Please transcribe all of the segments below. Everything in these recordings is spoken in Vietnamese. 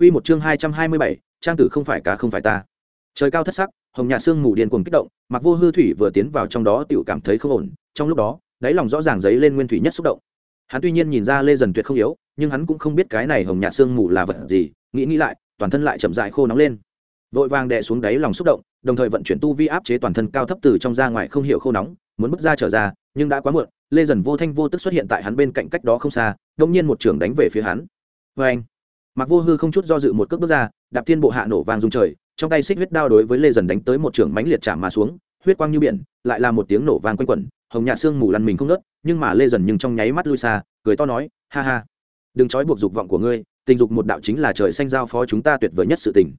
Quy một chương hai trăm hai mươi bảy, trang tử không phải cá không phải ta. Trời cao thất sắc, hồng nhạt sương mù điên cuồng kích động, Mặc Vô Hư thủy vừa tiến vào trong đó tiểu cảm thấy không ổn, trong lúc đó, đáy lòng rõ ràng giấy lên nguyên thủy nhất xúc động. Hắn tuy nhiên nhìn ra Lê Dần Tuyệt không yếu, nhưng hắn cũng không biết cái này hồng nhạt sương mù là vật gì, nghĩ nghĩ lại, toàn thân lại chậm rãi khô nóng lên. Vội vàng đè xuống đáy lòng xúc động, đồng thời vận chuyển tu vi áp chế toàn thân cao thấp từ trong ra ngoài không hiểu khô nóng, muốn bước ra trở ra, nhưng đã quá muộn, Lê Dần vô thanh vô tức xuất hiện tại hắn bên cạnh cách đó không xa, đột nhiên một trường đánh về phía hắn. Và anh, Mặc Vô Hư không chút do dự một cước bước ra, đạp thiên bộ hạ nổ vang rung trời, trong tay xích huyết đao đối với Lê Dần đánh tới một trường mánh liệt chạm mà xuống, huyết quang như biển, lại là một tiếng nổ vang quanh quẩn, hồng nhạt xương mù lăn mình không nớt nhưng mà Lê Dần nhưng trong nháy mắt lui xa, cười to nói, ha ha, đừng trói buộc dục vọng của ngươi, tình dục một đạo chính là trời xanh giao phó chúng ta tuyệt vời nhất sự tình.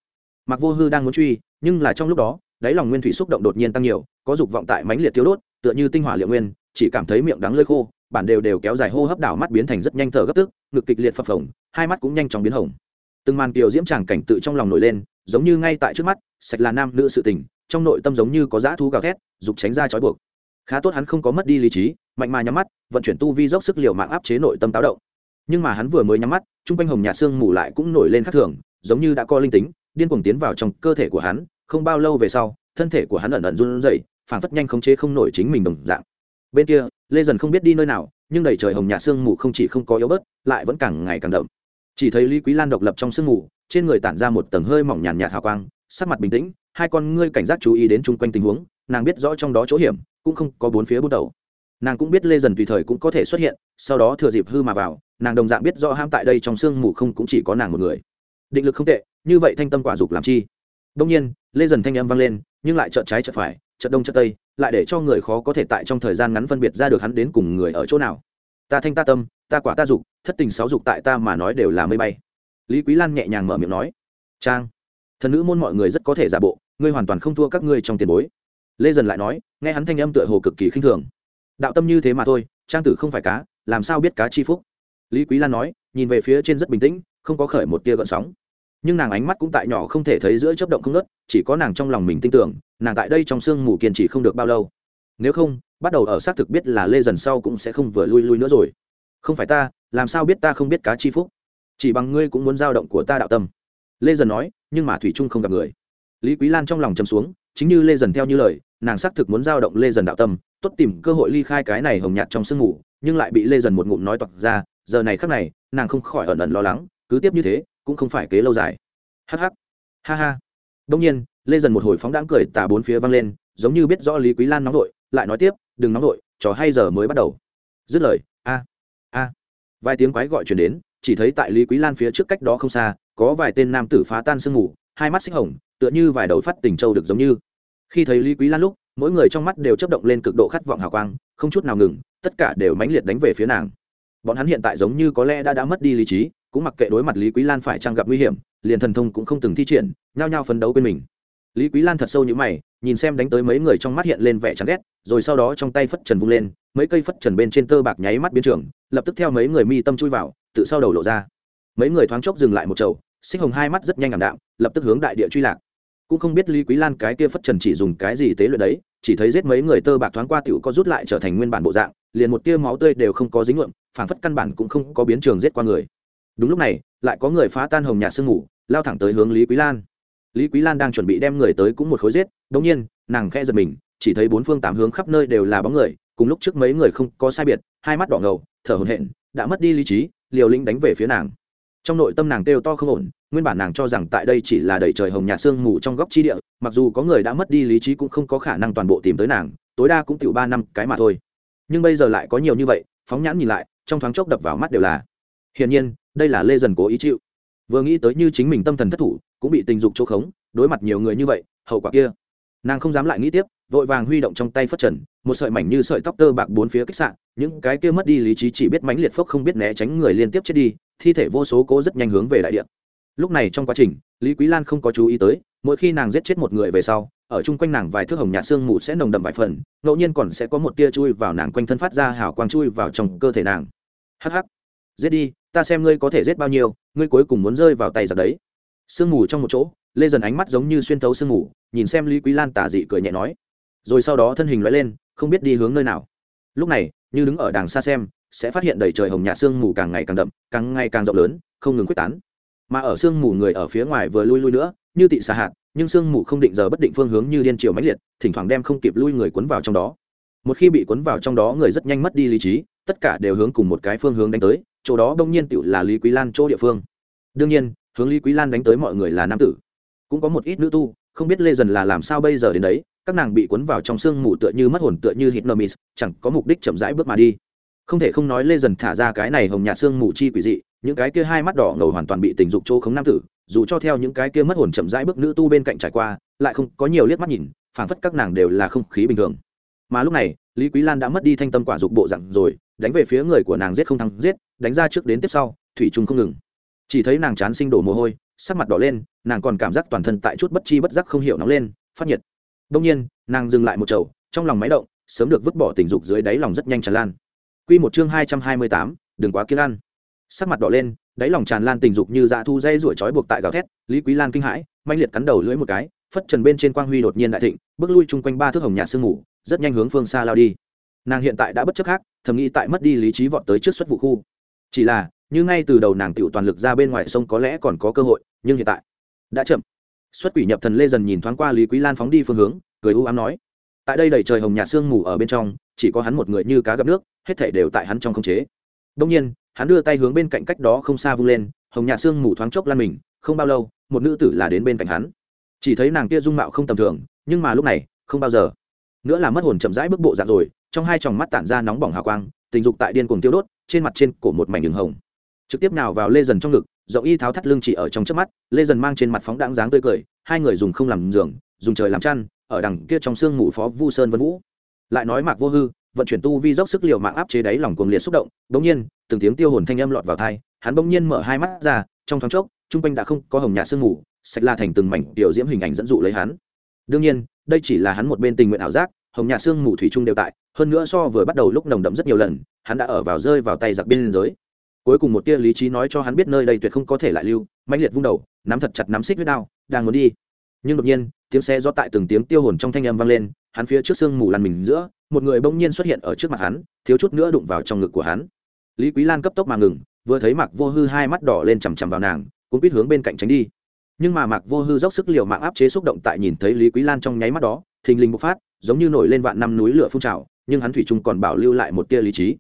Mặc Vô Hư đang muốn truy, nhưng là trong lúc đó, đáy lòng nguyên thủy xúc động đột nhiên tăng nhiều, có dục vọng tại mãnh liệt thiếu đốt, tựa như tinh hỏa liệu nguyên, chỉ cảm thấy miệng đắng lưỡi khô, bản đều đều kéo dài hô hấp đảo mắt biến thành rất nhanh thở gấp tức, ngực kịch liệt phập phồng, hai mắt cũng nhanh chóng biến hồng. Từng màn kiều diễm tràng cảnh tự trong lòng nổi lên, giống như ngay tại trước mắt, sạch là nam nữ sự tình, trong nội tâm giống như có dã thú gào thét, dục tránh ra trói buộc. Khá tốt hắn không có mất đi lý trí, mạnh mà nhắm mắt, vận chuyển tu vi dốc sức liều mạng áp chế nội tâm táo động. Nhưng mà hắn vừa mới nhắm mắt, chung quanh hồng nhạt xương mù lại cũng nổi lên khác thường, giống như đã có linh tính, điên cuồng tiến vào trong cơ thể của hắn, không bao lâu về sau, thân thể của hắn ẩn ẩn run rẩy, phảng phất nhanh khống chế không nổi chính mình đồng dạng. Bên kia, lê dần không biết đi nơi nào, nhưng đầy trời hồng nhạt xương mù không chỉ không có yếu bớt, lại vẫn càng ngày càng đậm chỉ thấy lý quý lan độc lập trong sương mù, trên người tản ra một tầng hơi mỏng nhàn nhạt hào quang, sắc mặt bình tĩnh, hai con ngươi cảnh giác chú ý đến chung quanh tình huống, nàng biết rõ trong đó chỗ hiểm, cũng không có bốn phía bút đầu. Nàng cũng biết lê dần tùy thời cũng có thể xuất hiện, sau đó thừa dịp hư mà vào, nàng đồng dạng biết rõ ham tại đây trong sương mù không cũng chỉ có nàng một người. Định lực không tệ, như vậy thanh tâm quả dục làm chi? Đông nhiên, lê dần thanh âm vang lên, nhưng lại chợt trái chợt phải, chợt đông chợt tây, lại để cho người khó có thể tại trong thời gian ngắn phân biệt ra được hắn đến cùng người ở chỗ nào. Ta thanh ta tâm, ta quả ta dục thất tình sáu dục tại ta mà nói đều là mây bay. Lý quý lan nhẹ nhàng mở miệng nói, trang, thần nữ môn mọi người rất có thể giả bộ, ngươi hoàn toàn không thua các ngươi trong tiền bối. Lê dần lại nói, nghe hắn thanh âm tựa hồ cực kỳ khinh thường. Đạo tâm như thế mà thôi, trang tử không phải cá, làm sao biết cá chi phúc? Lý quý lan nói, nhìn về phía trên rất bình tĩnh, không có khởi một tia gợn sóng. Nhưng nàng ánh mắt cũng tại nhỏ không thể thấy giữa chấp động không nớt chỉ có nàng trong lòng mình tin tưởng, nàng tại đây trong sương mù kiên trì không được bao lâu. Nếu không, bắt đầu ở xác thực biết là lê dần sau cũng sẽ không vừa lui lui nữa rồi không phải ta làm sao biết ta không biết cá chi phúc? Chỉ bằng ngươi cũng muốn dao động của ta đạo tâm. Lê dần nói nhưng mà thủy trung không gặp người. Lý quý lan trong lòng chấm xuống chính như lê dần theo như lời nàng xác thực muốn dao động lê dần đạo tâm tốt tìm cơ hội ly khai cái này hồng nhạt trong sương ngủ, nhưng lại bị lê dần một ngụm nói toạc ra giờ này khắc này nàng không khỏi ẩn ẩn lo lắng cứ tiếp như thế cũng không phải kế lâu dài. Hh ha ha. Đông nhiên lê dần một hồi phóng đãng cười tà bốn phía vang lên giống như biết rõ lý quý lan nóng vội lại nói tiếp đừng nóng vội trò hay giờ mới bắt đầu. Dứt lời a a. Vài tiếng quái gọi chuyển đến, chỉ thấy tại lý quý lan phía trước cách đó không xa, có vài tên nam tử phá tan sương mù, hai mắt xích hồng, tựa như vài đầu phát tình châu được giống như. Khi thấy lý quý lan lúc, mỗi người trong mắt đều chấp động lên cực độ khát vọng hào quang, không chút nào ngừng, tất cả đều mãnh liệt đánh về phía nàng. Bọn hắn hiện tại giống như có lẽ đã đã mất đi lý trí, cũng mặc kệ đối mặt lý quý lan phải trang gặp nguy hiểm, liền thần thông cũng không từng thi triển, nhao nhao phấn đấu bên mình lý quý lan thật sâu như mày, nhìn xem đánh tới mấy người trong mắt hiện lên vẻ chán ghét, rồi sau đó trong tay phất trần vung lên, mấy cây phất trần bên trên tơ bạc nháy mắt biến trường lập tức theo mấy người mi tâm chui vào, tự sau đầu lộ ra. Mấy người thoáng chốc dừng lại một chầu, xích hồng hai mắt rất nhanh ảm đạm, lập tức hướng đại địa truy lạc. Cũng không biết lý quý lan cái kia phất trần chỉ dùng cái gì tế luyện đấy, chỉ thấy giết mấy người tơ bạc thoáng qua tiểu có rút lại trở thành nguyên bản bộ dạng, liền một tia máu tươi đều không có dính ngượm phản phất căn bản cũng không có biến trường giết qua người. Đúng lúc này, lại có người phá tan hồng nhạt sương ngủ lao thẳng tới hướng lý quý lan lý quý lan đang chuẩn bị đem người tới cũng một khối giết, đống nhiên, nàng khẽ giật mình, chỉ thấy bốn phương tám hướng khắp nơi đều là bóng người, cùng lúc trước mấy người không có sai biệt, hai mắt đỏ ngầu, thở hổn hển, đã mất đi lý trí, liều lĩnh đánh về phía nàng. Trong nội tâm nàng kêu to không ổn, nguyên bản nàng cho rằng tại đây chỉ là đầy trời hồng nhạt sương mù trong góc chi địa, mặc dù có người đã mất đi lý trí cũng không có khả năng toàn bộ tìm tới nàng, tối đa cũng tiểu ba năm cái mà thôi. Nhưng bây giờ lại có nhiều như vậy, phóng nhãn nhìn lại, trong thoáng chốc đập vào mắt đều là. Hiển nhiên, đây là lê dần cố ý chịu. Vừa nghĩ tới như chính mình tâm thần thất thủ cũng bị tình dục chỗ khống, đối mặt nhiều người như vậy, hậu quả kia. Nàng không dám lại nghĩ tiếp, vội vàng huy động trong tay phất trần, một sợi mảnh như sợi tóc tơ bạc bốn phía kích sạn những cái kia mất đi lý trí chỉ biết mánh liệt phốc không biết né tránh người liên tiếp chết đi, thi thể vô số cố rất nhanh hướng về đại địa. Lúc này trong quá trình, lý quý lan không có chú ý tới, mỗi khi nàng giết chết một người về sau, ở chung quanh nàng vài thước hồng nhạt xương mù sẽ nồng đậm vài phần, ngẫu nhiên còn sẽ có một tia chui vào nàng quanh thân phát ra hào quang chui vào trong cơ thể nàng. Hắc hắc. Giết đi, ta xem ngươi có thể giết bao nhiêu, ngươi cuối cùng muốn rơi vào tay giặc đấy sương mù trong một chỗ, lê dần ánh mắt giống như xuyên thấu sương mù, nhìn xem lý quý lan tả dị cười nhẹ nói. Rồi sau đó thân hình loại lên, không biết đi hướng nơi nào. Lúc này, như đứng ở đàng xa xem, sẽ phát hiện đầy trời hồng nhạt sương mù càng ngày càng đậm, càng ngày càng rộng lớn, không ngừng quyết tán. Mà ở sương mù người ở phía ngoài vừa lui lui nữa, như tị xà hạt, nhưng sương mù không định giờ bất định phương hướng như điên triều mãnh liệt, thỉnh thoảng đem không kịp lui người cuốn vào trong đó. Một khi bị cuốn vào trong đó, người rất nhanh mất đi lý trí, tất cả đều hướng cùng một cái phương hướng đánh tới, chỗ đó đông nhiên tựu là lý quý lan chỗ địa phương. Đương nhiên hướng lý quý lan đánh tới mọi người là nam tử. Cũng có một ít nữ tu, không biết lê dần là làm sao bây giờ đến đấy, các nàng bị cuốn vào trong sương mù tựa như mất hồn tựa như hitnomis chẳng có mục đích chậm rãi bước mà đi. Không thể không nói lê dần thả ra cái này hồng nhạt sương mù chi quỷ dị, những cái kia hai mắt đỏ ngầu hoàn toàn bị tình dục chỗ khống nam tử, dù cho theo những cái kia mất hồn chậm rãi bước nữ tu bên cạnh trải qua, lại không có nhiều liếc mắt nhìn, phảng phất các nàng đều là không khí bình thường. Mà lúc này, lý quý lan đã mất đi thanh tâm quả dục bộ dặn rồi, đánh về phía người của nàng giết không thắng giết, đánh ra trước đến tiếp sau, thủy trung không ngừng chỉ thấy nàng chán sinh đổ mồ hôi, sắc mặt đỏ lên, nàng còn cảm giác toàn thân tại chút bất chi bất giác không hiểu nóng lên, phát nhiệt. Đông nhiên, nàng dừng lại một chậu trong lòng máy động, sớm được vứt bỏ tình dục dưới đáy lòng rất nhanh tràn lan. Quy một chương hai trăm hai mươi tám, đừng quá kiên lan sắc mặt đỏ lên, đáy lòng tràn lan tình dục như dạ thu dây ruổi trói buộc tại gào thét, lý quý lan kinh hãi manh liệt cắn đầu lưỡi một cái, phất trần bên trên quang huy đột nhiên đại thịnh, bước lui chung quanh ba thước hồng nhạt sương mù, rất nhanh hướng phương xa lao đi. Nàng hiện tại đã bất chấp khác, thầm nghĩ tại mất đi lý trí vọt tới trước xuất vụ khu. Chỉ là như ngay từ đầu nàng tựu toàn lực ra bên ngoài sông có lẽ còn có cơ hội, nhưng hiện tại đã chậm. Xuất quỷ nhập thần lê dần nhìn thoáng qua lý quý lan phóng đi phương hướng, cười u ám nói, tại đây đầy trời hồng nhạt sương mù ở bên trong, chỉ có hắn một người như cá gặp nước, hết thể đều tại hắn trong không chế. Đông nhiên, hắn đưa tay hướng bên cạnh cách đó không xa vung lên, hồng nhạt sương mù thoáng chốc lan mình, không bao lâu, một nữ tử là đến bên cạnh hắn. Chỉ thấy nàng kia dung mạo không tầm thường, nhưng mà lúc này, không bao giờ. Nữa là mất hồn chậm rãi bước bộ dạng rồi, trong hai tròng mắt tản ra nóng bỏng hào quang, tình dục tại điên cuồng tiêu đốt, trên mặt trên cổ một mảnh đường hồng trực tiếp nào vào lê dần trong ngực rộng y tháo thắt lưng chỉ ở trong trước mắt, lê dần mang trên mặt phóng đáng dáng tươi cười, hai người dùng không làm giường, dùng trời làm chăn, ở đằng kia trong sương mù phó vu sơn vân vũ. Lại nói mạc vô hư, vận chuyển tu vi dốc sức liều mạng áp chế đáy lòng cuồng liệt xúc động bỗng nhiên, từng tiếng tiêu hồn thanh âm lọt vào thai hắn bỗng nhiên mở hai mắt ra, trong thoáng chốc trung quanh đã không có hồng nhà sương mù, sạch la thành từng mảnh tiểu diễm hình ảnh dẫn dụ lấy hắn. Đương nhiên, đây chỉ là hắn một bên tình nguyện ảo giác, hồng nhà sương mù thủy trung đều tại, hơn nữa so vừa bắt đầu lúc nồng đậm rất nhiều lần, hắn đã ở vào rơi vào tay giặc biên giới cuối cùng một tia lý trí nói cho hắn biết nơi đây tuyệt không có thể lại lưu mạnh liệt vung đầu, nắm thật chặt nắm xích huyết đao, đang muốn đi. Nhưng đột nhiên, tiếng xe do tại từng tiếng tiêu hồn trong thanh âm vang lên, hắn phía trước sương mù lăn mình giữa, một người bỗng nhiên xuất hiện ở trước mặt hắn, thiếu chút nữa đụng vào trong ngực của hắn. Lý quý lan cấp tốc mà ngừng, vừa thấy mạc vô hư hai mắt đỏ lên chằm chằm vào nàng cũng biết hướng bên cạnh tránh đi. Nhưng mà mạc vô hư dốc sức liều mạng áp chế xúc động tại nhìn thấy lý quý lan trong nháy mắt đó, thình lình bộc phát, giống như nổi lên vạn năm núi lửa phun trào, nhưng hắn thủy chung còn bảo lưu lại một tia lý trí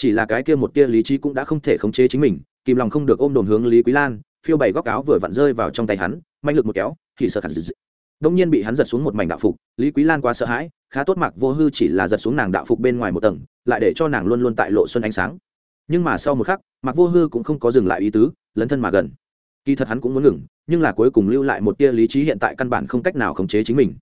chỉ là cái kia một tia lý trí cũng đã không thể khống chế chính mình, kìm lòng không được ôm đồn hướng lý quý lan, phiêu bày góc áo vừa vặn rơi vào trong tay hắn, manh lực một kéo thì sợ khẳng dị. Đông nhiên bị hắn giật xuống một mảnh đạo phục, lý quý lan quá sợ hãi, khá tốt mặc, vô hư chỉ là giật xuống nàng đạo phục bên ngoài một tầng, lại để cho nàng luôn luôn tại lộ xuân ánh sáng. Nhưng mà sau một khắc, mặc vô hư cũng không có dừng lại ý tứ, lấn thân mà gần. Kỳ thật hắn cũng muốn ngừng, nhưng là cuối cùng lưu lại một tia lý trí hiện tại căn bản không cách nào khống chế chính mình.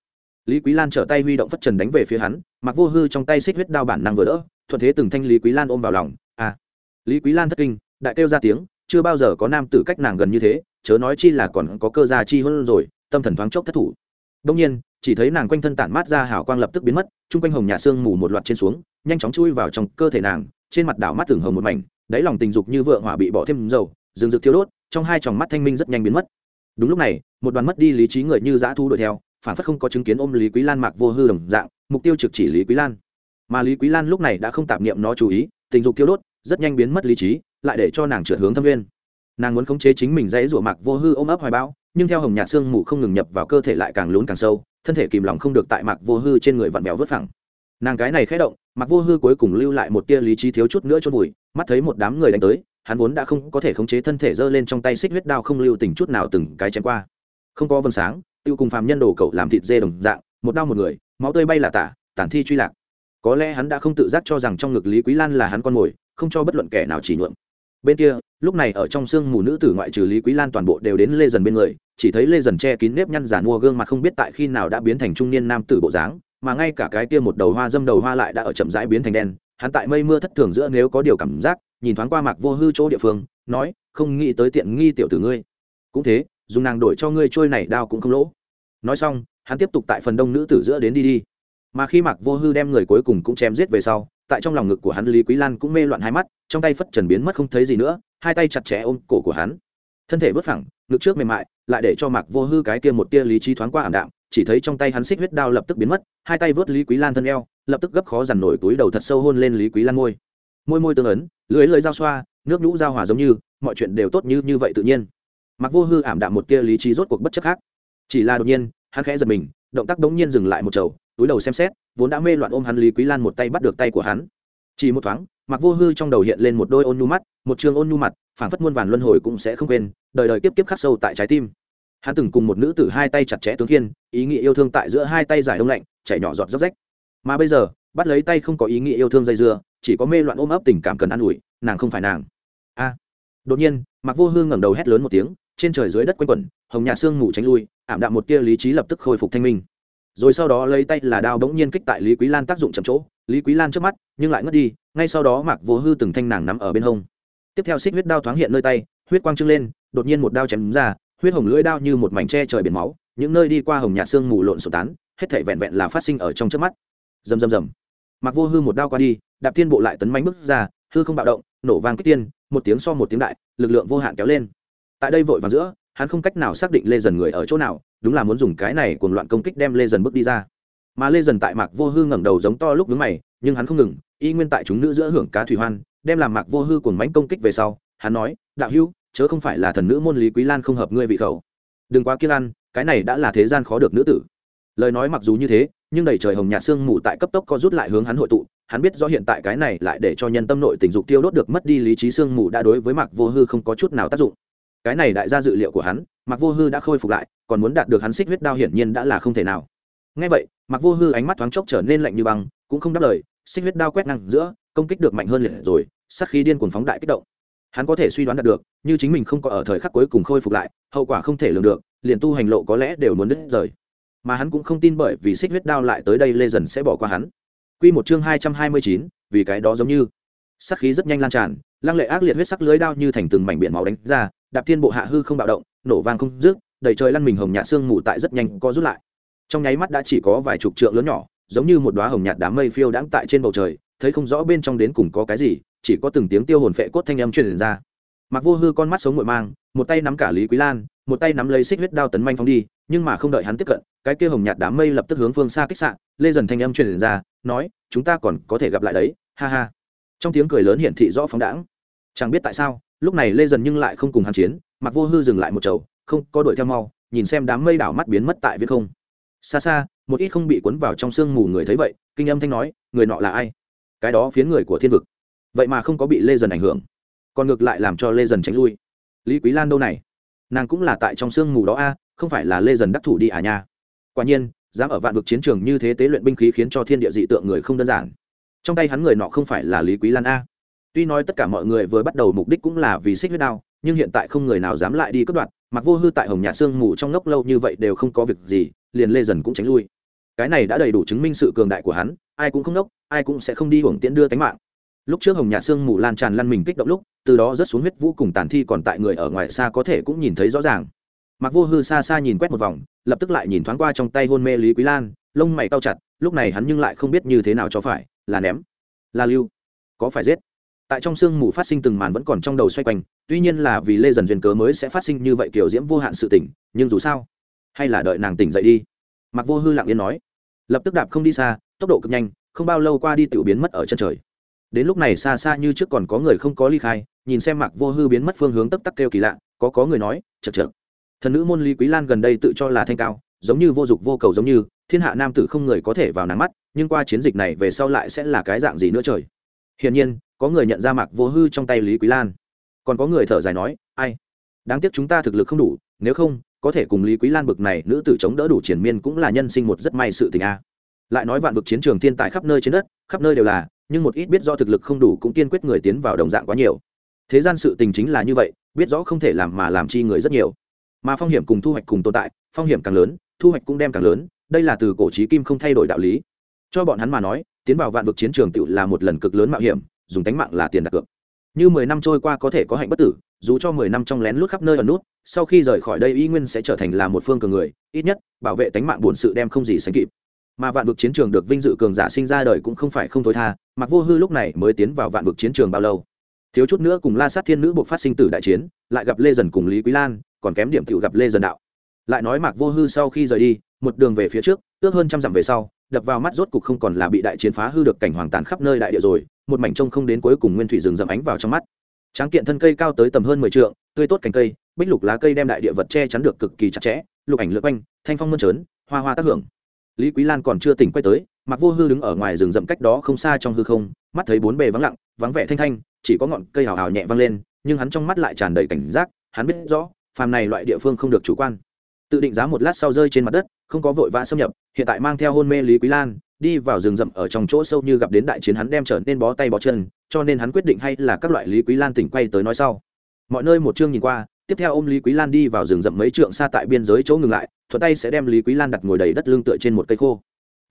Lý quý lan trở tay huy động phất trần đánh về phía hắn, mặc vô hư trong tay xích huyết đao bản năng vừa đỡ thuận thế từng thanh lý quý lan ôm vào lòng à lý quý lan thất kinh đại kêu ra tiếng chưa bao giờ có nam tử cách nàng gần như thế chớ nói chi là còn có cơ gia chi hơn rồi tâm thần thoáng chốc thất thủ đông nhiên chỉ thấy nàng quanh thân tản mát ra hào quang lập tức biến mất chung quanh hồng nhà xương mù một loạt trên xuống nhanh chóng chui vào trong cơ thể nàng trên mặt đảo mắt tưởng hồng một mảnh đáy lòng tình dục như vượng hỏa bị bỏ thêm dầu rừng rực thiêu đốt trong hai tròng mắt thanh minh rất nhanh biến mất đúng lúc này một đoàn mất đi lý trí người như dã thu đuổi theo phản phất không có chứng kiến ôm lý quý lan mạc vô hư đồng dạng mục tiêu trực chỉ lý quý lan mà lý quý lan lúc này đã không tạp niệm nó chú ý, tình dục thiêu đốt, rất nhanh biến mất lý trí, lại để cho nàng trượt hướng thâm viên nàng muốn khống chế chính mình dãy rủa mạc vô hư ôm ấp hoài bão, nhưng theo hồng nhạt xương mù không ngừng nhập vào cơ thể lại càng lún càng sâu, thân thể kìm lòng không được tại mạc vô hư trên người vặn béo vớt phẳng. Nàng cái này khé động, mạc vô hư cuối cùng lưu lại một tia lý trí thiếu chút nữa chôn vùi, mắt thấy một đám người đánh tới, hắn vốn đã không có thể khống chế thân thể giơ lên trong tay xích huyết đao không lưu tình chút nào từng cái chém qua. Không có vân sáng, tiêu cùng phàm nhân đồ cậu làm thịt dê đồng dạng, một đau một người, máu tươi bay là tả, tản thi truy lạc có lẽ hắn đã không tự giác cho rằng trong ngực lý quý lan là hắn con mồi, không cho bất luận kẻ nào chỉ nhuộm. Bên kia, lúc này ở trong sương mù nữ tử ngoại trừ lý quý lan toàn bộ đều đến lê dần bên người, chỉ thấy lê dần che kín nếp nhăn giả mua gương mặt không biết tại khi nào đã biến thành trung niên nam tử bộ dáng, mà ngay cả cái kia một đầu hoa dâm đầu hoa lại đã ở chậm rãi biến thành đen. Hắn tại mây mưa thất thường giữa nếu có điều cảm giác, nhìn thoáng qua mạc vô hư chỗ địa phương, nói, không nghĩ tới tiện nghi tiểu tử ngươi. Cũng thế, dùng nàng đổi cho ngươi trôi này đao cũng không lỗ. Nói xong, hắn tiếp tục tại phần đông nữ tử giữa đến đi đi mà khi mạc vô hư đem người cuối cùng cũng chém giết về sau, tại trong lòng ngực của hắn lý quý lan cũng mê loạn hai mắt, trong tay phất trần biến mất không thấy gì nữa, hai tay chặt chẽ ôm cổ của hắn. Thân thể vớt phẳng, ngực trước mềm mại, lại để cho mạc vô hư cái kia một tia lý trí thoáng qua ảm đạm, chỉ thấy trong tay hắn xích huyết đao lập tức biến mất, hai tay vớt lý quý lan thân eo, lập tức gấp khó dằn nổi túi đầu thật sâu hôn lên lý quý lan môi. Môi môi tương ấn, lưới lưới giao xoa, nước nhũ giao hòa giống như, mọi chuyện đều tốt như như vậy tự nhiên. Mặc vô hư ảm đạm một tia lý trí rốt cuộc bất chấp khác. Chỉ là đột nhiên, hắn khẽ giật mình, động tác đống nhiên dừng lại một chầu túi đầu xem xét, vốn đã mê loạn ôm hắn lý quý lan một tay bắt được tay của hắn. Chỉ một thoáng, mặc vô hư trong đầu hiện lên một đôi ôn nhu mắt, một trường ôn nhu mặt, phảng phất muôn vàn luân hồi cũng sẽ không quên, đời đời kiếp kiếp khắc sâu tại trái tim. Hắn từng cùng một nữ tử hai tay chặt chẽ tướng thiên ý nghĩa yêu thương tại giữa hai tay giải đông lạnh, chảy nhỏ giọt róc rách. Mà bây giờ, bắt lấy tay không có ý nghĩa yêu thương dây dưa, chỉ có mê loạn ôm ấp tình cảm cần an ủi, nàng không phải nàng. A. Đột nhiên, mặc vô hư ngẩng đầu hét lớn một tiếng, trên trời dưới đất quanh quẩn, hồng nhà sương ngủ tránh lui, ảm đạm một tia lý trí lập tức khôi phục thanh minh rồi sau đó lấy tay là đao bỗng nhiên kích tại lý quý lan tác dụng chậm chỗ. Lý quý lan trước mắt, nhưng lại ngất đi, ngay sau đó mạc vô hư từng thanh nàng nắm ở bên hông. Tiếp theo xích huyết đao thoáng hiện nơi tay, huyết quang trưng lên, đột nhiên một đao chém ra, huyết hồng lưỡi đao như một mảnh tre trời biển máu, những nơi đi qua hồng nhạt xương mù lộn sổ tán, hết thể vẹn vẹn là phát sinh ở trong trước mắt. Rầm rầm rầm. Mặc vô hư một đao qua đi, đạp thiên bộ lại tấn mánh bước ra, hư không bạo động, nổ vang kích tiên, một tiếng so một tiếng đại, lực lượng vô hạn kéo lên. Tại đây vội vàng giữa hắn không cách nào xác định lê dần người ở chỗ nào, đúng là muốn dùng cái này cuồng loạn công kích đem lê dần bước đi ra. Mà lê dần tại mạc vô hư ngẩng đầu giống to lúc vướng mày, nhưng hắn không ngừng, y nguyên tại chúng nữ giữa hưởng cá thủy hoan, đem làm mạc vô hư cuồng mánh công kích về sau, hắn nói, đạo hữu, chớ không phải là thần nữ môn lý quý lan không hợp ngươi vị khẩu. Đừng quá kiên ăn cái này đã là thế gian khó được nữ tử. Lời nói mặc dù như thế, nhưng đầy trời hồng nhạt sương mù tại cấp tốc có rút lại hướng hắn hội tụ, hắn biết rõ hiện tại cái này lại để cho nhân tâm nội tình dục tiêu đốt được mất đi lý trí sương mù đã đối với mạc vô hư không có chút nào tác dụng cái này đại ra dự liệu của hắn mặc vô hư đã khôi phục lại, còn muốn đạt được hắn xích huyết đao hiển nhiên đã là không thể nào. Ngay vậy mặc vô hư ánh mắt thoáng chốc trở nên lạnh như băng, cũng không đáp lời, xích huyết đao quét ngang giữa, công kích được mạnh hơn liệt rồi sắc khí điên cuồng phóng đại kích động. Hắn có thể suy đoán đạt được, như chính mình không có ở thời khắc cuối cùng khôi phục lại, hậu quả không thể lường được, liền tu hành lộ có lẽ đều muốn đứt rời. Mà hắn cũng không tin bởi vì xích huyết đao lại tới đây lê dần sẽ bỏ qua hắn. Quy một chương hai trăm hai mươi chín, vì cái đó giống như. Sắc khí rất nhanh lan tràn, lăng lệ ác liệt huyết sắc lưới đao như thành từng mảnh biển máu đánh ra đạp thiên bộ hạ hư không bạo động, nổ vang không rước đầy trời lăn mình hồng nhạt xương mù tại rất nhanh co rút lại. Trong nháy mắt đã chỉ có vài chục trượng lớn nhỏ, giống như một đóa hồng nhạt đám mây phiêu đãng tại trên bầu trời, thấy không rõ bên trong đến cùng có cái gì, chỉ có từng tiếng tiêu hồn phệ cốt thanh âm truyền ra. Mặc vô hư con mắt sống ngội mang, một tay nắm cả lý quý lan, một tay nắm lấy xích huyết đao tấn manh phóng đi, nhưng mà không đợi hắn tiếp cận, cái kia hồng nhạt đám mây lập tức hướng phương xa kích sạn lê dần thanh âm truyền ra, nói, chúng ta còn có thể gặp lại đấy, ha ha. Trong tiếng cười lớn hiển thị rõ phóng đãng. Chẳng biết tại sao lúc này lê dần nhưng lại không cùng hắn chiến mặc vô hư dừng lại một chầu, không, có đuổi theo mau, nhìn xem đám mây đảo mắt biến mất tại viết không. Xa xa, một ít không bị cuốn vào trong sương mù người thấy vậy, kinh âm thanh nói, người nọ là ai? Cái đó phía người của thiên vực. Vậy mà không có bị lê dần ảnh hưởng. Còn ngược lại làm cho lê dần tránh lui. Lý quý lan đâu này? Nàng cũng là tại trong sương mù đó a, không phải là lê dần đắc thủ đi à nha. Quả nhiên, dám ở vạn vực chiến trường như thế tế luyện binh khí khiến cho thiên địa dị tượng người không đơn giản. Trong tay hắn người nọ không phải là lý quý lan a tuy nói tất cả mọi người vừa bắt đầu mục đích cũng là vì xích huyết đao, nhưng hiện tại không người nào dám lại đi cướp đoạt, mặc vô hư tại hồng nhà sương mù trong ngốc lâu như vậy đều không có việc gì, liền lê dần cũng tránh lui. Cái này đã đầy đủ chứng minh sự cường đại của hắn, ai cũng không nốc ai cũng sẽ không đi hưởng tiễn đưa tánh mạng. Lúc trước hồng nhà sương mù lan tràn lăn mình kích động lúc, từ đó rất xuống huyết vũ cùng tàn thi còn tại người ở ngoài xa có thể cũng nhìn thấy rõ ràng. Mặc vô hư xa xa nhìn quét một vòng, lập tức lại nhìn thoáng qua trong tay hôn mê lý quý lan, lông mày cao chặt, lúc này hắn nhưng lại không biết như thế nào cho phải, là ném, là lưu, có phải giết tại trong sương mù phát sinh từng màn vẫn còn trong đầu xoay quanh, tuy nhiên là vì lê dần duyên cớ mới sẽ phát sinh như vậy kiểu diễm vô hạn sự tỉnh nhưng dù sao, hay là đợi nàng tỉnh dậy đi. Mặc vô hư lặng yên nói, lập tức đạp không đi xa, tốc độ cực nhanh, không bao lâu qua đi tiểu biến mất ở chân trời. Đến lúc này xa xa như trước còn có người không có ly khai, nhìn xem mặc vô hư biến mất phương hướng tấp tắc kêu kỳ lạ, có có người nói chật chật thần nữ môn ly quý lan gần đây tự cho là thanh cao, giống như vô dụng vô cầu giống như, thiên hạ nam tử không người có thể vào nắng mắt, nhưng qua chiến dịch này về sau lại sẽ là cái dạng gì nữa trời. Hiển nhiên có người nhận ra mạc vô hư trong tay lý quý lan. Còn có người thở dài nói, ai? Đáng tiếc chúng ta thực lực không đủ, nếu không, có thể cùng lý quý lan bực này nữ tử chống đỡ đủ triển miên cũng là nhân sinh một rất may sự tình a. Lại nói vạn vực chiến trường thiên tài khắp nơi trên đất, khắp nơi đều là, nhưng một ít biết do thực lực không đủ cũng kiên quyết người tiến vào đồng dạng quá nhiều. Thế gian sự tình chính là như vậy, biết rõ không thể làm mà làm chi người rất nhiều. Mà phong hiểm cùng thu hoạch cùng tồn tại, phong hiểm càng lớn, thu hoạch cũng đem càng lớn, đây là từ cổ trí kim không thay đổi đạo lý. Cho bọn hắn mà nói, tiến vào vạn vực chiến trường tự là một lần cực lớn mạo hiểm dùng tánh mạng là tiền đặt cược. Như mười năm trôi qua có thể có hạnh bất tử, dù cho mười năm trong lén lút khắp nơi ở nút, sau khi rời khỏi đây y nguyên sẽ trở thành là một phương cường người, ít nhất, bảo vệ tánh mạng buồn sự đem không gì sánh kịp. Mà vạn vực chiến trường được vinh dự cường giả sinh ra đời cũng không phải không thối tha, mặc vô hư lúc này mới tiến vào vạn vực chiến trường bao lâu. Thiếu chút nữa cùng la sát thiên nữ buộc phát sinh tử đại chiến, lại gặp lê dần cùng lý quý lan, còn kém điểm tự gặp lê dần đạo. Lại nói mạc vô hư sau khi rời đi, một đường về phía trước, ước hơn trăm dặm về sau đập vào mắt rốt cục không còn là bị đại chiến phá hư được cảnh hoàng tàn khắp nơi đại địa rồi, một mảnh trông không đến cuối cùng nguyên thủy rừng rậm ánh vào trong mắt. Tráng kiện thân cây cao tới tầm hơn mười trượng, tươi tốt cành cây, bích lục lá cây đem đại địa vật che chắn được cực kỳ chặt chẽ, lục ảnh lượt quanh, thanh phong mơn trớn, hoa hoa tác hưởng. Lý quý lan còn chưa tỉnh quay tới mặc vô hư đứng ở ngoài rừng rậm cách đó không xa trong hư không, mắt thấy bốn bề vắng lặng, vắng vẻ thanh thanh, chỉ có ngọn cây hào hào nhẹ vang lên, nhưng hắn trong mắt lại tràn đầy cảnh giác, hắn biết rõ, phàm này loại địa phương không được chủ quan tự định giá một lát sau rơi trên mặt đất, không có vội vã xâm nhập, hiện tại mang theo hôn mê lý quý lan, đi vào rừng rậm ở trong chỗ sâu như gặp đến đại chiến hắn đem trở nên bó tay bó chân, cho nên hắn quyết định hay là các loại lý quý lan tỉnh quay tới nói sau. Mọi nơi một chương nhìn qua, tiếp theo ôm lý quý lan đi vào rừng rậm mấy trượng xa tại biên giới chỗ ngừng lại, thuận tay sẽ đem lý quý lan đặt ngồi đầy đất lưng tựa trên một cây khô.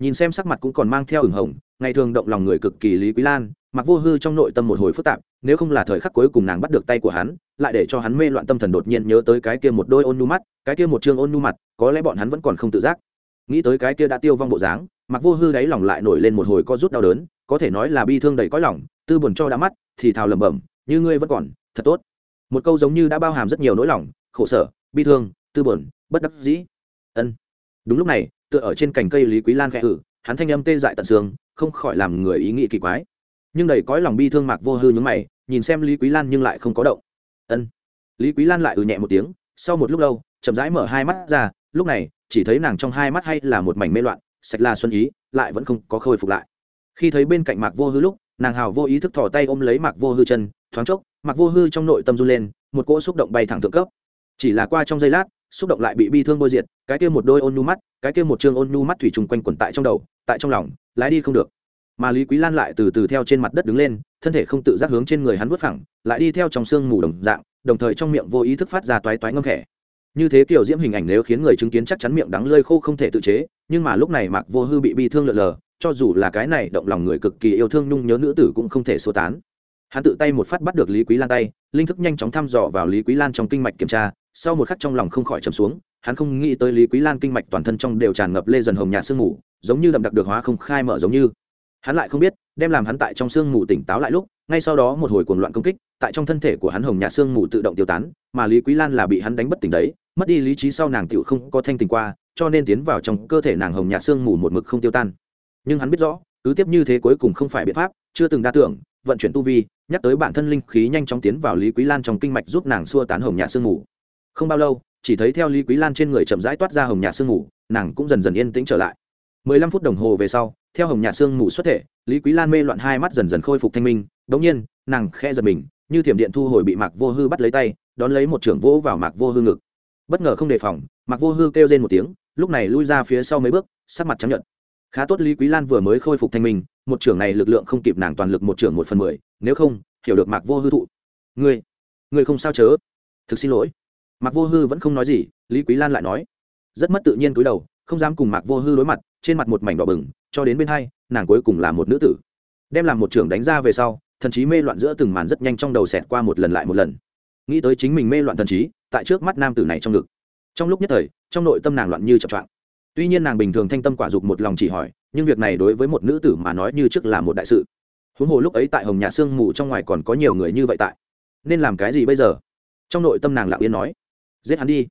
Nhìn xem sắc mặt cũng còn mang theo ửng hồng, ngày thường động lòng người cực kỳ lý quý lan mặc vô hư trong nội tâm một hồi phức tạp, nếu không là thời khắc cuối cùng nàng bắt được tay của hắn, lại để cho hắn mê loạn tâm thần đột nhiên nhớ tới cái kia một đôi ôn nu mắt, cái kia một chương ôn nu mặt, có lẽ bọn hắn vẫn còn không tự giác. Nghĩ tới cái kia đã tiêu vong bộ dáng mặc vô hư đáy lòng lại nổi lên một hồi co rút đau đớn, có thể nói là bi thương đầy cõi lòng, tư buồn cho đã mắt, thì thào lẩm bẩm, như ngươi vẫn còn, thật tốt. Một câu giống như đã bao hàm rất nhiều nỗi lòng, khổ sở, bi thương, tư buồn, bất đắc dĩ. Ân. Đúng lúc này, tựa ở trên cành cây lý quý lan khẽ ử hắn thanh âm tê dại tận xương, không khỏi làm người ý nghĩ kỳ quái nhưng đầy cõi lòng bi thương mạc vô hư nhướng mày, nhìn xem lý quý lan nhưng lại không có động. Ân. Lý quý lan lại ừ nhẹ một tiếng, sau một lúc lâu, chậm rãi mở hai mắt ra, lúc này, chỉ thấy nàng trong hai mắt hay là một mảnh mê loạn, sạch là xuân ý, lại vẫn không có khôi phục lại. Khi thấy bên cạnh mạc vô hư lúc, nàng hào vô ý thức thò tay ôm lấy mạc vô hư chân, thoáng chốc, mạc vô hư trong nội tâm run lên, một cỗ xúc động bay thẳng thượng cấp. Chỉ là qua trong giây lát, xúc động lại bị bi thương bôi diệt, cái kia một đôi ôn nu mắt, cái kia một chương ôn nu mắt thủy trùng quanh quẩn tại trong đầu, tại trong lòng, lái đi không được mà lý quý lan lại từ từ theo trên mặt đất đứng lên, thân thể không tự giác hướng trên người hắn vứt phẳng, lại đi theo trong sương mù đồng dạng, đồng thời trong miệng vô ý thức phát ra toái toái ngâm khẽ. Như thế kiểu diễm hình ảnh nếu khiến người chứng kiến chắc chắn miệng đắng lơi khô không thể tự chế, nhưng mà lúc này mạc vô hư bị bi thương lợn lờ, cho dù là cái này động lòng người cực kỳ yêu thương nhung nhớ nữ tử cũng không thể sơ tán. Hắn tự tay một phát bắt được lý quý lan tay, linh thức nhanh chóng thăm dò vào lý quý lan trong kinh mạch kiểm tra, sau một khắc trong lòng không khỏi trầm xuống, hắn không nghĩ tới lý quý lan kinh mạch toàn thân trong đều tràn ngập lê dần hồng nhạt sương mù, giống như đậm đặc được hóa không khai mở giống như hắn lại không biết, đem làm hắn tại trong sương mù tỉnh táo lại lúc, ngay sau đó một hồi cuồng loạn công kích, tại trong thân thể của hắn hồng nhà sương mù tự động tiêu tán, mà lý quý lan là bị hắn đánh bất tỉnh đấy, mất đi lý trí sau nàng tựu không có thanh tình qua, cho nên tiến vào trong cơ thể nàng hồng nhà sương mù một mực không tiêu tan. Nhưng hắn biết rõ, cứ tiếp như thế cuối cùng không phải biện pháp, chưa từng đa tưởng, vận chuyển tu vi, nhắc tới bản thân linh khí nhanh chóng tiến vào lý quý lan trong kinh mạch giúp nàng xua tán hồng nhà sương mù. Không bao lâu, chỉ thấy theo lý quý lan trên người chậm rãi toát ra hồng nhà sương mù, nàng cũng dần dần yên tĩnh trở lại mười lăm phút đồng hồ về sau, theo hồng nhạt sương mù xuất thể, lý quý lan mê loạn hai mắt dần dần khôi phục thanh minh. Đống nhiên, nàng khe giật mình, như thiểm điện thu hồi bị mạc vô hư bắt lấy tay, đón lấy một trưởng vỗ vào mạc vô hư ngực. Bất ngờ không đề phòng, mạc vô hư kêu lên một tiếng, lúc này lui ra phía sau mấy bước, sắc mặt trắng nhận khá tốt lý quý lan vừa mới khôi phục thanh minh, một trưởng này lực lượng không kịp nàng toàn lực một trưởng một phần mười, nếu không, hiểu được mạc vô hư thụ. Ngươi ngươi không sao chớ? Thực xin lỗi. Mạc vô hư vẫn không nói gì, lý quý lan lại nói. Rất mất tự nhiên cúi đầu, không dám cùng mạc vô hư đối mặt trên mặt một mảnh đỏ bừng, cho đến bên hai, nàng cuối cùng là một nữ tử. Đem làm một trưởng đánh ra về sau, thần trí mê loạn giữa từng màn rất nhanh trong đầu xẹt qua một lần lại một lần. Nghĩ tới chính mình mê loạn thần trí, tại trước mắt nam tử này trong ngực. Trong lúc nhất thời, trong nội tâm nàng loạn như chập choạng. Tuy nhiên nàng bình thường thanh tâm quả dục một lòng chỉ hỏi, nhưng việc này đối với một nữ tử mà nói như trước là một đại sự. Huống hồ lúc ấy tại hồng nhà sương mù trong ngoài còn có nhiều người như vậy tại. Nên làm cái gì bây giờ? Trong nội tâm nàng lặng yên nói, giết hắn đi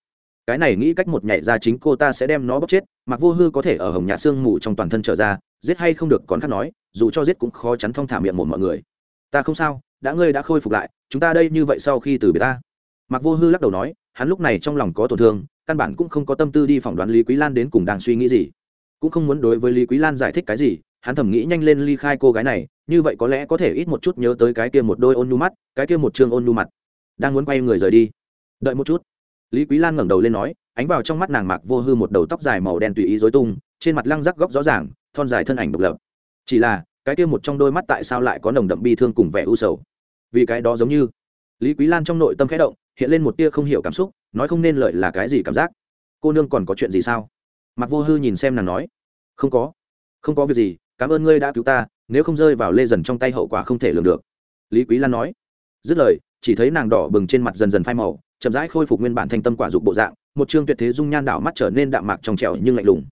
cái này nghĩ cách một nhảy ra chính cô ta sẽ đem nó bóc chết mặc vô hư có thể ở hồng nhạt sương mù trong toàn thân trở ra, giết hay không được còn khác nói, dù cho giết cũng khó chắn thong thả miệng một mọi người. Ta không sao, đã ngươi đã khôi phục lại, chúng ta đây như vậy sau khi từ biệt ta. Mặc vô hư lắc đầu nói, hắn lúc này trong lòng có tổn thương, căn bản cũng không có tâm tư đi phỏng đoán lý quý lan đến cùng đang suy nghĩ gì. Cũng không muốn đối với lý quý lan giải thích cái gì, hắn thầm nghĩ nhanh lên ly khai cô gái này, như vậy có lẽ có thể ít một chút nhớ tới cái kia một đôi ôn nhu mắt, cái kia một chương ôn nhu mặt. Đang muốn quay người rời đi. Đợi một chút lý quý lan ngẩng đầu lên nói, ánh vào trong mắt nàng mạc vô hư một đầu tóc dài màu đen tùy ý dối tung, trên mặt lăng rắc góc rõ ràng, thon dài thân ảnh độc lập. Chỉ là, cái kia một trong đôi mắt tại sao lại có nồng đậm bi thương cùng vẻ u sầu? Vì cái đó giống như, lý quý lan trong nội tâm khẽ động, hiện lên một tia không hiểu cảm xúc, nói không nên lợi là cái gì cảm giác. Cô nương còn có chuyện gì sao? Mặc vô hư nhìn xem nàng nói, không có không có việc gì, cảm ơn ngươi đã cứu ta, nếu không rơi vào lê dần trong tay hậu quả không thể lường được. Lý quý lan nói, dứt lời, chỉ thấy nàng đỏ bừng trên mặt dần dần phai màu chậm rãi khôi phục nguyên bản thanh tâm quả dục bộ dạng, một chương tuyệt thế dung nhan đảo mắt trở nên đạm mạc trong trẻo nhưng lạnh lùng.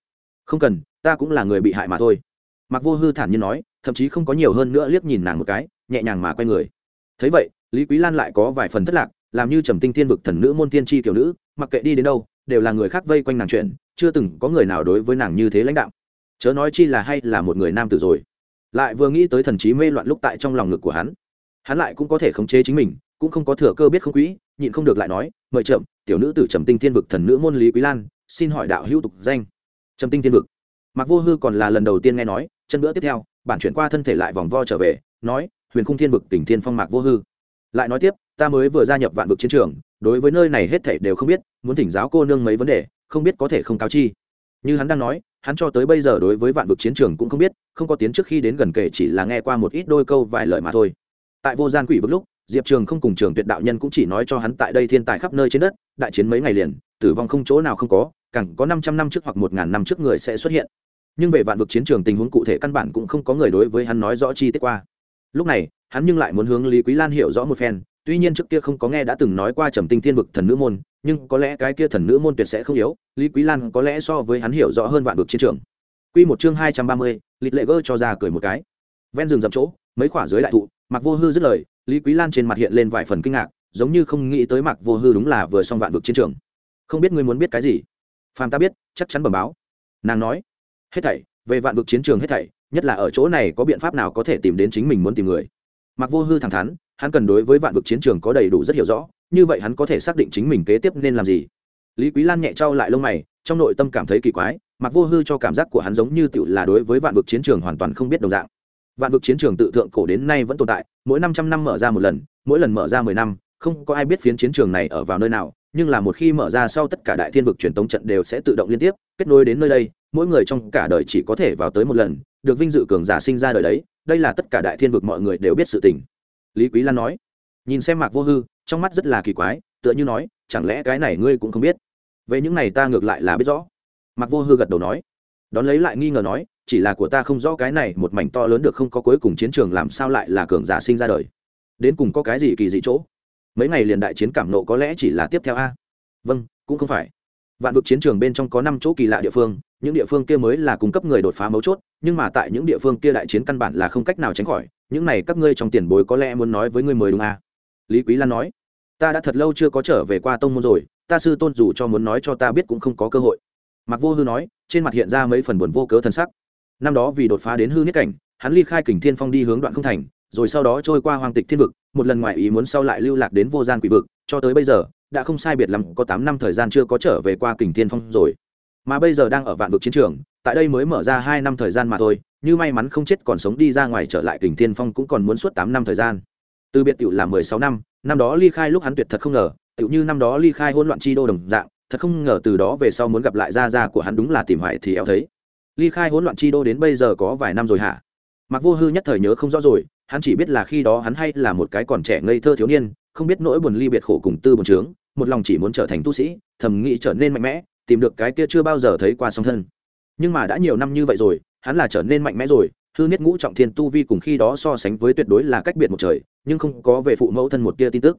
Không cần, ta cũng là người bị hại mà thôi. Mặc vô hư thản nhiên nói, thậm chí không có nhiều hơn nữa liếc nhìn nàng một cái, nhẹ nhàng mà quay người. Thấy vậy, lý quý lan lại có vài phần thất lạc, làm như trầm tinh thiên vực thần nữ môn tiên tri kiểu nữ, mặc kệ đi đến đâu, đều là người khác vây quanh nàng chuyện, chưa từng có người nào đối với nàng như thế lãnh đạo chớ nói chi là hay là một người nam tử rồi. Lại vừa nghĩ tới thần trí mê loạn lúc tại trong lòng ngực của hắn hắn lại cũng có thể khống chế chính mình, cũng không có thừa cơ biết không quỹ nhịn không được lại nói, mời chậm, tiểu nữ tử trầm tinh thiên vực thần nữ môn lý quý lan, xin hỏi đạo hữu tục danh. Trầm tinh thiên vực. Mặc vô hư còn là lần đầu tiên nghe nói, chân bữa tiếp theo, bản chuyển qua thân thể lại vòng vo trở về, nói, huyền khung thiên vực tỉnh thiên phong mạc vô hư. Lại nói tiếp, ta mới vừa gia nhập vạn vực chiến trường, đối với nơi này hết thảy đều không biết, muốn thỉnh giáo cô nương mấy vấn đề, không biết có thể không cáo chi. Như hắn đang nói, hắn cho tới bây giờ đối với vạn vực chiến trường cũng không biết, không có tiến trước khi đến gần kể chỉ là nghe qua một ít đôi câu vài lời mà thôi. Tại vô gian quỷ vực lúc diệp trường không cùng trường tuyệt đạo nhân cũng chỉ nói cho hắn tại đây thiên tài khắp nơi trên đất, đại chiến mấy ngày liền, tử vong không chỗ nào không có, càng có năm trăm năm trước hoặc một ngàn năm trước người sẽ xuất hiện. Nhưng về vạn vực chiến trường tình huống cụ thể căn bản cũng không có người đối với hắn nói rõ chi tiết qua. Lúc này, hắn nhưng lại muốn hướng lý quý lan hiểu rõ một phen, tuy nhiên trước kia không có nghe đã từng nói qua trầm tinh thiên vực thần nữ môn, nhưng có lẽ cái kia thần nữ môn tuyệt sẽ không yếu, lý quý lan có lẽ so với hắn hiểu rõ hơn vạn vực chiến trường. Q một chương hai trăm ba mươi, lịch lệ gơ cho ra cười một cái. Ven rừng dậm chỗ, mấy khỏa dưới đại thụ mặc vô hư dứt lời lý quý lan trên mặt hiện lên vài phần kinh ngạc, giống như không nghĩ tới mặc vô hư đúng là vừa xong vạn vực chiến trường. Không biết ngươi muốn biết cái gì? Phàm ta biết, chắc chắn bẩm báo. Nàng nói, hết thảy, về vạn vực chiến trường hết thảy, nhất là ở chỗ này có biện pháp nào có thể tìm đến chính mình muốn tìm người? Mặc vô hư thẳng thắn, hắn cần đối với vạn vực chiến trường có đầy đủ rất hiểu rõ, như vậy hắn có thể xác định chính mình kế tiếp nên làm gì? Lý quý lan nhẹ trao lại lông mày, trong nội tâm cảm thấy kỳ quái mặc vô hư cho cảm giác của hắn giống như tự là đối với vạn vực chiến trường hoàn toàn không biết đồng dạng vạn vực chiến trường tự thượng cổ đến nay vẫn tồn tại, mỗi năm trăm năm mở ra một lần, mỗi lần mở ra mười năm, không có ai biết phiến chiến trường này ở vào nơi nào, nhưng là một khi mở ra sau tất cả đại thiên vực truyền tống trận đều sẽ tự động liên tiếp, kết nối đến nơi đây, mỗi người trong cả đời chỉ có thể vào tới một lần, được vinh dự cường giả sinh ra đời đấy, đây là tất cả đại thiên vực mọi người đều biết sự tình. Lý quý lan nói. Nhìn xem mạc vô hư, trong mắt rất là kỳ quái, tựa như nói, chẳng lẽ cái này ngươi cũng không biết? Về những này ta ngược lại là biết rõ. Mạc vô hư gật đầu nói đón lấy lại nghi ngờ nói, chỉ là của ta không rõ cái này, một mảnh to lớn được không có cuối cùng chiến trường làm sao lại là cường giả sinh ra đời. Đến cùng có cái gì kỳ dị chỗ? Mấy ngày liền đại chiến cảm nộ có lẽ chỉ là tiếp theo a? Vâng cũng không phải. Vạn vực chiến trường bên trong có năm chỗ kỳ lạ địa phương, những địa phương kia mới là cung cấp người đột phá mấu chốt, nhưng mà tại những địa phương kia đại chiến căn bản là không cách nào tránh khỏi, những này các ngươi trong tiền bối có lẽ muốn nói với ngươi mới đúng à. lý quý lan nói, ta đã thật lâu chưa có trở về qua tông môn rồi, ta sư tôn dù cho muốn nói cho ta biết cũng không có cơ hội mặc vô hư nói, trên mặt hiện ra mấy phần buồn vô cớ thân sắc. Năm đó vì đột phá đến hư nhất cảnh, hắn ly khai kình thiên phong đi hướng đoạn không thành, rồi sau đó trôi qua hoàng tịch thiên vực, một lần ngoại ý muốn sau lại lưu lạc đến vô gian quỷ vực, cho tới bây giờ, đã không sai biệt lắm có tám năm thời gian chưa có trở về qua kình thiên phong rồi. Mà bây giờ đang ở vạn vực chiến trường, tại đây mới mở ra hai năm thời gian mà thôi, như may mắn không chết còn sống đi ra ngoài trở lại kình thiên phong cũng còn muốn suốt tám năm thời gian. Từ biệt tiểu là mười sáu năm năm đó ly khai lúc hắn tuyệt thật không ngờ, tiểu như năm đó ly khai hỗn loạn chi đô đồng dạng thật không ngờ từ đó về sau muốn gặp lại gia gia của hắn đúng là tìm hoại thì eo thấy. Ly khai hỗn loạn chi đô đến bây giờ có vài năm rồi hả? Mặc vô hư nhất thời nhớ không rõ rồi, hắn chỉ biết là khi đó hắn hay là một cái còn trẻ ngây thơ thiếu niên, không biết nỗi buồn ly biệt khổ cùng tư buồn trướng một lòng chỉ muốn trở thành tu sĩ, thầm nghĩ trở nên mạnh mẽ, tìm được cái kia chưa bao giờ thấy qua song thân. Nhưng mà đã nhiều năm như vậy rồi, hắn là trở nên mạnh mẽ rồi, hư niết ngũ trọng thiên tu vi cùng khi đó so sánh với tuyệt đối là cách biệt một trời, nhưng không có về phụ mẫu thân một tia tin tức.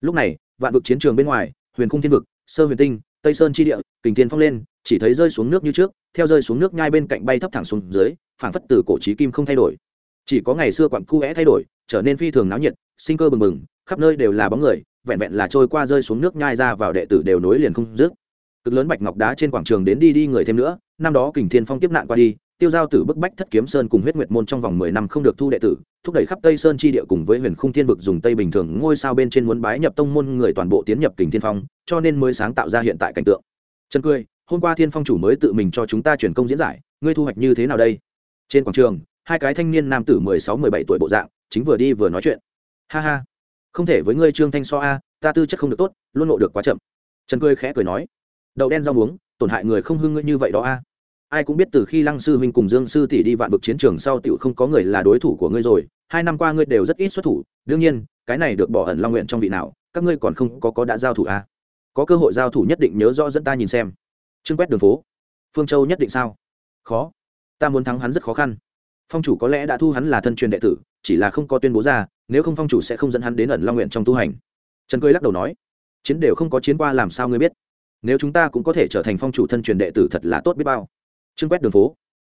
Lúc này, vạn vực chiến trường bên ngoài, huyền khung thiên vực, sơ huyền tinh tây sơn chi địa, kình thiên phong lên, chỉ thấy rơi xuống nước như trước, theo rơi xuống nước nhai bên cạnh bay thấp thẳng xuống dưới, phảng phất từ cổ trí kim không thay đổi. Chỉ có ngày xưa quặng cu é thay đổi, trở nên phi thường náo nhiệt, sinh cơ bừng bừng, khắp nơi đều là bóng người, vẹn vẹn là trôi qua rơi xuống nước nhai ra vào đệ tử đều nối liền không dứt. Cực lớn bạch ngọc đá trên quảng trường đến đi đi người thêm nữa, năm đó kình thiên phong tiếp nạn qua đi tiêu giao tử bức bách thất kiếm sơn cùng huyết nguyệt môn trong vòng mười năm không được thu đệ tử, thúc đẩy khắp tây sơn chi địa cùng với huyền khung thiên vực dùng tây bình thường ngôi sao bên trên muốn bái nhập tông môn người toàn bộ tiến nhập kình thiên phong, cho nên mới sáng tạo ra hiện tại cảnh tượng. Trần cười, hôm qua thiên phong chủ mới tự mình cho chúng ta truyền công diễn giải, ngươi thu hoạch như thế nào đây? Trên quảng trường, hai cái thanh niên nam tử mười sáu, mười bảy tuổi bộ dạng, chính vừa đi vừa nói chuyện. Ha ha, không thể với ngươi trương thanh so a, ta tư chất không được tốt, luôn nộ được quá chậm. Trần cười khẽ cười nói, đậu đen rau muống, tổn hại người không hưng ngươi như vậy đó a ai cũng biết từ khi lăng sư huynh cùng dương sư tỷ đi vạn vực chiến trường sau tiểu không có người là đối thủ của ngươi rồi, hai năm qua ngươi đều rất ít xuất thủ, đương nhiên, cái này được bỏ ẩn long nguyện trong vị nào, các ngươi còn không có có đã giao thủ à? có cơ hội giao thủ nhất định nhớ rõ dẫn ta nhìn xem. Trương quét đường phố. Phương châu nhất định sao? Khó. Ta muốn thắng hắn rất khó khăn. Phong chủ có lẽ đã thu hắn là thân truyền đệ tử, chỉ là không có tuyên bố ra, nếu không phong chủ sẽ không dẫn hắn đến ẩn long nguyện trong tu hành. Trần cười lắc đầu nói, chiến đều không có chiến qua làm sao ngươi biết? Nếu chúng ta cũng có thể trở thành phong chủ thân truyền đệ tử thật là tốt biết bao trương quét đường phố.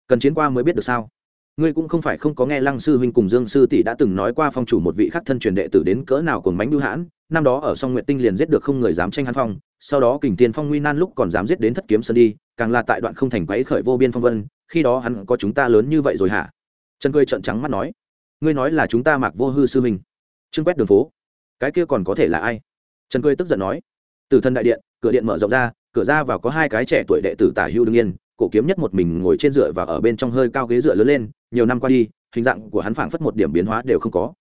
Cần chiến qua mới biết được sao? Ngươi cũng không phải không có nghe lăng sư huynh cùng dương sư tỷ đã từng nói qua phong chủ một vị khắc thân truyền đệ tử đến cỡ nào cùng bánh bưu hãn. Năm đó ở song nguyện tinh liền giết được không người dám tranh hắn phong, sau đó kình tiên phong nguy nan lúc còn dám giết đến thất kiếm sơn đi, càng là tại đoạn không thành quấy khởi vô biên phong vân, khi đó hắn có chúng ta lớn như vậy rồi hả? Trần cười trợn trắng mắt nói, ngươi nói là chúng ta mặc vô hư sư huynh. Trương quét đường phố. Cái kia còn có thể là ai? Trần cười tức giận nói từ thân đại điện, cửa điện mở rộng ra, cửa ra vào có hai cái trẻ tuổi đệ tử tả hữu đương yên cổ kiếm nhất một mình ngồi trên dựa và ở bên trong hơi cao ghế dựa lớn lên, nhiều năm qua đi, hình dạng của hắn phảng phất một điểm biến hóa đều không có.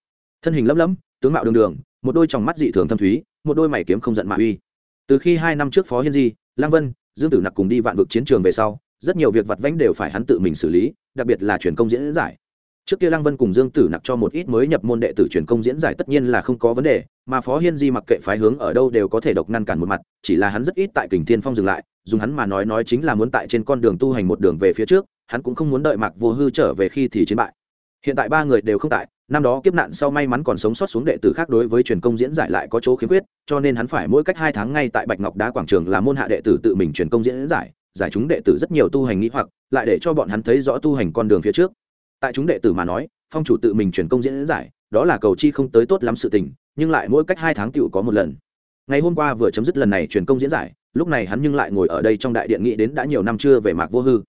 Thân hình lấm lấm, tướng mạo đường đường, một đôi tròng mắt dị thường thâm thúy, một đôi mày kiếm không giận mạ uy. Từ khi hai năm trước phó hiên di lang vân, dương tử nặc cùng đi vạn vực chiến trường về sau, rất nhiều việc vặt vãnh đều phải hắn tự mình xử lý, đặc biệt là truyền công diễn giải. Trước kia lăng vân cùng dương tử nặc cho một ít mới nhập môn đệ tử truyền công diễn giải tất nhiên là không có vấn đề, mà phó hiên di mặc kệ phái hướng ở đâu đều có thể độc ngăn cản một mặt, chỉ là hắn rất ít tại kình thiên phong dừng lại dùng hắn mà nói nói chính là muốn tại trên con đường tu hành một đường về phía trước, hắn cũng không muốn đợi mạc vô hư trở về khi thì chiến bại. Hiện tại ba người đều không tại, năm đó kiếp nạn sau may mắn còn sống sót xuống đệ tử khác đối với truyền công diễn giải lại có chỗ khiếm khuyết, cho nên hắn phải mỗi cách hai tháng ngay tại bạch ngọc đá quảng trường là môn hạ đệ tử tự mình truyền công diễn giải giải chúng đệ tử rất nhiều tu hành nghĩ hoặc, lại để cho bọn hắn thấy rõ tu hành con đường phía trước. Tại chúng đệ tử mà nói, phong chủ tự mình truyền công diễn giải, đó là cầu chi không tới tốt lắm sự tình, nhưng lại mỗi cách hai tháng tựu có một lần ngày hôm qua vừa chấm dứt lần này truyền công diễn giải, lúc này hắn nhưng lại ngồi ở đây trong đại điện nghĩ đến đã nhiều năm chưa về mạc vô hư.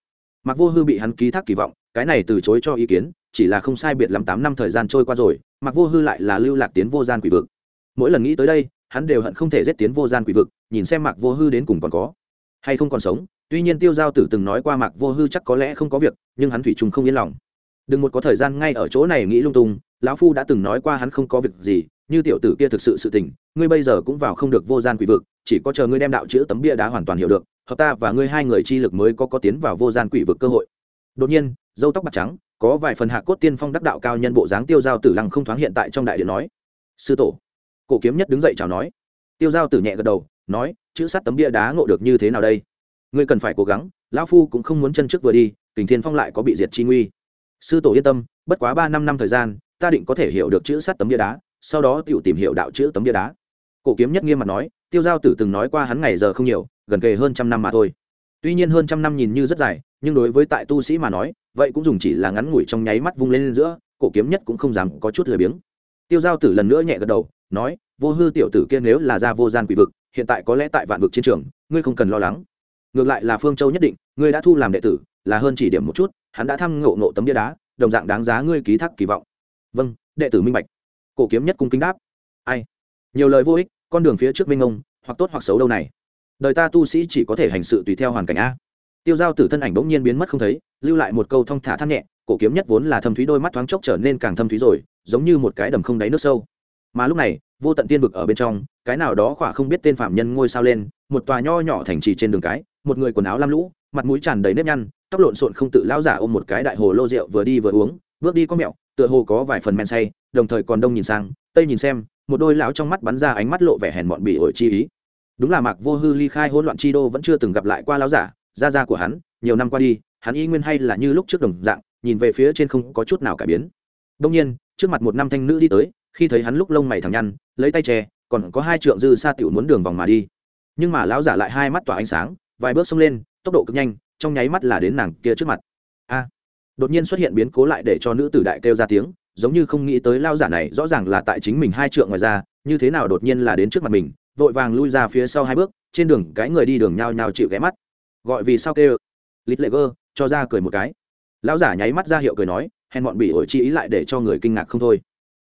Mạc vô hư bị hắn ký thác kỳ vọng, cái này từ chối cho ý kiến, chỉ là không sai biệt lắm tám năm thời gian trôi qua rồi, mạc vô hư lại là lưu lạc tiến vô gian quỷ vực. Mỗi lần nghĩ tới đây, hắn đều hận không thể giết tiến vô gian quỷ vực, nhìn xem mạc vô hư đến cùng còn có hay không còn sống. Tuy nhiên tiêu giao tử từng nói qua mạc vô hư chắc có lẽ không có việc, nhưng hắn thủy chung không yên lòng. Đừng một có thời gian ngay ở chỗ này nghĩ lung tung, lão phu đã từng nói qua hắn không có việc gì như tiểu tử kia thực sự sự tình, ngươi bây giờ cũng vào không được vô gian quỷ vực, chỉ có chờ ngươi đem đạo chữ tấm bia đá hoàn toàn hiểu được, hợp ta và ngươi hai người chi lực mới có có tiến vào vô gian quỷ vực cơ hội. Đột nhiên, dâu tóc bạc trắng, có vài phần hạ cốt tiên phong đắc đạo cao nhân bộ dáng tiêu giao tử lăng không thoáng hiện tại trong đại điện nói. Sư tổ. Cổ kiếm nhất đứng dậy chào nói. Tiêu giao tử nhẹ gật đầu, nói, chữ sắt tấm bia đá ngộ được như thế nào đây? Ngươi cần phải cố gắng, lão phu cũng không muốn chân trước vừa đi, kình thiên phong lại có bị diệt chi nguy. Sư tổ yên tâm, bất quá ba năm năm thời gian, ta định có thể hiểu được chữ sắt tấm bia đá sau đó tiểu tìm hiểu đạo chữ tấm bia đá. Cổ kiếm nhất nghiêm mặt nói, tiêu giao tử từng nói qua hắn ngày giờ không nhiều, gần kề hơn trăm năm mà thôi. Tuy nhiên hơn trăm năm nhìn như rất dài, nhưng đối với tại tu sĩ mà nói, vậy cũng dùng chỉ là ngắn ngủi trong nháy mắt vung lên giữa, cổ kiếm nhất cũng không dám có chút lười biếng. Tiêu giao tử lần nữa nhẹ gật đầu, nói, vô hư tiểu tử kia nếu là ra vô gian quỷ vực, hiện tại có lẽ tại vạn vực chiến trường, ngươi không cần lo lắng. Ngược lại là phương châu nhất định, ngươi đã thu làm đệ tử, là hơn chỉ điểm một chút, hắn đã thăm ngộ ngộ tấm bia đá, đồng dạng đáng giá ngươi ký thác kỳ vọng. Vâng đệ tử minh bạch cổ kiếm nhất cung kính đáp. Ai? Nhiều lời vô ích, con đường phía trước minh ông, hoặc tốt hoặc xấu đâu này. Đời ta tu sĩ chỉ có thể hành sự tùy theo hoàn cảnh a. Tiêu giao tử thân ảnh bỗng nhiên biến mất không thấy, lưu lại một câu thong thả thắt nhẹ, cổ kiếm nhất vốn là thâm thúy đôi mắt thoáng chốc trở nên càng thâm thúy rồi, giống như một cái đầm không đáy nước sâu. Mà lúc này, vô tận tiên vực ở bên trong, cái nào đó khỏa không biết tên phạm nhân ngôi sao lên, một tòa nho nhỏ thành trì trên đường cái, một người quần áo lam lũ, mặt mũi tràn đầy nếp nhăn, tóc lộn xộn không tự lao giả ôm một cái đại hồ lô rượu vừa đi vừa uống, bước đi có mẹo, tựa hồ có vài phần men say đồng thời còn đông nhìn sang, tây nhìn xem, một đôi lão trong mắt bắn ra ánh mắt lộ vẻ hèn mọn bị ổi chi ý. Đúng là mạc vô hư ly khai hỗn loạn chi đô vẫn chưa từng gặp lại qua lão giả, gia gia của hắn, nhiều năm qua đi, hắn y nguyên hay là như lúc trước đồng dạng, nhìn về phía trên không có chút nào cải biến. Đông nhiên, trước mặt một năm thanh nữ đi tới, khi thấy hắn lúc lông mày thẳng nhăn, lấy tay che, còn có hai trượng dư xa tiểu muốn đường vòng mà đi. Nhưng mà lão giả lại hai mắt tỏa ánh sáng, vài bước xông lên, tốc độ cực nhanh, trong nháy mắt là đến nàng kia trước mặt. A! Đột nhiên xuất hiện biến cố lại để cho nữ tử đại kêu ra tiếng giống như không nghĩ tới lao giả này rõ ràng là tại chính mình hai trượng ngoài ra, như thế nào đột nhiên là đến trước mặt mình, vội vàng lui ra phía sau hai bước, trên đường cái người đi đường nhao nhao chịu ghé mắt. Gọi vì sao kêu? Lít lệ gơ, cho ra cười một cái. Lão giả nháy mắt ra hiệu cười nói, hèn bọn bị ổi chi ý lại để cho người kinh ngạc không thôi.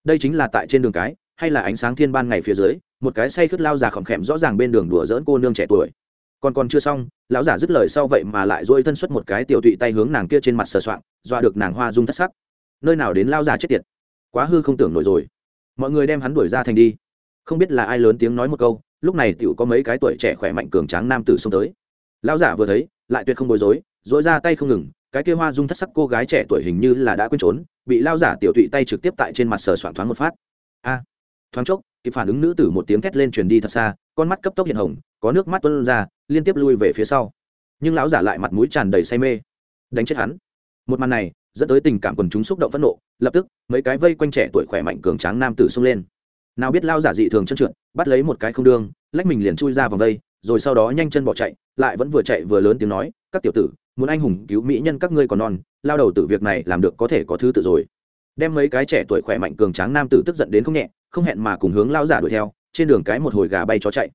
Đây chính là tại trên đường cái, hay là ánh sáng thiên ban ngày phía dưới, một cái say khướt lao giả khỏng khẽm rõ ràng bên đường đùa dỡn cô nương trẻ tuổi. Còn còn chưa xong, lão giả dứt lời sau vậy mà lại dôi thân xuất một cái tiểu tụy tay hướng nàng kia trên mặt sờ soạng, dọa được nàng hoa dung thất sắc nơi nào đến lao giả chết tiệt. Quá hư không tưởng nổi rồi. Mọi người đem hắn đuổi ra thành đi. Không biết là ai lớn tiếng nói một câu, lúc này tiểu có mấy cái tuổi trẻ khỏe mạnh cường tráng nam tử xông tới. Lão giả vừa thấy, lại tuyệt không bối rối dỗi ra tay không ngừng, cái kia hoa dung thất sắc cô gái trẻ tuổi hình như là đã quên trốn, bị lao giả tiểu tụy tay trực tiếp tại trên mặt sờ soạn thoáng một phát. A, thoáng chốc, kịp phản ứng nữ tử một tiếng thét lên truyền đi thật xa, con mắt cấp tốc hiện hồng, có nước mắt tuân ra, liên tiếp lui về phía sau. Nhưng lão giả lại mặt mũi tràn đầy say mê. Đánh chết hắn. Một màn này dẫn tới tình cảm quần chúng xúc động phẫn nộ lập tức mấy cái vây quanh trẻ tuổi khỏe mạnh cường tráng nam tử xông lên. Nào biết lao giả dị thường chân trượt bắt lấy một cái không đương lách mình liền chui ra vòng vây rồi sau đó nhanh chân bỏ chạy lại vẫn vừa chạy vừa lớn tiếng nói các tiểu tử muốn anh hùng cứu mỹ nhân các ngươi còn non lao đầu tử việc này làm được có thể có thứ tự rồi. Đem mấy cái trẻ tuổi khỏe mạnh cường tráng nam tử tức giận đến không nhẹ không hẹn mà cùng hướng lao giả đuổi theo trên đường cái một hồi gà bay chó chạy.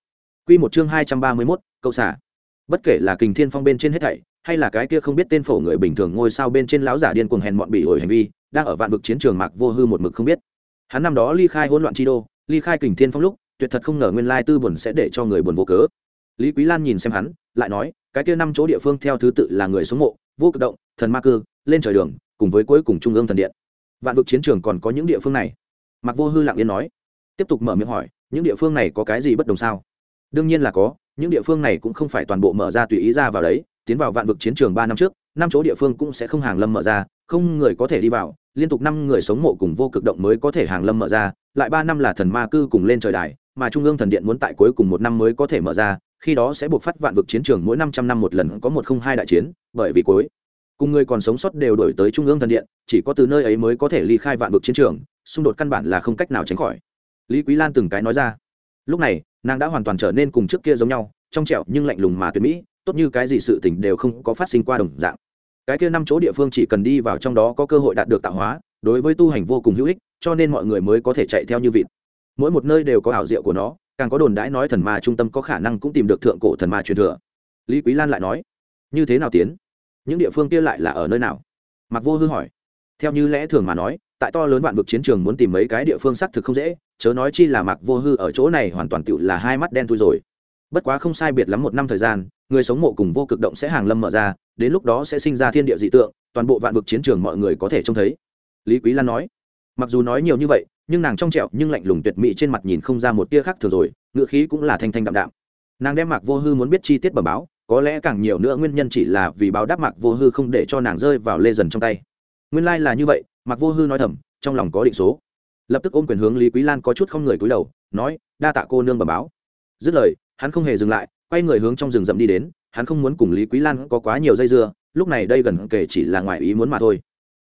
Quy một chương hai trăm ba mươi 231, câu xả. Bất kể là Kình Thiên Phong bên trên hết thảy, hay là cái kia không biết tên phổ người bình thường ngôi sao bên trên lão giả điên cuồng hèn mọn bị ổi hành vi, đang ở vạn vực chiến trường mạc vô hư một mực không biết. Hắn năm đó ly khai hỗn loạn chi đô, ly khai Kình Thiên Phong lúc, tuyệt thật không ngờ nguyên lai tư buồn sẽ để cho người buồn vô cớ. Lý quý lan nhìn xem hắn lại nói cái kia năm chỗ địa phương theo thứ tự là người sống mộ vô cực động thần ma cư lên trời đường cùng với cuối cùng trung ương thần điện. Vạn vực chiến trường còn có những địa phương này. Mặc vô hư lặng yên nói. Tiếp tục mở miệng hỏi những địa phương này có cái gì bất đồng sao? Đương nhiên là có những địa phương này cũng không phải toàn bộ mở ra tùy ý ra vào đấy tiến vào vạn vực chiến trường ba năm trước, năm chỗ địa phương cũng sẽ không hàng lâm mở ra, không người có thể đi vào, liên tục năm người sống mộ cùng vô cực động mới có thể hàng lâm mở ra, lại ba năm là thần ma cư cùng lên trời đài, mà trung ương thần điện muốn tại cuối cùng một năm mới có thể mở ra, khi đó sẽ buộc phát vạn vực chiến trường mỗi năm trăm năm một lần có một không hai đại chiến, bởi vì cuối cùng người còn sống sót đều đổi tới trung ương thần điện, chỉ có từ nơi ấy mới có thể ly khai vạn vực chiến trường, xung đột căn bản là không cách nào tránh khỏi. Lý quý lan từng cái nói ra, lúc này, nàng đã hoàn toàn trở nên cùng trước kia giống nhau, trong trẹo nhưng lạnh lùng mà tuyệt mỹ tốt như cái gì sự tình đều không có phát sinh qua đồng dạng. Cái kia năm chỗ địa phương chỉ cần đi vào trong đó có cơ hội đạt được tạo hóa, đối với tu hành vô cùng hữu ích, cho nên mọi người mới có thể chạy theo như vịt. Mỗi một nơi đều có ảo diệu của nó, càng có đồn đãi nói thần ma trung tâm có khả năng cũng tìm được thượng cổ thần ma truyền thừa. Lý quý lan lại nói, như thế nào tiến? Những địa phương kia lại là ở nơi nào? Mặc vô hư hỏi. Theo như lẽ thường mà nói, tại to lớn vạn vực chiến trường muốn tìm mấy cái địa phương xác thực không dễ, chớ nói chi là mặc vô hư ở chỗ này hoàn toàn tựu là hai mắt đen thui rồi. Bất quá không sai biệt lắm một năm thời gian người sống mộ cùng vô cực động sẽ hàng lâm mở ra, đến lúc đó sẽ sinh ra thiên địa dị tượng, toàn bộ vạn vực chiến trường mọi người có thể trông thấy. Lý quý lan nói. Mặc dù nói nhiều như vậy, nhưng nàng trong trẹo nhưng lạnh lùng tuyệt mỹ trên mặt nhìn không ra một tia khác thừa rồi, ngựa khí cũng là thanh thanh đạm đạm. Nàng đem mạc vô hư muốn biết chi tiết bẩm báo, có lẽ càng nhiều nữa nguyên nhân chỉ là vì báo đáp mạc vô hư không để cho nàng rơi vào lê dần trong tay. Nguyên lai、like、là như vậy, mạc vô hư nói thầm, trong lòng có định số. Lập tức ôm quyền hướng lý quý lan có chút không người cúi đầu, nói, đa tạ cô nương bẩm báo. Dứt lời, hắn không hề dừng lại quay người hướng trong rừng rậm đi đến, hắn không muốn cùng lý quý lan có quá nhiều dây dưa, lúc này đây gần kể chỉ là ngoài ý muốn mà thôi.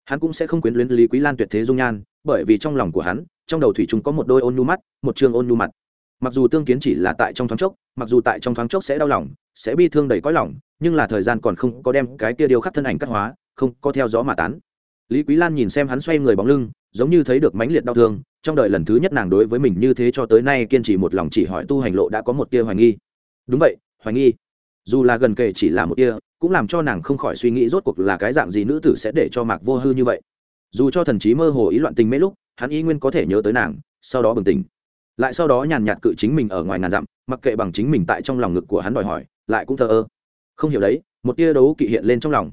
Hắn cũng sẽ không quyến luyến lý quý lan tuyệt thế dung nhan, bởi vì trong lòng của hắn, trong đầu thủy chúng có một đôi ôn nhu mắt, một trường ôn nhu mặt. Mặc dù tương kiến chỉ là tại trong thoáng chốc, mặc dù tại trong thoáng chốc sẽ đau lòng, sẽ bi thương đầy cõi lòng, nhưng là thời gian còn không có đem cái kia điều khắc thân ảnh cắt hóa, không có theo gió mà tán. Lý quý lan nhìn xem hắn xoay người bóng lưng, giống như thấy được mãnh liệt đau thương, trong đời lần thứ nhất nàng đối với mình như thế cho tới nay kiên trì một lòng chỉ hỏi tu hành lộ đã có một tia hoài nghi đúng vậy, hoài nghi. Dù là gần kề chỉ là một kia cũng làm cho nàng không khỏi suy nghĩ rốt cuộc là cái dạng gì nữ tử sẽ để cho mạc vô hư như vậy. Dù cho thần trí mơ hồ ý loạn tình mấy lúc, hắn y nguyên có thể nhớ tới nàng, sau đó bừng tỉnh. Lại sau đó nhàn nhạt cự chính mình ở ngoài ngàn dặm, mặc kệ bằng chính mình tại trong lòng ngực của hắn đòi hỏi, lại cũng thờ ơ. Không hiểu đấy, một tia đấu kỵ hiện lên trong lòng.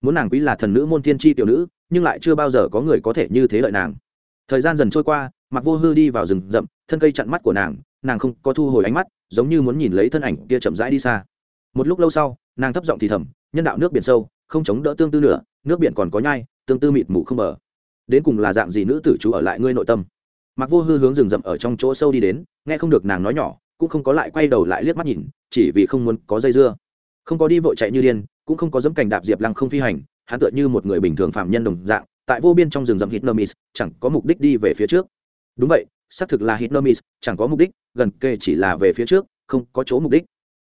Muốn nàng quý là thần nữ môn thiên tri tiểu nữ, nhưng lại chưa bao giờ có người có thể như thế lợi nàng. Thời gian dần trôi qua mặc vô hư đi vào rừng rậm, thân cây chặn mắt của nàng nàng không có thu hồi ánh mắt, giống như muốn nhìn lấy thân ảnh kia chậm rãi đi xa. Một lúc lâu sau, nàng thấp giọng thì thầm, nhân đạo nước biển sâu, không chống đỡ tương tư nữa nước biển còn có nhai, tương tư mịt mù không bờ. Đến cùng là dạng gì nữ tử chú ở lại ngươi nội tâm? Mặc vô hư hướng rừng rậm ở trong chỗ sâu đi đến, nghe không được nàng nói nhỏ, cũng không có lại quay đầu lại liếc mắt nhìn, chỉ vì không muốn có dây dưa. Không có đi vội chạy như điên, cũng không có dẫm cảnh đạp diệp lăng không phi hành, hắn tựa như một người bình thường phạm nhân đồng dạng, tại vô biên trong rừng rậm hitnomis chẳng có mục đích đi về phía trước. Đúng vậy xác thực là hitnomis chẳng có mục đích, gần kề chỉ là về phía trước, không có chỗ mục đích.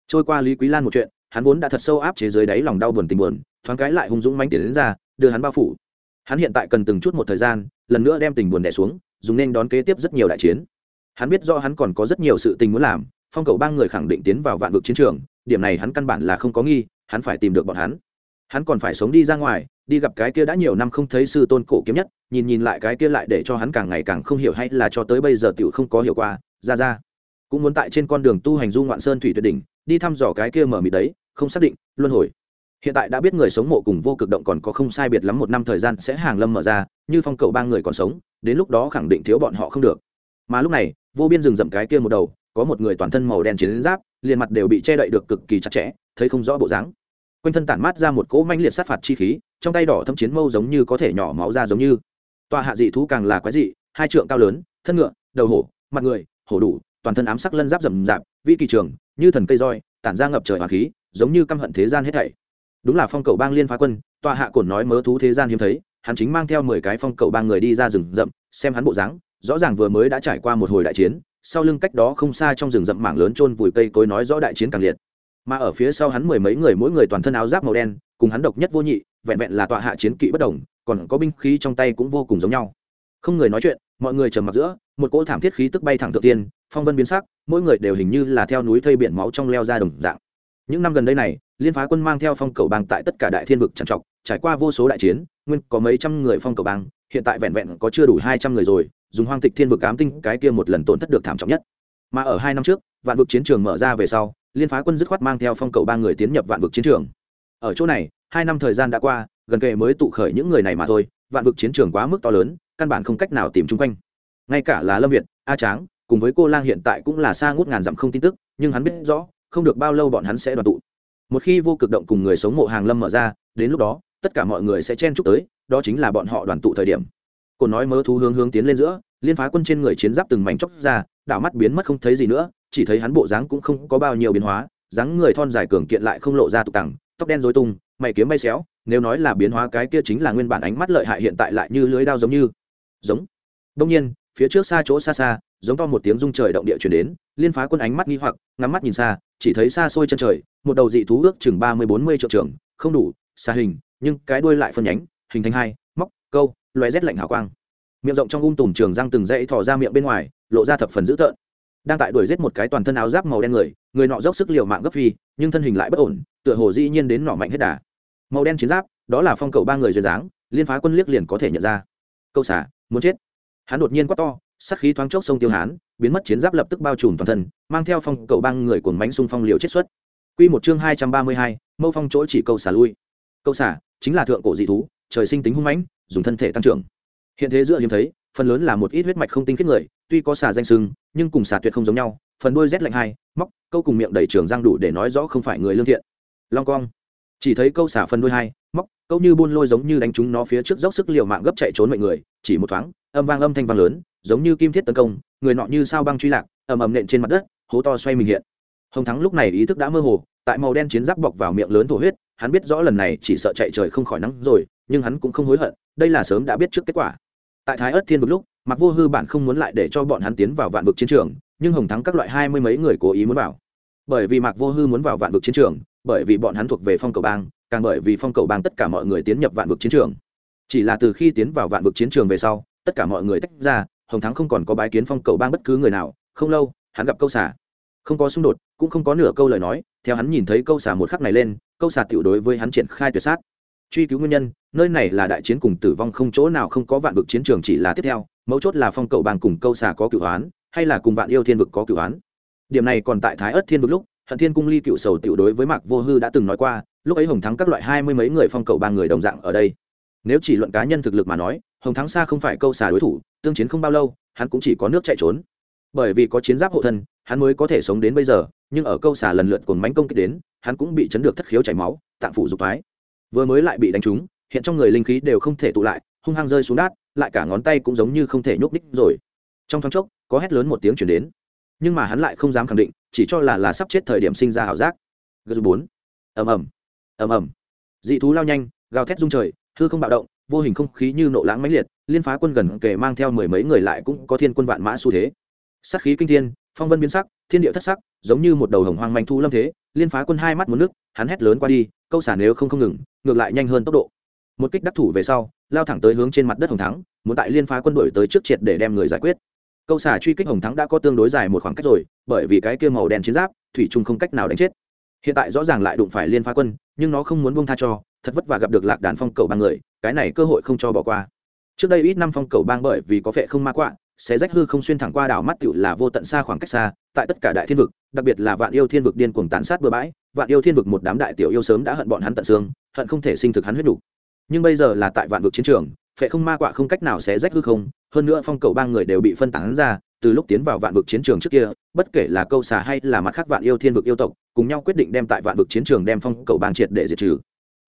Trôi qua lý quý lan một chuyện, hắn vốn đã thật sâu áp chế dưới đáy lòng đau buồn tình buồn, thoáng cái lại hung dũng manh tiền đến ra, đưa hắn bao phủ. Hắn hiện tại cần từng chút một thời gian, lần nữa đem tình buồn đẻ xuống, dùng nên đón kế tiếp rất nhiều đại chiến. Hắn biết do hắn còn có rất nhiều sự tình muốn làm, phong cầu ba người khẳng định tiến vào vạn vực chiến trường, điểm này hắn căn bản là không có nghi, hắn phải tìm được bọn hắn. Hắn còn phải sống đi ra ngoài, đi gặp cái kia đã nhiều năm không thấy sư tôn cổ kiếm nhất nhìn nhìn lại cái kia lại để cho hắn càng ngày càng không hiểu hay là cho tới bây giờ tiểu không có hiểu qua, ra ra. Cũng muốn tại trên con đường tu hành du ngoạn sơn thủy tuyệt đỉnh, đi thăm dò cái kia mở mịt đấy, không xác định, luân hồi. Hiện tại đã biết người sống mộ cùng vô cực động còn có không sai biệt lắm một năm thời gian sẽ hàng lâm mở ra, như phong cầu ba người còn sống, đến lúc đó khẳng định thiếu bọn họ không được. Mà lúc này, vô biên rừng rậm cái kia một đầu, có một người toàn thân màu đen chiến giáp, liền mặt đều bị che đậy được cực kỳ chặt chẽ, thấy không rõ bộ dáng. Quanh thân tản mát ra một cỗ manh liệt sát phạt chi khí, trong tay đỏ thâm chiến mâu giống như có thể nhỏ máu ra giống như tòa hạ dị thú càng là quái dị, hai trượng cao lớn, thân ngựa, đầu hổ, mặt người, hổ đủ, toàn thân ám sắc lân giáp rầm rạp, vĩ kỳ trường, như thần cây roi, tản ra ngập trời hoàng khí, giống như căm hận thế gian hết thảy. Đúng là phong cầu bang liên phá quân, tòa hạ cổn nói mớ thú thế gian hiếm thấy, hắn chính mang theo mười cái phong cầu bang người đi ra rừng rậm, xem hắn bộ dáng, rõ ràng vừa mới đã trải qua một hồi đại chiến, sau lưng cách đó không xa trong rừng rậm mảng lớn chôn vùi cây cối nói rõ đại chiến càng liệt. Mà ở phía sau hắn mười mấy người mỗi người toàn thân áo giáp màu đen, cùng hắn độc nhất vô nhị, vẹn vẹn là tọa hạ chiến kỵ bất đồng còn có binh khí trong tay cũng vô cùng giống nhau. Không người nói chuyện, mọi người trầm mặc giữa, một cỗ thảm thiết khí tức bay thẳng thượng tiên, phong vân biến sắc, mỗi người đều hình như là theo núi thây biển máu trong leo ra đồng dạng. Những năm gần đây này, liên phá quân mang theo phong cầu bang tại tất cả đại thiên vực trằn trọc, trải qua vô số đại chiến, nguyên có mấy trăm người phong cầu bang, hiện tại vẹn vẹn có chưa đủ hai trăm người rồi, dùng hoang tịch thiên vực ám tinh cái kia một lần tổn thất được thảm trọng nhất. Mà ở hai năm trước, vạn vực chiến trường mở ra về sau, liên phá quân dứt khoát mang theo phong cầu ba người tiến nhập vạn vực chiến trường. Ở chỗ này, hai năm thời gian đã qua gần kề mới tụ khởi những người này mà thôi, vạn vực chiến trường quá mức to lớn, căn bản không cách nào tìm chung quanh. Ngay cả là lâm việt, a tráng, cùng với cô lang hiện tại cũng là xa ngút ngàn dặm không tin tức, nhưng hắn biết rõ, không được bao lâu bọn hắn sẽ đoàn tụ. Một khi vô cực động cùng người sống mộ hàng lâm mở ra, đến lúc đó, tất cả mọi người sẽ chen chúc tới, đó chính là bọn họ đoàn tụ thời điểm. Cồn nói mớ thú hướng hướng tiến lên giữa, liên phá quân trên người chiến giáp từng mảnh chóc ra, đảo mắt biến mất không thấy gì nữa, chỉ thấy hắn bộ dáng cũng không có bao nhiêu biến hóa, dáng người thon dài cường kiện lại không lộ ra tục tằng, tóc đen dối tung mày kiếm bay xéo, nếu nói là biến hóa cái kia chính là nguyên bản ánh mắt lợi hại hiện tại lại như lưới đao giống như. Giống. Đông nhiên, phía trước xa chỗ xa xa, giống to một tiếng rung trời động địa chuyển đến, liên phá quân ánh mắt nghi hoặc, ngắm mắt nhìn xa, chỉ thấy xa xôi chân trời, một đầu dị thú ước chừng ba mươi bốn mươi triệu trường không đủ, xa hình, nhưng cái đuôi lại phân nhánh, hình thành hai, móc, câu loé rét lạnh hào quang. Miệng rộng trong um tùm trường răng từng dãy thò ra miệng bên ngoài, lộ ra thập phần dữ tợn đang tại đuổi giết một cái toàn thân áo giáp màu đen người người nọ dốc sức liều mạng gấp phi nhưng thân hình lại bất ổn tựa hồ dĩ nhiên đến nọ mạnh hết đà. Màu đen chiến giáp đó là phong cầu ba người duyên dáng liên phá quân liếc liền có thể nhận ra. Câu xả muốn chết. Hắn đột nhiên quát to sắc khí thoáng chốc sông tiêu hán biến mất chiến giáp lập tức bao trùm toàn thân mang theo phong cầu ba người cuồng bánh xung phong liều chết xuất. Quy một chương hai trăm ba mươi hai, mâu phong chỗ chỉ câu xả lui. Câu xả chính là thượng cổ dị thú trời sinh tính hung mãnh dùng thân thể tăng trưởng. Hiện thế giữa hiếm thấy phần lớn là một ít huyết mạch không tinh khiết người, tuy có xà danh sưng, nhưng cùng xà tuyệt không giống nhau, phần đuôi rét lạnh hai, móc, câu cùng miệng đầy trường răng đủ để nói rõ không phải người lương thiện. Long cong. Chỉ thấy câu xả phần đuôi hai, móc, câu như buôn lôi giống như đánh chúng nó phía trước dốc sức liều mạng gấp chạy trốn mọi người, chỉ một thoáng, âm vang âm thanh vang lớn, giống như kim thiết tấn công, người nọ như sao băng truy lạc, ầm ầm nện trên mặt đất, hố to xoay mình hiện. Hồng thắng lúc này ý thức đã mơ hồ, tại màu đen chiến giáp bọc vào miệng lớn thổ huyết, hắn biết rõ lần này chỉ sợ chạy trời không khỏi nắng rồi, nhưng hắn cũng không hối hận, đây là sớm đã biết trước kết quả tại thái ớt thiên vực lúc mặc vô hư bản không muốn lại để cho bọn hắn tiến vào vạn vực chiến trường, nhưng hồng thắng các loại hai mươi mấy người cố ý muốn vào. Bởi vì mạc vô hư muốn vào vạn vực chiến trường, bởi vì bọn hắn thuộc về phong cầu bang, càng bởi vì phong cầu bang tất cả mọi người tiến nhập vạn vực chiến trường. Chỉ là từ khi tiến vào vạn vực chiến trường về sau, tất cả mọi người tách ra, hồng thắng không còn có bái kiến phong cầu bang bất cứ người nào, không lâu, hắn gặp câu xả không có xung đột, cũng không có nửa câu lời nói, theo hắn nhìn thấy câu xả một khắc này lên, câu xả tiểu đối với hắn triển khai tuyệt sát. Truy cứu nguyên nhân nơi này là đại chiến cùng tử vong không chỗ nào không có vạn vực chiến trường chỉ là tiếp theo, mấu chốt là phong cầu bang cùng câu xà có cửu hoán, hay là cùng vạn yêu thiên vực có cửu hoán. Điểm này còn tại thái ớt thiên vực lúc, hận thiên cung ly cựu sầu tiểu đối với mạc vô hư đã từng nói qua, lúc ấy hồng thắng các loại hai mươi mấy người phong cầu ba người đồng dạng ở đây. Nếu chỉ luận cá nhân thực lực mà nói, hồng thắng xa không phải câu xà đối thủ, tương chiến không bao lâu, hắn cũng chỉ có nước chạy trốn. Bởi vì có chiến giáp hộ thân, hắn mới có thể sống đến bây giờ, nhưng ở câu xà lần lượt cùng mánh công kích đến, hắn cũng bị chấn được thất khiếu chảy máu, tạng phủ dục thoái. Vừa mới lại bị đánh trúng hiện trong người linh khí đều không thể tụ lại, hung hăng rơi xuống đát lại cả ngón tay cũng giống như không thể nhúc ních rồi. Trong thoáng chốc, có hét lớn một tiếng chuyển đến. Nhưng mà hắn lại không dám khẳng định, chỉ cho là là sắp chết thời điểm sinh ra ảo giác. Gờ bốn. Ầm ầm. Ầm ầm. Dị thú lao nhanh, gào thét rung trời, hư không bạo động, vô hình không khí như nộ lãng mãnh liệt, liên phá quân gần kề mang theo mười mấy người lại cũng có thiên quân vạn mã xu thế. Sắc khí kinh thiên, phong vân biến sắc, thiên địa thất sắc, giống như một đầu hồng hoang manh thu lâm thế, liên phá quân hai mắt một nước, hắn hét lớn qua đi, câu xả nếu không không ngừng, ngược lại nhanh hơn tốc độ một kích đắc thủ về sau, lao thẳng tới hướng trên mặt đất hồng thắng, muốn tại liên phá quân đội tới trước triệt để đem người giải quyết. Câu xả truy kích hồng thắng đã có tương đối dài một khoảng cách rồi, bởi vì cái kia màu đen chiến giáp, thủy trung không cách nào đánh chết. Hiện tại rõ ràng lại đụng phải liên phá quân, nhưng nó không muốn buông tha cho, thật vất vả gặp được lạc đàn phong cầu ba người, cái này cơ hội không cho bỏ qua. Trước đây ít năm phong cầu bang bởi vì có phệ không ma quạ sẽ rách hư không xuyên thẳng qua đảo mắt tựu là vô tận xa khoảng cách xa, tại tất cả đại thiên vực, đặc biệt là vạn yêu thiên vực điên cuồng tàn sát bừa bãi, vạn yêu thiên vực một đám đại tiểu yêu sớm đã hận bọn hắn tận xương, hận không thể sinh thực hắn huyết đủ nhưng bây giờ là tại vạn vực chiến trường, phệ không ma quạ không cách nào sẽ rách hư không, hơn nữa phong cầu ba người đều bị phân tán ra, từ lúc tiến vào vạn vực chiến trường trước kia, bất kể là câu xà hay là mặt khác vạn yêu thiên vực yêu tộc, cùng nhau quyết định đem tại vạn vực chiến trường đem phong cầu bang triệt để diệt trừ.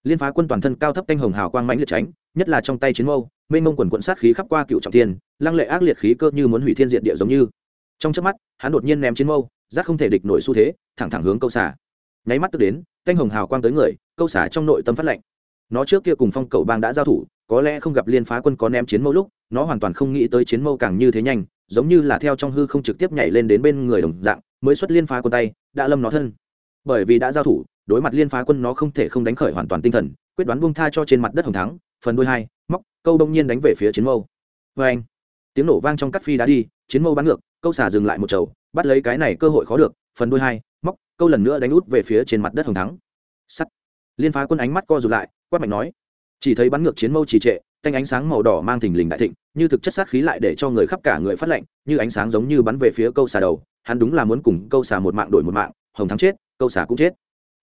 Liên phá quân toàn thân cao thấp canh hồng hào quang mãnh liệt tránh, nhất là trong tay chiến mâu, mênh mông quần quận sát khí khắp qua cựu trọng thiên, lăng lệ ác liệt khí cơ như muốn hủy thiên diệt địa giống như. Trong chớp mắt, hắn đột nhiên ném chiến mâu giác không thể địch nổi xu thế, thẳng thẳng hướng câu xả nháy mắt tức đến, canh hồng hào quang tới người, câu xả trong nội tâm phát lạnh nó trước kia cùng phong cầu bang đã giao thủ, có lẽ không gặp liên phá quân có ném chiến mâu lúc, nó hoàn toàn không nghĩ tới chiến mâu càng như thế nhanh, giống như là theo trong hư không trực tiếp nhảy lên đến bên người đồng dạng, mới xuất liên phá quân tay, đã lâm nó thân. Bởi vì đã giao thủ, đối mặt liên phá quân nó không thể không đánh khởi hoàn toàn tinh thần, quyết đoán buông tha cho trên mặt đất hồng thắng, phần đuôi hai, móc, câu đông nhiên đánh về phía chiến mâu. Vê anh tiếng nổ vang trong cắt phi đá đi, chiến mâu bắn ngược, câu xả dừng lại một chầu, bắt lấy cái này cơ hội khó được, phần đuôi hai, móc, câu lần nữa đánh út về phía trên mặt đất hồng thắng. Sắt! Liên phá quân ánh mắt co rụt lại, quát mạnh nói, chỉ thấy bắn ngược chiến mâu trì trệ, tanh ánh sáng màu đỏ mang thình lình đại thịnh, như thực chất sát khí lại để cho người khắp cả người phát lạnh, như ánh sáng giống như bắn về phía câu xà đầu, hắn đúng là muốn cùng câu xà một mạng đổi một mạng, hồng thắng chết, câu xà cũng chết.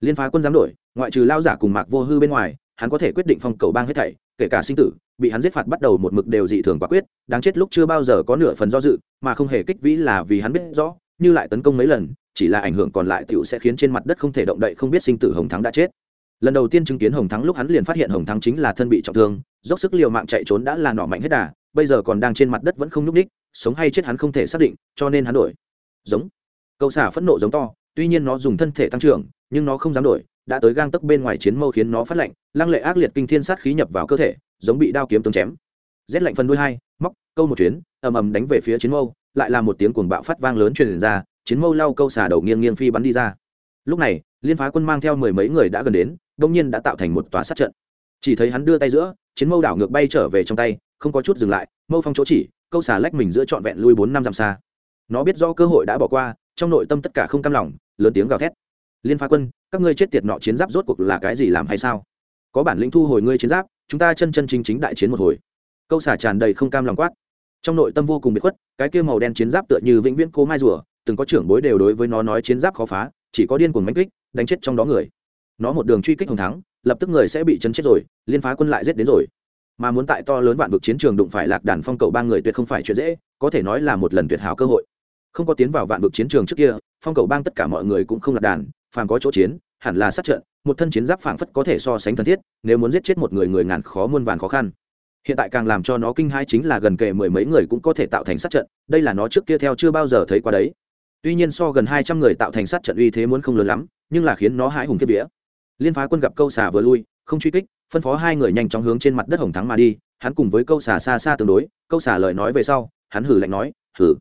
Liên phá quân dám đổi, ngoại trừ lao giả cùng mạc vô hư bên ngoài, hắn có thể quyết định phong cầu bang hết thảy, kể cả sinh tử, bị hắn giết phạt bắt đầu một mực đều dị thường quả quyết, đáng chết lúc chưa bao giờ có nửa phần do dự, mà không hề kích vĩ là vì hắn biết rõ, như lại tấn công mấy lần, chỉ là ảnh hưởng còn lại tiểu sẽ khiến trên mặt đất không thể động đậy không biết sinh tử hồng thắng đã chết lần đầu tiên chứng kiến hồng thắng lúc hắn liền phát hiện hồng thắng chính là thân bị trọng thương, dốc sức liều mạng chạy trốn đã là nọ mạnh hết đà, bây giờ còn đang trên mặt đất vẫn không nhúc ních sống hay chết hắn không thể xác định, cho nên hắn đổi. Giống. Câu xả phẫn nộ giống to, tuy nhiên nó dùng thân thể tăng trưởng, nhưng nó không dám đổi, đã tới gang tấc bên ngoài chiến mâu khiến nó phát lạnh, lăng lệ ác liệt kinh thiên sát khí nhập vào cơ thể, giống bị đao kiếm tương chém. Rét lạnh phần đuôi hai, móc, câu một chuyến, ầm ầm đánh về phía chiến mâu, lại là một tiếng cuồng bạo phát vang lớn truyền ra, chiến mâu lau câu xả đầu nghiêng nghiêng phi bắn đi ra. Lúc này liên phá quân mang theo mười mấy người đã gần đến đông nhiên đã tạo thành một tòa sát trận. Chỉ thấy hắn đưa tay giữa, chiến mâu đảo ngược bay trở về trong tay, không có chút dừng lại, mâu phong chỗ chỉ, câu xà lách mình giữa trọn vẹn lui bốn năm dặm xa. Nó biết do cơ hội đã bỏ qua, trong nội tâm tất cả không cam lòng, lớn tiếng gào thét. Liên phá quân, các ngươi chết tiệt nọ chiến giáp rốt cuộc là cái gì làm hay sao? Có bản lĩnh thu hồi ngươi chiến giáp, chúng ta chân chân chính chính đại chiến một hồi. Câu xà tràn đầy không cam lòng quát. Trong nội tâm vô cùng bị khuất, cái kia màu đen chiến giáp tựa như vĩnh viễn cố mai rùa, từng có trưởng bối đều đối với nó nói chiến giáp khó phá, chỉ có điên cuồng mánh kích đánh chết trong đó người. Nó một đường truy kích hồng thắng, lập tức người sẽ bị chấn chết rồi, liên phá quân lại giết đến rồi. Mà muốn tại to lớn vạn vực chiến trường đụng phải lạc đàn phong cầu ba người tuyệt không phải chuyện dễ, có thể nói là một lần tuyệt hảo cơ hội. Không có tiến vào vạn vực chiến trường trước kia, phong cầu bang tất cả mọi người cũng không lạc đàn, phàm có chỗ chiến, hẳn là sát trận, một thân chiến giáp phảng phất có thể so sánh thân thiết, nếu muốn giết chết một người người ngàn khó muôn vàn khó khăn. Hiện tại càng làm cho nó kinh hai chính là gần kề mười mấy người cũng có thể tạo thành sát trận, đây là nó trước kia theo chưa bao giờ thấy qua đấy. Tuy nhiên so gần hai trăm người tạo thành sát trận uy thế muốn không lớn lắm nhưng là khiến nó hãi hùng kiếp vía. Liên phá quân gặp câu xà vừa lui không truy kích phân phó hai người nhanh chóng hướng trên mặt đất hồng thắng mà đi hắn cùng với câu xà xa xa tương đối câu xà lời nói về sau hắn hử lạnh nói hử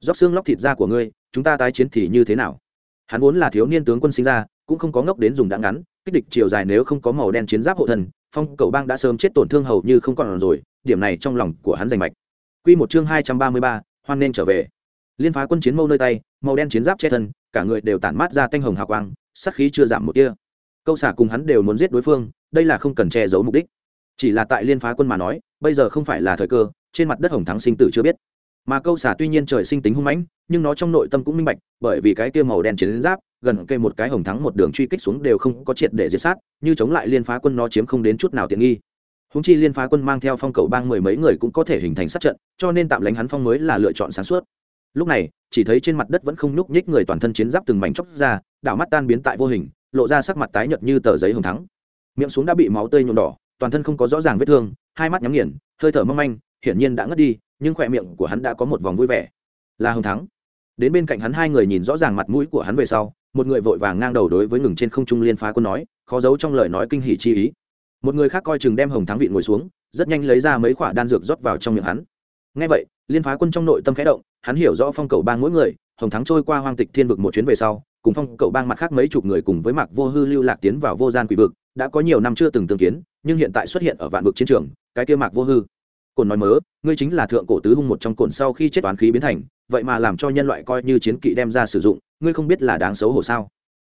rót xương lóc thịt ra của ngươi chúng ta tái chiến thì như thế nào? Hắn vốn là thiếu niên tướng quân sinh ra cũng không có ngốc đến dùng đạn ngắn kích địch chiều dài nếu không có màu đen chiến giáp hộ thần phong cầu bang đã sớm chết tổn thương hầu như không còn rồi điểm này trong lòng của hắn giành mạch. Quy một chương hai trăm ba mươi ba, hoan nên trở về. Liên phá quân chiến mâu nơi tay màu đen chiến giáp che thân cả người đều tản mát ra tanh hồng hào quang sát khí chưa giảm một tia. Câu xả cùng hắn đều muốn giết đối phương, đây là không cần che giấu mục đích. Chỉ là tại liên phá quân mà nói, bây giờ không phải là thời cơ, trên mặt đất hồng thắng sinh tử chưa biết. Mà câu xả tuy nhiên trời sinh tính hung mãnh, nhưng nó trong nội tâm cũng minh bạch, bởi vì cái kia màu đen chiến giáp, gần cây một cái hồng thắng một đường truy kích xuống đều không có triệt để diệt sát, như chống lại liên phá quân nó chiếm không đến chút nào tiện nghi. Húng chi liên phá quân mang theo phong cầu bang mười mấy người cũng có thể hình thành sát trận, cho nên tạm lánh hắn phong mới là lựa chọn sáng suốt. Lúc này chỉ thấy trên mặt đất vẫn không nhúc nhích người toàn thân chiến giáp từng mảnh chóc ra, đảo mắt tan biến tại vô hình, lộ ra sắc mặt tái nhợt như tờ giấy hồng thắng. Miệng xuống đã bị máu tươi nhuộm đỏ, toàn thân không có rõ ràng vết thương, hai mắt nhắm nghiền, hơi thở mong manh, hiển nhiên đã ngất đi, nhưng khỏe miệng của hắn đã có một vòng vui vẻ. Là hồng thắng. Đến bên cạnh hắn hai người nhìn rõ ràng mặt mũi của hắn về sau, một người vội vàng ngang đầu đối với ngừng trên không trung liên phá quân nói, khó giấu trong lời nói kinh hỉ chi ý. Một người khác coi chừng đem hồng thắng vị ngồi xuống, rất nhanh lấy ra mấy khoả đan dược rót vào trong miệng hắn. Ngay vậy, liên phá quân trong nội tâm khẽ động hắn hiểu rõ phong cầu bang mỗi người, hồng thắng trôi qua hoang tịch thiên vực một chuyến về sau, cùng phong cầu bang mặt khác mấy chục người cùng với mạc vô hư lưu lạc tiến vào vô gian quỷ vực, đã có nhiều năm chưa từng tương kiến, nhưng hiện tại xuất hiện ở vạn vực chiến trường, cái kia mạc vô hư. Cồn nói mớ, ngươi chính là thượng cổ tứ hung một trong cồn sau khi chết toán khí biến thành, vậy mà làm cho nhân loại coi như chiến kỵ đem ra sử dụng, ngươi không biết là đáng xấu hổ sao?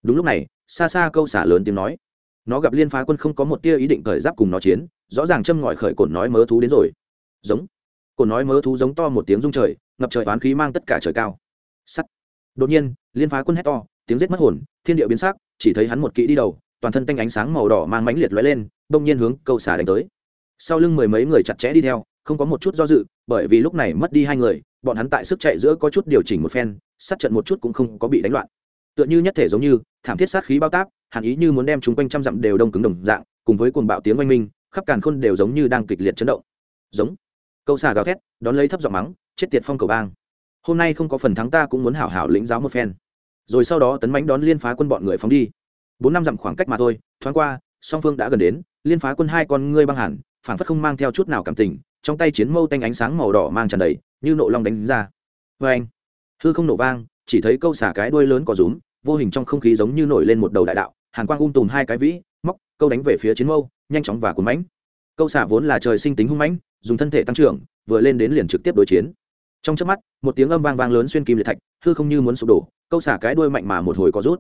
Đúng lúc này, xa xa câu xả lớn tiếng nói. Nó gặp liên phá quân không có một tia ý định khởi giáp cùng nó chiến, rõ ràng châm ngòi khởi cồn nói mớ thú đến rồi. Giống. Cồn nói mớ thú giống to một tiếng rung trời ngập trời toán khí mang tất cả trời cao. Sắt. Đột nhiên, liên phá quân hét to, tiếng giết mất hồn, thiên địa biến sắc, chỉ thấy hắn một kỹ đi đầu, toàn thân tanh ánh sáng màu đỏ mang mãnh liệt lóe lên đông nhiên hướng câu xả đánh tới. Sau lưng mười mấy người chặt chẽ đi theo, không có một chút do dự, bởi vì lúc này mất đi hai người, bọn hắn tại sức chạy giữa có chút điều chỉnh một phen, sát trận một chút cũng không có bị đánh loạn. Tựa như nhất thể giống như, thảm thiết sát khí bao tác hàn ý như muốn đem chúng quanh trăm dặm đều đông cứng đồng dạng, cùng với cuồng bạo tiếng oanh minh, khắp càn khôn đều giống như đang kịch liệt chấn động. Giống. Câu xà gào thét, đón lấy thấp giọng mắng chết tiệt phong cầu bang. Hôm nay không có phần thắng ta cũng muốn hảo hảo lĩnh giáo một phen. Rồi sau đó tấn mãnh đón liên phá quân bọn người phóng đi. Bốn năm dặm khoảng cách mà thôi, thoáng qua, song phương đã gần đến, liên phá quân hai con ngươi băng hẳn phản phất không mang theo chút nào cảm tình, trong tay chiến mâu tanh ánh sáng màu đỏ mang tràn đầy, như nộ long đánh ra. Vê anh. Hư không nổ vang, chỉ thấy câu xả cái đuôi lớn có rúm, vô hình trong không khí giống như nổi lên một đầu đại đạo, hàn quang ung tùm hai cái vĩ, móc, câu đánh về phía chiến mâu, nhanh chóng và cuốn mãnh. Câu xả vốn là trời sinh tính hung mãnh, dùng thân thể tăng trưởng, vừa lên đến liền trực tiếp đối chiến trong chớp mắt, một tiếng âm vang vang lớn xuyên kim liệt thạch, hư không như muốn sụp đổ, câu xả cái đuôi mạnh mà một hồi có rút.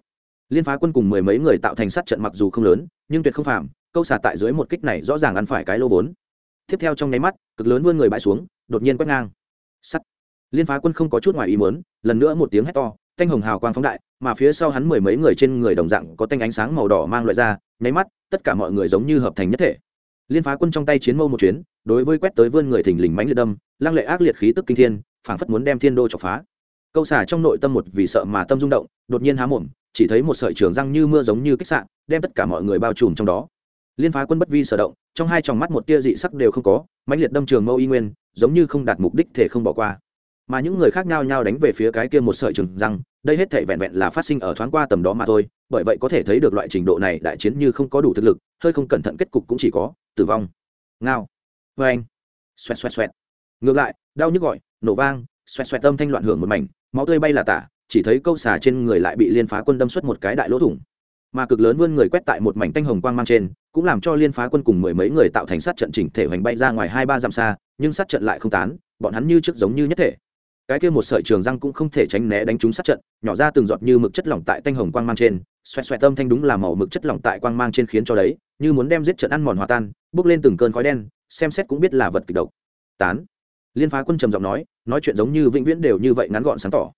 Liên phá quân cùng mười mấy người tạo thành sát trận mặc dù không lớn, nhưng tuyệt không phàm, câu xả tại dưới một kích này rõ ràng ăn phải cái lô vốn. Tiếp theo trong nháy mắt, cực lớn vươn người bãi xuống, đột nhiên quét ngang. Sắt. Liên phá quân không có chút ngoài ý muốn, lần nữa một tiếng hét to, thanh hồng hào quang phóng đại, mà phía sau hắn mười mấy người trên người đồng dạng có thanh ánh sáng màu đỏ mang loại ra, nháy mắt, tất cả mọi người giống như hợp thành nhất thể. Liên phá quân trong tay chiến mâu một chuyến, đối với quét tới vươn người thình lình mánh liệt đâm, lăng lệ ác liệt khí tức kinh thiên phảng phất muốn đem thiên đô chọc phá. Câu xả trong nội tâm một vì sợ mà tâm rung động, đột nhiên há mồm, chỉ thấy một sợi trường răng như mưa giống như kích sạn đem tất cả mọi người bao trùm trong đó. Liên phá quân bất vi sở động, trong hai tròng mắt một tia dị sắc đều không có, mãnh liệt đâm trường mâu y nguyên, giống như không đạt mục đích thể không bỏ qua. Mà những người khác nhau nhau đánh về phía cái kia một sợi trường răng, đây hết thể vẹn vẹn là phát sinh ở thoáng qua tầm đó mà thôi, bởi vậy có thể thấy được loại trình độ này đại chiến như không có đủ thực lực, hơi không cẩn thận kết cục cũng chỉ có, tử vong. Ngao. Vê anh xoẹt xoẹt xoẹt. Ngược lại, đau nhức gọi nổ vang, xoẹt xoẹt tâm thanh loạn hưởng một mảnh, máu tươi bay là tả, chỉ thấy câu xà trên người lại bị liên phá quân đâm xuất một cái đại lỗ thủng. Mà cực lớn vươn người quét tại một mảnh tanh hồng quang mang trên, cũng làm cho liên phá quân cùng mười mấy người tạo thành sát trận chỉnh thể hoành bay ra ngoài hai ba dặm xa, nhưng sát trận lại không tán, bọn hắn như trước giống như nhất thể. Cái kia một sợi trường răng cũng không thể tránh né đánh trúng sát trận, nhỏ ra từng giọt như mực chất lỏng tại tanh hồng quang mang trên, xoẹt xoẹt tâm thanh đúng là màu mực chất lỏng tại quang mang trên khiến cho đấy, như muốn đem giết trận ăn mòn hòa tan bốc lên từng cơn khói đen, xem xét cũng biết là vật kịch độc. Tán liên phá quân trầm giọng nói nói chuyện giống như vĩnh viễn đều như vậy ngắn gọn sáng tỏ.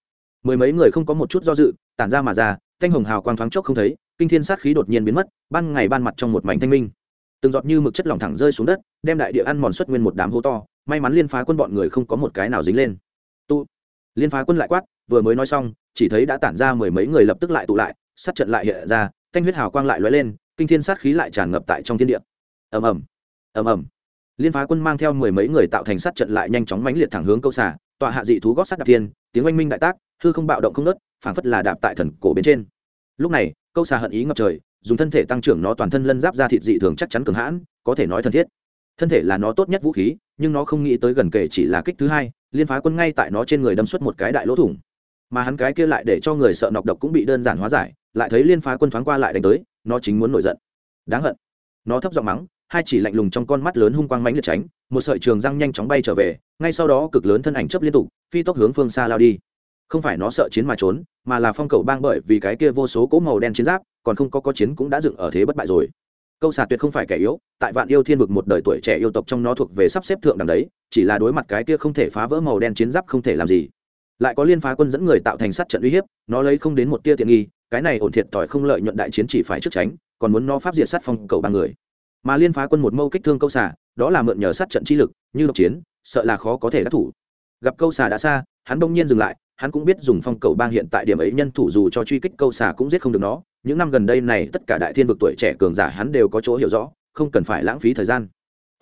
Mười mấy người không có một chút do dự, tản ra mà ra, thanh hồng hào quang thoáng chốc không thấy, kinh thiên sát khí đột nhiên biến mất, ban ngày ban mặt trong một mảnh thanh minh. Từng giọt như mực chất lỏng thẳng rơi xuống đất, đem đại địa ăn mòn xuất nguyên một đám hố to, may mắn liên phá quân bọn người không có một cái nào dính lên. Tụ liên phá quân lại quát, vừa mới nói xong, chỉ thấy đã tản ra mười mấy người lập tức lại tụ lại, sát trận lại hiện ra, thanh huyết hào quang lại lóe lên, kinh thiên sát khí lại tràn ngập tại trong thiên địa. Ầm ầm. Ầm ầm liên phá quân mang theo mười mấy người tạo thành sát trận lại nhanh chóng mãnh liệt thẳng hướng câu xả tọa hạ dị thú gót sắt đạp thiên, tiếng oanh minh đại tác, hư không bạo động không nớt phảng phất là đạp tại thần cổ bên trên. Lúc này, câu xà hận ý ngập trời, dùng thân thể tăng trưởng nó toàn thân lân giáp ra thịt dị thường chắc chắn cường hãn, có thể nói thân thiết. Thân thể là nó tốt nhất vũ khí, nhưng nó không nghĩ tới gần kể chỉ là kích thứ hai, liên phá quân ngay tại nó trên người đâm xuất một cái đại lỗ thủng. Mà hắn cái kia lại để cho người sợ nọc độc cũng bị đơn giản hóa giải, lại thấy liên phá quân thoáng qua lại đánh tới, nó chính muốn nổi giận. Đáng hận. Nó thấp giọng mắng hai chỉ lạnh lùng trong con mắt lớn hung quang mãnh liệt tránh, một sợi trường răng nhanh chóng bay trở về, ngay sau đó cực lớn thân ảnh chấp liên tục, phi tốc hướng phương xa lao đi. Không phải nó sợ chiến mà trốn, mà là phong cầu bang bởi vì cái kia vô số cỗ màu đen chiến giáp, còn không có có chiến cũng đã dựng ở thế bất bại rồi. Câu xà tuyệt không phải kẻ yếu, tại vạn yêu thiên vực một đời tuổi trẻ yêu tộc trong nó thuộc về sắp xếp thượng đẳng đấy, chỉ là đối mặt cái kia không thể phá vỡ màu đen chiến giáp không thể làm gì. Lại có liên phá quân dẫn người tạo thành sát trận uy hiếp, nó lấy không đến một tia tiện nghi, cái này ổn thiệt tỏi không lợi nhuận đại chiến chỉ phải trước tránh, còn muốn nó pháp diệt sát phong cầu ba người mà liên phá quân một mâu kích thương câu xà, đó là mượn nhờ sát trận chi lực, như độc chiến, sợ là khó có thể đắc thủ. Gặp câu xà đã xa, hắn bỗng nhiên dừng lại, hắn cũng biết dùng phong cầu bang hiện tại điểm ấy nhân thủ dù cho truy kích câu xà cũng giết không được nó. Những năm gần đây này, tất cả đại thiên vực tuổi trẻ cường giả hắn đều có chỗ hiểu rõ, không cần phải lãng phí thời gian.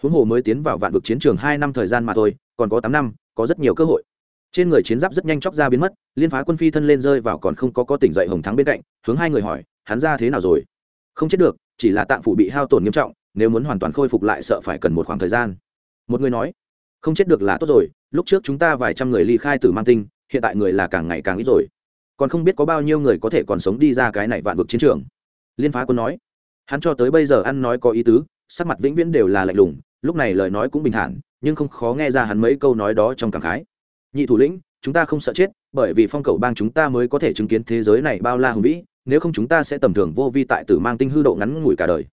Huống hồ mới tiến vào vạn vực chiến trường hai năm thời gian mà thôi, còn có tám năm, có rất nhiều cơ hội. Trên người chiến giáp rất nhanh chóc ra biến mất, liên phá quân phi thân lên rơi vào còn không có có tỉnh dậy hồng thắng bên cạnh, hướng hai người hỏi, hắn ra thế nào rồi? Không chết được, chỉ là tạng phủ bị hao tổn nghiêm trọng nếu muốn hoàn toàn khôi phục lại sợ phải cần một khoảng thời gian. Một người nói, không chết được là tốt rồi, lúc trước chúng ta vài trăm người ly khai từ mang tinh, hiện tại người là càng ngày càng ít rồi. Còn không biết có bao nhiêu người có thể còn sống đi ra cái này vạn vực chiến trường. Liên phá quân nói, hắn cho tới bây giờ ăn nói có ý tứ, sắc mặt vĩnh viễn đều là lạnh lùng, lúc này lời nói cũng bình thản, nhưng không khó nghe ra hắn mấy câu nói đó trong cảm khái. Nhị thủ lĩnh, chúng ta không sợ chết, bởi vì phong cầu bang chúng ta mới có thể chứng kiến thế giới này bao la hùng vĩ, nếu không chúng ta sẽ tầm thường vô vi tại tử mang tinh hư độ ngắn ngủi cả đời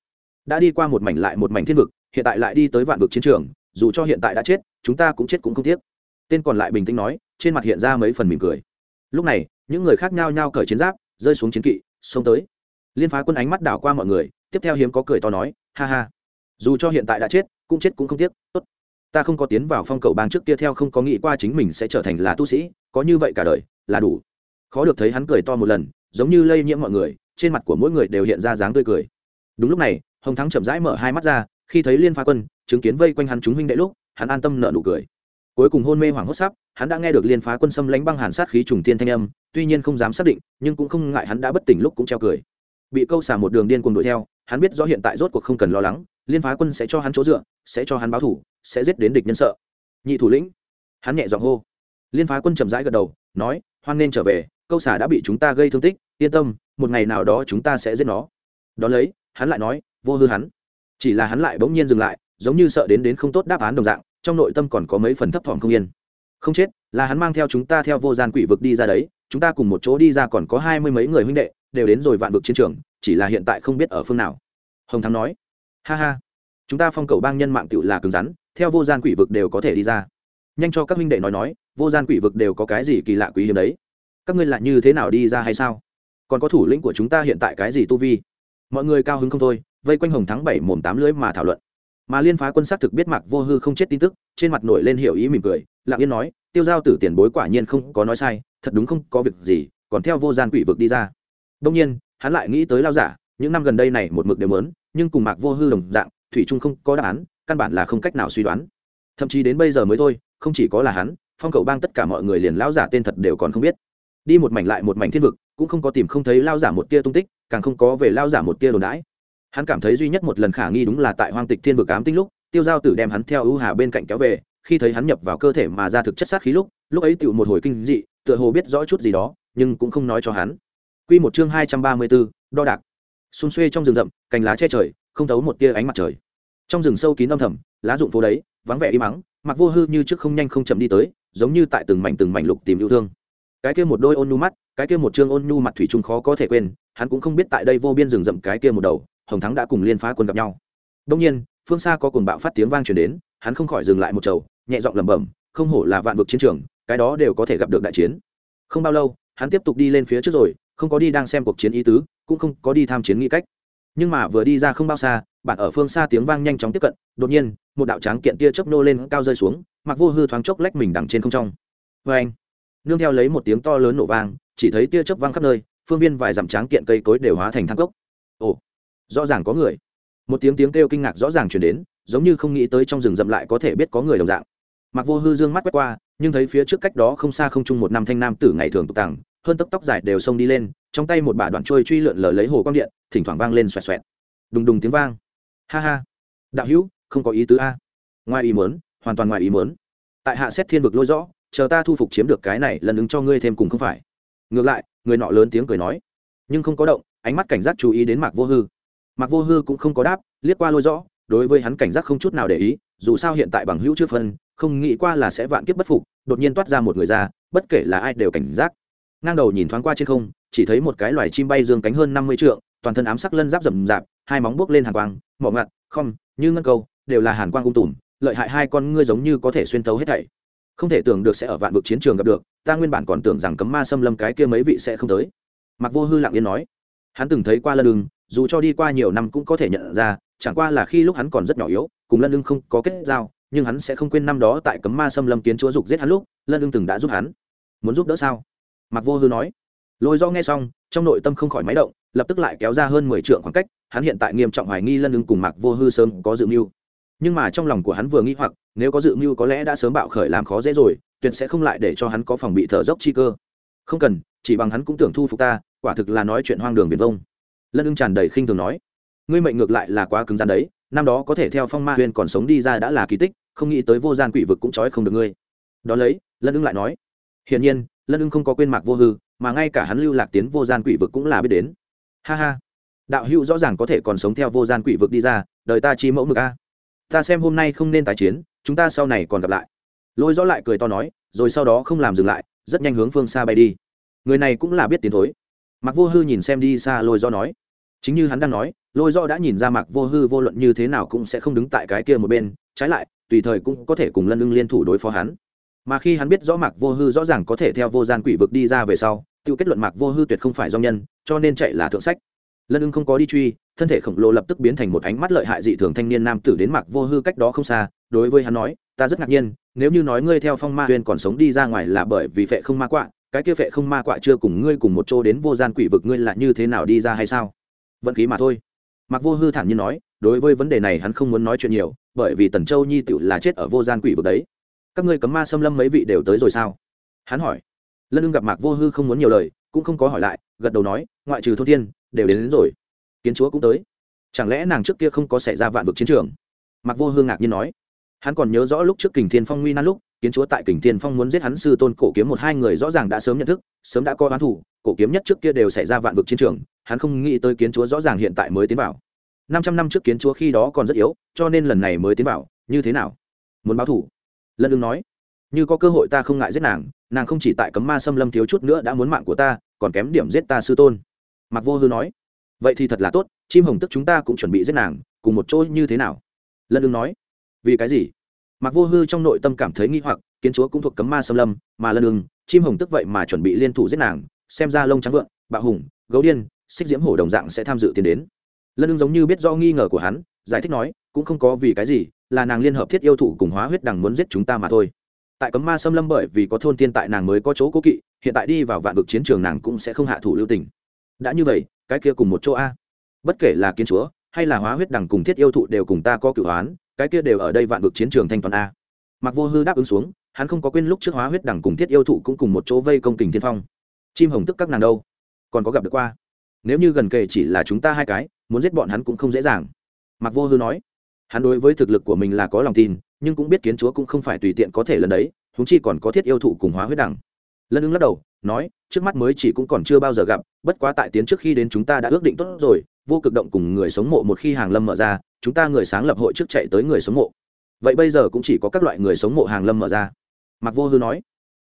đã đi qua một mảnh lại một mảnh thiên vực, hiện tại lại đi tới vạn vực chiến trường, dù cho hiện tại đã chết, chúng ta cũng chết cũng không tiếc. Tên còn lại bình tĩnh nói, trên mặt hiện ra mấy phần mỉm cười. Lúc này, những người khác nhao nhao cởi chiến giáp, rơi xuống chiến kỵ, xông tới. Liên phá quân ánh mắt đảo qua mọi người, tiếp theo hiếm có cười to nói, ha ha, dù cho hiện tại đã chết, cũng chết cũng không tiếc, tốt. Ta không có tiến vào phong cầu bang trước kia theo không có nghĩ qua chính mình sẽ trở thành là tu sĩ, có như vậy cả đời, là đủ. Khó được thấy hắn cười to một lần, giống như lây nhiễm mọi người, trên mặt của mỗi người đều hiện ra dáng tươi cười. Đúng lúc này hồng thắng chậm rãi mở hai mắt ra, khi thấy liên phá quân, chứng kiến vây quanh hắn chúng huynh đệ lúc, hắn an tâm nợ nụ cười. Cuối cùng hôn mê hoảng hốt sắp, hắn đã nghe được liên phá quân xâm lánh băng hàn sát khí trùng tiên thanh âm, tuy nhiên không dám xác định, nhưng cũng không ngại hắn đã bất tỉnh lúc cũng treo cười. Bị câu xả một đường điên cuồng đuổi theo, hắn biết rõ hiện tại rốt cuộc không cần lo lắng, liên phá quân sẽ cho hắn chỗ dựa, sẽ cho hắn báo thủ, sẽ giết đến địch nhân sợ. Nhị thủ lĩnh, hắn nhẹ giọng hô. Liên phá quân chậm rãi gật đầu, nói, hoan nên trở về, câu xả đã bị chúng ta gây thương tích, yên tâm, một ngày nào đó chúng ta sẽ giết nó. Đón lấy, hắn lại nói vô hư hắn. Chỉ là hắn lại bỗng nhiên dừng lại, giống như sợ đến đến không tốt đáp án đồng dạng, trong nội tâm còn có mấy phần thấp thỏm không yên. Không chết, là hắn mang theo chúng ta theo vô gian quỷ vực đi ra đấy, chúng ta cùng một chỗ đi ra còn có hai mươi mấy người huynh đệ, đều đến rồi vạn vực chiến trường, chỉ là hiện tại không biết ở phương nào. Hồng thắng nói, ha ha, chúng ta phong cầu bang nhân mạng tựu là cứng rắn, theo vô gian quỷ vực đều có thể đi ra. Nhanh cho các huynh đệ nói nói, vô gian quỷ vực đều có cái gì kỳ lạ quý hiếm đấy? Các ngươi là như thế nào đi ra hay sao? Còn có thủ lĩnh của chúng ta hiện tại cái gì tu vi? Mọi người cao hứng không thôi vây quanh hồng thắng bảy mồm tám lưới mà thảo luận. Mà liên phá quân xác thực biết mạc vô hư không chết tin tức, trên mặt nổi lên hiểu ý mỉm cười, lặng yên nói, tiêu giao tử tiền bối quả nhiên không có nói sai, thật đúng không có việc gì, còn theo vô gian quỷ vực đi ra. Đông nhiên, hắn lại nghĩ tới lao giả, những năm gần đây này một mực đều mớn nhưng cùng mạc vô hư đồng dạng, thủy trung không có đáp án, căn bản là không cách nào suy đoán. Thậm chí đến bây giờ mới thôi, không chỉ có là hắn, phong cầu bang tất cả mọi người liền lao giả tên thật đều còn không biết. Đi một mảnh lại một mảnh thiên vực, cũng không có tìm không thấy lao giả một tia tung tích, càng không có về lao giả một tia đồn đãi hắn cảm thấy duy nhất một lần khả nghi đúng là tại hoang tịch thiên vực ám tinh lúc tiêu giao tử đem hắn theo ưu hà bên cạnh kéo về khi thấy hắn nhập vào cơ thể mà ra thực chất sát khí lúc lúc ấy tựu một hồi kinh dị tựa hồ biết rõ chút gì đó nhưng cũng không nói cho hắn Quy một chương hai trăm ba mươi 234, đo đạc. Xung xuê trong rừng rậm, cành lá che trời, không thấu một tia ánh mặt trời. Trong rừng sâu kín âm thầm, lá rụng phố đấy, vắng vẻ im mắng, Mặc Vô Hư như trước không nhanh không chậm đi tới, giống như tại từng mảnh từng mảnh lục tìm yêu thương. Cái kia một đôi ôn nhu mắt, cái kia một chương ôn nhu mặt thủy chung khó có thể quên, hắn cũng không biết tại đây vô biên rừng rậm cái kia một đầu, Hồng Thắng đã cùng liên phá quân gặp nhau. đông nhiên, phương xa có cuồng bạo phát tiếng vang truyền đến, hắn không khỏi dừng lại một chầu, nhẹ giọng lẩm bẩm, không hổ là vạn vực chiến trường, cái đó đều có thể gặp được đại chiến. Không bao lâu, hắn tiếp tục đi lên phía trước rồi, không có đi đang xem cuộc chiến ý tứ cũng không có đi tham chiến nghĩ cách nhưng mà vừa đi ra không bao xa bạn ở phương xa tiếng vang nhanh chóng tiếp cận đột nhiên một đạo tráng kiện tia chớp nô lên cao rơi xuống mặc vô hư thoáng chốc lách mình đằng trên không trong vê anh nương theo lấy một tiếng to lớn nổ vang chỉ thấy tia chớp vang khắp nơi phương viên vài dặm tráng kiện cây cối đều hóa thành thang cốc ồ rõ ràng có người. Một tiếng tiếng kêu kinh ngạc rõ ràng chuyển đến, giống như không nghĩ tới trong rừng rậm lại có thể biết có người đồng dạng. Mặc vô hư dương mắt quét qua, nhưng thấy phía trước cách đó không xa không chung một năm thanh nam tử ngày thường tục tàng hơn tóc tóc dài đều xông đi lên, trong tay một bả đoạn trôi truy lượn lờ lấy hồ quang điện, thỉnh thoảng vang lên xoẹt xoẹt. Đùng đùng tiếng vang. Ha ha. Đạo hữu, không có ý tứ a. Ngoài ý mớn hoàn toàn ngoài ý mớn tại hạ xét thiên vực lôi rõ, chờ ta thu phục chiếm được cái này, lần ứng cho ngươi thêm cùng không phải. Ngược lại, người nọ lớn tiếng cười nói. Nhưng không có động, ánh mắt cảnh giác chú ý đến mạc vô hư mặc vô hư cũng không có đáp, liếc qua lôi rõ, đối với hắn cảnh giác không chút nào để ý, dù sao hiện tại bằng hữu chưa phân, không nghĩ qua là sẽ vạn kiếp bất phục, đột nhiên toát ra một người ra, bất kể là ai đều cảnh giác. Ngang đầu nhìn thoáng qua trên không, chỉ thấy một cái loài chim bay dương cánh hơn năm mươi trượng, toàn thân ám sắc lân giáp rậm rạp, hai móng buốc lên hàn quang, mỏ ngặt không như ngân câu, đều là hàn quang ung tùm, lợi hại hai con ngươi giống như có thể xuyên tấu hết thảy. Không thể tưởng được sẽ ở vạn vực chiến trường gặp được, ta nguyên bản còn tưởng rằng cấm ma xâm lâm cái kia mấy vị sẽ không tới. Mặc vô hư lặng yên nói. Hắn từng thấy qua lân đường dù cho đi qua nhiều năm cũng có thể nhận ra, chẳng qua là khi lúc hắn còn rất nhỏ yếu, cùng lân ưng không có kết giao, nhưng hắn sẽ không quên năm đó tại cấm ma xâm lâm kiến chúa dục giết hắn lúc, lân ưng từng đã giúp hắn. Muốn giúp đỡ sao? Mặc vô hư nói. Lôi do nghe xong, trong nội tâm không khỏi máy động, lập tức lại kéo ra hơn mười trượng khoảng cách, hắn hiện tại nghiêm trọng hoài nghi lân ưng cùng mặc vô hư sớm có dự mưu. Nhưng mà trong lòng của hắn vừa nghĩ hoặc, nếu có dự mưu có lẽ đã sớm bạo khởi làm khó dễ rồi, tuyệt sẽ không lại để cho hắn có phòng bị thở dốc chi cơ. Không cần, chỉ bằng hắn cũng tưởng thu phục ta, quả thực là nói chuyện hoang đường viền vông lân ưng tràn đầy khinh thường nói, ngươi mệnh ngược lại là quá cứng rắn đấy, năm đó có thể theo phong ma huyền còn sống đi ra đã là kỳ tích, không nghĩ tới vô gian quỷ vực cũng trói không được ngươi. Đó lấy, lân ưng lại nói, hiển nhiên, lân ưng không có quên mạc vô hư, mà ngay cả hắn lưu lạc tiến vô gian quỷ vực cũng là biết đến. Ha ha, đạo hữu rõ ràng có thể còn sống theo vô gian quỷ vực đi ra, đời ta chi mẫu mực a. Ta xem hôm nay không nên tái chiến, chúng ta sau này còn gặp lại. Lôi rõ lại cười to nói, rồi sau đó không làm dừng lại, rất nhanh hướng phương xa bay đi. Người này cũng là biết tiến thối. Mạc vô hư nhìn xem đi xa lôi do nói. Chính như hắn đang nói, lôi do đã nhìn ra Mạc vô hư vô luận như thế nào cũng sẽ không đứng tại cái kia một bên, trái lại, tùy thời cũng có thể cùng lân ưng liên thủ đối phó hắn. Mà khi hắn biết rõ mạc vô hư rõ ràng có thể theo vô gian quỷ vực đi ra về sau tự kết luận mạc vô hư tuyệt không phải do nhân, cho nên chạy là thượng sách. Lân ưng không có đi truy, thân thể khổng lồ lập tức biến thành một ánh mắt lợi hại dị thường thanh niên nam tử đến mạc vô hư cách đó không xa, đối với hắn nói, ta rất ngạc nhiên, nếu như nói ngươi theo phong ma huyền còn sống đi ra ngoài là bởi vì phệ không ma quạ cái kia phệ không ma quạ chưa cùng ngươi cùng một chỗ đến vô gian quỷ vực ngươi là như thế nào đi ra hay sao? Vận khí mà thôi. Mặc vô hư thản nhiên nói đối với vấn đề này hắn không muốn nói chuyện nhiều bởi vì tần châu nhi tựu là chết ở vô gian quỷ vực đấy. Các ngươi cấm ma xâm lâm mấy vị đều tới rồi sao? Hắn hỏi. Lân ưng gặp mạc vô hư không muốn nhiều lời cũng không có hỏi lại gật đầu nói ngoại trừ thô thiên đều đến, đến rồi. Kiến chúa cũng tới. Chẳng lẽ nàng trước kia không có xảy ra vạn vực chiến trường? Mạc vô hư ngạc nhiên nói. Hắn còn nhớ rõ lúc trước kình thiên phong nguy nan lúc kiến chúa tại kình thiên phong muốn giết hắn sư tôn cổ kiếm một hai người rõ ràng đã sớm nhận thức, sớm đã có oán thủ, cổ kiếm nhất trước kia đều xảy ra vạn vực chiến trường, hắn không nghĩ tới kiến chúa rõ ràng hiện tại mới tiến vào. Năm trăm năm trước kiến chúa khi đó còn rất yếu, cho nên lần này mới tiến vào, như thế nào? Muốn báo thủ. Lân ưng nói, như có cơ hội ta không ngại giết nàng nàng không chỉ tại cấm ma xâm lâm thiếu chút nữa đã muốn mạng của ta, còn kém điểm giết ta sư tôn. Mặc vô hư nói, vậy thì thật là tốt, chim hồng tức chúng ta cũng chuẩn bị giết nàng, cùng một chỗ như thế nào? Lân ưng nói, vì cái gì? Mặc vô hư trong nội tâm cảm thấy nghi hoặc, kiến chúa cũng thuộc cấm ma xâm lâm, mà lân đường chim hồng tức vậy mà chuẩn bị liên thủ giết nàng, xem ra lông trắng vượng bạo hùng, gấu điên, xích diễm hổ đồng dạng sẽ tham dự tiến đến. Lân đường giống như biết do nghi ngờ của hắn, giải thích nói, cũng không có vì cái gì, là nàng liên hợp thiết yêu thụ cùng hóa huyết đằng muốn giết chúng ta mà thôi. Tại cấm ma xâm lâm bởi vì có thôn tiên tại nàng mới có chỗ cố kỵ, hiện tại đi vào vạn vực chiến trường nàng cũng sẽ không hạ thủ lưu tình. Đã như vậy, cái kia cùng một chỗ a. Bất kể là kiến chúa, hay là hóa huyết đằng cùng thiết yêu thụ đều cùng ta có cửu hoán cái kia đều ở đây vạn vực chiến trường thanh toàn a. Mặc vô hư đáp ứng xuống, hắn không có quên lúc trước hóa huyết đằng cùng thiết yêu thụ cũng cùng một chỗ vây công kình thiên phong. Chim hồng tức các nàng đâu? Còn có gặp được qua? Nếu như gần kề chỉ là chúng ta hai cái, muốn giết bọn hắn cũng không dễ dàng. Mặc vô hư nói. Hắn đối với thực lực của mình là có lòng tin, nhưng cũng biết kiến chúa cũng không phải tùy tiện có thể lần đấy húng chi còn có thiết yêu thụ cùng hóa huyết đẳng. Lân ứng lắc đầu, nói, trước mắt mới chỉ cũng còn chưa bao giờ gặp, bất quá tại tiến trước khi đến chúng ta đã ước định tốt rồi vô cực động cùng người sống mộ một khi hàng lâm mở ra, chúng ta người sáng lập hội trước chạy tới người sống mộ. Vậy bây giờ cũng chỉ có các loại người sống mộ hàng lâm mở ra. Mặc vô hư nói.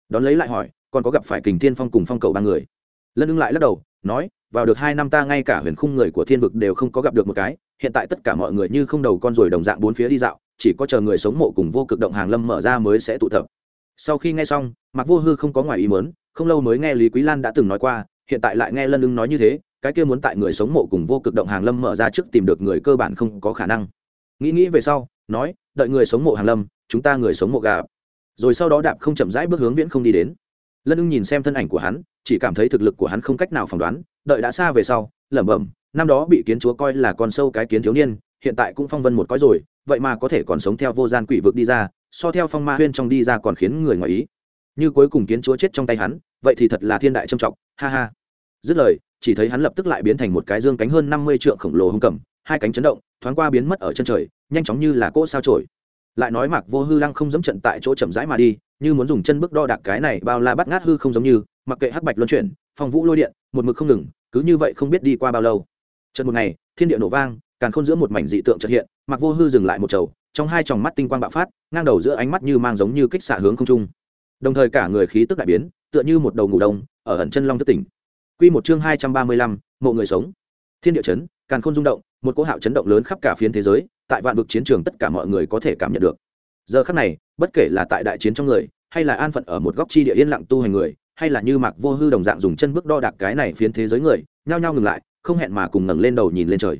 Đón lấy lại hỏi, còn có gặp phải kình thiên phong cùng phong cầu ba người? Lân ưng lại lắc đầu, nói, vào được hai năm ta ngay cả huyền khung người của thiên vực đều không có gặp được một cái, hiện tại tất cả mọi người như không đầu con ruồi đồng dạng bốn phía đi dạo, chỉ có chờ người sống mộ cùng vô cực động hàng lâm mở ra mới sẽ tụ tập. Sau khi nghe xong mặc vô hư không có ngoài ý mớn không lâu mới nghe lý quý lan đã từng nói qua, hiện tại lại nghe lân ưng nói như thế cái kia muốn tại người sống mộ cùng vô cực động hàng lâm mở ra trước tìm được người cơ bản không có khả năng. Nghĩ nghĩ về sau, nói, đợi người sống mộ hàng lâm, chúng ta người sống mộ gà rồi sau đó đạp không chậm rãi bước hướng viễn không đi đến. Lân ưng nhìn xem thân ảnh của hắn, chỉ cảm thấy thực lực của hắn không cách nào phỏng đoán, đợi đã xa về sau, lẩm bẩm, năm đó bị kiến chúa coi là con sâu cái kiến thiếu niên, hiện tại cũng phong vân một cõi rồi, vậy mà có thể còn sống theo vô gian quỷ vực đi ra, so theo phong ma huyên trong đi ra còn khiến người ngoài ý. Như cuối cùng kiến chúa chết trong tay hắn, vậy thì thật là thiên đại trầm trọng, ha ha. Dứt lời chỉ thấy hắn lập tức lại biến thành một cái dương cánh hơn năm mươi trượng khổng lồ hung cầm, hai cánh chấn động, thoáng qua biến mất ở chân trời, nhanh chóng như là cỗ sao trổi lại nói mạc vô hư lăng không dẫm trận tại chỗ chậm rãi mà đi, như muốn dùng chân bước đo đạc cái này bao la bắt ngát hư không giống như, mặc kệ hắc bạch luân chuyển, phong vũ lôi điện, một mực không ngừng, cứ như vậy không biết đi qua bao lâu. Trận một ngày, thiên địa nổ vang càng khôn giữa một mảnh dị tượng trật hiện mặc vô hư dừng lại một chầu, trong hai tròng mắt tinh quang bạo phát, ngang đầu giữa ánh mắt như mang giống như kích xạ hướng không trung. Đồng thời cả người khí tức đại biến, tựa như một đầu ngủ đông, ở ẩn chân long thất tỉnh quy một chương hai trăm ba mươi lăm mộ người sống. Thiên địa chấn càn khôn rung động một cỗ hạo chấn động lớn khắp cả phiến thế giới tại vạn vực chiến trường tất cả mọi người có thể cảm nhận được. Giờ khắc này bất kể là tại đại chiến trong người hay là an phận ở một góc chi địa yên lặng tu hành người hay là như mạc vô hư đồng dạng dùng chân bước đo đạc cái này phiến thế giới người nhao nhao ngừng lại không hẹn mà cùng ngẩng lên đầu nhìn lên trời.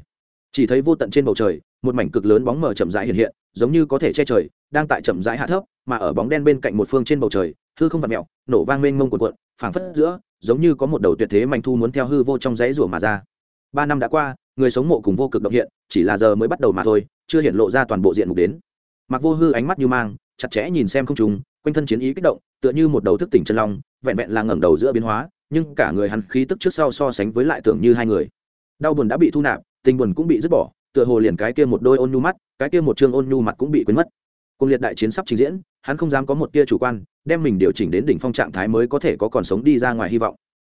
Chỉ thấy vô tận trên bầu trời một mảnh cực lớn bóng mờ chậm rãi hiện hiện giống như có thể che trời đang tại chậm rãi hạ thấp mà ở bóng đen bên cạnh một phương trên bầu trời hư không vặn mèo, nổ vang mênh mông cuộn cuộn phảng phất giữa giống như có một đầu tuyệt thế manh thu muốn theo hư vô trong dãy rủa mà ra. Ba năm đã qua, người sống mộ cùng vô cực động hiện, chỉ là giờ mới bắt đầu mà thôi, chưa hiện lộ ra toàn bộ diện mục đến. Mặc vô hư ánh mắt như mang, chặt chẽ nhìn xem không trùng quanh thân chiến ý kích động, tựa như một đầu thức tỉnh chân long, vẹn vẹn là ngẩng đầu giữa biến hóa, nhưng cả người hắn khí tức trước sau so sánh với lại tưởng như hai người. Đau buồn đã bị thu nạp, tình buồn cũng bị dứt bỏ, tựa hồ liền cái kia một đôi ôn nhu mắt, cái kia một chương ôn nhu mặt cũng bị quên mất. Cùng liệt đại chiến sắp trình diễn hắn không dám có một tia chủ quan, đem mình điều chỉnh đến đỉnh phong trạng thái mới có thể có còn sống đi ra ngoài hy vọng.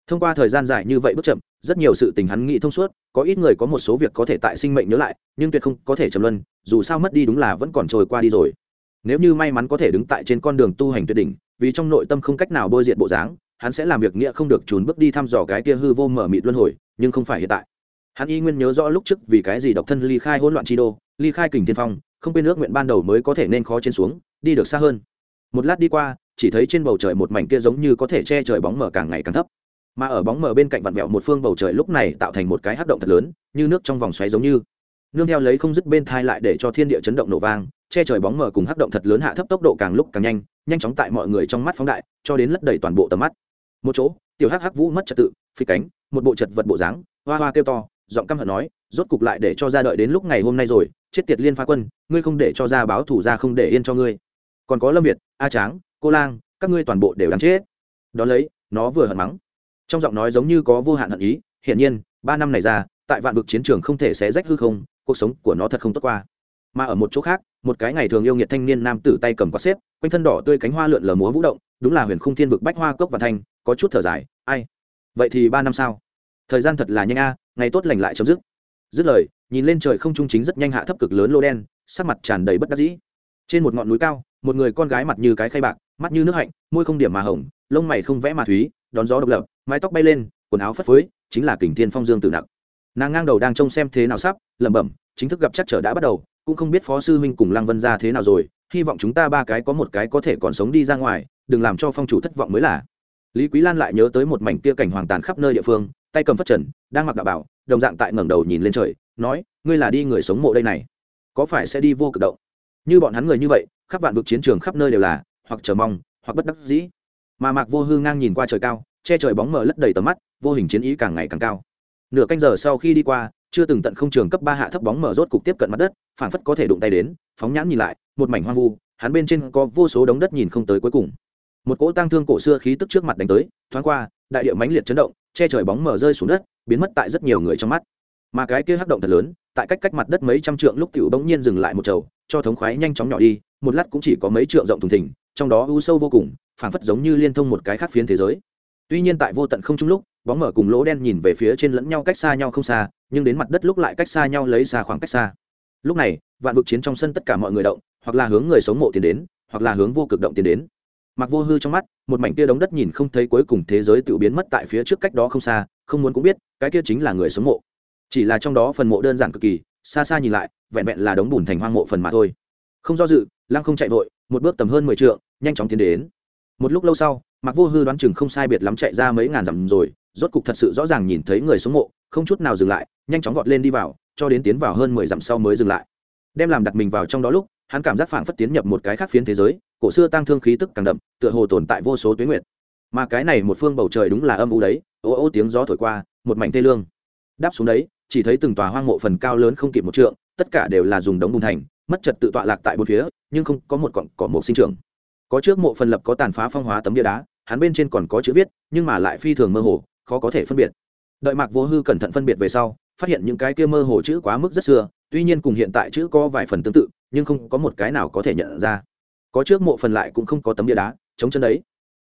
Thông qua thời gian dài như vậy bước chậm, rất nhiều sự tình hắn nghĩ thông suốt, có ít người có một số việc có thể tại sinh mệnh nhớ lại, nhưng tuyệt không có thể trầm luân, dù sao mất đi đúng là vẫn còn trôi qua đi rồi. Nếu như may mắn có thể đứng tại trên con đường tu hành tuyệt đỉnh, vì trong nội tâm không cách nào bôi diện bộ dáng, hắn sẽ làm việc nghĩa không được trốn bước đi thăm dò cái kia hư vô mở mịt luân hồi, nhưng không phải hiện tại. Hắn y nguyên nhớ rõ lúc trước vì cái gì độc thân ly khai hỗn loạn chi đô, ly khai kình thiên phong, không quên ước nguyện ban đầu mới có thể nên khó trên xuống đi được xa hơn. Một lát đi qua, chỉ thấy trên bầu trời một mảnh kia giống như có thể che trời bóng mờ càng ngày càng thấp. Mà ở bóng mờ bên cạnh vặn vẹo một phương bầu trời lúc này tạo thành một cái hát động thật lớn, như nước trong vòng xoáy giống như. Nương theo lấy không dứt bên thai lại để cho thiên địa chấn động nổ vang, che trời bóng mờ cùng hát động thật lớn hạ thấp tốc độ càng lúc càng nhanh nhanh chóng tại mọi người trong mắt phóng đại, cho đến lấp đầy toàn bộ tầm mắt. Một chỗ, tiểu hắc hắc vũ mất trật tự, phi cánh, một bộ chật vật bộ dáng, hoa hoa kêu to, giọng căm hận nói, rốt cục lại để cho ra đợi đến lúc ngày hôm nay rồi, chết tiệt liên phá quân, ngươi không để cho ra báo thủ ra không để yên cho ngươi còn có lâm việt, a tráng, cô lang, các ngươi toàn bộ đều đáng chết. Đ ó lấy, nó vừa hận mắng. Trong giọng nói giống như có vô hạn hận ý, hiển nhiên, ba năm này ra, tại vạn vực chiến trường không thể xé rách hư không, cuộc sống của nó thật không tốt qua. Mà ở một chỗ khác, một cái ngày thường yêu nghiệt thanh niên nam tử tay cầm quạt xếp, quanh thân đỏ tươi cánh hoa lượn lờ múa vũ động, đúng là huyền khung thiên vực bách hoa cốc và thanh, có chút thở dài, ai? Vậy thì ba năm sao? Thời gian thật là nhanh a, ngày tốt lành lại chấm dứt. Dứt lời, nhìn lên trời không trung chính rất nhanh hạ thấp cực lớn lô đen, sắc mặt tràn đầy bất đắc dĩ trên một ngọn núi cao, một người con gái mặt như cái khay bạc, mắt như nước hạnh, môi không điểm mà hồng, lông mày không vẽ mà thúy, đón gió độc lập, mái tóc bay lên, quần áo phất phới, chính là kình thiên phong dương tử nặc. Nàng ngang đầu đang trông xem thế nào sắp, lẩm bẩm, chính thức gặp chắc trở đã bắt đầu, cũng không biết phó sư huynh cùng lăng vân ra thế nào rồi, hy vọng chúng ta ba cái có một cái có thể còn sống đi ra ngoài, đừng làm cho phong chủ thất vọng mới là. Lý quý lan lại nhớ tới một mảnh kia cảnh hoàng tàn khắp nơi địa phương, tay cầm phất trần, đang mặc đạo bảo, đồng dạng tại ngẩng đầu nhìn lên trời, nói, ngươi là đi người sống mộ đây này, có phải sẽ đi vô cực động? Như bọn hắn người như vậy, khắp vạn vực chiến trường khắp nơi đều là, hoặc chờ mong, hoặc bất đắc dĩ. Mà mạc vô hư ngang nhìn qua trời cao, che trời bóng mờ lấp đầy tầm mắt, vô hình chiến ý càng ngày càng cao. Nửa canh giờ sau khi đi qua, chưa từng tận không trường cấp ba hạ thấp bóng mở rốt cục tiếp cận mặt đất, phảng phất có thể đụng tay đến, phóng nhãn nhìn lại, một mảnh hoang vu, hắn bên trên có vô số đống đất nhìn không tới cuối cùng. Một cỗ tang thương cổ xưa khí tức trước mặt đánh tới, thoáng qua, đại địa mãnh liệt chấn động, che trời bóng mở rơi xuống đất, biến mất tại rất nhiều người trong mắt mà cái kia hắc động thật lớn, tại cách cách mặt đất mấy trăm trượng lúc tiểu bỗng nhiên dừng lại một chầu cho thống khoái nhanh chóng nhỏ đi, một lát cũng chỉ có mấy trượng rộng thùng thình, trong đó u sâu vô cùng, phảng phất giống như liên thông một cái khác phiến thế giới. Tuy nhiên tại vô tận không trung lúc, bóng mở cùng lỗ đen nhìn về phía trên lẫn nhau cách xa nhau không xa, nhưng đến mặt đất lúc lại cách xa nhau lấy xa khoảng cách xa. Lúc này, vạn vực chiến trong sân tất cả mọi người động, hoặc là hướng người sống mộ tiến đến, hoặc là hướng vô cực động tiến đến. Mặc vô hư trong mắt, một mảnh kia đống đất nhìn không thấy cuối cùng thế giới tự biến mất tại phía trước cách đó không xa, không muốn cũng biết, cái kia chính là người sống mộ chỉ là trong đó phần mộ đơn giản cực kỳ, xa xa nhìn lại, vẹn vẹn là đống bùn thành hoang mộ phần mà thôi. Không do dự, lăng không chạy vội, một bước tầm hơn mười t nhanh chóng tiến đến. Một lúc lâu sau mặc vô hư đoán chừng không sai biệt lắm chạy ra mấy ngàn dặm rồi, rốt cục thật sự rõ ràng nhìn thấy người xuống mộ, không chút nào dừng lại, nhanh chóng vọt lên đi vào, cho đến tiến vào hơn mười dặm sau mới dừng lại. Đem làm đặt mình vào trong đó lúc, hắn cảm giác phảng phất tiến nhập một cái khác phiến thế giới, cổ xưa tăng thương khí tức càng đậm, tựa hồ tồn tại vô số tuyến nguyệt. Mà cái này một phương bầu trời đúng là âm u đấy, ô ô tiếng gió thổi qua, một mảnh tê lương. Đáp xuống đấy chỉ thấy từng tòa hoang mộ phần cao lớn không kịp một trượng, tất cả đều là dùng đống bùn thành, mất trật tự tọa lạc tại bốn phía, nhưng không có một cọn cỏ mộ sinh trưởng. Có trước mộ phần lập có tàn phá phong hóa tấm bia đá, hắn bên trên còn có chữ viết, nhưng mà lại phi thường mơ hồ, khó có thể phân biệt. Đợi mạc vô hư cẩn thận phân biệt về sau, phát hiện những cái kia mơ hồ chữ quá mức rất xưa, tuy nhiên cùng hiện tại chữ có vài phần tương tự, nhưng không có một cái nào có thể nhận ra. Có trước mộ phần lại cũng không có tấm bia đá chống chân đấy.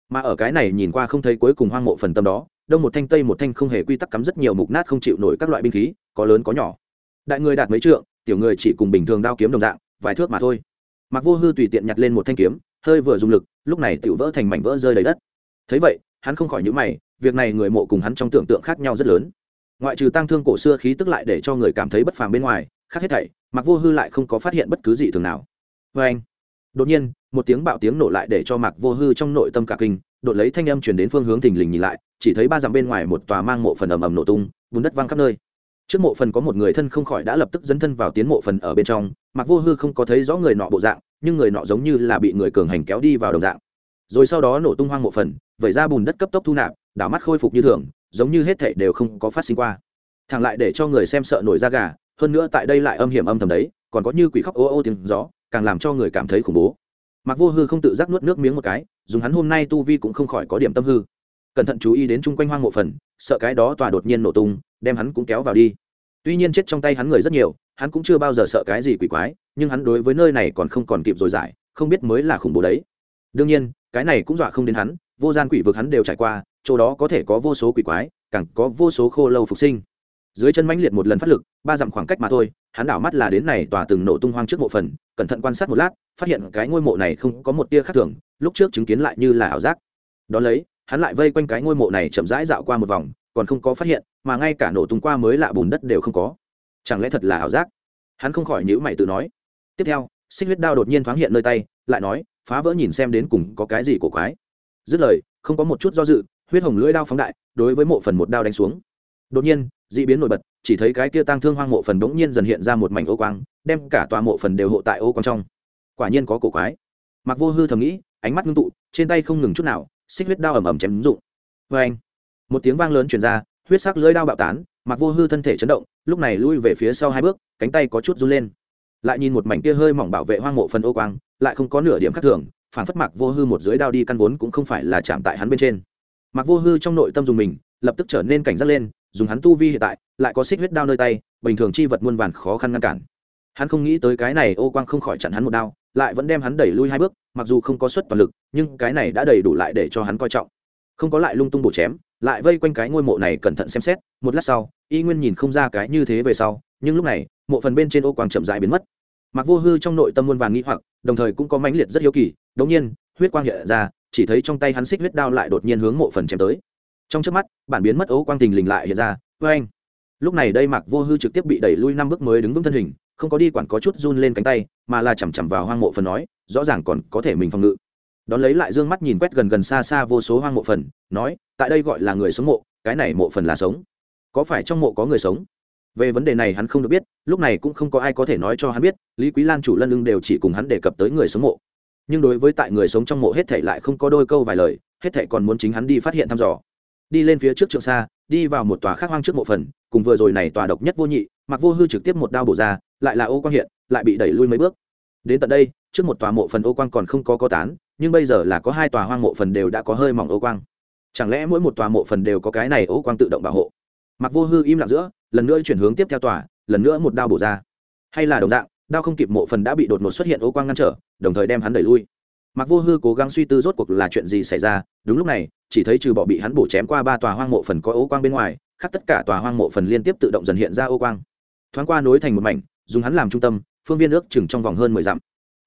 Mà ở cái này nhìn qua không thấy cuối cùng hoang mộ phần tâm đó đông một thanh tây một thanh không hề quy tắc cắm rất nhiều mục nát không chịu nổi các loại binh khí, có lớn có nhỏ. Đại người đạt mấy trượng, tiểu người chỉ cùng bình thường đao kiếm đồng dạng, vài thước mà thôi. Mặc vô hư tùy tiện nhặt lên một thanh kiếm, hơi vừa dùng lực, lúc này tự vỡ thành mảnh vỡ rơi đầy đất. Thấy vậy, hắn không khỏi nhữ mày, việc này người mộ cùng hắn trong tưởng tượng khác nhau rất lớn. Ngoại trừ tăng thương cổ xưa khí tức lại để cho người cảm thấy bất phàm bên ngoài, khác hết thảy mặc vô hư lại không có phát hiện bất cứ gì thường nào. Vê anh, đột nhiên, một tiếng bạo tiếng nổ lại để cho mặc vô hư trong nội tâm cả kinh, đột lấy thanh âm chuyển đến phương hướng thình lình nhìn lại chỉ thấy ba dặm bên ngoài một tòa mang mộ phần ầm ầm nổ tung, bùn đất văng khắp nơi. Trước mộ phần có một người thân không khỏi đã lập tức dấn thân vào tiến mộ phần ở bên trong, mặc vô hư không có thấy rõ người nọ bộ dạng, nhưng người nọ giống như là bị người cường hành kéo đi vào đồng dạng. Rồi sau đó nổ tung hoang mộ phần, vẩy ra bùn đất cấp tốc thu nạp, đảo mắt khôi phục như thường, giống như hết thảy đều không có phát sinh qua. Thẳng lại để cho người xem sợ nổi da gà, hơn nữa tại đây lại âm hiểm âm thầm đấy, còn có như quỷ khóc ô ô tiếng gió, càng làm cho người cảm thấy khủng bố. Mặc vô hư không tự giác nuốt nước miếng một cái, dùng hắn hôm nay tu vi cũng không khỏi có điểm tâm hư cẩn thận chú ý đến chung quanh hoang mộ phần, sợ cái đó tòa đột nhiên nổ tung, đem hắn cũng kéo vào đi. Tuy nhiên chết trong tay hắn người rất nhiều, hắn cũng chưa bao giờ sợ cái gì quỷ quái, nhưng hắn đối với nơi này còn không còn kịp rồi giải, không biết mới là khủng bố đấy. Đương nhiên, cái này cũng dọa không đến hắn, vô gian quỷ vực hắn đều trải qua, chỗ đó có thể có vô số quỷ quái, càng có vô số khô lâu phục sinh. Dưới chân mãnh liệt một lần phát lực, ba dặm khoảng cách mà thôi, hắn đảo mắt là đến này tòa từng nổ tung hoang trước mộ phần, cẩn thận quan sát một lát, phát hiện cái ngôi mộ này không có một tia khác thường, lúc trước chứng kiến lại như là ảo giác. Đón lấy hắn lại vây quanh cái ngôi mộ này chậm rãi dạo qua một vòng, còn không có phát hiện, mà ngay cả nổ tung qua mới lạ bùn đất đều không có. Chẳng lẽ thật là ảo giác? Hắn không khỏi nhữ mày tự nói. Tiếp theo, xích huyết đao đột nhiên thoáng hiện nơi tay, lại nói, phá vỡ nhìn xem đến cùng có cái gì của quái. Dứt lời, không có một chút do dự, huyết hồng lưỡi đao phóng đại, đối với mộ phần một đao đánh xuống. Đột nhiên d ị biến nổi bật, chỉ thấy cái kia tăng thương hoang mộ phần bỗng nhiên dần hiện ra một mảnh ô quang, đem cả tòa mộ phần đều hộ tại ô quang trong. Quả nhiên có cổ quái. Mặc vô hư thầm nghĩ, ánh mắt ngưng tụ, trên tay không ngừng chút nào xích huyết đao ầm ầm chém ứng dụng. Vê anh, một tiếng vang lớn chuyển ra, huyết sắc lưỡi đao bạo tán, mặc vô hư thân thể chấn động, lúc này lui về phía sau hai bước, cánh tay có chút run lên. Lại nhìn một mảnh kia hơi mỏng bảo vệ hoang mộ phần ô quang, lại không có nửa điểm khác thường, phản phất mặc vô hư một dưới đao đi căn vốn cũng không phải là chạm tại hắn bên trên. Mặc vô hư trong nội tâm dùng mình, lập tức trở nên cảnh giác lên, dùng hắn tu vi hiện tại, lại có xích huyết đao nơi tay, bình thường chi vật muôn vàn khó khăn ngăn cản. Hắn không nghĩ tới cái này ô quang không khỏi chặn hắn một đao lại vẫn đem hắn đẩy lui hai bước, mặc dù không có suất toàn lực, nhưng cái này đã đầy đủ lại để cho hắn coi trọng. Không có lại lung tung bổ chém, lại vây quanh cái ngôi mộ này cẩn thận xem xét, một lát sau, y nguyên nhìn không ra cái như thế về sau, nhưng lúc này, mộ phần bên trên ô quang chậm dại biến mất. Mặc vô hư trong nội tâm muôn vàng nghĩ hoặc, đồng thời cũng có mãnh liệt rất hiếu kỳ, đống nhiên, huyết quang hiện ra, chỉ thấy trong tay hắn xích huyết đao lại đột nhiên hướng mộ phần chém tới. Trong trước mắt, bản biến mất ấu quang tình lình lại hiện ra vê anh lúc này đây mặc vô hư trực tiếp bị đẩy lui năm bước mới đứng vững thân hình không có đi quản có chút run lên cánh tay, mà là chằm chằm vào hoang mộ phần nói, rõ ràng còn có thể mình phòng ngự. Đón lấy lại d ư ơ n g mắt nhìn quét gần gần xa xa vô số hoang mộ phần, nói, tại đây gọi là người sống mộ, cái này mộ phần là sống. Có phải trong mộ có người sống? Về vấn đề này hắn không được biết, lúc này cũng không có ai có thể nói cho hắn biết, lý quý lan chủ lân lưng đều chỉ cùng hắn đề cập tới người sống mộ. Nhưng đối với tại người sống trong mộ hết thể lại không có đôi câu vài lời, hết thể còn muốn chính hắn đi phát hiện thăm dò. Đi lên phía trước trượng xa, đi vào một tòa khác hoang trước mộ phần cùng vừa rồi này tòa độc nhất vô nhị mặc vô hư trực tiếp một đao bổ ra, lại là ô quang hiện, lại bị đẩy lui mấy bước. Đến tận đây, trước một tòa mộ phần ô quang còn không có có tán, nhưng bây giờ là có hai tòa hoang mộ phần đều đã có hơi mỏng ô quang. Chẳng lẽ mỗi một tòa mộ phần đều có cái này ô quang tự động bảo hộ? Mặc vô hư im lặng giữa, lần nữa chuyển hướng tiếp theo tòa, lần nữa một đao bổ ra. Hay là đồng dạng, đao không kịp mộ phần đã bị đột ngột xuất hiện ô quang ngăn trở, đồng thời đem hắn đẩy lui. Mặc vô hư cố gắng suy tư rốt cuộc là chuyện gì xảy ra, đúng lúc này, chỉ thấy trừ bỏ bị hắn bổ chém qua ba tòa hoang mộ phần có ô quang bên ngoài khác tất cả tòa hoang mộ phần liên tiếp tự động dần hiện ra ô quang. Thoáng qua nối thành một mảnh, dùng hắn làm trung tâm, phương viên ước chừng trong vòng hơn mười dặm.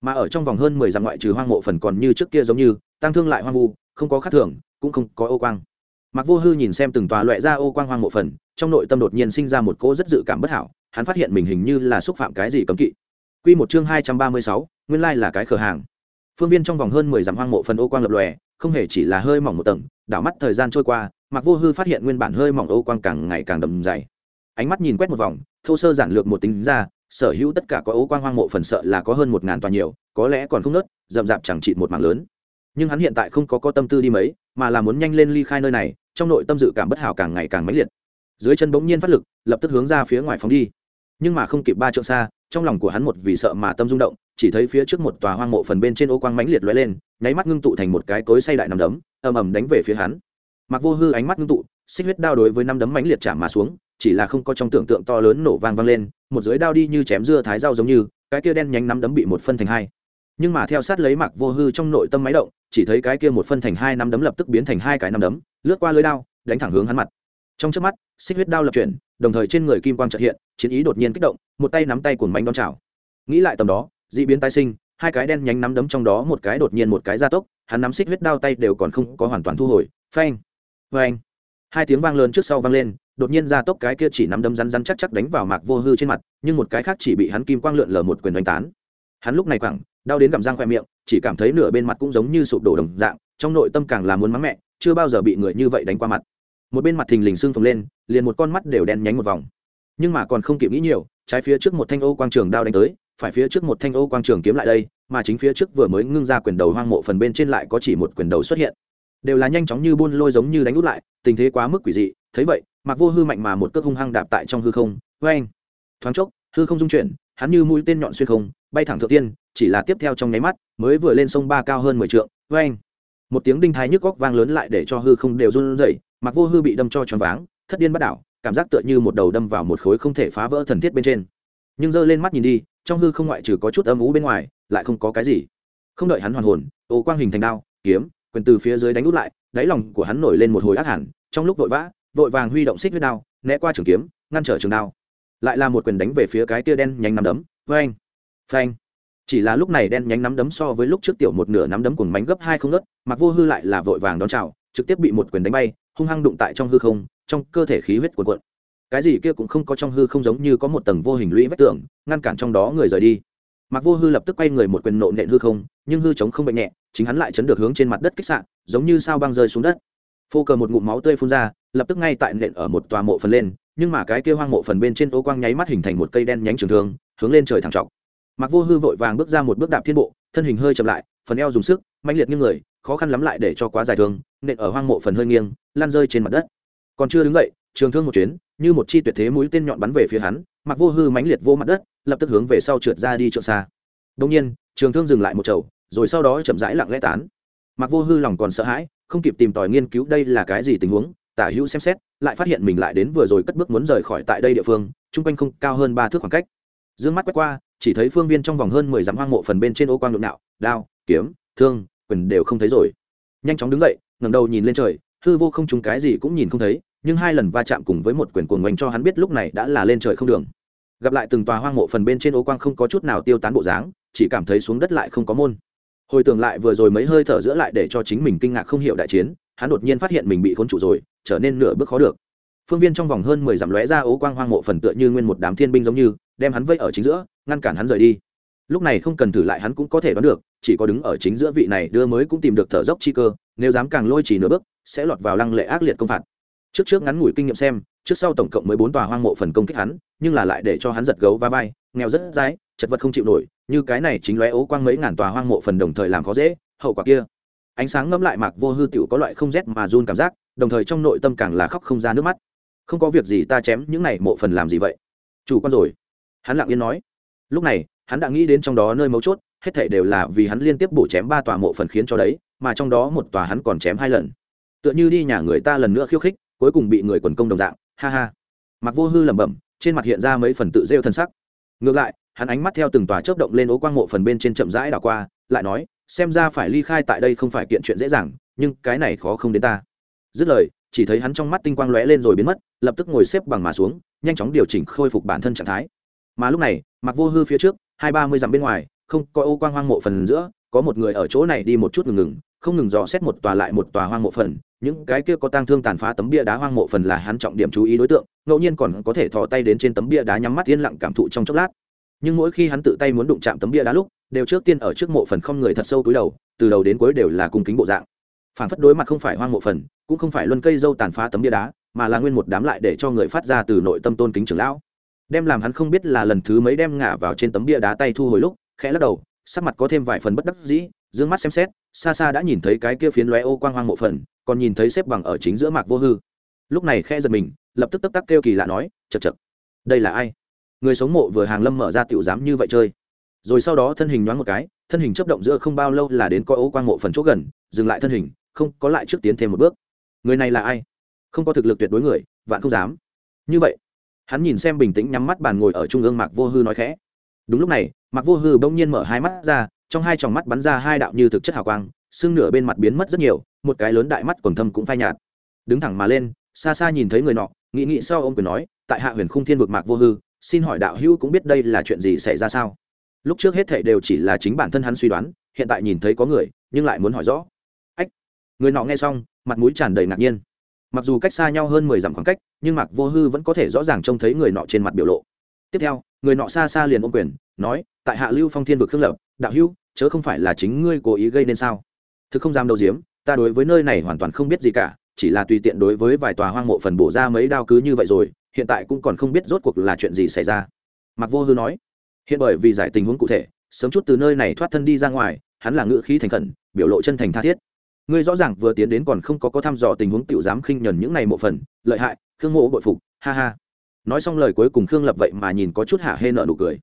Mà ở trong vòng hơn mười dặm ngoại trừ hoang mộ phần còn như trước kia giống như, tăng thương lại hoang vu, không có khắc thường, cũng không có ô quang. Mặc vô hư nhìn xem từng tòa loại ra ô quang hoang mộ phần, trong nội tâm đột nhiên sinh ra một cỗ rất dự cảm bất hảo, hắn phát hiện mình hình như là xúc phạm cái gì cấm kỵ. Quy một chương hai trăm ba mươi sáu, nguyên lai là cái cửa hàng. Phương viên trong vòng hơn mười dặm hoang mộ phần ô quang lập lòe, không hề chỉ là hơi mỏng một tầng, đảo mắt thời gian trôi qua mặc vô hư phát hiện nguyên bản hơi mỏng ô quang càng ngày càng đậm dày. Ánh mắt nhìn quét một vòng, thô sơ giản lược một tính ra, sở hữu tất cả có ấu quang hoang mộ phần sợ là có hơn một ngàn tòa nhiều, có lẽ còn không nớt, rậm rạp chẳng trị một mảng lớn. Nhưng hắn hiện tại không có có tâm tư đi mấy, mà là muốn nhanh lên ly khai nơi này, trong nội tâm dự cảm bất hảo càng ngày càng mãnh liệt. Dưới chân bỗng nhiên phát lực, lập tức hướng ra phía ngoài phóng đi. Nhưng mà không kịp ba trượng xa, trong lòng của hắn một vì sợ mà tâm rung động, chỉ thấy phía trước một tòa hoang mộ phần bên trên ô quang mãnh liệt lóe lên, nháy mắt ngưng tụ thành một cái cối say đại nằm đấm, ầm ầm đánh về phía hắn mặc vô hư ánh mắt ngưng tụ, xích huyết đao đối với năm đấm mánh liệt chạm mà xuống, chỉ là không có trong tưởng tượng to lớn nổ vang vang lên, một dưới đao đi như chém dưa thái rau giống như, cái kia đen nhánh nắm đấm bị một phân thành hai. Nhưng mà theo sát lấy mặc vô hư trong nội tâm máy động, chỉ thấy cái kia một phân thành hai nắm đấm lập tức biến thành hai cái nắm đấm, lướt qua lưới đao, đánh thẳng hướng hắn mặt. Trong trước mắt, xích huyết đao lập chuyển, đồng thời trên người kim quang trợt hiện, chiến ý đột nhiên kích động, một tay nắm tay cuồng bánh đón chảo nghĩ lại tầm đó, d ị biến tái sinh, hai cái đen nhánh nắm đấm trong đó một cái đột nhiên một cái gia tốc, hắn nắm xích huyết đao tay đều còn không có hoàn toàn thu hồi, phanh phanh hai tiếng vang lớn trước sau vang lên, đột nhiên ra tốc cái kia chỉ nắm đấm rắn rắn chắc chắc đánh vào mạc vô hư trên mặt, nhưng một cái khác chỉ bị hắn kim quang lượn lờ một quyền đánh tán. Hắn lúc này quẳng, đau đến gặm răng khoe miệng, chỉ cảm thấy nửa bên mặt cũng giống như sụp đổ đồng dạng, trong nội tâm càng là muốn mắng mẹ, chưa bao giờ bị người như vậy đánh qua mặt. Một bên mặt thình lình xương phồng lên, liền một con mắt đều đen nhánh một vòng. Nhưng mà còn không kịp nghĩ nhiều, trái phía trước một thanh ô quang trường đao đánh tới, phải phía trước một thanh ô quang trường kiếm lại đây, mà chính phía trước vừa mới ngưng ra quyền đầu hoang mộ phần bên trên lại có chỉ một quyền đầu xuất hiện đều là nhanh chóng như buôn lôi giống như đánh út lại, tình thế quá mức quỷ dị. Thấy vậy mặc vô hư mạnh mà một cước hung hăng đạp tại trong hư không. Vê anh thoáng chốc, hư không dung chuyển, hắn như mũi tên nhọn xuyên không, bay thẳng thượng tiên, chỉ là tiếp theo trong nháy mắt, mới vừa lên sông ba cao hơn mười trượng. Vê anh một tiếng đinh thái nhức góc vang lớn lại để cho hư không đều run rẩy mặc vô hư bị đâm cho tròn váng, thất điên bắt đảo, cảm giác tựa như một đầu đâm vào một khối không thể phá vỡ thần thiết bên trên. Nhưng giơ lên mắt nhìn đi, trong hư không ngoại trừ có chút âm ú bên ngoài, lại không có cái gì. Không đợi hắn hoàn hồn, ô quang hình thành đao, kiếm quyền từ phía dưới đánh út lại, đáy lòng của hắn nổi lên một hồi ác hẳn, trong lúc vội vã, vội vàng huy động xích huyết đao, né qua trường kiếm, ngăn trở trường đao. Lại là một quyền đánh về phía cái tia đen nhánh nắm đấm phanh phanh. Chỉ là lúc này đen nhánh nắm đấm so với lúc trước tiểu một nửa nắm đấm cùng bánh gấp hai không nớt mặc vô hư lại là vội vàng đón chào, trực tiếp bị một quyền đánh bay, hung hăng đụng tại trong hư không, trong cơ thể khí huyết cuồn cuộn. Cái gì kia cũng không có trong hư không giống như có một tầng vô hình lũy vách tường, ngăn cản trong đó người rời đi. Mặc vô hư lập tức quay người một quyền nộ nện hư không, nhưng hư chống không bệnh nhẹ chính hắn lại chấn được hướng trên mặt đất kích sạn giống như sao băng rơi xuống đất. Phô cờ một ngụm máu tươi phun ra, lập tức ngay tại nện ở một tòa mộ phần lên, nhưng mà cái kia hoang mộ phần bên trên ô quang nháy mắt hình thành một cây đen nhánh trường thương, hướng lên trời thẳng trọc. Mặc vô hư vội vàng bước ra một bước đạp thiên bộ, thân hình hơi chậm lại, phần eo dùng sức mạnh liệt như người, khó khăn lắm lại để cho quá dài thương, nện ở hoang mộ phần hơi nghiêng lan rơi trên mặt đất. Còn chưa đứng dậy, trường thương một chuyến, như một chi tuyệt thế mũi tên nhọn bắn về phía hắn mặc vô hư mãnh liệt vô mặt đất, lập tức hướng về sau trượt ra đi trượt xa. Đông nhiên, trường thương dừng lại một chầu rồi sau đó chậm rãi lặng lẽ tán. Mặc vô hư lòng còn sợ hãi, không kịp tìm tòi nghiên cứu đây là cái gì tình huống, tả hữu xem xét, lại phát hiện mình lại đến vừa rồi cất bước muốn rời khỏi tại đây địa phương, chung quanh không cao hơn ba thước khoảng cách. D ư ơ n g mắt quét qua, chỉ thấy phương viên trong vòng hơn mười dặm hoang mộ phần bên trên ô quang nhộn nạo, đao, kiếm, thương, quyền đều không thấy rồi. Nhanh chóng đứng dậy, ngẩng đầu nhìn lên trời, hư vô không trúng cái gì cũng nhìn không thấy, nhưng hai lần va chạm cùng với một quyền cuồng oanh cho hắn biết lúc này đã là lên trời không đường. Gặp lại từng tòa hoang mộ phần bên trên ô quang không có chút nào tiêu tán bộ dáng, chỉ cảm thấy xuống đất lại không có môn hồi tưởng lại vừa rồi mấy hơi thở giữa lại để cho chính mình kinh ngạc không hiểu đại chiến, hắn đột nhiên phát hiện mình bị khốn trụ rồi, trở nên nửa bước khó được. Phương viên trong vòng hơn mười dặm lóe ra ố quang hoang mộ phần tựa như nguyên một đám thiên binh giống như, đem hắn vây ở chính giữa, ngăn cản hắn rời đi. Lúc này không cần thử lại hắn cũng có thể đoán được, chỉ có đứng ở chính giữa vị này đưa mới cũng tìm được thở dốc chi cơ, nếu dám càng lôi chỉ nửa bước, sẽ lọt vào lăng lệ ác liệt công phạt. Trước trước ngắn ngủi kinh nghiệm xem, trước sau tổng cộng mới bốn tòa hoang mộ phần công kích hắn, nhưng là lại để cho hắn giật gấu va vai nghèo rất dái, chật vật không chịu nổi, như cái này chính lóe ố quang mấy ngàn tòa hoang mộ phần đồng thời làm khó dễ, hậu quả kia. Ánh sáng ngâm lại mạc vô hư tựu có loại không rét mà run cảm giác, đồng thời trong nội tâm càng là khóc không ra nước mắt. Không có việc gì ta chém những này mộ phần làm gì vậy? Chủ quan rồi. Hắn lặng yên nói. Lúc này, hắn đã nghĩ đến trong đó nơi mấu chốt, hết thảy đều là vì hắn liên tiếp bổ chém ba tòa mộ phần khiến cho đấy, mà trong đó một tòa hắn còn chém hai lần. Tựa như đi nhà người ta lần nữa khiêu khích, cuối cùng bị người quần công đồng dạng. Ha ha. Mặc vô hư lẩm bẩm, trên mặt hiện ra mấy phần tự rêu thân sắc ngược lại, hắn ánh mắt theo từng tòa chớp động lên ố quang mộ phần bên trên chậm rãi đảo qua, lại nói, xem ra phải ly khai tại đây không phải kiện chuyện dễ dàng, nhưng cái này khó không đến ta. Dứt lời, chỉ thấy hắn trong mắt tinh quang lóe lên rồi biến mất, lập tức ngồi xếp bằng mà xuống, nhanh chóng điều chỉnh khôi phục bản thân trạng thái. Mà lúc này, mặc vô hư phía trước, hai ba mươi dặm bên ngoài, không có ô quang hoang mộ phần giữa, có một người ở chỗ này đi một chút ngừng ngừng không ngừng dò xét một tòa lại một tòa hoang mộ phần, những cái kia có tang thương tàn phá tấm bia đá hoang mộ phần là hắn trọng điểm chú ý đối tượng, ngẫu nhiên còn có thể thò tay đến trên tấm bia đá nhắm mắt yên lặng cảm thụ trong chốc lát. Nhưng mỗi khi hắn tự tay muốn đụng chạm tấm bia đá lúc, đều trước tiên ở trước mộ phần không người thật sâu túi đầu, từ đầu đến cuối đều là cung kính bộ dạng. Phản phất đối mặt không phải hoang mộ phần, cũng không phải luân cây dâu tàn phá tấm bia đá, mà là nguyên một đám lại để cho người phát ra từ nội tâm tôn kính trưởng lão. Đem làm hắn không biết là lần thứ mấy đem ngả vào trên tấm bia đá tay thu hồi lúc, khẽ lắc đầu, sắc mặt có thêm vài phần bất đắc dĩ d ư ơ n g mắt xem xét, xa xa đã nhìn thấy cái kia phiến lóe ô quang hoang mộ phần, còn nhìn thấy xếp bằng ở chính giữa mạc vô hư. Lúc này khe giật mình, lập tức tấp tắc kêu kỳ lạ nói chật chật đây là ai? Người sống mộ vừa hàng lâm mở ra tiểu dám như vậy chơi. Rồi sau đó thân hình nhoáng một cái, thân hình chấp động giữa không bao lâu là đến coi ô quang mộ phần chỗ gần, dừng lại thân hình, không có lại trước tiến thêm một bước. Người này là ai? Không có thực lực tuyệt đối người, vạn không dám. Như vậy, hắn nhìn xem bình tĩnh nhắm mắt bàn ngồi ở trung ương mạc vô hư nói khẽ. Đúng lúc này, mạc vô hư bỗng nhiên mở hai mắt ra trong hai tròng mắt bắn ra hai đạo như thực chất hào quang, xương nửa bên mặt biến mất rất nhiều, một cái lớn đại mắt quần thâm cũng phai nhạt. Đứng thẳng mà lên, xa xa nhìn thấy người nọ, nghĩ nghĩ sau ông quyền nói, tại hạ huyền khung thiên vực mạc vô hư, xin hỏi đạo hữu cũng biết đây là chuyện gì xảy ra sao? Lúc trước hết thệ đều chỉ là chính bản thân hắn suy đoán, hiện tại nhìn thấy có người, nhưng lại muốn hỏi rõ. Ách! Người nọ nghe xong, mặt mũi tràn đầy ngạc nhiên. Mặc dù cách xa nhau hơn mười dặm khoảng cách, nhưng mạc vô hư vẫn có thể rõ ràng trông thấy người nọ trên mặt biểu lộ. Tiếp theo, người nọ xa xa liền ôm quyền, nói, tại hạ lưu phong thiên vực khương lập, đạo hữu chớ không phải là chính ngươi cố ý gây nên sao? Thực không dám đâu diếm ta đối với nơi này hoàn toàn không biết gì cả, chỉ là tùy tiện đối với vài tòa hoang mộ phần bổ ra mấy đao cứ như vậy rồi, hiện tại cũng còn không biết rốt cuộc là chuyện gì xảy ra. Mặc vô hư nói. Hiện bởi vì giải tình huống cụ thể, sớm chút từ nơi này thoát thân đi ra ngoài, hắn là ngự khí thành khẩn, biểu lộ chân thành tha thiết. Ngươi rõ ràng vừa tiến đến còn không có có thăm dò tình huống tiểu dám khinh nhẫn những này mộ phần, lợi hại, khương mộ bội phục, ha ha. Nói xong lời cuối cùng khương lập vậy mà nhìn có chút hạ hê nợ nụ cười.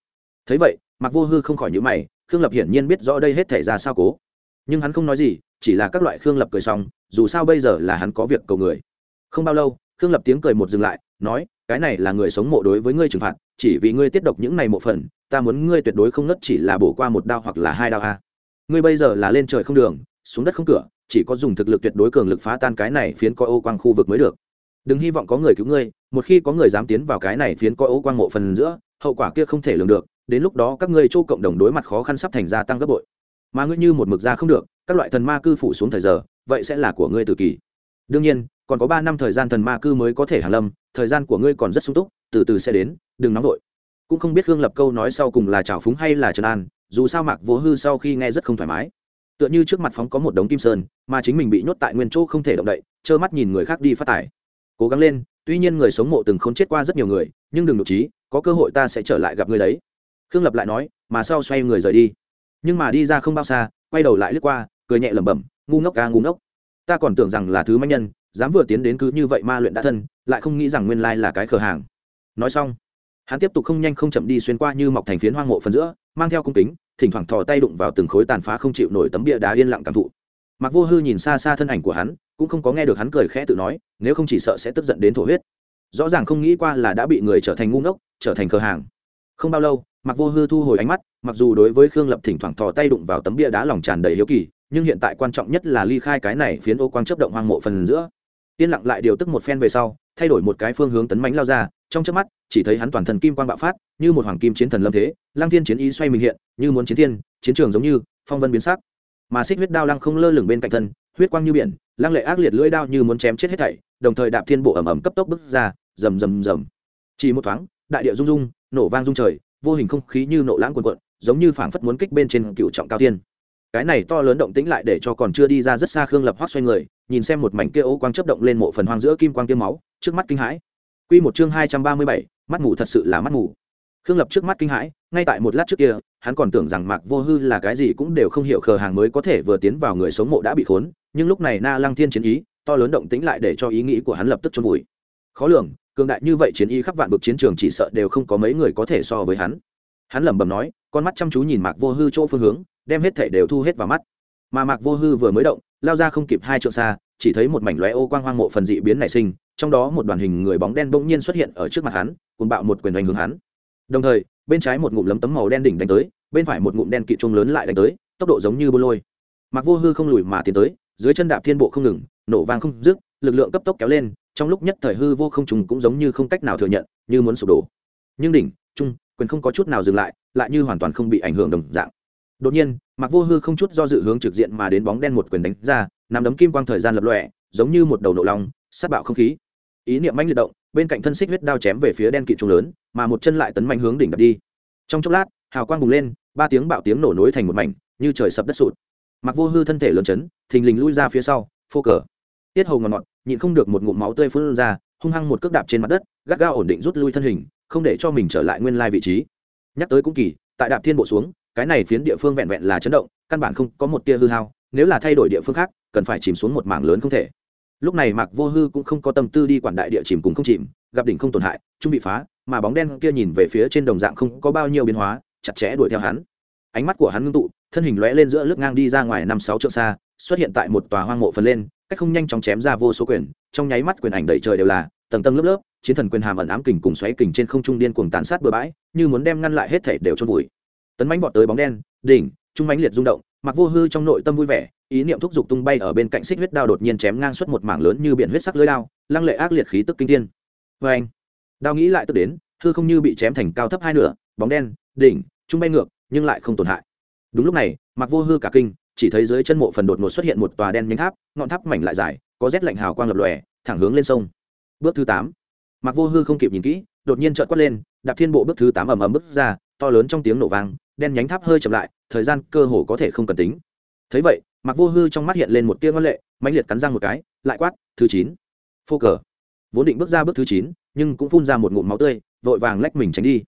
Thấy vậy mặc vô hư không khỏi nhữ mày khương lập hiển nhiên biết rõ đây hết thể ra sao cố. Nhưng hắn không nói gì, chỉ là các loại khương lập cười xong, dù sao bây giờ là hắn có việc cầu người. Không bao lâu, khương lập tiếng cười một dừng lại, nói, cái này là người sống mộ đối với ngươi trừng phạt, chỉ vì ngươi tiết độc những này mộ phần, ta muốn ngươi tuyệt đối không ngất chỉ là bổ qua một đao hoặc là hai đao a. Ngươi bây giờ là lên trời không đường, xuống đất không cửa, chỉ có dùng thực lực tuyệt đối cường lực phá tan cái này phiến coi ô quang khu vực mới được. Đừng hy vọng có người cứu ngươi, một khi có người dám tiến vào cái này phiến coi ô quang mộ phần giữa, hậu quả kia không thể lường được đến lúc đó các ngươi châu cộng đồng đối mặt khó khăn sắp thành gia tăng gấp bội. Mà ngươi như một mực ra không được, các loại thần ma cư phủ xuống thời giờ, vậy sẽ là của ngươi tự kỳ. Đương nhiên, còn có ba năm thời gian thần ma cư mới có thể hàn lâm, thời gian của ngươi còn rất sung túc, từ từ sẽ đến, đừng nóng vội. Cũng không biết hương lập câu nói sau cùng là trào phúng hay là trần an, dù sao mạc vô hư sau khi nghe rất không thoải mái. Tựa như trước mặt phóng có một đống kim sơn, mà chính mình bị nhốt tại nguyên chỗ không thể động đậy, trơ mắt nhìn người khác đi phát tải cố gắng lên, tuy nhiên người sống mộ từng không chết qua rất nhiều người, nhưng đừng nhục trí có cơ hội ta sẽ trở lại gặp người đấy khương lập lại nói, mà sau xoay người rời đi. Nhưng mà đi ra không bao xa, quay đầu lại lướt qua, cười nhẹ lẩm bẩm, ngu ngốc ca, ngu ngốc. Ta còn tưởng rằng là thứ manh nhân, dám vừa tiến đến cứ như vậy ma luyện đã thân, lại không nghĩ rằng nguyên lai là cái cửa hàng. Nói xong, hắn tiếp tục không nhanh không chậm đi xuyên qua như mọc thành phiến hoang mộ phần giữa, mang theo cung kính, thỉnh thoảng thò tay đụng vào từng khối tàn phá không chịu nổi tấm bia đá yên lặng cảm thụ. Mặc vô hư nhìn xa xa thân ảnh của hắn, cũng không có nghe được hắn cười khẽ tự nói, nếu không chỉ sợ sẽ tức giận đến thổ huyết. Rõ ràng không nghĩ qua là đã bị người trở thành ngu ngốc, trở thành cửa hàng không bao lâu mặc vô hư thu hồi ánh mắt, mặc dù đối với khương lập thỉnh thoảng thò tay đụng vào tấm bia đá lòng tràn đầy hiếu kỳ, nhưng hiện tại quan trọng nhất là ly khai cái này phiến ô quang chấp động hoang mộ phần giữa. Yên lặng lại điều tức một phen về sau, thay đổi một cái phương hướng tấn mánh lao ra, trong chớp mắt, chỉ thấy hắn toàn thân kim quang bạo phát, như một hoàng kim chiến thần lâm thế lang thiên chiến ý xoay mình hiện, như muốn chiến thiên, chiến trường giống như phong vân biến sắc. Mà xích huyết đao lăng không lơ lửng bên cạnh thân, huyết quang như biển, lăng lệ ác liệt lưỡi đao như muốn chém chết hết thảy, đồng thời đạp thiên bộ ẩm ẩm cấp tốc bước ra, rầm rầm rầm. Chỉ một thoáng, đại địa rung rung nổ vang rung trời, vô hình không khí như nộ lãng cuồn cuộn, giống như phảng phất muốn kích bên trên cựu trọng cao tiên cái này to lớn động tĩnh lại để cho còn chưa đi ra rất xa khương lập hoác xoay người, nhìn xem một mảnh kia ố quang chớp động lên mộ phần hoang giữa kim quang tiêm máu, trước mắt kinh hãi. Quy một chương hai trăm ba mươi bảy, mắt mù thật sự là mắt mù. Khương lập trước mắt kinh hãi, ngay tại một lát trước kia, hắn còn tưởng rằng mạc vô hư là cái gì cũng đều không hiểu khờ hàng mới có thể vừa tiến vào người sống mộ đã bị khốn, nhưng lúc này na lăng thiên chiến ý, to lớn động tĩnh lại để cho ý nghĩ của hắn lập tức trôn vùi. Khó lường cường đại như vậy chiến y khắp vạn vực chiến trường chỉ sợ đều không có mấy người có thể so với hắn. Hắn lẩm bẩm nói, con mắt chăm chú nhìn mạc vô hư chỗ phương hướng, đem hết thể đều thu hết vào mắt. Mà mạc vô hư vừa mới động, lao ra không kịp hai trượng xa, chỉ thấy một mảnh lóe ô quang hoang mộ phần dị biến nảy sinh, trong đó một đoàn hình người bóng đen bỗng nhiên xuất hiện ở trước mặt hắn cùng bạo một quyền đánh hướng hắn. Đồng thời, bên trái một ngụm lấm tấm màu đen đỉnh đánh tới, bên phải một ngụm đen kỵ trung lớn lại đánh tới, tốc độ giống như bô lôi. Mặc vô hư không lùi mà tiến tới, dưới chân đạp thiên bộ không ngừng, nổ vang không dứt, lực lượng cấp tốc kéo lên trong lúc nhất thời hư vô không trùng cũng giống như không cách nào thừa nhận, như muốn sụp đổ. Nhưng đỉnh, trung, quyền không có chút nào dừng lại lại như hoàn toàn không bị ảnh hưởng đồng dạng. Đột nhiên mặc vô hư không chút do dự hướng trực diện mà đến bóng đen một quyền đánh ra nằm đấm kim quang thời gian lập lọe giống như một đầu nổ lòng, sát bạo không khí. Ý niệm manh liệt động, bên cạnh thân xích huyết đao chém về phía đen kỵ trung lớn, mà một chân lại tấn mạnh hướng đỉnh đập đi. Trong chốc lát, hào quang bùng lên, ba tiếng bạo tiếng nổ nối thành một mảnh, như trời sập đất sụt. Mặc vô hư thân thể lớn chấn, thình lình lui ra phía sau, phô cờ tiết hầu ngọt ngọt, nhịn không được một ngụm máu tươi phun ra, hung hăng một cước đạp trên mặt đất, gắt gao ổn định rút lui thân hình, không để cho mình trở lại nguyên lai vị trí. Nhắc tới cũng kỳ, tại đạp thiên bộ xuống, cái này phiến địa phương vẹn vẹn là chấn động, căn bản không có một tia hư hao, nếu là thay đổi địa phương khác, cần phải chìm xuống một mảng lớn không thể. Lúc này mạc vô hư cũng không có tâm tư đi quản đại địa chìm cùng không chìm, gặp đỉnh không tổn hại, trung bị phá, mà bóng đen kia nhìn về phía trên đồng dạng không có bao nhiêu biến hóa, chặt chẽ đuổi theo hắn. Ánh mắt của hắn ngưng tụ, thân hình lóe lên giữa lướt ngang đi ra ngoài năm sáu trượng xa, xuất hiện tại một tòa hoang mộ phần lên cách không nhanh chóng chém ra vô số quyền, trong nháy mắt quyền ảnh đầy trời đều là, tầng tầng lớp lớp, chiến thần quyền hàm ẩn ám kình cùng xoáy kình trên không trung điên cuồng tàn sát bừa bãi, như muốn đem ngăn lại hết thể đều chôn vùi. Tấn mãnh vọt tới bóng đen, đỉnh, trung mãnh liệt rung động, mặc vô hư trong nội tâm vui vẻ, ý niệm thúc giục tung bay ở bên cạnh xích huyết đao đột nhiên chém ngang suốt một mảng lớn như biển huyết sắc lưới đao, lăng lệ ác liệt khí tức kinh thiên. Vê anh, đao nghĩ lại tức đến, hư không như bị chém thành cao thấp hai nửa, bóng đen, đỉnh, trung bay ngược, nhưng lại không tổn hại. Đúng lúc này, mặc vô hư cả kinh chỉ thấy dưới chân mộ phần đột ngột xuất hiện một tòa đen nhánh tháp, ngọn tháp mảnh lại dài, có rét lạnh hào quang lập lòe, thẳng hướng lên sông. Bước thứ tám. Mặc vô hư không kịp nhìn kỹ, đột nhiên trợn quát lên, đạp thiên bộ bước thứ tám ầm ầm bước ra, to lớn trong tiếng nổ vang, đen nhánh tháp hơi chậm lại, thời gian cơ hồ có thể không cần tính. Thấy vậy mặc vô hư trong mắt hiện lên một tia ngân lệ, mãnh liệt cắn răng một cái, lại quát, thứ chín. Phô cờ. Vốn định bước ra bước thứ chín, nhưng cũng phun ra một ngụm máu tươi, vội vàng lách mình tránh đi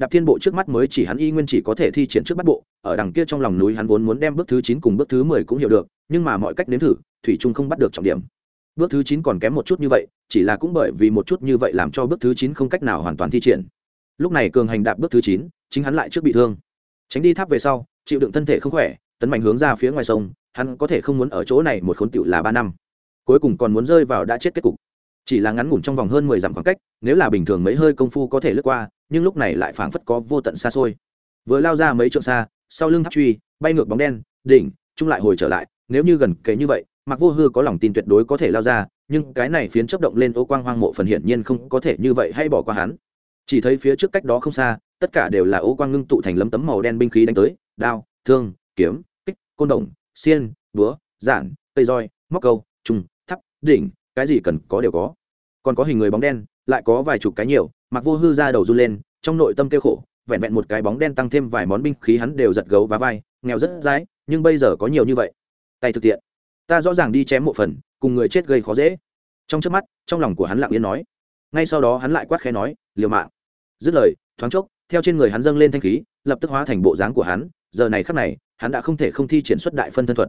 đạp thiên bộ trước mắt mới chỉ hắn y nguyên chỉ có thể thi triển trước bắt bộ, ở đằng kia trong lòng núi hắn vốn muốn đem bước thứ chín cùng bước thứ mười cũng hiểu được, nhưng mà mọi cách nếm thử, thủy trung không bắt được trọng điểm. Bước thứ chín còn kém một chút như vậy, chỉ là cũng bởi vì một chút như vậy làm cho bước thứ chín không cách nào hoàn toàn thi triển. Lúc này cường hành đạp bước thứ chín, chính hắn lại trước bị thương. Tránh đi tháp về sau, chịu đựng thân thể không khỏe, tấn mạnh hướng ra phía ngoài sông, hắn có thể không muốn ở chỗ này một khốn tựu là ba năm. Cuối cùng còn muốn rơi vào đã chết kết cục. Chỉ là ngắn ngủn trong vòng hơn mười dặm khoảng cách, nếu là bình thường mấy hơi công phu có thể lướt qua nhưng lúc này lại phảng phất có vô tận xa xôi. Vừa lao ra mấy trượng xa, sau lưng tháp truy, bay ngược bóng đen, đỉnh, trung lại hồi trở lại, nếu như gần kề như vậy, mặc vô hư có lòng tin tuyệt đối có thể lao ra, nhưng cái này phiến chấp động lên ô quang hoang mộ phần hiển nhiên không có thể như vậy hay bỏ qua hắn. Chỉ thấy phía trước cách đó không xa, tất cả đều là ô quang ngưng tụ thành lấm tấm màu đen binh khí đánh tới, đao, thương, kiếm, kích, côn đồng, xiên, búa, giản, cây roi, móc câu, trùng, thắp, đỉnh, cái gì cần có đều có. Còn có hình người bóng đen, lại có vài chục cái nhiều mặc vô hư ra đầu run lên, trong nội tâm kêu khổ, vẹn vẹn một cái bóng đen tăng thêm vài món binh khí hắn đều giật gấu và vai, nghèo rất dái nhưng bây giờ có nhiều như vậy. Tay thực tiện. Ta rõ ràng đi chém một phần, cùng người chết gây khó dễ. Trong trước mắt, trong lòng của hắn lặng yên nói. Ngay sau đó hắn lại quát khẽ nói, liều mạng. Dứt lời, thoáng chốc, theo trên người hắn dâng lên thanh khí, lập tức hóa thành bộ dáng của hắn. Giờ này khắc này, hắn đã không thể không thi triển xuất đại phân thân thuật.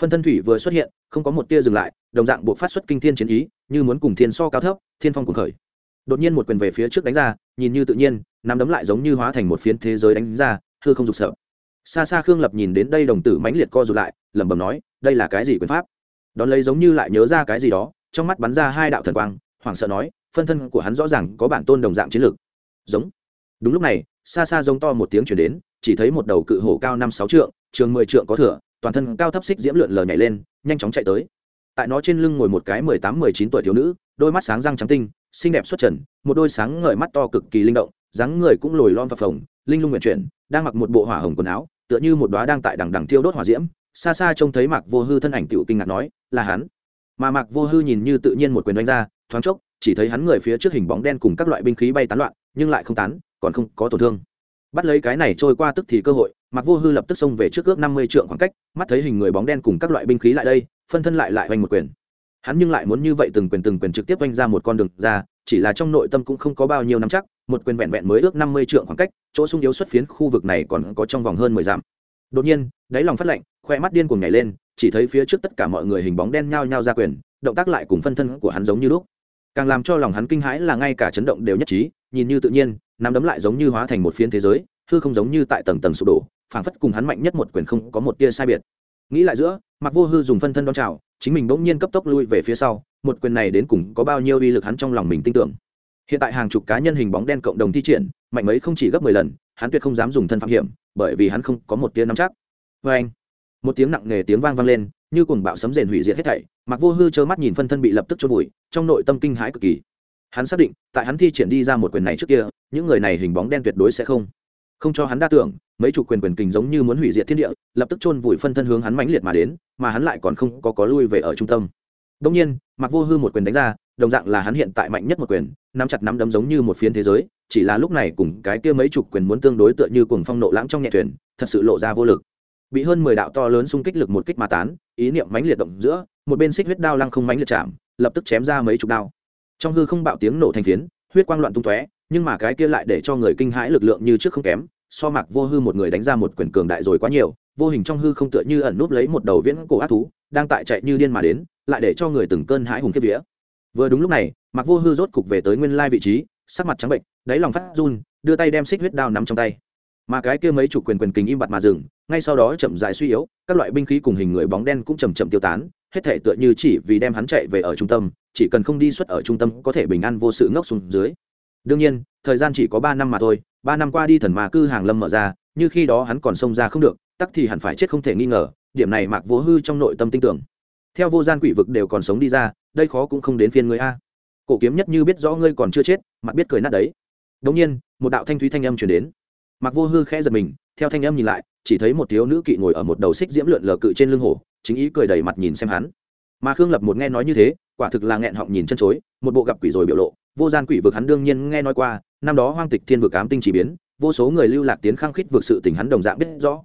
Phân thân thủy vừa xuất hiện, không có một tia dừng lại, đồng dạng bộ phát xuất kinh thiên chiến ý, như muốn cùng thiên so cao thấp, thiên phong cùng khởi đột nhiên một quyền về phía trước đánh ra, nhìn như tự nhiên, nắm đấm lại giống như hóa thành một phiến thế giới đánh ra thưa không rục sợ. Xa xa khương lập nhìn đến đây đồng tử mãnh liệt co rụt lại, lẩm bẩm nói, đây là cái gì quyền pháp? Đón lấy giống như lại nhớ ra cái gì đó, trong mắt bắn ra hai đạo thần quang, hoảng sợ nói, phân thân của hắn rõ ràng có bản tôn đồng dạng chiến lược. Giống. Đúng lúc này xa xa giống to một tiếng chuyển đến, chỉ thấy một đầu cự hổ cao năm sáu trượng, trường mười trượng có thửa toàn thân cao thấp xích diễm lượn lờ nhảy lên, nhanh chóng chạy tới. Tại nó trên lưng ngồi một cái mười tám mười chín tuổi thiếu nữ, đôi mắt sáng răng trắng tinh xinh đẹp xuất trần, một đôi sáng ngời mắt to cực kỳ linh động, dáng người cũng lồi lon và phồng, linh lung nguyện chuyển, đang mặc một bộ hỏa hồng quần áo, tựa như một đoá đang tại đằng đằng thiêu đốt hỏa diễm. Xa xa trông thấy mạc vô hư thân ảnh tựu kinh ngạc nói, là hắn. Mà mạc vô hư nhìn như tự nhiên một quyền đánh ra, thoáng chốc, chỉ thấy hắn người phía trước hình bóng đen cùng các loại binh khí bay tán loạn, nhưng lại không tán, còn không có tổn thương. Bắt lấy cái này trôi qua tức thì cơ hội mặc vô hư lập tức xông về trước ước năm mươi trượng khoảng cách, mắt thấy hình người bóng đen cùng các loại binh khí lại đây, phân thân lại lại hoành một quyền hắn nhưng lại muốn như vậy từng quyền từng quyền trực tiếp oanh ra một con đường ra, chỉ là trong nội tâm cũng không có bao nhiêu nắm chắc, một quyền vẹn vẹn mới ước năm mươi trượng khoảng cách, chỗ sung yếu xuất phiến khu vực này còn có trong vòng hơn mười dặm. Đột nhiên, đáy lòng phát lạnh, khoe mắt điên cuồng nhảy lên, chỉ thấy phía trước tất cả mọi người hình bóng đen nhao nhao ra quyền, động tác lại cùng phân thân của hắn giống như lúc. Càng làm cho lòng hắn kinh hãi là ngay cả chấn động đều nhất trí, nhìn như tự nhiên, nắm đấm lại giống như hóa thành một phiến thế giới, hư không giống như tại tầng tầng sụp đổ, phảng phất cùng hắn mạnh nhất một quyền không có một tia sai biệt. Nghĩ lại giữa mặc vô hư dùng phân thân đón chào chính mình bỗng nhiên cấp tốc lui về phía sau, một quyền này đến cùng có bao nhiêu uy lực hắn trong lòng mình tin tưởng. Hiện tại hàng chục cá nhân hình bóng đen cộng đồng thi triển, mạnh mấy không chỉ gấp mười lần, hắn tuyệt không dám dùng thân phạm hiểm, bởi vì hắn không có một tia nắm chắc. Vê anh, một tiếng nặng nề tiếng vang vang lên, như cùng bạo sấm rền hủy diệt hết thảy mặc vô hư trơ mắt nhìn phân thân bị lập tức chôn vùi, trong nội tâm kinh hãi cực kỳ. Hắn xác định, tại hắn thi triển đi ra một quyền này trước kia, những người này hình bóng đen tuyệt đối sẽ không. Không cho hắn đa tưởng mấy chục quyền quyền kình giống như muốn hủy diệt thiên địa, lập tức chôn vùi phân thân hướng hắn mãnh liệt mà đến, mà hắn lại còn không có có lui về ở trung tâm. Đông nhiên mặc vô hư một quyền đánh ra, đồng dạng là hắn hiện tại mạnh nhất một quyền, nắm chặt nắm đấm giống như một phiến thế giới, chỉ là lúc này cùng cái kia mấy chục quyền muốn tương đối tựa như cùng phong nộ lãng trong nhẹ thuyền, thật sự lộ ra vô lực. Bị hơn mười đạo to lớn xung kích lực một kích mà tán, ý niệm mãnh liệt động giữa, một bên xích huyết đao lăng không mãnh liệt chạm, lập tức chém ra mấy chục đao. Trong hư không bạo tiếng nổ thành phiến, huyết quang loạn tung tóe, nhưng mà cái kia lại để cho người kinh hãi lực lượng như trước không kém so mạc vô hư một người đánh ra một quyền cường đại rồi quá nhiều, vô hình trong hư không tựa như ẩn núp lấy một đầu viễn cổ ác thú, đang tại chạy như điên mà đến, lại để cho người từng cơn hãi hùng kiếp vía. Vừa đúng lúc này, mạc vô hư rốt cục về tới nguyên lai vị trí, sắc mặt trắng bệnh, đáy lòng phát run, đưa tay đem xích huyết đao nắm trong tay. Mà cái kia mấy chủ quyền quyền kình im bặt mà dừng, ngay sau đó chậm dài suy yếu, các loại binh khí cùng hình người bóng đen cũng chầm chậm tiêu tán, hết thể tựa như chỉ vì đem hắn chạy về ở trung tâm, chỉ cần không đi xuất ở trung tâm có thể bình an vô sự ngốc xuống dưới. Đương nhiên, thời gian chỉ có ba năm mà thôi ba năm qua đi thần mà cư hàng lâm mở ra, như khi đó hắn còn xông ra không được, tắc thì hẳn phải chết không thể nghi ngờ, điểm này mạc vô hư trong nội tâm tin tưởng. Theo vô gian quỷ vực đều còn sống đi ra, đây khó cũng không đến phiên người a. Cổ kiếm nhất như biết rõ ngươi còn chưa chết mặt biết cười nát đấy. Đống nhiên, một đạo thanh thúy thanh âm chuyển đến. Mặc vô hư khẽ giật mình, theo thanh âm nhìn lại, chỉ thấy một thiếu nữ kỵ ngồi ở một đầu xích diễm lượn lờ cự trên lưng hổ chính ý cười đầy mặt nhìn xem hắn. Mà khương lập một nghe nói như thế, quả thực là nghẹn họng nhìn chân chối, một bộ gặp quỷ rồi biểu lộ, vô gian quỷ vực hắn đương nhiên nghe nói qua năm đó hoang tịch thiên vực ám tinh chỉ biến, vô số người lưu lạc tiến khăng khít vượt sự tình hắn đồng dạng biết rõ.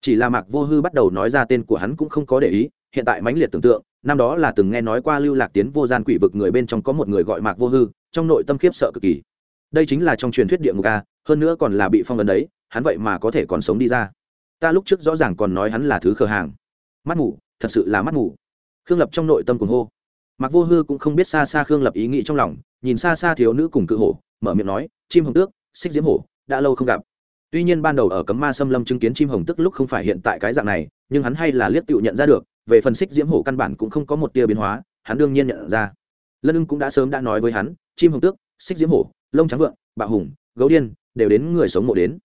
Chỉ là mạc vô hư bắt đầu nói ra tên của hắn cũng không có để ý, hiện tại mãnh liệt tưởng tượng, năm đó là từng nghe nói qua lưu lạc tiến vô gian quỷ vực người bên trong có một người gọi mạc vô hư, trong nội tâm khiếp sợ cực kỳ. Đây chính là trong truyền thuyết địa ngục a, hơn nữa còn là bị phong ấn đấy, hắn vậy mà có thể còn sống đi ra. Ta lúc trước rõ ràng còn nói hắn là thứ khờ hàng. Mắt mù, thật sự là mắt mù. Khương lập trong nội tâm cuồng hô. Mạc vô hư cũng không biết xa xa khương lập ý nghĩ trong lòng, nhìn xa xa thiếu nữ cùng cự hổ mở miệng nói, chim hồng tước, xích diễm hổ, đã lâu không gặp. Tuy nhiên ban đầu ở cấm ma xâm lâm chứng kiến chim hồng tức lúc không phải hiện tại cái dạng này, nhưng hắn hay là liếc tựu nhận ra được, về phần xích diễm hổ căn bản cũng không có một tia biến hóa, hắn đương nhiên nhận ra. Lân ưng cũng đã sớm đã nói với hắn, chim hồng tước, xích diễm hổ, lông trắng vượng, bạo hùng, gấu điên, đều đến người sống mộ đến.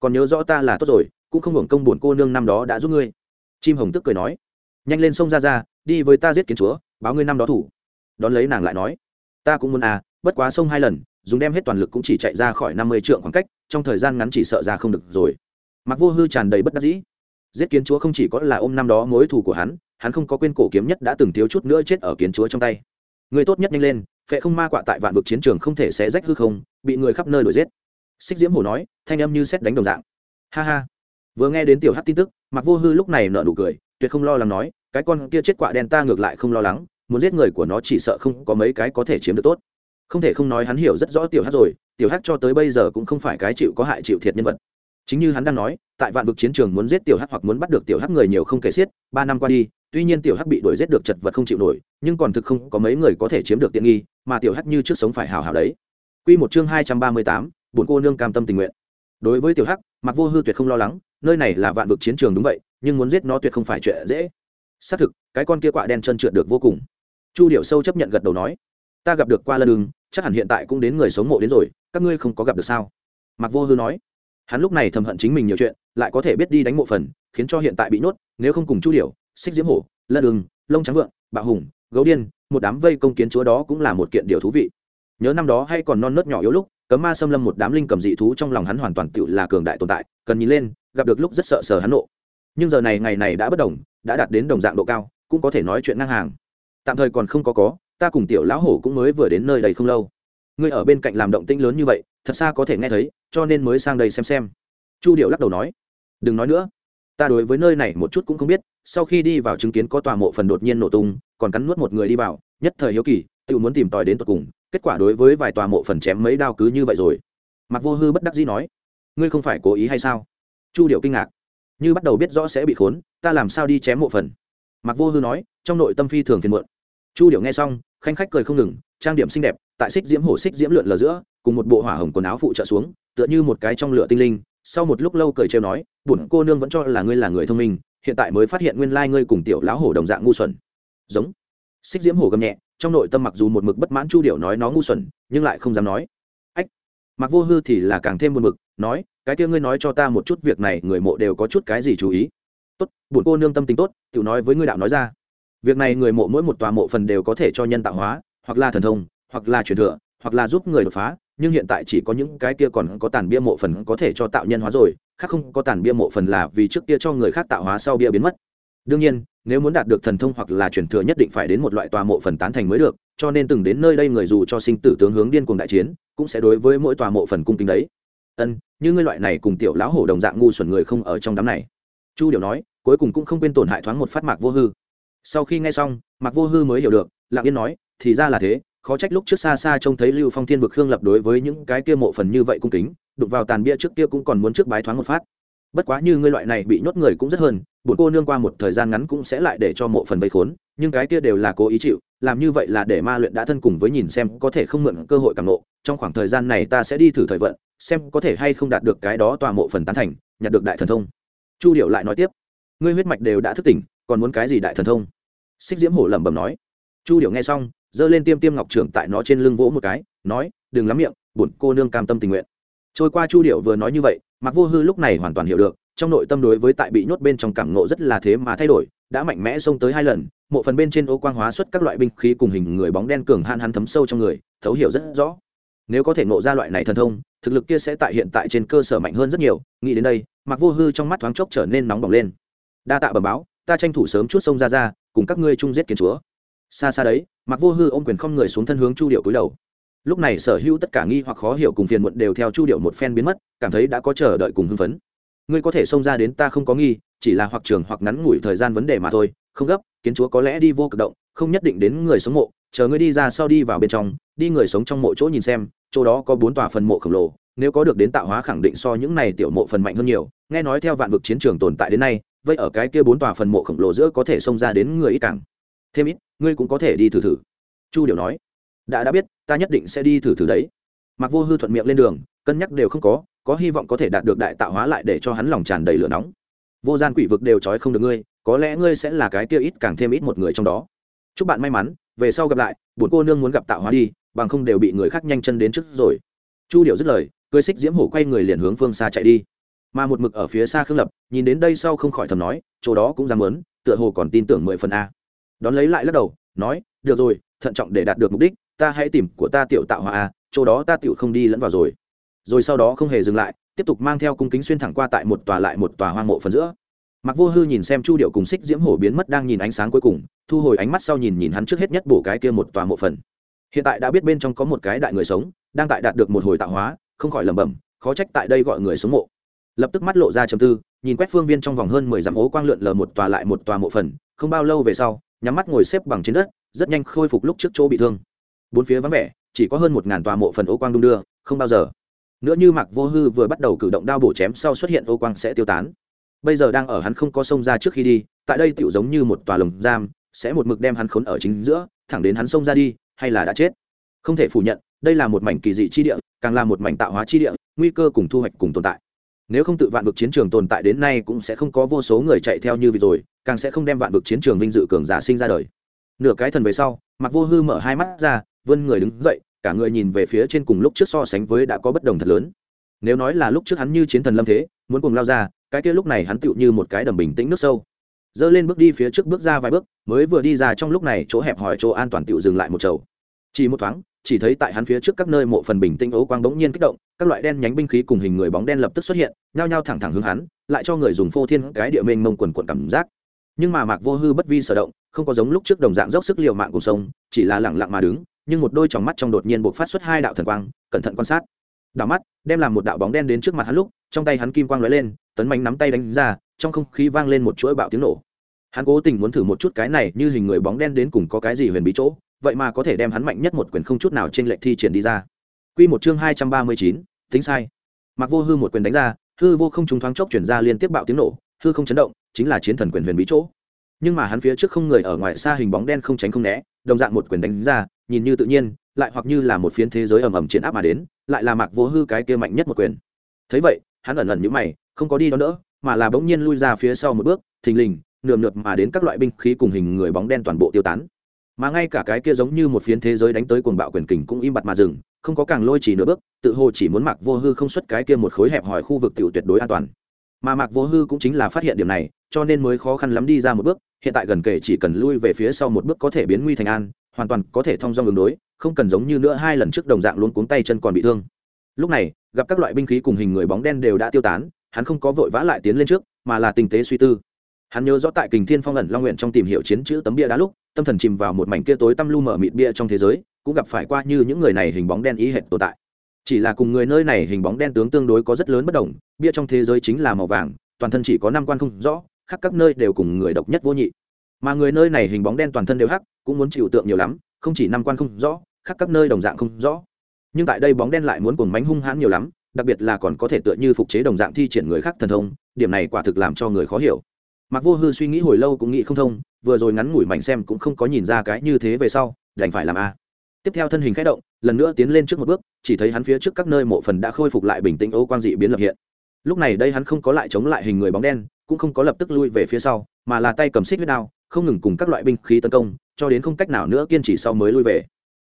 Còn nhớ rõ ta là tốt rồi, cũng không hưởng công buồn cô nương năm đó đã giúp ngươi. Chim hồng tức cười nói, nhanh lên sông ra ra, đi với ta giết kiến chúa, báo ngươi năm đó thủ. Đón lấy nàng lại nói, ta cũng muốn à bất quá sông hai lần dùng đem hết toàn lực cũng chỉ chạy ra khỏi năm mươi trượng khoảng cách, trong thời gian ngắn chỉ sợ ra không được rồi. Mặc vô hư tràn đầy bất đắc dĩ. Giết kiến chúa không chỉ có là ôm năm đó mối thù của hắn hắn không có quên cổ kiếm nhất đã từng thiếu chút nữa chết ở kiến chúa trong tay. Người tốt nhất nhanh lên, phệ không ma quạ tại vạn vực chiến trường không thể xé rách hư không, bị người khắp nơi đuổi giết. Xích diễm hổ nói, thanh âm như xét đánh đồng dạng. Ha ha. Vừa nghe đến tiểu hát tin tức mặc vô hư lúc này nợ nụ cười, tuyệt không lo lắng nói, cái con kia chết quạ đen ta ngược lại không lo lắng, muốn giết người của nó chỉ sợ không có mấy cái có thể chiếm được tốt không thể không nói hắn hiểu rất rõ tiểu hát rồi tiểu hát cho tới bây giờ cũng không phải cái chịu có hại chịu thiệt nhân vật chính như hắn đang nói tại vạn vực chiến trường muốn giết tiểu hát hoặc muốn bắt được tiểu hát người nhiều không kể xiết ba năm qua đi tuy nhiên tiểu hát bị đuổi giết được chật vật không chịu nổi nhưng còn thực không có mấy người có thể chiếm được tiện nghi mà tiểu hát như trước sống phải hào hào đấy Quy một chương hai trăm ba mươi tám, bổn cô nương cam tâm tình nguyện. Đối với tiểu hắc, Mặc Vô Hư tuyệt không lo lắng, nơi này là vạn vực chiến trường đúng vậy, nhưng muốn giết nó tuyệt không phải chuyện dễ. Xác thực, cái con kia quạ đen chân trượt được vô cùng. Chu Điểu sâu chấp nhận gật đầu nói, ta gặp được qua lần đường, chắc hẳn hiện tại cũng đến người sống mộ đến rồi, các ngươi không có gặp được sao? Mặc Vô Hư nói, hắn lúc này thầm hận chính mình nhiều chuyện, lại có thể biết đi đánh mộ phần, khiến cho hiện tại bị nhốt, nếu không cùng Chu Điểu, Xích Diễm Hổ, Lân Đường, Lông Trắng Vượng, Bạo Hùng, Gấu Điên, một đám vây công kiến chúa đó cũng là một kiện điều thú vị. Nhớ năm đó hay còn non nớt nhỏ yếu lúc cấm ma xâm lâm một đám linh cầm dị thú trong lòng hắn hoàn toàn tự là cường đại tồn tại cần nhìn lên gặp được lúc rất sợ sờ hắn nộ. Nhưng giờ này ngày này đã bất đồng đã đạt đến đồng dạng độ cao cũng có thể nói chuyện ngang hàng. Tạm thời còn không có có ta cùng tiểu lão hổ cũng mới vừa đến nơi đây không lâu. Ngươi ở bên cạnh làm động tĩnh lớn như vậy, thật xa có thể nghe thấy, cho nên mới sang đây xem xem. Chu điệu lắc đầu nói. Đừng nói nữa. Ta đối với nơi này một chút cũng không biết, sau khi đi vào chứng kiến có tòa mộ phần đột nhiên nổ tung, còn cắn nuốt một người đi vào, nhất thời hiếu kỳ, tự muốn tìm tòi đến tột cùng, kết quả đối với vài tòa mộ phần chém mấy đao cứ như vậy rồi. Mặc vô hư bất đắc dĩ nói. Ngươi không phải cố ý hay sao? Chu điệu kinh ngạc. Như bắt đầu biết rõ sẽ bị khốn, ta làm sao đi chém mộ phần? Mặc vô hư nói, trong nội tâm phi thường phiền muộn chu điệu nghe xong, khanh khách cười không ngừng, trang điểm xinh đẹp, tại xích diễm hổ xích diễm lượn lờ giữa, cùng một bộ hỏa hồng quần áo phụ trợ xuống, tựa như một cái trong lửa tinh linh, sau một lúc lâu cười trêu nói, bổn cô nương vẫn cho là ngươi là người thông minh, hiện tại mới phát hiện nguyên lai ngươi cùng tiểu lão hổ đồng dạng ngu xuẩn. Giống. Xích diễm hổ gầm nhẹ, trong nội tâm mặc dù một mực bất mãn chu điệu nói nó ngu xuẩn, nhưng lại không dám nói. Ách. Mặc vô hư thì là càng thêm một mực nói, cái kia ngươi nói cho ta một chút việc này, người mộ đều có chút cái gì chú ý? Tốt, bổn cô nương tâm tính tốt tự nói với ngươi đạo nói ra việc này người mộ mỗi một tòa mộ phần đều có thể cho nhân tạo hóa, hoặc là thần thông, hoặc là truyền thừa, hoặc là giúp người đột phá, nhưng hiện tại chỉ có những cái kia còn có tàn bia mộ phần có thể cho tạo nhân hóa rồi, khác không có tàn bia mộ phần là vì trước kia cho người khác tạo hóa sau bia biến mất. Đương nhiên, nếu muốn đạt được thần thông hoặc là truyền thừa nhất định phải đến một loại tòa mộ phần tán thành mới được, cho nên từng đến nơi đây người dù cho sinh tử tướng hướng điên cuồng đại chiến, cũng sẽ đối với mỗi tòa mộ phần cung kính đấy. Ân, như ngươi loại này cùng tiểu lão hổ đồng dạng ngu xuẩn người không ở trong đám này. Chu điều nói, cuối cùng cũng không quên tổn hại thoáng một phát mạc vô hư sau khi nghe xong, mạc vô hư mới hiểu được, lặng yên nói, thì ra là thế, khó trách lúc trước xa xa trông thấy lưu phong thiên vực khương lập đối với những cái kia mộ phần như vậy cung kính, đụng vào tàn bia trước kia cũng còn muốn trước bái thoáng một phát. Bất quá như ngươi loại này bị nhốt người cũng rất hơn bổn cô nương qua một thời gian ngắn cũng sẽ lại để cho mộ phần vây khốn, nhưng cái kia đều là cố ý chịu, làm như vậy là để ma luyện đã thân cùng với nhìn xem có thể không mượn cơ hội cảm nộ, trong khoảng thời gian này ta sẽ đi thử thời vận, xem có thể hay không đạt được cái đó tòa mộ phần tán thành, nhặt được đại thần thông. Chu điệu lại nói tiếp, ngươi huyết mạch đều đã thức tỉnh, còn muốn cái gì đại thần thông? Xích diễm hổ lẩm bẩm nói. Chu điểu nghe xong, giơ lên tiêm tiêm ngọc trưởng tại nó trên lưng vỗ một cái, nói, đừng lắm miệng, bổn cô nương cam tâm tình nguyện. Trôi qua chu điểu vừa nói như vậy mặc vô hư lúc này hoàn toàn hiểu được, trong nội tâm đối với tại bị nhốt bên trong cảm ngộ rất là thế mà thay đổi, đã mạnh mẽ xông tới hai lần, mộ phần bên trên ô quang hóa xuất các loại binh khí cùng hình người bóng đen cường han hắn thấm sâu trong người, thấu hiểu rất rõ. Nếu có thể ngộ ra loại này thần thông, thực lực kia sẽ tại hiện tại trên cơ sở mạnh hơn rất nhiều, nghĩ đến đây mặc vô hư trong mắt thoáng chốc trở nên nóng bỏng lên. Đa tạ bẩm báo, ta tranh thủ sớm chút sông ra ra cùng các ngươi chung giết kiến chúa. Xa xa đấy mặc vô hư ôm quyền không người xuống thân hướng chu điệu cúi đầu. Lúc này sở hữu tất cả nghi hoặc khó hiểu cùng phiền muộn đều theo chu điệu một phen biến mất, cảm thấy đã có chờ đợi cùng hưng phấn. Ngươi có thể xông ra đến ta không có nghi, chỉ là hoặc trường hoặc ngắn ngủi thời gian vấn đề mà thôi, không gấp, kiến chúa có lẽ đi vô cực động, không nhất định đến người sống mộ, chờ ngươi đi ra sau đi vào bên trong, đi người sống trong mộ chỗ nhìn xem, chỗ đó có bốn tòa phần mộ khổng lồ, nếu có được đến tạo hóa khẳng định so những này tiểu mộ phần mạnh hơn nhiều. Nghe nói theo vạn vực chiến trường tồn tại đến nay vậy ở cái kia bốn tòa phần mộ khổng lồ giữa có thể xông ra đến người ít càng. Thêm ít, ngươi cũng có thể đi thử thử. Chu điều nói. Đã đã biết, ta nhất định sẽ đi thử thử đấy. Mặc vô hư thuận miệng lên đường, cân nhắc đều không có có hy vọng có thể đạt được đại tạo hóa lại để cho hắn lòng tràn đầy lửa nóng. Vô gian quỷ vực đều trói không được ngươi, có lẽ ngươi sẽ là cái kia ít càng thêm ít một người trong đó. Chúc bạn may mắn, về sau gặp lại, buồn cô nương muốn gặp tạo hóa đi, bằng không đều bị người khác nhanh chân đến trước rồi. Chu điệu dứt lời cười xích diễm hổ quay người liền hướng phương xa chạy đi mà một mực ở phía xa khương lập, nhìn đến đây sau không khỏi thầm nói, chỗ đó cũng dám lớn tựa hồ còn tin tưởng mười phần a. Đón lấy lại lắc đầu, nói, được rồi, thận trọng để đạt được mục đích, ta hãy tìm của ta tiểu tạo hóa a, chỗ đó ta tiểu không đi lẫn vào rồi. Rồi sau đó không hề dừng lại, tiếp tục mang theo cung kính xuyên thẳng qua tại một tòa lại một tòa hoang mộ phần giữa. Mặc vô hư nhìn xem chu điệu cùng xích diễm hổ biến mất đang nhìn ánh sáng cuối cùng, thu hồi ánh mắt sau nhìn nhìn hắn trước hết nhất bổ cái kia một tòa mộ phần. Hiện tại đã biết bên trong có một cái đại người sống, đang tại đạt được một hồi tạo hóa, không khỏi lẩm bẩm, khó trách tại đây gọi người sống mộ lập tức mắt lộ ra chầm tư, nhìn quét phương viên trong vòng hơn mười dặm ố quang lượn lờ một tòa lại một tòa mộ phần, không bao lâu về sau, nhắm mắt ngồi xếp bằng trên đất, rất nhanh khôi phục lúc trước chỗ bị thương. Bốn phía vắng vẻ, chỉ có hơn một ngàn tòa mộ phần ố quang đung đưa, không bao giờ. Nữa như mạc vô hư vừa bắt đầu cử động đao bổ chém sau xuất hiện ô quang sẽ tiêu tán. Bây giờ đang ở hắn không có sông ra trước khi đi, tại đây tựu giống như một tòa lồng giam, sẽ một mực đem hắn khốn ở chính giữa, thẳng đến hắn sông ra đi, hay là đã chết? Không thể phủ nhận, đây là một mảnh kỳ dị chi địa, càng là một mảnh tạo hóa chi địa, nguy cơ cùng thu hoạch cùng tồn tại nếu không tự vạn vực chiến trường tồn tại đến nay cũng sẽ không có vô số người chạy theo như vì rồi, càng sẽ không đem vạn vực chiến trường vinh dự cường giả sinh ra đời. Nửa cái thần về sau mặc vô hư mở hai mắt ra, vươn người đứng dậy, cả người nhìn về phía trên cùng lúc trước so sánh với đã có bất đồng thật lớn. Nếu nói là lúc trước hắn như chiến thần lâm thế, muốn cùng lao ra, cái kia lúc này hắn tựu như một cái đầm bình tĩnh nước sâu. Dơ lên bước đi phía trước bước ra vài bước, mới vừa đi ra trong lúc này, chỗ hẹp hỏi chỗ an toàn tựu dừng lại một chầu chỉ một thoáng, chỉ thấy tại hắn phía trước các nơi mộ phần bình tĩnh ấu quang bỗng nhiên kích động, các loại đen nhánh binh khí cùng hình người bóng đen lập tức xuất hiện, nhao nhao thẳng thẳng hướng hắn, lại cho người dùng phô thiên cái địa mênh mông quần quần cảm giác. Nhưng mà mạc vô hư bất vi sở động, không có giống lúc trước đồng dạng dốc sức liều mạng cùng sông, chỉ là lẳng lặng mà đứng, nhưng một đôi tròng mắt trong đột nhiên buộc phát xuất hai đạo thần quang, cẩn thận quan sát. Đảo mắt, đem làm một đạo bóng đen đến trước mặt hắn lúc, trong tay hắn kim quang lóe lên, tấn mạnh nắm tay đánh ra, trong không khí vang lên một chuỗi bạo tiếng nổ. Hắn cố tình muốn thử một chút cái này như hình người bóng đen đến cùng có cái gì huyền bí chỗ vậy mà có thể đem hắn mạnh nhất một quyền không chút nào trên lệnh thi triển đi ra Quy một chương hai trăm ba mươi chín, tính sai. Mặc Vô Hư một quyền đánh ra, hư vô không trùng thoáng chốc chuyển ra liên tiếp bạo tiếng nổ, hư không chấn động, chính là chiến thần quyền huyền bí chỗ. Nhưng mà hắn phía trước không người ở ngoài xa hình bóng đen không tránh không né, đồng dạng một quyền đánh ra, nhìn như tự nhiên, lại hoặc như là một phiến thế giới ầm ầm chiến áp mà đến, lại là Mạc Vô Hư cái kia mạnh nhất một quyền. Thấy vậy, hắn ẩn ẩn nhíu mày, không có đi đó nữa, mà là bỗng nhiên lui ra phía sau một bước, thình lình, nườm nượp mà đến các loại binh khí cùng hình người bóng đen toàn bộ tiêu tán mà ngay cả cái kia giống như một phiến thế giới đánh tới cuồng bạo quyền kình cũng im bặt mà dừng, không có càng lôi chỉ nửa bước, tự hồ chỉ muốn mặc vô hư không xuất cái kia một khối hẹp hòi khu vực tiểu tuyệt đối an toàn. Mà mặc vô hư cũng chính là phát hiện điểm này, cho nên mới khó khăn lắm đi ra một bước, hiện tại gần kể chỉ cần lui về phía sau một bước có thể biến nguy thành an, hoàn toàn có thể thông dong đường đối, không cần giống như nữa hai lần trước đồng dạng luôn cuống tay chân còn bị thương. Lúc này, gặp các loại binh khí cùng hình người bóng đen đều đã tiêu tán, hắn không có vội vã lại tiến lên trước, mà là tình tế suy tư. Hắn nhớ rõ tại kình thiên phong ẩn long nguyện trong tìm hiểu chiến chữ tấm bia đá lúc tâm thần chìm vào một mảnh kia tối tăm lu mở mịt bia trong thế giới, cũng gặp phải qua như những người này hình bóng đen ý hệt tồn tại. Chỉ là cùng người nơi này hình bóng đen tướng tương đối có rất lớn bất đồng, bia trong thế giới chính là màu vàng, toàn thân chỉ có năm quan không rõ khác các nơi đều cùng người độc nhất vô nhị. Mà người nơi này hình bóng đen toàn thân đều hắc, cũng muốn chịu tượng nhiều lắm, không chỉ năm quan không rõ khác các nơi đồng dạng không rõ. Nhưng tại đây bóng đen lại muốn cùng bánh hung hãn nhiều lắm, đặc biệt là còn có thể tựa như phục chế đồng dạng thi triển người khác thần thông, điểm này quả thực làm cho người khó hiểu mặc vô hư suy nghĩ hồi lâu cũng nghĩ không thông, vừa rồi ngắn ngủi mảnh xem cũng không có nhìn ra cái như thế về sau, đành phải làm a. Tiếp theo thân hình khẽ động, lần nữa tiến lên trước một bước, chỉ thấy hắn phía trước các nơi mộ phần đã khôi phục lại bình tĩnh ô quang dị biến lập hiện. Lúc này đây hắn không có lại chống lại hình người bóng đen, cũng không có lập tức lui về phía sau, mà là tay cầm xích huyết đao, không ngừng cùng các loại binh khí tấn công, cho đến không cách nào nữa kiên trì sau mới lui về.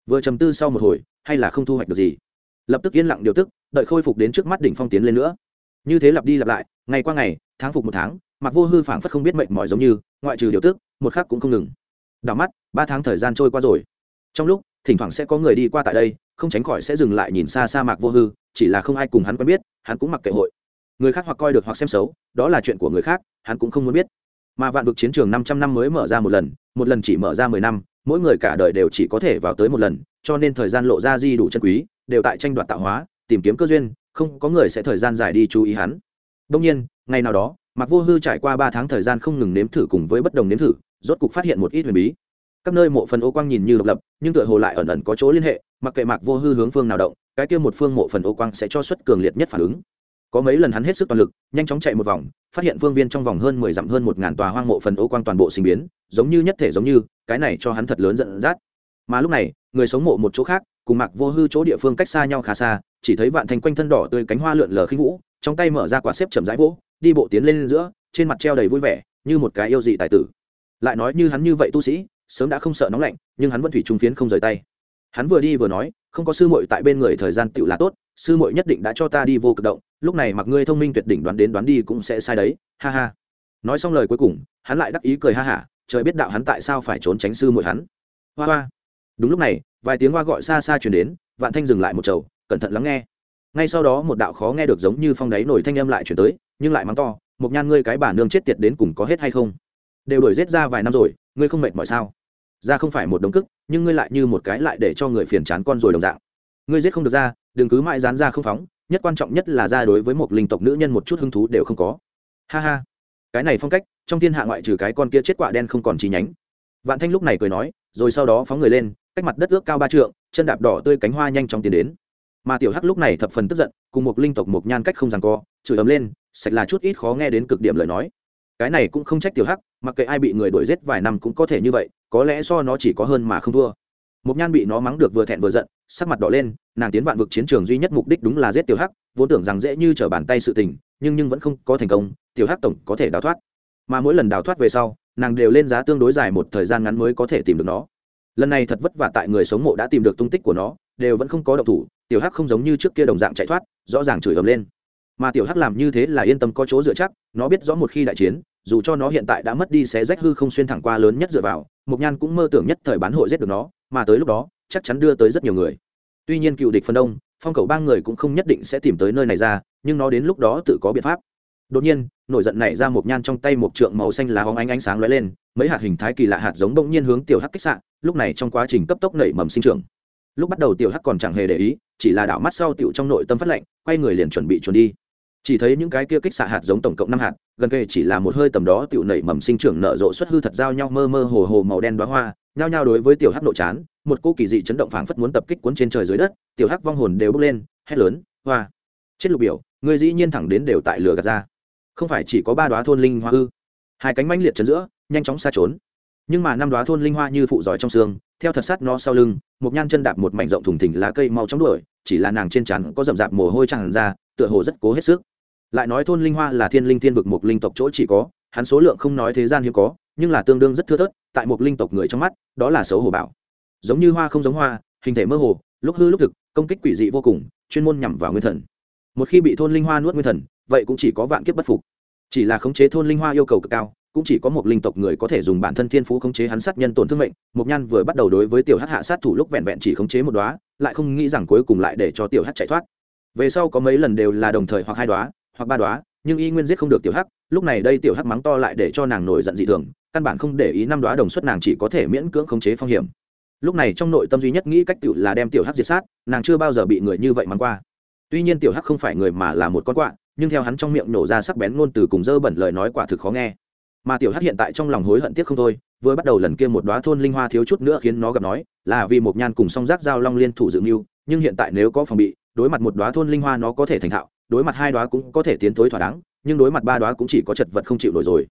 Vừa trầm tư sau một hồi, hay là không thu hoạch được gì? Lập tức yên lặng điều tức, đợi khôi phục đến trước mắt đỉnh phong tiến lên nữa. Như thế lặp đi lặp lại, ngày qua ngày, tháng phục một tháng mặc vô hư phảng phất không biết mệnh mỏi giống như, ngoại trừ điều tức, một khắc cũng không ngừng. Đảo mắt, ba tháng thời gian trôi qua rồi. Trong lúc, thỉnh thoảng sẽ có người đi qua tại đây, không tránh khỏi sẽ dừng lại nhìn xa xa mạc vô hư, chỉ là không ai cùng hắn quen biết, hắn cũng mặc kệ hội. Người khác hoặc coi được hoặc xem xấu, đó là chuyện của người khác, hắn cũng không muốn biết. Mà vạn vực chiến trường năm trăm năm mới mở ra một lần một lần chỉ mở ra mười năm, mỗi người cả đời đều chỉ có thể vào tới một lần, cho nên thời gian lộ ra di đủ chân quý, đều tại tranh đoạt tạo hóa, tìm kiếm cơ duyên, không có người sẽ thời gian dài đi chú ý hắn. Đông nhiên, ngày nào đó Mạc Vô Hư trải qua ba tháng thời gian không ngừng nếm thử cùng với bất đồng nếm thử, rốt cục phát hiện một ít huyền bí. Các nơi mộ phần ô quang nhìn như độc lập, nhưng tựa hồ lại ẩn ẩn có chỗ liên hệ, mặc kệ Mạc Vô Hư hướng phương nào động, cái kia một phương mộ phần ô quang sẽ cho xuất cường liệt nhất phản ứng. Có mấy lần hắn hết sức toàn lực, nhanh chóng chạy một vòng, phát hiện phương viên trong vòng hơn mười dặm hơn một ngàn tòa hoang mộ phần ô quang toàn bộ sinh biến, giống như nhất thể giống như, cái này cho hắn thật lớn giận dắt. Mà lúc này, người sống mộ một chỗ khác, cùng Mạc Vô Hư chỗ địa phương cách xa nhau khá xa, chỉ thấy vạn thành quanh thân đỏ tươi cánh hoa lượn lờ khinh vũ, trong tay mở ra quả xếp chậm rãi vỗ, đi bộ tiến lên giữa, trên mặt treo đầy vui vẻ như một cái yêu dị tài tử. Lại nói như hắn như vậy tu sĩ sớm đã không sợ nóng lạnh nhưng hắn vẫn thủy trung phiến không rời tay. Hắn vừa đi vừa nói không có sư muội tại bên người thời gian tựu là tốt sư muội nhất định đã cho ta đi vô cực động lúc này mặc ngươi thông minh tuyệt đỉnh đoán đến đoán đi cũng sẽ sai đấy. Ha ha. Nói xong lời cuối cùng hắn lại đắc ý cười ha hả trời biết đạo hắn tại sao phải trốn tránh sư muội hắn. Hoa hoa. Đúng lúc này vài tiếng hoa gọi xa xa chuyển đến vạn thanh dừng lại một chầu cẩn thận lắng nghe. Ngay sau đó một đạo khó nghe được giống như phong đáy nổi thanh âm lại chuyển tới nhưng lại mắng to một nhan ngươi cái bà nương chết tiệt đến cùng có hết hay không? Đều đổi rết ra vài năm rồi, ngươi không mệt mỏi sao? Ra không phải một đống cức, nhưng ngươi lại như một cái lại để cho người phiền chán con rồi đồng dạng. Ngươi giết không được ra, đừng cứ mãi dán ra không phóng, nhất quan trọng nhất là ra đối với một linh tộc nữ nhân một chút hứng thú đều không có. Ha ha. Cái này phong cách, trong thiên hạ ngoại trừ cái con kia chết quạ đen không còn chi nhánh. Vạn thanh lúc này cười nói, rồi sau đó phóng người lên, cách mặt đất ước cao ba trượng, chân đạp đỏ tươi cánh hoa nhanh chóng tiến đến. Mà tiểu hắc lúc này thập phần tức giận, cùng một linh tộc một nhan cách không rằng co, chửi ấm lên sạch là chút ít khó nghe đến cực điểm lời nói. Cái này cũng không trách tiểu hắc, mặc kệ ai bị người đuổi giết vài năm cũng có thể như vậy, có lẽ do nó chỉ có hơn mà không thua. Một nhan bị nó mắng được vừa thẹn vừa giận, sắc mặt đỏ lên, nàng tiến vạn vực chiến trường duy nhất mục đích đúng là giết tiểu hắc, vốn tưởng rằng dễ như trở bàn tay sự tình, nhưng nhưng vẫn không có thành công, tiểu hắc tổng có thể đào thoát. Mà mỗi lần đào thoát về sau, nàng đều lên giá tương đối dài một thời gian ngắn mới có thể tìm được nó. Lần này thật vất vả tại người sống mộ đã tìm được tung tích của nó, đều vẫn không có động thủ, tiểu hắc không giống như trước kia đồng dạng chạy thoát, rõ ràng chửi ầm lên mà tiểu hắc làm như thế là yên tâm có chỗ dựa chắc, nó biết rõ một khi đại chiến, dù cho nó hiện tại đã mất đi xé rách hư không xuyên thẳng qua lớn nhất dựa vào, Mộc nhan cũng mơ tưởng nhất thời bán hội giết được nó, mà tới lúc đó, chắc chắn đưa tới rất nhiều người. Tuy nhiên cựu địch phân đông, phong cầu ba người cũng không nhất định sẽ tìm tới nơi này ra, nhưng nó đến lúc đó tự có biện pháp. Đột nhiên, nổi giận nảy ra một nhan trong tay một trượng màu xanh lá hóng ánh ánh sáng lóe lên, mấy hạt hình thái kỳ lạ hạt giống bỗng nhiên hướng tiểu hắc kích sạn lúc này trong quá trình cấp tốc nảy mầm sinh trưởng. Lúc bắt đầu tiểu hắc còn chẳng hề để ý, chỉ là đảo mắt sau tiểu trong nội tâm phát lệnh, quay người liền chuẩn bị chuẩn đi chỉ thấy những cái kia kích xạ hạt giống tổng cộng năm hạt, gần kề chỉ là một hơi tầm đó tiểu nảy mầm sinh trưởng nở rộ xuất hư thật giao nhau mơ mơ hồ hồ màu đen đoá hoa, nhao nhao đối với tiểu hắc nội chán, một cô kỳ dị chấn động phảng phất muốn tập kích cuốn trên trời dưới đất, tiểu hắc vong hồn đều bốc lên, hét lớn, hoa! Chết lục biểu người dĩ nhiên thẳng đến đều tại lửa gạt ra. Không phải chỉ có ba đoá thôn linh hoa ư? Hai cánh mãnh liệt chấn giữa, nhanh chóng xa trốn. Nhưng mà năm đoá thôn linh hoa như phụ giỏi trong xương, theo thật sát nó sau lưng, một nhan chân đạp một mảnh rộng thùng thình lá cây mau chóng đuổi, chỉ là nàng trên trán có rậm rạp mồ hôi tràn ra, tựa hồ rất cố hết sức lại nói thôn linh hoa là thiên linh thiên vực một linh tộc chỗ chỉ có, hắn số lượng không nói thế gian hiếm có, nhưng là tương đương rất thưa thớt, tại một linh tộc người trong mắt, đó là xấu hổ bảo. Giống như hoa không giống hoa, hình thể mơ hồ, lúc hư lúc thực, công kích quỷ dị vô cùng, chuyên môn nhằm vào nguyên thần. Một khi bị thôn linh hoa nuốt nguyên thần, vậy cũng chỉ có vạn kiếp bất phục. Chỉ là khống chế thôn linh hoa yêu cầu cực cao, cũng chỉ có một linh tộc người có thể dùng bản thân thiên phú khống chế hắn sát nhân tổn thương mệnh. Mục nhan vừa bắt đầu đối với tiểu hắc hạ sát thủ lúc vẹn vẹn chỉ khống chế một đóa, lại không nghĩ rằng cuối cùng lại để cho tiểu hắc chạy thoát. Về sau có mấy lần đều là đồng thời hoặc hai đóa hoặc ba đóa nhưng y nguyên giết không được tiểu hắc, lúc này đây tiểu hắc mắng to lại để cho nàng nổi giận dị thường, căn bản không để ý năm đóa đồng xuất nàng chỉ có thể miễn cưỡng khống chế phong hiểm. Lúc này trong nội tâm duy nhất nghĩ cách tự là đem tiểu hắc diệt sát, nàng chưa bao giờ bị người như vậy mắng qua. Tuy nhiên tiểu hắc không phải người mà là một con quạ, nhưng theo hắn trong miệng nổ ra sắc bén ngôn từ cùng dơ bẩn lời nói quả thực khó nghe. Mà tiểu hắc hiện tại trong lòng hối hận tiếc không thôi, vừa bắt đầu lần kia một đóa thôn linh hoa thiếu chút nữa khiến nó gặp nói, là vì một nhan cùng song giác giao long liên thủ dự mưu, nhưng hiện tại nếu có phòng bị, đối mặt một đóa thôn linh hoa nó có thể thành thạo đối mặt hai đóa cũng có thể tiến tới thỏa đáng, nhưng đối mặt ba đóa cũng chỉ có chật vật không chịu nổi rồi.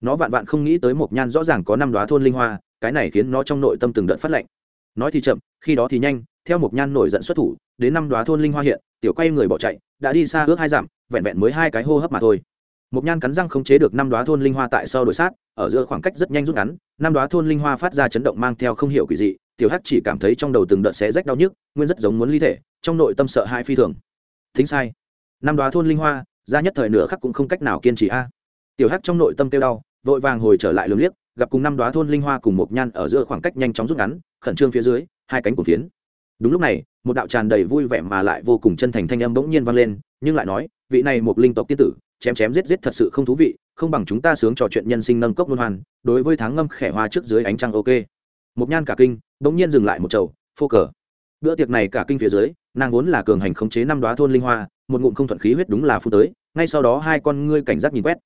Nó vạn vạn không nghĩ tới Mộc nhan rõ ràng có năm đóa thôn linh hoa, cái này khiến nó trong nội tâm từng đợt phát lệnh. Nói thì chậm, khi đó thì nhanh, theo Mộc nhan nổi giận xuất thủ, đến năm đóa thôn linh hoa hiện, tiểu quay người bỏ chạy, đã đi xa ước hai dặm, vẹn vẹn mới hai cái hô hấp mà thôi. Mộc nhan cắn răng không chế được năm đoá thôn linh hoa tại sau đổi sát, ở giữa khoảng cách rất nhanh rút ngắn, năm đoá thôn linh hoa phát ra chấn động mang theo không hiểu quỷ dị, tiểu hắc chỉ cảm thấy trong đầu từng đợt xé rách đau nhức, nguyên rất giống muốn ly thể, trong nội tâm sợ hai phi thường. Thính sai năm đoá thôn linh hoa, ra nhất thời nửa khắc cũng không cách nào kiên trì a. Tiểu hắc trong nội tâm kêu đau, vội vàng hồi trở lại lường liếc, gặp cùng năm đoá thôn linh hoa cùng một nhan ở giữa khoảng cách nhanh chóng rút ngắn, khẩn trương phía dưới, hai cánh của phiến. Đúng lúc này, một đạo tràn đầy vui vẻ mà lại vô cùng chân thành thanh âm bỗng nhiên vang lên, nhưng lại nói, vị này một linh tộc tiên tử, chém chém giết giết thật sự không thú vị, không bằng chúng ta sướng trò chuyện nhân sinh nâng cốc luân hoàn, đối với tháng ngâm khẻ hoa trước dưới ánh trăng ok. Một nhan cả kinh, bỗng nhiên dừng lại một chầu, phô cờ. Bữa tiệc này cả kinh phía dưới nàng vốn là cường hành khống chế năm đoá thôn linh hoa, một ngụm không thuận khí huyết đúng là phu tới, ngay sau đó hai con ngươi cảnh giác nhìn quét.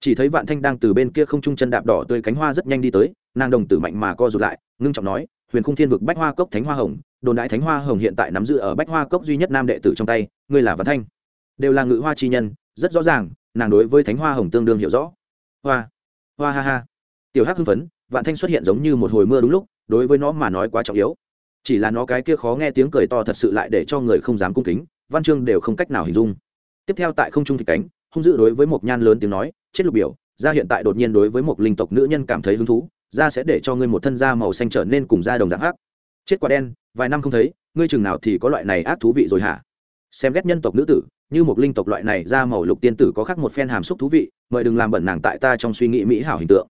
Chỉ thấy vạn thanh đang từ bên kia không trung chân đạp đỏ tươi cánh hoa rất nhanh đi tới, nàng đồng tử mạnh mà co rụt lại, ngưng trọng nói, huyền khung thiên vực bách hoa cốc thánh hoa hồng, đồn đại thánh hoa hồng hiện tại nắm giữ ở bách hoa cốc duy nhất nam đệ tử trong tay, ngươi là vạn thanh. Đều là ngự hoa chi nhân, rất rõ ràng, nàng đối với thánh hoa hồng tương đương hiểu rõ. Hoa hoa ha ha. Tiểu hắc hưng phấn, vạn thanh xuất hiện giống như một hồi mưa đúng lúc, đối với nó mà nói quá trọng yếu chỉ là nó cái kia khó nghe tiếng cười to thật sự lại để cho người không dám cung kính, văn chương đều không cách nào hình dung. Tiếp theo tại không trung thị cánh, hung dữ đối với một nhan lớn tiếng nói, chết lục biểu ra hiện tại đột nhiên đối với một linh tộc nữ nhân cảm thấy hứng thú ra sẽ để cho ngươi một thân da màu xanh trở nên cùng da đồng dạng hắc. Chết quả đen, vài năm không thấy, ngươi chừng nào thì có loại này ác thú vị rồi hả? Xem ghét nhân tộc nữ tử, như một linh tộc loại này da màu lục tiên tử có khác một phen hàm xúc thú vị, mời đừng làm bẩn nàng tại ta trong suy nghĩ mỹ hảo hình tượng.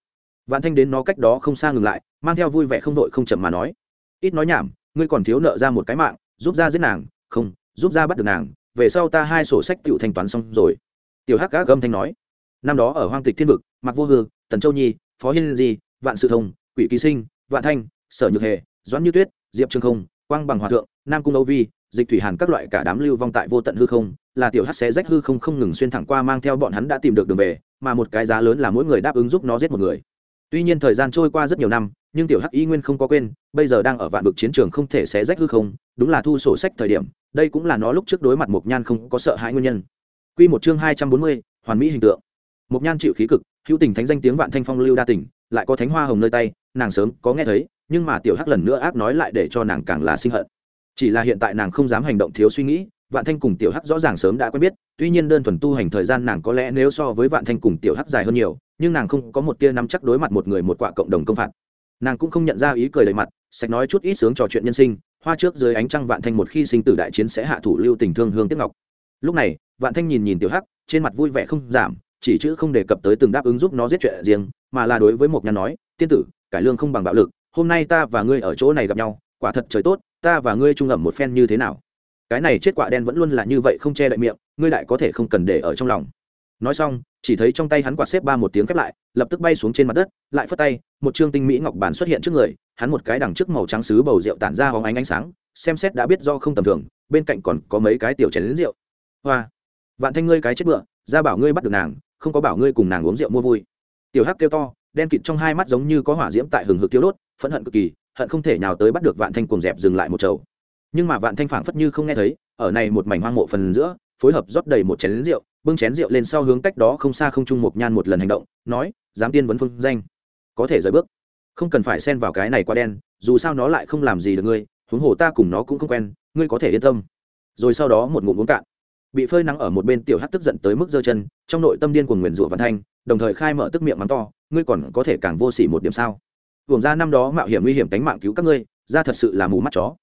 Vạn thanh đến nó cách đó không xa ngừng lại, mang theo vui vẻ không đội không chậm mà nói, ít nói nhảm ngươi còn thiếu nợ ra một cái mạng, giúp ra giết nàng, không, giúp ra bắt được nàng, về sau ta hai sổ sách tựu thanh toán xong rồi. Tiểu hắc gác gâm thanh nói. Năm đó ở hoang tịch thiên vực mặc vô hư, tần châu nhi, phó hiên di, vạn sự thông, quỷ kỳ sinh, vạn thanh, sở nhược hề, doãn như tuyết, diệp trương không, quang bằng hòa thượng, nam cung âu vi, dịch thủy hàn các loại cả đám lưu vong tại vô tận hư không, là tiểu hắc xé rách hư không không ngừng xuyên thẳng qua mang theo bọn hắn đã tìm được đường về, mà một cái giá lớn là mỗi người đáp ứng giúp nó giết một người tuy nhiên thời gian trôi qua rất nhiều năm nhưng tiểu hắc y nguyên không có quên bây giờ đang ở vạn vực chiến trường không thể xé rách hư không đúng là thu sổ sách thời điểm đây cũng là nó lúc trước đối mặt mộc nhan không có sợ hãi nguyên nhân. Quy một chương hai trăm bốn mươi, hoàn mỹ hình tượng. Mộc nhan chịu khí cực hữu tình thánh danh tiếng vạn thanh phong lưu đa tình lại có thánh hoa hồng nơi tay nàng sớm có nghe thấy nhưng mà tiểu hắc lần nữa ác nói lại để cho nàng càng là sinh hận. Chỉ là hiện tại nàng không dám hành động thiếu suy nghĩ vạn thanh cùng tiểu hắc rõ ràng sớm đã quen biết, tuy nhiên đơn thuần tu hành thời gian nàng có lẽ nếu so với vạn thanh cùng tiểu hắc dài hơn nhiều, nhưng nàng không có một tia nắm chắc đối mặt một người một quạ cộng đồng công phạt. Nàng cũng không nhận ra ý cười đầy mặt, sạch nói chút ít sướng trò chuyện nhân sinh, hoa trước dưới ánh trăng vạn thanh một khi sinh tử đại chiến sẽ hạ thủ lưu tình thương hương tiếc ngọc. Lúc này, vạn thanh nhìn nhìn tiểu hắc, trên mặt vui vẻ không giảm, chỉ chữ không đề cập tới từng đáp ứng giúp nó giết chuyện riêng, mà là đối với một nhà nói, tiên tử, cải lương không bằng bạo lực, hôm nay ta và ngươi ở chỗ này gặp nhau, quả thật trời tốt, ta và ngươi trung ẩm một phen như thế nào? Cái này chết quả đen vẫn luôn là như vậy không che đậy miệng, ngươi lại có thể không cần để ở trong lòng. Nói xong, chỉ thấy trong tay hắn quạt xếp ba một tiếng khép lại, lập tức bay xuống trên mặt đất, lại phất tay, một trương tinh mỹ ngọc bản xuất hiện trước người, hắn một cái đằng trước màu trắng xứ bầu rượu tản ra hóng ánh ánh sáng, xem xét đã biết do không tầm thường, bên cạnh còn có mấy cái tiểu chén lính rượu. Hoa, vạn thanh ngươi cái chết bựa, ra bảo ngươi bắt được nàng, không có bảo ngươi cùng nàng uống rượu mua vui. Tiểu hắc kêu to, đen kịt trong hai mắt giống như có hỏa diễm tại hừng hực tiêu đốt, phẫn hận cực kỳ, hận không thể nào tới bắt được vạn thanh cùng dẹp dừng lại một chầu nhưng mà vạn thanh phảng phất như không nghe thấy, ở này một mảnh hoang mộ phần giữa, phối hợp rót đầy một chén lính rượu, bưng chén rượu lên sau hướng cách đó không xa không trung một nhan một lần hành động, nói dám tiên vấn phương danh, có thể rời bước. Không cần phải xen vào cái này quá đen, dù sao nó lại không làm gì được ngươi, huống hồ ta cùng nó cũng không quen, ngươi có thể yên tâm. Rồi sau đó một ngụm uống cạn. Bị phơi nắng ở một bên tiểu hát tức giận tới mức giơ chân, trong nội tâm điên của nguyền rủa văn thanh, đồng thời khai mở tức miệng mắng to, ngươi còn có thể càng vô s ỉ một điểm sao? Vùng ra năm đó mạo hiểm nguy hiểm tính mạng cứu các ngươi, ra thật sự là mù mắt chó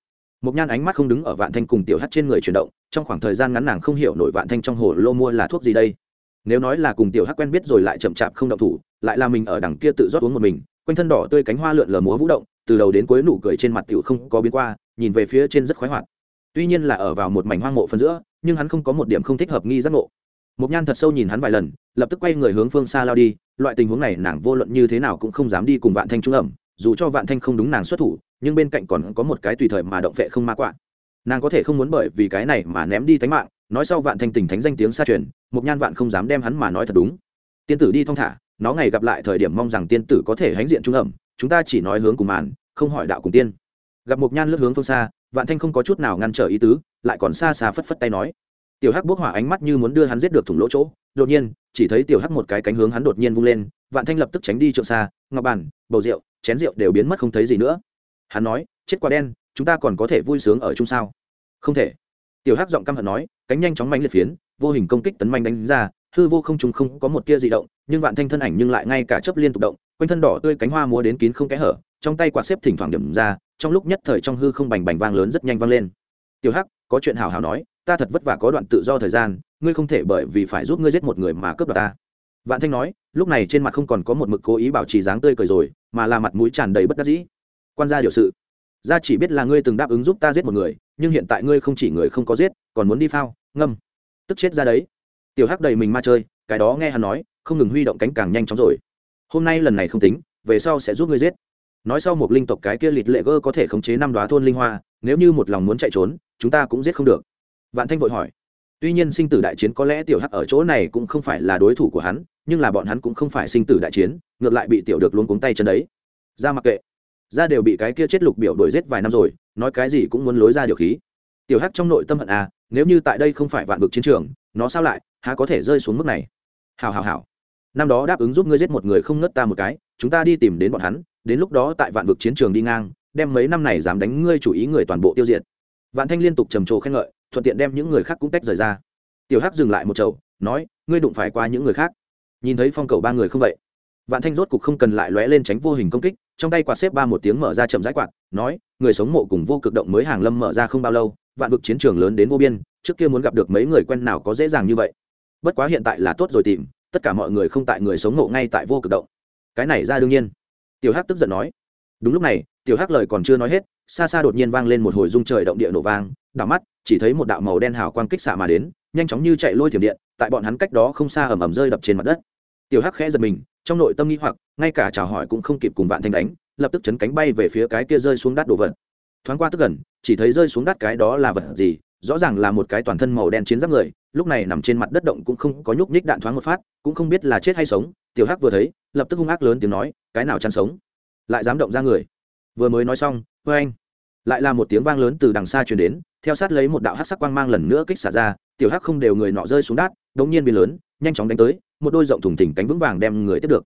một nhan ánh mắt không đứng ở vạn thanh cùng tiểu hát trên người chuyển động, trong khoảng thời gian ngắn nàng không hiểu nổi vạn thanh trong hồ lô mua là thuốc gì đây. Nếu nói là cùng tiểu hát quen biết rồi lại chậm chạp không động thủ, lại là mình ở đằng kia tự rót uống một mình, quanh thân đỏ tươi cánh hoa lượn lờ múa vũ động, từ đầu đến cuối nụ cười trên mặt tiểu không có biến qua, nhìn về phía trên rất khoái hoạt. Tuy nhiên là ở vào một mảnh hoang mộ phần giữa, nhưng hắn không có một điểm không thích hợp nghi giác ngộ. Một nhan thật sâu nhìn hắn vài lần, lập tức quay người hướng phương xa lao đi, loại tình huống này nàng vô luận như thế nào cũng không dám đi cùng vạn thanh trung ẩm, dù cho vạn thanh không đúng nàng xuất thủ nhưng bên cạnh còn có một cái tùy thời mà động vệ không ma quạ. Nàng có thể không muốn bởi vì cái này mà ném đi tánh mạng, nói sau vạn thanh tình thánh danh tiếng xa truyền, một nhan vạn không dám đem hắn mà nói thật đúng. Tiên tử đi thong thả, nó ngày gặp lại thời điểm mong rằng tiên tử có thể hãnh diện trung ẩm, chúng ta chỉ nói hướng cùng màn, không hỏi đạo cùng tiên. Gặp một nhan lướt hướng phương xa, vạn thanh không có chút nào ngăn trở ý tứ, lại còn xa xa phất phất tay nói. Tiểu hắc bốc hỏa ánh mắt như muốn đưa hắn giết được thủng lỗ chỗ, đột nhiên, chỉ thấy tiểu hắc một cái cánh hướng hắn đột nhiên vung lên, vạn thanh lập tức tránh đi trượng xa, ngọc bàn, bầu rượu, chén rượu đều biến mất không thấy gì nữa hắn nói, chết quá đen, chúng ta còn có thể vui sướng ở chung sao? Không thể. Tiểu hắc giọng căm hận nói, cánh nhanh chóng manh liệt phiến, vô hình công kích tấn manh đánh ra, hư vô không trùng không có một tia di động, nhưng vạn thanh thân ảnh nhưng lại ngay cả chớp liên tục động, quanh thân đỏ tươi cánh hoa múa đến kín không kẽ hở, trong tay quạt xếp thỉnh thoảng điểm ra, trong lúc nhất thời trong hư không bành bành vang lớn rất nhanh vang lên. Tiểu hắc, có chuyện hào hào nói, ta thật vất vả có đoạn tự do thời gian, ngươi không thể bởi vì phải giúp ngươi giết một người mà cướp đoạt ta. Vạn thanh nói, lúc này trên mặt không còn có một mực cố ý bảo trì dáng tươi cười rồi, mà là mặt mũi tràn đầy bất đắc dĩ quan gia điều sự. Gia chỉ biết là ngươi từng đáp ứng giúp ta giết một người, nhưng hiện tại ngươi không chỉ người không có giết, còn muốn đi phao, ngâm. Tức chết ra đấy. Tiểu hắc đầy mình ma chơi, cái đó nghe hắn nói, không ngừng huy động cánh càng nhanh chóng rồi. Hôm nay lần này không tính, về sau sẽ giúp ngươi giết. Nói sau một linh tộc cái kia lịt lệ gơ có thể khống chế năm đoá thôn linh hoa, nếu như một lòng muốn chạy trốn, chúng ta cũng giết không được. Vạn thanh vội hỏi. Tuy nhiên sinh tử đại chiến có lẽ tiểu hắc ở chỗ này cũng không phải là đối thủ của hắn, nhưng là bọn hắn cũng không phải sinh tử đại chiến, ngược lại bị tiểu được luôn cuống tay chân đấy. Ra mặc kệ ra đều bị cái kia chết lục biểu đuổi giết vài năm rồi, nói cái gì cũng muốn lối ra điều khí. Tiểu hắc trong nội tâm hận à nếu như tại đây không phải vạn vực chiến trường, nó sao lại, há có thể rơi xuống mức này? Hào hào hào năm đó đáp ứng giúp ngươi giết một người không ngất ta một cái, chúng ta đi tìm đến bọn hắn, đến lúc đó tại vạn vực chiến trường đi ngang, đem mấy năm này dám đánh ngươi chủ ý người toàn bộ tiêu diệt. Vạn thanh liên tục trầm trồ khen ngợi, thuận tiện đem những người khác cũng tách rời ra. Tiểu hắc dừng lại một chậu nói, ngươi đụng phải qua những người khác. Nhìn thấy phong cầu ba người không vậy? Vạn thanh rốt cục không cần lại lóe lên tránh vô hình công kích, trong tay quạt xếp ba một tiếng mở ra chậm rãi quạt, nói, người sống mộ cùng vô cực động mới hàng lâm mở ra không bao lâu, vạn vực chiến trường lớn đến vô biên, trước kia muốn gặp được mấy người quen nào có dễ dàng như vậy. Bất quá hiện tại là tốt rồi tìm, tất cả mọi người không tại người sống mộ ngay tại vô cực động. Cái này ra đương nhiên. Tiểu hắc tức giận nói. Đúng lúc này, tiểu hắc lời còn chưa nói hết, xa xa đột nhiên vang lên một hồi rung trời động địa nổ vang, đảo mắt, chỉ thấy một đạo màu đen hào quang kích xạ mà đến, nhanh chóng như chạy lôi thiểm điện, tại bọn hắn cách đó không xa ầm ầm rơi đập trên mặt đất. Tiểu hắc khẽ giật mình trong nội tâm nghĩ hoặc, ngay cả chào hỏi cũng không kịp cùng vạn thanh đánh, lập tức chấn cánh bay về phía cái kia rơi xuống đất đồ vật. Thoáng qua tức gần, chỉ thấy rơi xuống đất cái đó là vật gì, rõ ràng là một cái toàn thân màu đen chiến giáp người, lúc này nằm trên mặt đất động cũng không có nhúc nhích đạn thoáng một phát, cũng không biết là chết hay sống, tiểu hắc vừa thấy, lập tức hung ác lớn tiếng nói, cái nào chăn sống? Lại dám động ra người. Vừa mới nói xong vê anh lại là một tiếng vang lớn từ đằng xa truyền đến, theo sát lấy một đạo hắc sắc quang mang lần nữa kích xả ra, tiểu hắc không đều người nọ rơi xuống đát đống nhiên biến lớn nhanh chóng đánh tới, một đôi rộng thùng thỉnh cánh vững vàng đem người tiếp được.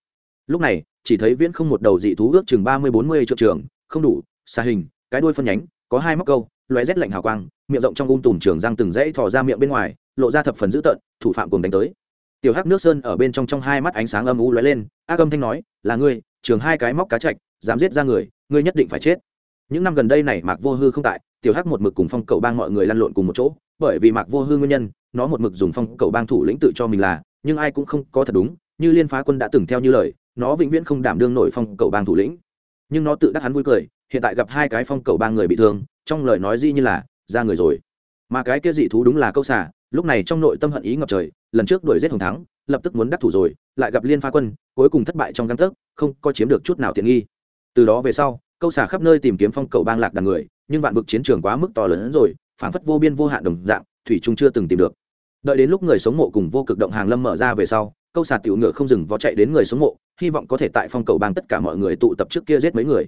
Lúc này, chỉ thấy viễn không một đầu dị thú ước chừng ba mươi bốn mươi triệu trường, không đủ, xa hình, cái đuôi phân nhánh, có hai móc câu loé rét lạnh hào quang, miệng rộng trong ung tùm trường răng từng dãy thò ra miệng bên ngoài, lộ ra thập phần dữ tợn, thủ phạm cùng đánh tới. Tiểu hắc nước sơn ở bên trong trong hai mắt ánh sáng âm u lóe lên, ác âm thanh nói, là ngươi, trường hai cái móc cá chạch, dám giết ra người, ngươi nhất định phải chết. Những năm gần đây này mạc vô hư không tại, tiểu hắc một mực cùng phong cầu bang mọi người lăn lộn cùng một chỗ, bởi vì mạc vô hư nguyên nhân nó một mực dùng phong cầu bang thủ lĩnh tự cho mình là, nhưng ai cũng không có thật đúng, như liên phá quân đã từng theo như lời, nó vĩnh viễn không đảm đương nổi phong cầu bang thủ lĩnh. Nhưng nó tự đắc hắn vui cười, hiện tại gặp hai cái phong cầu bang người bị thương, trong lời nói di như là, ra người rồi. Mà cái kia dị thú đúng là câu xả, lúc này trong nội tâm hận ý ngập trời, lần trước đuổi giết hồng thắng, lập tức muốn đắc thủ rồi, lại gặp liên phá quân, cuối cùng thất bại trong găng tấc, không có chiếm được chút nào tiện nghi. Từ đó về sau, câu xả khắp nơi tìm kiếm phong cầu bang lạc đàn người, nhưng vạn vực chiến trường quá mức to lớn hơn rồi phản phất vô biên vô hạn đồng dạng, thủy trung chưa từng tìm được đợi đến lúc người sống mộ cùng vô cực động hàng lâm mở ra về sau, câu xà tiểu ngựa không dừng vó chạy đến người sống mộ, hy vọng có thể tại phong cầu bang tất cả mọi người tụ tập trước kia giết mấy người.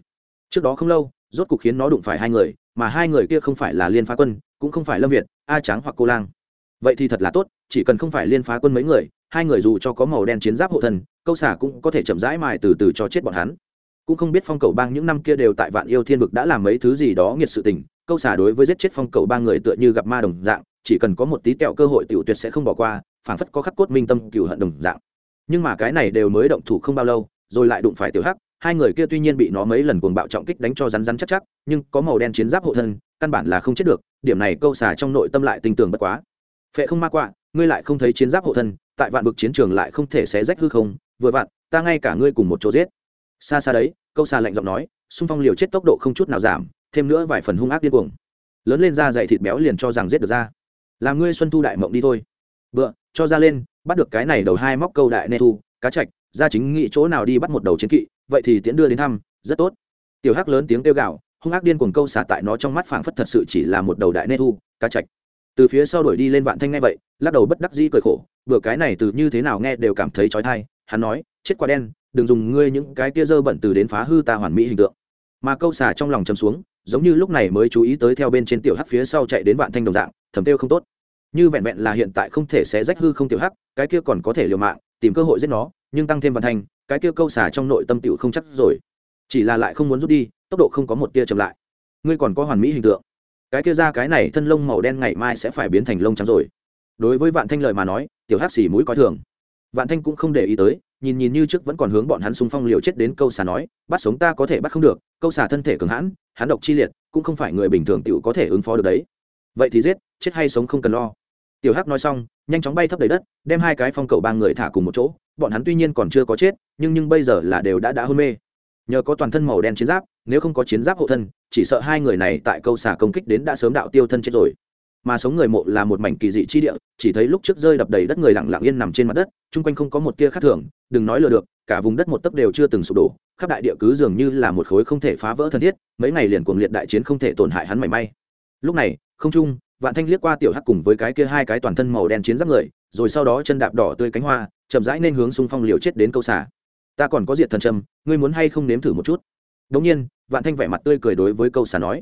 Trước đó không lâu, rốt cục khiến nó đụng phải hai người, mà hai người kia không phải là liên phá quân, cũng không phải lâm việt, a tráng hoặc cô lang. Vậy thì thật là tốt, chỉ cần không phải liên phá quân mấy người, hai người dù cho có màu đen chiến giáp hộ thần câu xả cũng có thể chậm rãi mài từ từ cho chết bọn hắn. Cũng không biết phong cầu bang những năm kia đều tại vạn yêu thiên vực đã làm mấy thứ gì đó nghiệt sự tình, câu xả đối với giết chết phong cầu bang người tựa như gặp ma đồng dạng chỉ cần có một tí tẹo cơ hội tiểu tuyệt sẽ không bỏ qua, phảng phất có khắc cốt minh tâm cựu hận đồng dạng. Nhưng mà cái này đều mới động thủ không bao lâu, rồi lại đụng phải tiểu hắc, hai người kia tuy nhiên bị nó mấy lần cuồng bạo trọng kích đánh cho rắn rắn chắc chắc, nhưng có màu đen chiến giáp hộ thân, căn bản là không chết được, điểm này câu xả trong nội tâm lại tinh tường bất quá. Phệ không ma quạ, ngươi lại không thấy chiến giáp hộ thân, tại vạn vực chiến trường lại không thể xé rách hư không, vừa vặn, ta ngay cả ngươi cùng một chỗ giết. Xa xa đấy, câu xà lạnh giọng nói, xung phong liều chết tốc độ không chút nào giảm, thêm nữa vài phần hung ác điên cuồng. Lớn lên da dày thịt béo liền cho rằng giết được ra làm ngươi xuân thu đại mộng đi thôi. Bựa cho ra lên bắt được cái này đầu hai móc câu đại nê thu cá trạch, ra chính nghị chỗ nào đi bắt một đầu chiến kỵ vậy thì tiễn đưa đến thăm rất tốt. Tiểu hắc lớn tiếng kêu gạo hung ác điên cuồng câu xả tại nó trong mắt phảng phất thật sự chỉ là một đầu đại nê thu cá trạch. từ phía sau đuổi đi lên vạn thanh ngay vậy lắc đầu bất đắc dĩ cười khổ bữa cái này từ như thế nào nghe đều cảm thấy trói thai hắn nói chết quá đen đừng dùng ngươi những cái kia dơ bẩn từ đến phá hư ta hoàn mỹ hình tượng. Mà câu xả trong lòng chầm xuống giống như lúc này mới chú ý tới theo bên trên tiểu hắc phía sau chạy đến vạn thanh đồng dạng thầm tiêu không tốt. Như vẹn vẹn là hiện tại không thể sẽ rách hư không tiểu hắc, cái kia còn có thể liều mạng, tìm cơ hội giết nó, nhưng tăng thêm vạn thanh cái kia câu xả trong nội tâm tiểu không chắc rồi. Chỉ là lại không muốn rút đi, tốc độ không có một tia chậm lại. Ngươi còn có hoàn mỹ hình tượng. Cái kia ra cái này thân lông màu đen ngày mai sẽ phải biến thành lông trắng rồi. Đối với vạn thanh lời mà nói, tiểu hắc xỉ mũi coi thường. Vạn thanh cũng không để ý tới, nhìn nhìn như trước vẫn còn hướng bọn hắn xung phong liều chết đến câu xà nói, bắt sống ta có thể bắt không được, câu xà thân thể cường hãn, hắn độc chi liệt, cũng không phải người bình thường tiểu có thể ứng phó được đấy vậy thì giết, chết hay sống không cần lo. Tiểu hắc nói xong, nhanh chóng bay thấp đầy đất, đem hai cái phong cầu ba người thả cùng một chỗ. Bọn hắn tuy nhiên còn chưa có chết, nhưng nhưng bây giờ là đều đã đã hôn mê. Nhờ có toàn thân màu đen chiến giáp, nếu không có chiến giáp hộ thân, chỉ sợ hai người này tại câu xà công kích đến đã sớm đạo tiêu thân chết rồi. Mà sống người mộ là một mảnh kỳ dị chi địa, chỉ thấy lúc trước rơi đập đầy đất người lặng lặng yên nằm trên mặt đất, chung quanh không có một tia khác thường, đừng nói lừa được, cả vùng đất một tấc đều chưa từng sụp đổ, khắp đại địa cứ dường như là một khối không thể phá vỡ thân thiết, mấy ngày liền cuồng liệt đại chiến không thể tổn hại hắn mảy may. Lúc này không trung vạn thanh liếc qua tiểu hắc cùng với cái kia hai cái toàn thân màu đen chiến giáp người rồi sau đó chân đạp đỏ tươi cánh hoa chậm rãi nên hướng xung phong liều chết đến câu xả. Ta còn có diệt thần trầm ngươi muốn hay không nếm thử một chút? Đống nhiên vạn thanh vẻ mặt tươi cười đối với câu xả nói.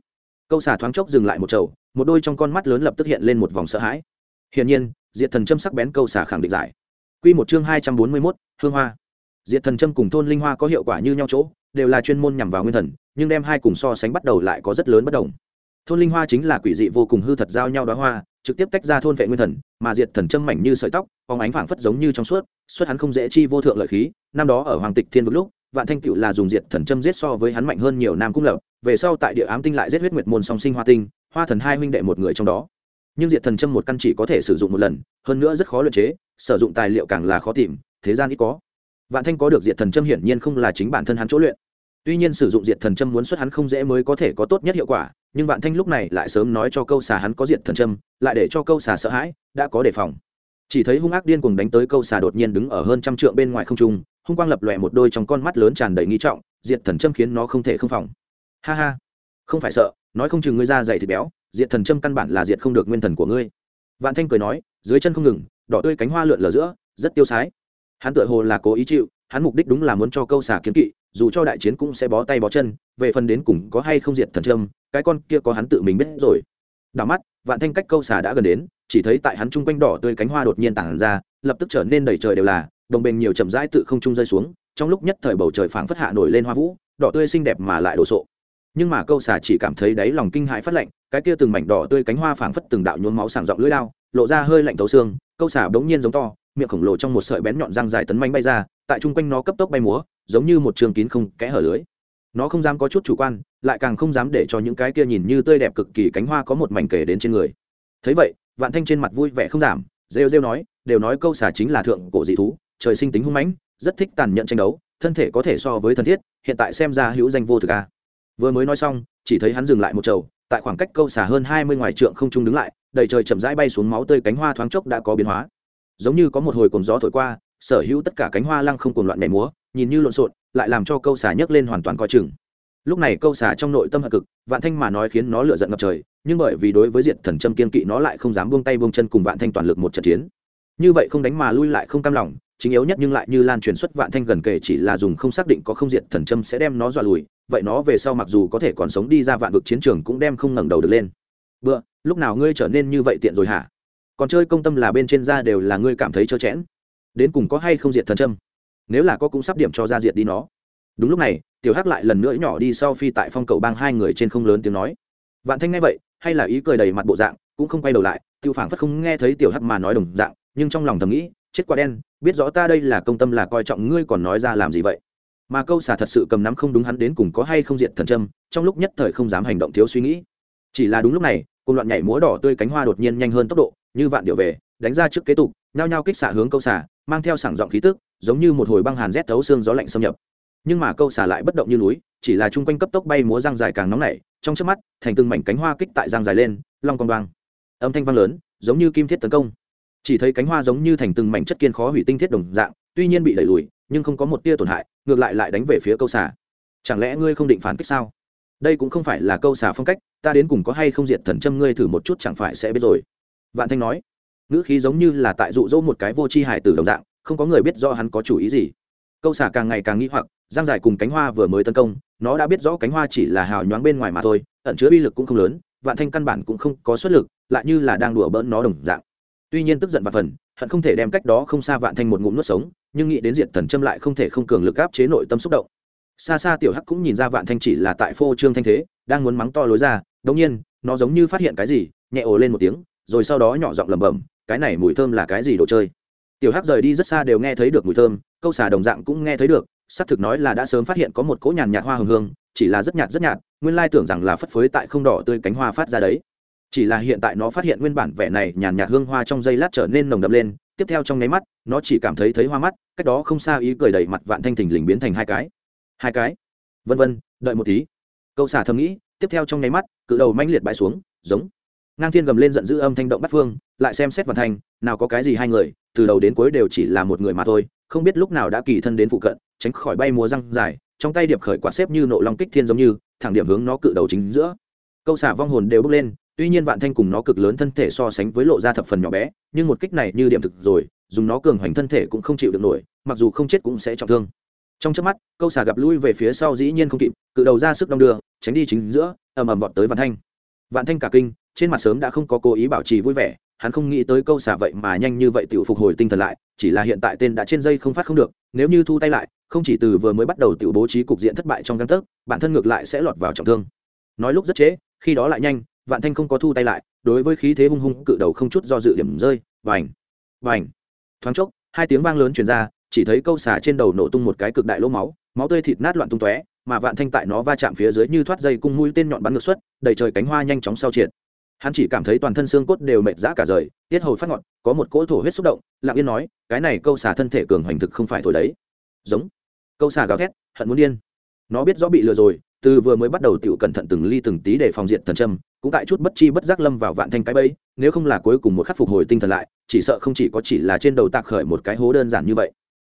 Câu xả thoáng chốc dừng lại một chầu một đôi trong con mắt lớn lập tức hiện lên một vòng sợ hãi. Hiển nhiên diệt thần châm sắc bén câu xả khẳng định giải. Quy một chương hai trăm bốn mươi 241, hương hoa. Diệt thần châm cùng thôn linh hoa có hiệu quả như nhau chỗ đều là chuyên môn nhằm vào nguyên thần nhưng đem hai cùng so sánh bắt đầu lại có rất lớn bất đồng thôn linh hoa chính là quỷ dị vô cùng hư thật giao nhau đóa hoa, trực tiếp tách ra thôn vệ nguyên thần, mà diệt thần châm mảnh như sợi tóc phóng ánh phảng phất giống như trong suốt xuất hắn không dễ chi vô thượng lợi khí. Năm đó ở hoàng tịch thiên vực lúc, vạn thanh cựu là dùng diệt thần châm giết so với hắn mạnh hơn nhiều nam cung lập, về sau tại địa ám tinh lại giết huyết nguyệt môn song sinh hoa tinh, hoa thần hai huynh đệ một người trong đó. Nhưng diệt thần châm một căn chỉ có thể sử dụng một lần, hơn nữa rất khó luyện chế, sử dụng tài liệu càng là khó tìm, thế gian ít có. Vạn thanh có được diệt thần châm hiển nhiên không là chính bản thân hắn chỗ luyện tuy nhiên sử dụng diệt thần châm muốn xuất hắn không dễ mới có thể có tốt nhất hiệu quả, nhưng vạn thanh lúc này lại sớm nói cho câu xà hắn có diệt thần châm, lại để cho câu xà sợ hãi, đã có đề phòng. Chỉ thấy hung ác điên cuồng đánh tới câu xà đột nhiên đứng ở hơn trăm trượng bên ngoài không trung, hung quang lập lòe một đôi trong con mắt lớn tràn đầy nghi trọng, diệt thần châm khiến nó không thể không phòng. Ha ha, không phải sợ, nói không chừng ngươi ra dày thịt béo, diệt thần châm căn bản là diệt không được nguyên thần của ngươi. Vạn thanh cười nói, dưới chân không ngừng, đỏ tươi cánh hoa lượn lờ giữa, rất tiêu sái. Hắn tựa hồ là cố ý chịu hắn mục đích đúng là muốn cho câu xà kiến kỵ dù cho đại chiến cũng sẽ bó tay bó chân về phần đến cùng có hay không diệt thần trâm, cái con kia có hắn tự mình biết rồi. Đảo mắt vạn thanh cách câu xà đã gần đến chỉ thấy tại hắn chung quanh đỏ tươi cánh hoa đột nhiên tản ra lập tức trở nên đầy trời đều là đồng bình nhiều chậm rãi tự không trung rơi xuống trong lúc nhất thời bầu trời phảng phất hạ nổi lên hoa vũ đỏ tươi xinh đẹp mà lại đồ sộ. Nhưng mà câu xà chỉ cảm thấy đáy lòng kinh hãi phát lạnh cái kia từng mảnh đỏ tươi cánh hoa phảng phất từng đạo nhuốm máu sảng giọng lưỡi lao lộ ra hơi lạnh thấu xương câu xà bỗng nhiên giống to miệng khổng lồ trong một sợi bén nhọn răng dài tấn manh bay ra, tại chung quanh nó cấp tốc bay múa, giống như một trường kín không kẽ hở lưới. Nó không dám có chút chủ quan, lại càng không dám để cho những cái kia nhìn như tươi đẹp cực kỳ cánh hoa có một mảnh kể đến trên người. Thấy vậy, vạn thanh trên mặt vui vẻ không giảm, rêu rêu nói, đều nói câu xả chính là thượng cổ dị thú, trời sinh tính hung mãnh, rất thích tàn nhẫn tranh đấu, thân thể có thể so với thân thiết, hiện tại xem ra hữu danh vô thực a. Vừa mới nói xong, chỉ thấy hắn dừng lại một chầu, tại khoảng cách câu xả hơn hai mươi ngoài trượng không trung đứng lại, đầy trời chậm rãi bay xuống máu tươi cánh hoa thoáng chốc đã có biến hóa giống như có một hồi cồn gió thổi qua, sở hữu tất cả cánh hoa lăng không cuồng loạn nhảy múa, nhìn như lộn xộn, lại làm cho câu xà nhấc lên hoàn toàn coi chừng. Lúc này câu xà trong nội tâm hận cực, vạn thanh mà nói khiến nó lựa giận ngập trời, nhưng bởi vì đối với diện thần châm kiên kỵ nó lại không dám buông tay buông chân cùng vạn thanh toàn lực một trận chiến. Như vậy không đánh mà lui lại không cam lòng, chính yếu nhất nhưng lại như lan truyền xuất vạn thanh gần kể chỉ là dùng không xác định có không diện thần châm sẽ đem nó dọa lùi, vậy nó về sau mặc dù có thể còn sống đi ra vạn vực chiến trường cũng đem không ngẩng đầu được lên. Bữa, lúc nào ngươi trở nên như vậy tiện rồi hả? Còn chơi công tâm là bên trên da đều là ngươi cảm thấy trơ chẽn. Đến cùng có hay không diệt thần châm? Nếu là có cũng sắp điểm cho ra diệt đi nó. Đúng lúc này, tiểu hắc lại lần nữa nhỏ đi sau phi tại phong cầu bang hai người trên không lớn tiếng nói. Vạn thanh nghe vậy, hay là ý cười đầy mặt bộ dạng, cũng không quay đầu lại, tiêu phảng phất không nghe thấy tiểu hắc mà nói đồng dạng, nhưng trong lòng thầm nghĩ, chết quả đen, biết rõ ta đây là công tâm là coi trọng ngươi còn nói ra làm gì vậy? Mà câu xả thật sự cầm nắm không đúng hắn đến cùng có hay không diện thần châm, trong lúc nhất thời không dám hành động thiếu suy nghĩ. Chỉ là đúng lúc này cùng loạn nhảy múa đỏ tươi cánh hoa đột nhiên nhanh hơn tốc độ như vạn điệu về, đánh ra trước kế tục, nhao nhao kích xạ hướng câu xả, mang theo sảng giọng khí tức, giống như một hồi băng hàn rét thấu xương gió lạnh xâm nhập. Nhưng mà câu xả lại bất động như núi, chỉ là chung quanh cấp tốc bay múa răng dài càng nóng nảy, trong trước mắt, thành từng mảnh cánh hoa kích tại răng dài lên, long con đoang âm thanh vang lớn, giống như kim thiết tấn công. Chỉ thấy cánh hoa giống như thành từng mảnh chất kiên khó hủy tinh thiết đồng dạng, tuy nhiên bị đẩy lùi, nhưng không có một tia tổn hại, ngược lại lại đánh về phía câu xả. Chẳng lẽ ngươi không định phán kích sao? Đây cũng không phải là câu xả phong cách, ta đến cùng có hay không diệt thần châm ngươi thử một chút chẳng phải sẽ biết rồi vạn thanh nói, ngữ khí giống như là tại dụ dỗ một cái vô tri hải tử đồng dạng, không có người biết do hắn có chủ ý gì. Câu xả càng ngày càng nghĩ hoặc, giang dài cùng cánh hoa vừa mới tấn công, nó đã biết rõ cánh hoa chỉ là hào nhoáng bên ngoài mà thôi, ẩn chứa uy lực cũng không lớn, vạn thanh căn bản cũng không có xuất lực, lại như là đang đùa bỡn nó đồng dạng. Tuy nhiên tức giận và phần, hận không thể đem cách đó không xa vạn thanh một ngụm nuốt sống, nhưng nghĩ đến diện thần châm lại không thể không cường lực áp chế nội tâm xúc động. Xa xa tiểu hắc cũng nhìn ra vạn thanh chỉ là tại phô trương thanh thế, đang muốn mắng to lối ra, đống nhiên, nó giống như phát hiện cái gì, nhẹ ồ lên một tiếng rồi sau đó nhỏ giọng lẩm bẩm, cái này mùi thơm là cái gì đồ chơi? Tiểu hắc rời đi rất xa đều nghe thấy được mùi thơm, câu xà đồng dạng cũng nghe thấy được, xác thực nói là đã sớm phát hiện có một cỗ nhàn nhạt hoa hương hương, chỉ là rất nhạt rất nhạt, nguyên lai tưởng rằng là phất phới tại không đỏ tươi cánh hoa phát ra đấy. Chỉ là hiện tại nó phát hiện nguyên bản vẻ này nhàn nhạt hương hoa trong giây lát trở nên nồng đậm lên, tiếp theo trong nháy mắt, nó chỉ cảm thấy thấy hoa mắt, cách đó không xa ý cười đầy mặt vạn thanh thình lình biến thành hai cái. Hai cái? Vân vân, đợi một tí. Câu xả thầm nghĩ, tiếp theo trong nháy mắt, cự đầu manh liệt bãi xuống, giống ngang thiên gầm lên giận dữ âm thanh động bắt phương, lại xem xét vạn thanh nào có cái gì hai người, từ đầu đến cuối đều chỉ là một người mà thôi, không biết lúc nào đã kỳ thân đến phụ cận, tránh khỏi bay múa răng dài, trong tay điệp khởi quả xếp như nộ long kích thiên giống như, thẳng điểm hướng nó cự đầu chính giữa. Câu xả vong hồn đều bước lên, tuy nhiên vạn thanh cùng nó cực lớn thân thể so sánh với lộ ra thập phần nhỏ bé, nhưng một kích này như điểm thực rồi, dùng nó cường hoành thân thể cũng không chịu được nổi, mặc dù không chết cũng sẽ trọng thương. Trong trước mắt, câu xà gặp lui về phía sau dĩ nhiên không kịp, cự đầu ra sức đong đưa, tránh đi chính giữa, ầm ầm vọt tới vạn thanh. Vạn thanh cả kinh trên mặt sớm đã không có cố ý bảo trì vui vẻ hắn không nghĩ tới câu xả vậy mà nhanh như vậy tự phục hồi tinh thần lại chỉ là hiện tại tên đã trên dây không phát không được nếu như thu tay lại không chỉ từ vừa mới bắt đầu tự bố trí cục diện thất bại trong găng tấc bản thân ngược lại sẽ lọt vào trọng thương. Nói lúc rất trễ, khi đó lại nhanh vạn thanh không có thu tay lại đối với khí thế hung hung cự đầu không chút do dự điểm rơi vành vành. Thoáng chốc hai tiếng vang lớn truyền ra chỉ thấy câu xả trên đầu nổ tung một cái cực đại lỗ máu máu tươi thịt nát loạn tung tóe mà vạn thanh tại nó va chạm phía dưới như thoát dây cung mũi tên nhọn bắn ngược xuất đầy trời cánh hoa nhanh chóng sau triệt hắn chỉ cảm thấy toàn thân xương cốt đều mệt dã cả rời, tiết hầu phát ngọn có một cỗ thổ huyết xúc động, lặng yên nói, cái này câu xả thân thể cường hoành thực không phải thổi đấy. Giống. Câu xả gào thét, hận muốn điên. Nó biết rõ bị lừa rồi, từ vừa mới bắt đầu tiểu cẩn thận từng ly từng tí để phòng diện thần châm, cũng tại chút bất chi bất giác lâm vào vạn thanh cái bẫy, nếu không là cuối cùng một khắc phục hồi tinh thần lại, chỉ sợ không chỉ có chỉ là trên đầu tạc khởi một cái hố đơn giản như vậy.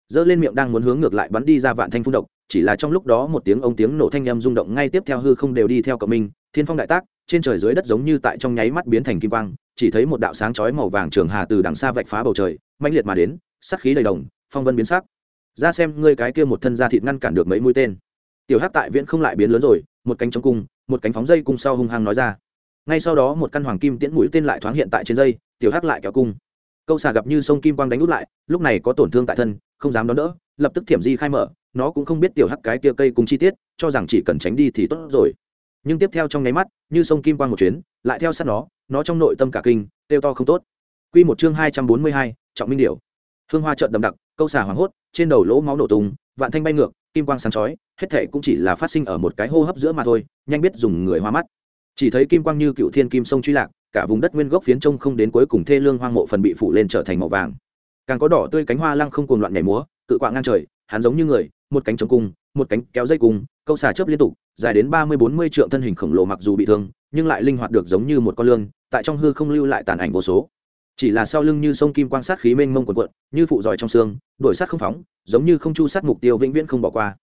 Giơ lên miệng đang muốn hướng ngược lại bắn đi ra vạn thanh phun độc, chỉ là trong lúc đó một tiếng ông tiếng nổ thanh â rung động ngay tiếp theo hư không đều đi theo cộng minh, thiên phong đại tác trên trời dưới đất giống như tại trong nháy mắt biến thành kim quang, chỉ thấy một đạo sáng chói màu vàng trường hà từ đằng xa vạch phá bầu trời mạnh liệt mà đến sắc khí đầy đồng, phong vân biến sắc. Ra xem, ngươi cái kia một thân da thịt ngăn cản được mấy mũi tên. Tiểu hát tại viễn không lại biến lớn rồi, một cánh chống cung, một cánh phóng dây cung sau hung hăng nói ra. Ngay sau đó một căn hoàng kim tiễn mũi tên lại thoáng hiện tại trên dây, tiểu hát lại kéo cung. Câu xà gặp như sông kim quang đánh út lại, lúc này có tổn thương tại thân, không dám đón đỡ, lập tức thiểm di khai mở, nó cũng không biết tiểu hắc cái kia cây cung chi tiết, cho rằng chỉ cần tránh đi thì tốt rồi nhưng tiếp theo trong nháy mắt như sông kim quang một chuyến lại theo sát nó nó trong nội tâm cả kinh têu to không tốt. Quy một chương hai trăm bốn mươi hai, trọng minh điểu. Hương hoa trợn đậm đặc, câu xà hoàng hốt, trên đầu lỗ máu nổ tung, vạn thanh bay ngược, kim quang sáng chói hết thệ cũng chỉ là phát sinh ở một cái hô hấp giữa mà thôi nhanh biết dùng người hoa mắt. Chỉ thấy kim quang như cựu thiên kim sông truy lạc cả vùng đất nguyên gốc phiến trông không đến cuối cùng thê lương hoang mộ phần bị phủ lên trở thành màu vàng. Càng có đỏ tươi cánh hoa lăng không cuồng loạn nhảy múa cự quạng ngang trời hắn giống như người một cánh chống cung một cánh kéo dây cung câu xà chớp liên tục dài đến ba mươi bốn mươi trượng thân hình khổng lồ mặc dù bị thương, nhưng lại linh hoạt được giống như một con lương tại trong hư không lưu lại tàn ảnh vô số. Chỉ là sau lưng như sông kim quan sát khí mênh mông quần quận như phụ giỏi trong xương, đuổi sát không phóng, giống như không chu sát mục tiêu vĩnh viễn không bỏ qua.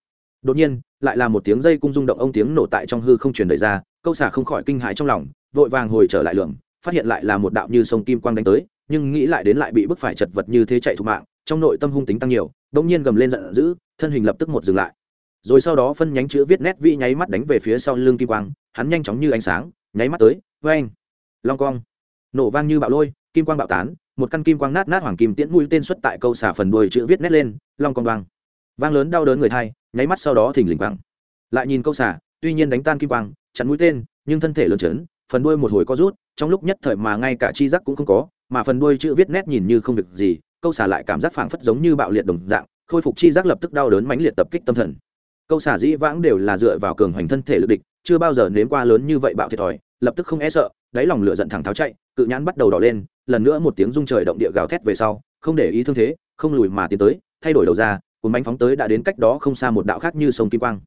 Đột nhiên, lại là một tiếng dây cung rung động ông tiếng nổ tại trong hư không truyền đời ra, câu xả không khỏi kinh hãi trong lòng, vội vàng hồi trở lại lượng phát hiện lại là một đạo như sông kim quang đánh tới, nhưng nghĩ lại đến lại bị bức phải chật vật như thế chạy thục mạng, trong nội tâm hung tính tăng nhiều, đột nhiên gầm lên giận dữ, thân hình lập tức một dừng lại rồi sau đó phân nhánh chữ viết nét vị nháy mắt đánh về phía sau lưng kim quang, hắn nhanh chóng như ánh sáng, nháy mắt tới vê anh long cong. Nổ vang như bạo lôi, kim quang bạo tán, một căn kim quang nát nát hoàng kim tiễn mũi tên xuất tại câu xả phần đuôi chữ viết nét lên, long cong vang. Vang lớn đau đớn người thay nháy mắt sau đó thình lình quang. Lại nhìn câu xả tuy nhiên đánh tan kim quang, chặn mũi tên, nhưng thân thể lớn chấn, phần đuôi một hồi co rút, trong lúc nhất thời mà ngay cả chi giác cũng không có, mà phần đuôi chữ viết nét nhìn như không việc gì, câu xả lại cảm giác phảng phất giống như bạo liệt đồng dạng, khôi phục chi giác lập tức đau đớn mãnh liệt tập kích tâm thần câu xả dĩ vãng đều là dựa vào cường hoành thân thể lực địch, chưa bao giờ nếm qua lớn như vậy bạo thiệt thòi, lập tức không e sợ, đáy lòng lửa giận thẳng tháo chạy, cự nhãn bắt đầu đỏ lên, lần nữa một tiếng rung trời động địa gào thét về sau, không để ý thương thế, không lùi mà tiến tới, thay đổi đầu ra cùng bánh phóng tới đã đến cách đó không xa một đạo khác như sông kim quang.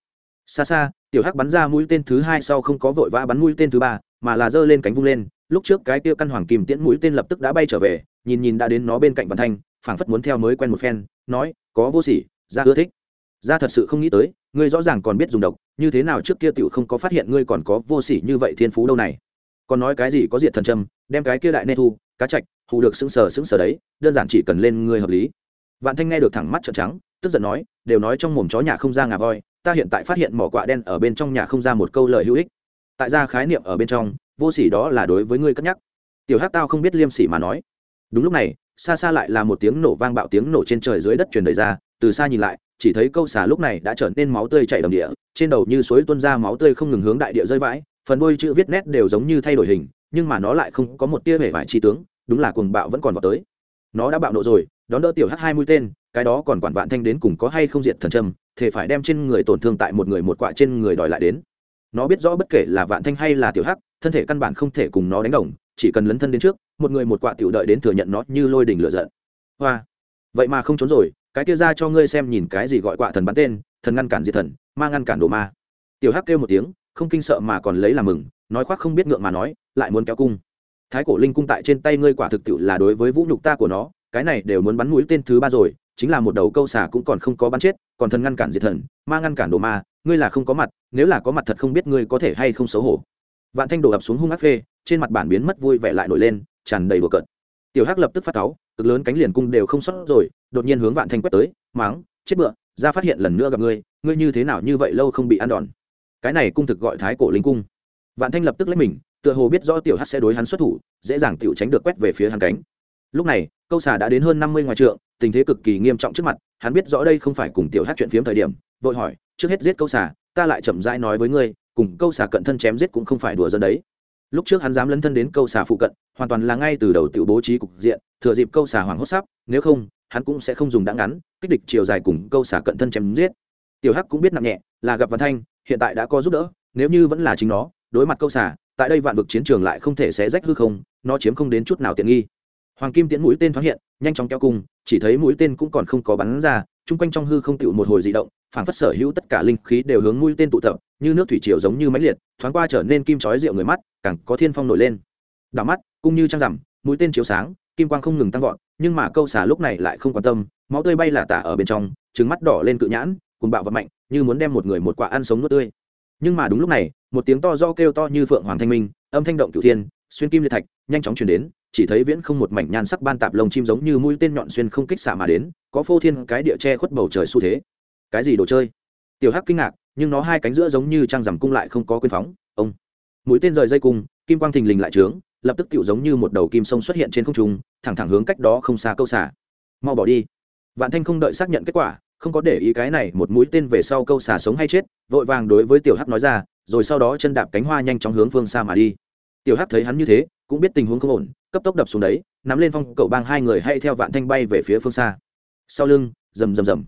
Xa xa, tiểu hắc bắn ra mũi tên thứ hai sau không có vội vã bắn mũi tên thứ ba, mà là giơ lên cánh vung lên, lúc trước cái tiêu căn hoàng kim tiễn mũi tên lập tức đã bay trở về, nhìn nhìn đã đến nó bên cạnh văn thanh, phảng phất muốn theo mới quen một phen, nói, có vô sỉ, ra ưa thích. Ra thật sự không nghĩ tới ngươi rõ ràng còn biết dùng độc, như thế nào trước kia tiểu không có phát hiện ngươi còn có vô sỉ như vậy thiên phú đâu này? Còn nói cái gì có diệt thần trâm đem cái kia đại nê thu, cá chạch, hù được sững sờ sững sờ đấy, đơn giản chỉ cần lên ngươi hợp lý. Vạn thanh nghe được thẳng mắt trợn trắng, tức giận nói, đều nói trong mồm chó nhà không ra ngà voi, ta hiện tại phát hiện mỏ quạ đen ở bên trong nhà không ra một câu lời hữu ích. Tại ra khái niệm ở bên trong, vô sỉ đó là đối với ngươi cất nhắc. Tiểu hát tao không biết liêm sỉ mà nói. Đúng lúc này, xa xa lại là một tiếng nổ vang bạo tiếng nổ trên trời dưới đất truyền đời ra, từ xa nhìn lại chỉ thấy câu xà lúc này đã trở nên máu tươi chảy đầm địa, trên đầu như suối tuôn ra máu tươi không ngừng hướng đại địa rơi vãi, phần đôi chữ viết nét đều giống như thay đổi hình, nhưng mà nó lại không có một tia vẻ vải chi tướng, đúng là cuồng bạo vẫn còn vào tới. Nó đã bạo nộ rồi, đón đỡ tiểu h hai mũi tên, cái đó còn quản vạn thanh đến cùng có hay không diệt thần trâm thể phải đem trên người tổn thương tại một người một quạ trên người đòi lại đến. Nó biết rõ bất kể là vạn thanh hay là tiểu hắc thân thể căn bản không thể cùng nó đánh đồng, chỉ cần lấn thân đến trước, một người một quạ tiểu đợi đến thừa nhận nó như lôi đình lửa giận. Hoa! Vậy mà không trốn rồi cái kia ra cho ngươi xem nhìn cái gì gọi quạ thần bắn tên, thần ngăn cản diệt thần, ma ngăn cản đồ ma. Tiểu hắc kêu một tiếng, không kinh sợ mà còn lấy làm mừng, nói khoác không biết ngượng mà nói, lại muốn kéo cung. Thái cổ linh cung tại trên tay ngươi quả thực tiệu là đối với vũ nhục ta của nó, cái này đều muốn bắn mũi tên thứ ba rồi, chính là một đầu câu xả cũng còn không có bắn chết, còn thần ngăn cản diệt thần, ma ngăn cản đồ ma, ngươi là không có mặt, nếu là có mặt thật không biết ngươi có thể hay không xấu hổ. Vạn thanh đổ ập xuống hung ác phê, trên mặt bản biến mất vui vẻ lại nổi lên, tràn đầy bừa cợt. Tiểu hắc lập tức phát cáu cực lớn cánh liền cung đều không sót rồi, đột nhiên hướng vạn thanh quét tới, máng, chết bựa, ra phát hiện lần nữa gặp ngươi ngươi như thế nào như vậy lâu không bị ăn đòn. Cái này cung thực gọi thái cổ linh cung. Vạn thanh lập tức lấy mình, tựa hồ biết rõ tiểu hắc sẽ đối hắn xuất thủ, dễ dàng tiểu tránh được quét về phía hắn cánh. Lúc này, câu xà đã đến hơn năm mươi ngoài trượng, tình thế cực kỳ nghiêm trọng trước mặt, hắn biết rõ đây không phải cùng tiểu hát chuyện phiếm thời điểm, vội hỏi, trước hết giết câu xà, ta lại chậm rãi nói với ngươi, cùng câu xà cận thân chém giết cũng không phải đùa dân đấy lúc trước hắn dám lấn thân đến câu xà phụ cận, hoàn toàn là ngay từ đầu tự bố trí cục diện, thừa dịp câu xà hoàng hốt sắp, nếu không, hắn cũng sẽ không dùng đã ngắn, kích địch chiều dài cùng câu xà cận thân chém giết. Tiểu hắc cũng biết nặng nhẹ, là gặp văn thanh, hiện tại đã có giúp đỡ, nếu như vẫn là chính nó, đối mặt câu xà, tại đây vạn vực chiến trường lại không thể xé rách hư không, nó chiếm không đến chút nào tiện nghi. Hoàng kim tiễn mũi tên thoáng hiện, nhanh chóng kéo cung, chỉ thấy mũi tên cũng còn không có bắn ra, chung quanh trong hư không tựu một hồi dị động, phảng phất sở hữu tất cả linh khí đều hướng mũi tên tụ tập, như nước thủy triều giống như máy liệt thoáng qua trở nên kim chói rượu người mắt, càng có thiên phong nổi lên. Đảo mắt cũng như trăng rằm, mũi tên chiếu sáng, kim quang không ngừng tăng vọt, nhưng mà câu xà lúc này lại không quan tâm, máu tươi bay là tả ở bên trong trứng mắt đỏ lên cự nhãn cùng bạo vật mạnh, như muốn đem một người một quả ăn sống nuốt tươi. Nhưng mà đúng lúc này, một tiếng to do kêu to như phượng hoàng thanh minh, âm thanh động cửu thiên, xuyên kim liệt thạch, nhanh chóng truyền đến, chỉ thấy viễn không một mảnh nhan sắc ban tạp lông chim giống như mũi tên nhọn xuyên không kích xạ mà đến, có phô thiên cái địa che khuất bầu trời xu thế. Cái gì đồ chơi? Tiểu hắc kinh ngạc nhưng nó hai cánh giữa giống như trang rằm cung lại không có quyền phóng. Ông. Mũi tên rời dây cung, kim quang thình lình lại trướng, lập tức tựu giống như một đầu kim sông xuất hiện trên không trung, thẳng thẳng hướng cách đó không xa câu xả. Mau bỏ đi. Vạn thanh không đợi xác nhận kết quả, không có để ý cái này, một mũi tên về sau câu xả sống hay chết, vội vàng đối với tiểu hắc nói ra, rồi sau đó chân đạp cánh hoa nhanh chóng hướng phương xa mà đi. Tiểu hắc thấy hắn như thế, cũng biết tình huống không ổn, cấp tốc đập xuống đấy, nắm lên phong, cậu bang hai người hay theo vạn thanh bay về phía phương xa. Sau lưng, rầm rầm rầm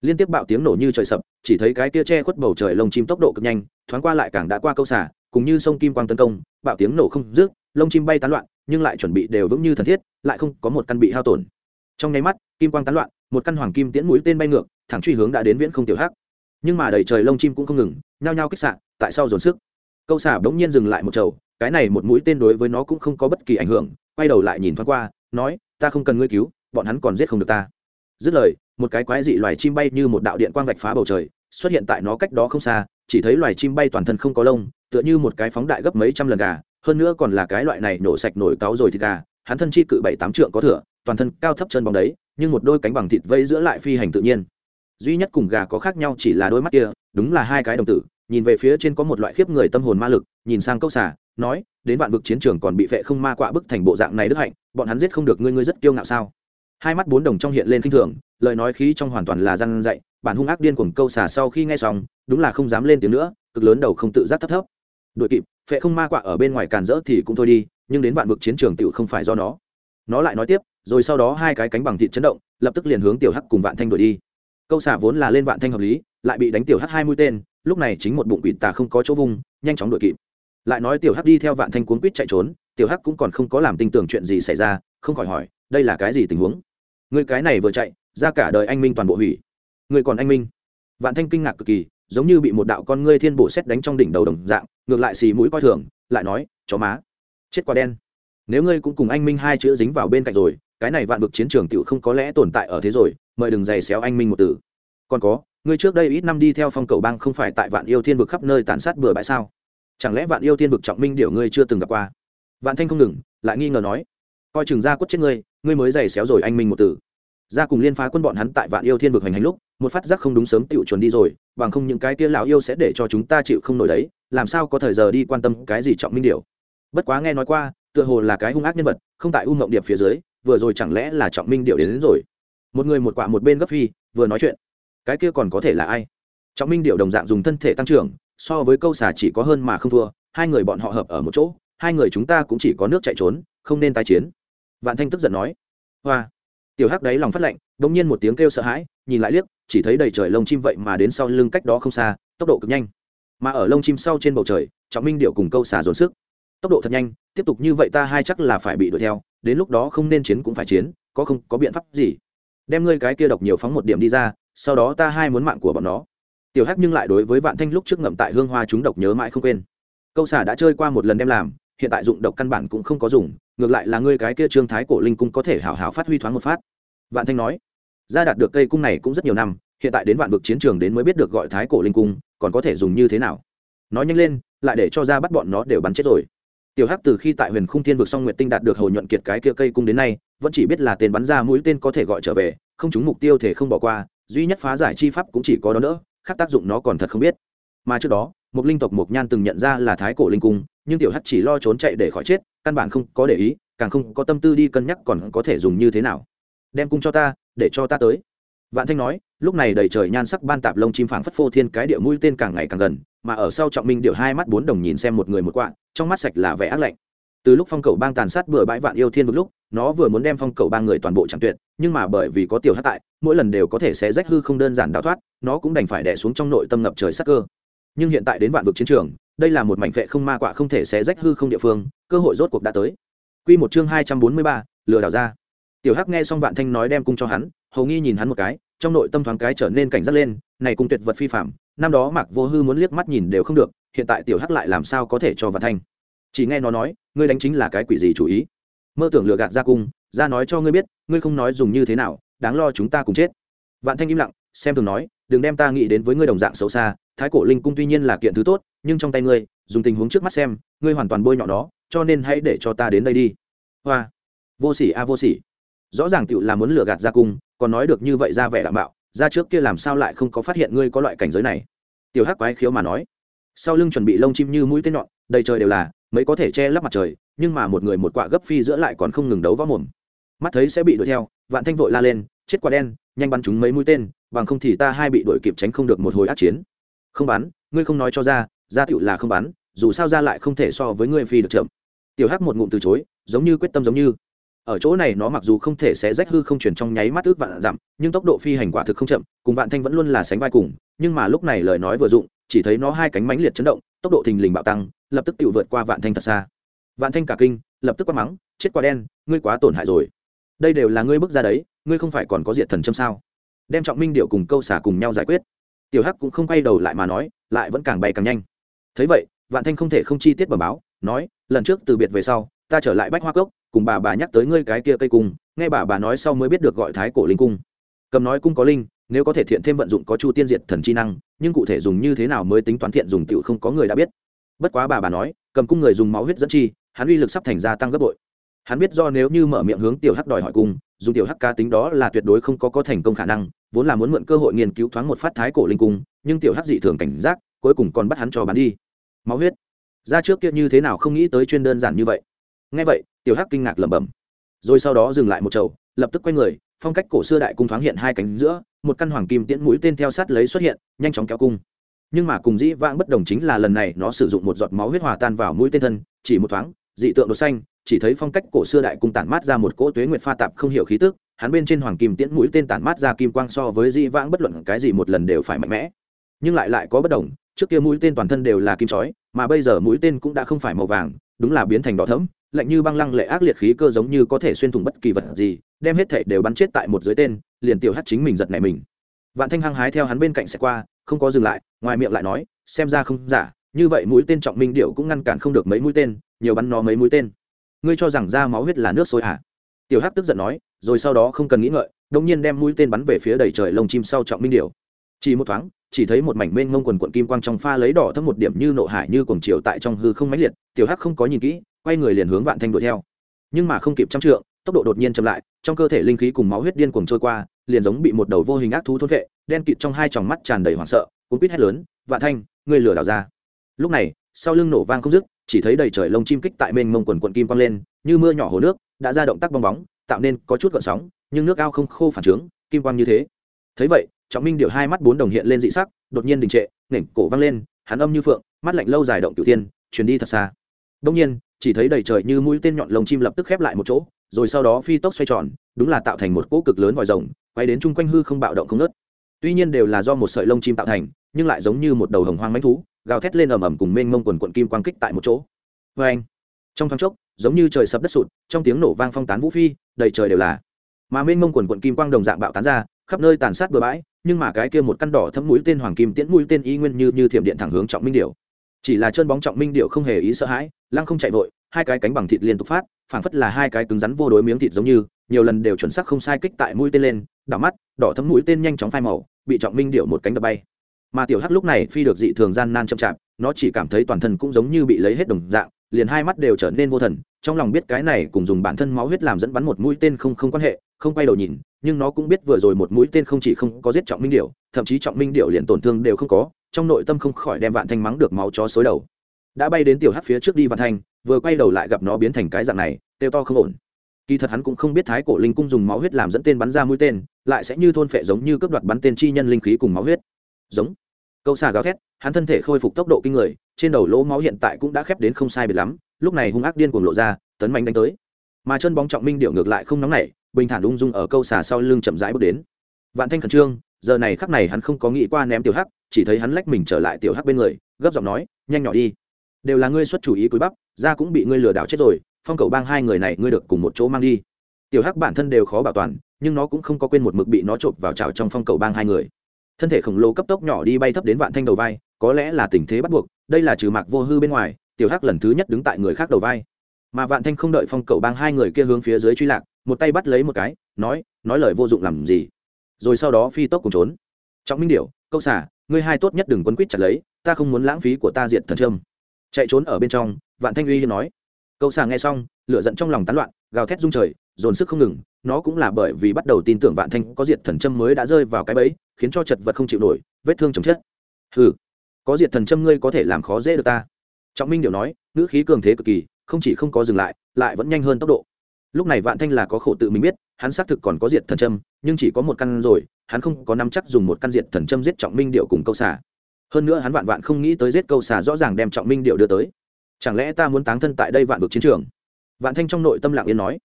liên tiếp bạo tiếng nổ như trời sập, chỉ thấy cái kia che khuất bầu trời lông chim tốc độ cực nhanh, thoáng qua lại càng đã qua câu xả cùng như sông kim quang tấn công, bạo tiếng nổ không dứt, lông chim bay tán loạn, nhưng lại chuẩn bị đều vững như thần thiết, lại không có một căn bị hao tổn. Trong nháy mắt, kim quang tán loạn, một căn hoàng kim tiễn mũi tên bay ngược, thẳng truy hướng đã đến viễn không tiểu hắc. Nhưng mà đầy trời lông chim cũng không ngừng, nhao nhao kích xạ, tại sao dồn sức? Câu xả bỗng nhiên dừng lại một chầu, cái này một mũi tên đối với nó cũng không có bất kỳ ảnh hưởng, quay đầu lại nhìn thoáng qua, nói, ta không cần ngươi cứu, bọn hắn còn giết không được ta. Dứt lời một cái quái dị loài chim bay như một đạo điện quang vạch phá bầu trời, xuất hiện tại nó cách đó không xa, chỉ thấy loài chim bay toàn thân không có lông, tựa như một cái phóng đại gấp mấy trăm lần gà, hơn nữa còn là cái loại này nổ sạch nổi cáo rồi thịt gà, hắn thân chi cự bảy tám trượng có thửa toàn thân cao thấp chân bóng đấy, nhưng một đôi cánh bằng thịt vây giữa lại phi hành tự nhiên. Duy nhất cùng gà có khác nhau chỉ là đôi mắt kia, đúng là hai cái đồng tử, nhìn về phía trên có một loại khiếp người tâm hồn ma lực, nhìn sang câu xả nói, đến vạn vực chiến trường còn bị vệ không ma quạ bức thành bộ dạng này đức hạnh, bọn hắn giết không được ngươi ngươi rất kiêu ngạo sao? Hai mắt bốn đồng trong hiện lên khinh thường, lời nói khí trong hoàn toàn là răn dạy bản hung ác điên cuồng câu xả sau khi nghe xong, đúng là không dám lên tiếng nữa, cực lớn đầu không tự giác thấp thấp. Đội kịp, phệ không ma quạ ở bên ngoài càn rỡ thì cũng thôi đi, nhưng đến vạn vực chiến trường tựu không phải do nó. Nó lại nói tiếp, rồi sau đó hai cái cánh bằng thịt chấn động, lập tức liền hướng tiểu hắc cùng vạn thanh đuổi đi. Câu xả vốn là lên vạn thanh hợp lý, lại bị đánh tiểu hắc hai mũi tên, lúc này chính một bụng quỷ tà không có chỗ vung, nhanh chóng đuổi kịp. Lại nói tiểu hắc đi theo vạn thanh cuốn quýt chạy trốn, tiểu hắc cũng còn không có làm tin tưởng chuyện gì xảy ra, không khỏi hỏi đây là cái gì tình huống? Người cái này vừa chạy, ra cả đời anh minh toàn bộ hủy. Người còn anh minh. Vạn thanh kinh ngạc cực kỳ, giống như bị một đạo con ngươi thiên bổ xét đánh trong đỉnh đầu đồng dạng, ngược lại xì mũi coi thường, lại nói, chó má, chết quá đen. Nếu ngươi cũng cùng anh minh hai chữ dính vào bên cạnh rồi, cái này vạn vực chiến trường tựu không có lẽ tồn tại ở thế rồi, mời đừng giày xéo anh minh một từ. Còn có, ngươi trước đây ít năm đi theo phong cầu bang không phải tại vạn yêu thiên vực khắp nơi tàn sát bừa bãi sao? Chẳng lẽ vạn yêu thiên vực trọng minh điều ngươi chưa từng gặp qua? Vạn thanh không ngừng, lại nghi ngờ nói, coi chừng ra quất chết ngươi ngươi mới giày xéo rồi anh minh một tử, ra cùng liên phá quân bọn hắn tại vạn yêu thiên vực hành hành lúc một phát giác không đúng sớm tựu chuẩn đi rồi bằng không những cái kia lão yêu sẽ để cho chúng ta chịu không nổi đấy làm sao có thời giờ đi quan tâm cái gì trọng minh điều. Bất quá nghe nói qua tựa hồ là cái hung ác nhân vật không tại u mộng điệp phía dưới vừa rồi chẳng lẽ là trọng minh điệu đến, đến rồi. Một người một quả một bên gấp phi vừa nói chuyện. Cái kia còn có thể là ai? Trọng minh điệu đồng dạng dùng thân thể tăng trưởng so với câu xà chỉ có hơn mà không thua hai người bọn họ hợp ở một chỗ hai người chúng ta cũng chỉ có nước chạy trốn không nên tái chiến vạn thanh tức giận nói, hoa. Tiểu hắc đấy lòng phát lạnh đ ỗ n g nhiên một tiếng kêu sợ hãi, nhìn lại liếc, chỉ thấy đầy trời lông chim vậy mà đến sau lưng cách đó không xa, tốc độ cực nhanh. Mà ở lông chim sau trên bầu trời, trọng minh điệu cùng câu xà dồn sức. Tốc độ thật nhanh, tiếp tục như vậy ta hai chắc là phải bị đuổi theo, đến lúc đó không nên chiến cũng phải chiến, có không, có biện pháp gì? Đem ngươi cái kia độc nhiều phóng một điểm đi ra, sau đó ta hai muốn mạng của bọn nó. Tiểu hắc nhưng lại đối với vạn thanh lúc trước ngậm tại hương hoa chúng độc nhớ mãi không quên. Câu xả đã chơi qua một lần đem làm hiện tại dụng độc căn bản cũng không có dùng, ngược lại là ngươi cái kia trương thái cổ linh cung có thể hảo hảo phát huy thoáng một phát. Vạn thanh nói. Ra đạt được cây cung này cũng rất nhiều năm, hiện tại đến vạn vực chiến trường đến mới biết được gọi thái cổ linh cung, còn có thể dùng như thế nào. Nói nhanh lên, lại để cho ra bắt bọn nó đều bắn chết rồi. Tiểu hắc từ khi tại huyền khung thiên vực song nguyệt tinh đạt được hồi nhuận kiệt cái kia cây cung đến nay, vẫn chỉ biết là tên bắn ra mũi tên có thể gọi trở về, không trúng mục tiêu thể không bỏ qua, duy nhất phá giải chi pháp cũng chỉ có đó nữa, khác tác dụng nó còn thật không biết. Mà trước đó một linh tộc mộc nhan từng nhận ra là thái cổ linh cung, nhưng tiểu hắc chỉ lo trốn chạy để khỏi chết, căn bản không có để ý, càng không có tâm tư đi cân nhắc còn có thể dùng như thế nào. Đem cung cho ta, để cho ta tới. Vạn thanh nói, lúc này đầy trời nhan sắc ban tạp lông chim phảng phất phô thiên cái địa mũi tên càng ngày càng gần, mà ở sau trọng minh điệu hai mắt bốn đồng nhìn xem một người một quạ, trong mắt sạch là vẻ ác lạnh. Từ lúc phong cầu bang tàn sát bừa bãi vạn yêu thiên vực lúc, nó vừa muốn đem phong cầu bang người toàn bộ chẳng tuyệt, nhưng mà bởi vì có tiểu hát tại, mỗi lần đều có thể sẽ rách hư không đơn giản đào thoát, nó cũng đành phải đẻ xuống trong nội tâm ngập trời sắc cơ nhưng hiện tại đến vạn vực chiến trường đây là một mảnh vệ không ma quạ không thể xé rách hư không địa phương cơ hội rốt cuộc đã tới Quy một chương hai trăm bốn mươi ba, lừa đảo ra. Tiểu Hắc nghe xong Vạn Thanh nói đem cung cho hắn, hầu nghi nhìn hắn một cái, trong nội tâm thoáng cái trở nên cảnh giác lên, này cung tuyệt vật phi phạm, năm đó Mạc Vô Hư muốn liếc mắt nhìn đều không được, hiện tại Tiểu Hắc lại làm sao có thể cho Vạn Thanh? Chỉ nghe nó nói, ngươi đánh chính là cái quỷ gì chủ ý? Mơ tưởng lừa gạt ra cung, ra nói cho ngươi biết, ngươi không nói dùng như thế nào, đáng lo chúng ta cùng chết. Vạn Thanh im lặng, xem thường nói, đừng đem ta nghĩ đến với ngươi đồng dạng xấu xa, Thái cổ linh cung tuy nhiên là kiện thứ tốt, nhưng trong tay ngươi, dùng tình huống trước mắt xem, ngươi hoàn toàn bôi nhọ nó, cho nên hãy để cho ta đến đây đi. Hoa, vô sỉ a vô sỉ. Rõ ràng tựu là muốn lừa gạt ra cung còn nói được như vậy ra vẻ đảm bảo ra trước kia làm sao lại không có phát hiện ngươi có loại cảnh giới này? Tiểu hắc quái khiếu mà nói. Sau lưng chuẩn bị lông chim như mũi tên nhọn đầy trời đều là mấy có thể che lấp mặt trời nhưng mà một người một quạ gấp phi giữa lại còn không ngừng đấu võ mồm. Mắt thấy sẽ bị đuổi theo vạn thanh vội la lên chết quả đen nhanh bắn chúng mấy mũi tên bằng không thì ta hai bị đuổi kịp tránh không được một hồi át chiến không bắn ngươi không nói cho ra ra tựu là không bắn dù sao ra lại không thể so với ngươi phi được chậm. Tiểu hắc một ngụm từ chối, giống như quyết tâm giống như. Ở chỗ này nó mặc dù không thể sẽ rách hư không chuyển trong nháy mắt ước vạn dặm nhưng tốc độ phi hành quả thực không chậm, cùng vạn thanh vẫn luôn là sánh vai cùng, nhưng mà lúc này lời nói vừa dụng, chỉ thấy nó hai cánh mãnh liệt chấn động, tốc độ thình lình bạo tăng, lập tức tự vượt qua vạn thanh thật xa. Vạn thanh cả kinh, lập tức quát mắng, chết quá đen, ngươi quá tổn hại rồi. Đây đều là ngươi bước ra đấy, ngươi không phải còn có diệt thần châm sao? Đem trọng minh điệu cùng câu xả cùng nhau giải quyết tiểu hắc cũng không quay đầu lại mà nói, lại vẫn càng bay càng nhanh. Thấy vậy, vạn thanh không thể không chi tiết bẩm báo, nói, lần trước từ biệt về sau, ta trở lại bách hoa cốc, cùng bà bà nhắc tới ngươi cái kia cây cung, nghe bà bà nói sau mới biết được gọi thái cổ linh cung. Cầm nói cung có linh, nếu có thể thiện thêm vận dụng có chu tiên diệt thần chi năng, nhưng cụ thể dùng như thế nào mới tính toán thiện dùng tựu không có người đã biết. Bất quá bà bà nói, cầm cung người dùng máu huyết dẫn chi, hắn uy lực sắp thành gia tăng gấp bội hắn biết do nếu như mở miệng hướng tiểu hắc đòi hỏi cung dùng tiểu hắc ca tính đó là tuyệt đối không có có thành công khả năng, vốn là muốn mượn cơ hội nghiên cứu thoáng một phát thái cổ linh cung, nhưng tiểu hắc dị thường cảnh giác, cuối cùng còn bắt hắn cho bán đi. Máu huyết. Ra trước kia như thế nào không nghĩ tới chuyên đơn giản như vậy. Ngay vậy, tiểu hắc kinh ngạc lẩm bẩm. Rồi sau đó dừng lại một chậu lập tức quay người, phong cách cổ xưa đại cung thoáng hiện hai cánh giữa, một căn hoàng kim tiễn mũi tên theo sát lấy xuất hiện, nhanh chóng kéo cung. Nhưng mà cùng dĩ vãng bất đồng chính là lần này nó sử dụng một giọt máu huyết hòa tan vào mũi tên thân, chỉ một thoáng, dị tượng đột xanh chỉ thấy phong cách cổ xưa đại cung tản mát ra một cỗ tuế nguyệt pha tạp không hiểu khí tức, hắn bên trên hoàng kim tiễn mũi tên tản mát ra kim quang so với di vãng bất luận cái gì một lần đều phải mạnh mẽ. Nhưng lại lại có bất đồng, trước kia mũi tên toàn thân đều là kim chói, mà bây giờ mũi tên cũng đã không phải màu vàng, đúng là biến thành đỏ thẫm, lạnh như băng lăng lệ ác liệt khí cơ giống như có thể xuyên thủng bất kỳ vật gì, đem hết thể đều bắn chết tại một dưới tên, liền tiểu hắt chính mình giật này mình. Vạn thanh hăng hái theo hắn bên cạnh sẽ qua, không có dừng lại, ngoài miệng lại nói, xem ra không giả, như vậy mũi tên trọng minh điệu cũng ngăn cản không được mấy mũi tên, nhiều bắn nó mấy mũi tên ngươi cho rằng da máu huyết là nước sôi à? Tiểu hắc tức giận nói, rồi sau đó không cần nghĩ ngợi đông nhiên đem mũi tên bắn về phía đầy trời lông chim sau trọng minh điệu chỉ một thoáng, chỉ thấy một mảnh mênh mông quần quận kim quang trong pha lấy đỏ thấm một điểm như nộ hải như cuồng chiều tại trong hư không mãnh liệt, tiểu hắc không có nhìn kỹ, quay người liền hướng vạn thanh đuổi theo. Nhưng mà không kịp trăm trượng, tốc độ đột nhiên chậm lại, trong cơ thể linh khí cùng máu huyết điên cuồng trôi qua, liền giống bị một đầu vô hình ác thú thôn vệ, đen kịt trong hai tròng mắt tràn đầy hoảng sợ, cuốn quýt hét lớn, vạn thanh, ngươi lừa đảo ra. Lúc này, sau lưng nổ vang không dứt chỉ thấy đầy trời lông chim kích tại mênh mông quần quận kim quang lên, như mưa nhỏ hồ nước, đã ra động tác bong bóng, tạo nên có chút gợn sóng, nhưng nước ao không khô phản trướng kim quang như thế. Thấy vậy, trọng minh điệu hai mắt bốn đồng hiện lên dị sắc, đột nhiên đình trệ nghển cổ văng lên, hắn âm như phượng, mắt lạnh lâu dài động cửu tiên truyền đi thật xa. Đông nhiên, chỉ thấy đầy trời như mũi tên nhọn lồng chim lập tức khép lại một chỗ, rồi sau đó phi tốc xoay tròn, đúng là tạo thành một cỗ cực lớn vòi rồng, quay đến chung quanh hư không bạo động không nớt tuy nhiên đều là do một sợi lông chim tạo thành, nhưng lại giống như một đầu hồng hoang mánh thú gào thét lên ầm ầm cùng mênh mông quần quận kim quang kích tại một chỗ. Vê anh, trong thoáng chốc, giống như trời sập đất sụt, trong tiếng nổ vang phong tán vũ phi, đầy trời đều là. Mà mênh mông quần quận kim quang đồng dạng bạo tán ra, khắp nơi tàn sát bừa bãi, nhưng mà cái kia một căn đỏ thấm mũi tên hoàng kim tiễn mũi tên y nguyên như như thiểm điện thẳng hướng trọng minh điệu chỉ là chân bóng trọng minh điệu không hề ý sợ hãi, lăng không chạy vội, hai cái cánh bằng thịt liên tục phát, phảng phất là hai cái cứng rắn vô đối miếng thịt giống như, nhiều lần đều chuẩn xác không sai kích tại mũi tên lên, đảo mắt, đỏ thấm mũi tên nhanh chóng phai màu, bị trọng minh điệu một cánh đập bay mà tiểu hắc lúc này phi được dị thường gian nan chậm chạp, nó chỉ cảm thấy toàn thân cũng giống như bị lấy hết đồng dạng, liền hai mắt đều trở nên vô thần, trong lòng biết cái này cùng dùng bản thân máu huyết làm dẫn bắn một mũi tên không không quan hệ, không quay đầu nhìn, nhưng nó cũng biết vừa rồi một mũi tên không chỉ không có giết trọng minh điệu thậm chí trọng minh điệu liền tổn thương đều không có, trong nội tâm không khỏi đem vạn thanh mắng được máu chó xối đầu. Đã bay đến tiểu hắc phía trước đi vạn thanh, vừa quay đầu lại gặp nó biến thành cái dạng này tiêu to không ổn. Kỳ thật hắn cũng không biết thái cổ linh cung dùng máu huyết làm dẫn tên bắn ra mũi tên, lại sẽ như thôn phệ giống như cướp đoạt bắn tên chi nhân linh khí cùng máu huyết giống. Câu xà gào thét, hắn thân thể khôi phục tốc độ kinh người, trên đầu lỗ máu hiện tại cũng đã khép đến không sai biệt lắm, lúc này hung ác điên cuồng lộ ra, tấn mạnh đánh tới. Mà chân bóng trọng minh điệu ngược lại không nóng nảy, bình thản ung dung ở câu xà sau lưng chậm rãi bước đến. Vạn thanh khẩn trương, giờ này khắc này hắn không có nghĩ qua ném tiểu hắc, chỉ thấy hắn lách mình trở lại tiểu hắc bên người, gấp giọng nói, nhanh nhỏ đi. Đều là ngươi xuất chủ ý cúi bắp, ra cũng bị ngươi lừa đảo chết rồi, phong cầu bang hai người này ngươi được cùng một chỗ mang đi. Tiểu hắc bản thân đều khó bảo toàn, nhưng nó cũng không có quên một mực bị nó trộm vào trào trong phong cầu bang hai người thân thể khổng lồ cấp tốc nhỏ đi bay thấp đến vạn thanh đầu vai, có lẽ là tình thế bắt buộc, đây là trừ mạc vô hư bên ngoài, tiểu hắc lần thứ nhất đứng tại người khác đầu vai. Mà vạn thanh không đợi phong cầu bang hai người kia hướng phía dưới truy lạc, một tay bắt lấy một cái, nói nói lời vô dụng làm gì? Rồi sau đó phi tốc cùng trốn. Trọng minh điệu câu xả, ngươi hai tốt nhất đừng quấn quýt chặt lấy, ta không muốn lãng phí của ta diện thần trâm chạy trốn ở bên trong, vạn thanh uy hiên nói. Câu xả nghe xong, lửa giận trong lòng tán loạn, gào thét rung trời, dồn sức không ngừng, nó cũng là bởi vì bắt đầu tin tưởng vạn thanh có diệt thần châm mới đã rơi vào cái bẫy khiến cho chật vật không chịu nổi, vết thương chồng chết ừ có diệt thần châm ngươi có thể làm khó dễ được ta. Trọng minh điệu nói, ngữ khí cường thế cực kỳ, không chỉ không có dừng lại lại vẫn nhanh hơn tốc độ. Lúc này vạn thanh là có khổ tự mình biết, hắn xác thực còn có diệt thần châm, nhưng chỉ có một căn rồi, hắn không có nắm chắc dùng một căn diệt thần châm giết trọng minh điệu cùng câu xả hơn nữa hắn vạn vạn không nghĩ tới giết câu xả rõ ràng đem trọng minh điệu đưa tới. Chẳng lẽ ta muốn táng thân tại đây vạn vực chiến trường? Vạn thanh trong nội tâm lặng yên nói.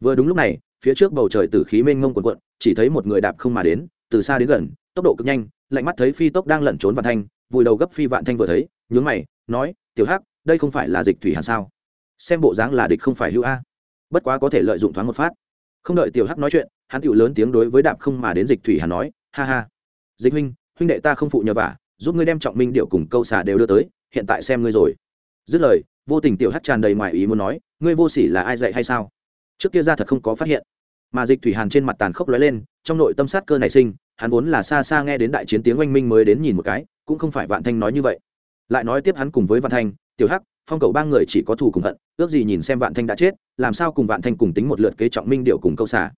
Vừa đúng lúc này, phía trước bầu trời tử khí mênh mông quần quận chỉ thấy một người đạp không mà đến từ xa đến gần, tốc độ cực nhanh, lạnh mắt thấy phi tốc đang lẩn trốn vạn thanh, vùi đầu gấp phi vạn thanh vừa thấy, nhướng mày, nói, tiểu hắc, đây không phải là dịch thủy hàn sao? Xem bộ dáng là địch không phải hữu a. Bất quá có thể lợi dụng thoáng một phát. Không đợi tiểu hắc nói chuyện, hắn tiểu lớn tiếng đối với đạp không mà đến dịch thủy hàn nói, ha ha. Dịch huynh huynh đệ ta không phụ nhờ vả, giúp ngươi đem trọng minh điệu cùng câu xà đều đưa tới, hiện tại xem ngươi rồi. Dứt lời, vô tình tiểu hắc tràn đầy ngoài ý muốn nói, ngươi vô sỉ là ai dạy hay sao? Trước kia ra thật không có phát hiện, mà dịch thủy hàn trên mặt tàn khốc lóe lên trong nội tâm sát cơ nảy sinh, hắn vốn là xa xa nghe đến đại chiến tiếng oanh minh mới đến nhìn một cái, cũng không phải vạn thanh nói như vậy. Lại nói tiếp hắn cùng với vạn thanh, tiểu hắc, phong cầu ba người chỉ có thù cùng hận, ước gì nhìn xem vạn thanh đã chết, làm sao cùng vạn thanh cùng tính một lượt kế trọng minh điệu cùng câu xả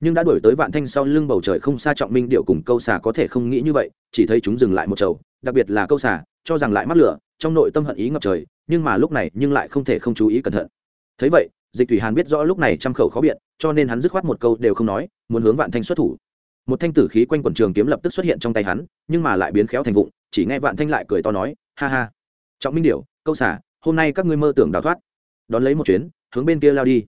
nhưng đã đuổi tới vạn thanh sau lưng bầu trời không xa trọng minh điệu cùng câu xả có thể không nghĩ như vậy, chỉ thấy chúng dừng lại một chầu, đặc biệt là câu xả cho rằng lại mắc lửa, trong nội tâm hận ý ngập trời, nhưng mà lúc này nhưng lại không thể không chú ý cẩn thận. Thấy vậy dịch thủy hàn biết rõ lúc này trăm khẩu khó biện cho nên hắn dứt khoát một câu đều không nói muốn hướng vạn thanh xuất thủ. Một thanh tử khí quanh quần trường kiếm lập tức xuất hiện trong tay hắn nhưng mà lại biến khéo thành vụng chỉ nghe vạn thanh lại cười to nói ha ha trọng minh điểu, câu xả hôm nay các ngươi mơ tưởng đào thoát. Đón lấy một chuyến hướng bên kia lao đi.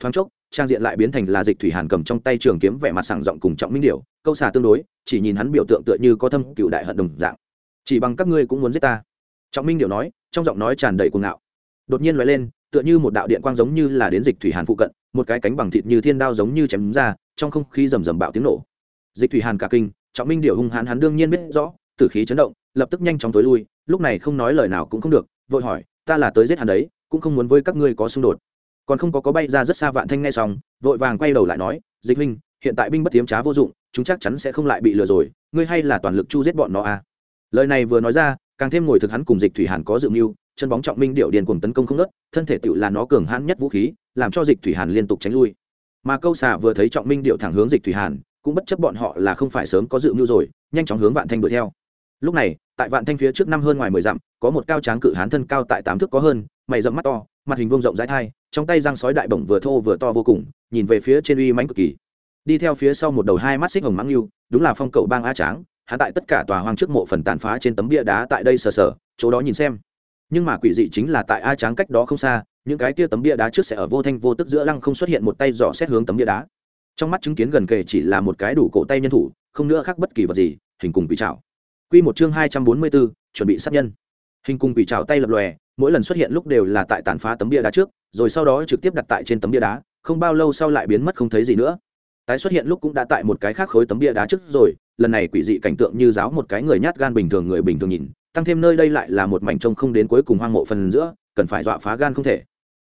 Thoáng chốc trang diện lại biến thành là dịch thủy hàn cầm trong tay trường kiếm vẻ mặt sảng giọng cùng trọng minh điểu, câu xả tương đối chỉ nhìn hắn biểu tượng tựa như có thâm cựu đại hận đồng dạng. Chỉ bằng các ngươi cũng muốn giết ta. Trọng minh điểu nói trong giọng nói tràn đầy cuồng ngạo. Đột nhiên loại lên tựa như một đạo điện quang giống như là đến dịch thủy hàn phụ cận, một cái cánh bằng thịt như thiên đao giống như chém ra, trong không khí rầm rầm bạo tiếng nổ. Dịch thủy hàn cả kinh, trọng minh điệu hung hãn hắn đương nhiên biết rõ, tử khí chấn động, lập tức nhanh chóng tối lui, lúc này không nói lời nào cũng không được, vội hỏi, ta là tới giết hắn đấy, cũng không muốn với các ngươi có xung đột. Còn không có có bay ra rất xa vạn thanh nghe xong, vội vàng quay đầu lại nói, dịch huynh, hiện tại binh bất tiếm trá vô dụng, chúng chắc chắn sẽ không lại bị lừa rồi, ngươi hay là toàn lực chu giết bọn nó à? Lời này vừa nói ra, càng thêm ngồi thực hắn cùng dịch thủy hàn có dự mưu chân bóng trọng minh điệu điền cùng tấn công không nớt thân thể tựu là nó cường hãn nhất vũ khí, làm cho dịch thủy hàn liên tục tránh lui. Mà câu xà vừa thấy trọng minh điệu thẳng hướng dịch thủy hàn, cũng bất chấp bọn họ là không phải sớm có dự mưu rồi, nhanh chóng hướng vạn thanh đuổi theo. Lúc này, tại vạn thanh phía trước năm hơn ngoài mười dặm, có một cao tráng cự hán thân cao tại tám thước có hơn, mày rậm mắt to, mặt hình vuông rộng rãi thai, trong tay răng sói đại bổng vừa thô vừa to vô cùng, nhìn về phía trên uy mãnh cực kỳ. Đi theo phía sau một đầu hai mắt xích hồng mãng lưu, đúng là phong cậu bang a tráng, hắn tại tất cả tòa hoang trước mộ phần tàn phá trên tấm bia đá tại đây sờ sờ, chỗ đó nhìn xem nhưng mà quỷ dị chính là tại a tráng cách đó không xa những cái kia tấm bia đá trước sẽ ở vô thanh vô tức giữa lăng không xuất hiện một tay dò xét hướng tấm bia đá trong mắt chứng kiến gần kề chỉ là một cái đủ cổ tay nhân thủ không nữa khác bất kỳ vật gì hình cùng quỷ trào Quy một chương hai trăm bốn mươi bốn chuẩn bị sát nhân. Hình cùng quỷ trào tay lập lòe, mỗi lần xuất hiện lúc đều là tại tàn phá tấm bia đá trước, rồi sau đó trực tiếp đặt tại trên tấm bia đá, không bao lâu sau lại biến mất không thấy gì nữa. Tái xuất hiện lúc cũng đã tại một cái khác khối tấm bia đá trước rồi, lần này quỷ dị cảnh tượng như giáo một cái người nhát gan bình thường người bình thường nhìn, tăng thêm nơi đây lại là một mảnh trông không đến cuối cùng hoang mộ phần giữa, cần phải dọa phá gan không thể.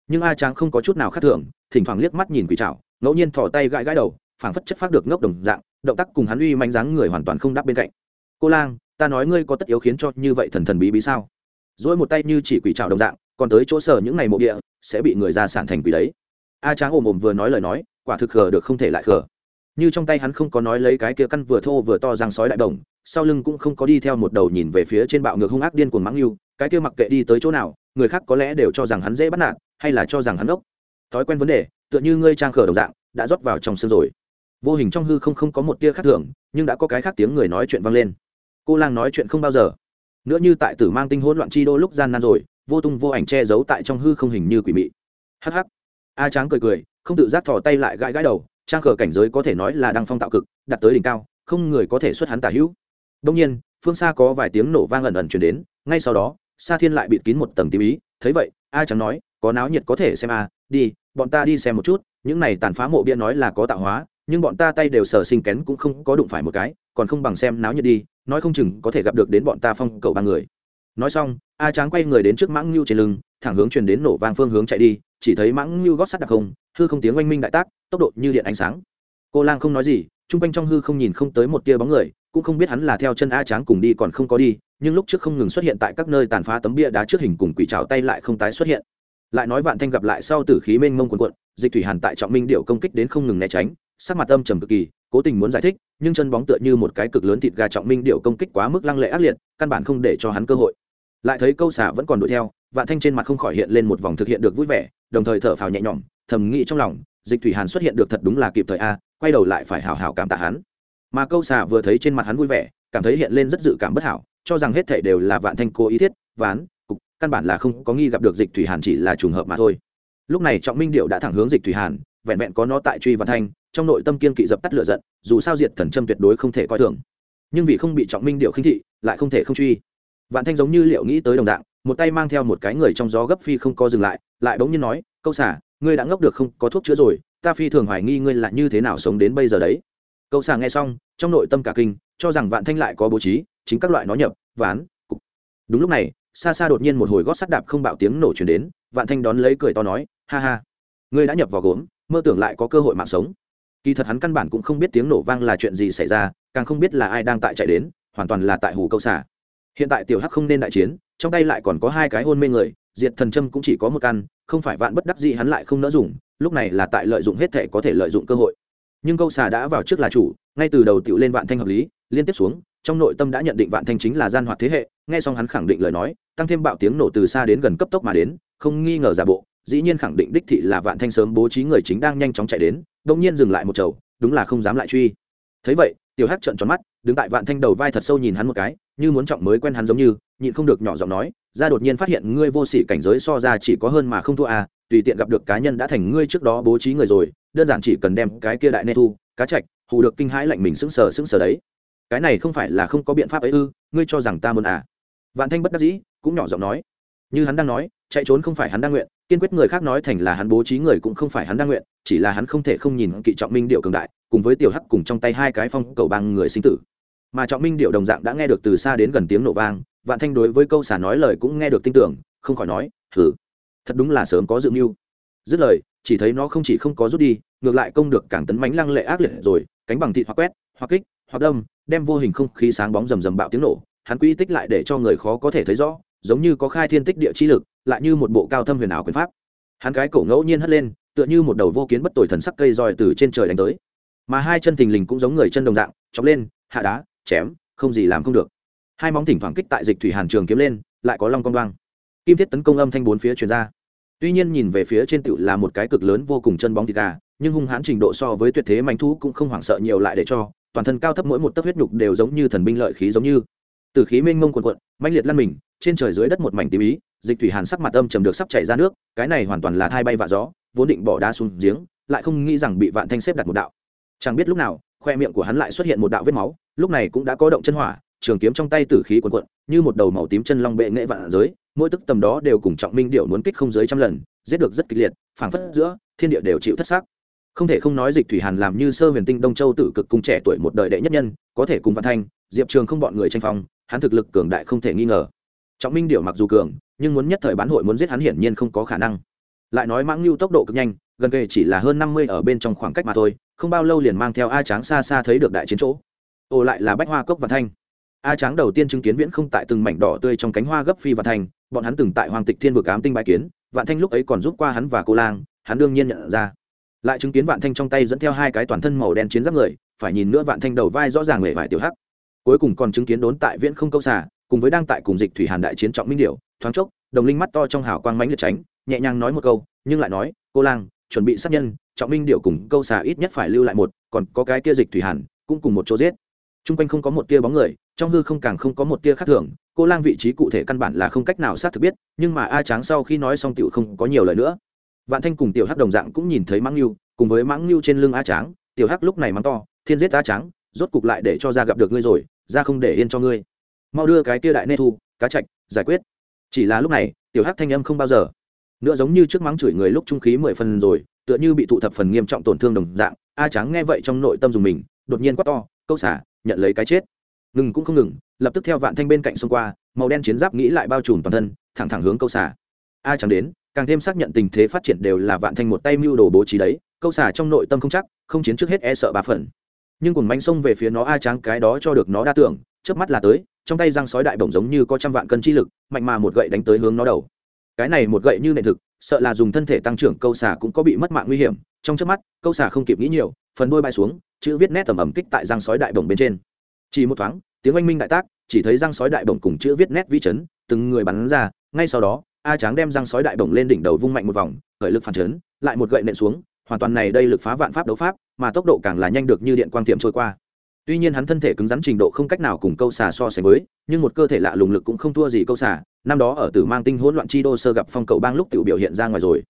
Nhưng A Tráng không có chút nào khác thường, thỉnh thoảng liếc mắt nhìn quỷ trảo, ngẫu nhiên thò tay gãi gãi đầu, phảng phất chất phát được ngốc đồng dạng, động tác cùng hắn uy manh dáng người hoàn toàn không đáp bên cạnh. Cô Lang, ta nói ngươi có tất yếu khiến cho như vậy thần thần bí bí sao dỗi một tay như chỉ quỷ trào đồng dạng còn tới chỗ sở những ngày mộ địa sẽ bị người ra sản thành quỷ đấy a tráng ồm ồm vừa nói lời nói quả thực khờ được không thể lại khờ như trong tay hắn không có nói lấy cái kia căn vừa thô vừa to răng sói đại đồng sau lưng cũng không có đi theo một đầu nhìn về phía trên bạo ngược hung ác điên cuồng mắng yêu, cái kia mặc kệ đi tới chỗ nào, người khác có lẽ đều cho rằng hắn dễ bắt nạt, hay là cho rằng hắn ốc thói quen vấn đề, tựa như ngươi trang khở đồng dạng, đã rót vào trong xương rồi. Vô hình trong hư không không có một tia khác thường, nhưng đã có cái khác tiếng người nói chuyện vang lên. Cô lang nói chuyện không bao giờ. Nữa như tại tử mang tinh hỗn loạn chi đô lúc gian nan rồi, vô tung vô ảnh che giấu tại trong hư không hình như quỷ mị. Hh a tráng cười cười, không tự giác thò tay lại gãi gãi đầu, trang cờ cảnh giới có thể nói là đang phong tạo cực đặt tới đỉnh cao, không người có thể xuất hắn tả hữu đông nhiên, phương xa có vài tiếng nổ vang ẩn ẩn chuyển đến, ngay sau đó, sa thiên lại bịt kín một tầng tím ý, thấy vậy, a trắng nói, có náo nhiệt có thể xem a đi, bọn ta đi xem một chút, những này tàn phá mộ bia nói là có tạo hóa, nhưng bọn ta tay đều sờ sinh kén cũng không có đụng phải một cái, còn không bằng xem náo nhiệt đi, nói không chừng có thể gặp được đến bọn ta phong cầu ba người. Nói xong, a tráng quay người đến trước mãng ngưu trên lưng, thẳng hướng truyền đến nổ vang phương hướng chạy đi, chỉ thấy mãng ngưu gót sắt đặc không hư không tiếng oanh minh đại tác, tốc độ như điện ánh sáng. Cô lang không nói gì trung quanh trong hư không nhìn không tới một tia bóng người cũng không biết hắn là theo chân a tráng cùng đi còn không có đi, nhưng lúc trước không ngừng xuất hiện tại các nơi tàn phá tấm bia đá trước hình cùng quỷ trào tay lại không tái xuất hiện. Lại nói vạn thanh gặp lại sau tử khí mênh mông quần quận dịch thủy hàn tại trọng minh điệu công kích đến không ngừng né tránh, sắc mặt âm trầm cực kỳ, cố tình muốn giải thích, nhưng chân bóng tựa như một cái cực lớn thịt gà trọng minh điệu công kích quá mức lăng lệ ác liệt, căn bản không để cho hắn cơ hội. Lại thấy câu xả vẫn còn đuổi theo, vạn thanh trên mặt không khỏi hiện lên một vòng thực hiện được vui vẻ, đồng thời thở phào nhẹ nhõm, thầm nghĩ trong lòng, dịch thủy hàn xuất hiện được thật đúng là kịp thời a, quay đầu lại phải hào hào cảm tạ hắn mà câu xà vừa thấy trên mặt hắn vui vẻ, cảm thấy hiện lên rất dự cảm bất hảo, cho rằng hết thảy đều là vạn thanh cố ý thiết, ván, cục, căn bản là không có nghi gặp được dịch thủy hàn chỉ là trùng hợp mà thôi. Lúc này trọng minh điệu đã thẳng hướng dịch thủy hàn, vẹn vẹn có nó tại truy vạn thanh, trong nội tâm kiên kỵ dập tắt lửa giận, dù sao diệt thần châm tuyệt đối không thể coi thường. Nhưng vì không bị trọng minh điệu khinh thị, lại không thể không truy. Vạn thanh giống như liệu nghĩ tới đồng dạng, một tay mang theo một cái người trong gió gấp phi không co dừng lại lại bỗng nhiên nói, câu xả ngươi đã ngốc được không có thuốc chữa rồi, ta phi thường hoài nghi ngươi là như thế nào sống đến bây giờ đấy câu xả nghe xong, trong nội tâm cả kinh, cho rằng vạn thanh lại có bố trí, chính các loại nó nhập, ván, cục. Đúng lúc này, xa xa đột nhiên một hồi gót sắt đạp không bạo tiếng nổ chuyển đến, vạn thanh đón lấy cười to nói, ha ha, ngươi đã nhập vào gốm, mơ tưởng lại có cơ hội mạng sống. Kỳ thật hắn căn bản cũng không biết tiếng nổ vang là chuyện gì xảy ra, càng không biết là ai đang tại chạy đến, hoàn toàn là tại Hủ câu xả hiện tại tiểu hắc không nên đại chiến, trong tay lại còn có hai cái hôn mê người, diệt thần châm cũng chỉ có một căn, không phải vạn bất đắc gì hắn lại không nỡ dùng, lúc này là tại lợi dụng hết thể có thể lợi dụng cơ hội nhưng câu xà đã vào trước là chủ, ngay từ đầu tiểu lên vạn thanh hợp lý, liên tiếp xuống, trong nội tâm đã nhận định vạn thanh chính là gian hoạt thế hệ, nghe xong hắn khẳng định lời nói, tăng thêm bạo tiếng nổ từ xa đến gần cấp tốc mà đến, không nghi ngờ giả bộ, dĩ nhiên khẳng định đích thị là vạn thanh sớm bố trí người chính đang nhanh chóng chạy đến đông nhiên dừng lại một chầu, đúng là không dám lại truy. Thấy vậy, tiểu hắc trợn tròn mắt, đứng tại vạn thanh đầu vai thật sâu nhìn hắn một cái, như muốn trọng mới quen hắn giống như, nhịn không được nhỏ giọng nói, ra đột nhiên phát hiện ngươi vô sỉ cảnh giới so ra chỉ có hơn mà không thua à tùy tiện gặp được cá nhân đã thành ngươi trước đó bố trí người rồi đơn giản chỉ cần đem cái kia đại nê thu, cá chạch, hù được kinh hãi lạnh mình sững sờ sững sờ đấy. Cái này không phải là không có biện pháp ấy ư, ngươi cho rằng ta muốn à? Vạn thanh bất đắc dĩ, cũng nhỏ giọng nói. Như hắn đang nói, chạy trốn không phải hắn đang nguyện, kiên quyết người khác nói thành là hắn bố trí người cũng không phải hắn đang nguyện, chỉ là hắn không thể không nhìn kỵ trọng minh điệu cường đại, cùng với tiểu hắc cùng trong tay hai cái phong cầu băng người sinh tử. Mà trọng minh điệu đồng dạng đã nghe được từ xa đến gần tiếng nổ vang, vạn thanh đối với câu xả nói lời cũng nghe được tin tưởng, không khỏi nói thử thật đúng là sớm có dự mưu. Dứt lời chỉ thấy nó không chỉ không có rút đi, ngược lại công được càng tấn mánh lăng lệ ác liệt rồi, cánh bằng thịt hoặc quét, hoặc kích, hoặc đâm, đem vô hình không khí sáng bóng rầm rầm bạo tiếng nổ. Hắn quy tích lại để cho người khó có thể thấy rõ, giống như có khai thiên tích địa chi lực, lại như một bộ cao thâm huyền ảo quyền pháp. Hắn cái cổ ngẫu nhiên hất lên, tựa như một đầu vô kiến bất tồi thần sắc cây roi từ trên trời đánh tới. Mà hai chân thình lình cũng giống người chân đồng dạng, chọc lên, hạ đá, chém, không gì làm không được. Hai móng thỉnh thoảng kích tại dịch thủy hàn trường kiếm lên, lại có long con đoang kim thiết tấn công âm thanh bốn phía truyền ra tuy nhiên nhìn về phía trên tựu là một cái cực lớn vô cùng chân bóng thịt gà, nhưng hung hãn trình độ so với tuyệt thế manh thú cũng không hoảng sợ nhiều lại để cho, toàn thân cao thấp mỗi một tấc huyết nhục đều giống như thần binh lợi khí giống như. Từ khí mênh mông quần quận mãnh liệt lăn mình, trên trời dưới đất một mảnh tím ý, dịch thủy hàn sắc mặt âm trầm được sắp chảy ra nước, cái này hoàn toàn là thai bay vạ gió, vốn định bỏ đá xuống giếng, lại không nghĩ rằng bị vạn thanh xếp đặt một đạo. Chẳng biết lúc nào, khoe miệng của hắn lại xuất hiện một đạo vết máu, lúc này cũng đã có động chân hỏa, trường kiếm trong tay tử khí quần quận như một đầu màu tím chân long bệ nghệ vạn giới mỗi tức tầm đó đều cùng trọng minh điệu muốn kích không dưới trăm lần, giết được rất kịch liệt, phảng phất giữa, thiên địa đều chịu thất xác. Không thể không nói dịch thủy hàn làm như sơ huyền tinh đông châu tử cực cùng trẻ tuổi một đời đệ nhất nhân, có thể cùng văn thanh, diệp trường không bọn người tranh phong, hắn thực lực cường đại không thể nghi ngờ. Trọng minh điệu mặc dù cường, nhưng muốn nhất thời bán hội muốn giết hắn hiển nhiên không có khả năng. Lại nói mãng lưu tốc độ cực nhanh, gần kề chỉ là hơn năm mươi ở bên trong khoảng cách mà thôi, không bao lâu liền mang theo a tráng xa xa thấy được đại chiến chỗ. Ồ lại là bách hoa cốc văn thanh. A tráng đầu tiên chứng kiến viễn không tại từng mảnh đỏ tươi trong cánh hoa gấp phi văn thành bọn hắn từng tại hoàng tịch thiên vực ám tinh bãi kiến, vạn thanh lúc ấy còn giúp qua hắn và cô lang, hắn đương nhiên nhận ra. Lại chứng kiến vạn thanh trong tay dẫn theo hai cái toàn thân màu đen chiến giáp người, phải nhìn nữa vạn thanh đầu vai rõ ràng mề vải tiểu hắc. Cuối cùng còn chứng kiến đốn tại viễn không câu xả cùng với đang tại cùng dịch thủy hàn đại chiến trọng minh điệu thoáng chốc, đồng linh mắt to trong hào quang mánh liệt tránh, nhẹ nhàng nói một câu, nhưng lại nói, cô lang, chuẩn bị sát nhân, trọng minh điệu cùng câu xả ít nhất phải lưu lại một, còn có cái kia dịch thủy hàn, cũng cùng một chỗ giết t r u n g quanh không có một tia bóng người, trong hư không càng không có một tia khác thường, cô lang vị trí cụ thể căn bản là không cách nào xác thực biết, nhưng mà a tráng sau khi nói xong t không có nhiều lời nữa. Vạn thanh cùng tiểu hắc đồng dạng cũng nhìn thấy mãng lưu cùng với mãng lưu trên lưng a tráng, tiểu hắc lúc này mắng to, thiên giết a tráng, rốt cục lại để cho ra gặp được ngươi rồi, ra không để yên cho ngươi. Mau đưa cái kia đại nê thu, cá chạch, giải quyết. Chỉ là lúc này, tiểu hắc thanh âm không bao giờ. Nữa giống như trước mắng chửi người lúc trung khí mười phần rồi, tựa như bị thụ thập phần nghiêm trọng tổn thương đồng dạng, a trắng nghe vậy trong nội tâm dùng mình, đột nhiên quát to, câu xả nhận lấy cái chết. Ngừng cũng không ngừng, lập tức theo vạn thanh bên cạnh xông qua, màu đen chiến giáp nghĩ lại bao trùm toàn thân, thẳng thẳng hướng câu xả a trắng đến, càng thêm xác nhận tình thế phát triển đều là vạn thanh một tay mưu đồ bố trí đấy, câu xả trong nội tâm không chắc, không chiến trước hết e sợ ba phần. Nhưng cùng bánh xông về phía nó a trắng cái đó cho được nó đa tưởng trước mắt là tới, trong tay răng sói đại bổng giống như có trăm vạn cân chi lực, mạnh mà một gậy đánh tới hướng nó đầu. Cái này một gậy như nệ thực, sợ là dùng thân thể tăng trưởng câu xả cũng có bị mất mạng nguy hiểm, trong trước mắt, câu xả không kịp nghĩ nhiều, phần đôi bay xuống chữ viết nét tầm ẩm kích tại răng sói đại bổng bên trên. Chỉ một thoáng, tiếng oanh minh đại tác, chỉ thấy răng sói đại bổng cùng chữ viết nét vĩ chấn, từng người bắn ra, ngay sau đó, a tráng đem răng sói đại bổng lên đỉnh đầu vung mạnh một vòng, khởi lực phản chấn, lại một gậy nện xuống, hoàn toàn này đây lực phá vạn pháp đấu pháp, mà tốc độ càng là nhanh được như điện quang tiệm trôi qua. Tuy nhiên hắn thân thể cứng rắn trình độ không cách nào cùng câu xà so sánh với, nhưng một cơ thể lạ lùng lực cũng không thua gì câu xà, năm đó ở tử mang tinh hỗn loạn chi đô sơ gặp phong cầu bang lúc tiểu biểu hiện ra ngoài rồi.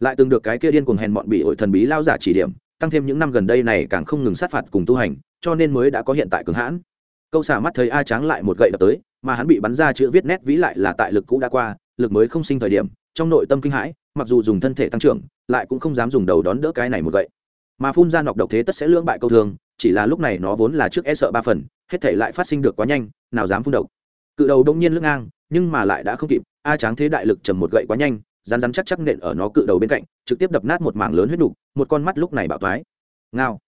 Lại từng được cái kia điên cuồng hèn bọn bị hội thần bí lao giả chỉ điểm tăng thêm những năm gần đây này càng không ngừng sát phạt cùng tu hành, cho nên mới đã có hiện tại cường hãn. Câu xà mắt thấy a tráng lại một gậy đập tới, mà hắn bị bắn ra chữ viết nét vĩ lại là tại lực cũ đã qua, lực mới không sinh thời điểm, trong nội tâm kinh hãi, mặc dù dùng thân thể tăng trưởng, lại cũng không dám dùng đầu đón đỡ cái này một gậy. Mà phun ra nọc độc thế tất sẽ lưỡng bại câu thường, chỉ là lúc này nó vốn là trước e sợ ba phần, hết thể lại phát sinh được quá nhanh, nào dám phun độc. Cự đầu đông nhiên lưng ngang, nhưng mà lại đã không kịp, a tráng thế đại lực trầm một gậy quá nhanh rắn rắn chắc chắc nện ở nó cự đầu bên cạnh, trực tiếp đập nát một mảng lớn huyết đục một con mắt lúc này bạo thoái. Ngao.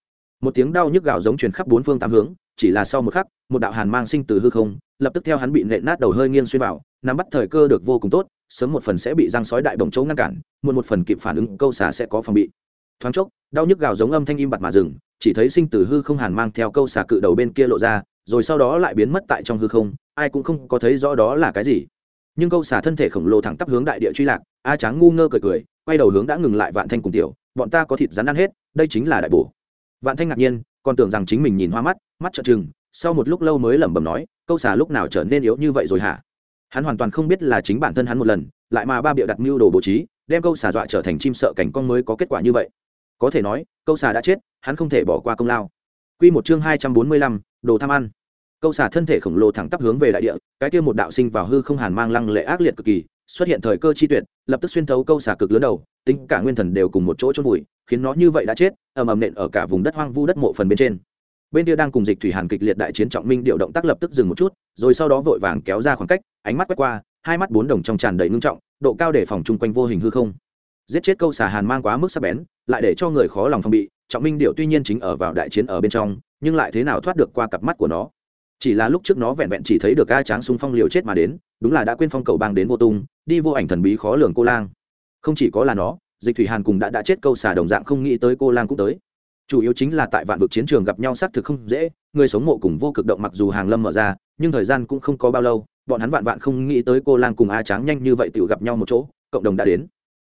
Một tiếng đau nhức gào giống truyền khắp bốn phương tám hướng, chỉ là sau một khắc, một đạo hàn mang sinh từ hư không, lập tức theo hắn bị nện nát đầu hơi nghiêng xuyên vào, nắm bắt thời cơ được vô cùng tốt, sớm một phần sẽ bị răng sói đại bồng chỗ ngăn cản, muộn một phần kịp phản ứng, câu xả sẽ có phòng bị. Thoáng chốc, đau nhức gào giống âm thanh im bặt mà dừng, chỉ thấy sinh từ hư không hàn mang theo câu xả cự đầu bên kia lộ ra, rồi sau đó lại biến mất tại trong hư không, ai cũng không có thấy rõ đó là cái gì nhưng câu xả thân thể khổng lồ thẳng tắp hướng đại địa truy lạc a tráng ngu ngơ cười cười quay đầu hướng đã ngừng lại vạn thanh cùng tiểu bọn ta có thịt rắn ăn hết đây chính là đại bổ. Vạn thanh ngạc nhiên còn tưởng rằng chính mình nhìn hoa mắt mắt trợn trừng sau một lúc lâu mới lẩm bẩm nói câu xà lúc nào trở nên yếu như vậy rồi hả? Hắn hoàn toàn không biết là chính bản thân hắn một lần lại mà ba bịa đặt mưu đồ bố trí đem câu xà dọa trở thành chim sợ cảnh con mới có kết quả như vậy. Có thể nói câu xà đã chết hắn không thể bỏ qua công lao. Quy một chương hai trăm bốn mươi lăm, đồ tham ăn câu xà thân thể khổng lồ thẳng tắp hướng về đại địa, cái kia một đạo sinh vào hư không hàn mang lăng lệ ác liệt cực kỳ, xuất hiện thời cơ chi tuyệt, lập tức xuyên thấu câu xà cực lớn đầu, tính cả nguyên thần đều cùng một chỗ chôn vùi, khiến nó như vậy đã chết, ầm ầm nện ở cả vùng đất hoang vu đất mộ phần bên trên. Bên kia đang cùng dịch thủy hàn kịch liệt đại chiến trọng minh điều động tác lập tức dừng một chút, rồi sau đó vội vàng kéo ra khoảng cách, ánh mắt quét qua, hai mắt bốn đồng trong tràn đầy ngưng trọng, độ cao để phòng chung quanh vô hình hư không. Giết chết câu xà hàn mang quá mức sắc bén, lại để cho người khó lòng phòng bị, trọng minh điệu tuy nhiên chính ở vào đại chiến ở bên trong, nhưng lại thế nào thoát được qua cặp mắt của nó? Chỉ là lúc trước nó vẹn vẹn chỉ thấy được a tráng xung phong liều chết mà đến, đúng là đã quên phong cầu bang đến vô tung, đi vô ảnh thần bí khó lường cô lang. Không chỉ có là nó, dịch thủy hàn cùng đã đã chết câu xà đồng dạng không nghĩ tới cô lang cũng tới. Chủ yếu chính là tại vạn vực chiến trường gặp nhau xác thực không dễ, người sống mộ cùng vô cực động mặc dù hàng lâm mở ra, nhưng thời gian cũng không có bao lâu, bọn hắn vạn vạn không nghĩ tới cô lang cùng a tráng nhanh như vậy tự gặp nhau một chỗ, cộng đồng đã đến.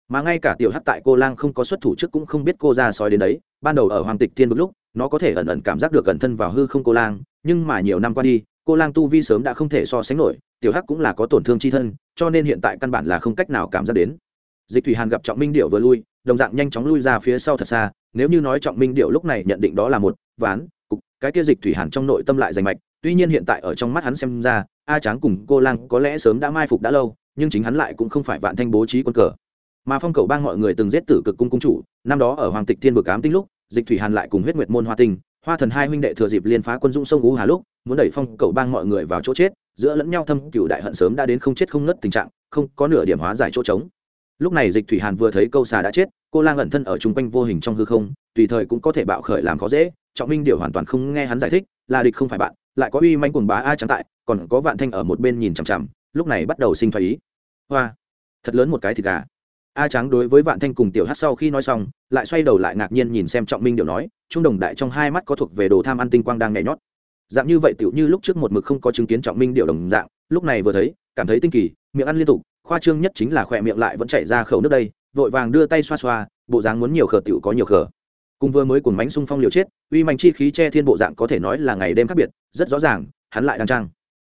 Mà ngay cả tiểu hắc tại cô lang không có xuất thủ trước cũng không biết cô ra sói đến đấy, ban đầu ở hoàng tịch thiên vực lúc, nó có thể ẩn ẩn cảm giác được gần thân vào hư không cô lang nhưng mà nhiều năm qua đi, cô lang tu vi sớm đã không thể so sánh nổi, tiểu hắc cũng là có tổn thương chi thân, cho nên hiện tại căn bản là không cách nào cảm giác đến. Dịch thủy hàn gặp trọng minh điệu vừa lui, đồng dạng nhanh chóng lui ra phía sau thật xa, nếu như nói trọng minh điệu lúc này nhận định đó là một ván, cục, cái kia dịch thủy hàn trong nội tâm lại rành mạch, tuy nhiên hiện tại ở trong mắt hắn xem ra, a tráng cùng cô lang có lẽ sớm đã mai phục đã lâu, nhưng chính hắn lại cũng không phải vạn thanh bố trí quân cờ. Mà phong cầu bang mọi người từng giết tử cực cung cung chủ, năm đó ở hoàng tịch thiên vực ám tinh lúc, dịch thủy hàn lại cùng huyết nguyệt môn hoa tinh hoa thần hai huynh đệ thừa dịp liên phá quân dũng sông ú hà lúc, muốn đẩy phong cầu bang mọi người vào chỗ chết, giữa lẫn nhau thâm cựu đại hận sớm đã đến không chết không ngất tình trạng, không có nửa điểm hóa giải chỗ trống. Lúc này dịch thủy hàn vừa thấy câu xà đã chết, cô lang ẩn thân ở chung quanh vô hình trong hư không, tùy thời cũng có thể bạo khởi làm khó dễ, trọng minh điều hoàn toàn không nghe hắn giải thích, là địch không phải bạn, lại có uy manh quần bá a trắng tại, còn có vạn thanh ở một bên nhìn chằm chằm, lúc này bắt đầu sinh thoái ý. Hoa, thật lớn một cái thịt gà. A trắng đối với vạn thanh cùng tiểu hát sau khi nói xong, lại xoay đầu lại ngạc nhiên nhìn xem trọng minh điều nói trung đồng đại trong hai mắt có thuộc về đồ tham ăn tinh quang đang nhảy nhót. Dạng như vậy tiểu như lúc trước một mực không có chứng kiến trọng minh điều đồng dạng, lúc này vừa thấy, cảm thấy tinh kỳ, miệng ăn liên tục, khoa trương nhất chính là khỏe miệng lại vẫn chảy ra khẩu nước đây, vội vàng đưa tay xoa xoa, bộ dáng muốn nhiều khờ tiểu có nhiều khờ. Cùng vừa mới cùng mánh xung phong liều chết, uy mạnh chi khí che thiên bộ dạng có thể nói là ngày đêm khác biệt, rất rõ ràng, hắn lại đang trang.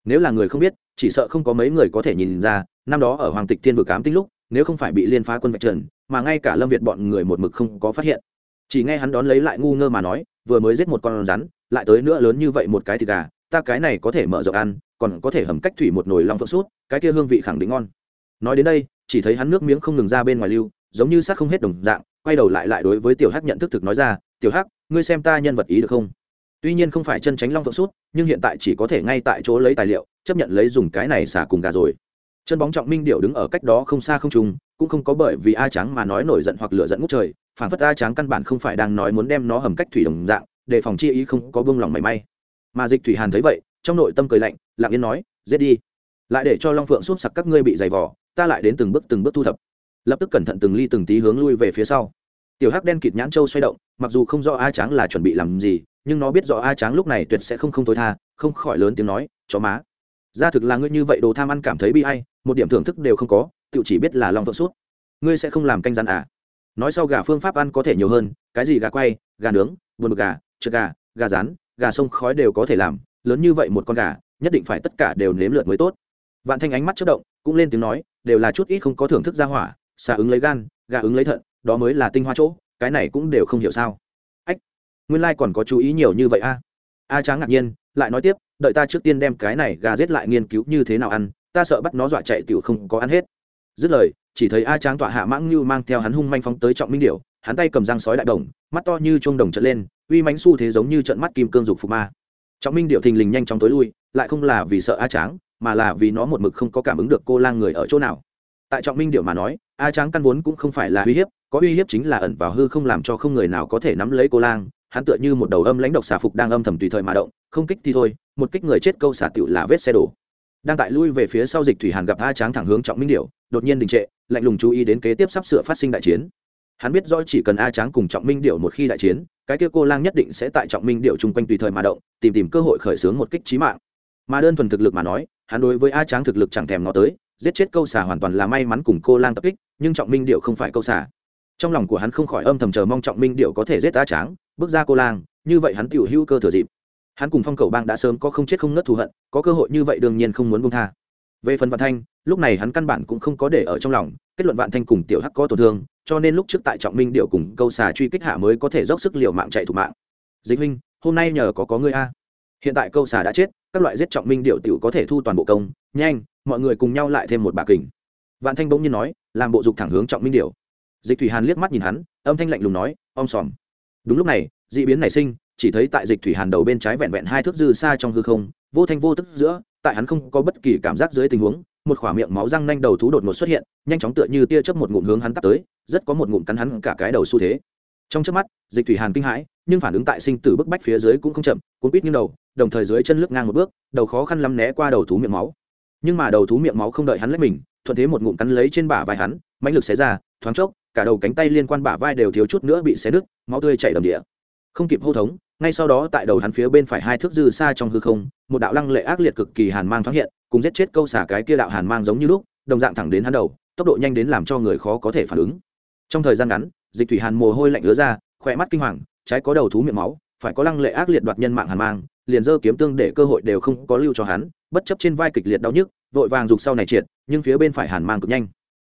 Nếu là người không biết, chỉ sợ không có mấy người có thể nhìn ra, năm đó ở hoàng tịch thiên vừa cám tinh lúc, nếu không phải bị liên phá quân vạch trần, mà ngay cả lâm việt bọn người một mực không có phát hiện chỉ nghe hắn đón lấy lại ngu ngơ mà nói, vừa mới giết một con rắn, lại tới nữa lớn như vậy một cái thịt gà, ta cái này có thể mở rộng ăn, còn có thể hầm cách thủy một nồi long phượng sút, cái kia hương vị khẳng định ngon. Nói đến đây, chỉ thấy hắn nước miếng không ngừng ra bên ngoài lưu, giống như sát không hết đồng dạng, quay đầu lại lại đối với tiểu hắc nhận thức thực nói ra, tiểu hắc, ngươi xem ta nhân vật ý được không? Tuy nhiên không phải chân tránh long phượng sút, nhưng hiện tại chỉ có thể ngay tại chỗ lấy tài liệu, chấp nhận lấy dùng cái này xả cùng gà rồi. Chân bóng trọng minh điệu đứng ở cách đó không xa không trùng cũng không có bởi vì a trắng mà nói nổi giận hoặc lửa giận ngút trời phản phất a tráng căn bản không phải đang nói muốn đem nó hầm cách thủy đồng dạng để phòng chi ý không có bông lòng mảy may. Mà dịch thủy hàn thấy vậy trong nội tâm cười lạnh lặng yên nói giết đi. Lại để cho long phượng xúp sặc các ngươi bị dày vò, ta lại đến từng bước từng bước thu thập. Lập tức cẩn thận từng ly từng tí hướng lui về phía sau. Tiểu hắc đen kịt nhãn châu xoay động mặc dù không rõ a tráng là chuẩn bị làm gì nhưng nó biết rõ a tráng lúc này tuyệt sẽ không không tối tha không khỏi lớn tiếng nói chó má ra thực là ngươi như vậy đồ tham ăn cảm thấy bi hay một điểm thưởng thức đều không có tự chỉ biết là long phượng suốt ngươi sẽ không làm canh rắn à? Nói sau gà phương pháp ăn có thể nhiều hơn, cái gì gà quay, gà nướng, buồn gà, trượt gà gà rán, gà sông khói đều có thể làm, lớn như vậy một con gà, nhất định phải tất cả đều nếm lượt mới tốt. Vạn thanh ánh mắt chất động, cũng lên tiếng nói, đều là chút ít không có thưởng thức ra hỏa, xà ứng lấy gan, gà ứng lấy thận, đó mới là tinh hoa chỗ, cái này cũng đều không hiểu sao. Ách, nguyên lai、like、còn có chú ý nhiều như vậy a. A tráng ngạc nhiên, lại nói tiếp, đợi ta trước tiên đem cái này gà giết lại nghiên cứu như thế nào ăn, ta sợ bắt nó dọa chạy tiểu không có ăn hết dứt lời, chỉ thấy a tráng tọa hạ mãng như mang theo hắn hung manh phóng tới trọng minh điểu, hắn tay cầm răng sói đại đồng, mắt to như chuông đồng trận lên, uy mánh xu thế giống như trận mắt kim cương dục phục ma. Trọng minh điệu thình lình nhanh chóng tối lui, lại không là vì sợ a tráng, mà là vì nó một mực không có cảm ứng được cô lang người ở chỗ nào. Tại trọng minh điệu mà nói, a tráng căn vốn cũng không phải là uy hiếp, có uy hiếp chính là ẩn vào hư không làm cho không người nào có thể nắm lấy cô lang, hắn tựa như một đầu âm lãnh độc xà phục đang âm thầm tùy thời mà động, không kích thì thôi, một kích người chết câu xả tựu là vết xe đổ đang tại lui về phía sau dịch thủy hàn gặp a tráng thẳng hướng trọng minh điệu đột nhiên đình trệ, lạnh lùng chú ý đến kế tiếp sắp sửa phát sinh đại chiến. Hắn biết rõ chỉ cần a tráng cùng trọng minh điệu một khi đại chiến, cái kia cô lang nhất định sẽ tại trọng minh điệu chung quanh tùy thời mà động, tìm tìm cơ hội khởi xướng một kích trí mạng. Mà đơn thuần thực lực mà nói, hắn đối với a tráng thực lực chẳng thèm nó tới, giết chết câu xả hoàn toàn là may mắn cùng cô lang tập kích, nhưng trọng minh điệu không phải câu xả trong lòng của hắn không khỏi âm thầm chờ mong trọng minh điệu có thể giết a tráng, bước ra cô lang, như vậy hắn tiểu hữu cơ thừa dịp hắn cùng phong cầu bang đã sớm có không chết không nớt thù hận, có cơ hội như vậy đương nhiên không muốn buông tha. Về phần vạn thanh, lúc này hắn căn bản cũng không có để ở trong lòng, kết luận vạn thanh cùng tiểu hắc có tổn thương, cho nên lúc trước tại trọng minh điệu cùng câu xà truy kích hạ mới có thể dốc sức liều mạng chạy thủ mạng. Dịch huynh, hôm nay nhờ có có ngươi a. Hiện tại câu xà đã chết, các loại giết trọng minh điệu tiểu có thể thu toàn bộ công, nhanh, mọi người cùng nhau lại thêm một bà kình. Vạn thanh bỗng nhiên nói, làm bộ dục thẳng hướng trọng minh điệu. Dịch thủy hàn liếc mắt nhìn hắn, âm thanh lạnh lùng nói, om sòm. Đúng lúc này d ị biến nảy sinh chỉ thấy tại dịch thủy hàn đầu bên trái vẹn vẹn hai thước dư xa trong hư không, vô thanh vô tức giữa, tại hắn không có bất kỳ cảm giác dưới tình huống, một khỏa miệng máu răng nanh đầu thú đột ngột xuất hiện, nhanh chóng tựa như tia chớp một ngụm hướng hắn tắt tới, rất có một ngụm cắn hắn cả cái đầu xu thế. Trong chớp mắt, dịch thủy hàn kinh hãi, nhưng phản ứng tại sinh tử bức bách phía dưới cũng không chậm, cuốn quýt như đầu, đồng thời dưới chân lướt ngang một bước, đầu khó khăn lắm né qua đầu thú miệng máu. Nhưng mà đầu thú miệng máu không đợi hắn lấy mình, thuận thế một ngụm cắn lấy trên bả vai hắn, mãnh lực xé ra, thoáng chốc, cả đầu cánh tay liên quan bả vai đều thiếu chút nữa bị xé đứt máu tươi chảy đầm địa. Không kịp hô thống ngay sau đó tại đầu hắn phía bên phải hai thước dư xa trong hư không, một đạo lăng lệ ác liệt cực kỳ hàn mang thoáng hiện, cùng giết chết câu xả cái kia đạo hàn mang giống như lúc, đồng dạng thẳng đến hắn đầu, tốc độ nhanh đến làm cho người khó có thể phản ứng. Trong thời gian ngắn, dịch thủy hàn mồ hôi lạnh ứa ra, khỏe mắt kinh hoàng, trái có đầu thú miệng máu, phải có lăng lệ ác liệt đoạt nhân mạng hàn mang, liền dơ kiếm tương để cơ hội đều không có lưu cho hắn, bất chấp trên vai kịch liệt đau nhức, vội vàng giục sau này triệt, nhưng phía bên phải hàn mang cực nhanh.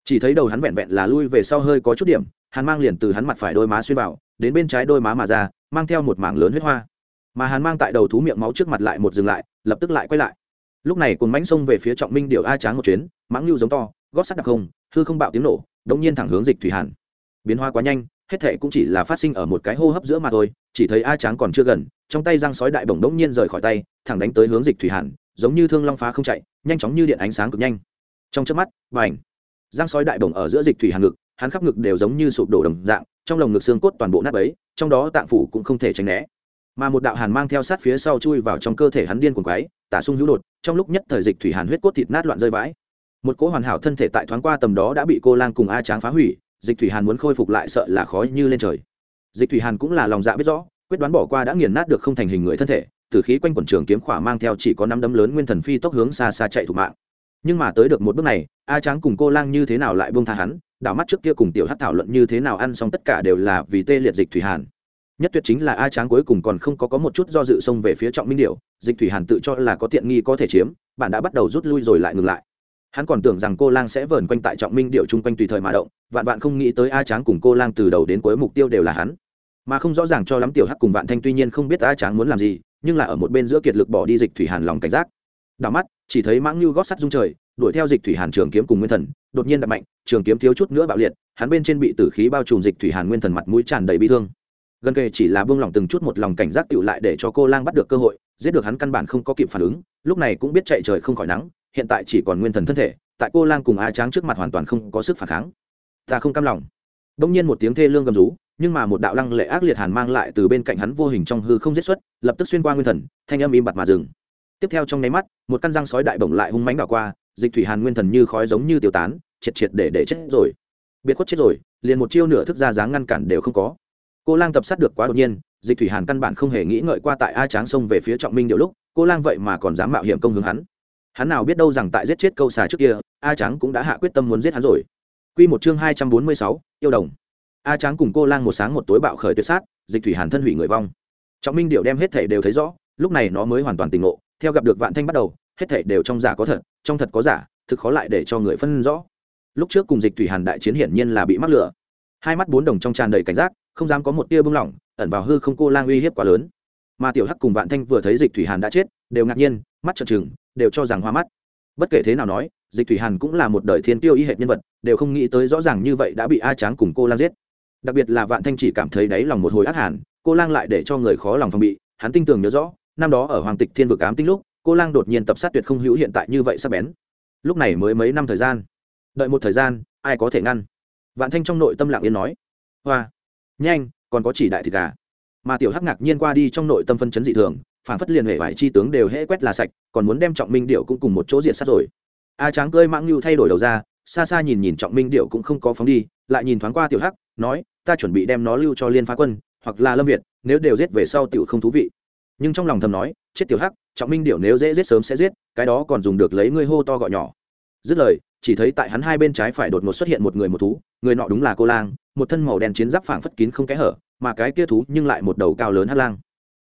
Chỉ thấy đầu hắn vẹn vẹn là lui về sau hơi có chút điểm, hàn mang liền từ hắn mặt phải đôi má xuyên vào đến bên trái đôi má mà ra, mang theo một mảng lớn huyết hoa. Mà hàn mang tại đầu thú miệng máu trước mặt lại một dừng lại, lập tức lại quay lại. Lúc này cùng mánh xông về phía trọng minh điệu a tráng một chuyến, mãng lưu giống to, gót sắt đặc không, hư không bạo tiếng nổ, đống nhiên thẳng hướng dịch thủy hàn. Biến hoa quá nhanh, hết thệ cũng chỉ là phát sinh ở một cái hô hấp giữa mà thôi, chỉ thấy a tráng còn chưa gần, trong tay răng sói đại bổng đống nhiên rời khỏi tay, thẳng đánh tới hướng dịch thủy hàn, giống như thương long phá không chạy, nhanh chóng như điện ánh sáng cực nhanh. Trong chớp mắt và ảnh răng sói đại bổng ở giữa dịch thủy hàn ngực, hắn khắp ngực đều giống như sụp đổ đồng dạng trong lồng ngực xương cốt toàn bộ nát ấy trong đó tạng phủ cũng không thể tránh né. Mà một đạo hàn mang theo sát phía sau chui vào trong cơ thể hắn điên cuồng quái, tả sung hữu đột, trong lúc nhất thời dịch thủy hàn huyết cốt thịt nát loạn rơi vãi. Một cỗ hoàn hảo thân thể tại thoáng qua tầm đó đã bị cô lang cùng a tráng phá hủy, dịch thủy hàn muốn khôi phục lại sợ là khó như lên trời. Dịch thủy hàn cũng là lòng dạ biết rõ, quyết đoán bỏ qua đã nghiền nát được không thành hình người thân thể, từ khí quanh quần trường kiếm khỏa mang theo chỉ có năm đấm lớn nguyên thần phi tốc hướng xa xa chạy thủ mạng. Nhưng mà tới được một bước này, a tráng cùng cô lang như thế nào lại buông tha hắn đảo mắt trước kia cùng tiểu hát thảo luận như thế nào ăn xong tất cả đều là vì tê liệt dịch thủy hàn. Nhất tuyệt chính là a tráng cuối cùng còn không có có một chút do dự xông về phía trọng minh điệu dịch thủy hàn tự cho là có tiện nghi có thể chiếm, bạn đã bắt đầu rút lui rồi lại ngừng lại. Hắn còn tưởng rằng cô lang sẽ vờn quanh tại trọng minh điệu chung quanh tùy thời mà động, vạn vạn không nghĩ tới a tráng cùng cô lang từ đầu đến cuối mục tiêu đều là hắn. Mà không rõ ràng cho lắm tiểu hắc cùng vạn thanh tuy nhiên không biết a tráng muốn làm gì, nhưng là ở một bên giữa kiệt lực bỏ đi dịch thủy hàn lòng cảnh giác đảo mắt, chỉ thấy mãng như gót sắt dung trời, đuổi theo dịch thủy hàn trường kiếm cùng nguyên thần, đột nhiên đập mạnh, trường kiếm thiếu chút nữa bạo liệt, hắn bên trên bị tử khí bao trùm dịch thủy hàn nguyên thần mặt mũi tràn đầy bi thương. Gần kề chỉ là buông lỏng từng chút một lòng cảnh giác tựu lại để cho cô lang bắt được cơ hội, giết được hắn căn bản không có kịp phản ứng, lúc này cũng biết chạy trời không khỏi nắng, hiện tại chỉ còn nguyên thần thân thể, tại cô lang cùng a tráng trước mặt hoàn toàn không có sức phản kháng. Ta không cam lòng. Đông nhiên một tiếng thê lương gầm rú, nhưng mà một đạo lăng lệ ác liệt hàn mang lại từ bên cạnh hắn vô hình trong hư không giết xuất, lập tức xuyên qua nguyên thần, thanh âm im bặt mà dừng tiếp theo trong nháy mắt, một căn răng sói đại bổng lại hung mánh đảo qua, dịch thủy hàn nguyên thần như khói giống như tiêu tán, triệt triệt để để chết rồi. Biệt khuất chết rồi, liền một chiêu nửa thức ra dáng ngăn cản đều không có. Cô lang tập sát được quá đột nhiên, dịch thủy hàn căn bản không hề nghĩ ngợi qua tại a tráng sông về phía trọng minh điệu lúc, cô lang vậy mà còn dám mạo hiểm công hướng hắn. Hắn nào biết đâu rằng tại giết chết câu xà trước kia, a tráng cũng đã hạ quyết tâm muốn giết hắn rồi. Q một chương hai trăm bốn mươi sáu, yêu đồng. A tráng cùng cô lang một sáng một tối bạo khởi tuyệt sát, dịch thủy hàn thân hủy người vong. Trọng minh điệu đem hết thể đều thấy rõ, lúc này nó mới hoàn toàn tỉnh ngộ theo gặp được vạn thanh bắt đầu, hết thể đều trong giả có thật, trong thật có giả, thực khó lại để cho người phân rõ. Lúc trước cùng dịch thủy hàn đại chiến hiển nhiên là bị mắc lửa. Hai mắt bốn đồng trong tràn đầy cảnh giác, không dám có một tia bưng lỏng, ẩn vào hư không cô lang uy hiếp quá lớn. Mà tiểu hắc cùng vạn thanh vừa thấy dịch thủy hàn đã chết, đều ngạc nhiên, mắt trợn trừng, đều cho rằng hoa mắt. Bất kể thế nào nói, dịch thủy hàn cũng là một đời thiên tiêu y hệ nhân vật, đều không nghĩ tới rõ ràng như vậy đã bị a tráng cùng cô lang giết. Đặc biệt là vạn thanh chỉ cảm thấy đáy lòng một hồi ác hàn, cô lang lại để cho người khó lòng phòng bị, hắn tinh tường nhớ rõ năm đó ở hoàng tịch thiên vực ám tinh lúc, cô lang đột nhiên tập sát tuyệt không hữu hiện tại như vậy sắp bén. Lúc này mới mấy năm thời gian. Đợi một thời gian, ai có thể ngăn? Vạn thanh trong nội tâm lặng yên nói. Hoa! Nhanh, còn có chỉ đại thịt gà. Mà tiểu hắc ngạc nhiên qua đi trong nội tâm phân chấn dị thường, phản phất liền hệ vải chi tướng đều hễ quét là sạch, còn muốn đem trọng minh điệu cũng cùng một chỗ diệt sát rồi. A tráng cơi mãng lưu thay đổi đầu ra, xa xa nhìn nhìn trọng minh điệu cũng không có phóng đi, lại nhìn thoáng qua tiểu hắc, nói, ta chuẩn bị đem nó lưu cho liên phá quân, hoặc là lâm việt, nếu đều giết về sau tiểu không thú vị nhưng trong lòng thầm nói, chết tiểu hắc, trọng minh điệu nếu dễ giết sớm sẽ giết, cái đó còn dùng được lấy ngươi hô to gọi nhỏ. Dứt lời, chỉ thấy tại hắn hai bên trái phải đột ngột xuất hiện một người một thú, người nọ đúng là cô lang, một thân màu đen chiến giáp phảng phất kín không kẽ hở, mà cái kia thú nhưng lại một đầu cao lớn hắc lang.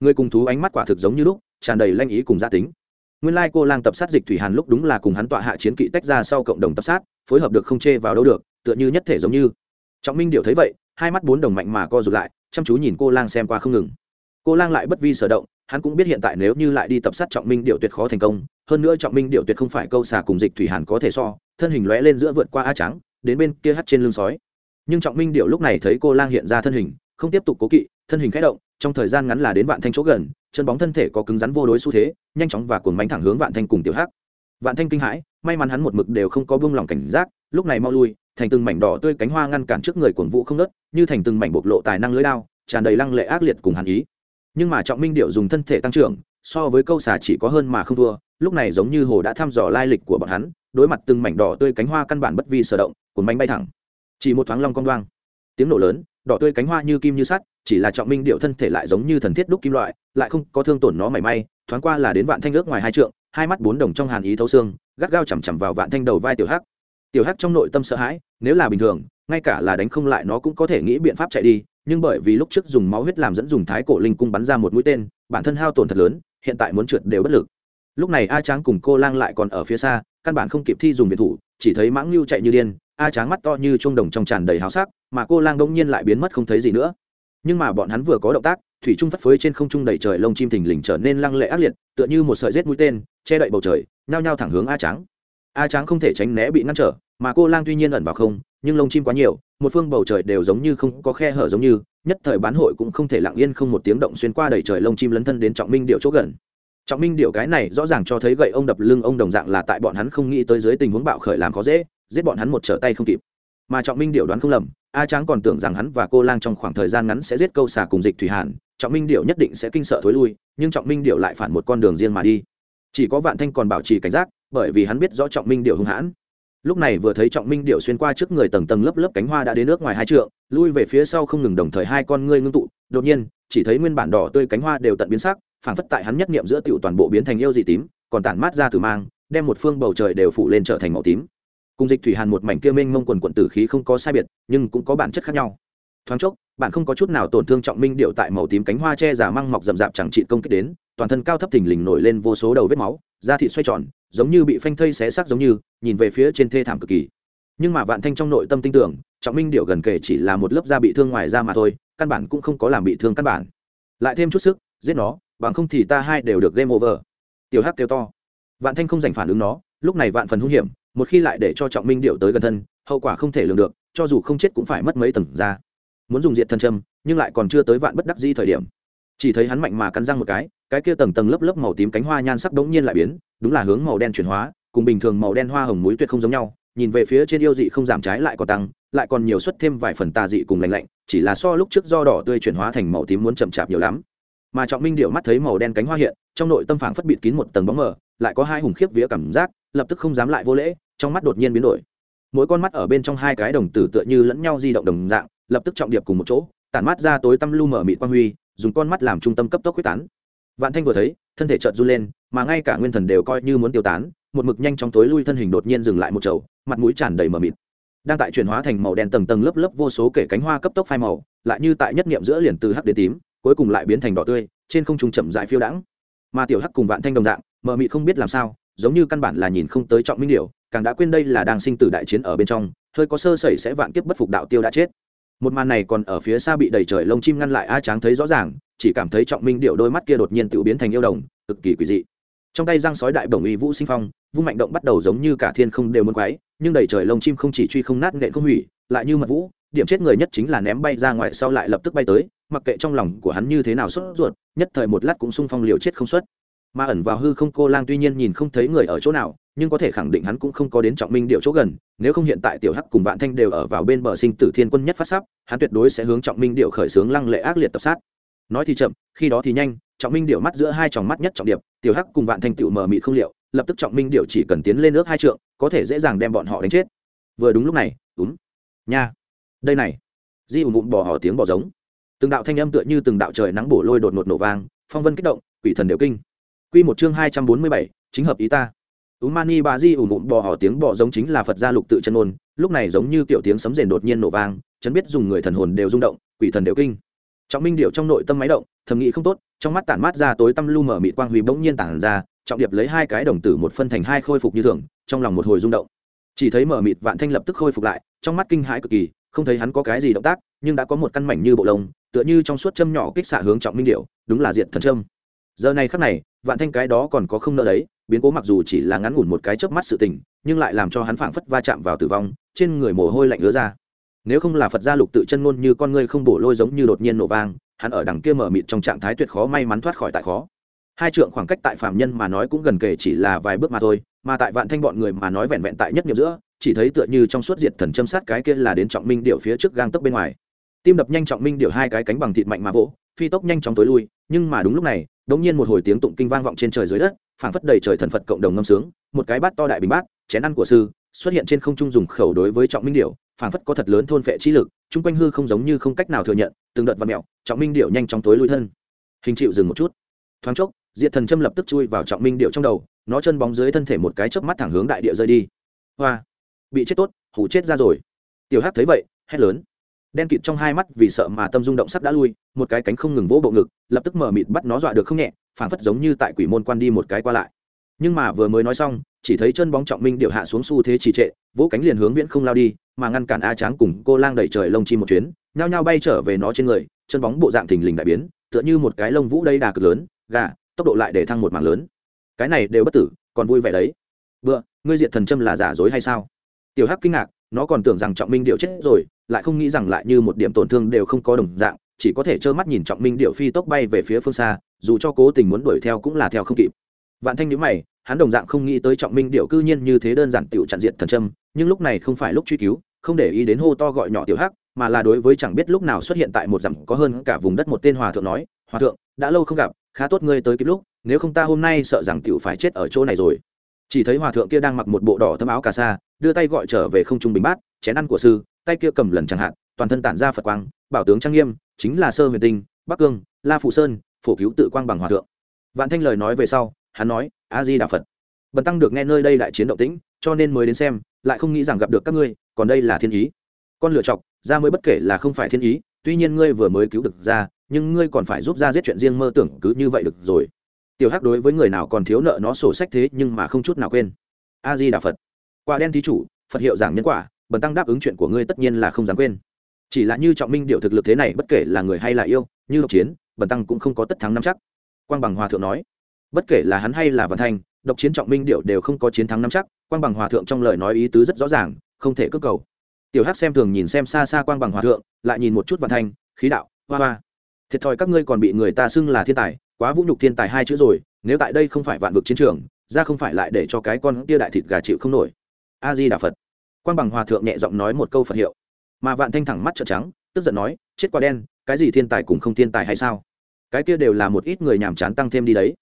Người cùng thú ánh mắt quả thực giống như lúc, tràn đầy lanh ý cùng gia tính. Nguyên lai cô lang tập sát dịch thủy hàn lúc đúng là cùng hắn tọa hạ chiến kỵ tách ra sau cộng đồng tập sát, phối hợp được không chê vào đâu được, tựa như nhất thể giống như. Trọng minh điệu thấy vậy, hai mắt bốn đồng mạnh mà co rụt lại, chăm chú nhìn cô lang xem qua không ngừng cô lang lại bất vi sở động, hắn cũng biết hiện tại nếu như lại đi tập sát trọng minh điệu tuyệt khó thành công, hơn nữa trọng minh điệu tuyệt không phải câu xà cùng dịch thủy hàn có thể so, thân hình lóe lên giữa vượt qua a trắng, đến bên kia hắt trên lưng sói. Nhưng trọng minh điệu lúc này thấy cô lang hiện ra thân hình, không tiếp tục cố kỵ, thân hình khẽ động, trong thời gian ngắn là đến vạn thanh chỗ gần, chân bóng thân thể có cứng rắn vô đối xu thế, nhanh chóng và cuồng bánh thẳng hướng vạn thanh cùng tiểu hắc. Vạn thanh kinh hãi, may mắn hắn một mực đều không có buông lỏng cảnh giác, lúc này mau lui, thành từng mảnh đỏ tươi cánh hoa ngăn cản trước người cuồng vũ không nớt như thành từng mảnh bộc lộ tài năng lưới đao, tràn đầy lăng lệ ác liệt cùng hàn ý nhưng mà trọng minh điệu dùng thân thể tăng trưởng, so với câu xà chỉ có hơn mà không thua, lúc này giống như hồ đã thăm dò lai lịch của bọn hắn, đối mặt từng mảnh đỏ tươi cánh hoa căn bản bất vi sở động, cuốn bánh bay thẳng. Chỉ một thoáng long cong đoang tiếng nổ lớn, đỏ tươi cánh hoa như kim như sắt, chỉ là trọng minh điệu thân thể lại giống như thần thiết đúc kim loại, lại không có thương tổn nó mảy may, thoáng qua là đến vạn thanh ước ngoài hai trượng, hai mắt bốn đồng trong hàn ý thấu xương, gắt gao chằm chằm vào vạn thanh đầu vai tiểu hắc. Tiểu hắc trong nội tâm sợ hãi, nếu là bình thường, ngay cả là đánh không lại nó cũng có thể nghĩ biện pháp chạy đi nhưng bởi vì lúc trước dùng máu huyết làm dẫn dùng thái cổ linh cung bắn ra một mũi tên, bản thân hao tổn thật lớn, hiện tại muốn trượt đều bất lực. Lúc này a tráng cùng cô lang lại còn ở phía xa, căn bản không kịp thi dùng viện thủ, chỉ thấy mãng lưu chạy như điên, a tráng mắt to như trung đồng trong tràn đầy háo sắc, mà cô lang đông nhiên lại biến mất không thấy gì nữa. Nhưng mà bọn hắn vừa có động tác, thủy trung phất phới trên không trung đầy trời lông chim thình lình trở nên lăng lệ ác liệt, tựa như một sợi rết mũi tên, che đậy bầu trời, nhao nhao thẳng hướng a tráng. A tráng không thể tránh né bị ngăn trở mà cô lang tuy nhiên ẩn vào không, nhưng lông chim quá nhiều, một phương bầu trời đều giống như không có khe hở giống như, nhất thời bán hội cũng không thể lặng yên không một tiếng động xuyên qua đầy trời lông chim lấn thân đến trọng minh điệu chỗ gần. Trọng minh điệu cái này rõ ràng cho thấy gậy ông đập lưng ông đồng dạng là tại bọn hắn không nghĩ tới dưới tình huống bạo khởi làm khó dễ, giết bọn hắn một trở tay không kịp. Mà trọng minh điệu đoán không lầm, a tráng còn tưởng rằng hắn và cô lang trong khoảng thời gian ngắn sẽ giết câu xà cùng dịch thủy hàn, trọng minh điệu nhất định sẽ kinh sợ thối lui, nhưng trọng minh điệu lại phản một con đường riêng mà đi. Chỉ có vạn thanh còn bảo trì cảnh giác, bởi vì hắn biết rõ trọng minh điệu hung hãn lúc này vừa thấy trọng minh điệu xuyên qua trước người tầng tầng lớp lớp cánh hoa đã đến nước ngoài hai trượng, lui về phía sau không ngừng đồng thời hai con ngươi ngưng tụ. Đột nhiên, chỉ thấy nguyên bản đỏ tươi cánh hoa đều tận biến sắc, phảng phất tại hắn nhất niệm giữa tiểu toàn bộ biến thành yêu dị tím, còn tản mát ra từ mang, đem một phương bầu trời đều phủ lên trở thành màu tím. Cùng dịch thủy hàn một mảnh kia mênh mông quần quận tử khí không có sai biệt, nhưng cũng có bản chất khác nhau. Thoáng chốc, bạn không có chút nào tổn thương trọng minh điệu tại màu tím cánh hoa che giả măng mọc rậm rạp chẳng trị công kích đến, toàn thân cao thấp thình lình nổi lên vô số đầu vết máu, da thịt xoay tròn giống như bị phanh thây xé xác giống như, nhìn về phía trên thê thảm cực kỳ. Nhưng mà vạn thanh trong nội tâm tin tưởng, trọng minh điệu gần kể chỉ là một lớp da bị thương ngoài da mà thôi, căn bản cũng không có làm bị thương căn bản. Lại thêm chút sức, giết nó, bằng không thì ta hai đều được game over. Tiểu hắc kêu to. Vạn thanh không giành phản ứng nó, lúc này vạn phần hung hiểm, một khi lại để cho trọng minh điệu tới gần thân, hậu quả không thể lường được, cho dù không chết cũng phải mất mấy tầng ra muốn dùng diện thân châm, nhưng lại còn chưa tới vạn bất đắc di thời điểm. Chỉ thấy hắn mạnh mà cắn răng một cái cái kia tầng tầng lớp lớp màu tím cánh hoa nhan sắc đống nhiên lại biến đúng là hướng màu đen chuyển hóa, cùng bình thường màu đen hoa hồng muối tuyệt không giống nhau, nhìn về phía trên yêu dị không giảm trái lại còn tăng, lại còn nhiều xuất thêm vài phần tà dị cùng lành lạnh, chỉ là so lúc trước do đỏ tươi chuyển hóa thành màu tím muốn chậm chạp nhiều lắm. Mà trọng minh điệu mắt thấy màu đen cánh hoa hiện, trong nội tâm phảng phất bịt kín một tầng bóng mờ, lại có hai hùng khiếp vía cảm giác, lập tức không dám lại vô lễ, trong mắt đột nhiên biến đổi. Mỗi con mắt ở bên trong hai cái đồng tử tựa như lẫn nhau di động đồng dạng, lập tức trọng điệp cùng một chỗ, tản mắt ra tối tăm lu mở mịt quang huy, dùng con mắt làm trung tâm cấp tốc quyết tán vạn thanh vừa thấy, thân thể chợt run lên, mà ngay cả nguyên thần đều coi như muốn tiêu tán, một mực nhanh trong tối lui thân hình đột nhiên dừng lại một chậu mặt mũi tràn đầy mờ mịt. Đang tại chuyển hóa thành màu đen tầng tầng lớp lớp vô số kể cánh hoa cấp tốc phai màu, lại như tại nhất niệm giữa liền từ hắc đến tím, cuối cùng lại biến thành đỏ tươi, trên không trung chậm dại phiêu đãng. Mà tiểu hắc cùng vạn thanh đồng dạng, mờ mịt không biết làm sao, giống như căn bản là nhìn không tới trọng minh điệu càng đã quên đây là đang sinh tử đại chiến ở bên trong, hơi có sơ sẩy sẽ vạn kiếp bất phục đạo tiêu đã chết. Một màn này còn ở phía xa bị đầy trời lông chim ngăn lại, a tráng thấy rõ ràng chỉ cảm thấy trọng minh điệu đôi mắt kia đột nhiên tự biến thành yêu đồng, cực kỳ quỷ dị. Trong tay răng sói đại bổng uy vũ sinh phong, vung mạnh động bắt đầu giống như cả thiên không đều muốn quái nhưng đầy trời lông chim không chỉ truy không nát nện không hủy, lại như mật vũ, điểm chết người nhất chính là ném bay ra ngoài sau lại lập tức bay tới, mặc kệ trong lòng của hắn như thế nào sốt ruột, nhất thời một lát cũng sung phong liều chết không xuất. Mà ẩn vào hư không cô lang tuy nhiên nhìn không thấy người ở chỗ nào, nhưng có thể khẳng định hắn cũng không có đến trọng minh điệu chỗ gần, nếu không hiện tại tiểu hắc cùng vạn thanh đều ở vào bên bờ sinh tử thiên quân nhất phát sắp, hắn tuyệt đối sẽ hướng trọng minh điệu khởi xướng lăng lệ ác liệt tập sát nói thì chậm khi đó thì nhanh trọng minh điệu mắt giữa hai tròng mắt nhất trọng điệp tiểu hắc cùng vạn thanh tựu mờ mịt không liệu lập tức trọng minh điệu chỉ cần tiến lên nước hai trượng có thể dễ dàng đem bọn họ đánh chết. Vừa đúng lúc này đúng nha đây này. Di ủng bụng bỏ họ tiếng bỏ giống. Từng đạo thanh âm tựa như từng đạo trời nắng bổ lôi đột ngột nổ vang phong vân kích động quỷ thần đều kinh. Quy một chương hai trăm bốn mươi bảy chính hợp ý ta. Umani bà di ủ bụng bò họ tiếng bò giống chính là Phật gia lục tự chân ôn, lúc này giống như kiểu tiếng sấm rền đột nhiên nổ vang, chấn biết dùng người thần hồn đều rung động, quỷ thần đều kinh. Trọng Minh điệu trong nội tâm máy động, thầm nghĩ không tốt, trong mắt tản mát ra tối tâm lu mở mịt quang huy bỗng nhiên tản ra, trọng điệp lấy hai cái đồng tử một phân thành hai khôi phục như thường, trong lòng một hồi rung động. Chỉ thấy mở mịt vạn thanh lập tức khôi phục lại, trong mắt kinh hãi cực kỳ, không thấy hắn có cái gì động tác, nhưng đã có một căn mảnh như bộ lông, tựa như trong suốt châm nhỏ kích xạ hướng Trọng Minh điệu, đúng là diện thần châm. Giờ này khắc này, vạn thanh cái đó còn có không nợ đấy, biến cố mặc dù chỉ là ngắn ngủn một cái chớp mắt sự tình nhưng lại làm cho hắn phảng phất va chạm vào tử vong trên người mồ hôi lạnh ứa ra nếu không là phật gia lục tự chân ngôn như con ngươi không bổ lôi giống như đột nhiên nổ vang, hắn ở đằng kia mở mịt trong trạng thái tuyệt khó may mắn thoát khỏi tại khó. Hai trượng khoảng cách tại phạm nhân mà nói cũng gần kể chỉ là vài bước mà thôi, mà tại vạn thanh bọn người mà nói vẹn vẹn tại nhất nhập giữa, chỉ thấy tựa như trong suốt diệt thần châm sát cái kia là đến trọng minh điệu phía trước gang tấc bên ngoài. Tim đập nhanh trọng minh điệu hai cái cánh bằng thịt mạnh mà vỗ, phi tốc nhanh chóng tối lui, nhưng mà đúng lúc này đống nhiên một hồi tiếng tụng kinh vang vọng trên trời dưới đất, phảng phất đầy trời thần phật cộng đồng ngâm sướng, một cái bát to đại bình bát, chén ăn của sư xuất hiện trên không trung dùng khẩu đối với trọng minh điệu phảng phất có thật lớn thôn vệ trí lực, chung quanh hư không giống như không cách nào thừa nhận, từng đợt và mẹo trọng minh điệu nhanh chóng tối lui thân. Hình chịu dừng một chút. Thoáng chốc, diệt thần châm lập tức chui vào trọng minh điệu trong đầu, nó chân bóng dưới thân thể một cái chớp mắt thẳng hướng đại địa rơi đi. Hoa! Bị chết tốt, hủ chết ra rồi. Tiểu hắc thấy vậy, hét lớn. Đen kịt trong hai mắt vì sợ mà tâm rung động sắp đã lui, một cái cánh không ngừng vỗ bộ ngực, lập tức mở mịt bắt nó dọa được không nhẹ, phảng phất giống như tại quỷ môn quan đi một cái qua lại. Nhưng mà vừa mới nói xong chỉ thấy chân bóng trọng minh điệu hạ xuống xu thế trì trệ, vỗ cánh liền hướng viễn không lao đi, mà ngăn cản a tráng cùng cô lang đẩy trời lông chi một chuyến, nhao nhao bay trở về nó trên người, chân bóng bộ dạng thình lình đại biến, tựa như một cái lông vũ đầy đà cực lớn, gà, tốc độ lại để thăng một mảng lớn. Cái này đều bất tử, còn vui vẻ đấy. Vừa ngươi diện thần châm là giả dối hay sao? Tiểu hắc kinh ngạc, nó còn tưởng rằng trọng minh điệu chết rồi, lại không nghĩ rằng lại như một điểm tổn thương đều không có đồng dạng, chỉ có thể trơ mắt nhìn trọng minh điệu phi tốc bay về phía phương xa, dù cho cố tình muốn đuổi theo cũng là theo không kịp. Vạn thanh nhíu mày hắn đồng dạng không nghĩ tới trọng minh điệu cư nhiên như thế đơn giản tiểu chặn diệt thần châm, nhưng lúc này không phải lúc truy cứu, không để ý đến hô to gọi nhỏ tiểu hắc, mà là đối với chẳng biết lúc nào xuất hiện tại một dặm có hơn cả vùng đất một tên hòa thượng nói, hòa thượng, đã lâu không gặp, khá tốt ngươi tới kịp lúc, nếu không ta hôm nay sợ rằng tiểu phải chết ở chỗ này rồi. Chỉ thấy hòa thượng kia đang mặc một bộ đỏ thâm áo cà sa, đưa tay gọi trở về không trung bình bát, chén ăn của sư, tay kia cầm lần chẳng hạn, toàn thân tản ra phật quang, bảo tướng trang nghiêm, chính là sơ huyền tinh, bắc cương, la phụ sơn, phổ cứu tự quang bằng hòa thượng. Vạn thanh lời nói về sau, hắn nói a di đà phật. Bần tăng được nghe nơi đây đại chiến động tĩnh, cho nên mới đến xem, lại không nghĩ rằng gặp được các ngươi, còn đây là thiên ý. Con lựa chọc, ra mới bất kể là không phải thiên ý, tuy nhiên ngươi vừa mới cứu được ra, nhưng ngươi còn phải giúp ra giết chuyện riêng mơ tưởng, cứ như vậy được rồi. Tiểu hắc đối với người nào còn thiếu nợ nó sổ sách thế nhưng mà không chút nào quên. A di đà phật. Quả đen thí chủ, phật hiệu giảng nhân quả, bần tăng đáp ứng chuyện của ngươi tất nhiên là không dám quên. Chỉ là như trọng minh điệu thực lực thế này bất kể là người hay là yêu, như độc chiến, bần tăng cũng không có tất thắng năm chắc. Quang bằng hòa thượng nói bất kể là hắn hay là văn thanh, độc chiến trọng minh điệu đều không có chiến thắng năm chắc, quang bằng hòa thượng trong lời nói ý tứ rất rõ ràng, không thể cước cầu. Tiểu hắc xem thường nhìn xem xa xa quang bằng hòa thượng, lại nhìn một chút văn thanh, khí đạo, hoa hoa. Thiệt thòi các ngươi còn bị người ta xưng là thiên tài, quá vũ nhục thiên tài hai chữ rồi, nếu tại đây không phải vạn vực chiến trường, ra không phải lại để cho cái con kia đại thịt gà chịu không nổi. A di đà phật. Quang bằng hòa thượng nhẹ giọng nói một câu phật hiệu. Mà vạn thanh thẳng mắt trợn trắng, tức giận nói, chết quá đen, cái gì thiên tài cùng không thiên tài hay sao? Cái kia đều là một ít người nhàm chán tăng thêm đi đấy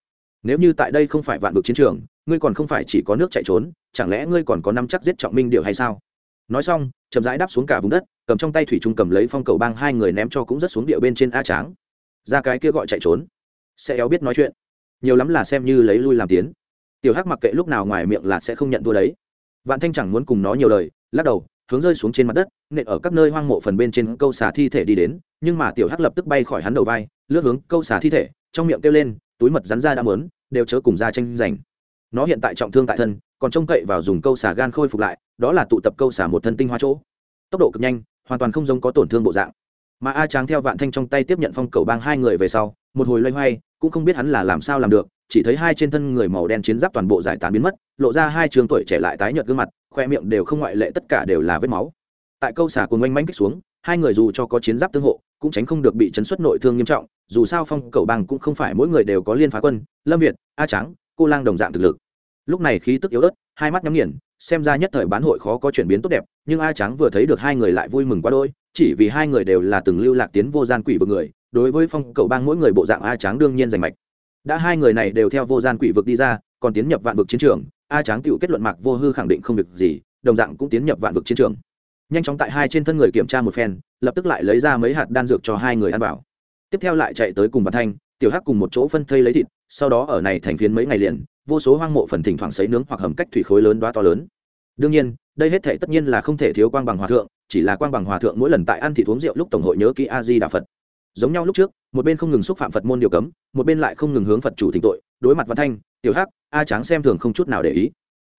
nếu như tại đây không phải vạn vực chiến trường, ngươi còn không phải chỉ có nước chạy trốn, chẳng lẽ ngươi còn có năm chắc giết trọng minh điệu hay sao? Nói xong, chậm rãi đáp xuống cả vùng đất, cầm trong tay thủy trung cầm lấy phong cầu bang hai người ném cho cũng rất xuống địa bên trên a tráng. Ra cái kia gọi chạy trốn. Sẽ éo biết nói chuyện. Nhiều lắm là xem như lấy lui làm tiến. Tiểu hắc mặc kệ lúc nào ngoài miệng là sẽ không nhận thua đấy. Vạn thanh chẳng muốn cùng nó nhiều lời, lắc đầu, hướng rơi xuống trên mặt đất, nện ở các nơi hoang mộ phần bên trên câu xà thi thể đi đến, nhưng mà tiểu hắc lập tức bay khỏi hắn đầu vai, lướt hướng câu xà thi thể, trong miệng kêu lên túi mật rắn ra đã mớn, đều chớ cùng ra tranh giành. Nó hiện tại trọng thương tại thân, còn trông cậy vào dùng câu xà gan khôi phục lại, đó là tụ tập câu xà một thân tinh hoa chỗ. Tốc độ cực nhanh, hoàn toàn không giống có tổn thương bộ dạng. Mà a tráng theo vạn thanh trong tay tiếp nhận phong cầu bang hai người về sau, một hồi loay hoay, cũng không biết hắn là làm sao làm được, chỉ thấy hai trên thân người màu đen chiến giáp toàn bộ giải tán biến mất, lộ ra hai trường tuổi trẻ lại tái nhợt gương mặt, khoe miệng đều không ngoại lệ, tất cả đều là vết máu. Tại câu xả cùng oanh manh kích xuống hai người dù cho có chiến giáp tương hộ, cũng tránh không được bị chấn xuất nội thương nghiêm trọng, dù sao phong cầu bằng cũng không phải mỗi người đều có liên phá quân, lâm việt, a trắng cô lang đồng dạng thực lực. Lúc này khí tức yếu ớt, hai mắt nhắm nghiền, xem ra nhất thời bán hội khó có chuyển biến tốt đẹp, nhưng a trắng vừa thấy được hai người lại vui mừng quá đôi chỉ vì hai người đều là từng lưu lạc tiến vô gian quỷ vực người, đối với phong cầu bang mỗi người bộ dạng a trắng đương nhiên rành mạch. Đã hai người này đều theo vô gian quỷ vực đi ra, còn tiến nhập vạn vực chiến trường, a trắng tự kết luận mạc vô hư khẳng định không việc gì, đồng dạng cũng tiến nhập vạn vực chiến trường nhanh chóng tại hai trên thân người kiểm tra một phen, lập tức lại lấy ra mấy hạt đan dược cho hai người ăn vào. Tiếp theo lại chạy tới cùng văn thanh, tiểu hắc cùng một chỗ phân thây lấy thịt, sau đó ở này thành phiến mấy ngày liền, vô số hoang mộ phần thỉnh thoảng sấy nướng hoặc hầm cách thủy khối lớn đoá to lớn. Đương nhiên, đây hết thể tất nhiên là không thể thiếu quang bằng hòa thượng, chỉ là quang bằng hòa thượng mỗi lần tại ăn thịt uống rượu lúc tổng hội nhớ kỹ a di đà phật. Giống nhau lúc trước, một bên không ngừng xúc phạm phật môn điều cấm, một bên lại không ngừng hướng phật chủ thỉnh tội, đối mặt văn thanh, tiểu hắc, a tráng xem thường không chút nào để ý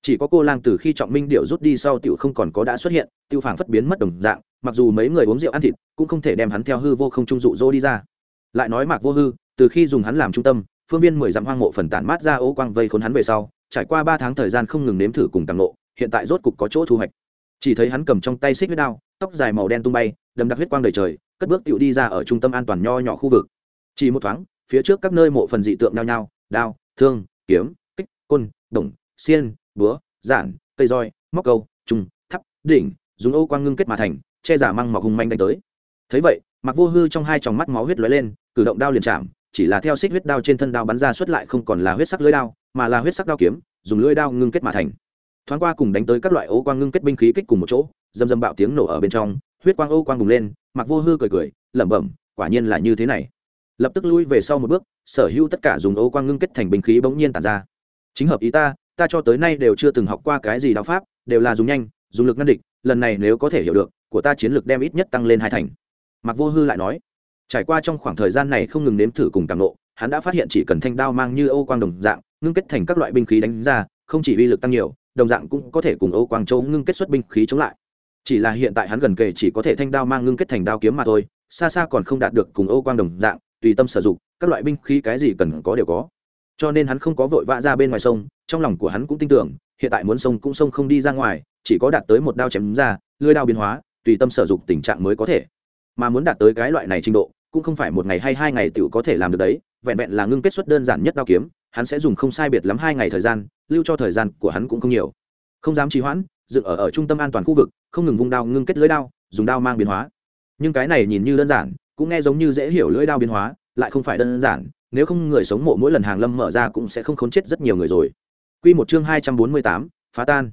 chỉ có cô lang từ khi trọng minh điệu rút đi sau tiểu không còn có đã xuất hiện tiêu phảng phất biến mất đồng dạng, mặc dù mấy người uống rượu ăn thịt, cũng không thể đem hắn theo hư vô không trung dụ dỗ đi ra. Lại nói mạc vô hư, từ khi dùng hắn làm trung tâm, phương viên mười dặm hoang mộ phần tản mát ra ô quang vây khốn hắn về sau, trải qua ba tháng thời gian không ngừng nếm thử cùng tàng lộ, hiện tại rốt cục có chỗ thu hoạch. Chỉ thấy hắn cầm trong tay xích huyết đao, tóc dài màu đen tung bay, đầm đặc huyết quang đầy trời, cất bước tựu đi ra ở trung tâm an toàn nho nhỏ khu vực. Chỉ một thoáng, phía trước các nơi mộ phần dị tượng nhao nhao, đao, thương, kiếm, kích, côn, đồng, xiên búa, giản, cây roi, móc câu trung thắp, đỉnh, dùng ô quang ngưng kết mà thành, che giả măng mọc hung manh đánh tới. Thấy vậy mặc vô hư trong hai tròng mắt máu huyết lóe lên, cử động đao liền chạm, chỉ là theo xích huyết đao trên thân đao bắn ra xuất lại không còn là huyết sắc lưỡi đao, mà là huyết sắc đao kiếm, dùng lưỡi đao ngưng kết mà thành. Thoáng qua cùng đánh tới các loại ô quang ngưng kết binh khí kích cùng một chỗ dầm dầm bạo tiếng nổ ở bên trong, huyết quang ô quang bùng lên mặc vô hư cười cười, lẩm bẩm, quả nhiên là như thế này. Lập tức lui về sau một bước, sở hữu tất cả dùng ô quang ngưng kết thành binh khí bỗng nhiên tản ra. Chính hợp ý ta ta cho tới nay đều chưa từng học qua cái gì đạo pháp, đều là dùng nhanh, dùng lực ngăn địch, lần này nếu có thể hiểu được, của ta chiến lược đem ít nhất tăng lên hai thành. Mặc vô hư lại nói. Trải qua trong khoảng thời gian này không ngừng nếm thử cùng càng nộ, hắn đã phát hiện chỉ cần thanh đao mang như ô quang đồng dạng, ngưng kết thành các loại binh khí đánh ra, không chỉ uy lực tăng nhiều, đồng dạng cũng có thể cùng ô quang châu ngưng kết xuất binh khí chống lại. Chỉ là hiện tại hắn gần kề chỉ có thể thanh đao mang ngưng kết thành đao kiếm mà thôi, xa xa còn không đạt được cùng ô quang đồng dạng, tùy tâm sử dụng, các loại binh khí cái gì cần có đều có cho nên hắn không có vội vã ra bên ngoài sông trong lòng của hắn cũng tin tưởng hiện tại muốn sông cũng sông không đi ra ngoài chỉ có đạt tới một đao chém ra lưới đao biến hóa tùy tâm sở dụng tình trạng mới có thể. Mà muốn đạt tới cái loại này trình độ cũng không phải một ngày hay hai ngày tự có thể làm được đấy vẹn vẹn là ngưng kết xuất đơn giản nhất đao kiếm hắn sẽ dùng không sai biệt lắm hai ngày thời gian lưu cho thời gian của hắn cũng không nhiều. Không dám trì hoãn dựng ở, ở trung tâm an toàn khu vực không ngừng vung đao ngưng kết lưỡi đao dùng đao mang biến hóa. Nhưng cái này nhìn như đơn giản cũng nghe giống như dễ hiểu lưỡi đao biến hóa lại không phải đơn giản nếu không người sống mộ mỗi lần hàng lâm mở ra cũng sẽ không khốn chết rất nhiều người rồi. Quy một chương hai trăm bốn mươi tám, phá tan.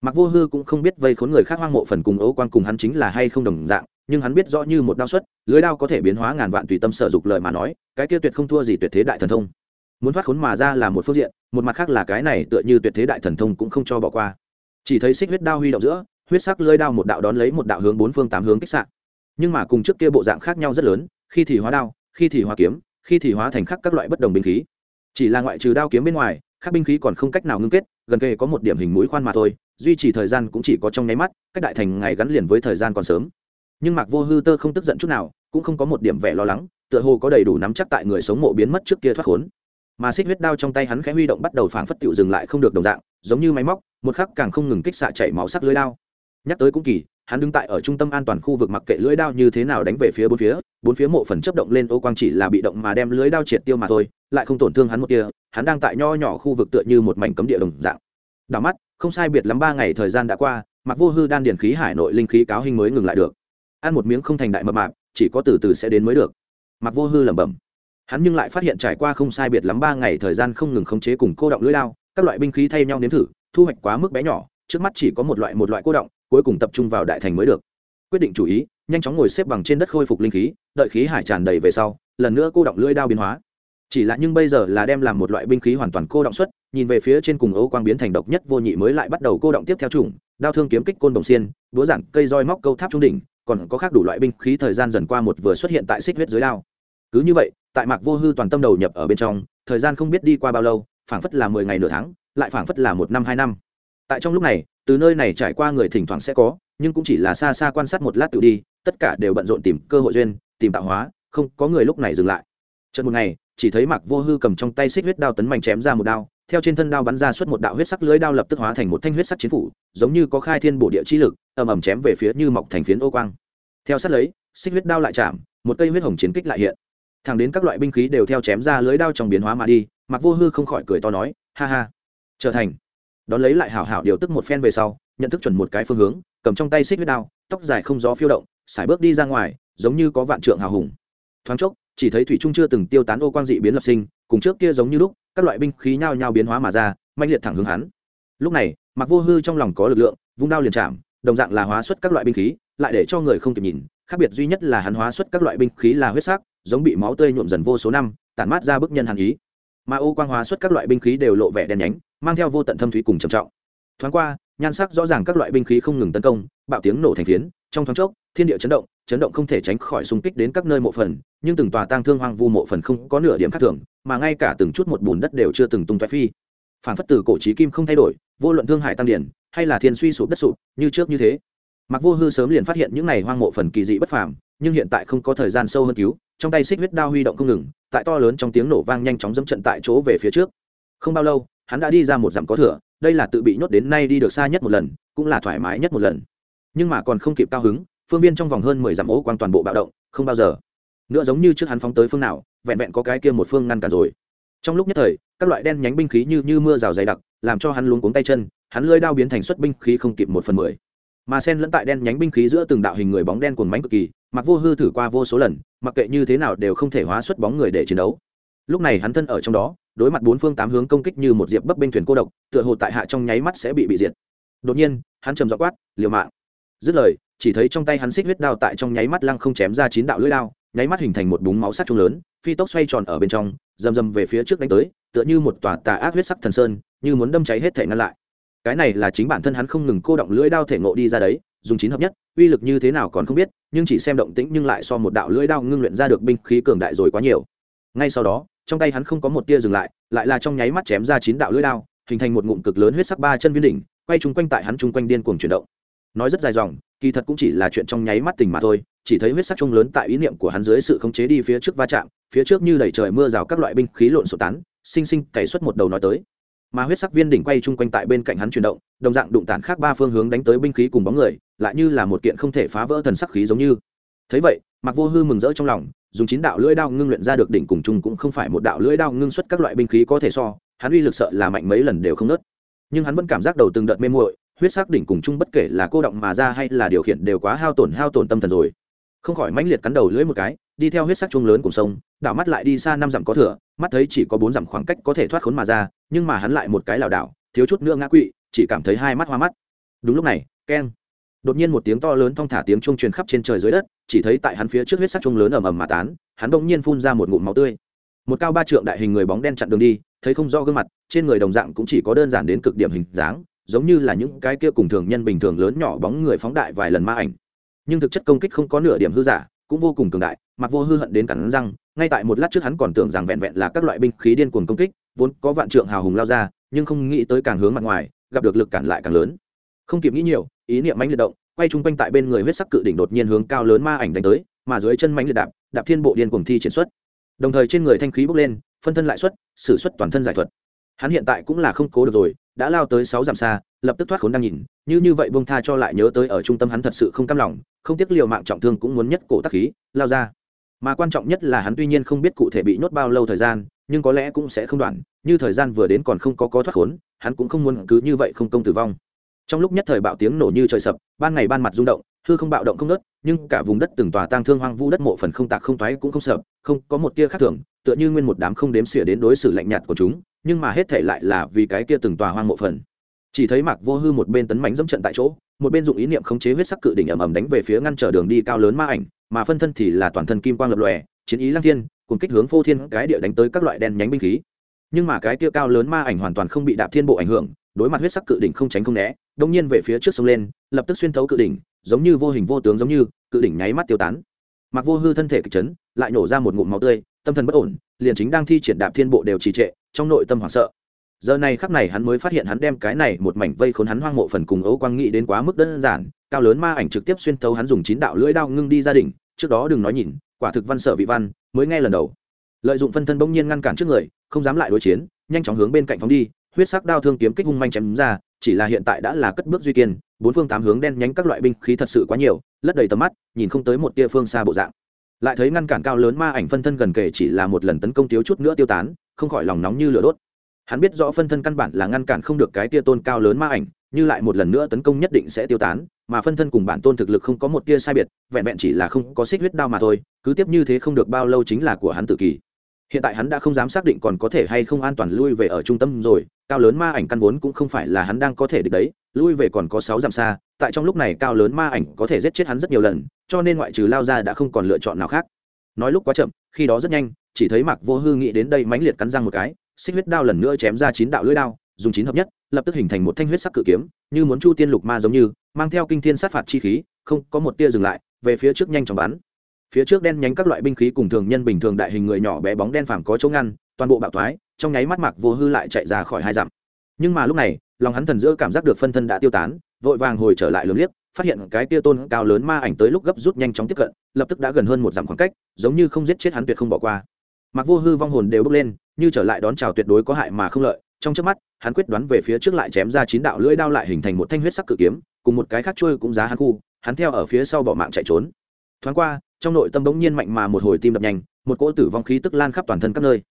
Mặc vô hư cũng không biết vây khốn người khác hoang mộ phần cùng ấu quan cùng hắn chính là hay không đồng dạng, nhưng hắn biết rõ như một đao xuất, lưới đao có thể biến hóa ngàn vạn tùy tâm sở dục lời mà nói, cái kia tuyệt không thua gì tuyệt thế đại thần thông. Muốn thoát khốn mà ra là một phương diện, một mặt khác là cái này tựa như tuyệt thế đại thần thông cũng không cho bỏ qua. Chỉ thấy xích huyết đao huy động giữa, huyết sắc lưới đao một đạo đón lấy một đạo hướng bốn phương tám hướng kích xạ. nhưng mà cùng trước kia bộ dạng khác nhau rất lớn, khi thì hóa đao, khi thì hóa kiếm khi thì hóa thành khắc các loại bất đồng binh khí. Chỉ là ngoại trừ đao kiếm bên ngoài các binh khí còn không cách nào ngưng kết, gần kề có một điểm hình mũi khoan mà thôi, duy trì thời gian cũng chỉ có trong nháy mắt, cách đại thành ngày gắn liền với thời gian còn sớm. Nhưng mạc vô hư tơ không tức giận chút nào, cũng không có một điểm vẻ lo lắng, tựa hồ có đầy đủ nắm chắc tại người sống mộ biến mất trước kia thoát khốn. Mà xích huyết đao trong tay hắn khẽ huy động bắt đầu phảng phất tựu dừng lại không được đồng dạng, giống như máy móc, một khắc càng không ngừng kích xạ chảy máu sắc lưới đao. Nhắc tới cũng kỳ hắn đứng tại ở trung tâm an toàn khu vực mặc kệ lưới đao như thế nào đánh về phía bốn phía bốn phía mộ phần chấp động lên ô quang chỉ là bị động mà đem lưới đao triệt tiêu mà thôi, lại không tổn thương hắn một kia hắn đang tại nho nhỏ khu vực tựa như một mảnh cấm địa đồng dạng. Đảo mắt, không sai biệt lắm ba ngày thời gian đã qua, mặc vô hư đan điển khí hải nội linh khí cáo hình mới ngừng lại được. Ăn một miếng không thành đại mập mạp, chỉ có từ từ sẽ đến mới được. Mặc vô hư lẩm bẩm. Hắn nhưng lại phát hiện trải qua không sai biệt lắm ba ngày thời gian không ngừng khống chế cùng cô động lưỡi lao các loại binh khí thay nhau nếm thử, thu hoạch quá mức bé nhỏ, trước mắt chỉ có một loại một loại cô động cuối cùng tập trung vào đại thành mới được. Quyết định chủ ý, nhanh chóng ngồi xếp bằng trên đất khôi phục linh khí, đợi khí hải tràn đầy về sau, lần nữa cô động lưỡi đao biến hóa. Chỉ là nhưng bây giờ là đem làm một loại binh khí hoàn toàn cô động xuất, nhìn về phía trên cùng ấu quang biến thành độc nhất vô nhị mới lại bắt đầu cô động tiếp theo chủng, đao thương kiếm kích côn đồng xiên, búa giản cây roi móc câu tháp trung đỉnh, còn có khác đủ loại binh khí thời gian dần qua một vừa xuất hiện tại xích huyết dưới đao. Cứ như vậy, tại mạc vô hư toàn tâm đầu nhập ở bên trong, thời gian không biết đi qua bao lâu, phảng phất là mười ngày nửa tháng, lại phảng phất là một năm hai năm tại trong lúc này, từ nơi này trải qua người thỉnh thoảng sẽ có, nhưng cũng chỉ là xa xa quan sát một lát tự đi, tất cả đều bận rộn tìm cơ hội duyên, tìm tạo hóa, không có người lúc này dừng lại. Trận một ngày, chỉ thấy mạc vô hư cầm trong tay xích huyết đao tấn mạnh chém ra một đao, theo trên thân đao bắn ra suốt một đạo huyết sắc lưới đao lập tức hóa thành một thanh huyết sắc chiến phủ, giống như có khai thiên bổ địa chi lực, ầm ầm chém về phía như mọc thành phiến ô quang. Theo sát lấy, xích huyết đao lại chạm, một cây huyết hồng chiến kích lại hiện. Thẳng đến các loại binh khí đều theo chém ra lưới đao trong biến hóa mà đi mặc vô hư không khỏi cười to nói, ha ha, trở thành đón lấy lại hảo hảo điều tức một phen về sau, nhận thức chuẩn một cái phương hướng, cầm trong tay xích huyết đao, tóc dài không gió phiêu động, sải bước đi ra ngoài, giống như có vạn trượng hào hùng. Thoáng chốc, chỉ thấy thủy trung chưa từng tiêu tán ô quang dị biến lập sinh, cùng trước kia giống như lúc, các loại binh khí nhao nhao biến hóa mà ra manh liệt thẳng hướng hắn. Lúc này mặc vô hư trong lòng có lực lượng, vung đao liền chạm, đồng dạng là hóa xuất các loại binh khí, lại để cho người không kịp nhìn, khác biệt duy nhất là hắn hóa xuất các loại binh khí là huyết sắc, giống bị máu tươi nhuộm dần vô số năm, tản mát ra bức nhân hàn ý. Mà ô quang hóa xuất các loại binh khí đều lộ vẻ đen nhánh mang theo vô tận thâm thúy cùng trầm trọng. Thoáng qua, nhan sắc rõ ràng các loại binh khí không ngừng tấn công, bạo tiếng nổ thành phiến, trong thoáng chốc, thiên địa chấn động chấn động không thể tránh khỏi xung kích đến các nơi mộ phần, nhưng từng tòa tang thương hoang vu mộ phần không có nửa điểm khác thường, mà ngay cả từng chút một bùn đất đều chưa từng tung toái phi. Phản phất từ cổ trí kim không thay đổi, vô luận thương hải tăng điển, hay là thiên suy sụp đất sụp, như trước như thế. Mặc vô hư sớm liền phát hiện những này hoang mộ phần kỳ dị bất phàm, nhưng hiện tại không có thời gian sâu hơn cứu, trong tay xích huyết đao huy động không ngừng, tại to lớn trong tiếng nổ vang nhanh chóng dẫm trận tại chỗ về phía trước không bao lâu, hắn đã đi ra một dặm có thừa, đây là tự bị nhốt đến nay đi được xa nhất một lần, cũng là thoải mái nhất một lần. Nhưng mà còn không kịp cao hứng, phương viên trong vòng hơn mười dặm ố quang toàn bộ bạo động, không bao giờ. Nữa giống như trước hắn phóng tới phương nào, vẹn vẹn có cái kia một phương ngăn cản rồi. Trong lúc nhất thời, các loại đen nhánh binh khí như như mưa rào dày đặc, làm cho hắn luống cuống tay chân, hắn lơi đao biến thành xuất binh khí không kịp một phần mười. Mà sen lẫn tại đen nhánh binh khí giữa từng đạo hình người bóng đen cuồng mánh cực kỳ, mặc vô hư thử qua vô số lần, mặc kệ như thế nào đều không thể hóa xuất bóng người để chiến đấu lúc này hắn thân ở trong đó, đối mặt bốn phương tám hướng công kích như một diệp bấp bên thuyền cô độc, tựa hồ tại hạ trong nháy mắt sẽ bị bị diệt. Đột nhiên, hắn trầm dọ quát, liều mạng! Dứt lời, chỉ thấy trong tay hắn xích huyết đao tại trong nháy mắt lăng không chém ra chín đạo lưỡi đao, nháy mắt hình thành một búng máu sắc trung lớn, phi tốc xoay tròn ở bên trong, rầm rầm về phía trước đánh tới, tựa như một tòa tà ác huyết sắc thần sơn, như muốn đâm cháy hết thể ngăn lại. Cái này là chính bản thân hắn không ngừng cô động lưỡi đao thể ngộ đi ra đấy, dùng chín hợp nhất, uy lực như thế nào còn không biết, nhưng chỉ xem động tĩnh nhưng lại so một đạo lưỡi đao ngưng luyện ra được binh khí cường đại rồi quá nhiều. Ngay sau đó trong tay hắn không có một tia dừng lại lại là trong nháy mắt chém ra chín đạo lưỡi đao, hình thành một ngụm cực lớn huyết sắc ba chân viên đỉnh, quay chung quanh tại hắn chung quanh điên cuồng chuyển động. Nói rất dài dòng, kỳ thật cũng chỉ là chuyện trong nháy mắt tình mà thôi, chỉ thấy huyết sắc trung lớn tại ý niệm của hắn dưới sự khống chế đi phía trước va chạm, phía trước như đẩy trời mưa rào các loại binh khí lộn xộn tán, sinh sinh cày xuất một đầu nói tới. Mà huyết sắc viên đỉnh quay chung quanh tại bên cạnh hắn chuyển động, đồng dạng đụng tản khác ba phương hướng đánh tới binh khí cùng bóng người, lại như là một kiện không thể phá vỡ thần sắc khí giống như. Thấy vậy mặc vô hư mừng rỡ trong lòng dùng chín đạo lưỡi đao ngưng luyện ra được đỉnh cùng chung cũng không phải một đạo lưỡi đao ngưng xuất các loại binh khí có thể so, hắn uy lực sợ là mạnh mấy lần đều không nớt. Nhưng hắn vẫn cảm giác đầu từng đợt mê muội, huyết sắc đỉnh cùng chung bất kể là cô động mà ra hay là điều khiển đều quá hao tổn hao tổn tâm thần rồi. Không khỏi mãnh liệt cắn đầu lưỡi một cái, đi theo huyết sắc chung lớn cùng sông, đảo mắt lại đi xa năm dặm có thừa, mắt thấy chỉ có bốn dặm khoảng cách có thể thoát khốn mà ra, nhưng mà hắn lại một cái lảo đảo, thiếu chút nữa ngã quỵ, chỉ cảm thấy hai mắt hoa mắt. Đúng lúc này, keng, đột nhiên một tiếng to lớn thong thả tiếng chuông truyền khắp trên trời dưới đất chỉ thấy tại hắn phía trước huyết sắc trung lớn ầm ầm mà tán, hắn bỗng nhiên phun ra một ngụm máu tươi. Một cao ba trượng đại hình người bóng đen chặn đường đi, thấy không rõ gương mặt, trên người đồng dạng cũng chỉ có đơn giản đến cực điểm hình dáng, giống như là những cái kia cùng thường nhân bình thường lớn nhỏ bóng người phóng đại vài lần ma ảnh. Nhưng thực chất công kích không có nửa điểm hư giả, cũng vô cùng cường đại, mặc vô hư hận đến cắn răng, ngay tại một lát trước hắn còn tưởng rằng vẹn vẹn là các loại binh khí điên cuồng công kích, vốn có vạn trượng hào hùng lao ra, nhưng không nghĩ tới càng hướng mặt ngoài, gặp được lực cản lại càng lớn. Không kịp nghĩ nhiều, ý niệm mãnh liệt động quay chung quanh tại bên người huyết sắc cự đỉnh đột nhiên hướng cao lớn ma ảnh đánh tới, mà dưới chân mãnh liệt đạp đạp thiên bộ điên cuồng thi triển xuất. Đồng thời trên người thanh khí bốc lên, phân thân lại xuất, sử xuất toàn thân giải thuật. Hắn hiện tại cũng là không cố được rồi, đã lao tới sáu dặm xa, lập tức thoát khốn đang nhìn, như như vậy bông tha cho lại nhớ tới ở trung tâm hắn thật sự không cam lòng, không tiếc liều mạng trọng thương cũng muốn nhất cổ tắc khí, lao ra. Mà quan trọng nhất là hắn tuy nhiên không biết cụ thể bị nhốt bao lâu thời gian, nhưng có lẽ cũng sẽ không đoạn, như thời gian vừa đến còn không có có thoát khốn, hắn cũng không muốn cứ như vậy không công tử vong trong lúc nhất thời bạo tiếng nổ như trời sập, ban ngày ban mặt rung động, hư không bạo động không nớt nhưng cả vùng đất từng tòa tang thương hoang vu đất mộ phần không tạc không toái cũng không sợ, không có một tia khác thường, tựa như nguyên một đám không đếm xỉa đến đối xử lạnh nhạt của chúng, nhưng mà hết thể lại là vì cái kia từng tòa hoang mộ phần. Chỉ thấy mạc vô hư một bên tấn mánh dẫm trận tại chỗ, một bên dụng ý niệm khống chế huyết sắc cự đỉnh ầm ầm đánh về phía ngăn trở đường đi cao lớn ma ảnh, mà phân thân thì là toàn thân kim quang lập lòe, chiến ý lăng thiên cùng kích hướng phô thiên cái địa đánh tới các loại đen nhánh binh khí. Nhưng mà cái kia cao lớn ma ảnh hoàn toàn không bị đạp thiên bộ ảnh hưởng đối mặt huyết sắc cự đỉnh không tránh không né, đông nhiên về phía trước sông lên, lập tức xuyên thấu cự đỉnh, giống như vô hình vô tướng giống như, cự đỉnh nháy mắt tiêu tán. Mặc vô hư thân thể kịch chấn, lại nổ ra một ngụm máu tươi, tâm thần bất ổn, liền chính đang thi triển đạp thiên bộ đều trì trệ, trong nội tâm hoảng sợ. Giờ này khắc này hắn mới phát hiện hắn đem cái này một mảnh vây khốn hắn hoang mộ phần cùng ấu quang nghĩ đến quá mức đơn giản, cao lớn ma ảnh trực tiếp xuyên thấu hắn dùng chín đạo lưỡi đao ngưng đi gia đình, trước đó đừng nói nhìn, quả thực văn sợ vị văn, mới nghe lần đầu. Lợi dụng phân thân bỗng nhiên ngăn cản trước người, không dám lại đối chiến, nhanh chóng hướng bên cạnh phóng đi huyết sắc đao thương kiếm kích hung manh chém ra, chỉ là hiện tại đã là cất bước duy kiên, bốn phương tám hướng đen nhánh các loại binh khí thật sự quá nhiều lất đầy tầm mắt, nhìn không tới một tia phương xa bộ dạng. Lại thấy ngăn cản cao lớn ma ảnh phân thân gần kề chỉ là một lần tấn công thiếu chút nữa tiêu tán, không khỏi lòng nóng như lửa đốt. Hắn biết rõ phân thân căn bản là ngăn cản không được cái tia tôn cao lớn ma ảnh, như lại một lần nữa tấn công nhất định sẽ tiêu tán, mà phân thân cùng bản tôn thực lực không có một tia sai biệt, vẹn vẹn chỉ là không có xích huyết đao mà thôi, cứ tiếp như thế không được bao lâu chính là của hắn tự kỷ hiện tại hắn đã không dám xác định còn có thể hay không an toàn lui về ở trung tâm rồi, cao lớn ma ảnh căn vốn cũng không phải là hắn đang có thể được đấy, lui về còn có sáu dặm xa, tại trong lúc này cao lớn ma ảnh có thể giết chết hắn rất nhiều lần, cho nên ngoại trừ lao ra đã không còn lựa chọn nào khác. Nói lúc quá chậm, khi đó rất nhanh, chỉ thấy mạc vô hư nghĩ đến đây mãnh liệt cắn răng một cái, xích huyết đao lần nữa chém ra chín đạo lưỡi đao, dùng chín hợp nhất, lập tức hình thành một thanh huyết sắc cự kiếm, như muốn chu tiên lục ma giống như, mang theo kinh thiên sát phạt chi khí, không có một tia dừng lại, về phía trước nhanh chóng bắn phía trước đen nhánh các loại binh khí cùng thường nhân bình thường đại hình người nhỏ bé bóng đen phàm có chỗ ngăn, toàn bộ bạo thoái, trong nháy mắt mạc vô hư lại chạy ra khỏi hai dặm. Nhưng mà lúc này, lòng hắn thần giữa cảm giác được phân thân đã tiêu tán, vội vàng hồi trở lại lường liếc, phát hiện cái tia tôn cao lớn ma ảnh tới lúc gấp rút nhanh chóng tiếp cận, lập tức đã gần hơn một dặm khoảng cách, giống như không giết chết hắn tuyệt không bỏ qua. Mặc vô hư vong hồn đều bước lên, như trở lại đón chào tuyệt đối có hại mà không lợi, trong trước mắt, hắn quyết đoán về phía trước lại chém ra chín đạo lưỡi đao lại hình thành một thanh huyết sắc cự kiếm, cùng một cái khác trôi cũng giá hắn khu, hắn theo ở phía sau bỏ mạng chạy trốn. Thoáng qua trong nội tâm bỗng nhiên mạnh mà một hồi tim đập nhanh, một cỗ tử vong khí tức lan khắp toàn thân các nơi.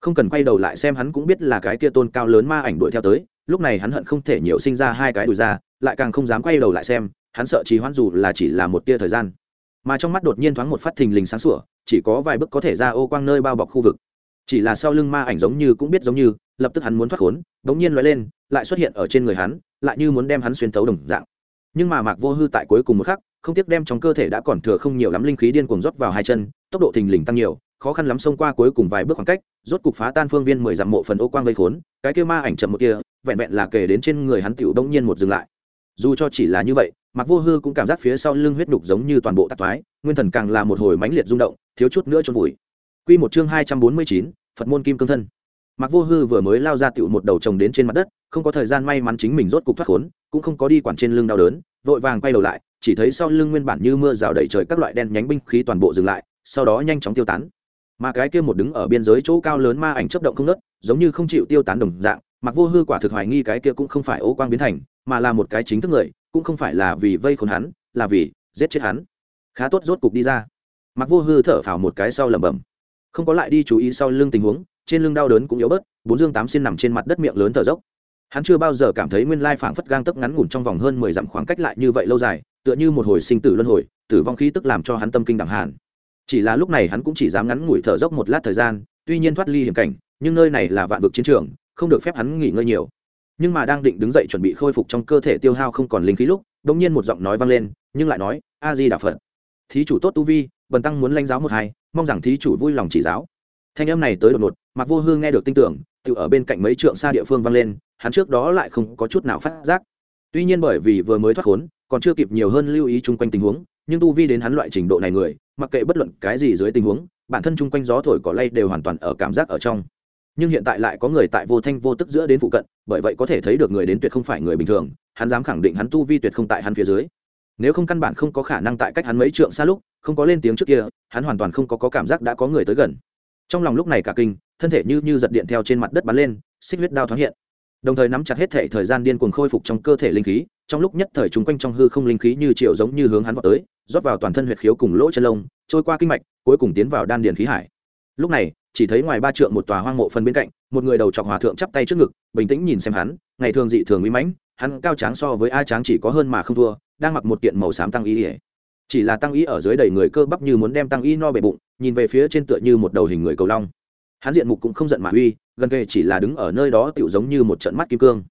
Không cần quay đầu lại xem hắn cũng biết là cái kia tôn cao lớn ma ảnh đuổi theo tới, lúc này hắn hận không thể nhiều sinh ra hai cái đùi ra, lại càng không dám quay đầu lại xem, hắn sợ trì hoãn dù là chỉ là một tia thời gian. Mà trong mắt đột nhiên thoáng một phát thình lình sáng sủa, chỉ có vài bước có thể ra ô quang nơi bao bọc khu vực. Chỉ là sau lưng ma ảnh giống như cũng biết giống như, lập tức hắn muốn thoát khốn, bỗng nhiên loại lên, lại xuất hiện ở trên người hắn, lại như muốn đem hắn xuyên thấu đồng dạng. Nhưng mà mạc vô hư tại cuối cùng một khắc không tiếc đem trong cơ thể đã còn thừa không nhiều lắm linh khí điên cuồng rót vào hai chân, tốc độ thình lình tăng nhiều, khó khăn lắm xông qua cuối cùng vài bước khoảng cách, rốt cục phá tan phương viên mười dặm mộ phần ô quang vây khốn, cái kia ma ảnh chậm một kia, vẹn vẹn là kể đến trên người hắn tiểu đông nhiên một dừng lại. Dù cho chỉ là như vậy mặc vô hư cũng cảm giác phía sau lưng huyết đục giống như toàn bộ tạc thoái, nguyên thần càng là một hồi mãnh liệt rung động, thiếu chút nữa trôn vùi. Quy một chương hai trăm bốn mươi chín, phật môn kim cương thân. Mặc vô hư vừa mới lao ra tiểu một đầu trồng đến trên mặt đất, không có thời gian may mắn chính mình rốt cục thoát khốn, cũng không có đi quản trên lưng đau đớn, vội vàng quay đầu lại chỉ thấy sau lưng nguyên bản như mưa rào đầy trời các loại đen nhánh binh khí toàn bộ dừng lại, sau đó nhanh chóng tiêu tán. Mà cái kia một đứng ở biên giới chỗ cao lớn ma ảnh chấp động không nớt giống như không chịu tiêu tán đồng dạng, mặc vô hư quả thực hoài nghi cái kia cũng không phải ô quang biến thành, mà là một cái chính thức người, cũng không phải là vì vây khốn hắn, là vì giết chết hắn. Khá tốt rốt cục đi ra. Mặc vô hư thở phào một cái sau lẩm bẩm. Không có lại đi chú ý sau lưng tình huống, trên lưng đau đớn cũng yếu bớt, bốn dương tám xin nằm trên mặt đất miệng lớn thở dốc hắn chưa bao giờ cảm thấy nguyên lai phảng phất gang tấc ngắn ngủn trong vòng hơn mười dặm khoảng cách lại như vậy lâu dài, tựa như một hồi sinh tử luân hồi, tử vong khí tức làm cho hắn tâm kinh đẳng hàn chỉ là lúc này hắn cũng chỉ dám ngắn ngủi thở dốc một lát thời gian, tuy nhiên thoát ly hiểm cảnh, nhưng nơi này là vạn vực chiến trường, không được phép hắn nghỉ ngơi nhiều. Nhưng mà đang định đứng dậy chuẩn bị khôi phục trong cơ thể tiêu hao không còn linh khí lúc đ ỗ n g nhiên một giọng nói vang lên, nhưng lại nói, a di đà phật, thí chủ tốt tu vi, bần tăng muốn lãnh giáo một hai, mong rằng thí chủ vui lòng chỉ giáo. Thanh âm này tới đột ngột mặc vô hương nghe được tin tưởng tự ở bên cạnh mấy trượng xa địa phương vang lên hắn trước đó lại không có chút nào phát giác. Tuy nhiên bởi vì vừa mới thoát khốn còn chưa kịp nhiều hơn lưu ý chung quanh tình huống nhưng tu vi đến hắn loại trình độ này người mặc kệ bất luận cái gì dưới tình huống bản thân chung quanh gió thổi cỏ lay đều hoàn toàn ở cảm giác ở trong. Nhưng hiện tại lại có người tại vô thanh vô tức giữa đến phụ cận bởi vậy có thể thấy được người đến tuyệt không phải người bình thường hắn dám khẳng định hắn tu vi tuyệt không tại hắn phía dưới. Nếu không căn bản không có khả năng tại cách hắn mấy trượng xa lúc không có lên tiếng trước kia hắn hoàn toàn không có, có cảm giác đã có người tới gần. Trong lòng lúc này cả kinh thân thể như như giật điện theo trên mặt đất bắn lên xích huyết đao thoáng hiện đồng thời nắm chặt hết thể thời gian điên cuồng khôi phục trong cơ thể linh khí, trong lúc nhất thời chúng quanh trong hư không linh khí như triệu giống như hướng hắn vào tới, rót vào toàn thân huyệt khiếu cùng lỗ chân lông, trôi qua kinh mạch, cuối cùng tiến vào đan điền khí hải. Lúc này, chỉ thấy ngoài ba trượng một tòa hoang mộ phần bên cạnh, một người đầu trọc hòa thượng chắp tay trước ngực, bình tĩnh nhìn xem hắn, ngày thường dị thường uy mãnh, hắn cao tráng so với a tráng chỉ có hơn mà không thua, đang mặc một kiện màu xám tăng y ỉa chỉ là tăng y ở dưới đầy người cơ bắp như muốn đem tăng y no bề bụng, nhìn về phía trên tựa như một đầu hình người cầu long. Hắn diện mục cũng không giận mà uy gần kề chỉ là đứng ở nơi đó tựu giống như một trận mắt kim cương.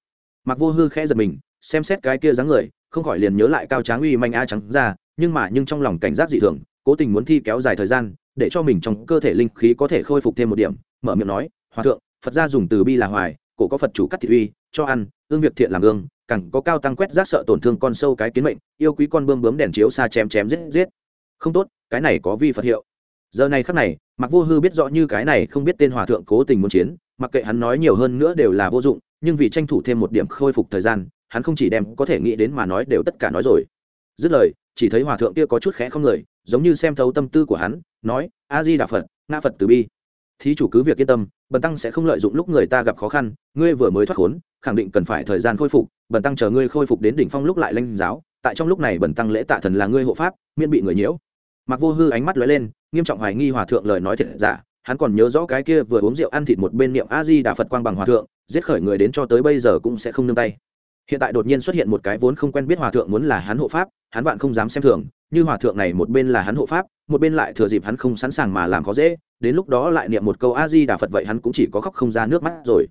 Mặc vô hư khẽ giật mình xem xét cái kia dáng người không khỏi liền nhớ lại cao tráng uy manh a trắng ra nhưng mà nhưng trong lòng cảnh giác dị thường cố tình muốn thi kéo dài thời gian để cho mình trong cơ thể linh khí có thể khôi phục thêm một điểm mở miệng nói hòa thượng phật gia dùng từ bi là hoài cổ có phật chủ cắt thị uy cho ăn ương việc thiện làm ương, cẳng có cao tăng quét rác sợ tổn thương con sâu cái kiến mệnh yêu quý con bươm bướm đèn chiếu xa chém chém giết giết. Không tốt cái này có vi phật hiệu. Giờ này khắc này mặc vô hư biết rõ như cái này không biết tên hòa thượng cố tình muốn chiến mặc kệ hắn nói nhiều hơn nữa đều là vô dụng, nhưng vì tranh thủ thêm một điểm khôi phục thời gian, hắn không chỉ đem có thể nghĩ đến mà nói đều tất cả nói rồi. Dứt lời, chỉ thấy hòa thượng kia có chút khẽ không người, giống như xem thấu tâm tư của hắn, nói a di đà phật nga phật từ bi. Thí chủ cứ việc yên tâm, bần tăng sẽ không lợi dụng lúc người ta gặp khó khăn, ngươi vừa mới thoát khốn, khẳng định cần phải thời gian khôi phục, bần tăng chờ ngươi khôi phục đến đỉnh phong lúc lại lanh giáo, tại trong lúc này bần tăng lễ tạ thần là ngươi hộ pháp, miễn bị người nhiễu. Mặc vô hư ánh mắt lóe lên, nghiêm trọng hoài nghi hòa thượng lời nói thiệt giả hắn còn nhớ rõ cái kia vừa uống rượu ăn thịt một bên niệm a di đà phật quang bằng hòa thượng, giết khởi người đến cho tới bây giờ cũng sẽ không nương tay. Hiện tại đột nhiên xuất hiện một cái vốn không quen biết hòa thượng muốn là hắn hộ pháp, hắn vạn không dám xem thường, như hòa thượng này một bên là hắn hộ pháp, một bên lại thừa dịp hắn không sẵn sàng mà làm khó dễ, đến lúc đó lại niệm một câu a di đà phật vậy hắn cũng chỉ có khóc không ra nước mắt rồi.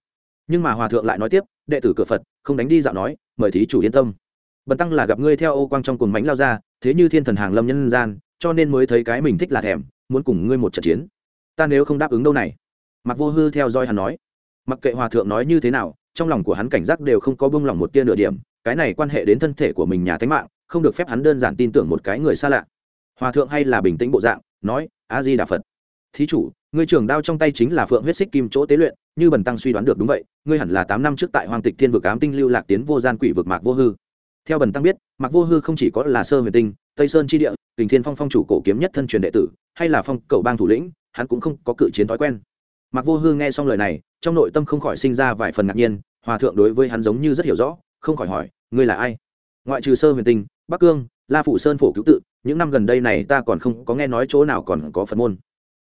Nhưng mà hòa thượng lại nói tiếp, đệ tử cửa phật, không đánh đi dạo nói, mời thí chủ yên tâm. Bần tăng là gặp ngươi theo ô quang trong cùng mánh lao ra, thế như thiên thần hàng lâm nhân gian, cho nên mới thấy cái mình thích là thèm, muốn cùng ngươi một trận chiến ta nếu không đáp ứng đâu này? Mặc vô hư theo dõi hắn nói. Mặc kệ hòa thượng nói như thế nào, trong lòng của hắn cảnh giác đều không có bông lòng một tia nửa điểm, cái này quan hệ đến thân thể của mình nhà thánh mạng, không được phép hắn đơn giản tin tưởng một cái người xa lạ. Hòa thượng hay là bình tĩnh bộ dạng, nói a di đà phật thí chủ, ngươi trưởng đao trong tay chính là phượng huyết xích kim chỗ tế luyện, như bần tăng suy đoán được đúng vậy, ngươi hẳn là tám năm trước tại hoàng tịch thiên vực ám tinh lưu lạc tiến vô gian quỷ vực mạc vô hư. Theo bần tăng biết, mạc vô hư không chỉ có là sơ huyền tinh, tây sơn tri địa, kình thiên phong phong chủ cổ kiếm nhất thân truyền đệ tử, hay là phong cầu bang thủ lĩnh hắn cũng không có cự chiến thói quen. Mạc vô hư nghe xong lời này, trong nội tâm không khỏi sinh ra vài phần ngạc nhiên, hòa thượng đối với hắn giống như rất hiểu rõ, không khỏi hỏi, ngươi là ai? Ngoại trừ sơ huyền tinh, bắc cương, la phủ sơn phổ cứu tự, những năm gần đây này ta còn không có nghe nói chỗ nào còn có phật môn.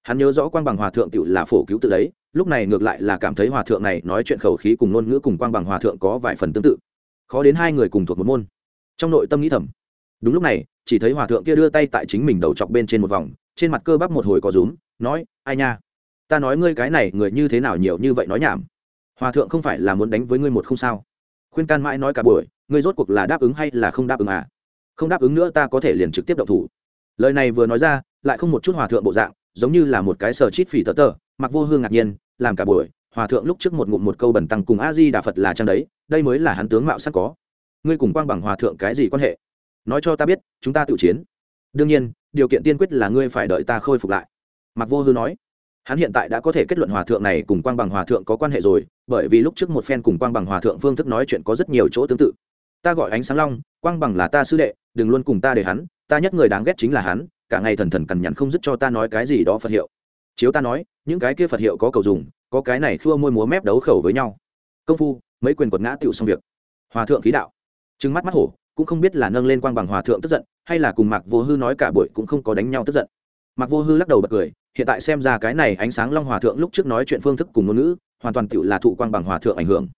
Hắn nhớ rõ quang bằng hòa thượng tự là phổ cứu tự đấy, lúc này ngược lại là cảm thấy hòa thượng này nói chuyện khẩu khí cùng ngôn ngữ cùng quang bằng hòa thượng có vài phần tương tự. Khó đến hai người cùng thuộc một môn. Trong nội tâm nghĩ thầm, đúng lúc này, chỉ thấy hòa thượng kia đưa tay tại chính mình đầu chọc bên trên một vòng, trên mặt cơ bắp một hồi có rúm nói, ai nha, ta nói ngươi cái này người như thế nào nhiều như vậy nói nhảm. Hòa thượng không phải là muốn đánh với ngươi một không sao. Khuyên can mãi nói cả buổi, ngươi rốt cuộc là đáp ứng hay là không đáp ứng à? Không đáp ứng nữa ta có thể liền trực tiếp động thủ. Lời này vừa nói ra, lại không một chút hòa thượng bộ dạng, giống như là một cái sờ chít phỉ tờ tờ, mặc vô hương ngạc nhiên, làm cả buổi, hòa thượng lúc trước một ngụm một câu bẩn tăng cùng a di đà phật là trang đấy, đây mới là hắn tướng mạo sắc có. Ngươi cùng quang bằng hòa thượng cái gì quan hệ? Nói cho ta biết, chúng ta tự chiến. Đương nhiên, điều kiện tiên quyết là ngươi phải đợi ta khôi phục lại mặc vô hư nói, hắn hiện tại đã có thể kết luận hòa thượng này cùng quang bằng hòa thượng có quan hệ rồi, bởi vì lúc trước một phen cùng quang bằng hòa thượng phương thức nói chuyện có rất nhiều chỗ tương tự. Ta gọi ánh sáng long, quang bằng là ta sư đệ, đừng luôn cùng ta để hắn, ta nhất người đáng ghét chính là hắn, cả ngày thần thần cằn nhằn không dứt cho ta nói cái gì đó phật hiệu. Chiếu ta nói, những cái kia phật hiệu có cầu dùng, có cái này khua môi múa mép đấu khẩu với nhau. Công phu, mấy quyền quật ngã tựu xong việc. Hòa thượng khí đạo. Trừng mắt mắt hổ, cũng không biết là nâng lên quang bằng hòa thượng tức giận, hay là cùng mạc vô hư nói cả buổi cũng không có đánh nhau tức giận mạc vô hư lắc đầu bật cười hiện tại xem ra cái này ánh sáng long hòa thượng lúc trước nói chuyện phương thức cùng ngôn ngữ hoàn toàn tựu là thụ quang bằng hòa thượng ảnh hưởng.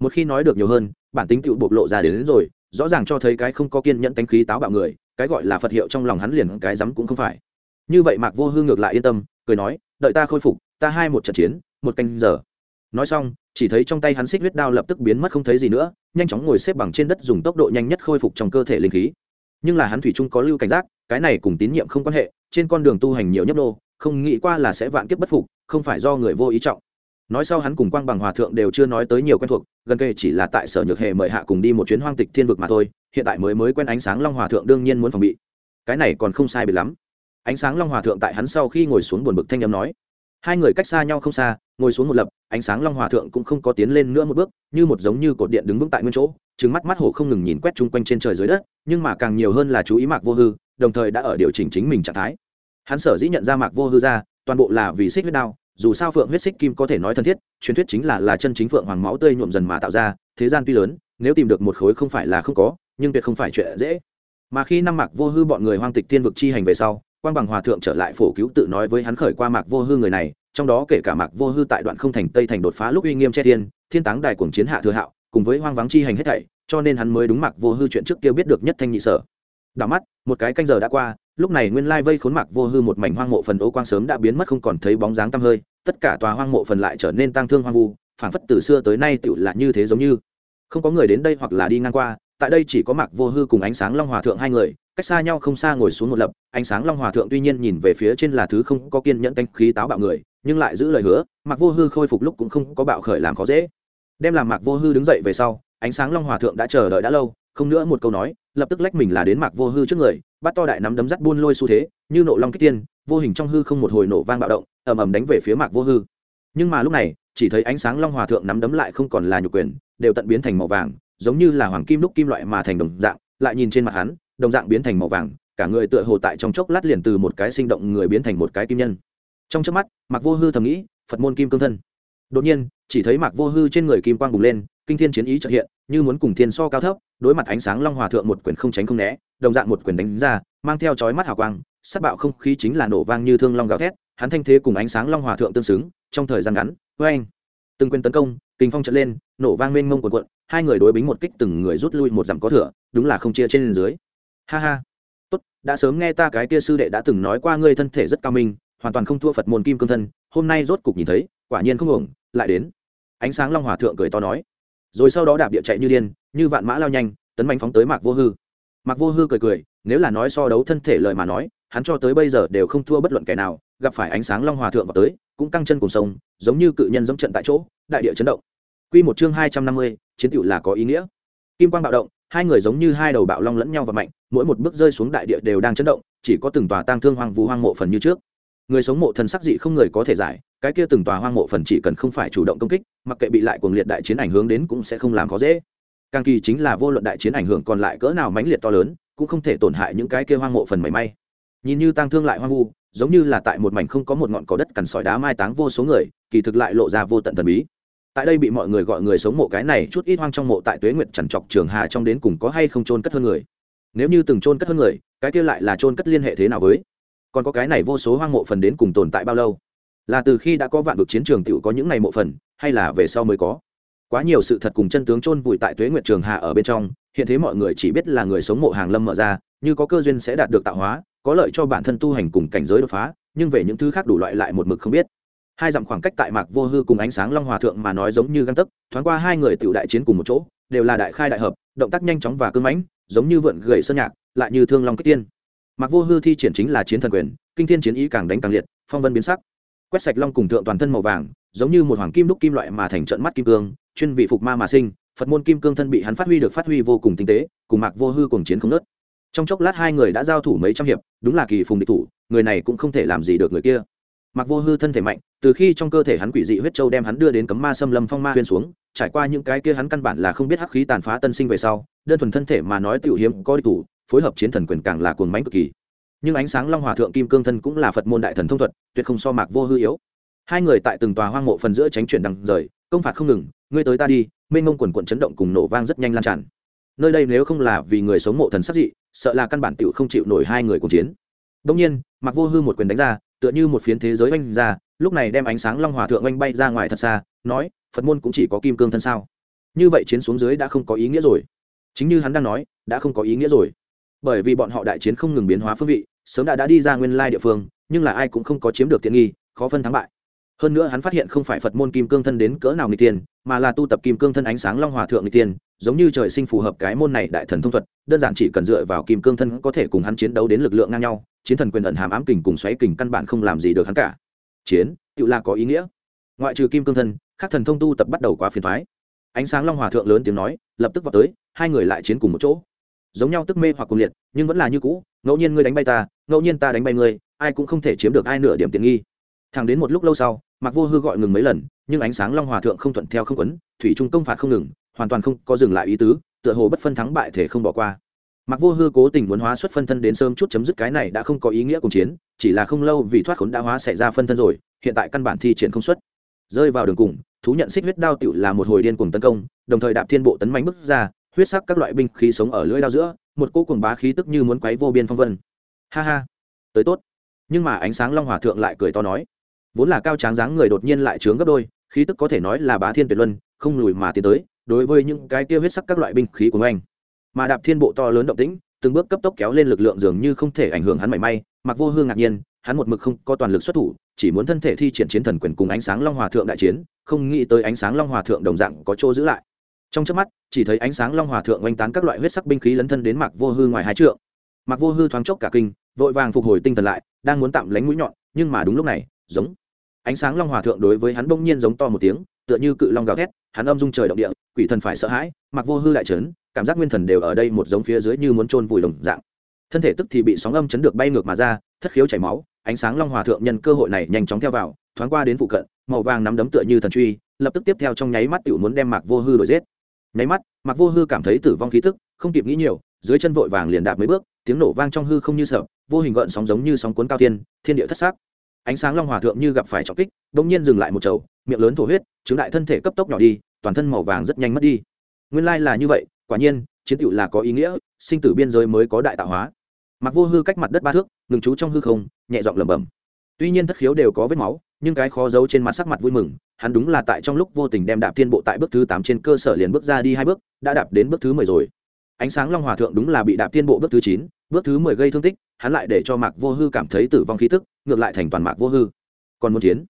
Một khi nói được nhiều hơn bản tính tựu bộc lộ ra đến, đến rồi rõ ràng cho thấy cái không có kiên nhẫn tánh khí táo bạo người cái gọi là phật hiệu trong lòng hắn liền cái rắm cũng không phải. Như vậy mạc vô hư ngược lại yên tâm cười nói đợi ta khôi phục ta hai một trận chiến một canh giờ. Nói xong chỉ thấy trong tay hắn xích huyết đao lập tức biến mất không thấy gì nữa nhanh chóng ngồi xếp bằng trên đất dùng tốc độ nhanh nhất khôi phục trong cơ thể linh khí. Nhưng là hắn thủy chung có lưu cảnh giác cái này cùng tín nhiệm không quan hệ, trên con đường tu hành nhiều nhấp nô, không nghĩ qua là sẽ vạn kiếp bất phục, không phải do người vô ý trọng. Nói sau hắn cùng quang bằng hòa thượng đều chưa nói tới nhiều quen thuộc, gần kề chỉ là tại sở nhược hề mời hạ cùng đi một chuyến hoang tịch thiên vực mà thôi, hiện tại mới mới quen ánh sáng long hòa thượng đương nhiên muốn phòng bị. Cái này còn không sai biệt lắm. Ánh sáng long hòa thượng tại hắn sau khi ngồi xuống buồn bực thanh âm nói, hai người cách xa nhau không xa, ngồi xuống một lập, ánh sáng long hòa thượng cũng không có tiến lên nữa một bước, như một giống như cột điện đứng vững tại nguyên chỗ trứng mắt mắt hồ không ngừng nhìn quét chung quanh trên trời dưới đất, nhưng mà càng nhiều hơn là chú ý mạc vô hư đồng thời đã ở điều chỉnh chính mình trạng thái. Hắn sở dĩ nhận ra mạc vô hư ra, toàn bộ là vì xích huyết đao, dù sao phượng huyết xích kim có thể nói thân thiết, truyền thuyết chính là là chân chính phượng hoàng máu tươi nhuộm dần mà tạo ra, thế gian tuy lớn, nếu tìm được một khối không phải là không có, nhưng tuyệt không phải chuyện dễ. Mà khi năm mạc vô hư bọn người hoang tịch thiên vực chi hành về sau quan bằng hòa thượng trở lại phổ cứu tự nói với hắn khởi qua mạc vô hư người này, trong đó kể cả mạc vô hư tại đoạn không thành tây thành đột phá lúc uy nghiêm che thiên thiên táng đài cuồng chiến hạ thừa hạo, cùng với hoang vắng chi hành hết thảy, cho nên hắn mới đúng mạc vô hư chuyện trước kia biết được nhất thanh nhị sở đảo mắt, một cái canh giờ đã qua, lúc này nguyên lai vây khốn mạc vô hư một mảnh hoang mộ phần ô quang sớm đã biến mất không còn thấy bóng dáng tăm hơi, tất cả tòa hoang mộ phần lại trở nên tăng thương hoang vu, phảng phất từ xưa tới nay tựu là như thế giống như. Không có người đến đây hoặc là đi ngang qua, tại đây chỉ có mạc vô hư cùng ánh sáng long hòa thượng hai người, cách xa nhau không xa ngồi xuống một lập, ánh sáng long hòa thượng tuy nhiên nhìn về phía trên là thứ không có kiên nhẫn tanh khí táo bạo người, nhưng lại giữ lời hứa, mạc vô hư khôi phục lúc cũng không có bạo khởi làm khó dễ. Đem làm mạc vô hư đứng dậy về sau, ánh sáng long hòa thượng đã chờ đợi đã lâu, không nữa một câu nói lập tức lách mình là đến mạc vô hư trước người, bắt to đại nắm đấm dắt buôn lôi xu thế, như nộ long kích tiên, vô hình trong hư không một hồi nổ vang bạo động, ầm ầm đánh về phía mạc vô hư. Nhưng mà lúc này, chỉ thấy ánh sáng long hòa thượng nắm đấm lại không còn là nhục quyền, đều tận biến thành màu vàng, giống như là hoàng kim đúc kim loại mà thành đồng dạng, lại nhìn trên mặt hắn, đồng dạng biến thành màu vàng, cả người tựa hồ tại trong chốc lát liền từ một cái sinh động người biến thành một cái kim nhân. Trong chớp mắt, mạc vô hư thầm nghĩ, phật môn kim cương thân. Đột nhiên, chỉ thấy mạc vô hư trên người kim quang bùng lên, kinh thiên chiến ý trợ hiện như muốn cùng thiên so cao thấp, đối mặt ánh sáng long hòa thượng một quyền không tránh không né, đồng dạng một quyền đánh ra, mang theo chói mắt hào quang, sát bạo không khí chính là nổ vang như thương long gào thét, hắn thanh thế cùng ánh sáng long hòa thượng tương xứng, trong thời gian ngắn với anh từng quyền tấn công kinh phong trận lên, nổ vang mênh mông quần quận hai người đối bính một kích từng người rút lui một dặm có thửa đúng là không chia trên dưới. Ha ha. Tốt, đã sớm nghe ta cái kia sư đệ đã từng nói qua ngươi thân thể rất cao minh, hoàn toàn không thua phật môn kim cương thân, hôm nay rốt cục nhìn thấy, quả nhiên không ổng lại đến. Ánh sáng long hòa thượng cười to nói rồi sau đó đạp địa chạy như điên như vạn mã lao nhanh tấn mạnh phóng tới mạc vô hư mạc vô hư cười cười nếu là nói so đấu thân thể lời mà nói hắn cho tới bây giờ đều không thua bất luận kẻ nào gặp phải ánh sáng long hòa thượng vào tới cũng căng chân cùng sông giống như cự nhân giống trận tại chỗ đại địa chấn động Quy một chương hai trăm năm mươi, chiến tựu là có ý nghĩa. Kim quang bạo động, hai người giống như hai đầu bạo long lẫn nhau và mạnh, mỗi một bước rơi xuống đại địa đều đang chấn động, chỉ có từng tòa tang thương hoang vu hoang mộ phần như trước. Người sống mộ thần sắc dị không người có thể giải, cái kia từng tòa hoang mộ phần chỉ cần không phải chủ động công kích, mặc kệ bị lại cuồng liệt đại chiến ảnh hưởng đến cũng sẽ không làm khó dễ. Càng kỳ chính là vô luận đại chiến ảnh hưởng còn lại cỡ nào mãnh liệt to lớn, cũng không thể tổn hại những cái kia hoang mộ phần mảy may. Nhìn như tang thương lại hoang vu, giống như là tại một mảnh không có một ngọn cỏ đất cằn sỏi đá mai táng vô số người, kỳ thực lại lộ ra vô tận thần bí tại đây bị mọi người gọi người sống mộ cái này chút ít hoang trong mộ tại tuế nguyệt chẳng chọc trường hà trong đến cùng có hay không trôn cất hơn người nếu như từng trôn cất hơn người cái kia lại là trôn cất liên hệ thế nào với còn có cái này vô số hoang mộ phần đến cùng tồn tại bao lâu? Là từ khi đã có vạn vực chiến trường tựu có những ngày mộ phần, hay là về sau mới có? Quá nhiều sự thật cùng chân tướng chôn vùi tại tuế nguyệt trường hạ ở bên trong, hiện thế mọi người chỉ biết là người sống mộ hàng lâm mở ra, như có cơ duyên sẽ đạt được tạo hóa, có lợi cho bản thân tu hành cùng cảnh giới đột phá, nhưng về những thứ khác đủ loại lại một mực không biết. Hai dặm khoảng cách tại mạc vô hư cùng ánh sáng long hòa thượng mà nói giống như găng tấc, thoáng qua hai người tiểu đại chiến cùng một chỗ, đều là đại khai đại hợp, động tác nhanh chóng và cưng mãnh, giống như vượn gậy sơn nhạc, lại như thương long kích tiên mạc vô hư thi triển chính là chiến thần quyền, kinh thiên chiến ý càng đánh càng liệt, phong vân biến sắc. Quét sạch long cùng thượng toàn thân màu vàng, giống như một hoàng kim đúc kim loại mà thành trận mắt kim cương, chuyên vị phục ma mà sinh, phật môn kim cương thân bị hắn phát huy được phát huy vô cùng tinh tế, cùng mạc vô hư cùng chiến không nớt trong chốc lát hai người đã giao thủ mấy trăm hiệp, đúng là kỳ phùng địch thủ, người này cũng không thể làm gì được người kia. Mặc vô hư thân thể mạnh, từ khi trong cơ thể hắn quỷ dị huyết châu đem hắn đưa đến cấm ma xâm lâm phong ma huyên xuống, trải qua những cái kia hắn căn bản là không biết hắc khí tàn phá tân sinh về sau, đơn thuần thân thể mà nói tiểu hiếm có địch thủ phối hợp chiến thần quyền càng là cuồng mãnh cực kỳ. Nhưng ánh sáng long hòa thượng kim cương thân cũng là phật môn đại thần thông thuật, tuyệt không so mạc vô hư yếu. Hai người tại từng tòa hoang mộ phần giữa tránh chuyển đằng rời, công phạt không ngừng, ngươi tới ta đi. Mênh mông quần quận chấn động cùng nổ vang rất nhanh lan tràn. Nơi đây nếu không là vì người sống mộ thần sắc dị, sợ là căn bản tiểu không chịu nổi hai người cùng chiến. Đông nhiên, mạc vô hư một quyền đánh ra, tựa như một phiến thế giới oanh ra, lúc này đem ánh sáng long hòa thượng oanh bay ra ngoài thật xa, nói, phật môn cũng chỉ có kim cương thân sao? Như vậy chiến xuống dưới đã không có ý nghĩa rồi. Chính như hắn đang nói, đã không có ý nghĩa rồi bởi vì bọn họ đại chiến không ngừng biến hóa phương vị, sớm đã đã đi ra nguyên lai địa phương, nhưng là ai cũng không có chiếm được tiện nghi, khó phân thắng bại. Hơn nữa hắn phát hiện không phải phật môn kim cương thân đến cỡ nào người tiền, mà là tu tập kim cương thân ánh sáng long hòa thượng người tiền, giống như trời sinh phù hợp cái môn này đại thần thông thuật, đơn giản chỉ cần dựa vào kim cương thân có thể cùng hắn chiến đấu đến lực lượng ngang nhau, chiến thần quyền ẩn hàm ám kình cùng xoáy kình căn bản không làm gì được hắn cả. Chiến, tự là có ý nghĩa. Ngoại trừ kim cương thân các thần thông tu tập bắt đầu quá phiền thoái ánh sáng long hòa thượng lớn tiếng nói, lập tức vào tới, hai người lại chiến cùng một chỗ giống nhau tức mê hoặc cùng liệt, nhưng vẫn là như cũ, ngẫu nhiên ngươi đánh bay ta, ngẫu nhiên ta đánh bay ngươi, ai cũng không thể chiếm được ai nửa điểm tiện nghi. Thẳng đến một lúc lâu sau mặc vô hư gọi ngừng mấy lần, nhưng ánh sáng long hòa thượng không thuận theo không quấn, thủy trung công phạt không ngừng, hoàn toàn không có dừng lại ý tứ, tựa hồ bất phân thắng bại thể không bỏ qua. Mặc vô hư cố tình muốn hóa xuất phân thân đến sớm chút chấm dứt cái này đã không có ý nghĩa cùng chiến, chỉ là không lâu vì thoát khốn đã hóa xảy ra phân thân rồi, hiện tại căn bản thi triển không xuất. Rơi vào đường cùng, thú nhận xích huyết đao tựu là một hồi điên cùng tấn công, đồng thời đạp thiên bộ tấn mạnh bước ra huyết sắc các loại binh khí sống ở lưỡi đao giữa, một cỗ cùng bá khí tức như muốn quấy vô biên phong vân. Ha ha, tới tốt. Nhưng mà ánh sáng long hòa thượng lại cười to nói, vốn là cao tráng dáng người đột nhiên lại trướng gấp đôi, khí tức có thể nói là bá thiên tuyệt luân, không lùi mà tiến tới, đối với những cái kia huyết sắc các loại binh khí của anh. Mà đạp thiên bộ to lớn động tĩnh, từng bước cấp tốc kéo lên lực lượng dường như không thể ảnh hưởng hắn mảy may, mặc vô hương ngạc nhiên, hắn một mực không có toàn lực xuất thủ, chỉ muốn thân thể thi triển chiến thần quyền cùng ánh sáng long hòa thượng đại chiến, không nghĩ tới ánh sáng long hòa thượng đồng dạng có chỗ giữ lại trong trước mắt, chỉ thấy ánh sáng long hòa thượng oanh tán các loại huyết sắc binh khí lấn thân đến mạc vô hư ngoài hai trượng. Mạc vô hư thoáng chốc cả kinh, vội vàng phục hồi tinh thần lại, đang muốn tạm lánh mũi nhọn, nhưng mà đúng lúc này, giống. Ánh sáng long hòa thượng đối với hắn bỗng nhiên giống to một tiếng, tựa như cự long gào thét, hắn âm dung trời động địa, quỷ thần phải sợ hãi mặc vô hư đại trấn, cảm giác nguyên thần đều ở đây một giống phía dưới như muốn trôn vùi đồng dạng. Thân thể tức thì bị sóng âm chấn được bay ngược mà ra, thất khiếu chảy máu, ánh sáng long hòa thượng nhân cơ hội này nhanh chóng theo vào, thoáng qua đến phụ cận, màu vàng nắm đấm tựa như thần truy, lập tức tiếp theo trong nháy mắt tiểu muốn đem mạc vô hư đổi giết nháy mắt Mặc vô hư cảm thấy tử vong khí tức, không kịp nghĩ nhiều, dưới chân vội vàng liền đạp mấy bước, tiếng nổ vang trong hư không như sợ, vô hình gợn sóng giống như sóng cuốn cao thiên thiên địa thất sắc ánh sáng long hòa thượng như gặp phải trọng kích bỗng nhiên dừng lại một chầu, miệng lớn thổ huyết chứng đại thân thể cấp tốc nhỏ đi, toàn thân màu vàng rất nhanh mất đi. Nguyên lai là như vậy, quả nhiên, chiến tựu là có ý nghĩa, sinh tử biên giới mới có đại tạo hóa. Mặc vô hư cách mặt đất ba thước, ngừng trú trong hư không, nhẹ giọng lẩm bẩm. Tuy nhiên thất khiếu đều có vết máu, nhưng cái khó giấu trên mặt sắc mặt vui mừng hắn đúng là tại trong lúc vô tình đem đạp thiên bộ tại bước thứ tám trên cơ sở liền bước ra đi hai bước, đã đạp đến bước thứ mười rồi. Ánh sáng long hòa thượng đúng là bị đạp thiên bộ bước thứ chín, bước thứ mười gây thương tích, hắn lại để cho mạc vô hư cảm thấy tử vong khí tức, ngược lại thành toàn mạc vô hư. Còn muốn chiến?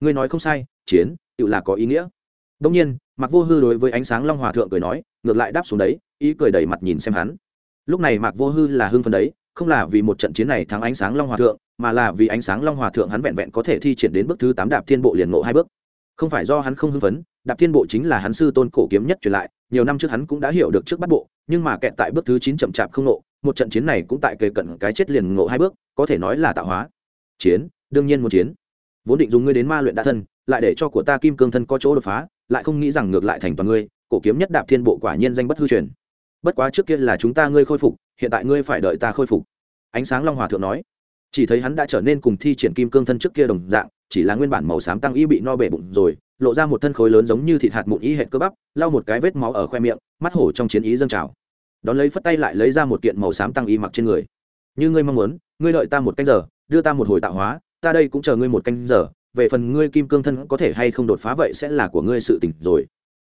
Ngươi nói không sai, chiến tự là có ý nghĩa. Đông nhiên, mạc vô hư đối với ánh sáng long hòa thượng cười nói, ngược lại đáp xuống đấy, ý cười đầy mặt nhìn xem hắn. Lúc này mạc vô hư là hưng phấn đấy, không là vì một trận chiến này thắng ánh sáng long hòa thượng, mà là vì ánh sáng long hòa thượng hắn vẹn vẹn có thể thi triển đến bước thứ tám đạp thiên bộ liền ngộ hai bước không phải do hắn không hưng phấn, đạp thiên bộ chính là hắn sư tôn cổ kiếm nhất truyền lại, nhiều năm trước hắn cũng đã hiểu được trước bắt bộ, nhưng mà kẹt tại bước thứ chín chậm chạp không nộ một trận chiến này cũng tại kề cận cái chết liền ngộ hai bước, có thể nói là tạo hóa. Chiến, đương nhiên muốn chiến. Vốn định dùng ngươi đến ma luyện đa thân, lại để cho của ta kim cương thân có chỗ đột phá, lại không nghĩ rằng ngược lại thành toàn ngươi, cổ kiếm nhất đạp thiên bộ quả nhiên danh bất hư truyền. Bất quá trước kia là chúng ta ngươi khôi phục, hiện tại ngươi phải đợi ta khôi phục. Ánh sáng long hòa thượng nói, chỉ thấy hắn đã trở nên cùng thi triển kim cương thân trước kia đồng dạng chỉ là nguyên bản màu xám tăng y bị no bể bụng rồi, lộ ra một thân khối lớn giống như thịt hạt mụn y hệt cơ bắp, lau một cái vết máu ở khoe miệng, mắt hổ trong chiến ý dâng trào. Đón lấy phất tay lại lấy ra một kiện màu xám tăng y mặc trên người. Như ngươi mong muốn, ngươi đợi ta một canh giờ, đưa ta một hồi tạo hóa, ta đây cũng chờ ngươi một canh giờ, về phần ngươi kim cương thân có thể hay không đột phá vậy sẽ là của ngươi sự tỉnh rồi.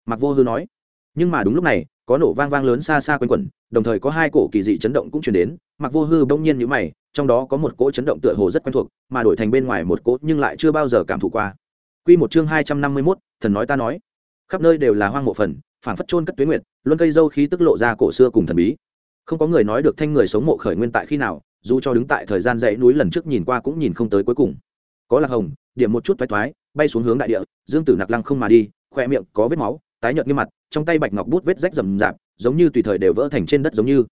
Mặc vô hư nói. Nhưng mà đúng lúc này có nổ vang vang lớn xa xa quanh quẩn đồng thời có hai cổ kỳ dị chấn động cũng chuyển đến mặc vô hư bỗng nhiên nhữ mày trong đó có một cỗ chấn động tựa hồ rất quen thuộc mà đổi thành bên ngoài một cỗ nhưng lại chưa bao giờ cảm thụ qua Quy một chương hai trăm năm mươi mốt thần nói ta nói. Khắp nơi đều là hoang mộ phần, phảng phất trôn cất tuyết nguyệt, luân cây dâu khí tức lộ ra cổ xưa cùng thần bí. Không có người nói được thanh người sống mộ khởi nguyên tại khi nào, dù cho đứng tại thời gian dãy núi lần trước nhìn qua cũng nhìn không tới cuối cùng. Có lạc hồng, điểm một chút thoái thoái bay xuống hướng đại địa, Dương Tử Nặc lăng không mà đi, khoe miệng có vết máu, tái nhợt như mặt, trong tay bạch ngọc bút vết rách rầm rạp, giống như tùy thời đều vỡ thành trên đất giống như.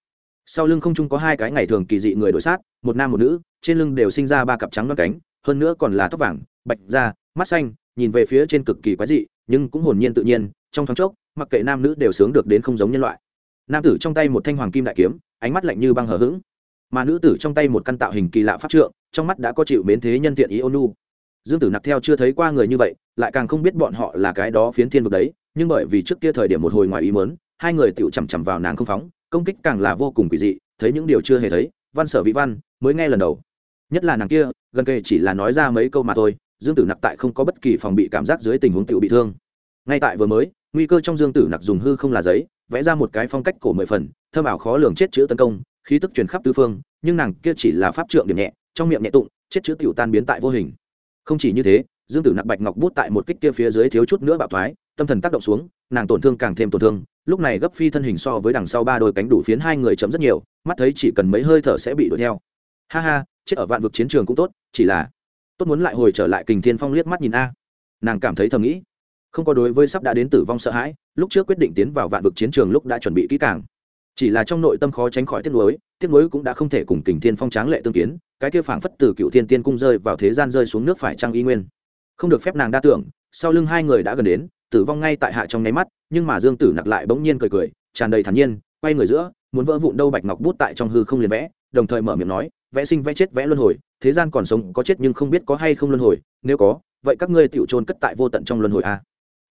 Sau lưng không chung có hai cái ngày thường kỳ dị người đổi sát, một nam một nữ, trên lưng đều sinh ra ba cặp trắng đoan cánh, hơn nữa còn là tóc vàng, bạch da, mắt xanh, nhìn về phía trên cực kỳ quái dị nhưng cũng hồn nhiên tự nhiên trong thoáng chốc mặc kệ nam nữ đều sướng được đến không giống nhân loại. Nam tử trong tay một thanh hoàng kim đại kiếm ánh mắt lạnh như băng hờ hững. Mà nữ tử trong tay một căn tạo hình kỳ lạ pháp trượng trong mắt đã có chịu mến thế nhân tiện ý ôn nu dương tử nặc theo chưa thấy qua người như vậy lại càng không biết bọn họ là cái đó phiến thiên vực đấy nhưng bởi vì trước kia thời điểm một hồi ngoài ý mớn hai người tựu chằm chằm vào nàng không phóng, công kích càng là vô cùng quỷ dị, thấy những điều chưa hề thấy, văn sở vị văn mới nghe lần đầu. Nhất là nàng kia, gần kề chỉ là nói ra mấy câu mà thôi, dương tử nặc tại không có bất kỳ phòng bị cảm giác dưới tình huống tựu bị thương. Ngay tại vừa mới, nguy cơ trong dương tử nặc dùng hư không là giấy, vẽ ra một cái phong cách cổ mười phần thơm ảo khó lường chết chữ tấn công, khí tức truyền khắp tư phương, nhưng nàng kia chỉ là pháp trượng điểm nhẹ, trong miệng nhẹ tụng, chết chữ tiểu tan biến tại vô hình. Không chỉ như thế dương tử nặc bạch ngọc bút tại một kích kia phía dưới thiếu chút nữa bạo thoái, tâm thần tác động xuống, nàng tổn thương càng thêm tổn thương, lúc này gấp phi thân hình so với đằng sau ba đôi cánh đủ phiến hai người chấm rất nhiều, mắt thấy chỉ cần mấy hơi thở sẽ bị đuổi theo. Ha ha, chết ở vạn vực chiến trường cũng tốt, chỉ là tốt muốn lại hồi trở lại kình thiên phong liếc mắt nhìn a. Nàng cảm thấy thầm nghĩ, không có đối với sắp đã đến tử vong sợ hãi, lúc trước quyết định tiến vào vạn vực chiến trường lúc đã chuẩn bị kỹ càng. Chỉ là trong nội tâm khó tránh khỏi tiếc nuối tiếc nuối cũng đã không thể cùng kình thiên phong tráng lệ tương kiến, cái kia phảng phất từ cựu thiên tiên cung rơi vào thế gian rơi xuống nước phải trang y nguyên không được phép nàng đa tưởng, sau lưng hai người đã gần đến, tử vong ngay tại hạ trong nháy mắt, nhưng mà dương tử nặc lại bỗng nhiên cười cười, tràn đầy thản nhiên, quay người giữa, muốn vỡ vụn đâu bạch ngọc bút tại trong hư không liền vẽ, đồng thời mở miệng nói, vẽ sinh vẽ chết vẽ luân hồi, thế gian còn sống có chết nhưng không biết có hay không luân hồi, nếu có, vậy các ngươi tựu trôn cất tại vô tận trong luân hồi a à?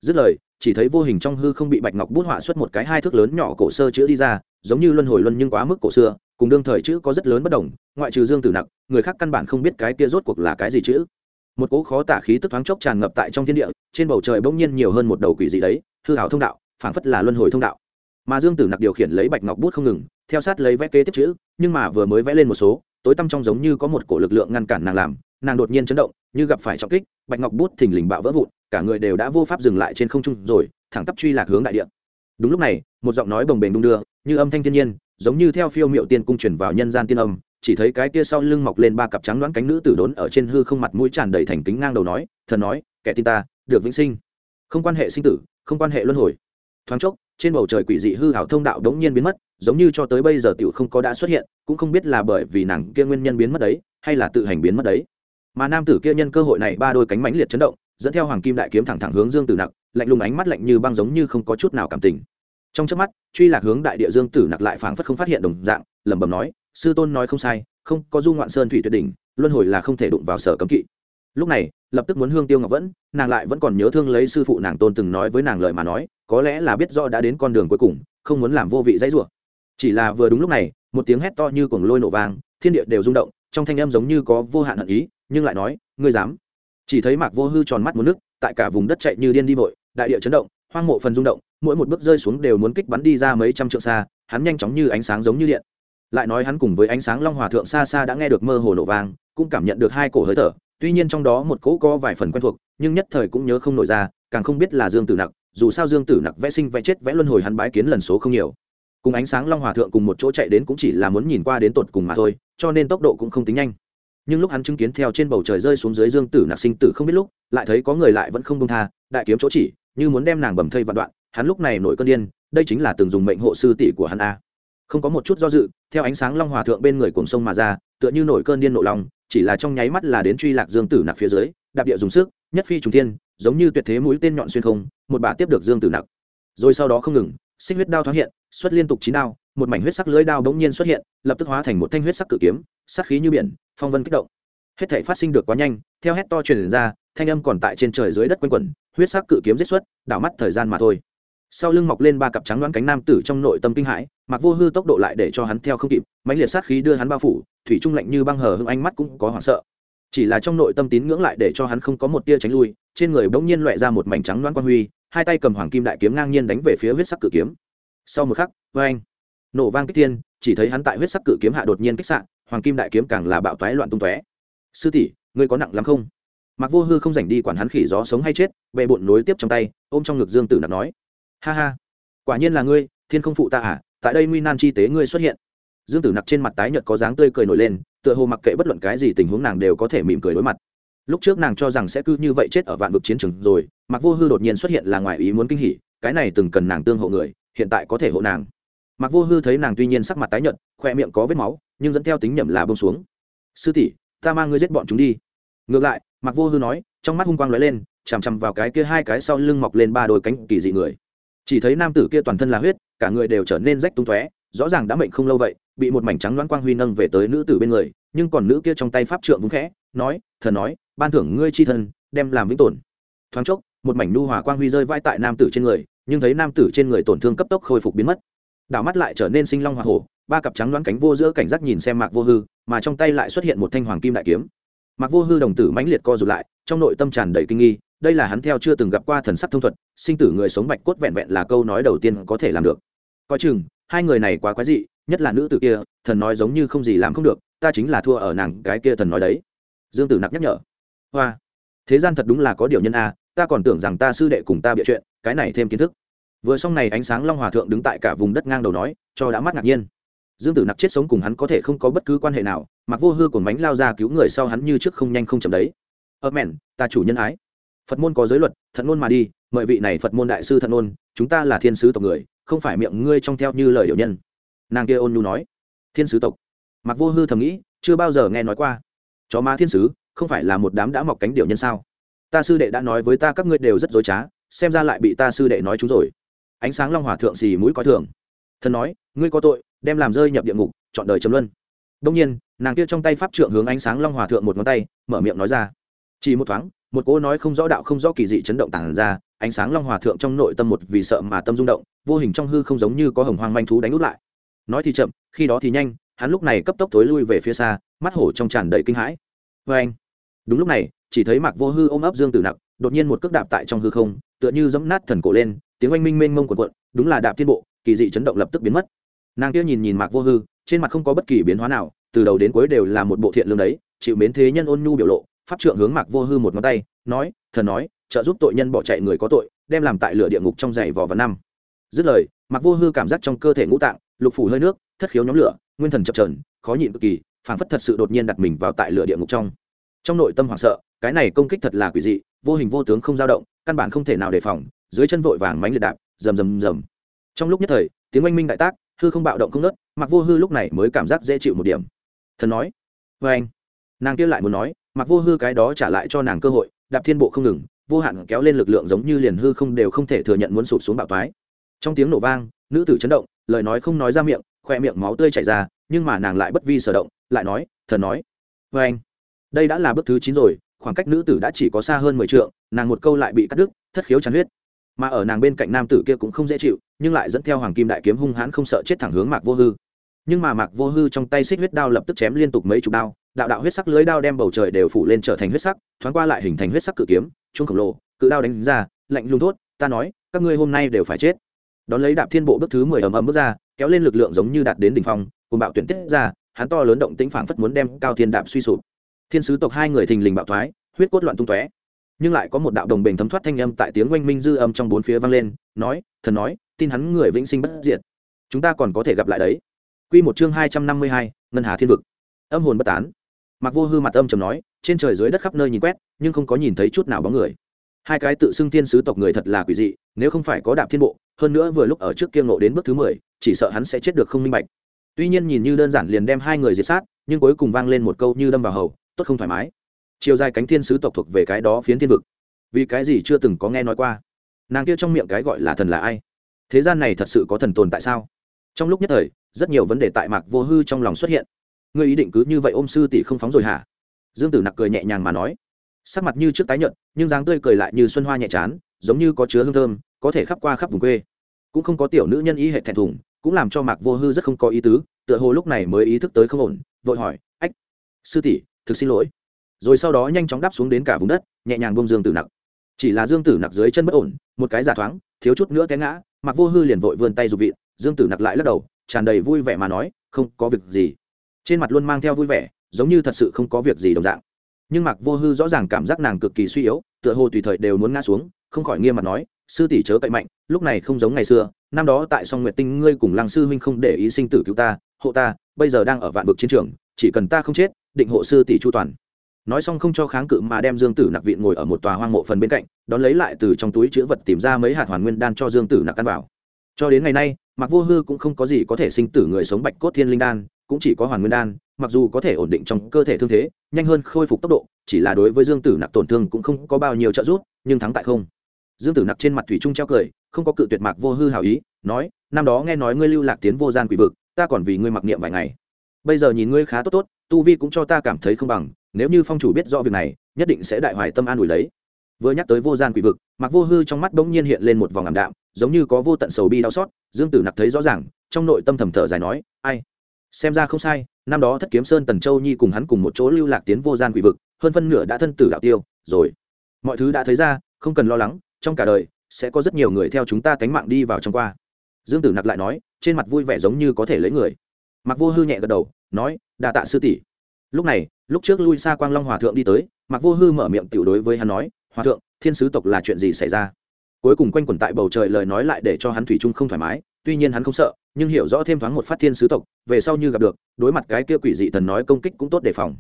dứt lời, chỉ thấy vô hình trong hư không bị bạch ngọc bút họa xuất một cái hai thước lớn nhỏ cổ sơ chữ đi ra, giống như luân hồi luân nhưng quá mức cổ xưa, cùng đương thời chữ có rất lớn bất đồng, ngoại trừ dương tử nặc, người khác căn bản không biết cái kia rốt cuộc là cái gì chữ một cỗ khó tả khí tức thoáng chốc tràn ngập tại trong thiên địa, trên bầu trời bỗng nhiên nhiều hơn một đầu quỷ dị đấy, hư hảo thông đạo, phảng phất là luân hồi thông đạo. Mà dương tử nặc điều khiển lấy bạch ngọc bút không ngừng, theo sát lấy vẽ kế tiếp chữ, nhưng mà vừa mới vẽ lên một số, tối tăm trong giống như có một cổ lực lượng ngăn cản nàng làm, nàng đột nhiên chấn động, như gặp phải trọng kích, bạch ngọc bút thình lình bạo vỡ vụn, cả người đều đã vô pháp dừng lại trên không trung rồi, thẳng tắp truy lạc hướng đại địa. Đúng lúc này, một giọng nói bồng bềnh đung đưa, như âm thanh thiên nhiên, giống như theo phiêu miệu tiên cung truyền vào nhân gian tiên âm chỉ thấy cái kia sau lưng mọc lên ba cặp trắng đoán cánh nữ tử đốn ở trên hư không mặt mũi tràn đầy thành kính ngang đầu nói, thần nói, kẻ tin ta, được vĩnh sinh. Không quan hệ sinh tử, không quan hệ luân hồi. Thoáng chốc, trên bầu trời quỷ dị hư hảo thông đạo đống nhiên biến mất, giống như cho tới bây giờ tiểu không có đã xuất hiện, cũng không biết là bởi vì nàng kia nguyên nhân biến mất đấy, hay là tự hành biến mất đấy. Mà nam tử kia nhân cơ hội này ba đôi cánh mãnh liệt chấn động, dẫn theo hoàng kim đại kiếm thẳng thẳng hướng dương tử nặc, lạnh lùng ánh mắt lạnh như băng giống như không có chút nào cảm tình. Trong chớp mắt, truy lạc hướng đại địa dương tử nặc lại phảng phất không phát hiện đồng dạng, lẩm bẩm nói sư tôn nói không sai, không có du ngoạn sơn thủy tuyệt đỉnh, luân hồi là không thể đụng vào sở cấm kỵ. Lúc này, lập tức muốn hương tiêu ngọc vẫn, nàng lại vẫn còn nhớ thương lấy sư phụ nàng tôn từng nói với nàng lời mà nói, có lẽ là biết rõ đã đến con đường cuối cùng, không muốn làm vô vị dãy rủa. Chỉ là vừa đúng lúc này, một tiếng hét to như cuồng lôi nổ vang, thiên địa đều rung động, trong thanh âm giống như có vô hạn hận ý, nhưng lại nói, ngươi dám? Chỉ thấy mạc vô hư tròn mắt một nước, tại cả vùng đất chạy như điên đi vội, đại địa chấn động, hoang mộ phần rung động, mỗi một bước rơi xuống đều muốn kích bắn đi ra mấy trăm trượng xa, hắn nhanh chóng như ánh sáng giống như điện lại nói hắn cùng với ánh sáng long hòa thượng xa xa đã nghe được mơ hồ nổ vang, cũng cảm nhận được hai cổ hơi thở, tuy nhiên trong đó một cỗ có vài phần quen thuộc, nhưng nhất thời cũng nhớ không nổi ra, càng không biết là dương tử nặc, dù sao dương tử nặc vẽ sinh vẽ chết vẽ luân hồi hắn bái kiến lần số không nhiều. Cùng ánh sáng long hòa thượng cùng một chỗ chạy đến cũng chỉ là muốn nhìn qua đến tột cùng mà thôi, cho nên tốc độ cũng không tính nhanh. Nhưng lúc hắn chứng kiến theo trên bầu trời rơi xuống dưới dương tử nặc sinh tử không biết lúc, lại thấy có người lại vẫn không đông tha, đại kiếm chỗ chỉ, như muốn đem nàng bầm thây vạn đoạn, hắn lúc này nổi cơn điên, đây chính là từng dùng mệnh hộ sư tỷ của hắn a không có một chút do dự, theo ánh sáng long hòa thượng bên người cùng sông mà ra, tựa như nổi cơn điên nộ lòng, chỉ là trong nháy mắt là đến truy lạc dương tử nặc phía dưới, đạp địa dùng sức, nhất phi trùng thiên, giống như tuyệt thế mũi tên nhọn xuyên không, một bà tiếp được dương tử nặc. Rồi sau đó không ngừng, xích huyết đao thoáng hiện, xuất liên tục chín đao, một mảnh huyết sắc lưới đao bỗng nhiên xuất hiện, lập tức hóa thành một thanh huyết sắc cự kiếm sắc khí như biển, phong vân kích động. Hết thể phát sinh được quá nhanh, theo hét to truyền ra, thanh âm còn tại trên trời dưới đất quanh quẩn, huyết sắc cự kiếm giết xuất đảo mắt thời gian mà thôi. Sau lưng mọc lên ba cặp trắng đoán cánh nam tử trong nội tâm kinh hãi mặc vô hư tốc độ lại để cho hắn theo không kịp, mãnh liệt sát khí đưa hắn bao phủ, thủy trung lạnh như băng hờ hưng ánh mắt cũng có hoảng sợ. Chỉ là trong nội tâm tín ngưỡng lại để cho hắn không có một tia tránh lui, trên người bỗng nhiên loẹ ra một mảnh trắng loan quan huy, hai tay cầm hoàng kim đại kiếm ngang nhiên đánh về phía huyết sắc cự kiếm. Sau một khắc vê anh nổ vang kích tiên chỉ thấy hắn tại huyết sắc cự kiếm hạ đột nhiên kích sạn hoàng kim đại kiếm càng là bạo toái loạn tung tóe. Sư tỷ, ngươi có nặng lắm không? Mặc vô hư không rảnh đi quản hắn khỉ gió sống hay chết, bệ bộn nối tiếp trong tay, ôm trong ngực dương tử nặc nói, ha ha, quả nhiên là ngươi, thiên không phụ ta à tại đây nguy nan chi tế ngươi xuất hiện. Dương tử nặc trên mặt tái nhợt có dáng tươi cười nổi lên, tựa hồ mặc kệ bất luận cái gì tình huống nàng đều có thể mỉm cười đối mặt. Lúc trước nàng cho rằng sẽ cứ như vậy chết ở vạn vực chiến trường rồi mặc vô hư đột nhiên xuất hiện là ngoài ý muốn kinh hỉ, cái này từng cần nàng tương hộ người, hiện tại có thể hộ nàng. Mặc vô hư thấy nàng tuy nhiên sắc mặt tái nhợt, khoe miệng có vết máu, nhưng dẫn theo tính nhầm là bông xuống. Sư tỷ, ta mang ngươi giết bọn chúng đi. Ngược lại mặc vô hư nói, trong mắt hung quang lóe lên, chằm chằm vào cái kia hai cái sau lưng mọc lên ba đôi cánh kỳ dị người chỉ thấy nam tử kia toàn thân là huyết, cả người đều trở nên rách tung tóe, rõ ràng đã mệnh không lâu vậy, bị một mảnh trắng loãng quang huy nâng về tới nữ tử bên người, nhưng còn nữ kia trong tay pháp trượng vúng khẽ, nói, thần nói, ban thưởng ngươi chi thân, đem làm vĩnh tổn thoáng chốc, một mảnh nu hòa quang huy rơi vai tại nam tử trên người, nhưng thấy nam tử trên người tổn thương cấp tốc khôi phục biến mất. Đảo mắt lại trở nên sinh long hoa hổ, ba cặp trắng loãng cánh vô giữa cảnh giác nhìn xem mạc vô hư, mà trong tay lại xuất hiện một thanh hoàng kim đại kiếm. Mạc vô hư đồng tử mãnh liệt co rụt lại, trong nội tâm tràn đầy kinh nghi đây là hắn theo chưa từng gặp qua thần sắc thông thuật, sinh tử người sống bạch cốt vẹn vẹn là câu nói đầu tiên có thể làm được. Coi chừng, hai người này quá quái dị, nhất là nữ tử kia, thần nói giống như không gì làm không được, ta chính là thua ở nàng cái kia thần nói đấy. Dương tử nặc nhắc nhở. Hoa, thế gian thật đúng là có điều nhân a, ta còn tưởng rằng ta sư đệ cùng ta bịa chuyện, cái này thêm kiến thức. Vừa xong này ánh sáng long hòa thượng đứng tại cả vùng đất ngang đầu nói, cho đã mắt ngạc nhiên. Dương tử nặc chết sống cùng hắn có thể không có bất cứ quan hệ nào, mặc vô hư của mánh lao ra cứu người sau hắn như trước không nhanh không chậm đấy. Ơ mẹn, ta chủ nhân ái phật môn có giới luật thận ngôn mà đi, mời vị này phật môn đại sư thận ngôn chúng ta là thiên sứ tộc người, không phải miệng ngươi trong theo như lời điệu nhân. Nàng kia ôn nhu nói. Thiên sứ tộc. Mặc vô hư thầm nghĩ, chưa bao giờ nghe nói qua. Chó má thiên sứ, không phải là một đám đã mọc cánh điệu nhân sao? Ta sư đệ đã nói với ta các ngươi đều rất dối trá, xem ra lại bị ta sư đệ nói chúng rồi. Ánh sáng long hòa thượng xì mũi coi thường. Thần nói, ngươi có tội, đem làm rơi nhập địa ngục, chọn đời chấm luân. Đông nhiên, nàng kia trong tay pháp trượng hướng ánh sáng long hòa thượng một ngón tay, mở miệng nói ra. Chỉ một thoáng một cô nói không rõ đạo không rõ kỳ dị chấn động tản ra, ánh sáng long hòa thượng trong nội tâm một vì sợ mà tâm rung động, vô hình trong hư không giống như có hồng hoang manh thú đánh út lại. Nói thì chậm, khi đó thì nhanh, hắn lúc này cấp tốc thối lui về phía xa, mắt hổ trong tràn đầy kinh hãi. Vê anh, đúng lúc này, chỉ thấy mạc vô hư ôm ấp dương tử nặc, đột nhiên một cước đạp tại trong hư không, tựa như dẫm nát thần cổ lên, tiếng oanh minh mênh mông quần quận đúng là đạp thiên bộ, kỳ dị chấn động lập tức biến mất. Nàng kia nhìn nhìn mạc vô hư, trên mặt không có bất kỳ biến hóa nào, từ đầu đến cuối đều là một bộ thiện lương đấy, chịu mến thế nhân ôn nhu biểu lộ pháp trượng hướng mạc vô hư một ngón tay, nói, thần nói, trợ giúp tội nhân bỏ chạy người có tội, đem làm tại lửa địa ngục trong giày vò và năm. Dứt lời, mạc vô hư cảm giác trong cơ thể ngũ tạng, lục phủ hơi nước, thất khiếu nhóm lửa, nguyên thần chập trờn khó nhịn cực kỳ, phảng phất thật sự đột nhiên đặt mình vào tại lửa địa ngục trong. Trong nội tâm hoảng sợ, cái này công kích thật là quỷ dị, vô hình vô tướng không dao động, căn bản không thể nào đề phòng, dưới chân vội vàng mánh liệt đạp, rầm rầm rầm. Trong lúc nhất thời, tiếng oanh minh đại tác, hư không bạo động không nớt mặc vô hư lúc này mới cảm giác dễ chịu một điểm. Thần nói vê anh nàng kia lại muốn nói mặc vô hư cái đó trả lại cho nàng cơ hội, đạp thiên bộ không ngừng, vô hạn kéo lên lực lượng giống như liền hư không đều không thể thừa nhận muốn sụp xuống bạo toái. Trong tiếng nổ vang, nữ tử chấn động, lời nói không nói ra miệng, khoe miệng máu tươi chảy ra, nhưng mà nàng lại bất vi sở động, lại nói, thần nói vê anh, đây đã là bước thứ chín rồi, khoảng cách nữ tử đã chỉ có xa hơn mười t nàng một câu lại bị cắt đứt, thất khiếu chán huyết. Mà ở nàng bên cạnh nam tử kia cũng không dễ chịu, nhưng lại dẫn theo hoàng kim đại kiếm hung hãn không sợ chết thẳng hướng mạc vô hư. Nhưng mà mạc vô hư trong tay xích huyết đao lập tức chém liên tục mấy chục đao đạo đạo huyết sắc lưới đao đem bầu trời đều phủ lên trở thành huyết sắc thoáng qua lại hình thành huyết sắc cự kiếm chung khổng lồ cự đao đánh ra lạnh lùng thốt ta nói các ngươi hôm nay đều phải chết. Đón lấy đạp thiên bộ bước thứ mười ầm ầm bước ra kéo lên lực lượng giống như đạt đến đỉnh phong cùng bạo tuyển tiết ra hắn to lớn động tĩnh phảng phất muốn đem cao thiên đạp suy sụp. Thiên sứ tộc hai người thình lình bạo thoái huyết cốt loạn tung tóe. Nhưng lại có một đạo đồng bình thấm thoát thanh âm tại tiếng oanh minh dư âm trong bốn phía vang lên nói thần nói tin hắn người vĩnh sinh bất diệt. Chúng ta còn có thể gặp lại đấy. Quy một chương hai trăm năm mươi hai, ngân hà thiên vực. Âm hồn bất tán mặc vô hư mặt âm trầm nói, trên trời dưới đất khắp nơi nhìn quét, nhưng không có nhìn thấy chút nào bóng người. Hai cái tự xưng thiên sứ tộc người thật là quỷ dị, nếu không phải có đạp thiên bộ, hơn nữa vừa lúc ở trước kiêng nộ đến bước thứ mười, chỉ sợ hắn sẽ chết được không minh bạch. Tuy nhiên nhìn như đơn giản liền đem hai người diệt sát, nhưng cuối cùng vang lên một câu như đâm vào hầu, tốt không thoải mái. Chiều dài cánh thiên sứ tộc thuộc về cái đó phiến thiên vực. Vì cái gì chưa từng có nghe nói qua? Nàng kia trong miệng cái gọi là thần là ai? Thế gian này thật sự có thần tồn tại sao? Trong lúc nhất thời, rất nhiều vấn đề tại mạc vô hư trong lòng xuất hiện ngươi ý định cứ như vậy ôm sư tỷ không phóng rồi hả? Dương tử nặc cười nhẹ nhàng mà nói. Sắc mặt như trước tái nhợt, nhưng dáng tươi cười lại như xuân hoa nhẹ chán, giống như có chứa hương thơm, có thể khắp qua khắp vùng quê. Cũng không có tiểu nữ nhân ý hệ thẹn thùng, cũng làm cho mạc vô hư rất không có ý tứ, tựa hồ lúc này mới ý thức tới không ổn, vội hỏi, ách, sư tỷ, thực xin lỗi. Rồi sau đó nhanh chóng đáp xuống đến cả vùng đất, nhẹ nhàng bông dương tử nặc. Chỉ là dương tử nặc dưới chân bất ổn, một cái giả thoáng, thiếu chút nữa té ngã mặc vô hư liền vội vươn tay dục vị dương tử nặc lại lắc đầu, tràn đầy vui vẻ mà nói, không có việc gì trên mặt luôn mang theo vui vẻ, giống như thật sự không có việc gì đồng dạng. Nhưng mặc vô hư rõ ràng cảm giác nàng cực kỳ suy yếu, tựa hồ tùy thời đều muốn ngã xuống, không khỏi nghiêm mặt nói, sư tỷ chớ cậy mạnh, lúc này không giống ngày xưa, năm đó tại song nguyệt tinh ngươi cùng lăng sư huynh không để ý sinh tử cứu ta, hộ ta, bây giờ đang ở vạn vực chiến trường, chỉ cần ta không chết, định hộ sư tỷ chu toàn. Nói xong không cho kháng cự mà đem dương tử nặc viện ngồi ở một tòa hoang mộ phần bên cạnh, đón lấy lại từ trong túi chữ vật tìm ra mấy hạt hoàn nguyên đan cho dương tử nặc ăn vào. Cho đến ngày nay mặc vô hư cũng không có gì có thể sinh tử người sống bạch cốt thiên linh đan cũng chỉ có hoàn nguyên đan, mặc dù có thể ổn định trong cơ thể thương thế, nhanh hơn khôi phục tốc độ, chỉ là đối với dương tử nặc tổn thương cũng không có bao nhiêu trợ giúp, nhưng thắng tại không. Dương tử nặc trên mặt thủy trung treo cười, không có cự tuyệt mạc vô hư hào ý, nói, năm đó nghe nói ngươi lưu lạc tiến vô gian quỷ vực, ta còn vì ngươi mặc niệm vài ngày. Bây giờ nhìn ngươi khá tốt tốt, tu vi cũng cho ta cảm thấy không bằng, nếu như phong chủ biết rõ việc này, nhất định sẽ đại hoài tâm an ủi lấy. Vừa nhắc tới vô gian quỷ vực mặc vô hư trong mắt bỗng nhiên hiện lên một vòng ảm đạm, giống như có vô tận sầu bi đau xót, dương tử nặc thấy rõ ràng, trong nội tâm thầm thở dài nói, ai xem ra không sai, năm đó thất kiếm sơn tần châu nhi cùng hắn cùng một chỗ lưu lạc tiến vô gian quỷ vực, hơn phân nửa đã thân tử đạo tiêu, rồi. Mọi thứ đã thấy ra, không cần lo lắng, trong cả đời, sẽ có rất nhiều người theo chúng ta cánh mạng đi vào trong qua. Dương tử nặc lại nói, trên mặt vui vẻ giống như có thể lấy người. Mặc vô hư nhẹ gật đầu, nói, đa tạ sư tỷ. Lúc này, lúc trước lui xa quang long hòa thượng đi tới mặc vô hư mở miệng tiểu đối với hắn nói, hòa thượng, thiên sứ tộc là chuyện gì xảy ra? Cuối cùng quanh quẩn tại bầu trời lời nói lại để cho hắn thủy chung không thoải mái, tuy nhiên hắn không sợ nhưng hiểu rõ thêm thoáng một phát thiên sứ tộc, về sau như gặp được, đối mặt cái kia quỷ dị thần nói công kích cũng tốt đề phòng.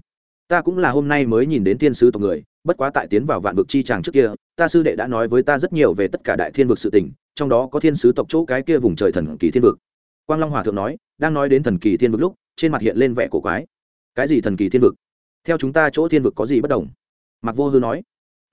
Ta cũng là hôm nay mới nhìn đến thiên sứ tộc người, bất quá tại tiến vào vạn vực chi tràng trước kia, ta sư đệ đã nói với ta rất nhiều về tất cả đại thiên vực sự tình, trong đó có thiên sứ tộc chỗ cái kia vùng trời thần kỳ thiên vực. Quang long hòa thượng nói, đang nói đến thần kỳ thiên vực lúc, trên mặt hiện lên vẻ cổ quái. Cái gì thần kỳ thiên vực? Theo chúng ta chỗ thiên vực có gì bất đồng? Mặc vô hư nói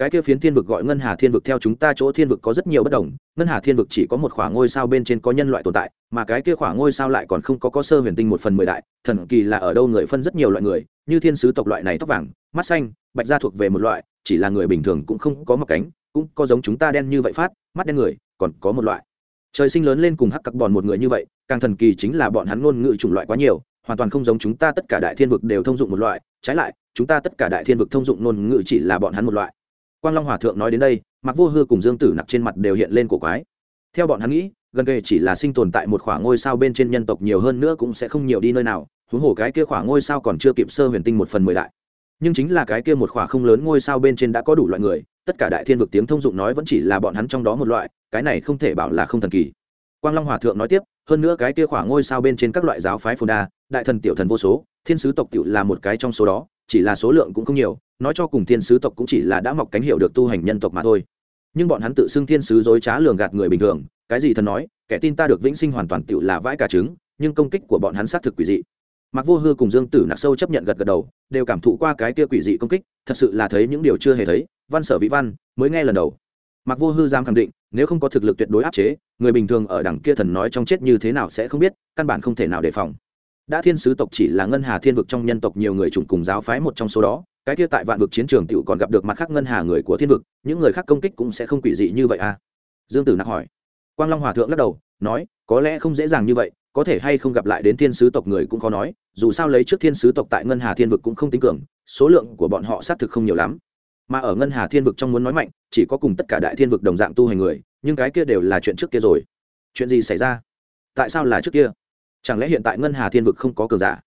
cái kia phiến thiên vực gọi ngân hà thiên vực theo chúng ta chỗ thiên vực có rất nhiều bất đồng, ngân hà thiên vực chỉ có một khoảng ngôi sao bên trên có nhân loại tồn tại, mà cái kia khoảng ngôi sao lại còn không có có sơ huyền tinh một phần mười đại, thần kỳ là ở đâu người phân rất nhiều loại người, như thiên sứ tộc loại này tóc vàng, mắt xanh, bạch da thuộc về một loại, chỉ là người bình thường cũng không có mặc cánh, cũng có giống chúng ta đen như vậy phát, mắt đen người, còn có một loại. Trời sinh lớn lên cùng hắc cặc bòn một người như vậy, càng thần kỳ chính là bọn hắn ngôn ngữ chủng loại quá nhiều, hoàn toàn không giống chúng ta tất cả đại thiên vực đều thông dụng một loại, trái lại, chúng ta tất cả đại thiên vực thông dụng ngôn ngữ chỉ là bọn hắn một loại quang long hòa thượng nói đến đây mặc vô hư cùng dương tử nặc trên mặt đều hiện lên cổ quái. Theo bọn hắn nghĩ, gần kề chỉ là sinh tồn tại một khoảng ngôi sao bên trên nhân tộc nhiều hơn nữa cũng sẽ không nhiều đi nơi nào, huống hồ cái kia khoảng ngôi sao còn chưa kịp sơ huyền tinh một phần mười đại. Nhưng chính là cái kia một khoảng không lớn ngôi sao bên trên đã có đủ loại người, tất cả đại thiên vực tiếng thông dụng nói vẫn chỉ là bọn hắn trong đó một loại, cái này không thể bảo là không thần kỳ. Quang long hòa thượng nói tiếp, hơn nữa cái kia khoảng ngôi sao bên trên các loại giáo phái phồn đa, đại thần tiểu thần vô số, thiên sứ tộc tiểu là một cái trong số đó, chỉ là số lượng cũng không nhiều nói cho cùng thiên sứ tộc cũng chỉ là đã mọc cánh hiệu được tu hành nhân tộc mà thôi. Nhưng bọn hắn tự xưng thiên sứ dối trá lường gạt người bình thường, cái gì thần nói, kẻ tin ta được vĩnh sinh hoàn toàn tựu là vãi cả trứng, nhưng công kích của bọn hắn xác thực quỷ dị. Mặc vô hư cùng dương tử nặc sâu chấp nhận gật gật đầu, đều cảm thụ qua cái kia quỷ dị công kích, thật sự là thấy những điều chưa hề thấy, văn sở vĩ văn, mới nghe lần đầu. Mặc vô hư giam khẳng định, nếu không có thực lực tuyệt đối áp chế, người bình thường ở đằng kia thần nói trong chết như thế nào sẽ không biết, căn bản không thể nào đề phòng. Đã thiên sứ tộc chỉ là ngân hà thiên vực trong nhân tộc nhiều người chủng cùng giáo phái một trong số đó cái kia tại vạn vực chiến trường tiểu còn gặp được mặt khác ngân hà người của thiên vực, những người khác công kích cũng sẽ không quỷ dị như vậy à? Dương tử nặc hỏi. Quang long hòa thượng lắc đầu, nói, có lẽ không dễ dàng như vậy, có thể hay không gặp lại đến thiên sứ tộc người cũng khó nói, dù sao lấy trước thiên sứ tộc tại ngân hà thiên vực cũng không tính cường, số lượng của bọn họ xác thực không nhiều lắm. Mà ở ngân hà thiên vực trong muốn nói mạnh, chỉ có cùng tất cả đại thiên vực đồng dạng tu hành người, nhưng cái kia đều là chuyện trước kia rồi. Chuyện gì xảy ra? Tại sao là trước kia? Chẳng lẽ hiện tại ngân hà thiên vực không có cờ giả?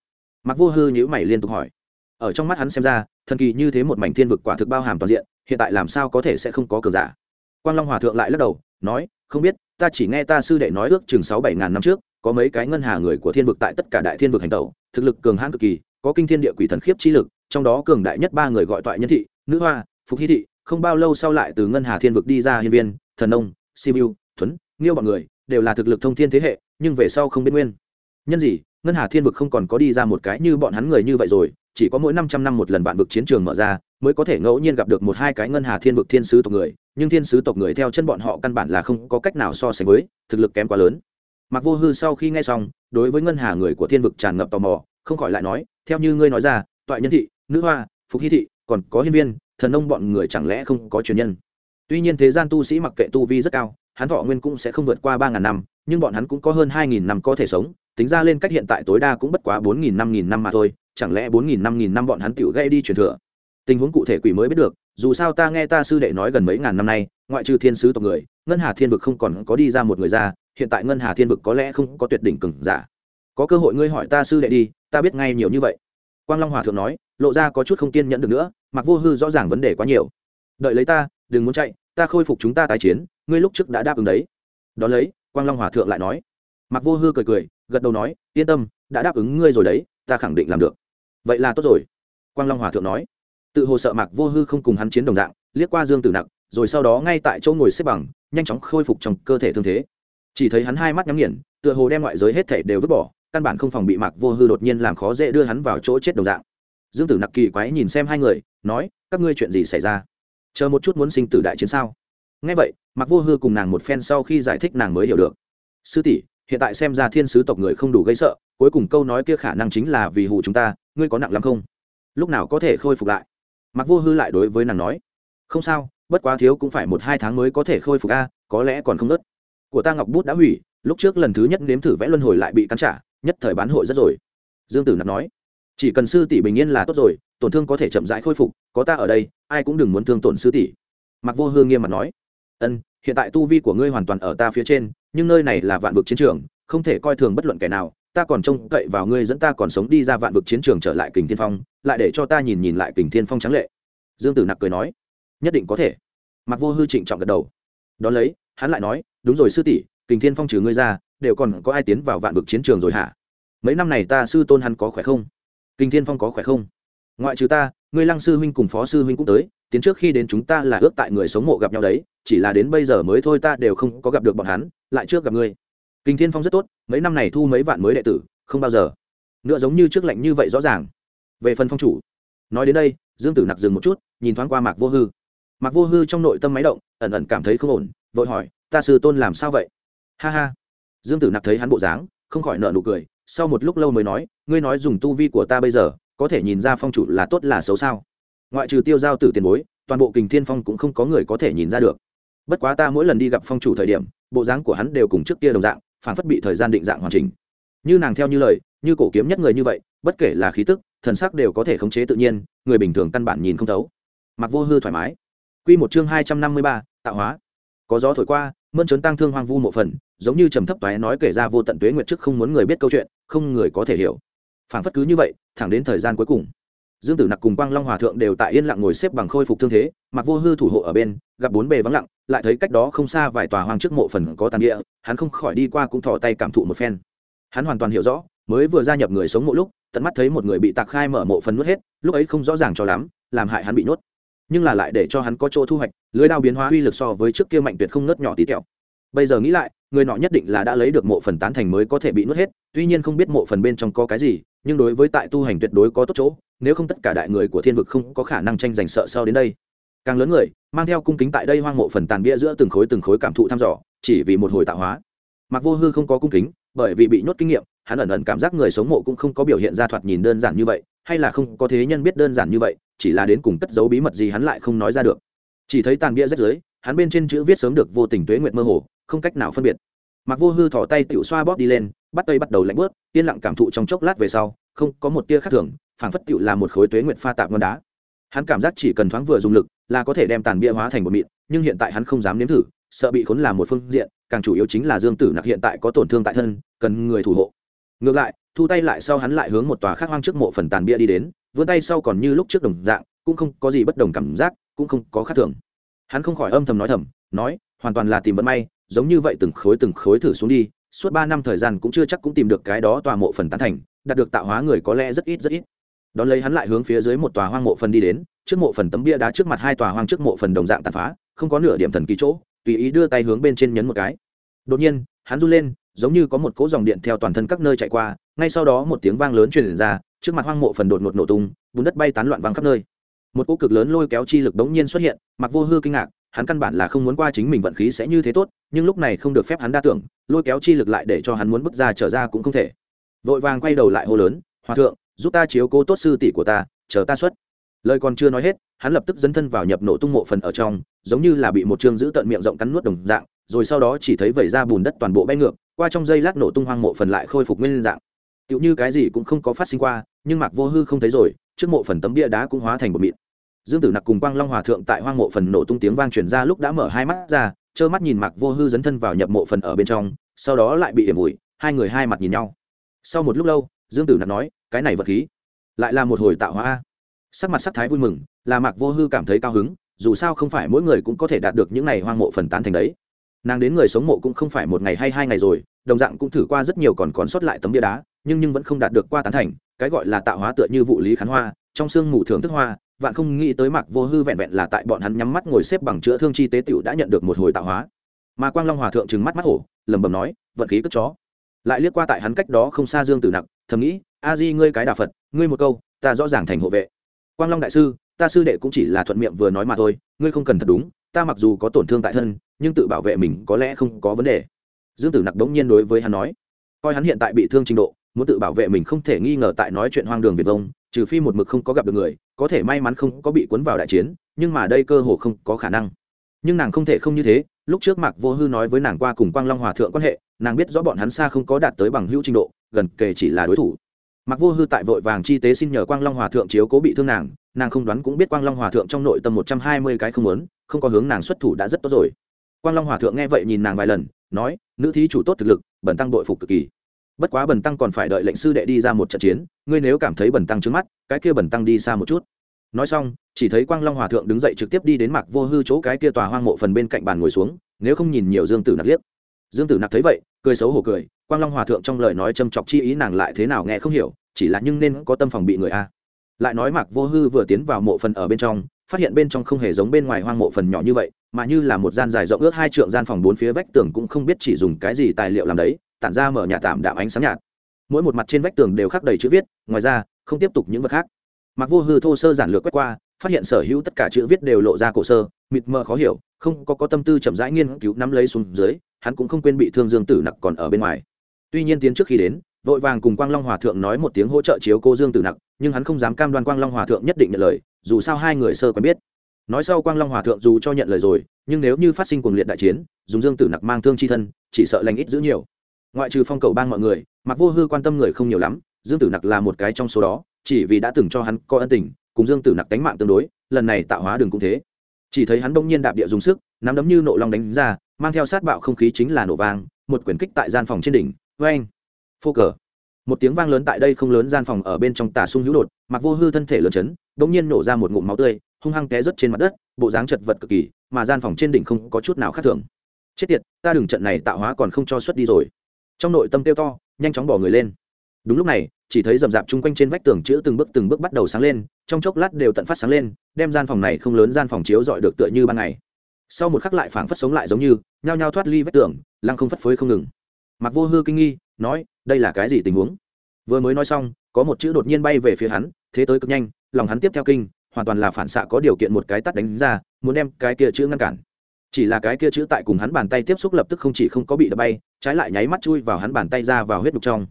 Mặc vô hư nhữ mày liên tục hỏi ở trong mắt hắn xem ra, thần kỳ như thế một mảnh thiên vực quả thực bao hàm toàn diện, hiện tại làm sao có thể sẽ không có cờ giả. Quang long hòa thượng lại lắc đầu, nói, không biết, ta chỉ nghe ta sư đệ nói ước chừng sáu bảy ngàn năm trước, có mấy cái ngân hà người của thiên vực tại tất cả đại thiên vực hành tẩu, thực lực cường hãn cực kỳ, có kinh thiên địa quỷ thần khiếp chi lực, trong đó cường đại nhất ba người gọi toại nhân thị, nữ hoa, phục hy thị, không bao lâu sau lại từ ngân hà thiên vực đi ra hiên viên, thần nông, siêu thuấn, nghiêu bọn người, đều là thực lực thông thiên thế hệ, nhưng về sau không biết nguyên. Nhân gì, ngân hà thiên vực không còn có đi ra một cái như bọn hắn người như vậy rồi chỉ có mỗi năm trăm năm một lần vạn vực chiến trường mở ra, mới có thể ngẫu nhiên gặp được một hai cái ngân hà thiên vực thiên sứ tộc người, nhưng thiên sứ tộc người theo chân bọn họ căn bản là không có cách nào so sánh với, thực lực kém quá lớn. Mặc vô hư sau khi nghe xong, đối với ngân hà người của thiên vực tràn ngập tò mò, không khỏi lại nói, theo như ngươi nói ra, toại nhân thị, nữ hoa, phục hy thị, còn có hiên viên, thần nông bọn người chẳng lẽ không có truyền nhân? Tuy nhiên thế gian tu sĩ mặc kệ tu vi rất cao, hắn thọ nguyên cũng sẽ không vượt qua ba ngàn năm, nhưng bọn hắn cũng có hơn hai nghìn năm có thể sống, tính ra lên cách hiện tại tối đa cũng bất quá bốn nghìn năm nghìn năm mà thôi chẳng lẽ bốn nghìn năm nghìn năm bọn hắn tựu gây đi truyền thừa? Tình huống cụ thể quỷ mới biết được, dù sao ta nghe ta sư đệ nói gần mấy ngàn năm nay, ngoại trừ thiên sứ tộc người, ngân hà thiên vực không còn có đi ra một người ra, hiện tại ngân hà thiên vực có lẽ không có tuyệt đỉnh cừng giả. Có cơ hội ngươi hỏi ta sư đệ đi, ta biết ngay nhiều như vậy. Quang long hòa thượng nói, lộ ra có chút không kiên nhẫn được nữa, mặc vô hư rõ ràng vấn đề quá nhiều. Đợi lấy ta, đừng muốn chạy, ta khôi phục chúng ta tái chiến, ngươi lúc trước đã đáp ứng đấy. Đón lấy, quang long hòa thượng lại nói, mặc vô hư cười cười, gật đầu nói, yên tâm, đã đáp ứng ngươi rồi đấy, ta khẳng định làm được vậy là tốt rồi. Quang long hòa thượng nói. Tự hồ sợ mạc vô hư không cùng hắn chiến đồng dạng, liếc qua dương tử nặc, rồi sau đó ngay tại chỗ ngồi xếp bằng, nhanh chóng khôi phục trong cơ thể thương thế. Chỉ thấy hắn hai mắt nhắm nghiền, tựa hồ đem ngoại giới hết thể đều vứt bỏ, căn bản không phòng bị mạc vô hư đột nhiên làm khó dễ đưa hắn vào chỗ chết đồng dạng. Dương tử nặc kỳ quái nhìn xem hai người, nói, các ngươi chuyện gì xảy ra? Chờ một chút muốn sinh tử đại chiến sao? Ngay vậy, mạc vô hư cùng nàng một phen sau khi giải thích nàng mới hiểu được. Sư tỷ, hiện tại xem ra thiên sứ tộc người không đủ gây sợ, cuối cùng câu nói kia khả năng chính là vì hù chúng ta ngươi có nặng lắm không? Lúc nào có thể khôi phục lại? Mặc vô hư lại đối với nàng nói, không sao, bất quá thiếu cũng phải một hai tháng mới có thể khôi phục a, có lẽ còn không nớt. Của ta ngọc bút đã hủy, lúc trước lần thứ nhất nếm thử vẽ luân hồi lại bị cắn trả, nhất thời bán hội rất rồi. Dương tử nặc nói, chỉ cần sư tỷ bình yên là tốt rồi, tổn thương có thể chậm rãi khôi phục, có ta ở đây, ai cũng đừng muốn thương tổn sư tỷ. Mặc vô Hư nghiêm mặt nói, ân, hiện tại tu vi của ngươi hoàn toàn ở ta phía trên, nhưng nơi này là vạn vực chiến trường, không thể coi thường bất luận kẻ nào ta còn trông cậy vào ngươi dẫn ta còn sống đi ra vạn vực chiến trường trở lại kình thiên phong, lại để cho ta nhìn nhìn lại kình thiên phong trắng lệ. Dương tử nặc cười nói, nhất định có thể. Mặc vô hư trịnh trọng gật đầu. Đón lấy, hắn lại nói, đúng rồi sư tỷ, kình thiên phong trừ ngươi ra, đều còn có ai tiến vào vạn vực chiến trường rồi hả? Mấy năm này ta sư tôn hắn có khỏe không? Kình thiên phong có khỏe không? Ngoại trừ ta, ngươi lăng sư huynh cùng phó sư huynh cũng tới, tiến trước khi đến chúng ta là ước tại người sống mộ gặp nhau đấy, chỉ là đến bây giờ mới thôi ta đều không có gặp được bọn hắn, lại trước gặp ngươi kinh thiên phong rất tốt, mấy năm này thu mấy vạn mới đệ tử, không bao giờ. Nữa giống như trước lạnh như vậy rõ ràng. Về phần phong chủ, nói đến đây, dương tử nặc dừng một chút, nhìn thoáng qua mạc vô hư. Mạc vô hư trong nội tâm máy động, ẩn ẩn cảm thấy không ổn, vội hỏi, ta sư tôn làm sao vậy? Ha ha. Dương tử nặc thấy hắn bộ dáng, không khỏi nợ nụ cười, sau một lúc lâu mới nói, ngươi nói dùng tu vi của ta bây giờ, có thể nhìn ra phong chủ là tốt là xấu sao? Ngoại trừ tiêu giao tử tiền bối, toàn bộ kình thiên phong cũng không có người có thể nhìn ra được. Bất quá ta mỗi lần đi gặp phong chủ thời điểm, bộ dáng của hắn đều cùng trước kia đồng dạng phản phất bị thời gian định dạng hoàn chỉnh. Như nàng theo như lời, như cổ kiếm nhất người như vậy, bất kể là khí tức, thần sắc đều có thể khống chế tự nhiên, người bình thường căn bản nhìn không thấu. Mặc vô hư thoải mái. Q một chương hai trăm năm mươi ba, tạo hóa. Có gió thổi qua, mơn trớn tăng thương hoang vu mộ phần, giống như trầm thấp toái nói kể ra vô tận tuế nguyệt trước không muốn người biết câu chuyện, không người có thể hiểu. Phản phất cứ như vậy, thẳng đến thời gian cuối cùng. Dương tử nặc cùng quang long hòa thượng đều tại yên lặng ngồi xếp bằng khôi phục thương thế, mặc vô hư thủ hộ ở bên gặp bốn bề vắng lặng, lại thấy cách đó không xa vài tòa hoang trước mộ phần có tàn địa, hắn không khỏi đi qua cũng thò tay cảm thụ một phen. Hắn hoàn toàn hiểu rõ, mới vừa gia nhập người sống mộ lúc, tận mắt thấy một người bị tạc khai mở mộ phần nuốt hết, lúc ấy không rõ ràng cho lắm, làm hại hắn bị nuốt. nhưng là lại để cho hắn có chỗ thu hoạch, lưới đao biến hóa uy lực so với trước kia mạnh tuyệt không nớt nhỏ tí tẹo. Bây giờ nghĩ lại, người nọ nhất định là đã lấy được mộ phần tán thành mới có thể bị nuốt hết, tuy nhiên không biết mộ phần bên trong có cái gì, nhưng đối với tại tu hành tuyệt đối có tốt chỗ, nếu không tất cả đại người của thiên vực không có khả năng tranh giành sợ sau đến đây càng lớn người, mang theo cung kính tại đây hoang mộ phần tàn bia giữa từng khối từng khối cảm thụ thăm dò, chỉ vì một hồi tạo hóa. Mặc vô hư không có cung kính, bởi vì bị nhốt kinh nghiệm, hắn ẩn ẩn cảm giác người sống mộ cũng không có biểu hiện ra thoạt nhìn đơn giản như vậy, hay là không có thế nhân biết đơn giản như vậy, chỉ là đến cùng cất giấu bí mật gì hắn lại không nói ra được. Chỉ thấy tàn bia rách dưới, hắn bên trên chữ viết sớm được vô tình tuế nguyệt mơ hồ, không cách nào phân biệt. Mặc vô hư thỏ tay tựu xoa bóp đi lên, bắt tay bắt đầu lạnh bớt, yên lặng cảm thụ trong chốc lát về sau, không có một tia khác thường, phảng phất tựu là một khối tuế nguyệt pha tạp ngon đá. Hắn cảm giác chỉ cần thoáng vừa dùng lực là có thể đem tàn bia hóa thành một mịn, nhưng hiện tại hắn không dám nếm thử, sợ bị khốn làm một phương diện, càng chủ yếu chính là dương tử nặc hiện tại có tổn thương tại thân, cần người thủ hộ. Ngược lại, thu tay lại sau hắn lại hướng một tòa khác hoang trước mộ phần tàn bia đi đến, vươn tay sau còn như lúc trước đồng dạng, cũng không có gì bất đồng cảm giác, cũng không có khác thường. Hắn không khỏi âm thầm nói thầm, nói, hoàn toàn là tìm vận may, giống như vậy từng khối từng khối thử xuống đi, suốt ba năm thời gian cũng chưa chắc cũng tìm được cái đó tòa mộ phần tán thành, đạt được tạo hóa người có lẽ rất ít rất ít. Đón lấy hắn lại hướng phía dưới một tòa hoang mộ phần đi đến trước mộ phần tấm bia đá trước mặt hai tòa hoang trước mộ phần đồng dạng tàn phá, không có nửa điểm thần kỳ chỗ, tùy ý đưa tay hướng bên trên nhấn một cái. Đột nhiên, hắn run lên, giống như có một cỗ dòng điện theo toàn thân các nơi chạy qua, ngay sau đó một tiếng vang lớn truyền ra, trước mặt hoang mộ phần đột ngột nổ tung, bùn đất bay tán loạn vang khắp nơi. Một cỗ cực lớn lôi kéo chi lực đống nhiên xuất hiện, mặc vô hư kinh ngạc, hắn căn bản là không muốn qua chính mình vận khí sẽ như thế tốt, nhưng lúc này không được phép hắn đa tưởng, lôi kéo chi lực lại để cho hắn muốn bước ra trở ra cũng không thể. Vội vàng quay đầu lại hô lớn, hòa thượng, giúp ta chiếu cố tốt sư tỷ của ta, chờ ta xuất lời còn chưa nói hết, hắn lập tức dấn thân vào nhập nổ tung mộ phần ở trong, giống như là bị một chương giữ tận miệng rộng cắn nuốt đồng dạng, rồi sau đó chỉ thấy vẩy ra bùn đất toàn bộ bay ngược, qua trong giây lát nổ tung hoang mộ phần lại khôi phục nguyên dạng. Tựu như cái gì cũng không có phát sinh qua, nhưng mạc vô hư không thấy rồi, trước mộ phần tấm bia đá cũng hóa thành một mịn. Dương tử nặc cùng quang long hòa thượng tại hoang mộ phần nổ tung tiếng vang truyền ra lúc đã mở hai mắt ra, trơ mắt nhìn mạc vô hư dấn thân vào nhập mộ phần ở bên trong, sau đó lại bị hiểm vùi hai người hai mặt nhìn nhau. Sau một lúc lâu, dương tử nặc nói, cái này vật khí lại là một hồi tạo hóa sắc mặt sắc thái vui mừng là mạc vô hư cảm thấy cao hứng, dù sao không phải mỗi người cũng có thể đạt được những này hoang mộ phần tán thành đấy. Nàng đến người sống mộ cũng không phải một ngày hay hai ngày rồi, đồng dạng cũng thử qua rất nhiều còn còn sót lại tấm bia đá, nhưng nhưng vẫn không đạt được qua tán thành, cái gọi là tạo hóa tựa như vụ lý khán hoa, trong sương mù thưởng thức hoa, vạn không nghĩ tới mạc vô hư vẹn vẹn là tại bọn hắn nhắm mắt ngồi xếp bằng chữa thương chi tế tiểu đã nhận được một hồi tạo hóa. Mà quang long hòa thượng trừng mắt mắt hổ, lẩm bẩm nói, vận khí cất chó. Lại liếc qua tại hắn cách đó không xa dương tử nặc, thầm nghĩ, a di ngươi cái đà phật, ngươi một câu, ta rõ ràng thành hộ vệ quang long đại sư, ta sư đệ cũng chỉ là thuận miệng vừa nói mà thôi, ngươi không cần thật đúng, ta mặc dù có tổn thương tại thân, nhưng tự bảo vệ mình có lẽ không có vấn đề. Dương tử nặc đống nhiên đối với hắn nói, coi hắn hiện tại bị thương trình độ, muốn tự bảo vệ mình không thể nghi ngờ tại nói chuyện hoang đường việt vông, trừ phi một mực không có gặp được người, có thể may mắn không có bị cuốn vào đại chiến, nhưng mà đây cơ hồ không có khả năng. Nhưng nàng không thể không như thế, lúc trước mạc vô hư nói với nàng qua cùng quang long hòa thượng quan hệ, nàng biết rõ bọn hắn xa không có đạt tới bằng hữu trình độ, gần kề chỉ là đối thủ mạc vô hư tại vội vàng chi tế xin nhờ quang long hòa thượng chiếu cố bị thương nàng nàng không đoán cũng biết quang long hòa thượng trong nội tâm một trăm hai mươi cái không muốn, không có hướng nàng xuất thủ đã rất tốt rồi. Quang long hòa thượng nghe vậy nhìn nàng vài lần, nói, nữ thí chủ tốt thực lực bẩn tăng đội phục cực kỳ. Bất quá bẩn tăng còn phải đợi lệnh sư đệ đi ra một trận chiến, ngươi nếu cảm thấy bẩn tăng trước mắt, cái kia bẩn tăng đi xa một chút. Nói xong, chỉ thấy quang long hòa thượng đứng dậy trực tiếp đi đến mạc vô hư chỗ cái kia tòa hoang mộ phần bên cạnh bàn ngồi xuống, nếu không nhìn nhiều dương tử nặc liếc dương tử nặc thấy vậy, cười xấu hổ cười, quang long hòa thượng trong lời nói châm chọc chi ý nàng lại thế nào nghe không hiểu, chỉ là nhưng nên có tâm phòng bị người a. Lại nói mạc vô hư vừa tiến vào mộ phần ở bên trong, phát hiện bên trong không hề giống bên ngoài hoang mộ phần nhỏ như vậy, mà như là một gian dài rộng ước hai trượng gian phòng bốn phía vách tường cũng không biết chỉ dùng cái gì tài liệu làm đấy, tản ra mở nhà tạm đạm ánh sáng nhạt. Mỗi một mặt trên vách tường đều khắc đầy chữ viết, ngoài ra, không tiếp tục những vật khác. Mặc vô hư thô sơ giản lược quét qua, phát hiện sở hữu tất cả chữ viết đều lộ ra cổ sơ, mịt mờ khó hiểu, không có có tâm tư chậm rãi nghiên cứu nắm lấy xuống dưới hắn cũng không quên bị thương dương tử nặc còn ở bên ngoài. Tuy nhiên tiến trước khi đến, vội vàng cùng quang long hòa thượng nói một tiếng hỗ trợ chiếu cô dương tử nặc, nhưng hắn không dám cam đoan quang long hòa thượng nhất định nhận lời, dù sao hai người sơ quen biết. Nói sau quang long hòa thượng dù cho nhận lời rồi, nhưng nếu như phát sinh cuồng liệt đại chiến, dùng dương tử nặc mang thương chi thân, chỉ sợ lành ít giữ nhiều. Ngoại trừ phong cầu bang mọi người mặc vô hư quan tâm người không nhiều lắm, dương tử nặc là một cái trong số đó, chỉ vì đã từng cho hắn có ân tình, cùng dương tử nặc đánh mạng tương đối, lần này tạo hóa đường cũng thế. Chỉ thấy hắn đông nhiên đạp địa dùng sức, nắm đấm như nộ long đánh ra mang theo sát bạo không khí chính là nổ vang, một quyển kích tại gian phòng trên đỉnh vê anh phô cờ. Một tiếng vang lớn tại đây không lớn gian phòng ở bên trong tà sung hữu đột, mặc vô hư thân thể lớn chấn bỗng nhiên nổ ra một ngụm máu tươi, hung hăng té rớt trên mặt đất, bộ dáng chật vật cực kỳ, mà gian phòng trên đỉnh không có chút nào khác thường. Chết tiệt, ta đừng trận này tạo hóa còn không cho xuất đi rồi. Trong nội tâm tiêu to, nhanh chóng bỏ người lên. Đúng lúc này, chỉ thấy rầm rạp chung quanh trên vách tường chữ từng bước từng bước bắt đầu sáng lên, trong chốc lát đều tận phát sáng lên, đem gian phòng này không lớn gian phòng chiếu dọi được tựa như ban ngày. Sau một khắc lại phảng phất sống lại giống như nhao nhao thoát ly vách tường, lăng không phất phới không ngừng. Mặc vô hư kinh nghi, nói, đây là cái gì tình huống? Vừa mới nói xong, có một chữ đột nhiên bay về phía hắn, thế tới cực nhanh, lòng hắn tiếp theo kinh, hoàn toàn là phản xạ có điều kiện một cái tắt đánh ra, muốn đem cái kia chữ ngăn cản. Chỉ là cái kia chữ tại cùng hắn bàn tay tiếp xúc lập tức không chỉ không có bị đập bay, trái lại nháy mắt chui vào hắn bàn tay ra vào huyết nhục trong.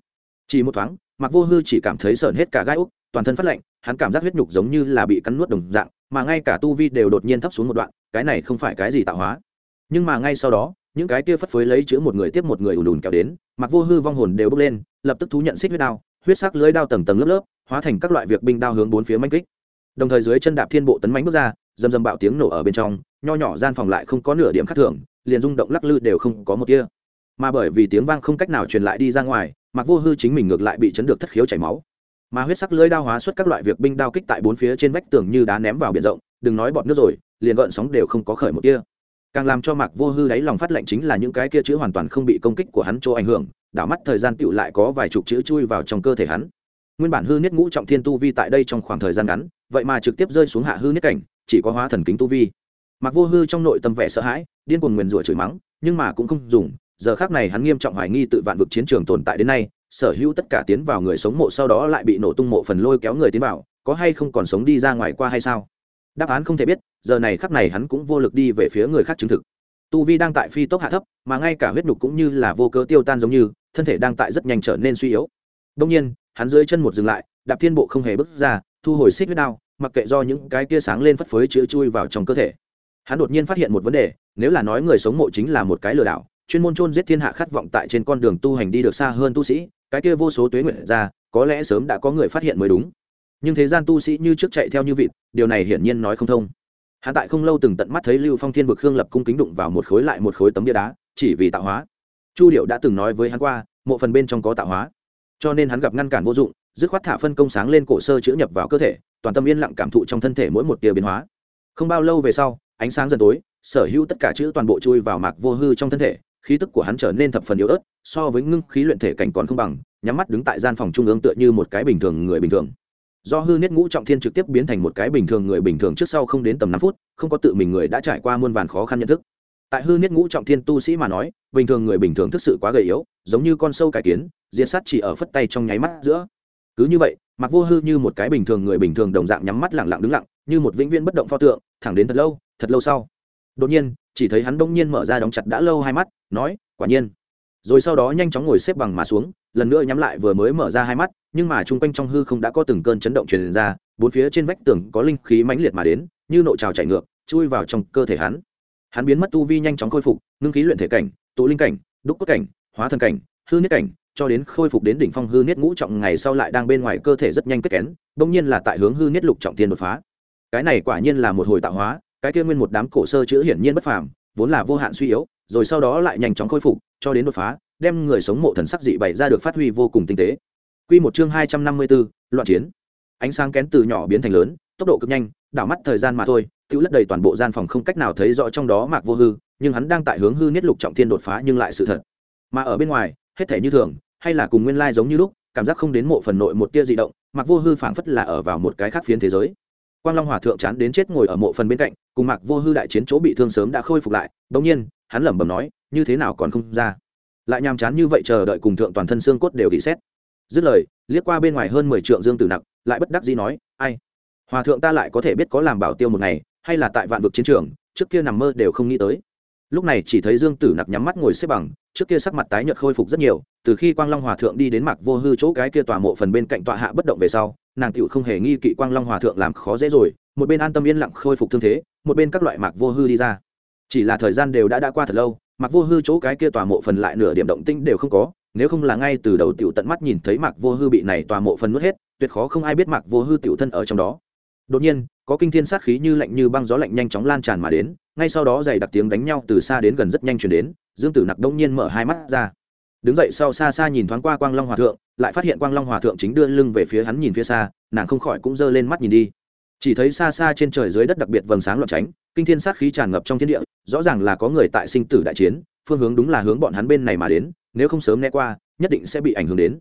Chỉ một thoáng mặc vô hư chỉ cảm thấy sợn hết cả gai úc, toàn thân phát lạnh, hắn cảm giác huyết nhục giống như là bị cắn nuốt đồng dạng, mà ngay cả tu vi đều đột nhiên thấp xuống một đoạn, cái này không phải cái gì tạo hóa nhưng mà ngay sau đó, những cái kia phất phới lấy chữ một người tiếp một người ùn ùn kéo đến, mặc vô hư vong hồn đều bốc lên, lập tức thú nhận xích huyết đao, huyết sắc lưới đao tầng tầng lớp lớp, hóa thành các loại việc binh đao hướng bốn phía manh kích. Đồng thời dưới chân đạp thiên bộ tấn mánh bước ra dầm dầm bạo tiếng nổ ở bên trong, nho nhỏ gian phòng lại không có nửa điểm khác thường, liền rung động lắc lư đều không có một tia. Mà bởi vì tiếng vang không cách nào truyền lại đi ra ngoài, mặc vô hư chính mình ngược lại bị chấn được thất khiếu chảy máu. Mà huyết sắc lưới đao hóa xuất các loại việc binh đao kích tại bốn phía trên vách tường như đá ném vào biển rộng, đừng nói bọt nước rồi, liền gợn sóng đều không có khởi một tia càng làm cho mạc vô hư đáy lòng phát lệnh chính là những cái kia chữ hoàn toàn không bị công kích của hắn chỗ ảnh hưởng, đảo mắt thời gian tựu lại có vài chục chữ chui vào trong cơ thể hắn. Nguyên bản hư niết ngũ trọng thiên tu vi tại đây trong khoảng thời gian ngắn, vậy mà trực tiếp rơi xuống hạ hư niết cảnh, chỉ có hóa thần kính tu vi. Mặc vô hư trong nội tâm vẻ sợ hãi, điên cuồng nguyền rủa chửi mắng, nhưng mà cũng không dùng, giờ khác này hắn nghiêm trọng hoài nghi tự vạn vực chiến trường tồn tại đến nay, sở hữu tất cả tiến vào người sống mộ sau đó lại bị nổ tung mộ phần lôi kéo người tiến vào, có hay không còn sống đi ra ngoài qua hay sao? Đáp án không thể biết, giờ này khắc này hắn cũng vô lực đi về phía người khác chứng thực. Tu vi đang tại phi tốc hạ thấp, mà ngay cả huyết nhục cũng như là vô cớ tiêu tan giống như, thân thể đang tại rất nhanh trở nên suy yếu. Đông nhiên, hắn dưới chân một dừng lại, đạp thiên bộ không hề bước ra, thu hồi xích huyết đao, mặc kệ do những cái tia sáng lên phất phới chữa chui vào trong cơ thể. Hắn đột nhiên phát hiện một vấn đề, nếu là nói người sống mộ chính là một cái lừa đảo, chuyên môn chôn giết thiên hạ khát vọng tại trên con đường tu hành đi được xa hơn tu sĩ, cái kia vô số tuế nguyện ra, có lẽ sớm đã có người phát hiện mới đúng nhưng thế gian tu sĩ như trước chạy theo như vịt, điều này hiển nhiên nói không thông. Hắn tại không lâu từng tận mắt thấy lưu phong thiên vực khương lập cung kính đụng vào một khối lại một khối tấm bia đá, chỉ vì tạo hóa. Chu điệu đã từng nói với hắn qua, mộ phần bên trong có tạo hóa. Cho nên hắn gặp ngăn cản vô dụng, dứt khoát thả phân công sáng lên cổ sơ chữa nhập vào cơ thể, toàn tâm yên lặng cảm thụ trong thân thể mỗi một tia biến hóa. Không bao lâu về sau, ánh sáng dần tối, sở hữu tất cả chữ toàn bộ chui vào mạc vô hư trong thân thể, khí tức của hắn trở nên thập phần yếu ớt, so với ngưng khí luyện thể cảnh còn không bằng, nhắm mắt đứng tại gian phòng trung ương tựa như một cái bình thường người bình thường do hư niết ngũ trọng thiên trực tiếp biến thành một cái bình thường người bình thường trước sau không đến tầm năm phút, không có tự mình người đã trải qua muôn vàn khó khăn nhận thức. Tại hư niết ngũ trọng thiên tu sĩ mà nói, bình thường người bình thường thực sự quá gầy yếu, giống như con sâu cải kiến, diệt sát chỉ ở phất tay trong nháy mắt giữa. Cứ như vậy, mặc vô hư như một cái bình thường người bình thường đồng dạng nhắm mắt lẳng lặng đứng lặng, như một vĩnh viên bất động pho tượng, thẳng đến thật lâu thật lâu sau. Đột nhiên, chỉ thấy hắn đông nhiên mở ra đóng chặt đã lâu hai mắt, nói, quả nhiên rồi sau đó nhanh chóng ngồi xếp bằng mà xuống, lần nữa nhắm lại vừa mới mở ra hai mắt, nhưng mà chung quanh trong hư không đã có từng cơn chấn động truyền ra, bốn phía trên vách tường có linh khí mãnh liệt mà đến, như nộ trào chảy ngược, chui vào trong cơ thể hắn. Hắn biến mất tu vi nhanh chóng khôi phục, ngưng khí luyện thể cảnh, tụ linh cảnh, đúc cốt cảnh, hóa thần cảnh, hư niết cảnh, cho đến khôi phục đến đỉnh phong hư niết ngũ trọng ngày sau lại đang bên ngoài cơ thể rất nhanh kết kén, bỗng nhiên là tại hướng hư niết lục trọng tiên đột phá. Cái này quả nhiên là một hồi tạo hóa, cái kia nguyên một đám cổ sơ chữ hiển nhiên bất phàm, vốn là vô hạn suy yếu rồi sau đó lại nhanh chóng khôi phục cho đến đột phá đem người sống mộ thần sắc dị bày ra được phát huy vô cùng tinh tế Quy một chương hai trăm năm mươi 254, loạn chiến. Ánh sáng kén từ nhỏ biến thành lớn, tốc độ cực nhanh, đảo mắt thời gian mà thôi, tiêu lất đầy toàn bộ gian phòng không cách nào thấy rõ trong đó Mạc Vô Hư, nhưng hắn đang tại hướng hư niết lục trọng thiên đột phá nhưng lại sự thật. Mà ở bên ngoài, hết thể như thường, hay là cùng nguyên lai giống như lúc, cảm giác không đến mộ phần nội một tia dị động, Mạc Vô Hư phảng phất là ở vào một cái khác phiến thế giới. Quang Long hỏa thượng chán đến chết ngồi ở mộ phần bên cạnh, cùng Mạc Vô Hư đại chiến chỗ bị thương sớm đã khôi phục lại, đương nhiên, hắn lẩm bẩm nói, như thế nào còn không ra. Lại nhàm chán như vậy chờ đợi cùng thượng toàn thân xương cốt đều bị xét. Dứt lời liếc qua bên ngoài hơn mười trượng dương tử nặc lại bất đắc dĩ nói ai? Hòa thượng ta lại có thể biết có làm bảo tiêu một ngày hay là tại vạn vực chiến trường trước kia nằm mơ đều không nghĩ tới. Lúc này chỉ thấy dương tử nặc nhắm mắt ngồi xếp bằng trước kia sắc mặt tái nhợt khôi phục rất nhiều từ khi quang long hòa thượng đi đến mặc vô hư chỗ cái kia tòa mộ phần bên cạnh tọa hạ bất động về sau nàng tựu không hề nghi kỵ quang long hòa thượng làm khó dễ rồi một bên an tâm yên lặng khôi phục thương thế một bên các loại mạc vô hư đi ra chỉ là thời gian đều đã đã qua thật lâu mặc vô hư chỗ cái kia tòa mộ phần lại nửa điểm động tĩnh đều không có, nếu không là ngay từ đầu tiểu tận mắt nhìn thấy mặc vô hư bị này tòa mộ phần nuốt hết, tuyệt khó không ai biết mặc vô hư tiểu thân ở trong đó. Đột nhiên, có kinh thiên sát khí như lạnh như băng gió lạnh nhanh chóng lan tràn mà đến, ngay sau đó dày đặc tiếng đánh nhau từ xa đến gần rất nhanh chuyển đến, dương tử nặc đông nhiên mở hai mắt ra. Đứng dậy sau xa xa nhìn thoáng qua quang long hòa thượng, lại phát hiện quang long hòa thượng chính đưa lưng về phía hắn nhìn phía xa, nàng không khỏi cũng giơ lên mắt nhìn đi. Chỉ thấy xa xa trên trời dưới đất đặc biệt vầng sáng loạn tránh, kinh thiên sát khí tràn ngập trong thiên địa rõ ràng là có người tại sinh tử đại chiến, phương hướng đúng là hướng bọn hắn bên này mà đến, nếu không sớm né qua, nhất định sẽ bị ảnh hưởng đến.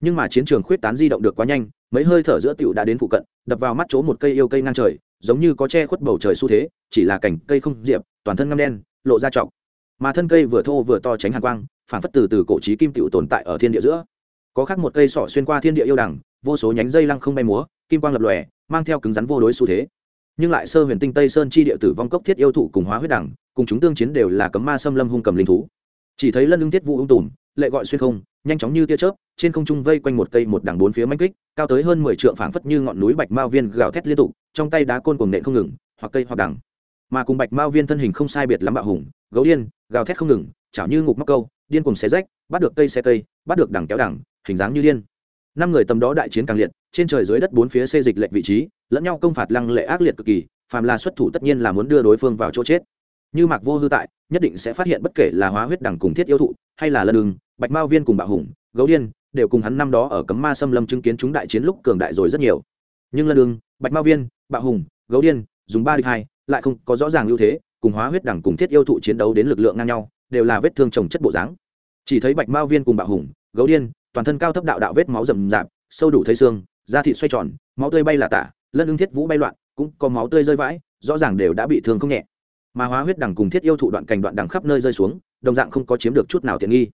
Nhưng mà chiến trường khuyết tán di động được quá nhanh, mấy hơi thở giữa tiểu đã đến phụ cận, đập vào mắt chỗ một cây yêu cây ngang trời, giống như có che khuất bầu trời xu thế, chỉ là cảnh cây không diệp, toàn thân ngăm đen, lộ ra trọc. Mà thân cây vừa thô vừa to tránh hàn quang phản phất từ từ cổ trí kim tiểu tồn tại ở thiên địa giữa. Có khác một cây sọ xuyên qua thiên địa yêu đẳng, vô số nhánh dây lăng không bay múa, kim quang lập lòe, mang theo cứng rắn vô đối xu thế nhưng lại sơ huyền tinh tây sơn chi địa tử vong cốc thiết yêu thụ cùng hóa huyết đẳng, cùng chúng tương chiến đều là cấm ma xâm lâm hung cầm linh thú. Chỉ thấy lân lưng tiết vụ ung tùm, lệ gọi xuyên không, nhanh chóng như tia chớp, trên không trung vây quanh một cây một đằng bốn phía manh kích, cao tới hơn mười trượng phảng phất như ngọn núi bạch mao viên gào thét liên tục, trong tay đá côn cuồng nện không ngừng, hoặc cây hoặc đằng mà cùng bạch mao viên thân hình không sai biệt lắm bạo hùng, gấu điên, gào thét không ngừng, chảo như ngục móc câu, điên cùng xé rách, bắt được cây xe cây, bắt được đằng kéo đằng hình dáng như điên. Năm người tầm đó đại chiến càng liệt, trên trời dưới đất bốn phía xê dịch lệch vị trí lẫn nhau công phạt lăng lệ ác liệt cực kỳ, phàm là xuất thủ tất nhiên là muốn đưa đối phương vào chỗ chết. Như mạc vô hư tại, nhất định sẽ phát hiện bất kể là hóa huyết đẳng cùng thiết yêu thụ, hay là lân đường bạch mao viên cùng bạo hùng, gấu điên, đều cùng hắn năm đó ở cấm ma xâm lâm chứng kiến chúng đại chiến lúc cường đại rồi rất nhiều. Nhưng lân đường bạch mao viên, bạo hùng, gấu điên, dùng ba địch hai, lại không có rõ ràng ưu thế, cùng hóa huyết đẳng cùng thiết yêu thụ chiến đấu đến lực lượng ngang nhau, đều là vết thương trồng chất bộ dáng. Chỉ thấy bạch mao viên cùng bạo hùng, gấu điên, toàn thân cao thấp đạo đạo vết máu rầm rạp, sâu đủ thấy xương, da thịt xoay tròn, máu tươi bay là tả lân ưng thiết vũ bay loạn, cũng có máu tươi rơi vãi, rõ ràng đều đã bị thương không nhẹ. Mà hóa huyết đằng cùng thiết yêu thụ đoạn cành đoạn đằng khắp nơi rơi xuống, đồng dạng không có chiếm được chút nào tiện nghi.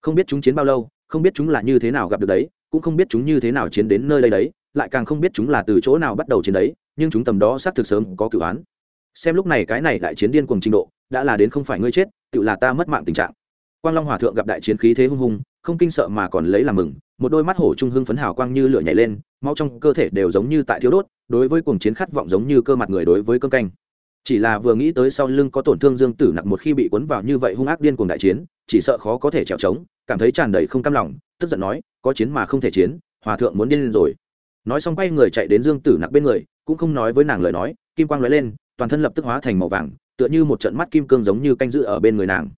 Không biết chúng chiến bao lâu, không biết chúng là như thế nào gặp được đấy, cũng không biết chúng như thế nào chiến đến nơi đây đấy, lại càng không biết chúng là từ chỗ nào bắt đầu chiến đấy, nhưng chúng tầm đó xác thực sớm có cửu án. Xem lúc này cái này đại chiến điên cuồng trình độ, đã là đến không phải ngươi chết, tự là ta mất mạng tình trạng. Quang long hòa thượng gặp đại chiến khí thế hung hùng, không kinh sợ mà còn lấy làm mừng một đôi mắt hổ trung hưng phấn hào quang như lửa nhảy lên, máu trong cơ thể đều giống như tại thiếu đốt, đối với cuồng chiến khát vọng giống như cơ mặt người đối với cơm canh. Chỉ là vừa nghĩ tới sau lưng có tổn thương dương tử nặng một khi bị cuốn vào như vậy hung ác điên cuồng đại chiến, chỉ sợ khó có thể trèo trống, cảm thấy tràn đầy không cam lòng, tức giận nói, có chiến mà không thể chiến, hòa thượng muốn điên lên rồi. Nói xong quay người chạy đến dương tử nặc bên người, cũng không nói với nàng lời nói, kim quang lóe lên, toàn thân lập tức hóa thành màu vàng, tựa như một trận mắt kim cương giống như canh giữ ở bên người nàng.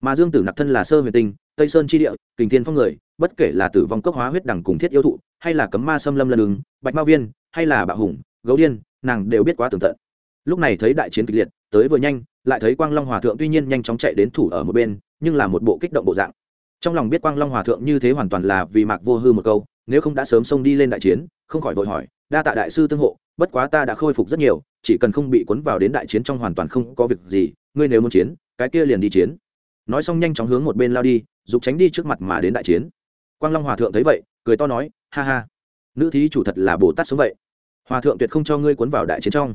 Mà dương tử nặc thân là sơ huyền tinh tây sơn chi địa, kình thiên phong người, bất kể là tử vong Cấp hóa huyết đẳng cùng thiết yêu thụ, hay là cấm ma xâm lâm lân ứng, bạch mao viên, hay là bạo hùng, gấu điên, nàng đều biết quá tường tận. Lúc này thấy đại chiến kịch liệt, tới vừa nhanh, lại thấy quang long hòa thượng tuy nhiên nhanh chóng chạy đến thủ ở một bên, nhưng là một bộ kích động bộ dạng. Trong lòng biết quang long hòa thượng như thế hoàn toàn là vì mạc vô hư một câu, nếu không đã sớm xông đi lên đại chiến, không khỏi vội hỏi, đa tạ đại sư tương hộ, bất quá ta đã khôi phục rất nhiều, chỉ cần không bị cuốn vào đến đại chiến trong hoàn toàn không có việc gì, ngươi nếu muốn chiến, cái kia liền đi chiến. Nói xong nhanh chóng hướng một bên lao đi dục tránh đi trước mặt mà đến đại chiến. Quang long hòa thượng thấy vậy, cười to nói, ha ha, nữ thí chủ thật là bồ tát sống vậy. Hòa thượng tuyệt không cho ngươi cuốn vào đại chiến trong.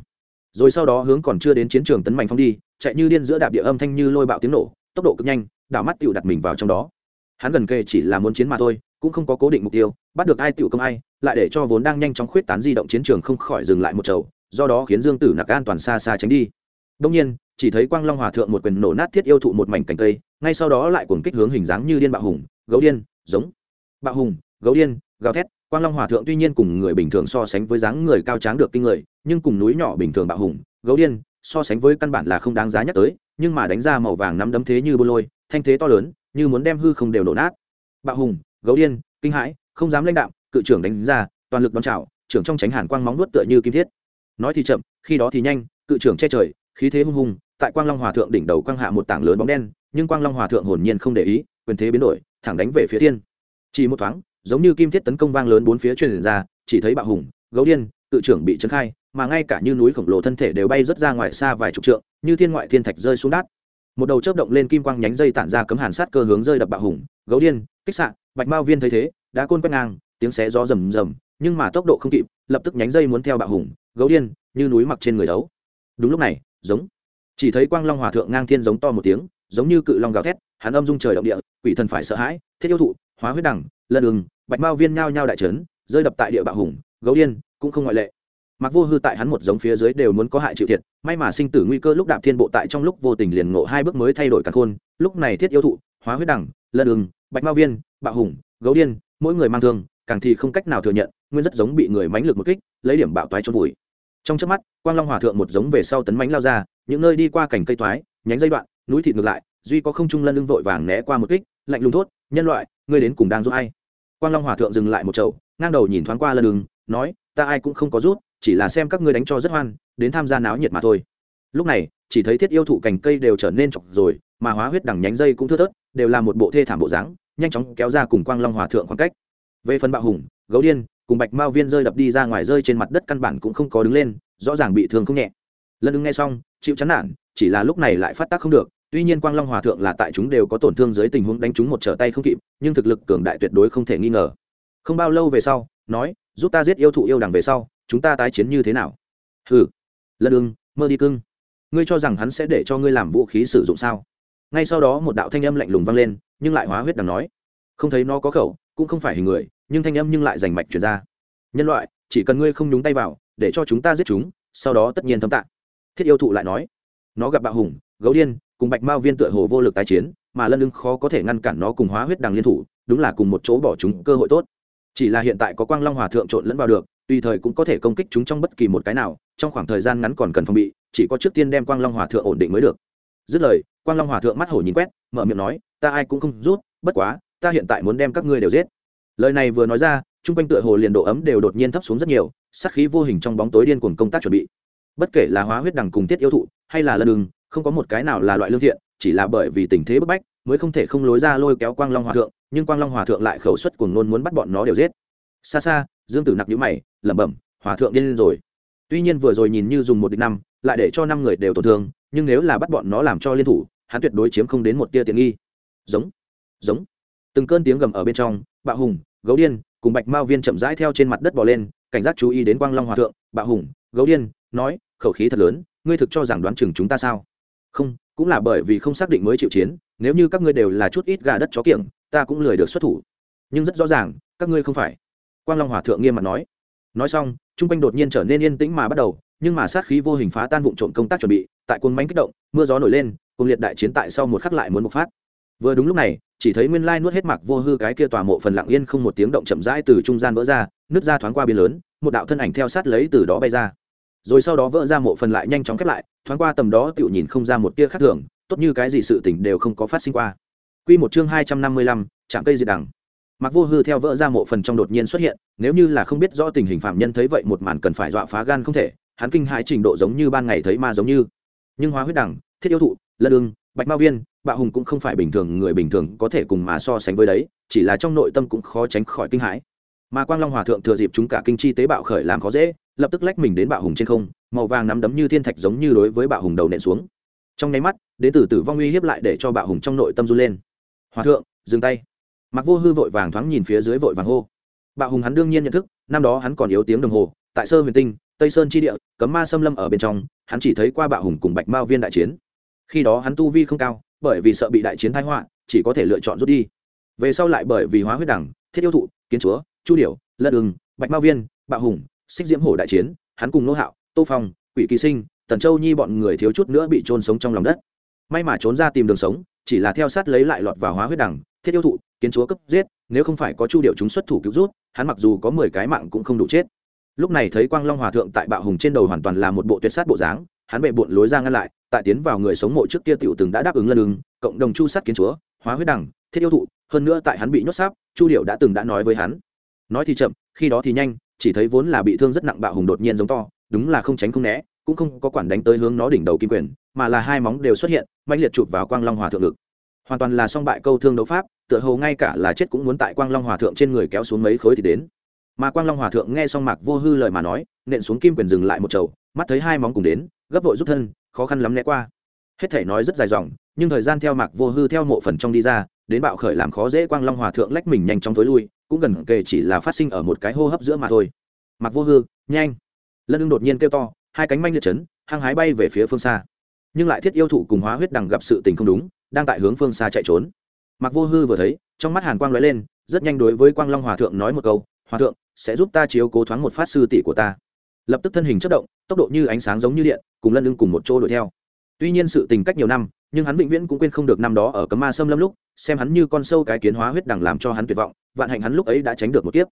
Rồi sau đó hướng còn chưa đến chiến trường tấn mạnh phong đi, chạy như điên giữa đạp địa âm thanh như lôi bạo tiếng nổ, tốc độ cực nhanh, đảo mắt tựu đặt mình vào trong đó. Hắn gần kề chỉ là muốn chiến mà thôi, cũng không có cố định mục tiêu, bắt được ai tựu công ai, lại để cho vốn đang nhanh chóng khuyết tán di động chiến trường không khỏi dừng lại một chầu, do đó khiến dương tử nặc an toàn xa xa tránh đi. Đông nhiên chỉ thấy quang long hòa thượng một quyền nổ nát thiết yêu thụ một mảnh cành cây, ngay sau đó lại cuồng kích hướng hình dáng như điên bạo hùng, gấu điên, giống. Bạo hùng, gấu điên, gào thét, quang long hòa thượng tuy nhiên cùng người bình thường so sánh với dáng người cao tráng được kinh người, nhưng cùng núi nhỏ bình thường bạo hùng, gấu điên, so sánh với căn bản là không đáng giá nhắc tới, nhưng mà đánh ra màu vàng nắm đấm thế như bô lôi, thanh thế to lớn, như muốn đem hư không đều nổ nát. Bạo hùng, gấu điên, kinh hãi, không dám lãnh đạo cự trưởng đánh ra, toàn lực đón chào, trưởng trong tránh hàn quang móng nuốt tựa như kim thiết. Nói thì chậm, khi đó thì nhanh, cự trưởng che trời, khí thế hung hùng tại quang long hòa thượng đỉnh đầu quang hạ một tảng lớn bóng đen, nhưng quang long hòa thượng hồn nhiên không để ý, quyền thế biến đổi, thẳng đánh về phía thiên. Chỉ một thoáng, giống như kim thiết tấn công vang lớn bốn phía truyền ra, chỉ thấy bạo hùng, gấu điên cự trưởng bị trấn khai, mà ngay cả như núi khổng lồ thân thể đều bay rất ra ngoài xa vài chục trượng, như thiên ngoại thiên thạch rơi xuống đát một đầu chớp động lên kim quang nhánh dây tản ra cấm hàn sát cơ hướng rơi đập bạo hùng, gấu điên, kích sạn bạch mao viên thấy thế, đã côn quét ngang, tiếng xé gió rầm rầm, nhưng mà tốc độ không kịp, lập tức nhánh dây muốn theo bạo hùng, gấu điên, như núi mặc trên người đấu. Đúng lúc này, giống chỉ thấy quang long hòa thượng ngang thiên giống to một tiếng, giống như cự long gào thét, hắn âm dung trời động địa, quỷ thần phải sợ hãi, thiết yêu thụ, hóa huyết đẳng, lân đường bạch mao viên nhao nhao đại trấn, rơi đập tại địa bạo hùng, gấu điên, cũng không ngoại lệ. Mặc vô hư tại hắn một giống phía dưới đều muốn có hại chịu thiệt, may mà sinh tử nguy cơ lúc đạp thiên bộ tại trong lúc vô tình liền ngộ hai bước mới thay đổi cả khôn, lúc này thiết yêu thụ, hóa huyết đẳng, lân đường bạch mao viên, bạo hùng, gấu điên, mỗi người mang thương, càng thì không cách nào thừa nhận, nguyên rất giống bị người mánh lực một kích, lấy điểm bạo toái cho vùi trong trước mắt, quang long hòa thượng một giống về sau tấn mánh lao ra, những nơi đi qua cảnh cây toái, nhánh dây đoạn, núi thịt ngược lại, duy có không trung lân lưng vội vàng né qua một kích, lạnh lùng thốt, nhân loại, ngươi đến cùng đang giúp ai? Quang long hòa thượng dừng lại một chậu, ngang đầu nhìn thoáng qua lân lưng, nói, ta ai cũng không có rút chỉ là xem các ngươi đánh cho rất hoan, đến tham gia náo nhiệt mà thôi. Lúc này, chỉ thấy thiết yêu thụ cành cây đều trở nên chọc rồi, mà hóa huyết đằng nhánh dây cũng thưa thớt, đều là một bộ thê thảm bộ dáng, nhanh chóng kéo ra cùng quang long hòa thượng khoảng cách. Về phần bạo hùng, gấu điên cùng bạch mao viên rơi đập đi ra ngoài rơi trên mặt đất căn bản cũng không có đứng lên, rõ ràng bị thương không nhẹ. Lân ứng nghe xong, chịu chán nản, chỉ là lúc này lại phát tác không được, tuy nhiên quang long hòa thượng là tại chúng đều có tổn thương dưới tình huống đánh chúng một trở tay không kịp, nhưng thực lực cường đại tuyệt đối không thể nghi ngờ. Không bao lâu về sau, nói, giúp ta giết yêu thụ yêu đằng về sau, chúng ta tái chiến như thế nào? Hừ. Lân ưng mơ đi cưng. Ngươi cho rằng hắn sẽ để cho ngươi làm vũ khí sử dụng sao? Ngay sau đó một đạo thanh âm lạnh lùng vang lên, nhưng lại hóa huyết đằng nói, không thấy nó có khẩu, cũng không phải hình người nhưng thanh âm nhưng lại rành mạch chuyển ra. Nhân loại, chỉ cần ngươi không nhúng tay vào, để cho chúng ta giết chúng, sau đó tất nhiên thâm tạng. Thiết yêu thụ lại nói. Nó gặp bạo hùng, gấu điên, cùng bạch mao viên tựa hồ vô lực tái chiến, mà lân lưng khó có thể ngăn cản nó cùng hóa huyết đằng liên thủ, đúng là cùng một chỗ bỏ chúng cơ hội tốt. Chỉ là hiện tại có quang long hòa thượng trộn lẫn vào được, tùy thời cũng có thể công kích chúng trong bất kỳ một cái nào, trong khoảng thời gian ngắn còn cần phòng bị, chỉ có trước tiên đem quang long hòa thượng ổn định mới được. Dứt lời, quang long hòa thượng mắt hổ nhìn quét, mở miệng nói, ta ai cũng không rút, bất quá, ta hiện tại muốn đem các ngươi đều giết lời này vừa nói ra, chung quanh tựa hồ liền độ ấm đều đột nhiên thấp xuống rất nhiều, sát khí vô hình trong bóng tối điên cuồng công tác chuẩn bị. Bất kể là hóa huyết đằng cùng tiết yêu thụ, hay là lân đường không có một cái nào là loại lương thiện, chỉ là bởi vì tình thế bức bách, mới không thể không lối ra lôi kéo quang long hòa thượng, nhưng quang long hòa thượng lại khẩu suất cuồng nôn muốn bắt bọn nó đều giết. Xa xa, dương tử nặc nhữ mày, lẩm bẩm, hòa thượng điên lên rồi. Tuy nhiên vừa rồi nhìn như dùng một địch năm, lại để cho năm người đều tổn thương, nhưng nếu là bắt bọn nó làm cho liên thủ, hắn tuyệt đối chiếm không đến một tia tiện nghi. Giống giống từng cơn tiếng gầm ở bên trong, bạo hùng, gấu điên cùng bạch mao viên chậm rãi theo trên mặt đất bò lên, cảnh giác chú ý đến quang long hòa thượng, bạo hùng, gấu điên, nói, khẩu khí thật lớn, ngươi thực cho rằng đoán chừng chúng ta sao? Không, cũng là bởi vì không xác định mới chịu chiến, nếu như các ngươi đều là chút ít gà đất chó kiểng, ta cũng lười được xuất thủ. Nhưng rất rõ ràng, các ngươi không phải. Quang long hòa thượng nghiêm mặt nói. Nói xong trung quanh đột nhiên trở nên yên tĩnh mà bắt đầu, nhưng mà sát khí vô hình phá tan vụ trộm công tác chuẩn bị, tại cuồng mánh kích động, mưa gió nổi lên cùng liệt đại chiến tại sau một khắc lại muốn bộc phát. Vừa đúng lúc này chỉ thấy nguyên lai nuốt hết mặc vô hư cái kia tòa mộ phần lặng yên không một tiếng động chậm rãi từ trung gian vỡ ra nước ra thoáng qua biên lớn một đạo thân ảnh theo sát lấy từ đó bay ra rồi sau đó vỡ ra mộ phần lại nhanh chóng khép lại thoáng qua tầm đó tựu nhìn không ra một tia khác thường tốt như cái gì sự tình đều không có phát sinh qua Quy một chương hai trăm năm mươi lăm, chạm cây diệt đằng. Mặc Vô Hư theo vỡ ra mộ phần trong đột nhiên xuất hiện, nếu như là không biết rõ tình hình phạm nhân thấy vậy một màn cần phải dọa phá gan không thể, hắn kinh hãi trình độ giống như ban ngày thấy ma giống như. Nhưng hóa huyết đằng, thiết yêu thụ, lân ưng, bạch ma viên, bạo hùng cũng không phải bình thường người bình thường có thể cùng mà so sánh với đấy, chỉ là trong nội tâm cũng khó tránh khỏi kinh hãi. Mà Quang Long Hòa thượng thừa dịp chúng cả kinh chi tế bạo khởi làm khó dễ, lập tức lách mình đến bạo hùng trên không, màu vàng nắm đấm như thiên thạch giống như đối với bạo hùng đầu nện xuống. Trong nháy mắt, đến từ tử vong uy hiếp lại để cho bạo hùng trong nội tâm run lên. Hòa thượng, dừng tay mặc vô hư vội vàng thoáng nhìn phía dưới vội vàng hô bạo hùng hắn đương nhiên nhận thức năm đó hắn còn yếu tiếng đồng hồ tại sơ huyền tinh tây sơn tri địa cấm ma xâm lâm ở bên trong hắn chỉ thấy qua bạo hùng cùng bạch mao viên đại chiến khi đó hắn tu vi không cao bởi vì sợ bị đại chiến thái họa, chỉ có thể lựa chọn rút đi. Về sau lại bởi vì hóa huyết đẳng, thiết yêu thụ, kiến chúa, chu điểu, lật ưng, bạch mao viên, bạo hùng, xích diễm hổ đại chiến, hắn cùng nô hạo, tô phong, quỷ kỳ sinh, tần châu nhi bọn người thiếu chút nữa bị trôn sống trong lòng đất. May mà trốn ra tìm đường sống, chỉ là theo sát lấy lại lọt vào hóa huyết đẳng, thiết yêu thụ, kiến chúa cấp giết, nếu không phải có chu điệu chúng xuất thủ cứu rút, hắn mặc dù có mười cái mạng cũng không đủ chết. Lúc này thấy quang long hòa thượng tại bạo hùng trên đầu hoàn toàn là một bộ tuyệt sát bộ dáng hắn bệ bụn lối ra ngăn lại, tại tiến vào người sống mộ trước kia tiểu từng đã đáp ứng lân ứng cộng đồng chu sát kiến chúa, hóa huyết đẳng, thiết yêu thụ, hơn nữa tại hắn bị nhốt sáp, chu điệu đã từng đã nói với hắn. Nói thì chậm, khi đó thì nhanh, chỉ thấy vốn là bị thương rất nặng bạo hùng đột nhiên giống to, đúng là không tránh không né, cũng không có quản đánh tới hướng nó đỉnh đầu kim quyền, mà là hai móng đều xuất hiện mạnh liệt chụp vào quang long hòa thượng ngực. Hoàn toàn là song bại câu thương đấu pháp, tựa hồ ngay cả là chết cũng muốn tại quang long hòa thượng trên người kéo xuống mấy khối thì đến. Mà quang long hòa thượng nghe xong mạc vô hư lời mà nói nện xuống kim quyền dừng lại một chầu, mắt thấy hai móng cùng đến, gấp vội rút thân, khó khăn lắm né qua. Hết thể nói rất dài dòng, nhưng thời gian theo mạc vô hư theo mộ phần trong đi ra, đến bạo khởi làm khó dễ quang long hòa thượng lách mình nhanh chóng thối lui, cũng gần kề chỉ là phát sinh ở một cái hô hấp giữa mà thôi. Mạc vô hư, nhanh. Lân ưng đột nhiên kêu to, hai cánh manh liệt chấn, hăng hái bay về phía phương xa. Nhưng lại thiết yêu thụ cùng hóa huyết đằng gặp sự tình không đúng, đang tại hướng phương xa chạy trốn. Mặc vô hư vừa thấy, trong mắt hàn quang lóe lên, rất nhanh đối với quang long hòa thượng nói một câu, hòa thượng, sẽ giúp ta chiếu cố thoáng một phát sư tỷ của ta lập tức thân hình chất động, tốc độ như ánh sáng giống như điện, cùng lân lưng cùng một chỗ đuổi theo. Tuy nhiên sự tình cách nhiều năm, nhưng hắn vĩnh viễn cũng quên không được năm đó ở cấm ma sâm lâm lúc, xem hắn như con sâu cái kiến hóa huyết đằng làm cho hắn tuyệt vọng, vạn hạnh hắn lúc ấy đã tránh được một kiếp.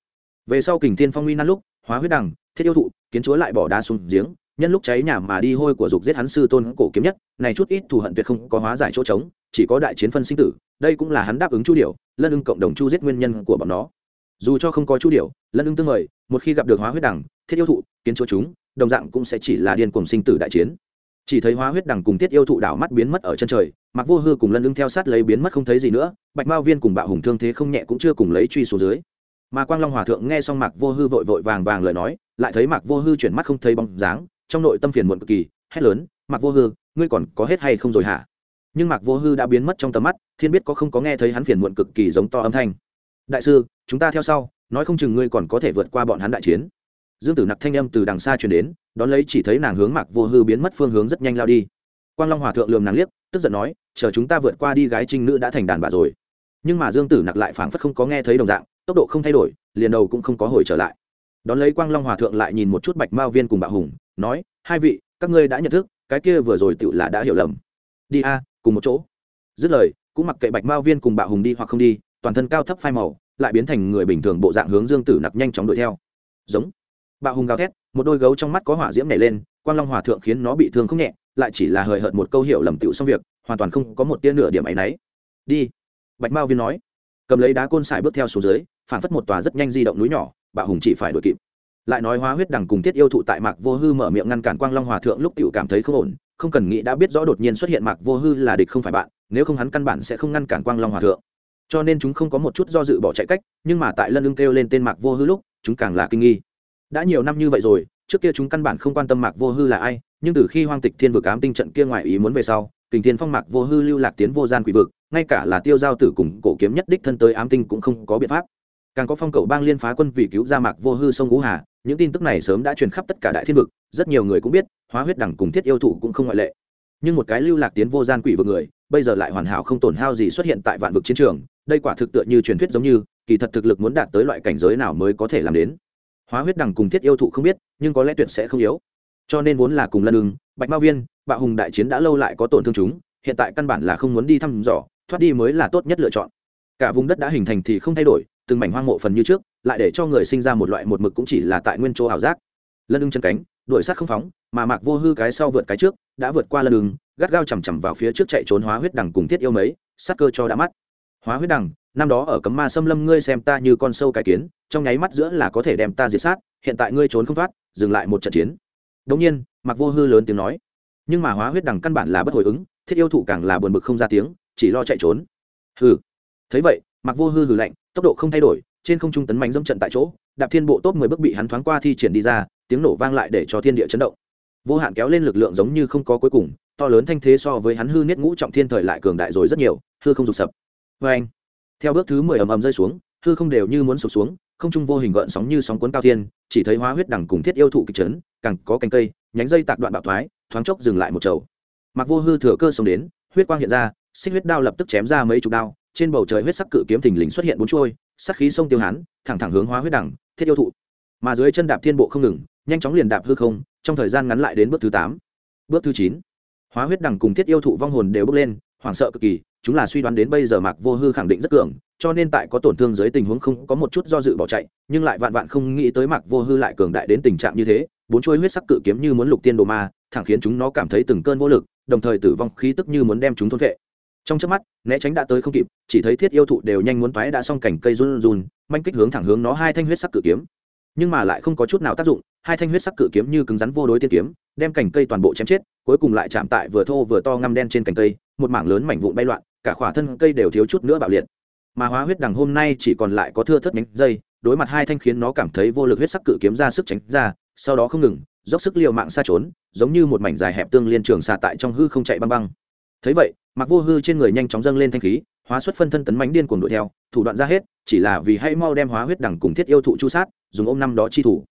Về sau kình thiên phong uy nan lúc, hóa huyết đằng, thiết yêu thụ, kiến chúa lại bỏ đá xuống giếng, nhân lúc cháy nhà mà đi hôi của dục giết hắn sư tôn cổ kiếm nhất, này chút ít thù hận tuyệt không có hóa giải chỗ trống, chỉ có đại chiến phân sinh tử, đây cũng là hắn đáp ứng chu điểu, lân ưng cộng đồng chu giết nguyên nhân của bọn nó dù cho không có chu điểu lân ưng tương mời một khi gặp được hóa huyết đẳng thiết yêu thụ, kiến chúa chúng, đồng dạng cũng sẽ chỉ là điên cùng sinh tử đại chiến. Chỉ thấy hóa huyết đẳng cùng thiết yêu thụ đảo mắt biến mất ở chân trời mặc vô hư cùng lân ưng theo sát lấy biến mất không thấy gì nữa, bạch mao viên cùng bạo hùng thương thế không nhẹ cũng chưa cùng lấy truy xuống dưới. Mà quang long hòa thượng nghe xong mạc vô hư vội vội vàng vàng lời nói, lại thấy mạc vô hư chuyển mắt không thấy bóng dáng, trong nội tâm phiền muộn cực kỳ, hét lớn, mạc vô hư, ngươi còn có hết hay không rồi hả? Nhưng mạc vô hư đã biến mất trong tầm mắt, thiên biết có không có nghe thấy hắn phiền muộn cực kỳ giống to âm thanh đại sư, chúng ta theo sau, nói không chừng ngươi còn có thể vượt qua bọn hắn đại chiến. Dương tử nặc thanh âm từ đằng xa truyền đến, đón lấy chỉ thấy nàng hướng mạc vô hư biến mất phương hướng rất nhanh lao đi. Quang long hòa thượng lườm nàng liếc, tức giận nói, chờ chúng ta vượt qua đi gái trinh nữ đã thành đàn bà rồi. Nhưng mà dương tử nặc lại phảng phất không có nghe thấy đồng dạng, tốc độ không thay đổi, liền đầu cũng không có hồi trở lại. Đón lấy quang long hòa thượng lại nhìn một chút bạch mao viên cùng bạo hùng, nói, hai vị, các ngươi đã nhận thức, cái kia vừa rồi tự là đã hiểu lầm. Đi a, cùng một chỗ. Dứt lời, cũng mặc kệ bạch mao viên cùng bạo hùng đi hoặc không đi toàn thân cao thấp phai màu, lại biến thành người bình thường bộ dạng hướng dương tử nặc nhanh chóng đuổi theo. Giống. Bạo hùng gào thét, một đôi gấu trong mắt có hỏa diễm nảy lên, quang long hòa thượng khiến nó bị thương không nhẹ, lại chỉ là hời hợt một câu hiểu lầm tựu xong việc, hoàn toàn không có một tia nửa điểm áy náy đi. Bạch mao viên nói. Cầm lấy đá côn xài bước theo xuống dưới, phản phất một tòa rất nhanh di động núi nhỏ, bạo hùng chỉ phải đuổi kịp. Lại nói hóa huyết đằng cùng tiết yêu thụ tại mạc vô hư mở miệng ngăn cản quang long hòa thượng lúc tựu cảm thấy không ổn, không cần nghĩ đã biết rõ đột nhiên xuất hiện mạc vô hư là địch không phải bạn, nếu không hắn căn bản sẽ không ngăn cản quang long hòa thượng cho nên chúng không có một chút do dự bỏ chạy cách, nhưng mà tại lân ưng kêu lên tên mạc vô hư lúc, chúng càng là kinh nghi. Đã nhiều năm như vậy rồi, trước kia chúng căn bản không quan tâm mạc vô hư là ai, nhưng từ khi hoang tịch thiên vực ám tinh trận kia ngoài ý muốn về sau, kình thiên phong mạc vô hư lưu lạc tiến vô gian quỷ vực, ngay cả là tiêu giao tử cùng cổ kiếm nhất đích thân tới ám tinh cũng không có biện pháp. Càng có phong cầu bang liên phá quân vì cứu ra mạc vô hư sông ngũ hà, những tin tức này sớm đã truyền khắp tất cả đại thiên vực, rất nhiều người cũng biết, hóa huyết đẳng cùng thiết yêu thụ cũng không ngoại lệ. Nhưng một cái lưu lạc tiến vô gian quỷ vực người, bây giờ lại hoàn hảo không tổn hao gì xuất hiện tại vạn vực chiến trường đây quả thực tựa như truyền thuyết giống như, kỳ thật thực lực muốn đạt tới loại cảnh giới nào mới có thể làm đến. Hóa huyết đằng cùng thiết yêu thụ không biết, nhưng có lẽ tuyệt sẽ không yếu. Cho nên vốn là cùng lân ưng, bạch mao viên, bạo hùng đại chiến đã lâu lại có tổn thương chúng, hiện tại căn bản là không muốn đi thăm dò, thoát đi mới là tốt nhất lựa chọn. Cả vùng đất đã hình thành thì không thay đổi, từng mảnh hoang mộ phần như trước, lại để cho người sinh ra một loại một mực cũng chỉ là tại nguyên chỗ ảo giác. Lân ưng chân cánh, đuổi sát không phóng, mà mạc vô hư cái sau vượt cái trước, đã vượt qua lân ưng, gắt gao chằm chằm vào phía trước chạy trốn hóa huyết đằng cùng thiết yêu mấy, sát cơ cho đã mắt hóa huyết đằng, năm đó ở cấm ma xâm lâm ngươi xem ta như con sâu cái kiến, trong nháy mắt giữa là có thể đem ta diệt sát, hiện tại ngươi trốn không thoát, dừng lại một trận chiến. Đông nhiên mặc vô hư lớn tiếng nói. Nhưng mà hóa huyết đằng căn bản là bất hồi ứng, thiết yêu thụ càng là buồn bực không ra tiếng, chỉ lo chạy trốn. Hừ. Thấy vậy mặc vô hư hừ lạnh, tốc độ không thay đổi, trên không trung tấn mạnh dâm trận tại chỗ, đạp thiên bộ tốt mười bước bị hắn thoáng qua thi triển đi ra, tiếng nổ vang lại để cho thiên địa chấn động. Vô hạn kéo lên lực lượng giống như không có cuối cùng, to lớn thanh thế so với hắn hư niết ngũ trọng thiên thời lại cường đại rồi rất nhiều, hư không rụt sập vê anh, theo bước thứ mười ầm ầm rơi xuống, hư không đều như muốn sụp xuống, không trung vô hình gợn sóng như sóng cuốn cao thiên, chỉ thấy hóa huyết đằng cùng thiết yêu thụ kịch trấn càng có cành cây, nhánh dây tạc đoạn bạo thoái, thoáng chốc dừng lại một chầu. Mặc vô hư thừa cơ xông đến, huyết quang hiện ra, xích huyết đao lập tức chém ra mấy chục đao, trên bầu trời huyết sắc cự kiếm thình lình xuất hiện bốn chuôi sắc khí sông tiêu hán, thẳng thẳng hướng hóa huyết đằng, thiết yêu thụ. Mà dưới chân đạp thiên bộ không ngừng, nhanh chóng liền đạp hư không, trong thời gian ngắn lại đến bước thứ tám. Bước thứ chín, hóa huyết đằng cùng thiết yêu thụ vong hồn đều bước lên hoảng sợ cực kỳ, chúng là suy đoán đến bây giờ mạc vô hư khẳng định rất cường, cho nên tại có tổn thương dưới tình huống không có một chút do dự bỏ chạy, nhưng lại vạn vạn không nghĩ tới mạc vô hư lại cường đại đến tình trạng như thế, bốn chuôi huyết sắc cự kiếm như muốn lục tiên đồ ma, thẳng khiến chúng nó cảm thấy từng cơn vô lực, đồng thời tử vong khí tức như muốn đem chúng thôn vệ. Trong chớp mắt, né tránh đã tới không kịp, chỉ thấy thiết yêu thụ đều nhanh muốn toái đã xong cảnh cây run run, manh kích hướng thẳng hướng nó hai thanh huyết sắc cự kiếm. Nhưng mà lại không có chút nào tác dụng, hai thanh huyết sắc cự kiếm như cứng rắn vô đối tiên kiếm, đem cành cây toàn bộ chém chết, cuối cùng lại chạm tại vừa thô vừa to ngăm đen trên cành cây một mảng lớn mảnh vụn bay loạn, cả khỏa thân cây đều thiếu chút nữa bạo liệt. Mà hóa huyết đằng hôm nay chỉ còn lại có thưa thất nhánh dây, đối mặt hai thanh khiến nó cảm thấy vô lực huyết sắc cự kiếm ra sức tránh ra, sau đó không ngừng, dốc sức liều mạng xa trốn, giống như một mảnh dài hẹp tương liên trường xà tại trong hư không chạy băng băng. Thấy vậy mặc vô hư trên người nhanh chóng dâng lên thanh khí, hóa xuất phân thân tấn mánh điên cuồng đuổi theo, thủ đoạn ra hết, chỉ là vì hay mau đem hóa huyết đằng cùng thiết yêu thụ chu sát, dùng ôm năm đó chi thủ.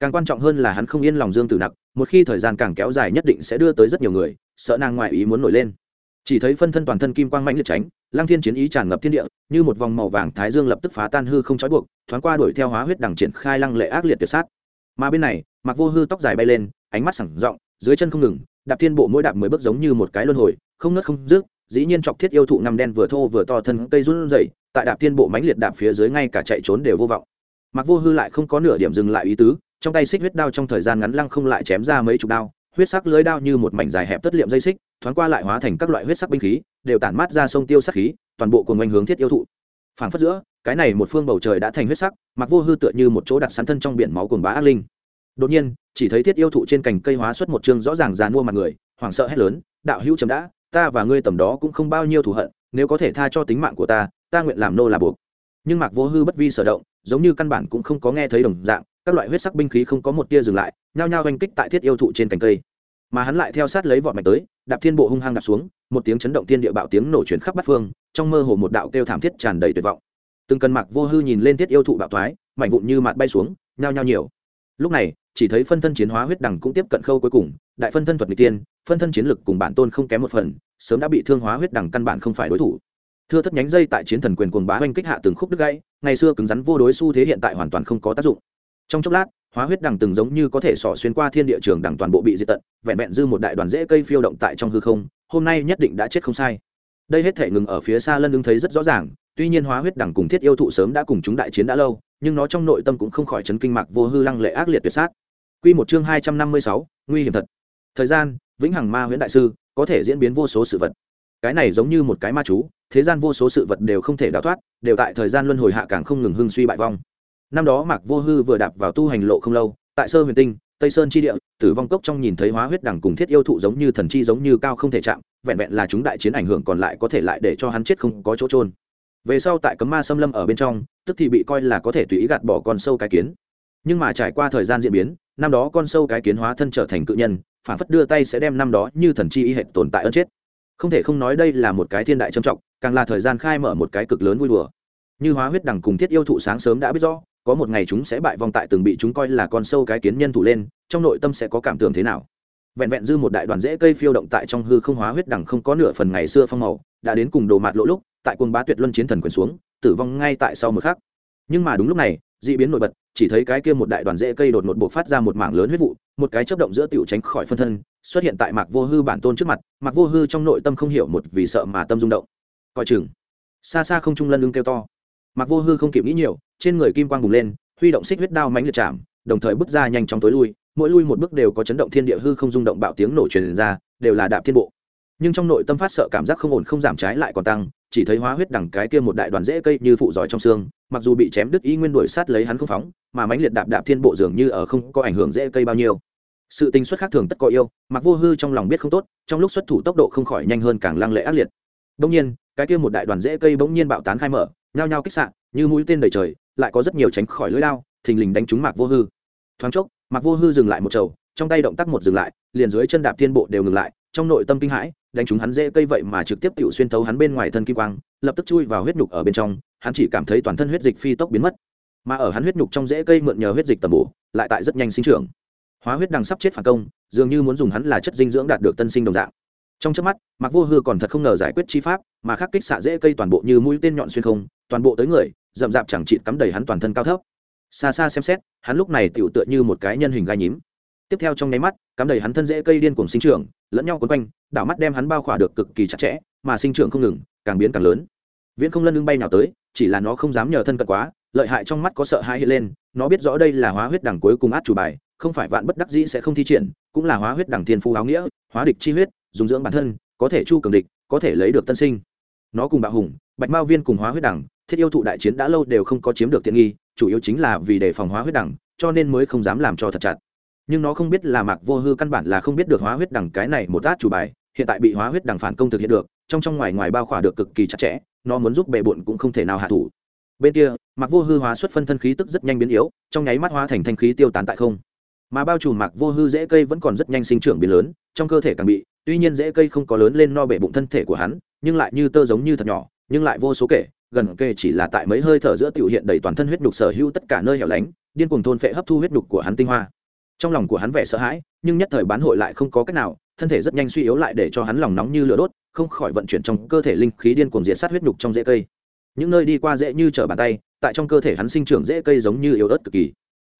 Càng quan trọng hơn là hắn không yên lòng dương tử nặc, một khi thời gian càng kéo dài nhất định sẽ đưa tới rất nhiều người, sợ nàng ngoại ý muốn nổi lên chỉ thấy phân thân toàn thân kim quang mạnh liệt tránh, lăng thiên chiến ý tràn ngập thiên địa, như một vòng màu vàng thái dương lập tức phá tan hư không trói buộc, thoáng qua đuổi theo hóa huyết đằng triển khai lăng lệ ác liệt tuyệt sát. Mà bên này mặc vô hư tóc dài bay lên, ánh mắt sẳng rộng, dưới chân không ngừng, đạp thiên bộ mỗi đạp mười bước giống như một cái luân hồi, không nứt không rước dĩ nhiên chọc thiết yêu thụ nằm đen vừa thô vừa to thân cây run rẩy, tại đạp thiên bộ mãnh liệt đạp phía dưới ngay cả chạy trốn đều vô vọng. Mặc vô hư lại không có nửa điểm dừng lại ý tứ, trong tay xích huyết đao trong thời gian ngắn lăng không lại chém ra mấy chục đao huyết sắc lưới đao như một mảnh dài hẹp tất liệm dây xích, thoáng qua lại hóa thành các loại huyết sắc binh khí, đều tản mát ra sông tiêu sắc khí, toàn bộ cùng oanh hướng thiết yêu thụ. Phảng phất giữa, cái này một phương bầu trời đã thành huyết sắc, mặc vô hư tựa như một chỗ đặt sắn thân trong biển máu cuồng bá ác linh. Đột nhiên, chỉ thấy thiết yêu thụ trên cành cây hóa xuất một chương rõ ràng dàn mua mặt người, hoảng sợ hét lớn, đạo hữu chấm đã, ta và ngươi tầm đó cũng không bao nhiêu thù hận, nếu có thể tha cho tính mạng của ta ta nguyện làm nô là buộc. Nhưng mạc vô hư bất vi sở động, giống như căn bản cũng không có nghe thấy đồng dạng, các loại huyết sắc binh khí không có một tia dừng lại nhao nhao oanh kích tại thiết yêu thụ trên cành cây. Mà hắn lại theo sát lấy vọt mạch tới, đạp thiên bộ hung hăng đạp xuống, một tiếng chấn động thiên địa bạo tiếng nổ chuyển khắp bát phương, trong mơ hồ một đạo kêu thảm thiết tràn đầy tuyệt vọng. Từng cân mặc vô hư nhìn lên thiết yêu thụ bạo thoái, mảnh vụn như mạt bay xuống, nhao nhao nhiều. Lúc này, chỉ thấy phân thân chiến hóa huyết đằng cũng tiếp cận khâu cuối cùng, đại phân thân thuật n tiên, phân thân chiến lực cùng bản tôn không kém một phần, sớm đã bị thương hóa huyết đằng căn bản không phải đối thủ. Thưa thất nhánh dây tại chiến thần quyền cuồng bá oanh kích hạ từng khúc đứt gãy, ngày xưa cứng rắn vô đối xu thế hiện tại hoàn toàn không có tác dụng. Trong chốc lát hóa huyết đằng từng giống như có thể sỏ xuyên qua thiên địa trường đằng toàn bộ bị diệt tận, vẹn vẹn dư một đại đoàn rễ cây phiêu động tại trong hư không, hôm nay nhất định đã chết không sai. Đây hết thể ngừng ở phía xa lân ứng thấy rất rõ ràng, tuy nhiên hóa huyết đằng cùng thiết yêu thụ sớm đã cùng chúng đại chiến đã lâu, nhưng nó trong nội tâm cũng không khỏi chấn kinh mạc vô hư lăng lệ ác liệt tuyệt sát. Quy một chương hai trăm năm mươi sáu, nguy hiểm thật. Thời gian, vĩnh hằng ma huyễn đại sư, có thể diễn biến vô số sự vật. Cái này giống như một cái ma chú, thế gian vô số sự vật đều không thể đào thoát, đều tại thời gian luân hồi hạ càng không ngừng hưng suy bại vong năm đó mạc vô hư vừa đạp vào tu hành lộ không lâu, tại sơ huyền tinh, tây sơn chi địa, tử vong cốc trong nhìn thấy hóa huyết đẳng cùng thiết yêu thụ giống như thần chi giống như cao không thể chạm, vẹn vẹn là chúng đại chiến ảnh hưởng còn lại có thể lại để cho hắn chết không có chỗ trôn về sau tại cấm ma xâm lâm ở bên trong, tức thì bị coi là có thể tùy ý gạt bỏ con sâu cái kiến. Nhưng mà trải qua thời gian diễn biến, năm đó con sâu cái kiến hóa thân trở thành cự nhân, phản phất đưa tay sẽ đem năm đó như thần chi y hệ tồn tại ơn chết. Không thể không nói đây là một cái thiên đại trầm trọng, càng là thời gian khai mở một cái cực lớn vui đùa. Như hóa huyết đằng cùng thiết yêu thụ sáng sớm đã biết rõ có một ngày chúng sẽ bại vong tại từng bị chúng coi là con sâu cái kiến nhân thủ lên, trong nội tâm sẽ có cảm tưởng thế nào? Vẹn vẹn dư một đại đoàn rễ cây phiêu động tại trong hư không hóa huyết đằng không có nửa phần ngày xưa phong màu, đã đến cùng đồ mạt lỗ lúc, tại quân bá tuyệt luân chiến thần quyền xuống, tử vong ngay tại sau một khắc. Nhưng mà đúng lúc này d ị biến nổi bật, chỉ thấy cái kia một đại đoàn rễ cây đột ngột buộc phát ra một mảng lớn huyết vụ, một cái chớp động giữa tiểu tránh khỏi phân thân, xuất hiện tại mạc vô hư bản tôn trước mặt, mạc vô hư trong nội tâm không hiểu một vì sợ mà tâm rung động. Coi chừng. Xa xa không trung lân lưng kêu to. Mạc vô hư không kịp nghĩ nhiều trên người kim quang bùng lên, huy động xích huyết đao mánh liệt chạm, đồng thời bước ra nhanh chóng tối lui, mỗi lui một bước đều có chấn động thiên địa hư không rung động bạo tiếng nổ truyền ra, đều là đạp thiên bộ. Nhưng trong nội tâm phát sợ cảm giác không ổn không giảm trái lại còn tăng, chỉ thấy hóa huyết đằng cái kia một đại đoàn rễ cây như phụ giỏi trong xương, mặc dù bị chém đứt y nguyên đuổi sát lấy hắn không phóng, mà mãnh liệt đạp đạp thiên bộ dường như ở không có ảnh hưởng rễ cây bao nhiêu. Sự tình xuất khác thường tất có yêu, mặc vô hư trong lòng biết không tốt, trong lúc xuất thủ tốc độ không khỏi nhanh hơn càng lăng lệ ác liệt. Đông nhiên, cái kia một đại đoàn rễ cây bỗng nhiên bạo tán khai mở, nhao nhao kích sạn như mũi tên đầy trời lại có rất nhiều tránh khỏi lưỡi lao, thình lình đánh trúng mạc vô hư. Thoáng chốc, mạc vô hư dừng lại một chầu trong tay động tác một dừng lại, liền dưới chân đạp thiên bộ đều ngừng lại, trong nội tâm kinh hãi, đánh trúng hắn dễ cây vậy mà trực tiếp tự xuyên thấu hắn bên ngoài thân kim quang, lập tức chui vào huyết nhục ở bên trong, hắn chỉ cảm thấy toàn thân huyết dịch phi tốc biến mất. Mà ở hắn huyết nhục trong rễ cây mượn nhờ huyết dịch tầm bổ, lại tại rất nhanh sinh trưởng. Hóa huyết đang sắp chết phản công, dường như muốn dùng hắn là chất dinh dưỡng đạt được tân sinh đồng dạng. Trong trước mắt mặc vô hư còn thật không ngờ giải quyết chi pháp, mà khắc kích xạ dễ cây toàn bộ như mũi tên nhọn xuyên không, toàn bộ tới người rậm rạp chẳng chịt cắm đầy hắn toàn thân cao thấp. Xa xa xem xét, hắn lúc này tựu tựa như một cái nhân hình gai nhím. Tiếp theo trong nháy mắt, cắm đầy hắn thân dễ cây điên cuồng sinh trưởng, lẫn nhau quấn quanh, đảo mắt đem hắn bao khỏa được cực kỳ chặt chẽ, mà sinh trưởng không ngừng, càng biến càng lớn. Viễn không lân lưng bay nào tới, chỉ là nó không dám nhờ thân cận quá, lợi hại trong mắt có sợ hãi hiện lên, nó biết rõ đây là hóa huyết đẳng cuối cùng át chủ bài, không phải vạn bất đắc dĩ sẽ không thi triển, cũng là hóa huyết đẳng thiên phu áo nghĩa, hóa địch chi huyết, dùng dưỡng bản thân, có thể chu cường địch, có thể lấy được tân sinh. Nó cùng bạo hùng, bạch mao viên cùng hóa huyết đẳng thiết yêu thụ đại chiến đã lâu đều không có chiếm được tiện nghi, chủ yếu chính là vì đề phòng hóa huyết đẳng, cho nên mới không dám làm cho thật chặt. Nhưng nó không biết là mạc vô hư căn bản là không biết được hóa huyết đẳng cái này một át chủ bài, hiện tại bị hóa huyết đẳng phản công thực hiện được, trong trong ngoài ngoài bao khỏa được cực kỳ chặt chẽ, nó muốn giúp bệ bộn cũng không thể nào hạ thủ. Bên kia, mạc vô hư hóa xuất phân thân khí tức rất nhanh biến yếu, trong nháy mắt hóa thành thanh khí tiêu tán tại không. Mà bao trùm mạc vô hư dễ cây vẫn còn rất nhanh sinh trưởng biến lớn, trong cơ thể càng bị, tuy nhiên dễ cây không có lớn lên no bể bụng thân thể của hắn, nhưng lại như tơ giống như thật nhỏ, nhưng lại vô số kể gần kề chỉ là tại mấy hơi thở giữa tiểu hiện đầy toàn thân huyết nhục sở hữu tất cả nơi hẻo lánh, điên cuồng thôn phệ hấp thu huyết nhục của hắn tinh hoa. Trong lòng của hắn vẻ sợ hãi, nhưng nhất thời bán hội lại không có cách nào, thân thể rất nhanh suy yếu lại để cho hắn lòng nóng như lửa đốt, không khỏi vận chuyển trong cơ thể linh khí điên cuồng diệt sát huyết nhục trong rễ cây. Những nơi đi qua dễ như trở bàn tay, tại trong cơ thể hắn sinh trưởng rễ cây giống như yếu ớt cực kỳ.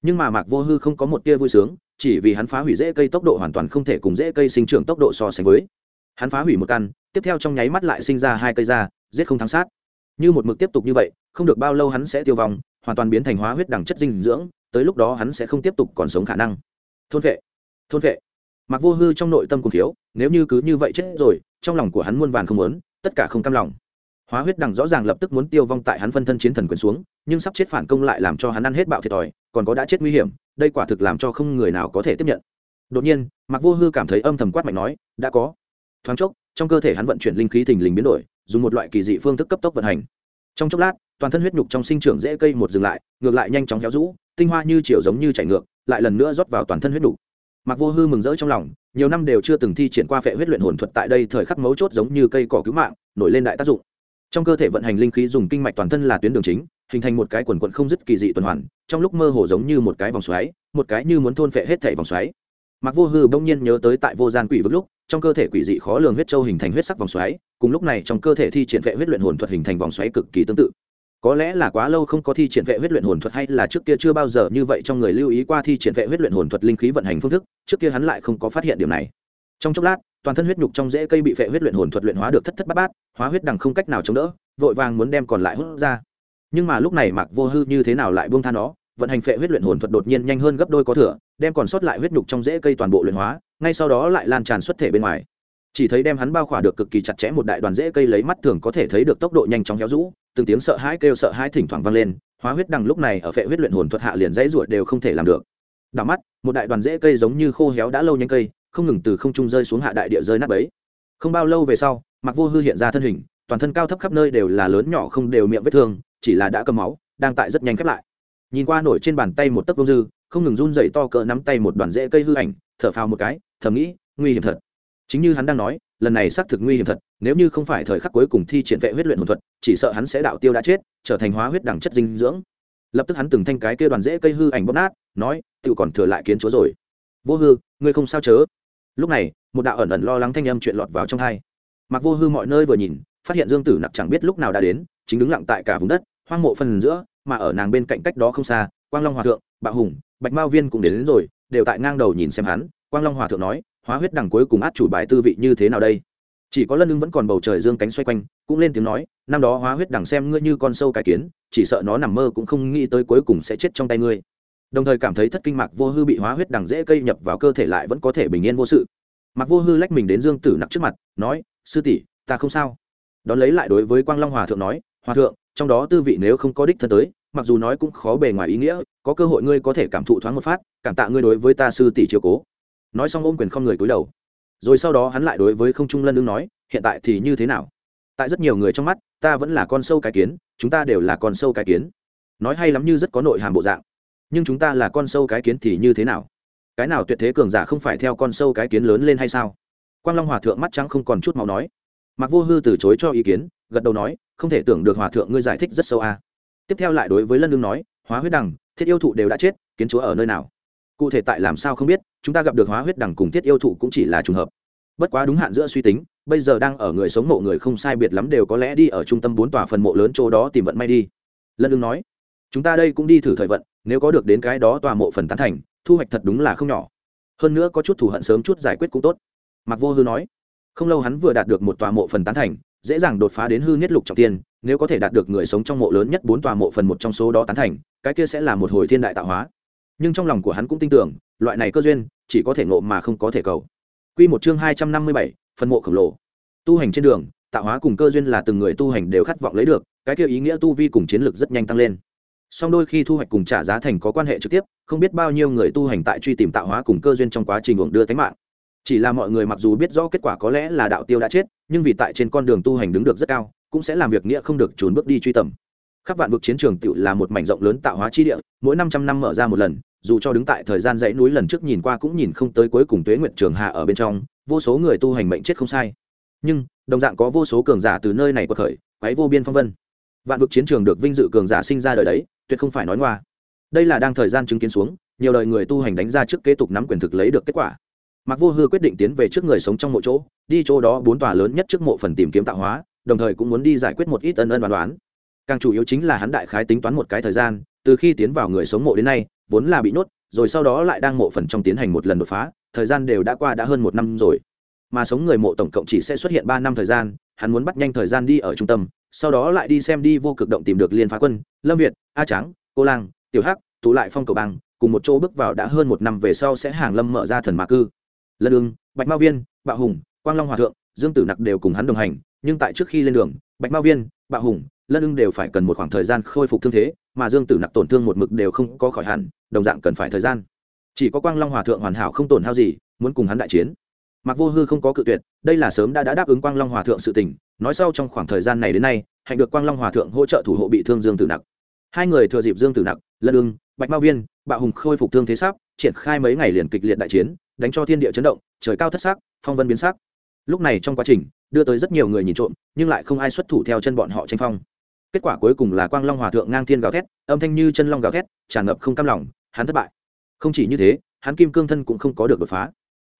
Nhưng mà mạc vô hư không có một tia vui sướng, chỉ vì hắn phá hủy rễ cây tốc độ hoàn toàn không thể cùng rễ cây sinh trưởng tốc độ so sánh với. Hắn phá hủy một căn, tiếp theo trong nháy mắt lại sinh ra hai cây ra giết không thắng sát như một mực tiếp tục như vậy, không được bao lâu hắn sẽ tiêu vong, hoàn toàn biến thành hóa huyết đẳng chất dinh dưỡng, tới lúc đó hắn sẽ không tiếp tục còn sống khả năng. Thôn vệ thôn vệ. Mặc vô hư trong nội tâm cùng thiếu nếu như cứ như vậy chết rồi, trong lòng của hắn muôn vàn không muốn, tất cả không cam lòng. Hóa huyết đằng rõ ràng lập tức muốn tiêu vong tại hắn phân thân chiến thần quyền xuống, nhưng sắp chết phản công lại làm cho hắn ăn hết bạo thiệt thòi, còn có đã chết nguy hiểm, đây quả thực làm cho không người nào có thể tiếp nhận. Đột nhiên mặc vô hư cảm thấy âm thầm quát mạnh nói, đã có. Thoáng chốc, trong cơ thể hắn vận chuyển linh khí thình lình biến đổi dùng một loại kỳ dị phương thức cấp tốc vận hành. Trong chốc lát, toàn thân huyết nhục trong sinh trưởng dễ cây một dừng lại, ngược lại nhanh chóng héo rũ, tinh hoa như chiều giống như chảy ngược, lại lần nữa rót vào toàn thân huyết nhục. Mặc vô hư mừng rỡ trong lòng, nhiều năm đều chưa từng thi triển qua phệ huyết luyện hồn thuật tại đây thời khắc mấu chốt giống như cây cỏ cứu mạng, nổi lên đại tác dụng. Trong cơ thể vận hành linh khí dùng kinh mạch toàn thân là tuyến đường chính, hình thành một cái quần quận không dứt kỳ dị tuần hoàn, trong lúc mơ hồ giống như một cái vòng xoáy, một cái như muốn thôn phệ hết thể vòng xoáy mặc vô hư bỗng nhiên nhớ tới tại vô gian quỷ vực lúc, trong cơ thể quỷ dị khó lường huyết châu hình thành huyết sắc vòng xoáy, cùng lúc này trong cơ thể thi triển vệ huyết luyện hồn thuật hình thành vòng xoáy cực kỳ tương tự. Có lẽ là quá lâu không có thi triển vệ huyết luyện hồn thuật hay là trước kia chưa bao giờ như vậy trong người lưu ý qua thi triển vệ huyết luyện hồn thuật linh khí vận hành phương thức, trước kia hắn lại không có phát hiện điểm này. Trong chốc lát, toàn thân huyết nhục trong rễ cây bị vệ huyết luyện hồn thuật luyện hóa được thất thất bát bát, hóa huyết đằng không cách nào chống đỡ, vội vàng muốn đem còn lại hút ra. Nhưng mà lúc này mạc vô hư như thế nào lại buông tha nó? Vận hành phệ huyết luyện hồn thuật đột nhiên nhanh hơn gấp đôi có thừa, đem còn sót lại huyết nhục trong rễ cây toàn bộ luyện hóa, ngay sau đó lại lan tràn xuất thể bên ngoài. Chỉ thấy đem hắn bao khỏa được cực kỳ chặt chẽ một đại đoàn rễ cây lấy mắt thường có thể thấy được tốc độ nhanh chóng héo rũ, từng tiếng sợ hãi kêu sợ hãi thỉnh thoảng vang lên, hóa huyết đằng lúc này ở phệ huyết luyện hồn thuật hạ liền dãy ruột đều không thể làm được. Đảo mắt, một đại đoàn rễ cây giống như khô héo đã lâu nhanh cây, không ngừng từ không trung rơi xuống hạ đại địa rơi nát bấy. Không bao lâu về sau mặc vô hư hiện ra thân hình, toàn thân cao thấp khắp nơi đều là lớn nhỏ không đều miệng vết thương, chỉ là đã cầm máu, đang tại rất nhanh khép lại nhìn qua nổi trên bàn tay một tấc vông dư, không ngừng run dậy to cỡ nắm tay một đoàn rễ cây hư ảnh, thở phào một cái, thầm nghĩ, nguy hiểm thật. Chính như hắn đang nói, lần này xác thực nguy hiểm thật, nếu như không phải thời khắc cuối cùng thi triển vệ huyết luyện hồn thuật, chỉ sợ hắn sẽ đạo tiêu đã chết, trở thành hóa huyết đẳng chất dinh dưỡng. Lập tức hắn từng thanh cái kia đoàn rễ cây hư ảnh bóp nát, nói tự còn thừa lại kiến chúa rồi. Vô hư, ngươi không sao chớ. Lúc này, một đạo ẩn ẩn lo lắng thanh âm chuyện lọt vào trong thai mặc vô hư mọi nơi vừa nhìn, phát hiện dương tử nặc chẳng biết lúc nào đã đến, chính đứng lặng tại cả vùng đất, hoang mộ phần giữa mà ở nàng bên cạnh cách đó không xa quang long hòa thượng bạo hùng bạch mao viên cũng đến, đến rồi đều tại ngang đầu nhìn xem hắn. Quang long hòa thượng nói hóa huyết đằng cuối cùng át chủ bài tư vị như thế nào đây? Chỉ có lân ưng vẫn còn bầu trời dương cánh xoay quanh cũng lên tiếng nói năm đó hóa huyết đằng xem ngươi như con sâu cải kiến chỉ sợ nó nằm mơ cũng không nghĩ tới cuối cùng sẽ chết trong tay ngươi. Đồng thời cảm thấy thất kinh mạc vô hư bị hóa huyết đằng dễ cây nhập vào cơ thể lại vẫn có thể bình yên vô sự. Mạc vô hư lách mình đến dương tử nặc trước mặt nói sư tỷ ta không sao. Đón lấy lại đối với quang long hòa thượng nói hòa thượng trong đó tư vị nếu không có đích thân tới, mặc dù nói cũng khó bề ngoài ý nghĩa, có cơ hội ngươi có thể cảm thụ thoáng một phát, cảm tạ ngươi đối với ta sư tỷ chiều cố. Nói xong ôm quyền không người cúi đầu. Rồi sau đó hắn lại đối với không trung lân ưng nói, hiện tại thì như thế nào? Tại rất nhiều người trong mắt, ta vẫn là con sâu cái kiến, chúng ta đều là con sâu cái kiến. Nói hay lắm như rất có nội hàm bộ dạng. Nhưng chúng ta là con sâu cái kiến thì như thế nào? Cái nào tuyệt thế cường giả không phải theo con sâu cái kiến lớn lên hay sao? Quang long hòa thượng mắt trắng không còn chút máu nói mặc vô hư từ chối cho ý kiến, gật đầu nói, không thể tưởng được hòa thượng ngươi giải thích rất sâu a. À. tiếp theo lại đối với lân lương nói, hóa huyết đằng, thiết yêu thụ đều đã chết, kiến chúa ở nơi nào? Cụ thể tại làm sao không biết, chúng ta gặp được hóa huyết đằng cùng thiết yêu thụ cũng chỉ là trùng hợp. Bất quá đúng hạn giữa suy tính, bây giờ đang ở người sống mộ người không sai biệt lắm đều có lẽ đi ở trung tâm bốn tòa phần mộ lớn chỗ đó tìm vận may đi. Lân lương nói, chúng ta đây cũng đi thử thời vận, nếu có được đến cái đó tòa mộ phần tán thành, thu hoạch thật đúng là không nhỏ. Hơn nữa có chút thù hận sớm chút giải quyết cũng tốt. Mặc vô hư nói không lâu hắn vừa đạt được một tòa mộ phần tán thành dễ dàng đột phá đến hư nhất lục trọng tiên nếu có thể đạt được người sống trong mộ lớn nhất bốn tòa mộ phần một trong số đó tán thành cái kia sẽ là một hồi thiên đại tạo hóa. Nhưng trong lòng của hắn cũng tin tưởng loại này cơ duyên chỉ có thể ngộ mà không có thể cầu. Quy một chương hai trăm năm mươi bảy, phần mộ khổng lồ. Tu hành trên đường tạo hóa cùng cơ duyên là từng người tu hành đều khát vọng lấy được cái kia ý nghĩa tu vi cùng chiến lược rất nhanh tăng lên. Song đôi khi thu hoạch cùng trả giá thành có quan hệ trực tiếp không biết bao nhiêu người tu hành tại truy tìm tạo hóa cùng cơ duyên trong quá trình uổng đưa tánh mạng chỉ là mọi người mặc dù biết rõ kết quả có lẽ là đạo tiêu đã chết, nhưng vì tại trên con đường tu hành đứng được rất cao, cũng sẽ làm việc nghĩa không được trốn bước đi truy tầm. Khắp vạn vực chiến trường tự là một mảnh rộng lớn tạo hóa chi địa, mỗi năm trăm năm mở ra một lần, dù cho đứng tại thời gian dãy núi lần trước nhìn qua cũng nhìn không tới cuối cùng tuế nguyện trường hạ ở bên trong, vô số người tu hành mệnh chết không sai. Nhưng, đồng dạng có vô số cường giả từ nơi này quật khởi quáy vô biên phong vân. Vạn vực chiến trường được vinh dự cường giả sinh ra đời đấy, tuyệt không phải nói ngoa. Đây là đang thời gian chứng kiến xuống, nhiều đời người tu hành đánh ra trước kế tục nắm quyền thực lấy được kết quả mạc vô hư quyết định tiến về trước người sống trong mộ chỗ, đi chỗ đó bốn tòa lớn nhất trước mộ phần tìm kiếm tạo hóa, đồng thời cũng muốn đi giải quyết một ít ân ân đoán đoán càng chủ yếu chính là hắn đại khái tính toán một cái thời gian, từ khi tiến vào người sống mộ đến nay, vốn là bị nhốt, rồi sau đó lại đang mộ phần trong tiến hành một lần đột phá, thời gian đều đã qua đã hơn một năm rồi. Mà sống người mộ tổng cộng chỉ sẽ xuất hiện ba năm thời gian, hắn muốn bắt nhanh thời gian đi ở trung tâm, sau đó lại đi xem đi vô cực động tìm được liên phá quân, lâm việt, a trắng cô lang, tiểu hắc tụ lại phong cầu băng cùng một chỗ bước vào đã hơn một năm về sau sẽ hàng lâm mở ra thần mạc cư lân ương bạch mao viên bạo hùng quang long hòa thượng dương tử nặc đều cùng hắn đồng hành nhưng tại trước khi lên đường bạch mao viên bạo hùng lân ưng đều phải cần một khoảng thời gian khôi phục thương thế mà dương tử nặc tổn thương một mực đều không có khỏi hẳn đồng dạng cần phải thời gian. Chỉ có quang long hòa thượng hoàn hảo không tổn hao gì muốn cùng hắn đại chiến. Mặc vô hư không có cự tuyệt đây là sớm đã, đã đáp ứng quang long hòa thượng sự tình nói sau trong khoảng thời gian này đến nay hạnh được quang long hòa thượng hỗ trợ thủ hộ bị thương dương tử nặc. Hai người thừa dịp dương tử nặc lân ưng bạch mao viên bạo hùng khôi phục thương thế sắp triển khai mấy ngày liền kịch liệt đại chiến đánh cho thiên địa chấn động, trời cao thất sắc, phong vân biến sắc. Lúc này trong quá trình, đưa tới rất nhiều người nhìn trộm, nhưng lại không ai xuất thủ theo chân bọn họ tranh phong. Kết quả cuối cùng là quang long hòa thượng ngang thiên gào thét, âm thanh như chân long gào thét, tràn ngập không cam lòng, hắn thất bại. Không chỉ như thế, hắn kim cương thân cũng không có được đột phá.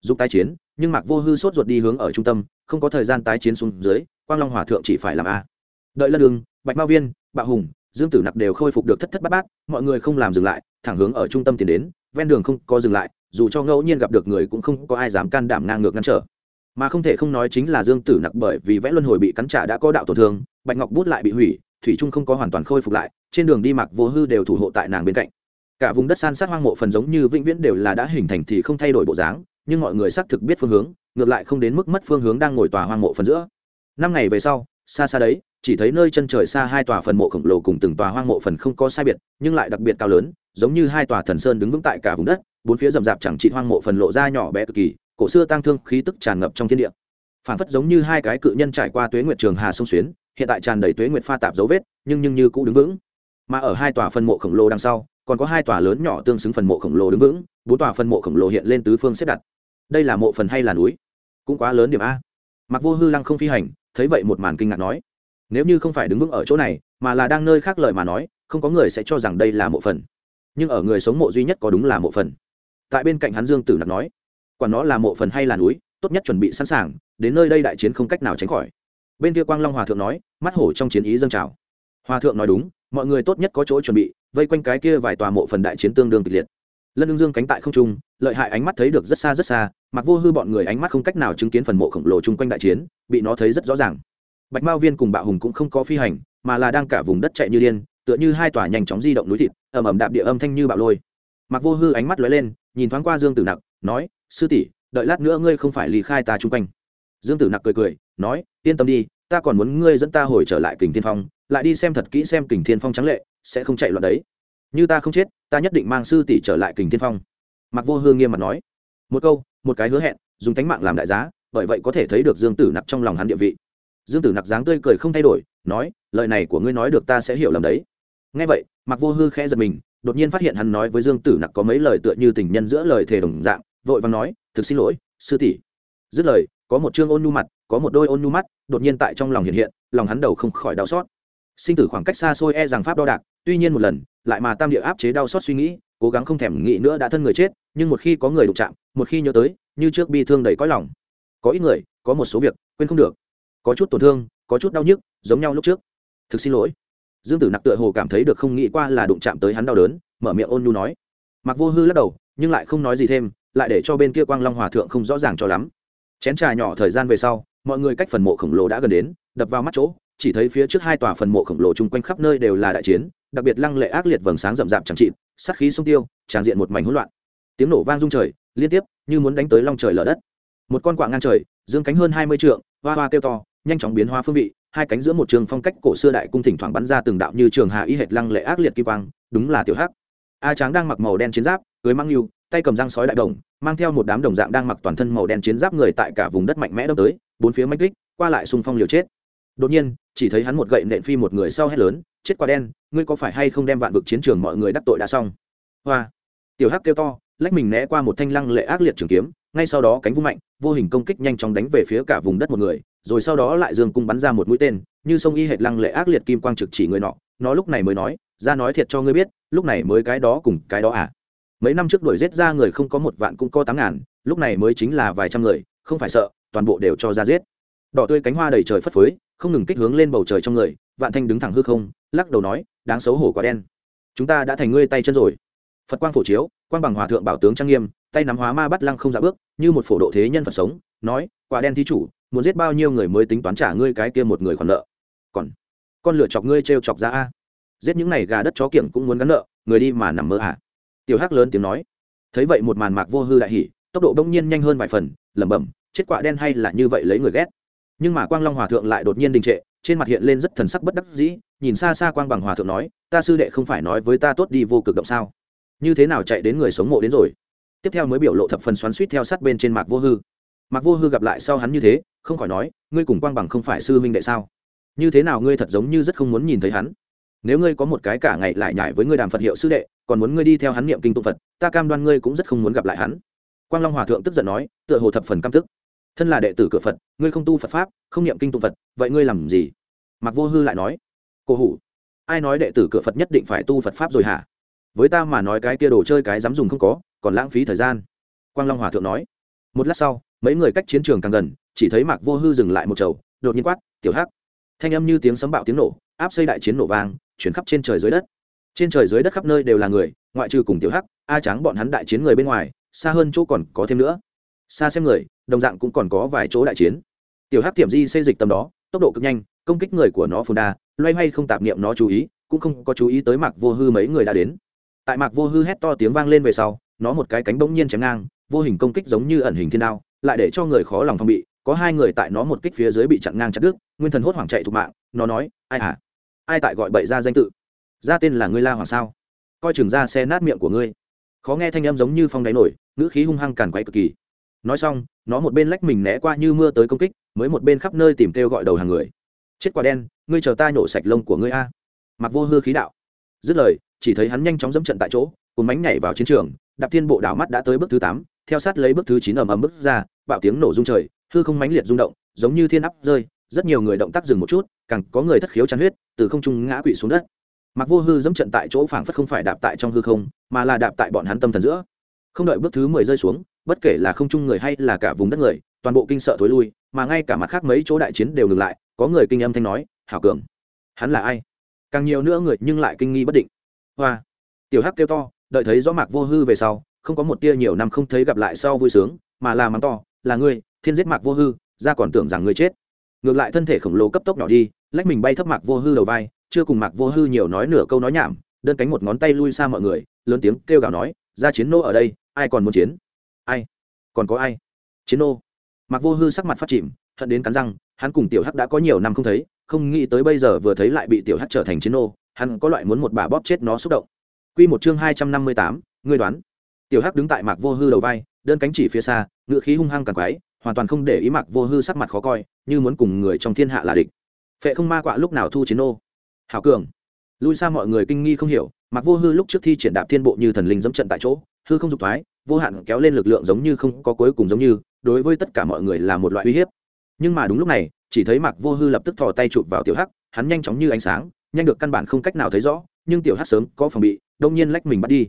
Dùng tái chiến, nhưng mạc vô hư sốt ruột đi hướng ở trung tâm, không có thời gian tái chiến xuống dưới, quang long hòa thượng chỉ phải làm a. Đợi lân đường, bạch mao viên, bạo hùng, dương tử nặc đều khôi phục được thất thất bát bát, mọi người không làm dừng lại, thẳng hướng ở trung tâm tiến đến, ven đường không có dừng lại dù cho ngẫu nhiên gặp được người cũng không có ai dám can đảm ngang ngược ngăn trở. Mà không thể không nói chính là dương tử nặc bởi vì vẽ luân hồi bị cắn trả đã có đạo tổn thương, bạch ngọc bút lại bị hủy, thủy trung không có hoàn toàn khôi phục lại, trên đường đi mặc vô hư đều thủ hộ tại nàng bên cạnh. Cả vùng đất san sát hoang mộ phần giống như vĩnh viễn đều là đã hình thành thì không thay đổi bộ dáng, nhưng mọi người xác thực biết phương hướng, ngược lại không đến mức mất phương hướng đang ngồi tòa hoang mộ phần giữa. Năm ngày về sau, xa xa đấy, chỉ thấy nơi chân trời xa hai tòa phần mộ khổng lồ cùng từng tòa hoang mộ phần không có sai biệt, nhưng lại đặc biệt cao lớn, giống như hai tòa thần sơn đứng vững tại cả vùng đất bốn phía rậm rạp chẳng trị hoang mộ phần lộ ra nhỏ bé cực kỳ, cổ xưa tăng thương khí tức tràn ngập trong thiên địa. Phản phất giống như hai cái cự nhân trải qua tuế nguyệt trường hà sông xuyến, hiện tại tràn đầy tuế nguyệt pha tạp dấu vết, nhưng nhưng như cũ đứng vững. Mà ở hai tòa phần mộ khổng lồ đằng sau, còn có hai tòa lớn nhỏ tương xứng phần mộ khổng lồ đứng vững, bốn tòa phần mộ khổng lồ hiện lên tứ phương xếp đặt. Đây là mộ phần hay là núi? Cũng quá lớn điểm a. Mặc vô hư lăng không phi hành, thấy vậy một màn kinh ngạc nói, nếu như không phải đứng vững ở chỗ này, mà là đang nơi khác lời mà nói, không có người sẽ cho rằng đây là mộ phần. Nhưng ở người sống mộ duy nhất có đúng là mộ phần tại bên cạnh hắn dương tử nặc nói, quả nó là mộ phần hay là núi, tốt nhất chuẩn bị sẵn sàng, đến nơi đây đại chiến không cách nào tránh khỏi. Bên kia quang long hòa thượng nói, mắt hổ trong chiến ý dâng trào. Hòa thượng nói đúng, mọi người tốt nhất có chỗ chuẩn bị, vây quanh cái kia vài tòa mộ phần đại chiến tương đương kịch liệt. Lân ương dương cánh tại không trung, lợi hại ánh mắt thấy được rất xa rất xa, mặc vô hư bọn người ánh mắt không cách nào chứng kiến phần mộ khổng lồ chung quanh đại chiến, bị nó thấy rất rõ ràng. Bạch mao viên cùng bạo hùng cũng không có phi hành, mà là đang cả vùng đất chạy như điên, tựa như hai tòa nhanh chóng di động núi thịt ẩm ẩm đạp địa âm thanh như bạo lôi mặc vô hư ánh mắt lóe lên, nhìn thoáng qua dương tử nặc, nói, sư tỷ, đợi lát nữa ngươi không phải ly khai ta chung quanh. Dương tử nặc cười cười, nói, yên tâm đi, ta còn muốn ngươi dẫn ta hồi trở lại kình thiên phong, lại đi xem thật kỹ xem kình thiên phong trắng lệ, sẽ không chạy loạn đấy. Như ta không chết, ta nhất định mang sư tỷ trở lại kình thiên phong. Mặc vô Hư nghiêm mặt nói. Một câu, một cái hứa hẹn, dùng tánh mạng làm đại giá, bởi vậy có thể thấy được dương tử nặc trong lòng hắn địa vị. Dương tử nặc dáng tươi cười không thay đổi, nói, lời này của ngươi nói được ta sẽ hiểu lầm đấy. Ngay vậy mặc vô hư khẽ giật mình đột nhiên phát hiện hắn nói với dương tử nặc có mấy lời tựa như tình nhân giữa lời thề đồng dạng, vội vàng nói, thực xin lỗi, sư tỷ. Dứt lời, có một chương ôn nhu mặt, có một đôi ôn nhu mắt, đột nhiên tại trong lòng hiện hiện, lòng hắn đầu không khỏi đau xót. Sinh tử khoảng cách xa xôi e rằng pháp đo đạc, tuy nhiên một lần, lại mà tam địa áp chế đau xót suy nghĩ, cố gắng không thèm nghĩ nữa đã thân người chết, nhưng một khi có người đụng chạm, một khi nhớ tới, như trước bi thương đầy cõi lòng. Có ít người, có một số việc, quên không được. Có chút tổn thương, có chút đau nhức, giống nhau lúc trước. Thực xin lỗi dương tử nặc tựa hồ cảm thấy được không nghĩ qua là đụng chạm tới hắn đau đớn, mở miệng ôn nhu nói. Mặc vô hư lắc đầu, nhưng lại không nói gì thêm, lại để cho bên kia quang long hòa thượng không rõ ràng cho lắm. Chén trà nhỏ thời gian về sau, mọi người cách phần mộ khổng lồ đã gần đến, đập vào mắt chỗ, chỉ thấy phía trước hai tòa phần mộ khổng lồ chung quanh khắp nơi đều là đại chiến, đặc biệt lăng lệ ác liệt vầng sáng rậm rạp chẳng trị sát khí sông tiêu, tràn diện một mảnh hỗn loạn. Tiếng nổ vang rung trời, liên tiếp, như muốn đánh tới long trời lở đất. Một con quạ ngang trời, dương cánh hơn hai mươi trượng, hoa hoa kêu to, nhanh chóng biến hóa phương vị hai cánh giữa một trường phong cách cổ xưa đại cung thỉnh thoảng bắn ra từng đạo như trường hạ y hệt lăng lệ ác liệt kỳ quang, đúng là tiểu hắc. A tráng đang mặc màu đen chiến giáp, cưới mang yêu, tay cầm răng sói đại đồng, mang theo một đám đồng dạng đang mặc toàn thân màu đen chiến giáp người tại cả vùng đất mạnh mẽ đâm tới, bốn phía mách kích, qua lại xung phong liều chết. Đột nhiên, chỉ thấy hắn một gậy nện phi một người sau hét lớn, chết quả đen, ngươi có phải hay không đem vạn vực chiến trường mọi người đắc tội đã xong? Hoa. Tiểu hắc kêu to, lách mình né qua một thanh lăng lệ ác liệt trường kiếm, ngay sau đó cánh vung mạnh, vô hình công kích nhanh chóng đánh về phía cả vùng đất một người rồi sau đó lại dương cung bắn ra một mũi tên, như sông y hệt lăng lệ ác liệt kim quang trực chỉ người nọ. Nó lúc này mới nói, ra nói thiệt cho ngươi biết, lúc này mới cái đó cùng cái đó à? Mấy năm trước đuổi giết ra người không có một vạn cũng có tám ngàn, lúc này mới chính là vài trăm người, không phải sợ, toàn bộ đều cho ra giết. Đỏ tươi cánh hoa đầy trời phất phới, không ngừng kích hướng lên bầu trời trong người, vạn thanh đứng thẳng hư không, lắc đầu nói, đáng xấu hổ quá đen. Chúng ta đã thành ngươi tay chân rồi. Phật quang phổ chiếu, quang bằng hòa thượng bảo tướng trang nghiêm, tay nắm hóa ma bắt lăng không dạ bước, như một phổ độ thế nhân phật sống, nói, quả đen thí chủ muốn giết bao nhiêu người mới tính toán trả ngươi cái kia một người khoản nợ? Còn, con lựa chọc ngươi trêu chọc ra a. Giết những này gà đất chó kiểng cũng muốn gắn nợ, người đi mà nằm mơ à? Tiểu hắc lớn tiếng nói. Thấy vậy một màn mạc vô hư đại hỉ, tốc độ bỗng nhiên nhanh hơn vài phần, lẩm bẩm, chết quạ đen hay là như vậy lấy người ghét. Nhưng mà quang long hòa thượng lại đột nhiên đình trệ, trên mặt hiện lên rất thần sắc bất đắc dĩ, nhìn xa xa quang bằng hòa thượng nói, ta sư đệ không phải nói với ta tốt đi vô cực động sao? Như thế nào chạy đến người sống mộ đến rồi? Tiếp theo mới biểu lộ thập phần xoắn suýt theo sát bên trên mạc vô hư mặc vô hư gặp lại sau hắn như thế, không khỏi nói, ngươi cùng quang bằng không phải sư huynh đệ sao? Như thế nào ngươi thật giống như rất không muốn nhìn thấy hắn? Nếu ngươi có một cái cả ngày lại nhải với ngươi đàm phật hiệu sư đệ, còn muốn ngươi đi theo hắn niệm kinh tụng phật, ta cam đoan ngươi cũng rất không muốn gặp lại hắn. Quang long hòa thượng tức giận nói, tựa hồ thập phần căm tức. Thân là đệ tử cửa phật, ngươi không tu phật pháp, không niệm kinh tụng phật, vậy ngươi làm gì? Mặc vô hư lại nói, cổ hủ, ai nói đệ tử cửa phật nhất định phải tu phật pháp rồi hả? Với ta mà nói cái kia đồ chơi cái dám dùng không có, còn lãng phí thời gian. Quang long hòa thượng nói, một lát sau mấy người cách chiến trường càng gần, chỉ thấy mạc vô hư dừng lại một chầu, đột nhiên quát, tiểu hắc! Thanh âm như tiếng sấm bạo tiếng nổ, áp xây đại chiến nổ vang, chuyển khắp trên trời dưới đất. Trên trời dưới đất khắp nơi đều là người, ngoại trừ cùng tiểu hắc, a trắng bọn hắn đại chiến người bên ngoài, xa hơn chỗ còn có thêm nữa. Xa xem người, đồng dạng cũng còn có vài chỗ đại chiến. Tiểu hắc tiệm di xây dịch tầm đó, tốc độ cực nhanh, công kích người của nó phồn đa, loay hoay không tạp niệm nó chú ý, cũng không có chú ý tới mặc vô hư mấy người đã đến. Tại mạc vô hư hét to tiếng vang lên về sau, nó một cái cánh bỗng nhiên chém ngang, vô hình công kích giống như ẩn hình thiên đao lại để cho người khó lòng phòng bị, có hai người tại nó một kích phía dưới bị chặn ngang chặt đứt, nguyên thần hốt hoảng chạy thục mạng, nó nói, ai hả ai tại gọi bậy ra danh tự? Ra tên là ngươi la hoàng sao? Coi chừng ra xe nát miệng của ngươi. Khó nghe thanh âm giống như phong đáy nổi, ngữ khí hung hăng càn quay cực kỳ. Nói xong, nó một bên lách mình né qua như mưa tới công kích, mới một bên khắp nơi tìm kêu gọi đầu hàng người. Chết quả đen, ngươi chờ ta nhổ sạch lông của ngươi a. Mặc vô hư khí đạo. Dứt lời, chỉ thấy hắn nhanh chóng dẫm trận tại chỗ cùng bánh nhảy vào chiến trường, đạp thiên bộ đảo mắt đã tới bước thứ tám theo sát lấy bước thứ chín ầm ầm bước ra, bạo tiếng nổ rung trời, hư không mãnh liệt rung động, giống như thiên áp rơi, rất nhiều người động tác dừng một chút, càng có người thất khiếu chán huyết, từ không trung ngã quỵ xuống đất. Mặc vô hư dẫm trận tại chỗ phảng phất không phải đạp tại trong hư không, mà là đạp tại bọn hắn tâm thần giữa. Không đợi bước thứ mười rơi xuống, bất kể là không trung người hay là cả vùng đất người, toàn bộ kinh sợ thối lui, mà ngay cả mặt khác mấy chỗ đại chiến đều ngừng lại, có người kinh âm thanh nói, hảo cường, hắn là ai? Càng nhiều nữa người nhưng lại kinh nghi bất định. Hoa, tiểu hắc kêu to, đợi thấy rõ mạc vô hư về sau không có một tia nhiều năm không thấy gặp lại sau vui sướng mà là mắng to là ngươi thiên giết mạc vô hư ra còn tưởng rằng ngươi chết. Ngược lại thân thể khổng lồ cấp tốc nhỏ đi lách mình bay thấp mạc vô hư đầu vai chưa cùng mạc vô hư nhiều nói nửa câu nói nhảm đơn cánh một ngón tay lui xa mọi người lớn tiếng kêu gào nói ra chiến nô ở đây ai còn muốn chiến? Ai? Còn có ai? Chiến nô. Mạc vô hư sắc mặt phát chìm hận đến cắn răng hắn cùng tiểu hắc đã có nhiều năm không thấy không nghĩ tới bây giờ vừa thấy lại bị tiểu hắc trở thành chiến nô hắn có loại muốn một bà bóp chết nó xúc động. Quy một chương hai trăm năm mươi tám, ngươi đoán. Tiểu Hắc đứng tại Mạc Vô Hư đầu vai, đơn cánh chỉ phía xa, ngự khí hung hăng càng quái, hoàn toàn không để ý Mạc Vô Hư sắc mặt khó coi, như muốn cùng người trong thiên hạ là địch. Phệ không ma quạ lúc nào thu chiến nô? Hảo cường. Lui xa mọi người kinh nghi không hiểu, Mạc Vô Hư lúc trước thi triển đạp thiên bộ như thần linh dẫm trận tại chỗ, hư không dục thoái, vô hạn kéo lên lực lượng giống như không có cuối cùng giống như, đối với tất cả mọi người là một loại uy hiếp. Nhưng mà đúng lúc này, chỉ thấy Mạc Vô Hư lập tức thò tay chụp vào Tiểu Hắc, hắn nhanh chóng như ánh sáng, nhanh được căn bản không cách nào thấy rõ, nhưng Tiểu Hắc sớm có phòng bị, đông nhiên lách mình bắt đi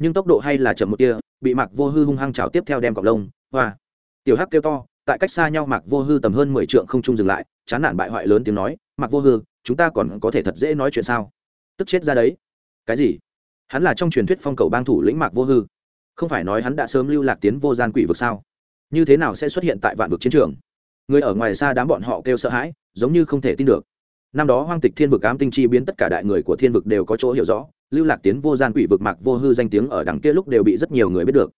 nhưng tốc độ hay là chậm một tia, bị mạc vô hư hung hăng chảo tiếp theo đem cọc lông, hoa. Tiểu hắc kêu to, tại cách xa nhau mạc vô hư tầm hơn mười trượng không trung dừng lại, chán nản bại hoại lớn tiếng nói, mạc vô hư, chúng ta còn có thể thật dễ nói chuyện sao? Tức chết ra đấy. Cái gì? Hắn là trong truyền thuyết phong cầu bang thủ lĩnh mạc vô hư. Không phải nói hắn đã sớm lưu lạc tiến vô gian quỷ vực sao? Như thế nào sẽ xuất hiện tại vạn vực chiến trường? Người ở ngoài xa đám bọn họ kêu sợ hãi, giống như không thể tin được. Năm đó hoang tịch thiên vực ám tinh chi biến tất cả đại người của thiên vực đều có chỗ hiểu rõ lưu lạc tiến vô gian quỷ vực mạc vô hư danh tiếng ở đằng kia lúc đều bị rất nhiều người biết được.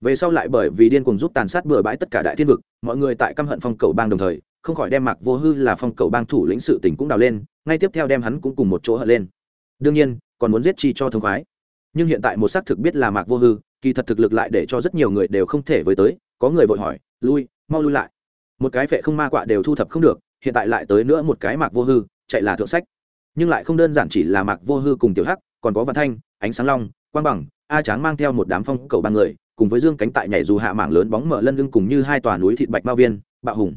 Về sau lại bởi vì điên cùng giúp tàn sát bừa bãi tất cả đại thiên vực, mọi người tại căm hận phong cầu bang đồng thời, không khỏi đem mạc vô hư là phong cầu bang thủ lĩnh sự tỉnh cũng đào lên, ngay tiếp theo đem hắn cũng cùng một chỗ hận lên. Đương nhiên, còn muốn giết chi cho thông khoái. Nhưng hiện tại một xác thực biết là mạc vô hư, kỳ thật thực lực lại để cho rất nhiều người đều không thể với tới, có người vội hỏi, lui, mau lui lại. Một cái vệ không ma quạ đều thu thập không được, hiện tại lại tới nữa một cái mạc vô hư, chạy là thượng sách. Nhưng lại không đơn giản chỉ là mạc vô hư cùng tiểu hắc còn có văn thanh, ánh sáng long, quang bằng, a tráng mang theo một đám phong cầu ba người, cùng với dương cánh tại nhảy dù hạ mảng lớn bóng mở lân lưng cùng như hai tòa núi thịt bạch bao viên, bạo hùng.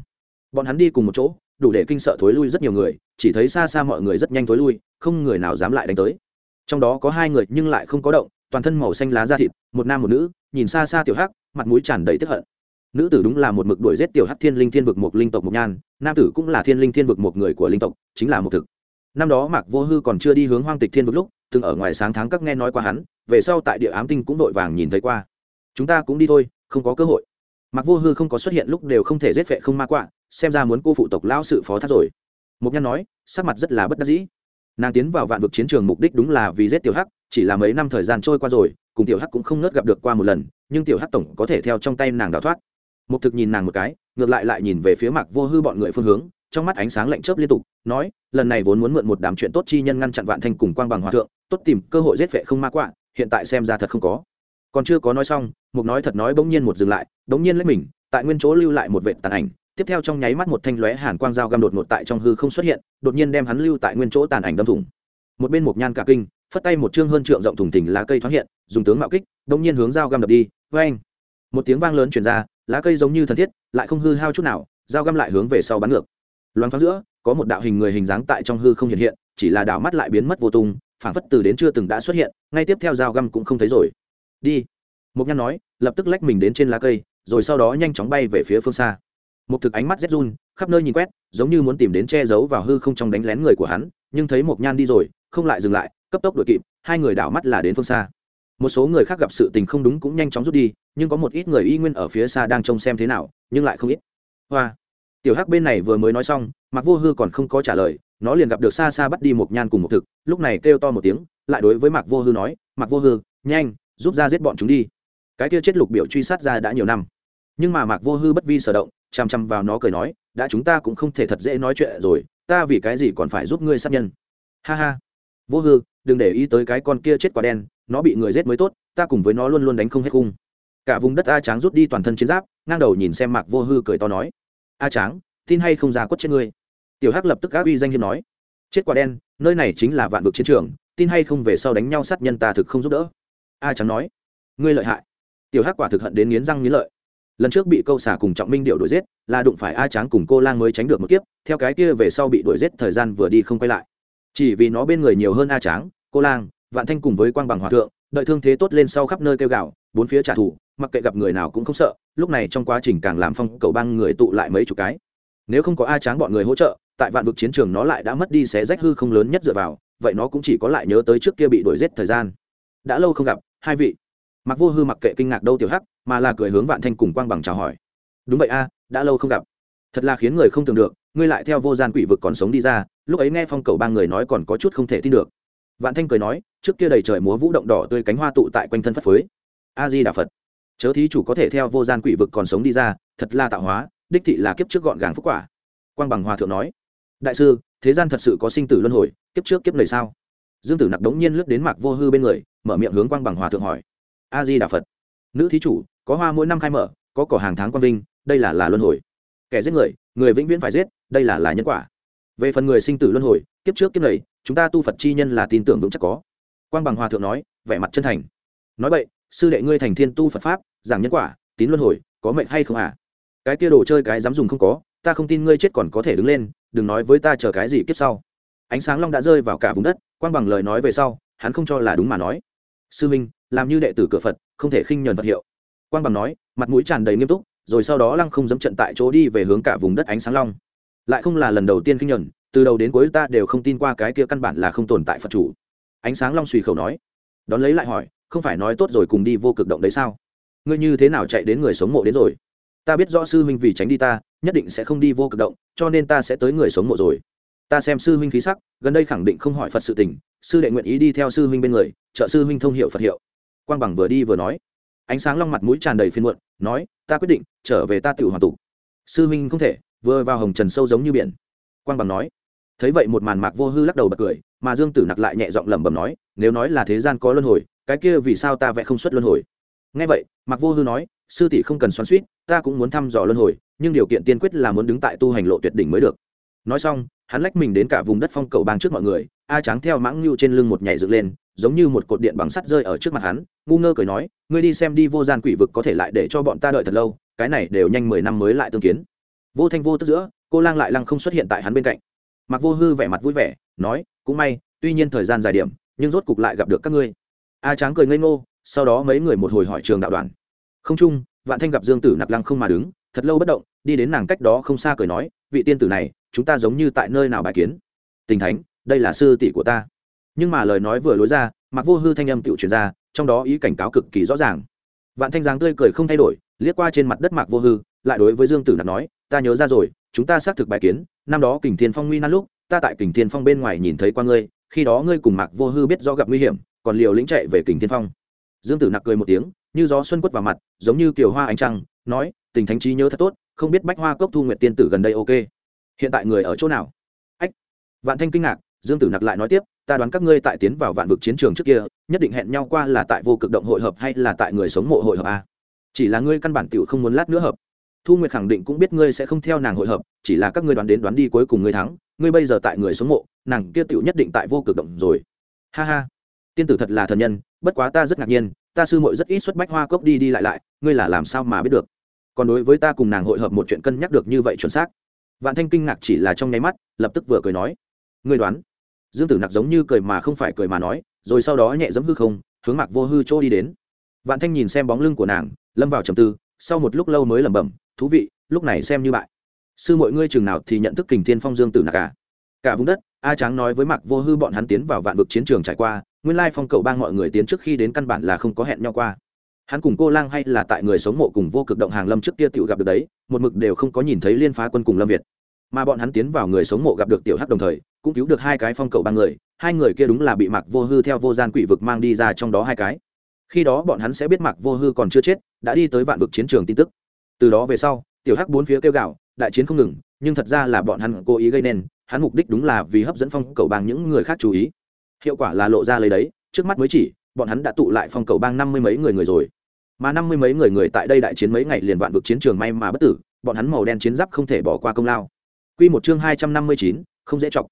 Bọn hắn đi cùng một chỗ, đủ để kinh sợ thối lui rất nhiều người, chỉ thấy xa xa mọi người rất nhanh thối lui, không người nào dám lại đánh tới. Trong đó có hai người nhưng lại không có động, toàn thân màu xanh lá da thịt, một nam một nữ, nhìn xa xa tiểu hắc, mặt mũi tràn đầy tức hận. Nữ tử đúng là một mực đuổi giết tiểu hắc thiên linh thiên vực một linh tộc một nhan, nam tử cũng là thiên linh thiên vực một người của linh tộc, chính là một thực. Năm đó mạc vô hư còn chưa đi hướng hoang tịch thiên vực lúc từng ở ngoài sáng tháng các nghe nói qua hắn, về sau tại địa ám tinh cũng vội vàng nhìn thấy qua. Chúng ta cũng đi thôi, không có cơ hội. Mặc vô hư không có xuất hiện lúc đều không thể giết vệ không ma quạ, xem ra muốn cô phụ tộc lao sự phó thác rồi. Mục nhan nói, sắc mặt rất là bất đắc dĩ. Nàng tiến vào vạn vực chiến trường mục đích đúng là vì giết tiểu hắc, chỉ là mấy năm thời gian trôi qua rồi, cùng tiểu hắc cũng không nớt gặp được qua một lần, nhưng tiểu hắc tổng có thể theo trong tay nàng đào thoát. Mục thực nhìn nàng một cái, ngược lại lại nhìn về phía mặc vô hư bọn người phương hướng, trong mắt ánh sáng lạnh chớp liên tục, nói, lần này vốn muốn mượn một đám chuyện tốt chi nhân ngăn chặn vạn thanh cùng quang bằng hòa thượng tốt tìm cơ hội giết vệ không ma quạ, hiện tại xem ra thật không có. Còn chưa có nói xong, mục nói thật nói bỗng nhiên một dừng lại bỗng nhiên lấy mình, tại nguyên chỗ lưu lại một vệ tàn ảnh. Tiếp theo trong nháy mắt một thanh lóe hàn quang dao găm đột ngột tại trong hư không xuất hiện, đột nhiên đem hắn lưu tại nguyên chỗ tàn ảnh đâm thủng. Một bên một nhan cả kinh, phất tay một chương hơn trượng rộng thủng thỉnh lá cây thoáng hiện, dùng tướng mạo kích bỗng nhiên hướng dao găm đập đi vê anh một tiếng vang lớn truyền ra, lá cây giống như thân thiết, lại không hư hao chút nào dao găm lại hướng về sau bắn ngược. Loáng thoáng giữa, có một đạo hình người hình dáng tại trong hư không hiện hiện, chỉ là đảo mắt lại biến mất vô tung phản phất từ đến chưa từng đã xuất hiện, ngay tiếp theo dao găm cũng không thấy rồi. Đi. Mục nhăn nói, lập tức lách mình đến trên lá cây, rồi sau đó nhanh chóng bay về phía phương xa. Một thực ánh mắt rét run, khắp nơi nhìn quét, giống như muốn tìm đến che giấu vào hư không trong đánh lén người của hắn, nhưng thấy Mộc nhan đi rồi, không lại dừng lại, cấp tốc đuổi kịp, hai người đảo mắt là đến phương xa. Một số người khác gặp sự tình không đúng cũng nhanh chóng rút đi, nhưng có một ít người y nguyên ở phía xa đang trông xem thế nào, nhưng lại không ít. Hoa. Tiểu hắc bên này vừa mới nói xong mặc vô hư còn không có trả lời nó liền gặp được xa xa bắt đi một nhan cùng một thực, lúc này kêu to một tiếng, lại đối với mạc vô hư nói, mạc vô hư, nhanh, giúp ra giết bọn chúng đi. Cái kia chết lục biểu truy sát ra đã nhiều năm, nhưng mà mạc vô hư bất vi sở động, chằm chằm vào nó cười nói, đã chúng ta cũng không thể thật dễ nói chuyện rồi, ta vì cái gì còn phải giúp ngươi sát nhân? Ha ha. Vô hư, đừng để ý tới cái con kia chết quả đen, nó bị người giết mới tốt, ta cùng với nó luôn luôn đánh không hết cung cả vùng đất a tráng rút đi toàn thân chiến giáp, ngang đầu nhìn xem mạc vô hư cười to nói, a tráng, tin hay không ra quất chết ngươi? Tiểu hắc lập tức gác uy danh hiệp nói, chết quả đen, nơi này chính là vạn vực chiến trường, tin hay không về sau đánh nhau sát nhân ta thực không giúp đỡ. A trắng nói, ngươi lợi hại. Tiểu hắc quả thực hận đến nghiến răng nghiến lợi. Lần trước bị câu xả cùng trọng minh điệu đuổi giết, là đụng phải a tráng cùng cô lang mới tránh được một kiếp, theo cái kia về sau bị đuổi giết thời gian vừa đi không quay lại. Chỉ vì nó bên người nhiều hơn a tráng, cô lang, vạn thanh cùng với quang bằng hòa thượng, đợi thương thế tốt lên sau khắp nơi kêu gạo bốn phía trả thù, mặc kệ gặp người nào cũng không sợ, lúc này trong quá trình càng làm phong cầu băng người tụ lại mấy chục cái. Nếu không có a tráng bọn người hỗ trợ tại vạn vực chiến trường nó lại đã mất đi xé rách hư không lớn nhất dựa vào, vậy nó cũng chỉ có lại nhớ tới trước kia bị đuổi giết thời gian. Đã lâu không gặp, hai vị. Mặc vô hư mặc kệ kinh ngạc đâu tiểu hắc, mà là cười hướng vạn thanh cùng quang bằng chào hỏi. Đúng vậy a, đã lâu không gặp. Thật là khiến người không tưởng được, ngươi lại theo vô gian quỷ vực còn sống đi ra, lúc ấy nghe phong cầu ba người nói còn có chút không thể tin được. Vạn thanh cười nói, trước kia đầy trời múa vũ động đỏ tươi cánh hoa tụ tại quanh thân phất phới. A di đà phật. Chớ thí chủ có thể theo vô gian quỷ vực còn sống đi ra, thật là tạo hóa, đích thị là kiếp trước gọn gàng phúc quả. Quang bằng hòa thượng nói đại sư, thế gian thật sự có sinh tử luân hồi, kiếp trước kiếp này sao? Dương tử nặc đống nhiên lướt đến mạc vô hư bên người, mở miệng hướng quang bằng hòa thượng hỏi. A di đà phật. Nữ thí chủ, có hoa mỗi năm khai mở, có cỏ hàng tháng quang vinh, đây là là luân hồi. Kẻ giết người người vĩnh viễn phải giết, đây là là nhân quả. Về phần người sinh tử luân hồi, kiếp trước kiếp này, chúng ta tu phật chi nhân là tin tưởng vững chắc có. Quang bằng hòa thượng nói, vẻ mặt chân thành. Nói vậy, sư đệ ngươi thành thiên tu phật pháp, giảng nhân quả, tín luân hồi, có mệnh hay không à cái kia đồ chơi cái dám dùng không có, ta không tin ngươi chết còn có thể đứng lên đừng nói với ta chờ cái gì kiếp sau. Ánh sáng long đã rơi vào cả vùng đất, quang bằng lời nói về sau, hắn không cho là đúng mà nói. Sư minh, làm như đệ tử cửa phật, không thể khinh nhờn vật hiệu. Quang bằng nói, mặt mũi tràn đầy nghiêm túc, rồi sau đó lăng không dẫm trận tại chỗ đi về hướng cả vùng đất ánh sáng long. Lại không là lần đầu tiên khinh nhờn từ đầu đến cuối ta đều không tin qua cái kia căn bản là không tồn tại phật chủ. Ánh sáng long suy khẩu nói. Đón lấy lại hỏi, không phải nói tốt rồi cùng đi vô cực động đấy sao? Ngươi như thế nào chạy đến người sống mộ đến rồi? Ta biết rõ sư huynh vì tránh đi ta, nhất định sẽ không đi vô cực động, cho nên ta sẽ tới người sống mộ rồi. Ta xem sư huynh khí sắc, gần đây khẳng định không hỏi phật sự tình, sư đệ nguyện ý đi theo sư huynh bên người, trợ sư huynh thông hiệu phật hiệu. Quang bằng vừa đi vừa nói. Ánh sáng long mặt mũi tràn đầy phiên muộn, nói, ta quyết định, trở về ta tự hoàn tục sư huynh không thể, vừa vào hồng trần sâu giống như biển. Quang bằng nói. Thấy vậy một màn mạc vô hư lắc đầu bật cười, mà dương tử nặc lại nhẹ giọng lẩm bẩm nói, nếu nói là thế gian có luân hồi, cái kia vì sao ta vẽ không xuất luân hồi? Ngay vậy, mạc vô hư nói sư tỷ không cần xoắn suýt, ta cũng muốn thăm dò luân hồi, nhưng điều kiện tiên quyết là muốn đứng tại tu hành lộ tuyệt đỉnh mới được. Nói xong, hắn lách mình đến cả vùng đất phong cầu bang trước mọi người, a trắng theo mãng nhu trên lưng một nhảy dựng lên, giống như một cột điện bằng sắt rơi ở trước mặt hắn, ngu ngơ cười nói, ngươi đi xem đi, vô gian quỷ vực có thể lại để cho bọn ta đợi thật lâu, cái này đều nhanh mười năm mới lại tương kiến. Vô thanh vô tức giữa, cô lang lại lăng không xuất hiện tại hắn bên cạnh. Mặc vô hư vẻ mặt vui vẻ, nói, cũng may, tuy nhiên thời gian dài điểm, nhưng rốt cục lại gặp được các ngươi. A tráng cười ngây ngô, sau đó mấy người một hồi hỏi trường đạo đoàn không chung, vạn thanh gặp dương tử nặc lăng không mà đứng, thật lâu bất động, đi đến nàng cách đó không xa cười nói, vị tiên tử này, chúng ta giống như tại nơi nào bài kiến? Tình thánh, đây là sư tỷ của ta. Nhưng mà lời nói vừa lối ra mặc vô hư thanh âm tự truyền ra, trong đó ý cảnh cáo cực kỳ rõ ràng. Vạn thanh giáng tươi cười không thay đổi, liếc qua trên mặt đất mạc vô hư, lại đối với dương tử nặc nói, ta nhớ ra rồi, chúng ta xác thực bài kiến, năm đó kình thiên phong nguy nan lúc, ta tại kình thiên phong bên ngoài nhìn thấy qua ngươi, khi đó ngươi cùng mạc vô hư biết do gặp nguy hiểm, còn liều lĩnh chạy về kình thiên phong dương tử nặc cười một tiếng, như gió xuân quất vào mặt, giống như kiều hoa ánh trăng, nói, tình thánh trí nhớ thật tốt, không biết bách hoa cốc thu nguyện tiên tử gần đây ok? Hiện tại người ở chỗ nào? Ách. Vạn thanh kinh ngạc, dương tử nặc lại nói tiếp, ta đoán các ngươi tại tiến vào vạn vực chiến trường trước kia, nhất định hẹn nhau qua là tại vô cực động hội hợp hay là tại người sống mộ hội hợp a? Chỉ là ngươi căn bản tiểu không muốn lát nữa hợp. Thu nguyệt khẳng định cũng biết ngươi sẽ không theo nàng hội hợp, chỉ là các ngươi đoán đến đoán đi cuối cùng ngươi thắng, ngươi bây giờ tại người sống mộ, nàng kia tiểu nhất định tại vô cực động rồi. Ha ha. Tiên tử thật là thần nhân bất quá ta rất ngạc nhiên, ta sư muội rất ít xuất bách hoa cốc đi đi lại lại, ngươi là làm sao mà biết được? Còn đối với ta cùng nàng hội hợp một chuyện cân nhắc được như vậy chuẩn xác. Vạn thanh kinh ngạc chỉ là trong nháy mắt, lập tức vừa cười nói, ngươi đoán? Dương tử nặc giống như cười mà không phải cười mà nói, rồi sau đó nhẹ dẫm hư không, hướng mạc vô hư chỗ đi đến. Vạn thanh nhìn xem bóng lưng của nàng, lâm vào trầm tư, sau một lúc lâu mới lẩm bẩm, thú vị, lúc này xem như bại. Sư mọi ngươi chừng nào thì nhận thức kình thiên phong dương tử nặc cả cả vùng đất, a tráng nói với mạc vô hư bọn hắn tiến vào vạn vực chiến trường trải qua nguyên lai phong cầu bang mọi người tiến trước khi đến căn bản là không có hẹn nhau qua. Hắn cùng cô lang hay là tại người sống mộ cùng vô cực động hàng lâm trước kia tiểu gặp được đấy, một mực đều không có nhìn thấy liên phá quân cùng lâm việt. Mà bọn hắn tiến vào người sống mộ gặp được tiểu hắc đồng thời, cũng cứu được hai cái phong cầu ba người, hai người kia đúng là bị mặc vô hư theo vô gian quỷ vực mang đi ra trong đó hai cái. Khi đó bọn hắn sẽ biết mạc vô hư còn chưa chết, đã đi tới vạn vực chiến trường tin tức. Từ đó về sau, tiểu hắc bốn phía kêu gạo đại chiến không ngừng, nhưng thật ra là bọn hắn cố ý gây nên, hắn mục đích đúng là vì hấp dẫn phong cầu bang những người khác chú ý hiệu quả là lộ ra lấy đấy, trước mắt mới chỉ, bọn hắn đã tụ lại phong cầu bang năm mươi mấy người người rồi. Mà năm mươi mấy người người tại đây đại chiến mấy ngày liền vạn vực chiến trường may mà bất tử, bọn hắn màu đen chiến giáp không thể bỏ qua công lao. Quy một chương hai trăm năm mươi chín, không dễ chọc.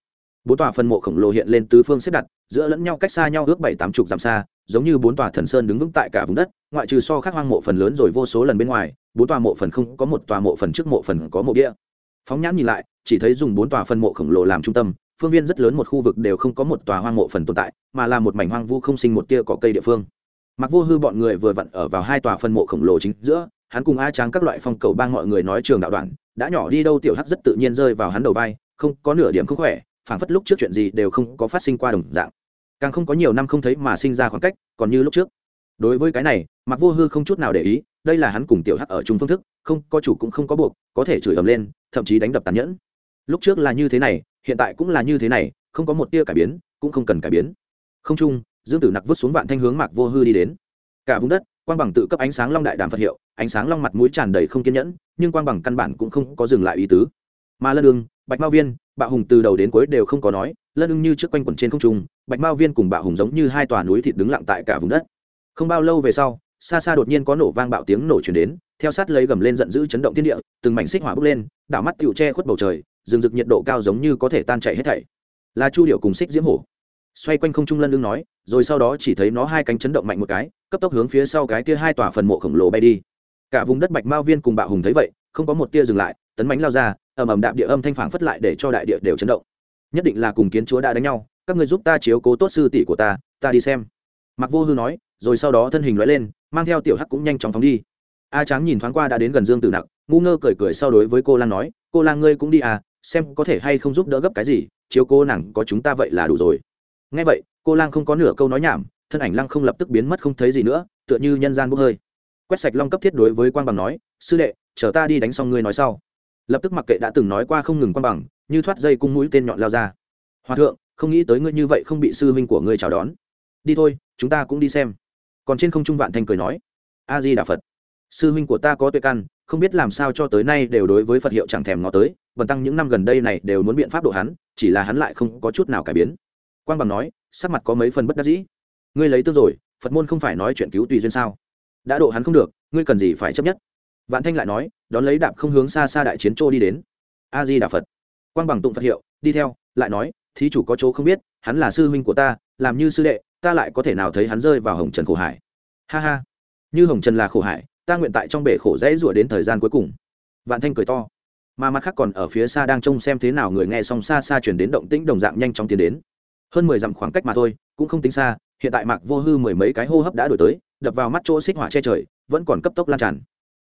Bốn tòa phân mộ khổng lồ hiện lên tứ phương xếp đặt, giữa lẫn nhau cách xa nhau ước bảy tám chục dặm xa, giống như bốn tòa thần sơn đứng vững tại cả vùng đất, ngoại trừ so khác hoang mộ phần lớn rồi vô số lần bên ngoài, bốn tòa mộ phần không có một tòa mộ phần trước mộ phần có mộ địa phóng nhãn nhìn lại, chỉ thấy dùng bốn tòa phân mộ khổng lồ làm trung tâm phương viên rất lớn một khu vực đều không có một tòa hoang mộ phần tồn tại, mà là một mảnh hoang vu không sinh một tia cỏ cây địa phương. Mặc vô hư bọn người vừa vặn ở vào hai tòa phân mộ khổng lồ chính giữa, hắn cùng a tráng các loại phong cầu bang mọi người nói trường đạo đoạn, đã nhỏ đi đâu tiểu hắc rất tự nhiên rơi vào hắn đầu vai, không có nửa điểm không khỏe, phảng phất lúc trước chuyện gì đều không có phát sinh qua đồng dạng. Càng không có nhiều năm không thấy mà sinh ra khoảng cách, còn như lúc trước. Đối với cái này mặc vô hư không chút nào để ý, đây là hắn cùng tiểu hắc ở chung phương thức, không có chủ cũng không có buộc, có thể chửi ầm lên, thậm chí đánh đập tàn nhẫn. Lúc trước là như thế này hiện tại cũng là như thế này không có một tia cải biến cũng không cần cải biến. Không chung dương tử nặc vứt xuống vạn thanh hướng mạc vô hư đi đến. Cả vùng đất quang bằng tự cấp ánh sáng long đại đàm phật hiệu ánh sáng long mặt mũi tràn đầy không kiên nhẫn nhưng quang bằng căn bản cũng không có dừng lại ý tứ. Mà lân Đường, bạch mao viên bạo hùng từ đầu đến cuối đều không có nói lân ưng như trước quanh quẩn trên không trung bạch mao viên cùng bạo hùng giống như hai tòa núi thịt đứng lặng tại cả vùng đất. Không bao lâu về sau xa xa đột nhiên có nổ vang bạo tiếng nổ chuyển đến theo sát lấy gầm lên giận dữ chấn động thiên địa từng mảnh xích hỏa bốc lên đảo mắt tựu che khuất bầu trời rừng rực nhiệt độ cao giống như có thể tan chảy hết thảy. Là chu điệu cùng xích diễm hổ. Xoay quanh không trung lân lưng nói, rồi sau đó chỉ thấy nó hai cánh chấn động mạnh một cái, cấp tốc hướng phía sau cái kia hai tòa phần mộ khổng lồ bay đi. Cả vùng đất bạch mao viên cùng bạo hùng thấy vậy, không có một tia dừng lại, tấn bánh lao ra, ầm ầm đạm địa âm thanh phản phất lại để cho đại địa đều chấn động. Nhất định là cùng kiến chúa đã đánh nhau, các người giúp ta chiếu cố tốt sư tỷ của ta ta đi xem. Mặc vô hư nói, rồi sau đó thân hình lóe lên, mang theo tiểu hắc cũng nhanh chóng phóng đi. A tráng nhìn thoáng qua đã đến gần dương tử nặc, ngu ngơ cười cười sau đối với cô lan nói, cô lan ngươi cũng đi à xem có thể hay không giúp đỡ gấp cái gì, chiếu cô nàng có chúng ta vậy là đủ rồi. Ngay vậy, cô lang không có nửa câu nói nhảm, thân ảnh lăng không lập tức biến mất không thấy gì nữa, tựa như nhân gian bốc hơi. Quét sạch long cấp thiết đối với quan bằng nói, sư đệ, chờ ta đi đánh xong ngươi nói sau. Lập tức mặc kệ đã từng nói qua không ngừng quan bằng, như thoát dây cung mũi tên nhọn lao ra. Hòa thượng, không nghĩ tới ngươi như vậy không bị sư huynh của ngươi chào đón. Đi thôi, chúng ta cũng đi xem. Còn trên không trung vạn thanh cười nói, a di đà phật, sư huynh của ta có tuệ căn không biết làm sao cho tới nay đều đối với phật hiệu chẳng thèm ngó tới vần tăng những năm gần đây này đều muốn biện pháp độ hắn, chỉ là hắn lại không có chút nào cải biến. Quang bằng nói, sắc mặt có mấy phần bất đắc dĩ. Ngươi lấy tương rồi, phật môn không phải nói chuyện cứu tùy duyên sao? Đã độ hắn không được, ngươi cần gì phải chấp nhất? Vạn thanh lại nói, đón lấy đạp không hướng xa xa đại chiến châu đi đến. A di đà phật. Quang bằng tụng phật hiệu, đi theo, lại nói, thí chủ có chỗ không biết, hắn là sư huynh của ta, làm như sư đệ, ta lại có thể nào thấy hắn rơi vào hồng trần khổ hải? Ha ha. Như hồng trần là khổ hải ta nguyện tại trong bể khổ dễ rủa đến thời gian cuối cùng. Vạn thanh cười to. Mà mặt khác còn ở phía xa đang trông xem thế nào người nghe xong xa xa chuyển đến động tĩnh đồng dạng nhanh chóng tiến đến. Hơn mười dặm khoảng cách mà thôi, cũng không tính xa, hiện tại mạc vô hư mười mấy cái hô hấp đã đổi tới, đập vào mắt chỗ xích hỏa che trời, vẫn còn cấp tốc lan tràn.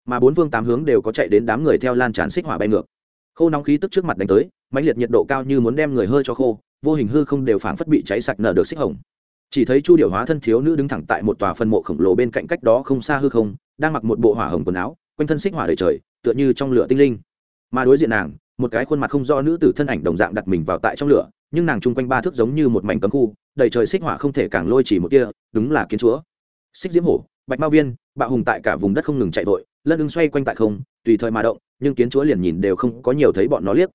Mà bốn phương tám hướng đều có chạy đến đám người theo lan tràn xích hỏa bay ngược. Khô nóng khí tức trước mặt đánh tới, mãnh liệt nhiệt độ cao như muốn đem người hơi cho khô, vô hình hư không đều phảng phất bị cháy sạch nở được xích hồng chỉ thấy chu điệu hóa thân thiếu nữ đứng thẳng tại một tòa phân mộ khổng lồ bên cạnh cách đó không xa hư không, đang mặc một bộ hỏa hồng quần áo, quanh thân xích hỏa đầy trời, tựa như trong lửa tinh linh. Mà đối diện nàng, một cái khuôn mặt không do nữ tử thân ảnh đồng dạng đặt mình vào tại trong lửa, nhưng nàng chung quanh ba thước giống như một mảnh cấm khu, đầy trời xích hỏa không thể càng lôi chỉ một kia đúng là kiến chúa. Xích diễm hổ, bạch mao viên, bạo hùng tại cả vùng đất không ngừng chạy vội, lân ưng xoay quanh tại không, tùy thời mà động, nhưng kiến chúa liền nhìn đều không có nhiều thấy bọn nó liếc.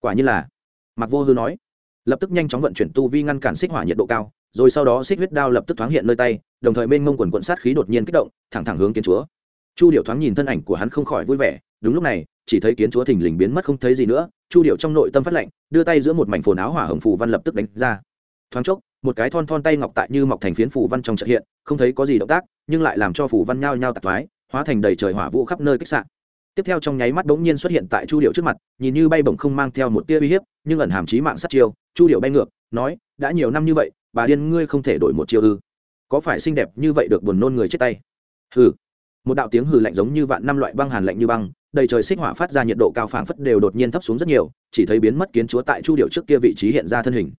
Quả như là mặc vô hư nói, lập tức nhanh chóng vận chuyển tu vi ngăn cản xích hỏa nhiệt độ cao rồi sau đó xích huyết đao lập tức thoáng hiện nơi tay, đồng thời mênh mông quần quận sát khí đột nhiên kích động, thẳng thẳng hướng kiến chúa. Chu điệu thoáng nhìn thân ảnh của hắn không khỏi vui vẻ, đúng lúc này, chỉ thấy kiến chúa thình lình biến mất không thấy gì nữa, chu điệu trong nội tâm phát lệnh, đưa tay giữa một mảnh phồn áo hỏa hồng phù văn lập tức đánh ra. Thoáng chốc, một cái thon thon tay ngọc tại như mọc thành phiến phù văn trong trợ hiện, không thấy có gì động tác, nhưng lại làm cho phù văn nhao nhao tạc thoái, hóa thành đầy trời hỏa vũ khắp nơi kích sạn tiếp theo trong nháy mắt bỗng nhiên xuất hiện tại chu điệu trước mặt, nhìn như bay bổng không mang theo một tia uy hiếp, nhưng ẩn hàm chí mạng sát chiêu, chu điệu bay ngược, nói, đã nhiều năm như vậy bà điên, ngươi không thể đổi một chiêu ư? Có phải xinh đẹp như vậy được buồn nôn người chết tay? Hừ. Một đạo tiếng hừ lạnh giống như vạn năm loại băng hàn lạnh như băng, đầy trời xích hỏa phát ra nhiệt độ cao phảng phất đều đột nhiên thấp xuống rất nhiều, chỉ thấy biến mất kiến chúa tại chu điệu trước kia vị trí hiện ra thân hình.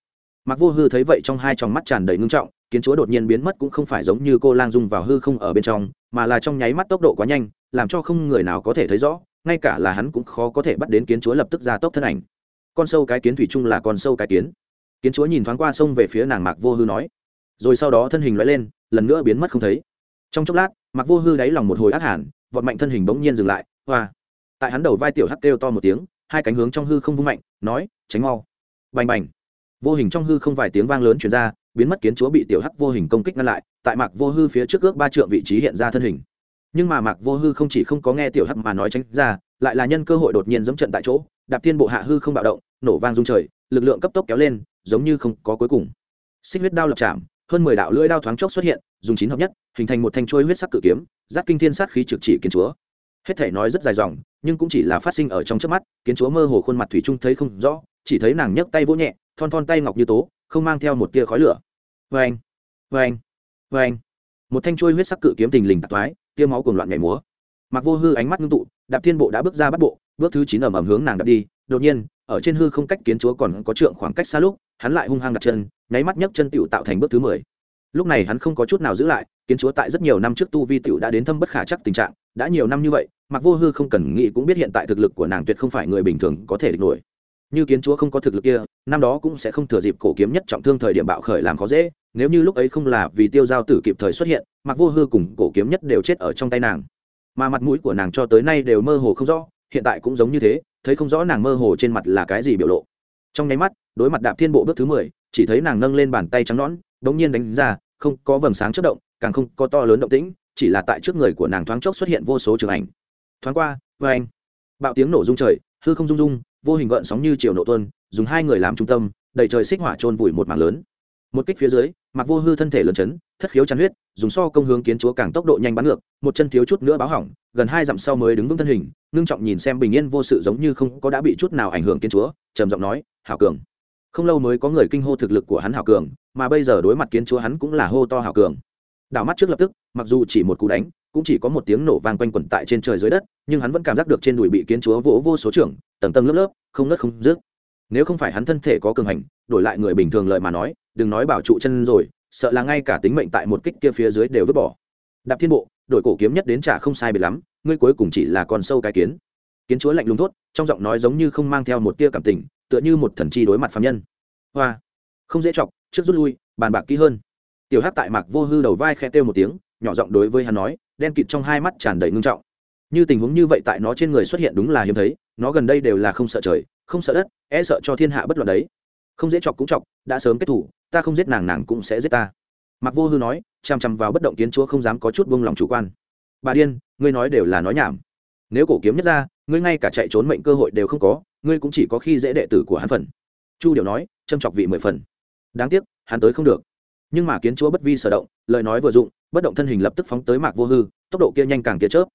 Mặc vô hư thấy vậy trong hai tròng mắt tràn đầy ngưng trọng, kiến chúa đột nhiên biến mất cũng không phải giống như cô lang dung vào hư không ở bên trong, mà là trong nháy mắt tốc độ quá nhanh, làm cho không người nào có thể thấy rõ, ngay cả là hắn cũng khó có thể bắt đến kiến chúa lập tức ra tốc thân ảnh. Con sâu cái kiến thủy chung là con sâu cái kiến kiến chúa nhìn thoáng qua sông về phía nàng mạc vô hư nói, rồi sau đó thân hình loại lên, lần nữa biến mất không thấy. Trong chốc lát mặc vô hư đáy lòng một hồi ác hẳn vọt mạnh thân hình bỗng nhiên dừng lại, hoa. Tại hắn đầu vai tiểu hắc kêu to một tiếng, hai cánh hướng trong hư không vung mạnh, nói, tránh mau. Bành bành. Vô hình trong hư không vài tiếng vang lớn chuyển ra, biến mất kiến chúa bị tiểu hắc vô hình công kích ngăn lại, tại mạc vô hư phía trước ước ba trượng vị trí hiện ra thân hình. Nhưng mà mạc vô hư không chỉ không có nghe tiểu hắc mà nói tránh ra, lại là nhân cơ hội đột nhiên dẫm trận tại chỗ, đạp thiên bộ hạ hư không bạo động, nổ vang rung trời, lực lượng cấp tốc kéo lên giống như không có cuối cùng. Xích huyết đao lập chạm, hơn mười đạo lưỡi đao thoáng chốc xuất hiện, dùng chín hợp nhất, hình thành một thanh trôi huyết sắc cự kiếm, giáp kinh thiên sát khí trực chỉ kiến chúa. Hết thể nói rất dài dòng, nhưng cũng chỉ là phát sinh ở trong trước mắt, kiến chúa mơ hồ khuôn mặt thủy trung thấy không rõ, chỉ thấy nàng nhấc tay vỗ nhẹ, thon thon tay ngọc như tố, không mang theo một tia khói lửa. Vê anh vê anh vê anh một thanh trôi huyết sắc cự kiếm tình lình tạc toái, tia máu cuồng loạn nhảy múa. Mặc vô hư ánh mắt ngưng tụ, đạp thiên bộ đã bước ra bắt bộ, bước thứ chín ẩm ẩm hướng nàng đạp đi. Đột nhiên, ở trên hư không cách kiến chúa còn có trượng khoảng cách xa lúc hắn lại hung hăng đặt chân, nháy mắt nhấc chân tựu tạo thành bước thứ mười. Lúc này hắn không có chút nào giữ lại, kiến chúa tại rất nhiều năm trước tu vi tựu đã đến thâm bất khả chắc tình trạng, đã nhiều năm như vậy, mặc vô hư không cần nghĩ cũng biết hiện tại thực lực của nàng tuyệt không phải người bình thường có thể địch nổi. Như kiến chúa không có thực lực kia, năm đó cũng sẽ không thừa dịp cổ kiếm nhất trọng thương thời điểm bạo khởi làm khó dễ, nếu như lúc ấy không là vì tiêu giao tử kịp thời xuất hiện, mặc vô hư cùng cổ kiếm nhất đều chết ở trong tay nàng. Mà mặt mũi của nàng cho tới nay đều mơ hồ không rõ, hiện tại cũng giống như thế, thấy không rõ nàng mơ hồ trên mặt là cái gì biểu lộ trong nháy mắt, đối mặt đạp thiên bộ bước thứ mười, chỉ thấy nàng nâng lên bàn tay trắng nõn, đống nhiên đánh ra, không có vầng sáng chất động, càng không có to lớn động tĩnh, chỉ là tại trước người của nàng thoáng chốc xuất hiện vô số trường ảnh. Thoáng qua vê anh. Bạo tiếng nổ rung trời, hư không rung rung, vô hình gợn sóng như chiều nổ tuân dùng hai người làm trung tâm đẩy trời xích hỏa trôn vùi một mảng lớn một kích phía dưới mặc vô hư thân thể lớn chấn, thất khiếu chắn huyết, dùng so công hướng kiến chúa càng tốc độ nhanh bắn ngược, một chân thiếu chút nữa báo hỏng, gần hai dặm sau mới đứng vững thân hình, ngưng trọng nhìn xem bình yên vô sự giống như không có đã bị chút nào ảnh hưởng kiến chúa, trầm giọng nói, hảo cường. Không lâu mới có người kinh hô thực lực của hắn hảo cường, mà bây giờ đối mặt kiến chúa hắn cũng là hô to hảo cường. Đảo mắt trước lập tức, mặc dù chỉ một cú đánh, cũng chỉ có một tiếng nổ vang quanh quẩn tại trên trời dưới đất, nhưng hắn vẫn cảm giác được trên đùi bị kiến chúa vỗ vô số trưởng, tầng tầng lớp lớp, không nớt không rước nếu không phải hắn thân thể có cường hành, đổi lại người bình thường lợi mà nói đừng nói bảo trụ chân rồi, sợ là ngay cả tính mệnh tại một kích kia phía dưới đều vứt bỏ. Đạp thiên bộ, đội cổ kiếm nhất đến trả không sai biệt lắm, ngươi cuối cùng chỉ là con sâu cái kiến. Kiến chúa lạnh lùng thốt, trong giọng nói giống như không mang theo một tia cảm tình, tựa như một thần chi đối mặt phạm nhân. Hoa, không dễ chọc, trước rút lui, bàn bạc kỹ hơn. Tiểu hát tại mạc vô hư đầu vai khe kêu một tiếng, nhỏ giọng đối với hắn nói, đen kịt trong hai mắt tràn đầy ngưng trọng. Như tình huống như vậy tại nó trên người xuất hiện đúng là hiếm thấy, nó gần đây đều là không sợ trời, không sợ đất e sợ cho thiên hạ bất loạn đấy. Không dễ chọc cũng chọc, đã sớm kết thủ ta không giết nàng nàng cũng sẽ giết ta. Mặc vô hư nói, chằm chằm vào bất động kiến chúa không dám có chút buông lòng chủ quan. Bà điên, ngươi nói đều là nói nhảm. Nếu cổ kiếm nhất ra, ngươi ngay cả chạy trốn mệnh cơ hội đều không có, ngươi cũng chỉ có khi dễ đệ tử của hắn phần. Chu điều nói, châm chọc vị mười phần. Đáng tiếc, hắn tới không được. Nhưng mà kiến chúa bất vi sở động, lời nói vừa dụng, bất động thân hình lập tức phóng tới mạc vô hư, tốc độ kia nhanh càng kia chớp.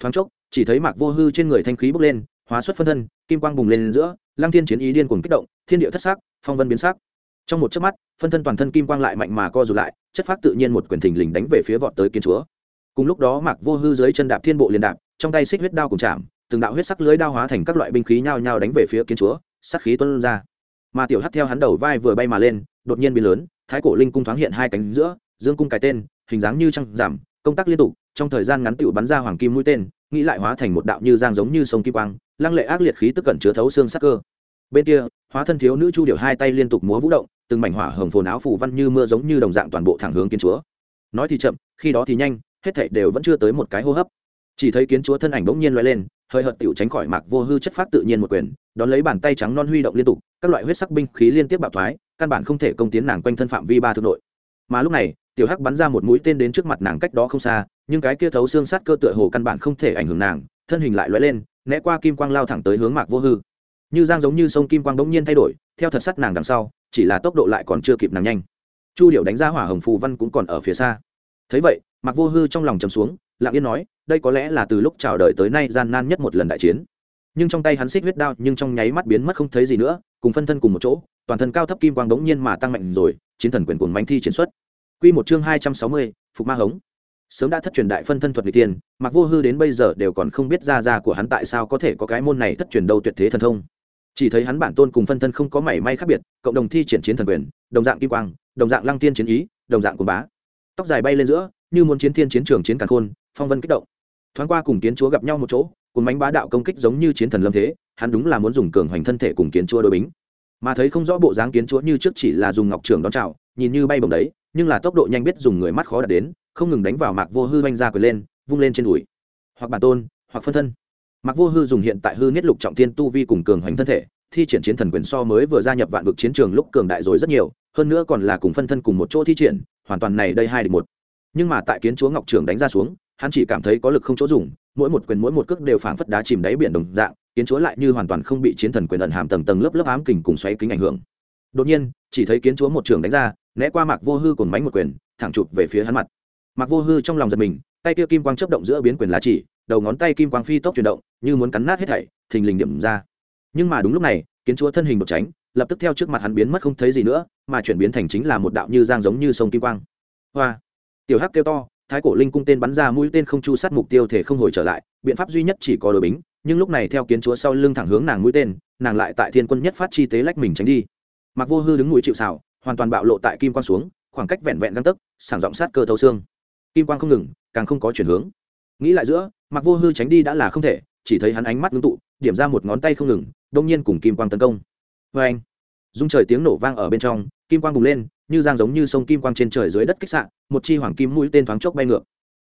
Thoáng chốc, chỉ thấy mạc vô hư trên người thanh khí bốc lên, hóa xuất phân thân, kim quang bùng lên giữa, lăng thiên chiến ý điên cuồng kích động, thiên địa thất sắc, phong vân biến sắc trong một chớp mắt, phân thân toàn thân kim quang lại mạnh mà co rụt lại, chất phát tự nhiên một quyền thình lình đánh về phía vọt tới kiến chúa. Cùng lúc đó, mạc vô hư dưới chân đạp thiên bộ liền đạp, trong tay xích huyết đao cùng chạm, từng đạo huyết sắc lưới đao hóa thành các loại binh khí nhao nhao đánh về phía kiến chúa sắc khí tuôn ra. Mà tiểu hắt theo hắn đầu vai vừa bay mà lên, đột nhiên biến lớn, thái cổ linh cung thoáng hiện hai cánh giữa, dương cung cái tên, hình dáng như trăng giảm, công tác liên tục, trong thời gian ngắn tựu bắn ra hoàng kim mũi tên, nghĩ lại hóa thành một đạo như giang giống như sông kim quang, lăng lệ ác liệt khí tức cẩn chứa thấu xương sắc cơ. Bên kia, hóa thân thiếu nữ chu điệu hai tay liên tục múa vũ động từng mảnh hỏa hồng phồn áo phủ văn như mưa giống như đồng dạng toàn bộ thẳng hướng kiến chúa. Nói thì chậm, khi đó thì nhanh, hết thảy đều vẫn chưa tới một cái hô hấp. Chỉ thấy kiến chúa thân ảnh bỗng nhiên loại lên, hơi hợt tiểu tránh khỏi mạc vô hư chất phát tự nhiên một quyền, đón lấy bàn tay trắng non huy động liên tục, các loại huyết sắc binh khí liên tiếp bạo thoái, căn bản không thể công tiến nàng quanh thân phạm vi ba thước nội. Mà lúc này, tiểu hắc bắn ra một mũi tên đến trước mặt nàng cách đó không xa, nhưng cái kia thấu xương sát cơ tựa hồ căn bản không thể ảnh hưởng nàng, thân hình lại lóe lên, né qua kim quang lao thẳng tới hướng mạc vô hư. Như giang giống như sông kim quang bỗng nhiên thay đổi theo thật sắt nàng đằng sau chỉ là tốc độ lại còn chưa kịp nàng nhanh. Chu điệu đánh ra hỏa hồng phù văn cũng còn ở phía xa. Thấy vậy Mặc vô hư trong lòng chầm xuống lặng yên nói đây có lẽ là từ lúc chào đời tới nay gian nan nhất một lần đại chiến. Nhưng trong tay hắn xích huyết đao nhưng trong nháy mắt biến mất không thấy gì nữa cùng phân thân cùng một chỗ toàn thân cao thấp kim quang bỗng nhiên mà tăng mạnh rồi chiến thần quyền cuồng bánh thi chiến xuất. Quy một chương hai trăm sáu mươi, phục ma hống. Sớm đã thất truyền đại phân thân thuật n tiên mặc vô hư đến bây giờ đều còn không biết ra ra của hắn tại sao có thể có cái môn này thất truyền đâu tuyệt thế thần thông chỉ thấy hắn bản tôn cùng phân thân không có mảy may khác biệt, cộng đồng thi triển chiến thần quyền, đồng dạng kim quang, đồng dạng lăng tiên chiến ý, đồng dạng của bá. Tóc dài bay lên giữa, như muốn chiến thiên chiến trường chiến càn khôn, phong vân kích động. Thoáng qua cùng kiến chúa gặp nhau một chỗ cùng bánh bá đạo công kích giống như chiến thần lâm thế, hắn đúng là muốn dùng cường hoành thân thể cùng kiến chúa đối bính. Mà thấy không rõ bộ dáng kiến chúa như trước chỉ là dùng ngọc trường đón chào, nhìn như bay bồng đấy, nhưng là tốc độ nhanh biết dùng người mắt khó đạt đến, không ngừng đánh vào mạc vô hư oanh ra quyền lên, vung lên trên đùi. Hoặc bản tôn, hoặc phân thân mạc vô hư dùng hiện tại hư niết lục trọng thiên tu vi cùng cường hoành thân thể, thi triển chiến thần quyền so mới vừa gia nhập vạn vực chiến trường lúc cường đại rồi rất nhiều, hơn nữa còn là cùng phân thân cùng một chỗ thi triển, hoàn toàn này đây hai địch một. Nhưng mà tại kiến chúa ngọc trường đánh ra xuống, hắn chỉ cảm thấy có lực không chỗ dùng, mỗi một quyền mỗi một cước đều phảng phất đá chìm đáy biển đồng dạng, kiến chúa lại như hoàn toàn không bị chiến thần quyền ẩn hàm tầng tầng lớp lớp ám kình cùng xoáy kính ảnh hưởng. Đột nhiên, chỉ thấy kiến chúa một trường đánh ra, né qua mạc vô hư cùng mánh một quyền, thẳng chụp về phía hắn mặt. Mạc vô hư trong lòng giật mình, tay kia kim quang chấp động giữa biến quyền lá chỉ đầu ngón tay kim quang phi tốc chuyển động, như muốn cắn nát hết thảy, thình lình điểm ra. Nhưng mà đúng lúc này, kiến chúa thân hình một tránh, lập tức theo trước mặt hắn biến mất không thấy gì nữa, mà chuyển biến thành chính là một đạo như giang giống như sông kim quang. Hoa! Tiểu hắc kêu to, thái cổ linh cung tên bắn ra mũi tên không chu sát mục tiêu thể không hồi trở lại, biện pháp duy nhất chỉ có đội bính, nhưng lúc này theo kiến chúa sau lưng thẳng hướng nàng mũi tên, nàng lại tại thiên quân nhất phát chi tế lách mình tránh đi. Mặc vô hư đứng mũi chịu xào hoàn toàn bạo lộ tại kim quang xuống, khoảng cách vẹn vẹn găng tấc sảng giọng sát cơ thấu xương. Kim quang không ngừng, càng không có chuyển hướng. Nghĩ lại giữa mặc vô hư tránh đi đã là không thể, chỉ thấy hắn ánh mắt ngưng tụ, điểm ra một ngón tay không ngừng, đông nhiên cùng kim quang tấn công. Vê anh, dung trời tiếng nổ vang ở bên trong, kim quang bùng lên, như giang giống như sông kim quang trên trời dưới đất kích sạn một chi hoàng kim mũi tên thoáng chốc bay ngược.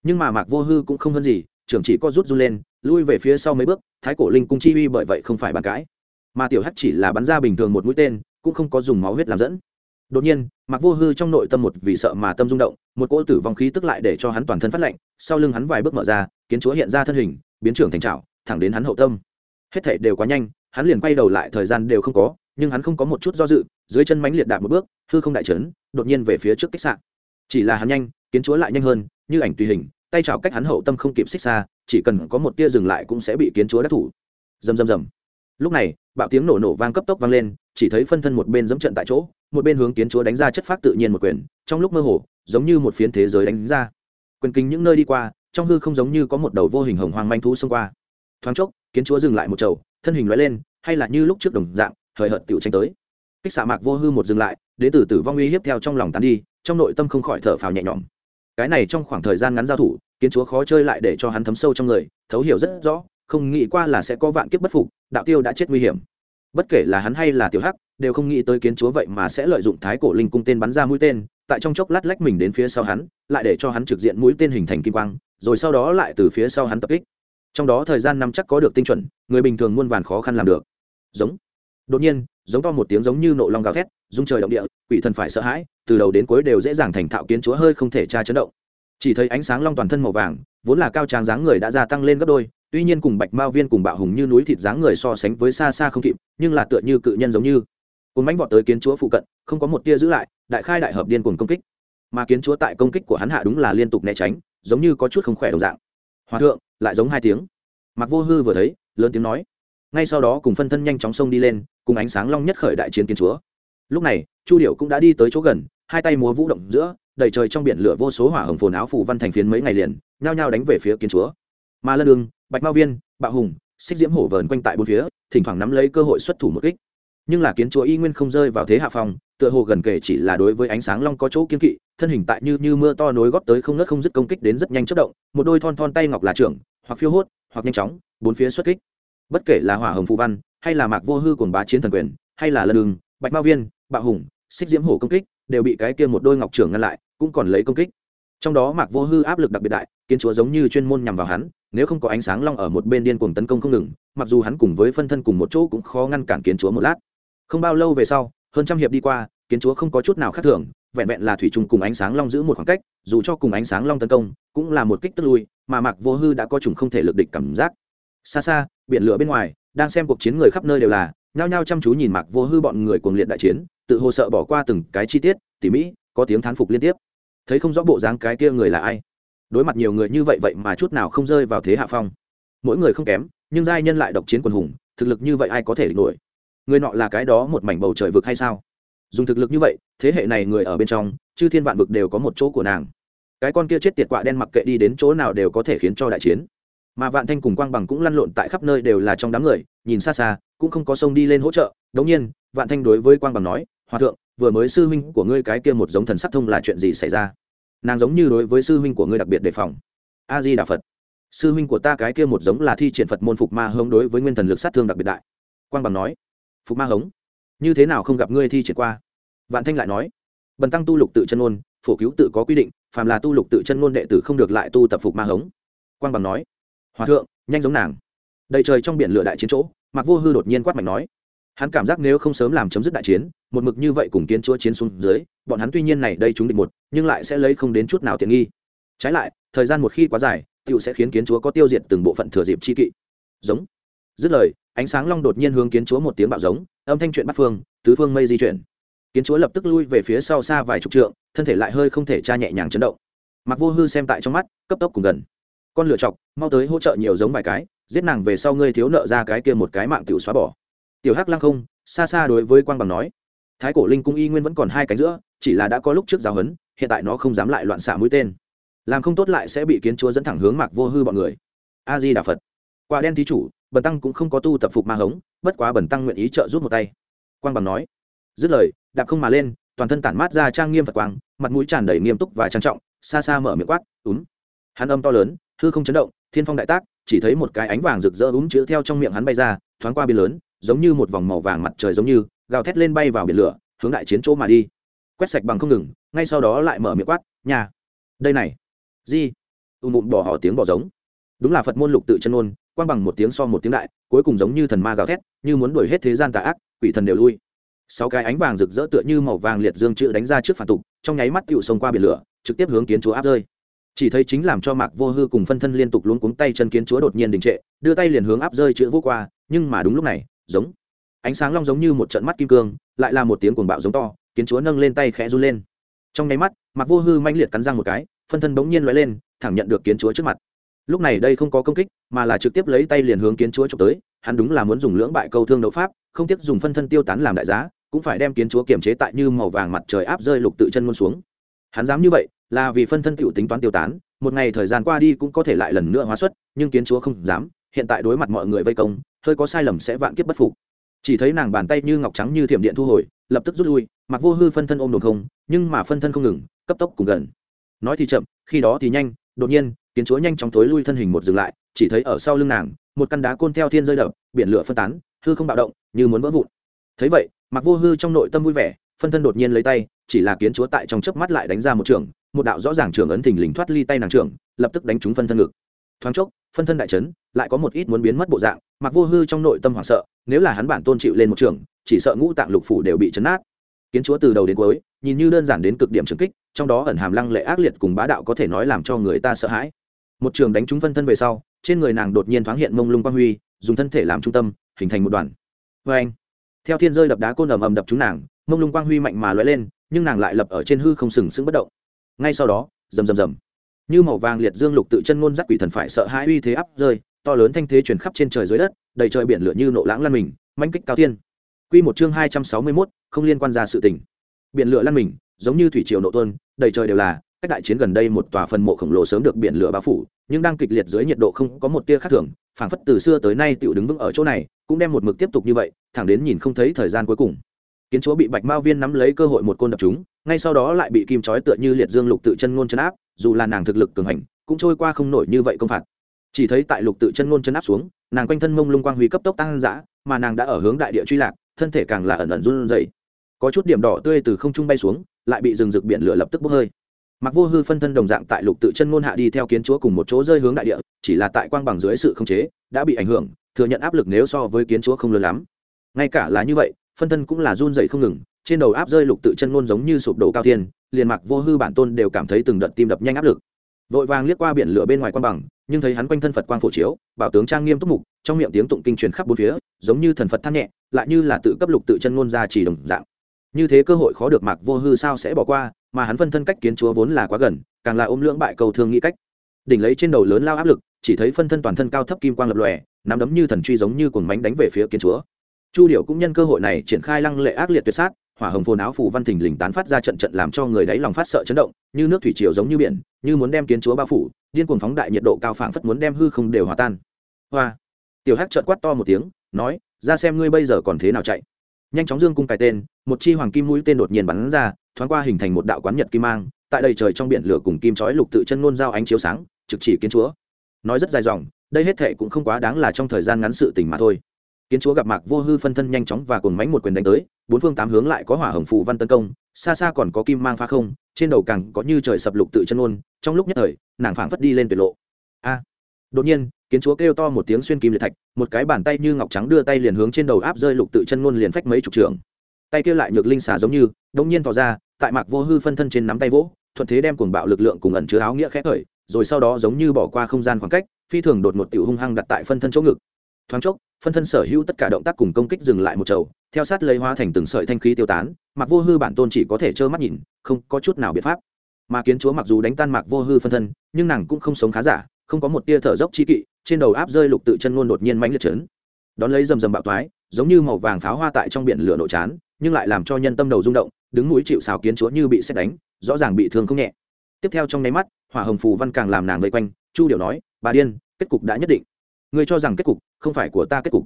Nhưng mà mạc vô hư cũng không hơn gì, trưởng chỉ có rút run lên, lui về phía sau mấy bước, thái cổ linh cung chi uy bởi vậy không phải bàn cãi. Mà tiểu hắc chỉ là bắn ra bình thường một mũi tên, cũng không có dùng máu huyết làm dẫn đột nhiên mặc vô hư trong nội tâm một vì sợ mà tâm rung động, một cỗ tử vong khí tức lại để cho hắn toàn thân phát lạnh, sau lưng hắn vài bước mở ra, kiến chúa hiện ra thân hình, biến trưởng thành trào thẳng đến hắn hậu tâm. Hết thảy đều quá nhanh, hắn liền quay đầu lại thời gian đều không có, nhưng hắn không có một chút do dự, dưới chân mánh liệt đạp một bước, hư không đại trấn đột nhiên về phía trước kích sạn chỉ là hắn nhanh, kiến chúa lại nhanh hơn, như ảnh tùy hình, tay chảo cách hắn hậu tâm không kịp xích xa, chỉ cần có một tia dừng lại cũng sẽ bị kiến chúa đắc thủ. Rầm rầm rầm. Lúc này, bạo tiếng nổ nổ vang cấp tốc vang lên chỉ thấy phân thân một bên dẫm trận tại chỗ, một bên hướng kiến chúa đánh ra chất phát tự nhiên một quyền, trong lúc mơ hồ, giống như một phiến thế giới đánh ra. Quyền kinh những nơi đi qua, trong hư không giống như có một đầu vô hình hồng hoang manh thú xông qua. Thoáng chốc, kiến chúa dừng lại một chầu, thân hình loại lên, hay là như lúc trước đồng dạng thời hợt tiểu tranh tới. Kích xạ mạc vô hư một dừng lại đến từ tử vong uy hiếp theo trong lòng tán đi, trong nội tâm không khỏi thở phào nhẹ nhõm. Cái này trong khoảng thời gian ngắn giao thủ, kiến chúa khó chơi lại để cho hắn thấm sâu trong người, thấu hiểu rất rõ, không nghĩ qua là sẽ có vạn kiếp bất phục, đạo tiêu đã chết nguy hiểm bất kể là hắn hay là tiểu hắc, đều không nghĩ tới kiến chúa vậy mà sẽ lợi dụng thái cổ linh cung tên bắn ra mũi tên, tại trong chốc lát lách mình đến phía sau hắn, lại để cho hắn trực diện mũi tên hình thành kim quang, rồi sau đó lại từ phía sau hắn tập kích. Trong đó thời gian năm chắc có được tinh chuẩn, người bình thường muôn vàn khó khăn làm được. Giống. Đột nhiên, giống to một tiếng giống như nộ long gào thét, rung trời động địa, quỷ thần phải sợ hãi, từ đầu đến cuối đều dễ dàng thành thạo kiến chúa hơi không thể tra chấn động. Chỉ thấy ánh sáng long toàn thân màu vàng, vốn là cao tráng dáng người đã gia tăng lên gấp đôi, tuy nhiên cùng bạch mao viên cùng bạo hùng như núi thịt dáng người so sánh với xa xa không kịp nhưng là tựa như cự nhân giống như. Cồn bánh vọt tới kiến chúa phụ cận, không có một tia giữ lại, đại khai đại hợp điên cuồng công kích. Mà kiến chúa tại công kích của hắn hạ đúng là liên tục né tránh, giống như có chút không khỏe đồng dạng. Hòa thượng, lại giống hai tiếng. Mặc vô hư vừa thấy, lớn tiếng nói. Ngay sau đó cùng phân thân nhanh chóng xông đi lên, cùng ánh sáng long nhất khởi đại chiến kiến chúa. Lúc này, chu điệu cũng đã đi tới chỗ gần, hai tay múa vũ động giữa, đầy trời trong biển lửa vô số hỏa hồng phồn áo phù văn thành phiến mấy ngày liền, nhao nhao đánh về phía kiến chúa. Mà lân đường bạch mao viên, bạo hùng xích diễm hổ vờn quanh tại bốn phía, thỉnh thoảng nắm lấy cơ hội xuất thủ một kích. Nhưng là kiến chúa y nguyên không rơi vào thế hạ phòng tựa hồ gần kể chỉ là đối với ánh sáng long có chỗ kiên kỵ, thân hình tại như như mưa to nối góp tới không ngớt không dứt công kích đến rất nhanh chất động, một đôi thon thon tay ngọc là trưởng, hoặc phiêu hốt, hoặc nhanh chóng, bốn phía xuất kích. Bất kể là hỏa hồng phụ văn, hay là mạc vô hư cuồng bá chiến thần quyền, hay là lân đường bạch mao viên, bạo hùng, xích diễm hổ công kích, đều bị cái kia một đôi ngọc trưởng ngăn lại, cũng còn lấy công kích. Trong đó mạc vô hư áp lực đặc biệt đại, kiến chúa giống như chuyên môn nhằm vào hắn nếu không có ánh sáng long ở một bên điên cuồng tấn công không ngừng, mặc dù hắn cùng với phân thân cùng một chỗ cũng khó ngăn cản kiến chúa một lát. Không bao lâu về sau, hơn trăm hiệp đi qua, kiến chúa không có chút nào khác thường, vẹn vẹn là thủy chung cùng ánh sáng long giữ một khoảng cách, dù cho cùng ánh sáng long tấn công, cũng là một kích tức lui, mà mạc vô hư đã có trùng không thể lực địch cảm giác. Xa xa, biển lửa bên ngoài, đang xem cuộc chiến người khắp nơi đều là, nhao nhao chăm chú nhìn mạc vô hư bọn người cuồng liệt đại chiến, tự hồ sợ bỏ qua từng cái chi tiết, tỉ mỹ có tiếng thán phục liên tiếp. Thấy không rõ bộ dáng cái kia người là ai? Đối mặt nhiều người như vậy vậy mà chút nào không rơi vào thế hạ phong. Mỗi người không kém, nhưng giai nhân lại độc chiến quần hùng, thực lực như vậy ai có thể địch nổi? Người nọ là cái đó một mảnh bầu trời vực hay sao? Dùng thực lực như vậy, thế hệ này người ở bên trong, chư thiên vạn vực đều có một chỗ của nàng. Cái con kia chết tiệt quạ đen mặc kệ đi đến chỗ nào đều có thể khiến cho đại chiến. Mà vạn thanh cùng quang bằng cũng lăn lộn tại khắp nơi đều là trong đám người, nhìn xa xa, cũng không có sông đi lên hỗ trợ. Đống nhiên, vạn thanh đối với quang bằng nói, hòa thượng, vừa mới sư huynh của ngươi cái kia một giống thần sắc thông là chuyện gì xảy ra? Nàng giống như đối với sư huynh của ngươi đặc biệt đề phòng. A di đà phật. Sư huynh của ta cái kia một giống là thi triển phật môn phục ma hống đối với nguyên thần lực sát thương đặc biệt đại. Quang bằng nói, phục ma hống, như thế nào không gặp ngươi thi triển qua? Vạn thanh lại nói, bần tăng tu lục tự chân ôn phổ cứu tự có quy định, phàm là tu lục tự chân ngôn đệ tử không được lại tu tập phục ma hống. Quang bằng nói, hòa thượng, nhanh giống nàng. Đầy trời trong biển lửa đại chiến chỗ mặc vô hư đột nhiên quát mạnh nói hắn cảm giác nếu không sớm làm chấm dứt đại chiến, một mực như vậy cùng kiến chúa chiến xuống dưới, bọn hắn tuy nhiên này đây chúng định một, nhưng lại sẽ lấy không đến chút nào tiện nghi. Trái lại, thời gian một khi quá dài tựu sẽ khiến kiến chúa có tiêu diệt từng bộ phận thừa dịp chi kỵ. Giống. Dứt lời, ánh sáng long đột nhiên hướng kiến chúa một tiếng bạo giống, âm thanh chuyện bắt phương, tứ phương mây di chuyển. Kiến chúa lập tức lui về phía sau xa vài chục trượng, thân thể lại hơi không thể tra nhẹ nhàng chấn động. Mặc vô hư xem tại trong mắt, cấp tốc cùng gần. Con lựa chọc, mau tới hỗ trợ nhiều giống vài cái, giết nàng về sau ngươi thiếu nợ ra cái kia một cái mạng tiểu xóa bỏ tiểu hắc lăng không, xa xa đối với quang bằng nói, thái cổ linh cung y nguyên vẫn còn hai cánh giữa, chỉ là đã có lúc trước giáo huấn, hiện tại nó không dám lại loạn xạ mũi tên. Làm không tốt lại sẽ bị kiến chúa dẫn thẳng hướng mạc vô hư bọn người. A di đà phật. Quả đen thí chủ, bần tăng cũng không có tu tập phục ma hống, bất quá bần tăng nguyện ý trợ giúp một tay. Quang bằng nói, dứt lời, đạp không mà lên, toàn thân tản mát ra trang nghiêm phật quang, mặt mũi tràn đầy nghiêm túc và trang trọng, xa xa mở miệng quát, úm. Hắn âm to lớn, hư không chấn động, thiên phong đại tác, chỉ thấy một cái ánh vàng rực rỡ úm chữ theo trong miệng hắn bay ra, thoáng qua biển lớn giống như một vòng màu vàng mặt trời giống như, gào thét lên bay vào biển lửa, hướng đại chiến chỗ mà đi. Quét sạch bằng không ngừng, ngay sau đó lại mở miệng quát nhà đây này, di. Ù mụn bỏ họ tiếng bỏ giống. Đúng là phật môn lục tự chân ôn quan bằng một tiếng so một tiếng đại, cuối cùng giống như thần ma gào thét, như muốn đuổi hết thế gian tà ác, quỷ thần đều lui. Sáu cái ánh vàng rực rỡ tựa như màu vàng liệt dương chữ đánh ra trước phản tục, trong nháy mắt cựu xông qua biển lửa, trực tiếp hướng kiến chúa áp rơi. Chỉ thấy chính làm cho mạc vô hư cùng phân thân liên tục luống cuống tay chân kiến chúa đột nhiên đình trệ, đưa tay liền hướng áp rơi chữ vô qua, nhưng mà đúng lúc này giống. Ánh sáng long giống như một trận mắt kim cương, lại là một tiếng cuồng bạo giống to, kiến chúa nâng lên tay khẽ run lên. Trong nháy mắt mặc vô hư manh liệt cắn răng một cái, phân thân bỗng nhiên loại lên, thẳng nhận được kiến chúa trước mặt. Lúc này đây không có công kích, mà là trực tiếp lấy tay liền hướng kiến chúa trộm tới, hắn đúng là muốn dùng lưỡng bại câu thương đấu pháp, không tiếc dùng phân thân tiêu tán làm đại giá, cũng phải đem kiến chúa kiềm chế tại như màu vàng mặt trời áp rơi lục tự chân ngôn xuống. Hắn dám như vậy, là vì phân thân t tính toán tiêu tán, một ngày thời gian qua đi cũng có thể lại lần nữa hóa xuất, nhưng kiến chúa không dám hiện tại đối mặt mọi người vây công, hơi có sai lầm sẽ vạn kiếp bất phục. Chỉ thấy nàng bàn tay như ngọc trắng như thiểm điện thu hồi, lập tức rút lui, mặc vô hư phân thân ôm đồn không, nhưng mà phân thân không ngừng, cấp tốc cùng gần. Nói thì chậm, khi đó thì nhanh, đột nhiên, kiến chúa nhanh chóng tối lui thân hình một dừng lại, chỉ thấy ở sau lưng nàng, một căn đá côn theo thiên rơi đập, biển lửa phân tán, hư không bạo động, như muốn vỡ vụn. Thấy vậy, mặc vô hư trong nội tâm vui vẻ, phân thân đột nhiên lấy tay, chỉ là kiến chúa tại trong chớp mắt lại đánh ra một trường, một đạo rõ ràng trường ấn thình lình thoát ly tay nàng trường, lập tức đánh trúng phân thân ngực. Thoáng chốc, phân thân đại chấn lại có một ít muốn biến mất bộ dạng mặc vô hư trong nội tâm hoảng sợ, nếu là hắn bản tôn chịu lên một trường, chỉ sợ ngũ tạng lục phủ đều bị chấn nát. Kiến chúa từ đầu đến cuối, nhìn như đơn giản đến cực điểm trừng kích, trong đó ẩn hàm lăng lệ ác liệt cùng bá đạo có thể nói làm cho người ta sợ hãi. Một trường đánh trúng phân thân về sau, trên người nàng đột nhiên thoáng hiện mông lung quang huy, dùng thân thể làm trung tâm, hình thành một đoàn. Vê anh, theo thiên rơi đập đá côn ầm ầm đập trúng nàng, mông lung quang huy mạnh mà lóe lên, nhưng nàng lại lập ở trên hư không sừng sững bất động. Ngay sau đó, rầm rầm rầm. Như màu vàng liệt dương lục tự chân ngôn giác quỷ thần phải sợ hãi uy thế áp rơi to lớn thanh thế chuyển khắp trên trời dưới đất đầy trời biển lửa như nộ lãng lăn mình manh kích cao tiên quy một chương hai trăm sáu mươi 261, không liên quan ra sự tình. Biển lửa lăn mình giống như thủy triều nộ tuôn đầy trời đều là cách đại chiến gần đây một tòa phần mộ khổng lồ sớm được biển lửa bao phủ nhưng đang kịch liệt dưới nhiệt độ không có một tia khác thường phảng phất từ xưa tới nay tiểu đứng vững ở chỗ này cũng đem một mực tiếp tục như vậy thẳng đến nhìn không thấy thời gian cuối cùng. Kiến chúa bị bạch mao viên nắm lấy cơ hội một côn đập chúng ngay sau đó lại bị kim chói tựa như liệt dương lục tự chân ngôn chân áp dù là nàng thực lực cường hành cũng trôi qua không nổi như vậy công phạt chỉ thấy tại lục tự chân ngôn chân áp xuống, nàng quanh thân mông lung quang huy cấp tốc tăng dã, mà nàng đã ở hướng đại địa truy lạc, thân thể càng là ẩn ẩn run rẩy. Có chút điểm đỏ tươi từ không trung bay xuống, lại bị rừng rực biển lửa lập tức bốc hơi. Mặc vô hư phân thân đồng dạng tại lục tự chân ngôn hạ đi theo kiến chúa cùng một chỗ rơi hướng đại địa, chỉ là tại quang bằng dưới sự khống chế, đã bị ảnh hưởng, thừa nhận áp lực nếu so với kiến chúa không lớn lắm. Ngay cả là như vậy, phân thân cũng là run dậy không ngừng, trên đầu áp rơi lục tự chân ngôn giống như sụp đổ cao thiên, liền mặc vô hư bản tôn đều cảm thấy từng đợt tim đập nhanh áp lực vội vàng liếc qua biển lửa bên ngoài quan bằng, nhưng thấy hắn quanh thân phật quang phổ chiếu, bảo tướng trang nghiêm túc mục, trong miệng tiếng tụng kinh truyền khắp bốn phía, giống như thần phật than nhẹ, lại như là tự cấp lục tự chân ngôn ra chỉ đồng dạng. Như thế cơ hội khó được mạc vô hư sao sẽ bỏ qua, mà hắn phân thân cách kiến chúa vốn là quá gần, càng là ôm lưỡng bại cầu thương nghĩ cách. Đỉnh lấy trên đầu lớn lao áp lực, chỉ thấy phân thân toàn thân cao thấp kim quang lập lòe, nắm đấm như thần truy giống như cồn mánh đánh về phía kiến chúa. Chu điệu cũng nhân cơ hội này triển khai lăng lệ ác liệt tuyệt sát hỏa hồng phồn áo phủ văn thình lình tán phát ra trận trận làm cho người đáy lòng phát sợ chấn động, như nước thủy triều giống như biển, như muốn đem kiến chúa bao phủ, điên cuồng phóng đại nhiệt độ cao phảng phất muốn đem hư không đều hòa tan. Hoa. Tiểu hắc trợn quát to một tiếng, nói, ra xem ngươi bây giờ còn thế nào chạy. Nhanh chóng dương cung cài tên, một chi hoàng kim mũi tên đột nhiên bắn ra, thoáng qua hình thành một đạo quán nhật kim mang, tại đầy trời trong biển lửa cùng kim chói lục tự chân ngôn giao ánh chiếu sáng, trực chỉ kiến chúa. Nói rất dài dòng, đây hết thệ cũng không quá đáng là trong thời gian ngắn sự tình mà thôi kiến chúa gặp mạc vô hư phân thân nhanh chóng và cồn mánh một quyền đánh tới, bốn phương tám hướng lại có hỏa hồng phù văn tấn công, xa xa còn có kim mang pha không, trên đầu càng có như trời sập lục tự chân ôn, trong lúc nhất thời, nàng phảng phất đi lên tuyệt lộ. A! Đột nhiên, kiến chúa kêu to một tiếng xuyên kim liệt thạch, một cái bàn tay như ngọc trắng đưa tay liền hướng trên đầu áp rơi lục tự chân ngôn liền phách mấy chục trường. Tay kia lại nhược linh xà giống như đông nhiên tỏ ra, tại mạc vô hư phân thân trên nắm tay vỗ, thuận thế đem cuồng bạo lực lượng cùng ẩn chứa áo nghĩa khẽ khởi, rồi sau đó giống như bỏ qua không gian khoảng cách, phi thường đột một tiểu hung hăng đặt tại phân thân chỗ ngực thoáng chốc, phân thân sở hữu tất cả động tác cùng công kích dừng lại một chầu, theo sát lấy hóa thành từng sợi thanh khí tiêu tán mặc vô hư bản tôn chỉ có thể trơ mắt nhìn, không có chút nào biện pháp. Mà kiến chúa mặc dù đánh tan mặc vô hư phân thân, nhưng nàng cũng không sống khá giả, không có một tia thở dốc chi kỵ, trên đầu áp rơi lục tự chân ngôn đột nhiên mãnh liệt trấn đón lấy rầm rầm bạo toái, giống như màu vàng pháo hoa tại trong biển lửa nổ chán, nhưng lại làm cho nhân tâm đầu rung động, đứng núi chịu xào kiến chúa như bị xét đánh, rõ ràng bị thương không nhẹ. Tiếp theo trong nháy mắt, hỏa hồng phù văn càng làm nàng vây quanh, chu điều nói, bà điên, kết cục đã nhất định người cho rằng kết cục không phải của ta kết cục.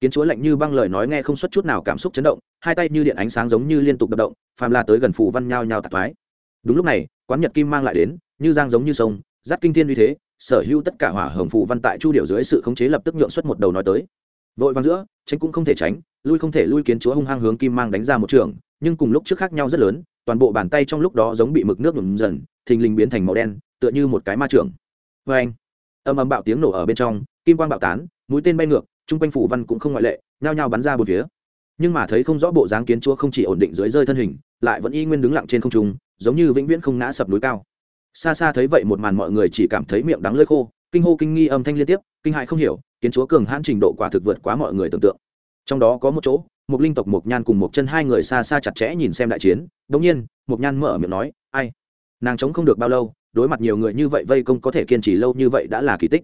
Kiến chúa lạnh như băng lời nói nghe không xuất chút nào cảm xúc chấn động, hai tay như điện ánh sáng giống như liên tục đập động, phàm la tới gần phù văn nhao nhao tạc thoái. Đúng lúc này, quán nhật kim mang lại đến, như giang giống như sông giáp kinh thiên uy thế, sở hữu tất cả hỏa hồng phù văn tại chu điểu dưới sự khống chế lập tức nhượng xuất một đầu nói tới. Vội vàng giữa, tránh cũng không thể tránh, lui không thể lui kiến chúa hung hăng hướng kim mang đánh ra một trường, nhưng cùng lúc trước khác nhau rất lớn, toàn bộ bàn tay trong lúc đó giống bị mực nước nhuộm dần, thình lình biến thành màu đen, tựa như một cái ma trưởng vê vâng. anh âm âm bạo tiếng nổ ở bên trong kim quang bạo tán, mũi tên bay ngược, chung quanh phủ văn cũng không ngoại lệ, nhao nhao bắn ra một phía. Nhưng mà thấy không rõ bộ dáng kiến chúa không chỉ ổn định dưới rơi thân hình, lại vẫn y nguyên đứng lặng trên không trung, giống như vĩnh viễn không ngã sập núi cao. Xa xa thấy vậy một màn mọi người chỉ cảm thấy miệng đắng lơi khô, kinh hô kinh nghi âm thanh liên tiếp, kinh hại không hiểu, kiến chúa cường hãn trình độ quả thực vượt quá mọi người tưởng tượng. Trong đó có một chỗ, một linh tộc, một nhan cùng một chân hai người xa xa chặt chẽ nhìn xem đại chiến, đống nhiên, một nhan mở miệng nói, ai? Nàng chống không được bao lâu, đối mặt nhiều người như vậy vây công có thể kiên trì lâu như vậy đã là kỳ tích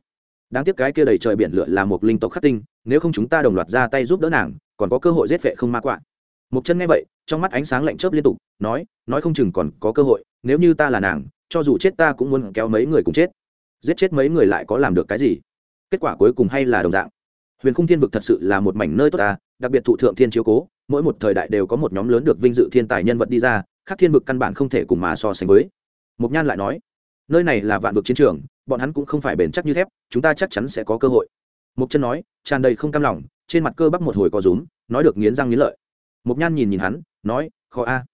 đáng tiếc cái kia đầy trời biển lửa là một linh tộc khắc tinh, nếu không chúng ta đồng loạt ra tay giúp đỡ nàng, còn có cơ hội giết vệ không ma quạ. Một chân nghe vậy, trong mắt ánh sáng lạnh chớp liên tục, nói nói không chừng còn có cơ hội, nếu như ta là nàng, cho dù chết ta cũng muốn kéo mấy người cùng chết. Giết chết mấy người lại có làm được cái gì? Kết quả cuối cùng hay là đồng dạng. Huyền khung thiên vực thật sự là một mảnh nơi tốt ta, đặc biệt thụ thượng thiên chiếu cố, mỗi một thời đại đều có một nhóm lớn được vinh dự thiên tài nhân vật đi ra, khác thiên vực căn bản không thể cùng mà so sánh với. Mục nhan lại nói, nơi này là vạn vực chiến trường bọn hắn cũng không phải bền chắc như thép, chúng ta chắc chắn sẽ có cơ hội. Mục chân nói, tràn đầy không cam lòng, trên mặt cơ bắp một hồi có rúm, nói được nghiến răng nghiến lợi. Mục nhan nhìn nhìn hắn, nói, khó a.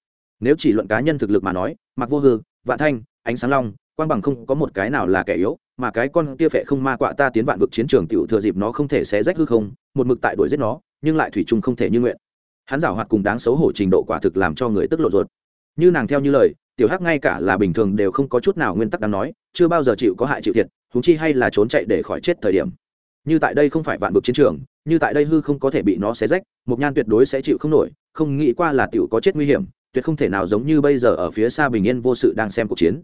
Nếu chỉ luận cá nhân thực lực mà nói mặc vô hư, vạn thanh, ánh sáng long, quang bằng không có một cái nào là kẻ yếu, mà cái con kia phệ không ma quạ ta tiến vạn vực chiến trường tiểu thừa dịp nó không thể xé rách hư không, một mực tại đuổi giết nó, nhưng lại thủy chung không thể như nguyện. Hắn giảo hoạt cùng đáng xấu hổ trình độ quả thực làm cho người tức lộ ruột. Như nàng theo như lời tiểu hắc ngay cả là bình thường đều không có chút nào nguyên tắc đáng nói, chưa bao giờ chịu có hại chịu thiệt húng chi hay là trốn chạy để khỏi chết thời điểm. Như tại đây không phải vạn vực chiến trường, như tại đây hư không có thể bị nó xé rách một nhan tuyệt đối sẽ chịu không nổi, không nghĩ qua là tiểu có chết nguy hiểm, tuyệt không thể nào giống như bây giờ ở phía xa bình yên vô sự đang xem cuộc chiến.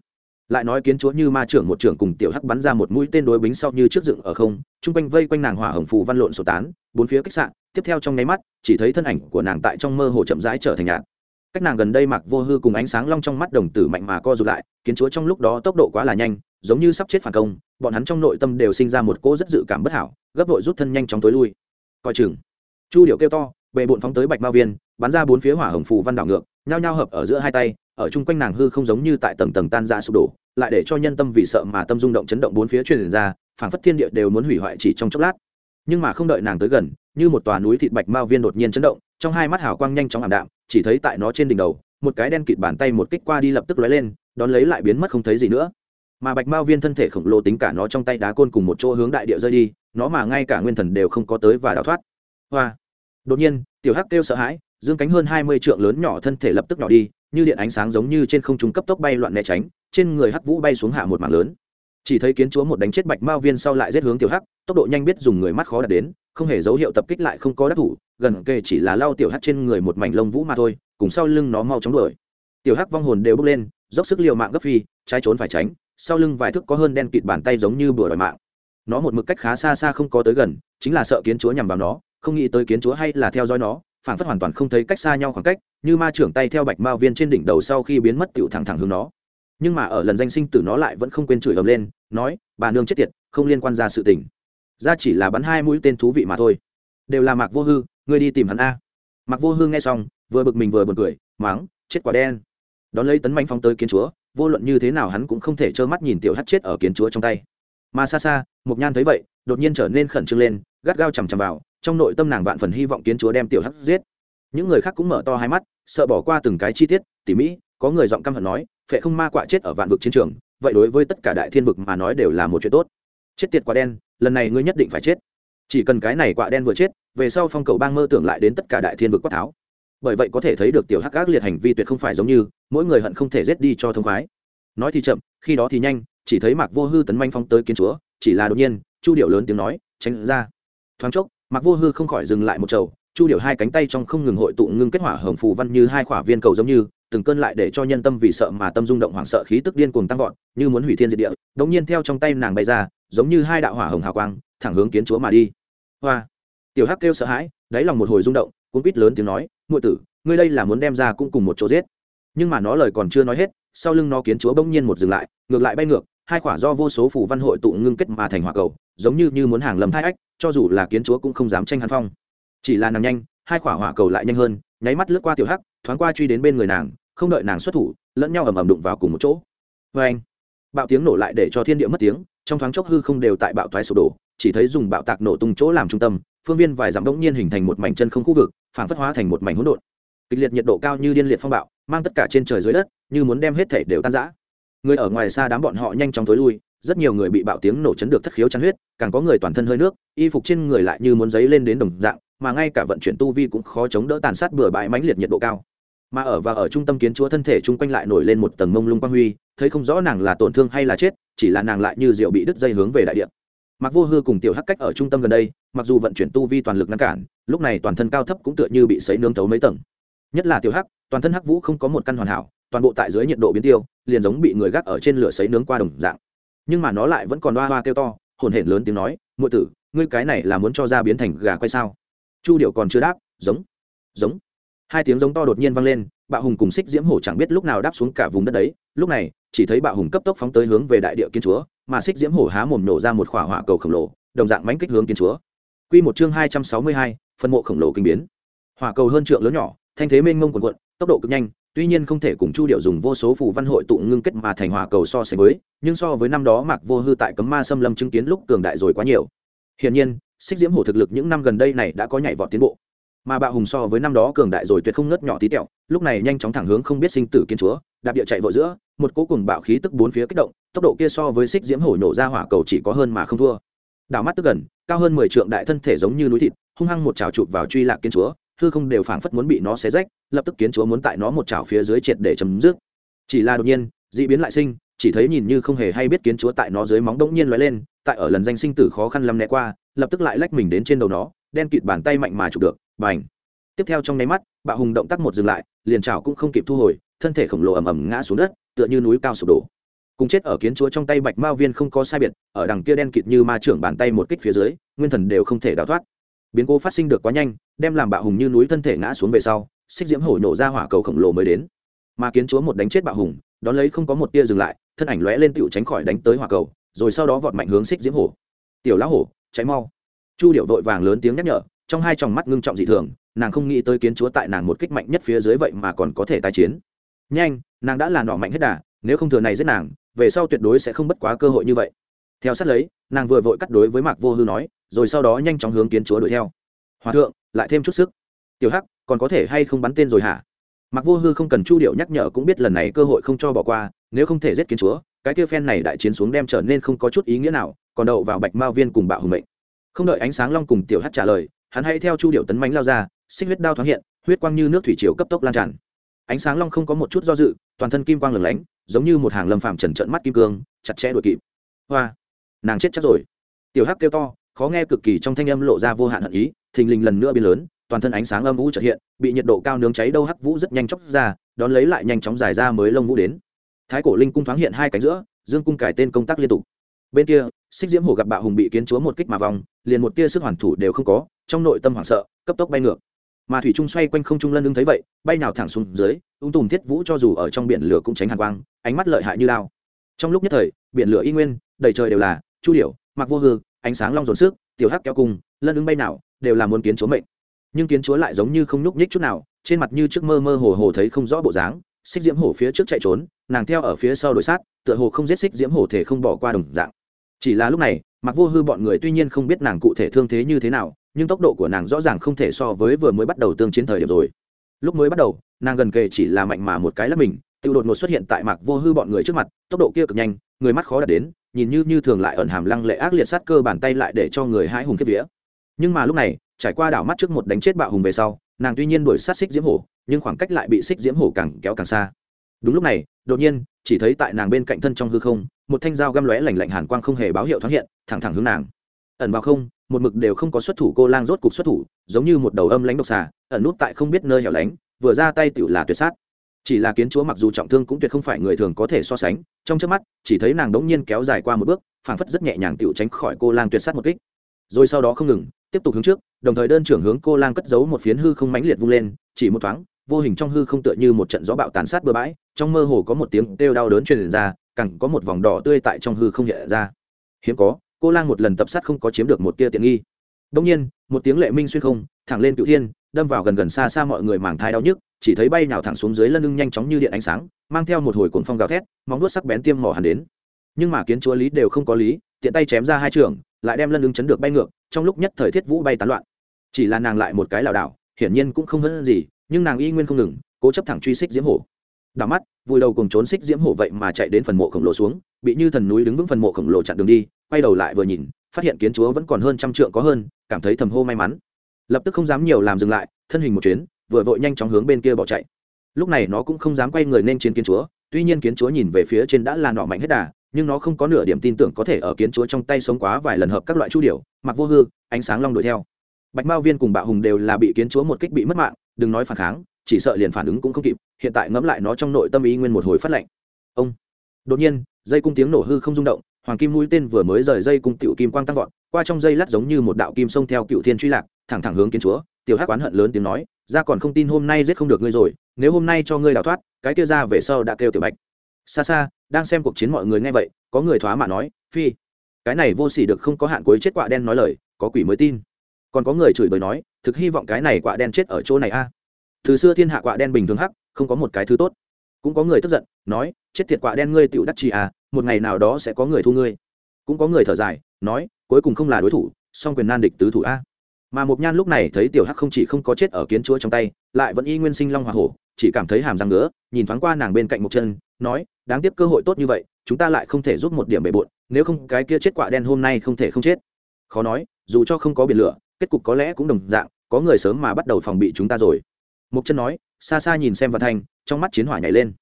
Lại nói kiến chúa như ma trưởng một trưởng cùng tiểu hắc bắn ra một mũi tên đối bính sau như trước dựng ở không, chung quanh vây quanh nàng hỏa hồng phù văn lộn sổ tán, bốn phía kích sạn tiếp theo trong nháy mắt, chỉ thấy thân ảnh của nàng tại trong mơ hồ chậm rãi trở thành nhạt cách nàng gần đây mặc vô hư cùng ánh sáng long trong mắt đồng tử mạnh mà co rụt lại, kiến chúa trong lúc đó tốc độ quá là nhanh, giống như sắp chết phản công, bọn hắn trong nội tâm đều sinh ra một cỗ rất dự cảm bất hảo, gấp vội rút thân nhanh chóng tối lui. Coi chừng. Chu điệu kêu to, bệ bộn phóng tới bạch mao viên, bắn ra bốn phía hỏa hồng phù văn đảo ngược, nhao nhao hợp ở giữa hai tay, ở chung quanh nàng hư không giống như tại tầng tầng tan ra sụp đổ, lại để cho nhân tâm vì sợ mà tâm rung động chấn động bốn phía truyền ra, phảng phất thiên địa đều muốn hủy hoại chỉ trong chốc lát. Nhưng mà không đợi nàng tới gần, như một tòa núi thịt bạch mao viên đột nhiên chấn động, trong hai mắt hào quang nhanh chóng ảm đạm chỉ thấy tại nó trên đỉnh đầu, một cái đen kịt bàn tay một kích qua đi lập tức lóe lên, đón lấy lại biến mất không thấy gì nữa. Mà bạch mao viên thân thể khổng lồ tính cả nó trong tay đá côn cùng một chỗ hướng đại địa rơi đi, nó mà ngay cả nguyên thần đều không có tới và đào thoát. Hoa! Đột nhiên, tiểu hắc kêu sợ hãi, dương cánh hơn hai mươi trượng lớn nhỏ thân thể lập tức nhỏ đi, như điện ánh sáng giống như trên không trung cấp tốc bay loạn né tránh, trên người hắc vũ bay xuống hạ một mảng lớn chỉ thấy kiến chúa một đánh chết bạch mao viên sau lại giết hướng tiểu hắc, tốc độ nhanh biết dùng người mắt khó đạt đến, không hề dấu hiệu tập kích lại không có đắc thủ, gần kề chỉ là lao tiểu hắc trên người một mảnh lông vũ mà thôi, cùng sau lưng nó mau chóng đuổi. Tiểu hắc vong hồn đều bước lên, dốc sức liều mạng gấp phi, trái trốn phải tránh, sau lưng vài thước có hơn đen kịt bàn tay giống như bừa đòi mạng. Nó một mực cách khá xa xa không có tới gần, chính là sợ kiến chúa nhằm vào nó, không nghĩ tới kiến chúa hay là theo dõi nó, phản phất hoàn toàn không thấy cách xa nhau khoảng cách, như ma trưởng tay theo bạch mao viên trên đỉnh đầu sau khi biến mất tựu thẳng thẳng hướng nó nhưng mà ở lần danh sinh tử nó lại vẫn không quên chửi ầm lên, nói, bà nương chết tiệt, không liên quan ra sự tình. Ra chỉ là bắn hai mũi tên thú vị mà thôi. Đều là mạc vô hư, ngươi đi tìm hắn a. Mạc vô hư nghe xong, vừa bực mình vừa buồn cười máng chết quả đen. Đón lấy tấn manh phong tới kiến chúa, vô luận như thế nào hắn cũng không thể trơ mắt nhìn tiểu hắt chết ở kiến chúa trong tay. Mà xa xa mục nhan thấy vậy, đột nhiên trở nên khẩn trương lên, gắt gao chằm chằm vào, trong nội tâm nàng vạn phần hy vọng kiến chúa đem tiểu hắt giết. Những người khác cũng mở to hai mắt, sợ bỏ qua từng cái chi tiết, tỉ mỹ có người giọng căm hận nói phệ không ma quạ chết ở vạn vực chiến trường, vậy đối với tất cả đại thiên vực mà nói đều là một chuyện tốt. Chết tiệt quả đen, lần này ngươi nhất định phải chết. Chỉ cần cái này quả đen vừa chết, về sau phong cầu bang mơ tưởng lại đến tất cả đại thiên vực quát tháo. Bởi vậy có thể thấy được tiểu hắc ác liệt hành vi tuyệt không phải giống như, mỗi người hận không thể giết đi cho thông khoái. Nói thì chậm, khi đó thì nhanh, chỉ thấy mạc vô hư tấn manh phong tới kiến chúa, chỉ là đột nhiên, chu điệu lớn tiếng nói, tránh ra. Thoáng chốc, mạc vô hư không khỏi dừng lại một chầu, chu điệu hai cánh tay trong không ngừng hội tụ ngưng kết hỏa hồng phù văn như hai khỏa viên cầu giống như từng cơn lại để cho nhân tâm vì sợ mà tâm rung động hoảng sợ khí tức điên cuồng tăng vọt, như muốn hủy thiên diệt địa, đống nhiên theo trong tay nàng bay ra, giống như hai đạo hỏa hồng hào quang, thẳng hướng kiến chúa mà đi. Hoa! Tiểu hắc kêu sợ hãi, đáy lòng một hồi rung động, cuốn quýt lớn tiếng nói ngụy tử, ngươi đây là muốn đem ra cũng cùng một chỗ giết. Nhưng mà nó lời còn chưa nói hết, sau lưng nó kiến chúa bỗng nhiên một dừng lại, ngược lại bay ngược, hai khỏa do vô số phủ văn hội tụ ngưng kết mà thành hỏa cầu, giống như như muốn hàng lầm thai ách, cho dù là kiến chúa cũng không dám tranh hắn phong. Chỉ là nàng nhanh, hai khỏa hỏa cầu lại nhanh hơn, nháy mắt lướt qua tiểu hắc, thoáng qua truy đến bên người nàng không đợi nàng xuất thủ, lẫn nhau ầm ầm đụng vào cùng một chỗ. Vê anh, bạo tiếng nổ lại để cho thiên địa mất tiếng, trong thoáng chốc hư không đều tại bạo thoái sụp đổ, chỉ thấy dùng bạo tạc nổ tung chỗ làm trung tâm, phương viên vài dặm đống nhiên hình thành một mảnh chân không khu vực phản phất hóa thành một mảnh hỗn độn. Kịch liệt nhiệt độ cao như điên liệt phong bạo, mang tất cả trên trời dưới đất, như muốn đem hết thể đều tan rã. Người ở ngoài xa đám bọn họ nhanh chóng tối lui, rất nhiều người bị bạo tiếng nổ chấn được thất khiếu chăn huyết, càng có người toàn thân hơi nước, y phục trên người lại như muốn giấy lên đến đồng dạng, mà ngay cả vận chuyển tu vi cũng khó chống đỡ tàn sát bừa bãi mãnh liệt nhiệt độ cao mà ở và ở trung tâm kiến chúa thân thể chung quanh lại nổi lên một tầng mông lung quang huy, thấy không rõ nàng là tổn thương hay là chết, chỉ là nàng lại như rượu bị đứt dây hướng về đại địa. Mặc vô hư cùng tiểu hắc cách ở trung tâm gần đây, mặc dù vận chuyển tu vi toàn lực ngăn cản, lúc này toàn thân cao thấp cũng tựa như bị sấy nướng tấu mấy tầng. Nhất là tiểu hắc, toàn thân hắc vũ không có một căn hoàn hảo, toàn bộ tại dưới nhiệt độ biến tiêu, liền giống bị người gác ở trên lửa sấy nướng qua đồng dạng. Nhưng mà nó lại vẫn còn đoa hoa kêu to, hồn hển lớn tiếng nói, muội tử, ngươi cái này là muốn cho ra biến thành gà quay sao? Chu điệu còn chưa đáp, giống giống hai tiếng giống to đột nhiên vang lên bạo hùng cùng xích diễm hổ chẳng biết lúc nào đáp xuống cả vùng đất đấy lúc này chỉ thấy bạo hùng cấp tốc phóng tới hướng về đại địa kiến chúa mà xích diễm hổ há mồm nổ ra một khỏa hỏa cầu khổng lồ đồng dạng mánh kích hướng kiến chúa Quy một chương hai trăm sáu mươi hai, phân mộ khổng lồ kinh biến. Hỏa cầu hơn trượng lớn nhỏ, thanh thế mênh mông cuồn cuộn, tốc độ cực nhanh, tuy nhiên không thể cùng chu điệu dùng vô số phù văn hội tụ ngưng kết mà thành hỏa cầu so sánh với, nhưng so với năm đó Mạc Vô Hư tại Cấm Ma Xâm Lâm chứng kiến lúc cường đại rồi quá nhiều. Hiển nhiên, xích diễm hổ thực lực những năm gần đây này đã có nhảy vọt tiến bộ mà bạo hùng so với năm đó cường đại rồi tuyệt không ngớt nhỏ tí tẹo. Lúc này nhanh chóng thẳng hướng không biết sinh tử kiến chúa, đạp địa chạy vội giữa, một cỗ cùng bạo khí tức bốn phía kích động, tốc độ kia so với xích diễm hổ nổ ra hỏa cầu chỉ có hơn mà không thua. Đảo mắt tức gần, cao hơn mười trượng đại thân thể giống như núi thịt, hung hăng một chảo chụp vào truy lạc kiến chúa, hư không đều phảng phất muốn bị nó xé rách, lập tức kiến chúa muốn tại nó một chảo phía dưới triệt để chấm dứt. Chỉ là đột nhiên, dị biến lại sinh, chỉ thấy nhìn như không hề hay biết kiến chúa tại nó dưới móng đống nhiên lóe lên, tại ở lần danh sinh tử khó khăn lắm né qua, lập tức lại lách mình đến trên đầu nó, đen kịt bàn tay mạnh mà chụp được bành tiếp theo trong nháy mắt, bạo hùng động tác một dừng lại, liền trào cũng không kịp thu hồi, thân thể khổng lồ ầm ầm ngã xuống đất, tựa như núi cao sụp đổ. Cùng chết ở kiến chúa trong tay bạch mao viên không có sai biệt, ở đằng kia đen kịt như ma trưởng bàn tay một kích phía dưới, nguyên thần đều không thể đào thoát. Biến cố phát sinh được quá nhanh, đem làm bạo hùng như núi thân thể ngã xuống về sau, xích diễm hổ nổ ra hỏa cầu khổng lồ mới đến. Mà kiến chúa một đánh chết bạo hùng, đón lấy không có một tia dừng lại, thân ảnh lóe lên tựu tránh khỏi đánh tới hỏa cầu, rồi sau đó vọt mạnh hướng xích diễm hổ. Tiểu lão hổ cháy mau. Chu điệu vội vàng lớn tiếng nhắc nhở trong hai tròng mắt ngưng trọng dị thường, nàng không nghĩ tới kiến chúa tại nàng một kích mạnh nhất phía dưới vậy mà còn có thể tái chiến. Nhanh, nàng đã là nọ mạnh hết đà, nếu không thừa này giết nàng, về sau tuyệt đối sẽ không bất quá cơ hội như vậy. Theo sát lấy, nàng vừa vội cắt đối với mạc vô hư nói, rồi sau đó nhanh chóng hướng kiến chúa đuổi theo. Hòa thượng, lại thêm chút sức. Tiểu hắc, còn có thể hay không bắn tên rồi hả? Mạc vô hư không cần chu điệu nhắc nhở cũng biết lần này cơ hội không cho bỏ qua, nếu không thể giết kiến chúa, cái kia phen này đại chiến xuống đem trở nên không có chút ý nghĩa nào, còn đậu vào bạch mao viên cùng bạo hùng mệnh. Không đợi ánh sáng long cùng tiểu hắc trả lời hắn hãy theo chu điệu tấn mánh lao ra, xích huyết đao thoáng hiện, huyết quang như nước thủy chiều cấp tốc lan tràn. Ánh sáng long không có một chút do dự, toàn thân kim quang lửng lánh, giống như một hàng lâm phạm trần trận mắt kim cương, chặt chẽ đuổi kịp. Hoa, nàng chết chắc rồi. Tiểu hắc kêu to, khó nghe cực kỳ trong thanh âm lộ ra vô hạn hận ý, thình lình lần nữa biến lớn, toàn thân ánh sáng âm vũ chợt hiện, bị nhiệt độ cao nướng cháy đâu hắc vũ rất nhanh chóc ra, đón lấy lại nhanh chóng dài ra mới lông vũ đến. Thái cổ linh cung thoáng hiện hai cánh giữa, dương cung cải tên công tác liên tục. Bên kia xích diễm hổ gặp bạo hùng bị kiến chúa một kích mà vòng liền một tia sức hoàn thủ đều không có, trong nội tâm hoảng sợ, cấp tốc bay ngược. Mà thủy trung xoay quanh không trung lân ứng thấy vậy, bay nào thẳng xuống dưới, ung tùm thiết vũ cho dù ở trong biển lửa cũng tránh hàn quang, ánh mắt lợi hại như lao. Trong lúc nhất thời, biển lửa y nguyên, đầy trời đều là, chu điểu mặc vô hư, ánh sáng long dồn sức, tiểu hắc kéo cung lân ứng bay nào, đều là muốn kiến chúa mệnh. Nhưng kiến chúa lại giống như không nhúc nhích chút nào, trên mặt như trước mơ mơ hồ hồ thấy không rõ bộ dáng, xích diễm hổ phía trước chạy trốn, nàng theo ở phía sau đuổi sát, tựa hồ không giết xích diễm hổ thể không bỏ qua đồng dạng chỉ là lúc này mặc vô hư bọn người tuy nhiên không biết nàng cụ thể thương thế như thế nào, nhưng tốc độ của nàng rõ ràng không thể so với vừa mới bắt đầu tương chiến thời điểm rồi. Lúc mới bắt đầu, nàng gần kề chỉ là mạnh mà một cái là mình tự đột ngột xuất hiện tại mạc vô hư bọn người trước mặt, tốc độ kia cực nhanh, người mắt khó đạt đến, nhìn như như thường lại ẩn hàm lăng lệ ác liệt sát cơ bàn tay lại để cho người hãi hùng kiếp vía. Nhưng mà lúc này, trải qua đảo mắt trước một đánh chết bạo hùng về sau, nàng tuy nhiên đuổi sát xích diễm hổ, nhưng khoảng cách lại bị xích diễm hổ càng kéo càng xa đúng lúc này, đột nhiên, chỉ thấy tại nàng bên cạnh thân trong hư không, một thanh dao găm lóe lạnh lạnh hàn quang không hề báo hiệu thoáng hiện, thẳng thẳng hướng nàng. Ẩn vào không, một mực đều không có xuất thủ, cô lang rốt cục xuất thủ, giống như một đầu âm lãnh độc xà, ẩn nút tại không biết nơi hẻo lánh, vừa ra tay tựu là tuyệt sát. Chỉ là kiến chúa mặc dù trọng thương cũng tuyệt không phải người thường có thể so sánh, trong trước mắt, chỉ thấy nàng đống nhiên kéo dài qua một bước, phảng phất rất nhẹ nhàng tựu tránh khỏi cô lang tuyệt sát một kích. Rồi sau đó không ngừng, tiếp tục hướng trước, đồng thời đơn trưởng hướng cô lang cất giấu một phiến hư không mãnh liệt vung lên, chỉ một thoáng vô hình trong hư không tựa như một trận gió bạo tàn sát bừa bãi, trong mơ hồ có một tiếng kêu đau đớn truyền ra cẳng có một vòng đỏ tươi tại trong hư không hiện ra. Hiếm có, cô lang một lần tập sát không có chiếm được một tia tiện nghi. Đông nhiên, một tiếng lệ minh xuyên không, thẳng lên cựu thiên, đâm vào gần gần xa xa mọi người màng thai đau nhức, chỉ thấy bay nào thẳng xuống dưới lân lưng nhanh chóng như điện ánh sáng, mang theo một hồi cuồng phong gào thét, móng vuốt sắc bén tiêm mỏ hẳn đến. Nhưng mà kiến chúa lý đều không có lý, tiện tay chém ra hai trường, lại đem lân lưng chấn được bay ngược, trong lúc nhất thời thiết vũ bay tán loạn. Chỉ là nàng lại một cái lảo đảo, hiển nhiên cũng không hơn gì nhưng nàng y nguyên không ngừng, cố chấp thẳng truy xích diễm hổ. Đảo mắt, vùi đầu cùng trốn xích diễm hổ vậy mà chạy đến phần mộ khổng lồ xuống, bị như thần núi đứng vững phần mộ khổng lồ chặn đường đi, quay đầu lại vừa nhìn, phát hiện kiến chúa vẫn còn hơn trăm trượng có hơn, cảm thấy thầm hô may mắn. Lập tức không dám nhiều làm dừng lại, thân hình một chuyến, vừa vội nhanh chóng hướng bên kia bỏ chạy. Lúc này nó cũng không dám quay người nên chiến kiến chúa, tuy nhiên kiến chúa nhìn về phía trên đã là nọ mạnh hết đà, nhưng nó không có nửa điểm tin tưởng có thể ở kiến chúa trong tay sống quá vài lần hợp các loại chu điều mặc vô hư, ánh sáng long đuổi theo. Bạch mao viên cùng bạo hùng đều là bị kiến chúa một kích bị mất mạng đừng nói phản kháng, chỉ sợ liền phản ứng cũng không kịp, hiện tại ngẫm lại nó trong nội tâm ý nguyên một hồi phát lệnh ông. Đột nhiên, dây cung tiếng nổ hư không rung động, hoàng kim mũi tên vừa mới rời dây cung tiểu kim quang tăng vọt, qua trong dây lát giống như một đạo kim sông theo cựu thiên truy lạc, thẳng thẳng hướng kiến chúa. Tiểu hắc oán hận lớn tiếng nói, ra còn không tin hôm nay giết không được ngươi rồi, nếu hôm nay cho ngươi đào thoát, cái kia ra về sau đã kêu tiểu bạch. Xa xa, đang xem cuộc chiến mọi người nghe vậy, có người thoá mạ nói, phi, cái này vô sỉ được không có hạn cuối chết quạ đen nói lời, có quỷ mới tin. Còn có người chửi bới nói thực hy vọng cái này quạ đen chết ở chỗ này a. Từ xưa thiên hạ quạ đen bình thường hắc, không có một cái thứ tốt. Cũng có người tức giận, nói, chết tiệt quạ đen ngươi tựu đắc chi à một ngày nào đó sẽ có người thu ngươi. Cũng có người thở dài, nói, cuối cùng không là đối thủ, song quyền nan địch tứ thủ a. Mà mục nhan lúc này thấy tiểu hắc không chỉ không có chết ở kiến chúa trong tay, lại vẫn y nguyên sinh long hoa hổ, chỉ cảm thấy hàm răng ngứa, nhìn thoáng qua nàng bên cạnh một chân, nói, đáng tiếc cơ hội tốt như vậy, chúng ta lại không thể giúp một điểm bề bộn, nếu không cái kia chết quạ đen hôm nay không thể không chết. Khó nói, dù cho không có biển lửa kết cục có lẽ cũng đồng dạng, có người sớm mà bắt đầu phòng bị chúng ta rồi. Mục chân nói, xa xa nhìn xem vạn thanh, trong mắt chiến hỏa nhảy lên.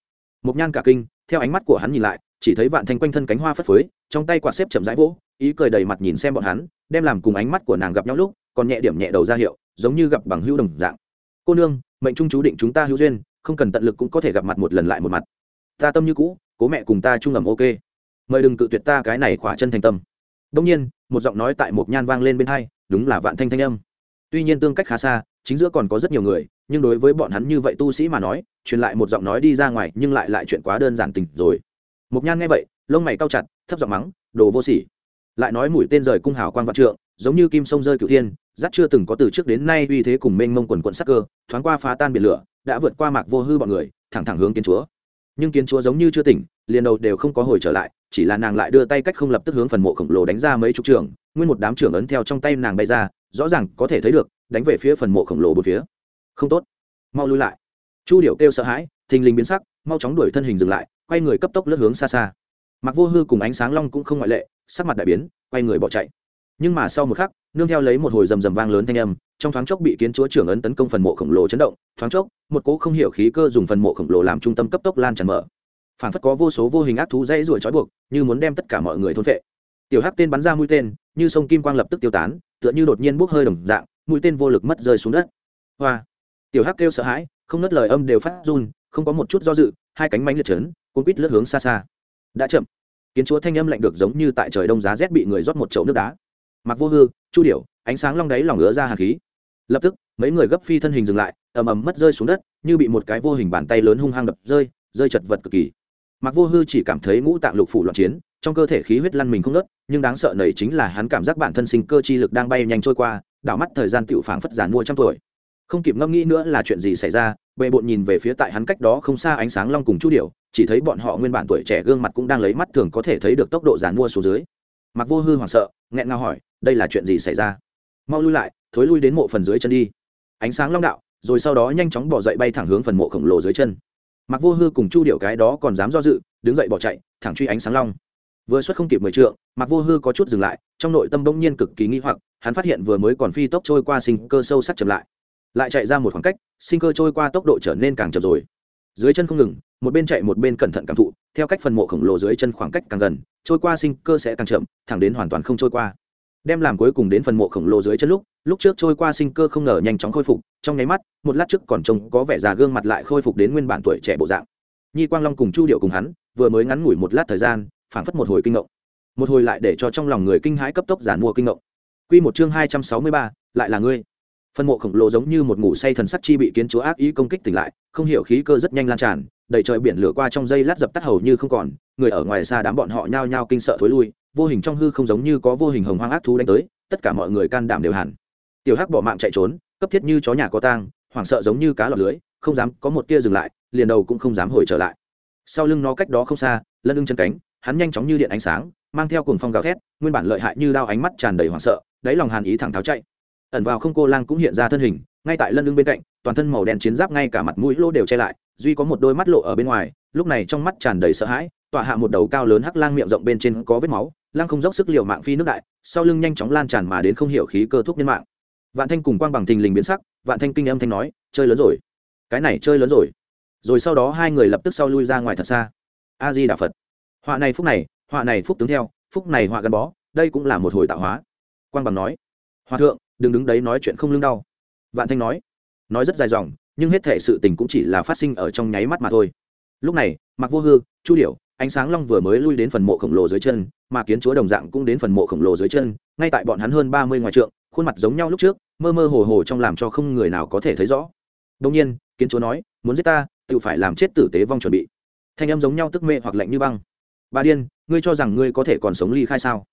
Mục nhan cả kinh, theo ánh mắt của hắn nhìn lại, chỉ thấy vạn thanh quanh thân cánh hoa phất phới, trong tay quạt xếp chậm rãi vỗ, ý cười đầy mặt nhìn xem bọn hắn, đem làm cùng ánh mắt của nàng gặp nhau lúc, còn nhẹ điểm nhẹ đầu ra hiệu, giống như gặp bằng hữu đồng dạng. Cô nương, mệnh trung chú định chúng ta hữu duyên, không cần tận lực cũng có thể gặp mặt một lần lại một mặt. Ta tâm như cũ, cố mẹ cùng ta chung ẩm ok. Mời đừng cự tuyệt ta cái này khỏa chân thành tâm. Đông nhiên, một giọng nói tại một nhan vang lên bên hai đúng là vạn thanh thanh âm. Tuy nhiên tương cách khá xa, chính giữa còn có rất nhiều người, nhưng đối với bọn hắn như vậy tu sĩ mà nói, truyền lại một giọng nói đi ra ngoài nhưng lại lại chuyện quá đơn giản tình rồi. Mục nhan nghe vậy, lông mày cao chặt, thấp giọng mắng, đồ vô sỉ. Lại nói mũi tên rời cung hào quan vạn trượng, giống như kim sông rơi cửu thiên dắt chưa từng có từ trước đến nay uy thế cùng mênh mông quần quận sắc cơ, thoáng qua phá tan biển lửa, đã vượt qua mạc vô hư bọn người, thẳng thẳng hướng kiến chúa. Nhưng kiến chúa giống như chưa tỉnh, liền đầu đều không có hồi trở lại chỉ là nàng lại đưa tay cách không lập tức hướng phần mộ khổng lồ đánh ra mấy chục trường, nguyên một đám trưởng ấn theo trong tay nàng bay ra, rõ ràng có thể thấy được, đánh về phía phần mộ khổng lồ một phía. Không tốt. Mau lui lại. Chu điệu kêu sợ hãi, thình lình biến sắc, mau chóng đuổi thân hình dừng lại, quay người cấp tốc lướt hướng xa xa. Mặc vô hư cùng ánh sáng long cũng không ngoại lệ, sắc mặt đại biến, quay người bỏ chạy. Nhưng mà sau một khắc, nương theo lấy một hồi rầm rầm vang lớn thanh âm, trong thoáng chốc bị kiến chúa trưởng ấn tấn công phần mộ khổng lồ chấn động, thoáng chốc, một cỗ không hiểu khí cơ dùng phần mộ khổng lồ làm trung tâm cấp tốc lan tràn mở phản phất có vô số vô hình ác thú dãy ruồi trói buộc, như muốn đem tất cả mọi người thôn phệ. Tiểu hắc tên bắn ra mũi tên, như sông kim quang lập tức tiêu tán, tựa như đột nhiên bốc hơi đồng dạng, mũi tên vô lực mất rơi xuống đất. Hoa! Tiểu hắc kêu sợ hãi, không nớt lời âm đều phát run, không có một chút do dự, hai cánh mánh liệt trấn, cuốn quít lướt hướng xa xa. Đã chậm. Kiến chúa thanh âm lạnh được giống như tại trời đông giá rét bị người rót một chậu nước đá. Mặc vô hư, chu điểu, ánh sáng long đáy lòng ngứa ra hạt khí. Lập tức, mấy người gấp phi thân hình dừng lại, ầm ầm mất rơi xuống đất, như bị một cái vô hình bàn tay lớn hung hăng đập rơi rơi chật vật cực kỳ mặc vô hư chỉ cảm thấy ngũ tạng lục phủ loạn chiến, trong cơ thể khí huyết lăn mình không nớt nhưng đáng sợ nầy chính là hắn cảm giác bản thân sinh cơ chi lực đang bay nhanh trôi qua, đảo mắt thời gian tựu phảng phất giàn mua trăm tuổi. Không kịp ngẫm nghĩ nữa là chuyện gì xảy ra bệ bộn nhìn về phía tại hắn cách đó không xa ánh sáng long cùng chu điểu, chỉ thấy bọn họ nguyên bản tuổi trẻ gương mặt cũng đang lấy mắt thường có thể thấy được tốc độ giàn mua xuống dưới. Mặc vô hư hoảng sợ, nghẹn ngào hỏi, đây là chuyện gì xảy ra? Mau lui lại, thối lui đến mộ phần dưới chân đi. Ánh sáng long đạo, rồi sau đó nhanh chóng bỏ dậy bay thẳng hướng phần mộ khổng lồ dưới chân mặc vô hư cùng chu điệu cái đó còn dám do dự, đứng dậy bỏ chạy, thẳng truy ánh sáng long. Vừa xuất không kịp mười trượng mặc vô hư có chút dừng lại, trong nội tâm bỗng nhiên cực kỳ nghi hoặc, hắn phát hiện vừa mới còn phi tốc trôi qua sinh cơ sâu sắc chậm lại. Lại chạy ra một khoảng cách, sinh cơ trôi qua tốc độ trở nên càng chậm rồi. Dưới chân không ngừng, một bên chạy một bên cẩn thận cảm thụ, theo cách phần mộ khổng lồ dưới chân khoảng cách càng gần, trôi qua sinh cơ sẽ càng chậm, thẳng đến hoàn toàn không trôi qua đem làm cuối cùng đến phần mộ khổng lồ dưới chân lúc lúc trước trôi qua sinh cơ không ngờ nhanh chóng khôi phục, trong nháy mắt, một lát trước còn trông có vẻ già gương mặt lại khôi phục đến nguyên bản tuổi trẻ bộ dạng. Nhi quang long cùng chu điệu cùng hắn, vừa mới ngắn ngủi một lát thời gian, phảng phất một hồi kinh ngộng. Một hồi lại để cho trong lòng người kinh hãi cấp tốc giản mua kinh ngộng. Quy một chương hai trăm sáu mươi ba, lại là ngươi. Phân mộ khổng lồ giống như một ngủ say thần sắc chi bị kiến chúa ác ý công kích tỉnh lại, không hiểu khí cơ rất nhanh lan tràn, đầy trời biển lửa qua trong dây lát dập tắt hầu như không còn, người ở ngoài xa đám bọn họ nhao nhao kinh sợ thối lui vô hình trong hư không giống như có vô hình hồng hoang ác thú đánh tới, tất cả mọi người can đảm đều hẳn. Tiểu hắc bỏ mạng chạy trốn, cấp thiết như chó nhà có tang, hoảng sợ giống như cá lọt lưới, không dám có một tia dừng lại, liền đầu cũng không dám hồi trở lại. Sau lưng nó cách đó không xa, lân ưng chân cánh, hắn nhanh chóng như điện ánh sáng, mang theo cuồng phong gào thét, nguyên bản lợi hại như đao ánh mắt tràn đầy hoảng sợ, đáy lòng hàn ý thẳng tháo chạy. Ẩn vào không cô lang cũng hiện ra thân hình, ngay tại lân lưng bên cạnh, toàn thân màu đen chiến giáp ngay cả mặt mũi lỗ đều che lại, duy có một đôi mắt lộ ở bên ngoài, lúc này trong mắt tràn đầy sợ hãi, tọa hạ một đầu cao lớn hắc lang miệng rộng bên trên có vết máu lang không dốc sức liều mạng phi nước đại, sau lưng nhanh chóng lan tràn mà đến không hiểu khí cơ thuốc nhân mạng. Vạn thanh cùng quang bằng tình lình biến sắc, vạn thanh kinh âm thanh nói, chơi lớn rồi. Cái này chơi lớn rồi. Rồi sau đó hai người lập tức sau lui ra ngoài thật xa. A di đà phật. Họa này phúc này, họa này phúc tướng theo, phúc này họa gắn bó, đây cũng là một hồi tạo hóa. Quang bằng nói, hòa thượng, đừng đứng đấy nói chuyện không lưng đau. Vạn thanh nói nói rất dài dòng, nhưng hết thể sự tình cũng chỉ là phát sinh ở trong nháy mắt mà thôi. Lúc này mặc vô hư, chu điểu ánh sáng long vừa mới lui đến phần mộ khổng lồ dưới chân, mà kiến chúa đồng dạng cũng đến phần mộ khổng lồ dưới chân, ngay tại bọn hắn hơn ba mươi ngoài trượng, khuôn mặt giống nhau lúc trước, mơ mơ hồ hồ trong làm cho không người nào có thể thấy rõ. Đông nhiên, kiến chúa nói, muốn giết ta, tự phải làm chết tử tế vong chuẩn bị. Thanh âm giống nhau tức mê hoặc lạnh như băng. Bà điên, ngươi cho rằng ngươi có thể còn sống ly khai sao?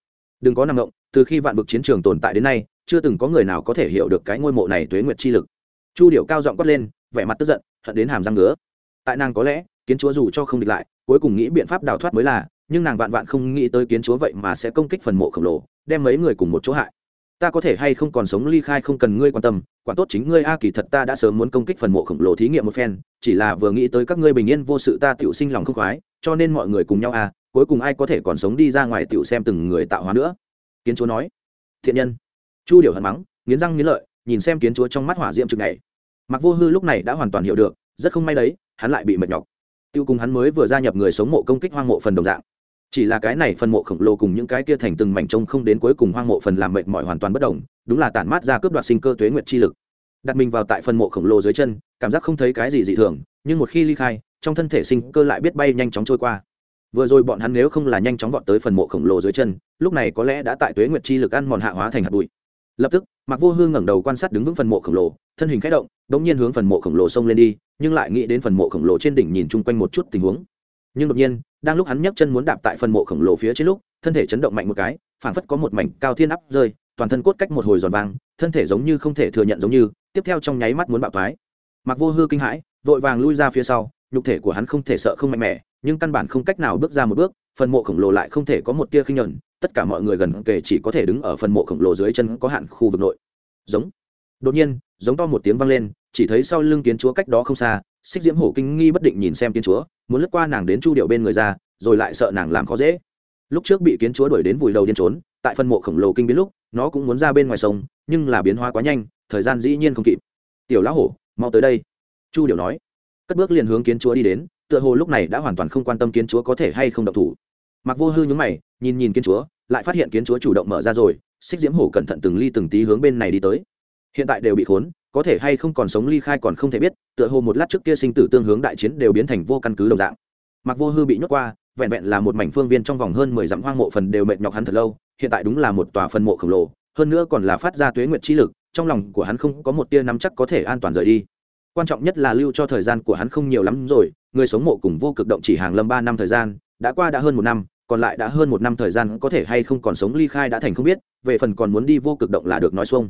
Đừng có nằm động, từ khi vạn vực chiến trường tồn tại đến nay, chưa từng có người nào có thể hiểu được cái ngôi mộ này tuế nguyệt chi lực. Chu điệu cao giọng quát lên, vẻ mặt tức giận, hận đến hàm răng ngứa. Tại nàng có lẽ, kiến chúa dù cho không địch lại cuối cùng nghĩ biện pháp đào thoát mới là, nhưng nàng vạn vạn không nghĩ tới kiến chúa vậy mà sẽ công kích phần mộ khổng lồ, đem mấy người cùng một chỗ hại. Ta có thể hay không còn sống ly khai không cần ngươi quan tâm quản tốt chính ngươi a kỳ thật ta đã sớm muốn công kích phần mộ khổng lồ thí nghiệm một phen, chỉ là vừa nghĩ tới các ngươi bình yên vô sự ta tiểu sinh lòng không khoái, cho nên mọi người cùng nhau a, cuối cùng ai có thể còn sống đi ra ngoài tiểu xem từng người tạo hóa nữa. Kiến chúa nói. Thiện nhân. Chu điều hận mắng, nghiến răng nghiến lợi, nhìn xem kiến chúa trong mắt hỏa diệm chừng này mặc vô hư lúc này đã hoàn toàn hiểu được, rất không may đấy, hắn lại bị mệt nhọc tiêu cùng hắn mới vừa gia nhập người sống mộ công kích hoang mộ phần đồng dạng. Chỉ là cái này phần mộ khổng lồ cùng những cái kia thành từng mảnh trông không đến cuối cùng hoang mộ phần làm mệt mỏi hoàn toàn bất đồng, đúng là tản mát ra cướp đoạt sinh cơ tuế nguyệt chi lực. Đặt mình vào tại phần mộ khổng lồ dưới chân, cảm giác không thấy cái gì dị thường, nhưng một khi ly khai, trong thân thể sinh cơ lại biết bay nhanh chóng trôi qua. Vừa rồi bọn hắn nếu không là nhanh chóng vọt tới phần mộ khổng lồ dưới chân, lúc này có lẽ đã tại tuế nguyệt chi lực ăn mòn hạ hóa thành hạt bụi lập tức mặc vô hương ngẩng đầu quan sát đứng vững phần mộ khổng lồ, thân hình k h ẽ động đ ỗ n g nhiên hướng phần mộ khổng lồ xông lên đi, nhưng lại nghĩ đến phần mộ khổng lồ trên đỉnh nhìn chung quanh một chút tình huống. Nhưng đột nhiên, đang lúc hắn nhấc chân muốn đạp tại phần mộ khổng lồ phía trên lúc, thân thể chấn động mạnh một cái, phảng phất có một mảnh cao thiên áp rơi, toàn thân cốt cách một hồi giòn vàng thân thể giống như không thể thừa nhận giống như, tiếp theo trong nháy mắt muốn bạo thoái. Mặc vô hư kinh hãi, vội vàng lui ra phía sau, nhục thể của hắn không thể sợ không mạnh mẽ, nhưng căn bản không cách nào bước ra một bước phần mộ khổng lồ lại không thể có một tia khinh nhẫn tất cả mọi người gần kề chỉ có thể đứng ở phần mộ khổng lồ dưới chân có hạn khu vực nội. Giống. Đột nhiên, giống to một tiếng vang lên, chỉ thấy sau lưng kiến chúa cách đó không xa, xích diễm hổ kinh nghi bất định nhìn xem kiến chúa, muốn lướt qua nàng đến chu điệu bên người ra, rồi lại sợ nàng làm khó dễ. Lúc trước bị kiến chúa đuổi đến vùi đầu điên trốn, tại phần mộ khổng lồ kinh biến lúc, nó cũng muốn ra bên ngoài sông, nhưng là biến hóa quá nhanh, thời gian dĩ nhiên không kịp. Tiểu lão hổ, mau tới đây, chu điệu nói. Cất bước liền hướng kiến chúa đi đến, tựa hồ lúc này đã hoàn toàn không quan tâm kiến chúa có thể hay không độc thủ mặc vô hư nhúng mày, nhìn nhìn kiến chúa, lại phát hiện kiến chúa chủ động mở ra rồi, xích diễm hổ cẩn thận từng ly từng tí hướng bên này đi tới. Hiện tại đều bị khốn, có thể hay không còn sống ly khai còn không thể biết, tựa hồ một lát trước kia sinh tử tương hướng đại chiến đều biến thành vô căn cứ đồng dạng. Mặc vô hư bị nhốt qua, vẹn vẹn là một mảnh phương viên trong vòng hơn mười dặm hoang mộ phần đều mệt nhọc hắn thật lâu, hiện tại đúng là một tòa phần mộ khổng lồ, hơn nữa còn là phát ra tuế nguyệt chi lực, trong lòng của hắn không có một tia nắm chắc có thể an toàn rời đi. Quan trọng nhất là lưu cho thời gian của hắn không nhiều lắm rồi, người sống mộ cùng vô cực động chỉ hàng lâm ba năm thời gian, đã qua đã hơn một năm còn lại đã hơn một năm thời gian có thể hay không còn sống ly khai đã thành không biết, về phần còn muốn đi vô cực động là được nói xuông.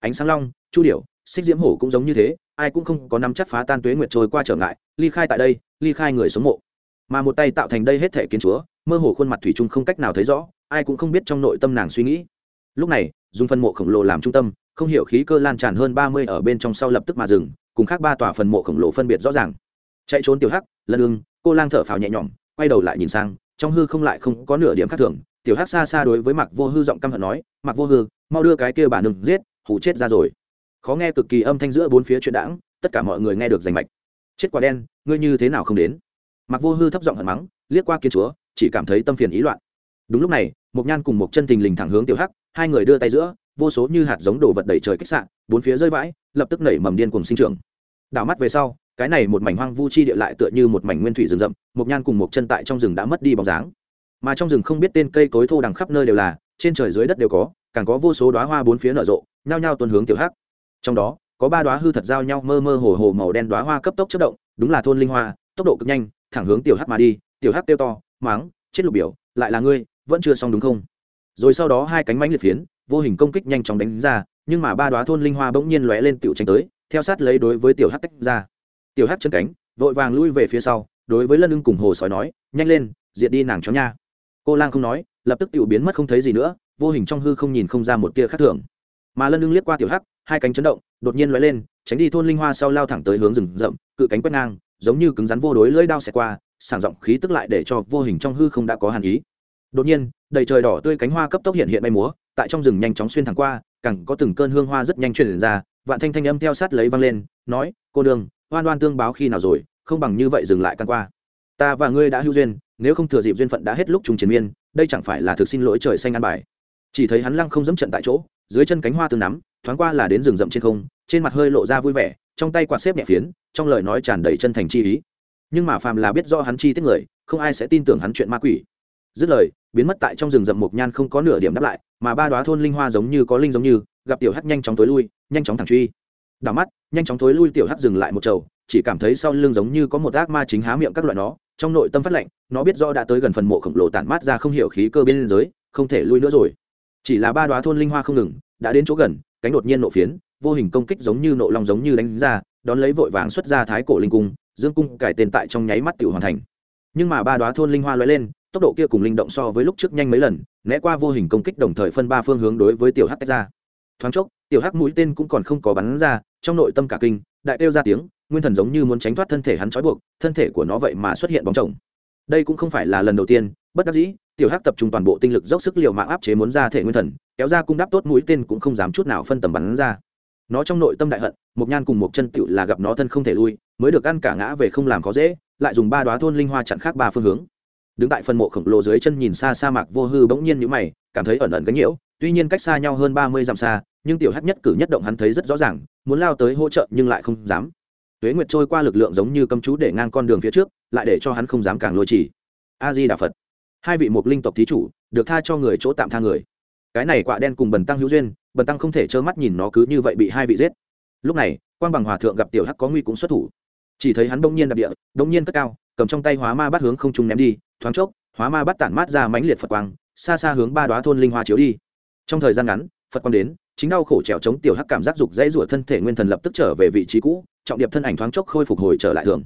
Ánh sáng long, chu điểu, xích diễm hổ cũng giống như thế, ai cũng không có năm chắc phá tan tuế nguyệt trôi qua trở ngại, ly khai tại đây, ly khai người sống mộ. Mà một tay tạo thành đây hết thể kiến chúa, mơ hồ khuôn mặt thủy chung không cách nào thấy rõ, ai cũng không biết trong nội tâm nàng suy nghĩ. Lúc này, dùng phân mộ khổng lồ làm trung tâm, không hiểu khí cơ lan tràn hơn ba mươi ở bên trong sau lập tức mà dừng, cùng khác ba tòa phần mộ khổng lồ phân biệt rõ ràng. Chạy trốn tiểu hắc, lân ưng, cô lang thở phào nhẹ nhõm, quay đầu lại nhìn sang trong hư không lại không có nửa điểm khác thường. Tiểu hắc xa xa đối với mặc vô hư giọng căm hận nói mặc vô hư, mau đưa cái kia bản đừng giết hủ chết ra rồi. Khó nghe cực kỳ âm thanh giữa bốn phía chuyện đãng, tất cả mọi người nghe được rành mạch. Chết quả đen, ngươi như thế nào không đến? Mặc vô hư thấp giọng hận mắng, liếc qua kiến chúa, chỉ cảm thấy tâm phiền ý loạn. Đúng lúc này một nhan cùng một chân tình lình thẳng hướng tiểu hắc, hai người đưa tay giữa, vô số như hạt giống đồ vật đầy trời kích sạn bốn phía rơi vãi, lập tức nảy mầm điên cùng sinh trưởng. Đảo mắt về sau cái này một mảnh hoang vu chi địa lại tựa như một mảnh nguyên thủy rừng rậm một nhan cùng một chân tại trong rừng đã mất đi bóng dáng. Mà trong rừng không biết tên cây cối thô đằng khắp nơi đều là, trên trời dưới đất đều có, càng có vô số đoá hoa bốn phía nở rộ, nhao nhao tuần hướng tiểu hắc. Trong đó, có ba đoá hư thật giao nhau mơ mơ hồ hồ màu đen đoá hoa cấp tốc chất động, đúng là thôn linh hoa, tốc độ cực nhanh, thẳng hướng tiểu hắc mà đi, tiểu hắc kêu to, máng, chết lục biểu, lại là ngươi, vẫn chưa xong đúng không? Rồi sau đó hai cánh mánh liệt phiến, vô hình công kích nhanh chóng đánh ra, nhưng mà ba đoá thôn linh hoa bỗng nhiên lóe lên tiểu tranh tới, theo sát lấy đối với tiểu hắc tách ra tiểu hắc chân cánh, vội vàng lui về phía sau, đối với lân ưng cùng hồ sói nói, nhanh lên, diệt đi nàng chó nha. Cô lang không nói, lập tức tiểu biến mất không thấy gì nữa, vô hình trong hư không nhìn không ra một tia khác thường. Mà lân ưng liếc qua tiểu hắc, hai cánh chấn động, đột nhiên lóe lên, tránh đi thôn linh hoa sau lao thẳng tới hướng rừng rậm, cự cánh quét ngang, giống như cứng rắn vô đối lưỡi đao xẹt qua, sảng giọng khí tức lại để cho vô hình trong hư không đã có hàn ý. Đột nhiên, đầy trời đỏ tươi cánh hoa cấp tốc hiện hiện bay múa, tại trong rừng nhanh chóng xuyên thẳng qua càng có từng cơn hương hoa rất nhanh truyền ra, vạn thanh thanh âm theo sát lấy vang lên, nói, cô đường oan oan tương báo khi nào rồi, không bằng như vậy dừng lại căn qua. Ta và ngươi đã hữu duyên, nếu không thừa dịp duyên phận đã hết lúc trùng chiến miên, đây chẳng phải là thực xin lỗi trời xanh an bài. Chỉ thấy hắn lăng không dẫm trận tại chỗ, dưới chân cánh hoa tương nắm, thoáng qua là đến rừng rậm trên không, trên mặt hơi lộ ra vui vẻ, trong tay quạt xếp nhẹ phiến, trong lời nói tràn đầy chân thành chi ý. Nhưng mà phàm là biết do hắn chi tiết người, không ai sẽ tin tưởng hắn chuyện ma quỷ. Dứt lời, biến mất tại trong rừng rậm mộc nhan không có nửa điểm đáp lại, mà ba đoá thôn linh hoa giống như có linh giống như, gặp tiểu hắc nhanh chóng tối lui, nhanh chóng thẳng truy đảo mắt, nhanh chóng thối lui tiểu hắc dừng lại một chầu, chỉ cảm thấy sau lưng giống như có một ác ma chính há miệng các loại nó, trong nội tâm phát lệnh, nó biết do đã tới gần phần mộ khổng lồ tản mát ra không hiểu khí cơ bên giới không thể lui nữa rồi. Chỉ là ba đoá thôn linh hoa không ngừng, đã đến chỗ gần, cánh đột nhiên nộ phiến, vô hình công kích giống như nộ long giống như đánh ra, đón lấy vội vàng xuất ra thái cổ linh cung, dương cung cải tên tại trong nháy mắt tiểu hoàn thành. Nhưng mà ba đoá thôn linh hoa lóe lên, tốc độ kia cùng linh động so với lúc trước nhanh mấy lần, né qua vô hình công kích đồng thời phân ba phương hướng đối với tiểu hắc tách ra. Thoáng chốc, tiểu hắc mũi tên cũng còn không có bắn ra trong nội tâm cả kinh, đại kêu ra tiếng, nguyên thần giống như muốn tránh thoát thân thể hắn trói buộc, thân thể của nó vậy mà xuất hiện bóng chồng. Đây cũng không phải là lần đầu tiên, bất đắc dĩ, tiểu hắc tập trung toàn bộ tinh lực dốc sức l i ề u mạng áp chế muốn ra thể nguyên thần, kéo ra cung đáp tốt mũi tên cũng không dám chút nào phân tầm bắn ra. Nó trong nội tâm đại hận, một nhan cùng một chân tựu là gặp nó thân không thể lui, mới được ăn cả ngã về không làm khó dễ, lại dùng ba đoá thôn linh hoa chặn khác ba phương hướng. Đứng tại phần mộ khổng lồ dưới chân nhìn xa sa mạc vô hư bỗng nhiên nhữ mày, cảm thấy ẩn ẩn gánh nhiễu tuy nhiên cách xa nhau hơn ba mươi dặm xa, nhưng tiểu hắc nhất cử nhất động hắn thấy rất rõ ràng, muốn lao tới hỗ trợ nhưng lại không dám. Tuế nguyệt trôi qua lực lượng giống như cấm chú để ngang con đường phía trước, lại để cho hắn không dám càng lôi chỉ. A di đà phật. Hai vị mục linh tộc thí chủ, được tha cho người chỗ tạm tha người. Cái này quạ đen cùng bần tăng hữu duyên, bần tăng không thể trơ mắt nhìn nó cứ như vậy bị hai vị giết. Lúc này quan bằng hòa thượng gặp tiểu hắc có nguy cũng xuất thủ. Chỉ thấy hắn bỗng nhiên đạp địa, bỗng nhiên cất cao, cầm trong tay hóa ma bắt hướng không trung ném đi, thoáng chốc, hóa ma bắt tản mát ra mãnh liệt phật quang, xa xa hướng ba đoá thôn linh hoa chiếu đi trong thời gian ngắn, phật quang đến, chính đau khổ trèo chống tiểu hắc cảm giác dục dãy rủa thân thể nguyên thần lập tức trở về vị trí cũ, trọng điệp thân ảnh thoáng chốc khôi phục hồi trở lại thường.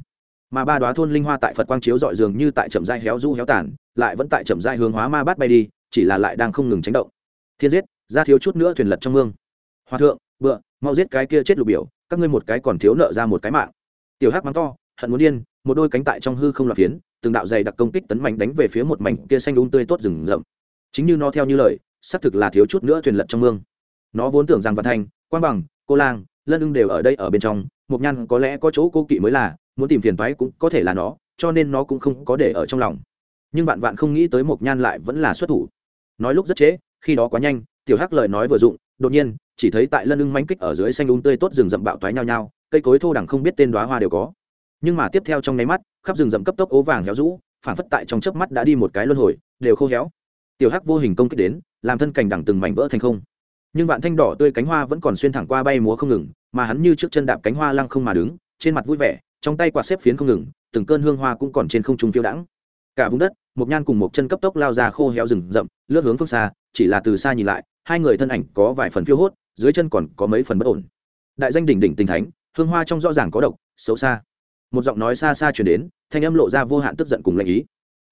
Mà ba đoá thôn linh hoa tại phật quang chiếu dọi dường như tại chậm dai héo du héo tàn, lại vẫn tại chậm dai hướng hóa ma bát bay đi, chỉ là lại đang không ngừng tránh động. Thiên giết, ra thiếu chút nữa thuyền lật trong mương. Hòa thượng, bựa, mau giết cái kia chết lục biểu, các ngươi một cái còn thiếu nợ ra một cái mạng. Tiểu hắc mắng to, hận muốn điên, một đôi cánh tại trong hư không loạt phiến, từng đạo dày đặc công kích tấn mạnh đánh về phía một mảnh kia xanh đúng tươi tốt rừng rậm. Chính như nó theo như lời xác thực là thiếu chút nữa thuyền lật trong mương. Nó vốn tưởng rằng văn thanh quang bằng, cô lang, lân ưng đều ở đây ở bên trong mục nhan có lẽ có chỗ cô kỵ mới là, muốn tìm phiền toái cũng có thể là nó, cho nên nó cũng không có để ở trong lòng. Nhưng vạn vạn không nghĩ tới mục nhan lại vẫn là xuất thủ. Nói lúc rất trễ, khi đó quá nhanh, tiểu hắc lời nói vừa dụng, đột nhiên, chỉ thấy tại lân ưng mánh kích ở dưới xanh úng tươi tốt rừng rậm bạo toái nhau nhau cây cối thô đẳng không biết tên đoá hoa đều có. Nhưng mà tiếp theo trong nháy mắt, khắp rừng rậm cấp tốc ố vàng héo rũ phản phất tại trong chớp mắt đã đi một cái luân hồi, đều khô héo tiểu hắc vô hình công kích đến, làm thân cành đẳng từng mảnh vỡ thành không. Nhưng vạn thanh đỏ tươi cánh hoa vẫn còn xuyên thẳng qua bay múa không ngừng, mà hắn như trước chân đạp cánh hoa lăng không mà đứng, trên mặt vui vẻ, trong tay quạt xếp phiến không ngừng, từng cơn hương hoa cũng còn trên không trung phiêu đãng. Cả vùng đất, một nhan cùng một chân cấp tốc lao ra khô héo rừng rậm, lướt hướng phương xa, chỉ là từ xa nhìn lại, hai người thân ảnh có vài phần phiêu hốt, dưới chân còn có mấy phần bất ổn. Đại danh đỉnh đỉnh tình thánh, hương hoa trong rõ ràng có độc, xấu xa. Một giọng nói xa xa chuyển đến, thanh âm lộ ra vô hạn tức giận cùng lệnh ý.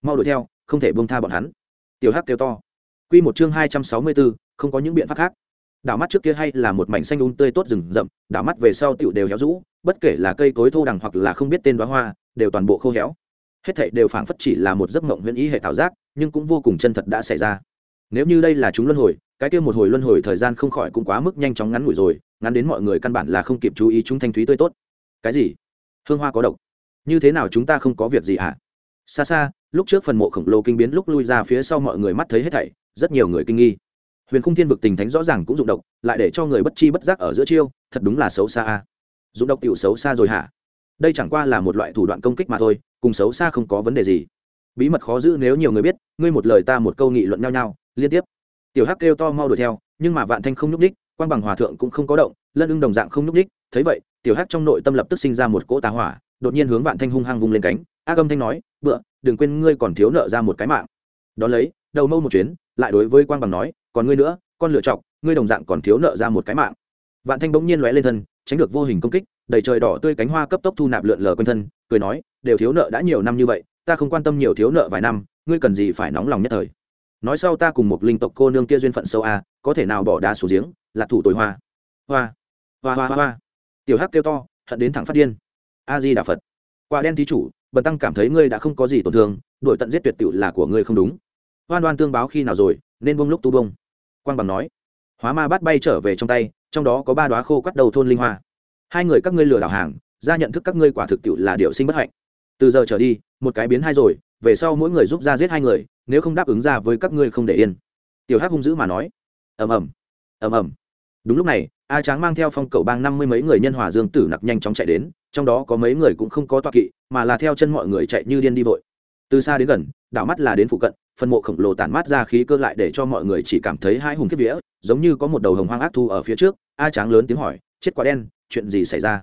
Mau đuổi theo, không thể bông tha bọn hắn tiểu hắc kêu to. Q một chương hai trăm sáu mươi bốn không có những biện pháp khác. Đảo mắt trước kia hay là một mảnh xanh ung um tươi tốt rừng rậm, đảo mắt về sau tựu đều héo rũ, bất kể là cây cối thô đằng hoặc là không biết tên đoá hoa, đều toàn bộ khô héo. Hết thảy đều phảng phất chỉ là một giấc mộng huyễn ý hệ tạo giác, nhưng cũng vô cùng chân thật đã xảy ra. Nếu như đây là chúng luân hồi, cái kia một hồi luân hồi thời gian không khỏi cũng quá mức nhanh chóng ngắn ngủi rồi, ngắn đến mọi người căn bản là không kịp chú ý chúng thanh thúy tươi tốt. Cái gì? Hương hoa có độc. Như thế nào chúng ta không có việc gì hả? À? xa xa lúc trước phần mộ khổng lồ kinh biến lúc lui ra phía sau mọi người mắt thấy hết thảy, rất nhiều người kinh nghi. Huyền khung thiên vực tình thánh rõ ràng cũng dụng độc, lại để cho người bất chi bất giác ở giữa chiêu, thật đúng là xấu xa a. Dụng độc tiểu xấu xa rồi hả? Đây chẳng qua là một loại thủ đoạn công kích mà thôi, cùng xấu xa không có vấn đề gì. Bí mật khó giữ nếu nhiều người biết, ngươi một lời ta một câu nghị luận nhau nhau, liên tiếp. Tiểu hắc kêu to mau đuổi theo, nhưng mà vạn thanh không nhúc đích quan bằng hòa thượng cũng không có động, lân ưng đồng dạng không nhúc đích thấy vậy, tiểu hắc trong nội tâm lập tức sinh ra một cỗ tà hỏa, đột nhiên hướng vạn thanh hung hăng vung lên cánh. A âm thanh nói, bựa đừng quên ngươi còn thiếu nợ ra một cái mạng. Đ ó lấy, đầu mâu một chuyến, lại đối với quan bằng nói, còn ngươi nữa, con lựa chọc, ngươi đồng dạng còn thiếu nợ ra một cái mạng. Vạn thanh bỗng nhiên lóe lên thân, tránh được vô hình công kích, đầy trời đỏ tươi cánh hoa cấp tốc thu nạp lượn lờ quanh thân, cười nói, đều thiếu nợ đã nhiều năm như vậy, ta không quan tâm nhiều thiếu nợ vài năm, ngươi cần gì phải nóng lòng nhất thời. Nói sau ta cùng một linh tộc cô nương kia duyên phận sâu a, có thể nào bỏ đá xuống giếng, là thủ tối hoa. Hoa hoa hoa hoa. Tiểu hắc kêu to, hận đến thẳng phát điên. A di đà phật. Quả đen thí chủ bần tăng cảm thấy ngươi đã không có gì tổn thương đổi tận giết tuyệt tự là của ngươi không đúng. Hoan đoan tương báo khi nào rồi, nên bông lúc tu bông quang bằng nói. Hóa ma bắt bay trở về trong tay, trong đó có ba đoá khô cắt đầu thôn linh hoa. Hai người các ngươi lừa đảo hàng, ra nhận thức các ngươi quả thực tiệu là điệu sinh bất hạnh. Từ giờ trở đi, một cái biến hai rồi, về sau mỗi người giúp ra giết hai người, nếu không đáp ứng ra với các ngươi không để yên. Tiểu hắc hung dữ mà nói. Ầm ầm ầm ầm. Đúng lúc này, a tráng mang theo phong cầu bang năm mươi mấy người nhân hòa dương tử nặc nhanh chóng chạy đến trong đó có mấy người cũng không có toa kỵ, mà là theo chân mọi người chạy như điên đi vội. Từ xa đến gần, đảo mắt là đến phụ cận, phần mộ khổng lồ tản mát ra khí cơ lại để cho mọi người chỉ cảm thấy hai hùng kiếp vía, giống như có một đầu hồng hoang ác thu ở phía trước, a tráng lớn tiếng hỏi, chết quả đen, chuyện gì xảy ra?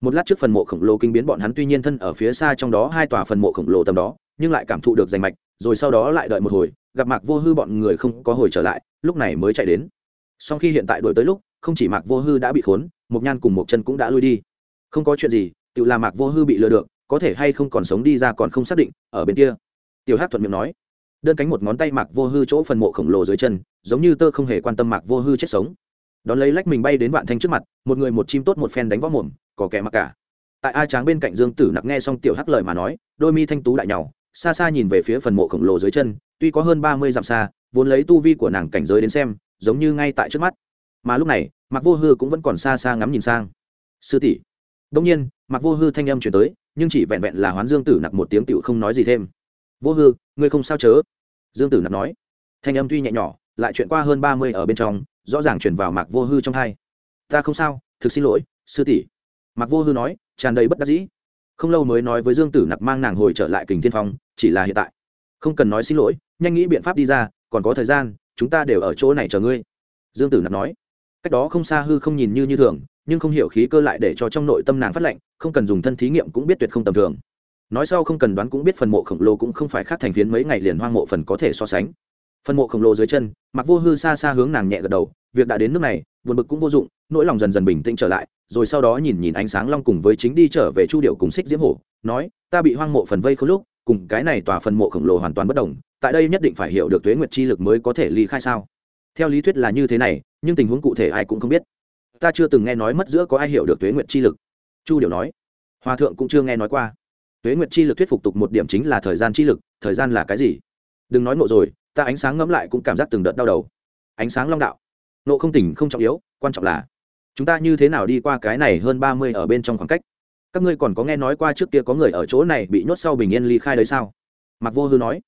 Một lát trước phần mộ khổng lồ kinh biến bọn hắn tuy nhiên thân ở phía xa trong đó hai tòa phần mộ khổng lồ tầm đó, nhưng lại cảm thụ được rành mạch, rồi sau đó lại đợi một hồi, gặp mạc vô hư bọn người không có hồi trở lại, lúc này mới chạy đến. Sau khi hiện tại đổi tới lúc, không chỉ mạc vô hư đã bị khốn một nhan cùng một chân cũng đã lui đi không có chuyện gì tự là mạc vô hư bị lừa được, có thể hay không còn sống đi ra còn không xác định, ở bên kia. Tiểu hát thuận miệng nói. Đơn cánh một ngón tay mạc vô hư chỗ phần mộ khổng lồ dưới chân, giống như tơ không hề quan tâm mạc vô hư chết sống. Đón lấy lách mình bay đến vạn thanh trước mặt, một người một chim tốt một phen đánh võ mồm, có kẻ mặc cả. Tại a tráng bên cạnh dương tử nặc nghe xong tiểu hắc lời mà nói, đôi mi thanh tú đại nhau xa xa nhìn về phía phần mộ khổng lồ dưới chân, tuy có hơn ba mươi dặm xa, vốn lấy tu vi của nàng cảnh giới đến xem, giống như ngay tại trước mắt. Mà lúc này mặc vô hư cũng vẫn còn xa xa ngắm nhìn sang. Sư tỷ đông nhiên mặc vô hư thanh âm chuyển tới, nhưng chỉ vẹn vẹn là hoán dương tử nặc một tiếng tiểu không nói gì thêm. Vô hư, ngươi không sao chớ? Dương tử nặc nói. Thanh âm tuy nhẹ nhỏ, lại chuyện qua hơn ba mươi ở bên trong, rõ ràng chuyển vào mạc vô hư trong hai. Ta không sao, thực xin lỗi, sư tỷ. Mạc vô hư nói, tràn đầy bất đắc dĩ. Không lâu mới nói với dương tử nặc mang nàng hồi trở lại kình thiên phong, chỉ là hiện tại. Không cần nói xin lỗi, nhanh nghĩ biện pháp đi ra, còn có thời gian, chúng ta đều ở chỗ này chờ ngươi. Dương tử nặc nói. Cách đó không xa hư không nhìn như như thường nhưng không hiểu khí cơ lại để cho trong nội tâm nàng phát lệnh không cần dùng thân thí nghiệm cũng biết tuyệt không tầm thường. Nói sau không cần đoán cũng biết phần mộ khổng lồ cũng không phải khác thành phiến mấy ngày liền hoang mộ phần có thể so sánh. Phần mộ khổng lồ dưới chân mặc vô hư xa xa hướng nàng nhẹ gật đầu, việc đã đến nước này, buồn bực cũng vô dụng, nỗi lòng dần dần bình tĩnh trở lại, rồi sau đó nhìn nhìn ánh sáng long cùng với chính đi trở về chu điệu cùng xích diễm hổ, nói, ta bị hoang mộ phần vây không lúc, cùng cái này tòa phần mộ khổng lồ hoàn toàn bất đồng, tại đây nhất định phải hiểu được tuế nguyệt chi lực mới có thể ly khai sao? Theo lý thuyết là như thế này, nhưng tình huống cụ thể ai cũng không biết ta chưa từng nghe nói mất giữa có ai hiểu được tuế nguyệt chi lực. Chu điều nói. Hòa thượng cũng chưa nghe nói qua. Tuế nguyệt chi lực thuyết phục tục một điểm chính là thời gian chi lực, thời gian là cái gì? Đừng nói ngộ rồi, ta ánh sáng ngẫm lại cũng cảm giác từng đợt đau đầu. Ánh sáng long đạo. Nộ không tỉnh không trọng yếu, quan trọng là chúng ta như thế nào đi qua cái này hơn ba mươi ở bên trong khoảng cách. Các ngươi còn có nghe nói qua trước kia có người ở chỗ này bị nhốt sau bình yên ly khai đấy sao? Mặc vô hư nói.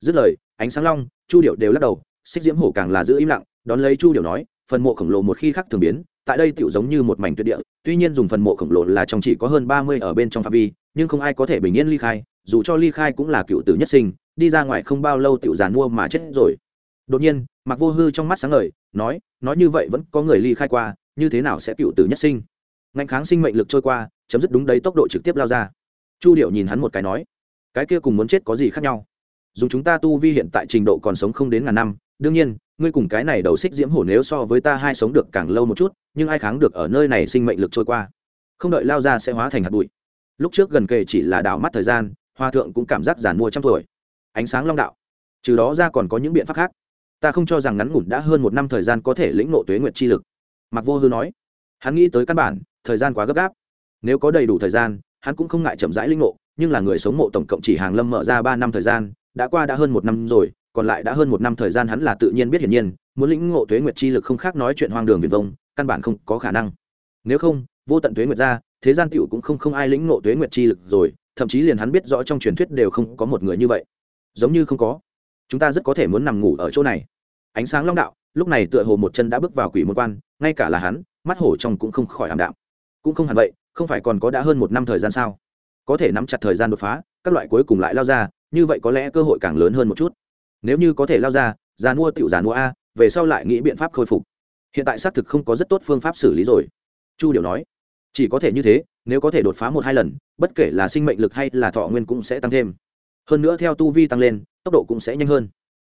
Dứt lời, ánh sáng long, chu điệu đều lắc đầu, xích diễm hổ càng là giữ im lặng, đón lấy chu điệu nói, phần mộ khổng lồ một khi khác thường biến tại đây tựu giống như một mảnh tuyệt địa, tuy nhiên dùng phần mộ khổng lồ là trong chỉ có hơn ba mươi ở bên trong phạm vi, nhưng không ai có thể bình yên ly khai, dù cho ly khai cũng là cựu tử nhất sinh, đi ra ngoài không bao lâu tựu giàn mua mà chết rồi. Đột nhiên mặc vô hư trong mắt sáng ngời, nói nói như vậy vẫn có người ly khai qua, như thế nào sẽ cựu tử nhất sinh? Ngạnh kháng sinh mệnh lực trôi qua, chấm dứt đúng đấy tốc độ trực tiếp lao ra. Chu điệu nhìn hắn một cái nói, cái kia cùng muốn chết có gì khác nhau? Dùng chúng ta tu vi hiện tại trình độ còn sống không đến ngàn năm đương nhiên, ngươi cùng cái này đầu xích diễm hổ nếu so với ta hai sống được càng lâu một chút, nhưng ai kháng được ở nơi này sinh mệnh lực trôi qua? Không đợi lao ra sẽ hóa thành hạt bụi. Lúc trước gần kề chỉ là đảo mắt thời gian, hoa thượng cũng cảm giác giàn mua trăm tuổi. Ánh sáng long đạo. Trừ đó ra còn có những biện pháp khác. Ta không cho rằng ngắn ngủn đã hơn một năm thời gian có thể lĩnh nộ tuế nguyệt chi lực. Mặc vô hư nói. Hắn nghĩ tới căn bản, thời gian quá gấp gáp. Nếu có đầy đủ thời gian, hắn cũng không ngại chậm rãi lĩnh nộ nhưng là người sống mộ tổng cộng chỉ hàng lâm mở ra ba năm thời gian, đã qua đã hơn một năm rồi còn lại đã hơn một năm thời gian hắn là tự nhiên biết hiển nhiên, muốn lĩnh ngộ tuế nguyệt chi lực không khác nói chuyện hoang đường viền vông, căn bản không có khả năng. Nếu không, vô tận tuế nguyệt ra, thế gian tựu cũng không không ai lĩnh ngộ tuế nguyệt chi lực rồi, thậm chí liền hắn biết rõ trong truyền thuyết đều không có một người như vậy. Giống như không có. Chúng ta rất có thể muốn nằm ngủ ở chỗ này. Ánh sáng long đạo, lúc này tựa hồ một chân đã bước vào quỷ môn quan, ngay cả là hắn, mắt hổ trong cũng không khỏi ảm đạm. Cũng không hẳn vậy, không phải còn có đã hơn một năm thời gian sao? Có thể nắm chặt thời gian đột phá, các loại cuối cùng lại lao ra, như vậy có lẽ cơ hội càng lớn hơn một chút nếu như có thể lao ra, già mua tiểu già mua a, về sau lại nghĩ biện pháp khôi phục. Hiện tại xác thực không có rất tốt phương pháp xử lý rồi. Chu điều nói, chỉ có thể như thế, nếu có thể đột phá một hai lần, bất kể là sinh mệnh lực hay là thọ nguyên cũng sẽ tăng thêm. Hơn nữa theo tu vi tăng lên, tốc độ cũng sẽ nhanh hơn.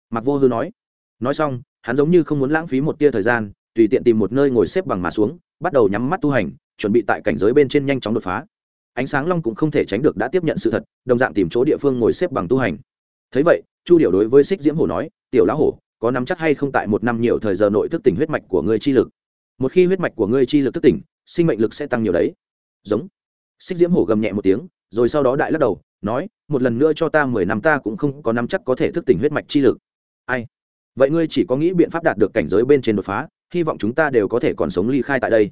Mặc vô hư nói nói xong, hắn giống như không muốn lãng phí một tia thời gian, tùy tiện tìm một nơi ngồi xếp bằng mà xuống, bắt đầu nhắm mắt tu hành, chuẩn bị tại cảnh giới bên trên nhanh chóng đột phá. Ánh sáng long cũng không thể tránh được đã tiếp nhận sự thật, đồng dạng tìm chỗ địa phương ngồi xếp bằng tu hành thấy vậy, chu điệu đối với xích diễm hổ nói, tiểu lão hổ, có nắm chắc hay không tại một năm nhiều thời giờ nội thức tỉnh huyết mạch của ngươi chi lực? Một khi huyết mạch của ngươi chi lực thức tỉnh, sinh mệnh lực sẽ tăng nhiều đấy. Giống. Xích diễm hổ gầm nhẹ một tiếng, rồi sau đó đại lắc đầu, nói, một lần nữa cho ta mười năm ta cũng không có nắm chắc có thể thức tỉnh huyết mạch chi lực. Ai? Vậy ngươi chỉ có nghĩ biện pháp đạt được cảnh giới bên trên đột phá, hy vọng chúng ta đều có thể còn sống ly khai tại đây.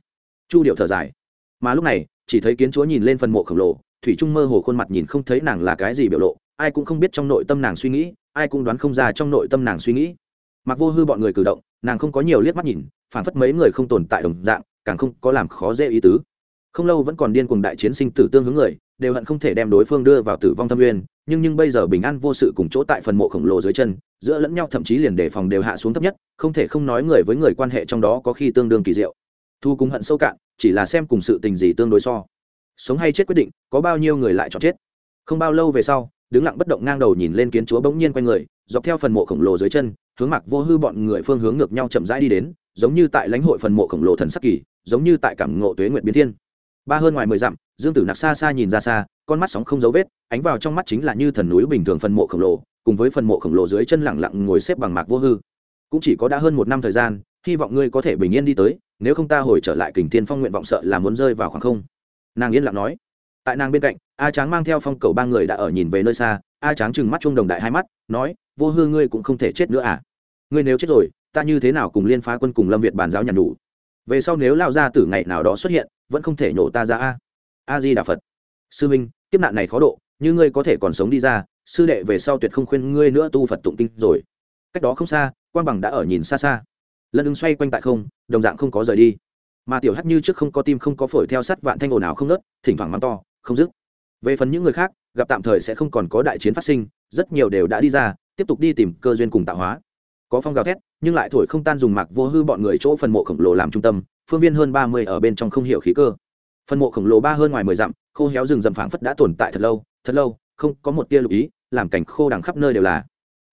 Chu điệu thở dài. Mà lúc này, chỉ thấy kiến chúa nhìn lên phần mộ khổng lồ, thủy trung mơ hồ khuôn mặt nhìn không thấy nàng là cái gì biểu lộ ai cũng không biết trong nội tâm nàng suy nghĩ, ai cũng đoán không ra trong nội tâm nàng suy nghĩ. Mặc vô hư bọn người cử động, nàng không có nhiều liếc mắt nhìn phản phất mấy người không tồn tại đồng dạng, càng không có làm khó dễ ý tứ. Không lâu vẫn còn điên cuồng đại chiến sinh tử tương hướng người, đều hận không thể đem đối phương đưa vào tử vong thâm uyên nhưng nhưng bây giờ bình an vô sự cùng chỗ tại phần mộ khổng lồ dưới chân, giữa lẫn nhau thậm chí liền đề phòng đều hạ xuống thấp nhất, không thể không nói người với người quan hệ trong đó có khi tương đương kỳ diệu. Thu cùng hận sâu cạn, chỉ là xem cùng sự tình gì tương đối so. Sống hay chết quyết định, có bao nhiêu người lại chọn chết? Không bao lâu về sau đứng lặng bất động ngang đầu nhìn lên kiến chúa bỗng nhiên q u a người, dọc theo phần mộ khổng lồ dưới chân, hướng mặc vô hư bọn người phương hướng ngược nhau chậm rãi đi đến, giống như tại lãnh hội phần mộ khổng lồ thần sắc kỳ, giống như tại cảm ngộ tuế nguyện biến thiên. Ba hơn ngoài mười dặm, dương tử nặc xa xa nhìn ra xa, con mắt sóng không dấu vết, ánh vào trong mắt chính là như thần núi bình thường phần mộ khổng lồ, cùng với phần mộ khổng lồ dưới chân lẳng lặng ngồi xếp bằng mạc vô hư. Cũng chỉ có đã hơn một năm thời gian, hy vọng ngươi có thể bình yên đi tới, nếu không ta hồi trở lại kình thiên phong nguyện vọng sợ là muốn rơi vào khoảng không. Nàng yên lặng nói. Tại nàng bên cạnh a tráng mang theo phong cầu ba người đã ở nhìn về nơi xa, a tráng trừng mắt chung đồng đại hai mắt, nói, vô hư ngươi cũng không thể chết nữa à? Ngươi nếu chết rồi, ta như thế nào cùng liên phá quân cùng lâm việt bàn giáo nhàn đủ về sau nếu lao ra từ ngày nào đó xuất hiện, vẫn không thể nhổ ta ra a. A di đà phật, sư minh, kiếp nạn này khó độ, như ngươi có thể còn sống đi ra, sư đệ về sau tuyệt không khuyên ngươi nữa tu phật tụng kinh rồi. Cách đó không xa, quang bằng đã ở nhìn xa xa. Lân ưng xoay quanh tại không, đồng dạng không có rời đi. Mà tiểu hắt như trước không có tim không có phổi theo sắt vạn thanh ồn ào không nớt thỉnh thoảng mắng to, không dứt về phần những người khác, gặp tạm thời sẽ không còn có đại chiến phát sinh, rất nhiều đều đã đi ra, tiếp tục đi tìm cơ duyên cùng tạo hóa. Có phong gào thét, nhưng lại thổi không tan dùng mạc vô hư bọn người chỗ phần mộ khổng lồ làm trung tâm, phương viên hơn ba mươi ở bên trong không hiểu khí cơ. Phần mộ khổng lồ ba hơn ngoài mười dặm, khô héo rừng rậm phảng phất đã tồn tại thật lâu thật lâu, không có một tia lục ý, làm cảnh khô đằng khắp nơi đều là.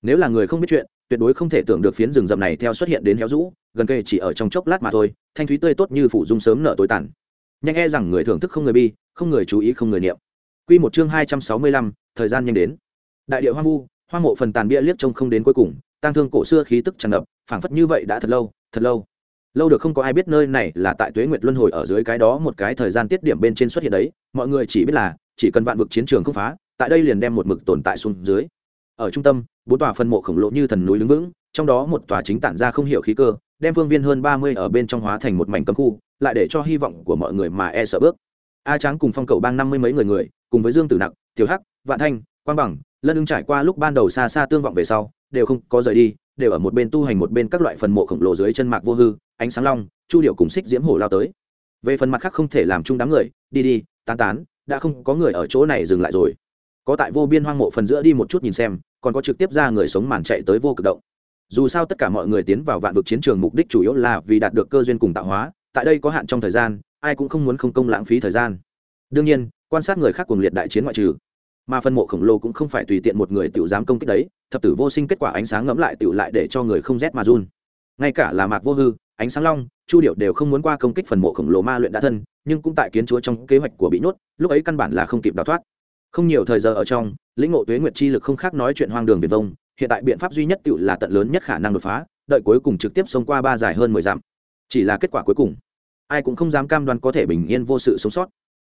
Nếu là người không biết chuyện, tuyệt đối không thể tưởng được phiến rừng rậm này theo xuất hiện đến héo rũ, gần kề chỉ ở trong chốc lát mà thôi, thanh thúy tươi tốt như phủ dung sớm nở tối tàn. Nhanh e rằng người thưởng thức không người bi, không người chú ý không người niệm. Quy một chương hai trăm sáu mươi lăm, thời gian nhanh đến. Đại địa hoang vu, hoang mộ phần tàn bia liếc trông không đến cuối cùng, tang thương cổ xưa khí tức tràn ngập, phảng phất như vậy đã thật lâu, thật lâu. Lâu được không có ai biết nơi này là tại Tuế Nguyệt Luân hồi ở dưới cái đó một cái thời gian tiết điểm bên trên xuất hiện đấy, mọi người chỉ biết là chỉ cần vạn vực chiến trường không phá, tại đây liền đem một mực tồn tại xuống dưới. Ở trung tâm, bốn tòa phân mộ khổng lồ như thần núi đứng vững, trong đó một tòa chính tản ra không hiểu khí cơ, đem phương viên hơn ba mươi ở bên trong hóa thành một mảnh cấm khu, lại để cho hy vọng của mọi người mà e sợ bước. A Tráng cùng Phong Cầu Bang năm mươi mấy người người, cùng với Dương Tử Nặc, Tiểu Hắc, Vạn Thanh, Quang Bằng, Lân Ưng trải qua lúc ban đầu xa xa tương vọng về sau, đều không có rời đi, đều ở một bên tu hành một bên các loại phần mộ khổng lồ dưới chân mạc vô hư, ánh sáng long, chu điệu cùng xích diễm hổ lao tới. Về phần mặt khác không thể làm chung đám người, đi đi, tán tán, đã không có người ở chỗ này dừng lại rồi. Có tại vô biên hoang mộ phần giữa đi một chút nhìn xem, còn có trực tiếp ra người sống màn chạy tới vô cực động. Dù sao tất cả mọi người tiến vào vạn vực chiến trường mục đích chủ yếu là vì đạt được cơ duyên cùng tạo hóa, tại đây có hạn trong thời gian, ai cũng không muốn không công lãng phí thời gian. Đương nhiên, quan sát người khác cuồng liệt đại chiến ngoại trừ. Mà phân mộ khổng lồ cũng không phải tùy tiện một người tiểu dám công kích đấy, thập tử vô sinh kết quả ánh sáng ngẫm lại tự lại để cho người không rét mà run. Ngay cả là mạc vô hư, ánh sáng long, chu điệu đều không muốn qua công kích phần mộ khổng lồ ma luyện đã thân, nhưng cũng tại kiến chúa trong kế hoạch của bị nhốt, lúc ấy căn bản là không kịp đào thoát. Không nhiều thời giờ ở trong, lĩnh ngộ tuế nguyệt chi lực không khác nói chuyện hoang đường việt vông, hiện tại biện pháp duy nhất tự là tận lớn nhất khả năng đột phá, đợi cuối cùng trực tiếp xông qua ba dài hơn mười dặm. Chỉ là kết quả cuối cùng. Ai cũng không dám cam đoan có thể bình yên vô sự sống sót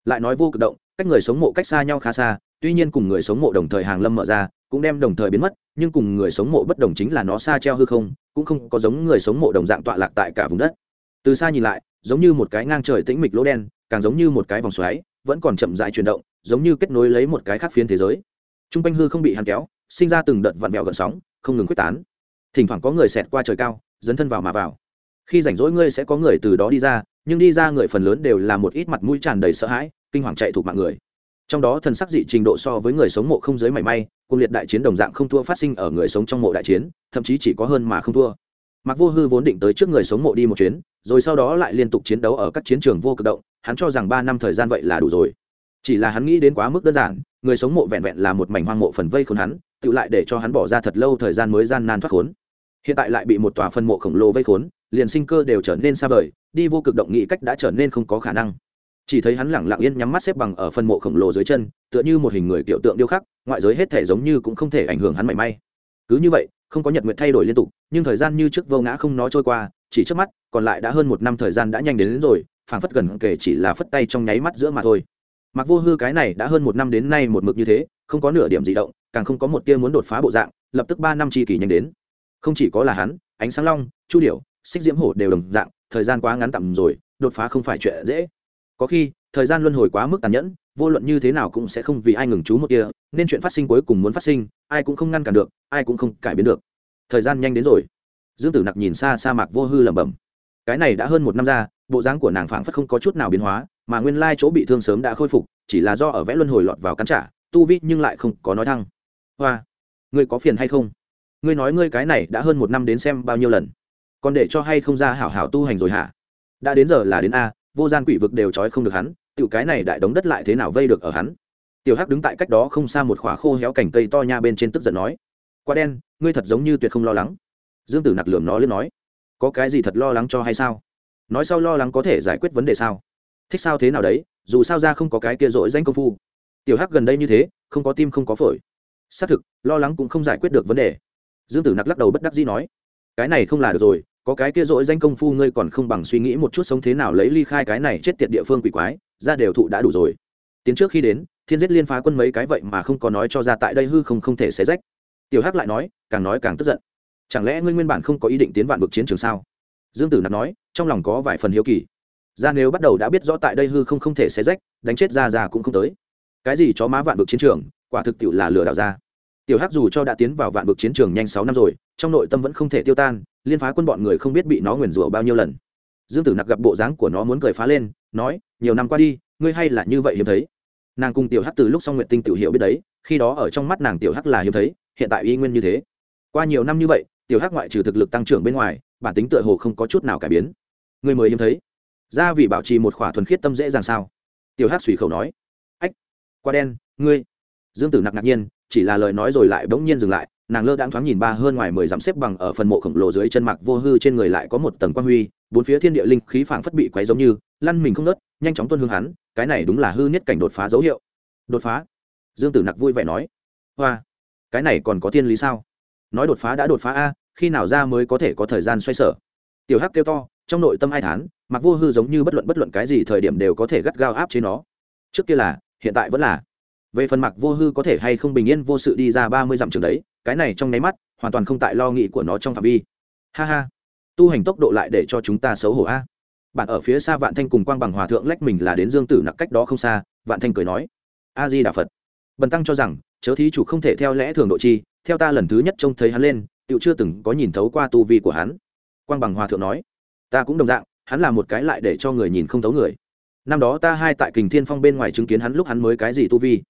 lại nói vô cực động, cách người sống mộ cách xa nhau khá xa, tuy nhiên cùng người sống mộ đồng thời hàng lâm mở ra, cũng đem đồng thời biến mất, nhưng cùng người sống mộ bất đồng chính là nó xa treo hư không, cũng không có giống người sống mộ đồng dạng tọa lạc tại cả vùng đất. Từ xa nhìn lại, giống như một cái ngang trời tĩnh mịch lỗ đen, càng giống như một cái vòng xoáy, vẫn còn chậm rãi chuyển động, giống như kết nối lấy một cái khác phiến thế giới. T r u n g quanh hư không bị hàn kéo, sinh ra từng đợt vặn vẹo gợn sóng, không ngừng quyết tán. Thỉnh thoảng có người xẹt qua trời cao, dấn thân vào mà vào. Khi rảnh rỗi ngươi sẽ có người từ đó đi ra nhưng đi ra người phần lớn đều là một ít mặt mũi tràn đầy sợ hãi, kinh hoàng chạy thuộc mạng người. Trong đó thần sắc dị trình độ so với người sống mộ không giới mảy may cung liệt đại chiến đồng dạng không thua phát sinh ở người sống trong mộ đại chiến, thậm chí chỉ có hơn mà không thua. Mặc vô hư vốn định tới trước người sống mộ đi một chuyến, rồi sau đó lại liên tục chiến đấu ở các chiến trường vô cực động, hắn cho rằng ba năm thời gian vậy là đủ rồi. Chỉ là hắn nghĩ đến quá mức đơn giản, người sống mộ vẹn vẹn là một mảnh hoang mộ phần vây khốn hắn, tự lại để cho hắn bỏ ra thật lâu thời gian mới gian nan thoát khốn. Hiện tại lại bị một tòa phân mộ khổng lồ vây khốn liền sinh cơ đều trở nên xa vời đi vô cực động nghị cách đã trở nên không có khả năng. Chỉ thấy hắn lẳng lặng yên nhắm mắt xếp bằng ở phần mộ khổng lồ dưới chân tựa như một hình người tiểu tượng điêu khắc ngoại giới hết thể giống như cũng không thể ảnh hưởng hắn mảy may. Cứ như vậy không có nhật nguyện thay đổi liên tục nhưng thời gian như trước vô ngã không nó trôi qua chỉ trước mắt còn lại đã hơn một năm thời gian đã nhanh đến, đến rồi phảng phất gần kể chỉ là phất tay trong nháy mắt giữa mà thôi. Mặc vô hư cái này đã hơn một năm đến nay một mực như thế không có nửa điểm di động càng không có một tia muốn đột phá bộ dạng lập tức ba năm tri kỳ nhanh đến. Không chỉ có là hắn ánh sáng long chu điểu xích diễm hổ đều đồng dạng, thời gian quá ngắn tạm rồi, đột phá không phải chuyện dễ. Có khi, thời gian luân hồi quá mức tàn nhẫn, vô luận như thế nào cũng sẽ không vì ai ngừng chú một kia, nên chuyện phát sinh cuối cùng muốn phát sinh, ai cũng không ngăn cản được, ai cũng không cải biến được. Thời gian nhanh đến rồi. Dương tử nặc nhìn xa sa mạc vô hư lẩm bẩm. Cái này đã hơn một năm ra, bộ dáng của nàng phảng phất không có chút nào biến hóa, mà nguyên lai chỗ bị thương sớm đã khôi phục, chỉ là do ở vẽ luân hồi lọt vào cắn trả, tu vi nhưng lại không có nói thăng. Hoa, ngươi có phiền hay không? Ngươi nói ngươi cái này đã hơn một năm đến xem bao nhiêu lần? Còn để cho hay không ra hảo hảo tu hành rồi hả? Đã đến giờ là đến a, vô gian quỷ vực đều trói không được hắn, tiểu cái này đại đống đất lại thế nào vây được ở hắn? Tiểu hắc đứng tại cách đó không xa một khỏa khô héo cành cây to nha bên trên tức giận nói quá đen, ngươi thật giống như tuyệt không lo lắng. Dương tử nặc lườm nó lên nói, có cái gì thật lo lắng cho hay sao? Nói sau lo lắng có thể giải quyết vấn đề sao? Thích sao thế nào đấy, dù sao ra không có cái kia rỗi danh công phu. Tiểu hắc gần đây như thế, không có tim không có phổi. Xác thực, lo lắng cũng không giải quyết được vấn đề. Dương tử nặc lắc đầu bất đắc dĩ nói, cái này không là được rồi có cái kia rỗi danh công phu ngươi còn không bằng suy nghĩ một chút sống thế nào lấy ly khai cái này chết tiệt địa phương quỷ quái, ra đều thụ đã đủ rồi. Tiến trước khi đến, thiên giết liên phá quân mấy cái vậy mà không có nói cho ra tại đây hư không không thể xé rách. Tiểu hắc lại nói, càng nói càng tức giận. Chẳng lẽ ngươi nguyên bản không có ý định tiến vạn vực chiến trường sao? Dương tử nặc nói, trong lòng có vài phần hiếu kỳ. Ra nếu bắt đầu đã biết rõ tại đây hư không không thể xé rách, đánh chết ra ra cũng không tới. Cái gì chó má vạn vực chiến trường, quả thực tiệu là lừa đảo ra. Tiểu hắc dù cho đã tiến vào vạn vực chiến trường nhanh sáu năm rồi, trong nội tâm vẫn không thể tiêu tan liên phá quân bọn người không biết bị nó nguyền rủa bao nhiêu lần. Dương tử nặc gặp bộ dáng của nó muốn cười phá lên, nói, nhiều năm qua đi, ngươi hay là như vậy hiếm thấy. Nàng cùng tiểu hắc từ lúc xong nguyện tinh tiểu hiểu biết đấy, khi đó ở trong mắt nàng tiểu hắc là hiếm thấy, hiện tại y nguyên như thế. Qua nhiều năm như vậy, tiểu hắc ngoại trừ thực lực tăng trưởng bên ngoài, bản tính tựa hồ không có chút nào cải biến. Người mới hiếm thấy. Ra vì bảo trì một khỏa thuần khiết tâm dễ dàng sao? Tiểu hắc suy khẩu nói. Ách qua đen, ngươi. Dương tử nặc ngạc nhiên, chỉ là lời nói rồi lại bỗng nhiên dừng lại nàng lơ đãng thoáng nhìn ba hơn ngoài mười dặm xếp bằng ở phần mộ khổng lồ dưới chân mạc vô hư trên người lại có một tầng quan huy, bốn phía thiên địa linh khí phảng phất bị quấy giống như, lăn mình không nớt nhanh chóng tuân hương hắn, cái này đúng là hư nhất cảnh đột phá dấu hiệu. Đột phá? Dương tử nặc vui vẻ nói. Hoa, cái này còn có thiên lý sao? Nói đột phá đã đột phá a, khi nào ra mới có thể có thời gian xoay sở? Tiểu hắc kêu to, trong nội tâm ai thán mặc vô hư giống như bất luận bất luận cái gì thời điểm đều có thể gắt gao áp chế nó. Trước kia là, hiện tại vẫn là. Về phần mặc vô hư có thể hay không bình yên vô sự đi ra ba mươi dặm trường đấy cái này trong nháy mắt, hoàn toàn không tại lo nghĩ của nó trong phạm vi. Ha ha. Tu hành tốc độ lại để cho chúng ta xấu hổ a. Bạn ở phía xa vạn thanh cùng quang bằng hòa thượng lách mình là đến dương tử nặc cách đó không xa, vạn thanh cười nói a di đà phật. Bần tăng cho rằng, chớ thí chủ không thể theo lẽ thường độ chi, theo ta lần thứ nhất trông thấy hắn lên tựu chưa từng có nhìn thấu qua tu vi của hắn. Quang bằng hòa thượng nói, ta cũng đồng dạng, hắn là một cái lại để cho người nhìn không thấu người. Năm đó ta hai tại kình thiên phong bên ngoài chứng kiến hắn lúc hắn mới cái gì tu vi.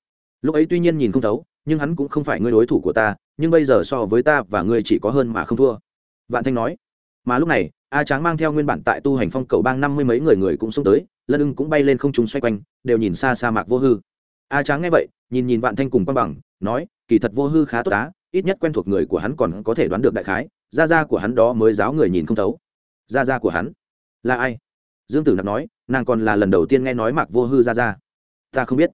Lúc ấy tuy nhiên nhìn không thấu, nhưng hắn cũng không phải ngươi đối thủ của ta nhưng bây giờ so với ta và ngươi chỉ có hơn mà không thua. Vạn thanh nói. Mà lúc này, a tráng mang theo nguyên bản tại tu hành phong cầu bang năm mươi mấy người người cũng xông tới, lân ưng cũng bay lên không trùng xoay quanh, đều nhìn xa sa mạc vô hư. A tráng nghe vậy, nhìn nhìn vạn thanh cùng quang bằng, nói, kỳ thật vô hư khá tốt á, ít nhất quen thuộc người của hắn còn có thể đoán được đại khái, gia gia của hắn đó mới giáo người nhìn không thấu. Gia gia của hắn? Là ai? Dương tử nặc nói, nàng còn là lần đầu tiên nghe nói mạc vô hư gia gia. Ta không biết.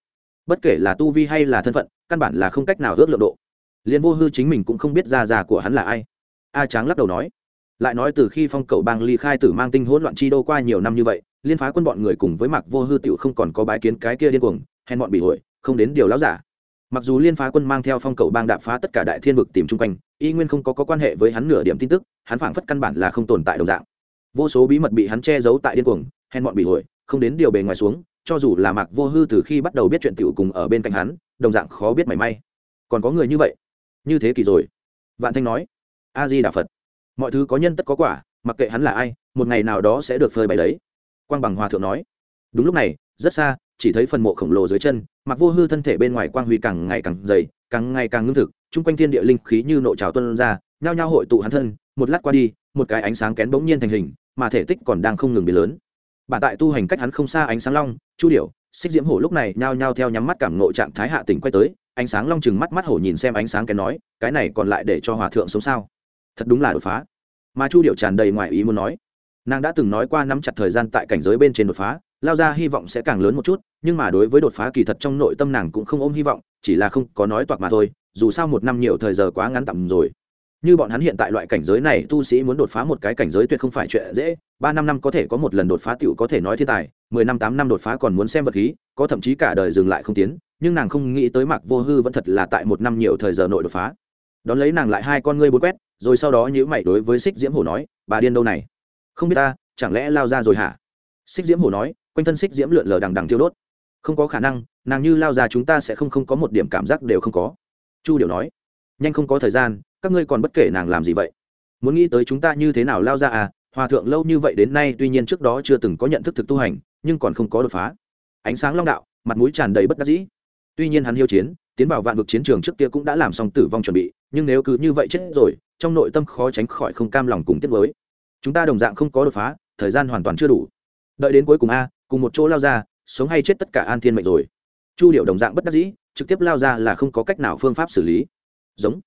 Bất kể là tu vi hay là thân phận, căn bản là không cách nào ước lượng độ liền vô hư chính mình cũng không biết ra già của hắn là ai. A tráng lắc đầu nói lại nói từ khi phong cầu bang ly khai tử mang tinh hỗn loạn chi đô qua nhiều năm như vậy liên phá quân bọn người cùng với mạc vô hư tiểu không còn có bái kiến cái kia điên cuồng hèn bọn bị hội không đến điều láo giả. Mặc dù liên phá quân mang theo phong cầu bang đạp phá tất cả đại thiên vực tìm chung quanh y nguyên không có, có quan hệ với hắn nửa điểm tin tức hắn phảng phất căn bản là không tồn tại đồng dạng. Vô số bí mật bị hắn che giấu tại điên cuồng hèn bọn bị hội không đến điều bề ngoài xuống cho dù là mạc vô hư từ khi bắt đầu biết chuyện tiểu cùng ở bên cạnh hắn đồng dạng khó biết mảy may. Còn có người như vậy? Như thế kỳ rồi. Vạn thanh nói a di đà phật. Mọi thứ có nhân tất có quả, mặc kệ hắn là ai, một ngày nào đó sẽ được phơi bày đấy. Quang bằng hòa thượng nói, đúng lúc này, rất xa, chỉ thấy phần mộ khổng lồ dưới chân, mặc vô hư thân thể bên ngoài quang huy càng ngày càng dày, càng ngày càng ngưng thực, chung quanh thiên địa linh khí như nộ trào tuân ra, nhao nhao hội tụ hắn thân, một lát qua đi, một cái ánh sáng kén bỗng nhiên thành hình, mà thể tích còn đang không ngừng biến lớn. Bản tại tu hành cách hắn không xa ánh sáng long, chu điểu, xích diễm hổ lúc này nhao nhao theo nhắm mắt cảm ngộ trạng thái hạ tỉnh quay tới ánh sáng long chừng mắt mắt hổ nhìn xem ánh sáng kén nói, cái này còn lại để cho hòa thượng sống sao? Thật đúng là đột phá. Mà chu điệu tràn đầy ngoài ý muốn nói. Nàng đã từng nói qua nắm chặt thời gian tại cảnh giới bên trên đột phá, lao ra hy vọng sẽ càng lớn một chút, nhưng mà đối với đột phá kỳ thật trong nội tâm nàng cũng không ôm hy vọng, chỉ là không có nói toạc mà thôi, dù sao một năm nhiều thời giờ quá ngắn tầm rồi. Như bọn hắn hiện tại loại cảnh giới này, tu sĩ muốn đột phá một cái cảnh giới tuyệt không phải chuyện dễ, ba năm năm có thể có một lần đột phá t i ể u có thể nói thiên tài, mười năm tám năm đột phá còn muốn xem vật khí, có thậm chí cả đời dừng lại không tiến nhưng nàng không nghĩ tới mạc vô hư vẫn thật là tại một năm nhiều thời giờ nội đột phá. Đón lấy nàng lại hai con ngươi bốn quét, rồi sau đó nhữ mày đối với xích diễm hổ nói, bà điên đâu này? Không biết ta, chẳng lẽ lao ra rồi hả? Xích diễm hổ nói, quanh thân xích diễm lượn lờ đằng đằng thiêu đốt. Không có khả năng, nàng như lao ra chúng ta sẽ không không có một điểm cảm giác đều không có. Chu điều nói, nhanh không có thời gian, các ngươi còn bất kể nàng làm gì vậy? Muốn nghĩ tới chúng ta như thế nào lao ra à hòa thượng lâu như vậy đến nay tuy nhiên trước đó chưa từng có nhận thức thực tu hành, nhưng còn không có đột phá. Ánh sáng long đạo, mặt mũi tràn đầy bất đắc dĩ tuy nhiên hắn hiếu chiến, tiến vào vạn vực chiến trường trước kia cũng đã làm xong tử vong chuẩn bị, nhưng nếu cứ như vậy chết rồi, trong nội tâm khó tránh khỏi không cam lòng cùng tiết với chúng ta đồng dạng không có đột phá, thời gian hoàn toàn chưa đủ. Đợi đến cuối cùng a, cùng một chỗ lao ra, sống hay chết tất cả an thiên mệnh rồi. Chu điệu đồng dạng bất đắc dĩ, trực tiếp lao ra là không có cách nào phương pháp xử lý. Giống.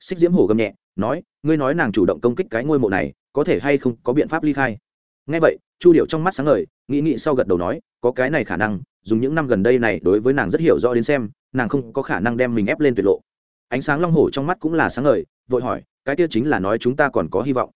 Xích diễm hổ gầm nhẹ, nói, ngươi nói nàng chủ động công kích cái ngôi mộ này, có thể hay không có biện pháp ly khai? Ngay vậy, chu điệu trong mắt sáng ngời, nghĩ nghĩ sau gật đầu nói, có cái này khả năng dùng những năm gần đây này đối với nàng rất hiểu rõ đến xem, nàng không có khả năng đem mình ép lên tuyệt lộ. Ánh sáng long hổ trong mắt cũng là sáng ngời, vội hỏi, cái kia chính là nói chúng ta còn có hy vọng.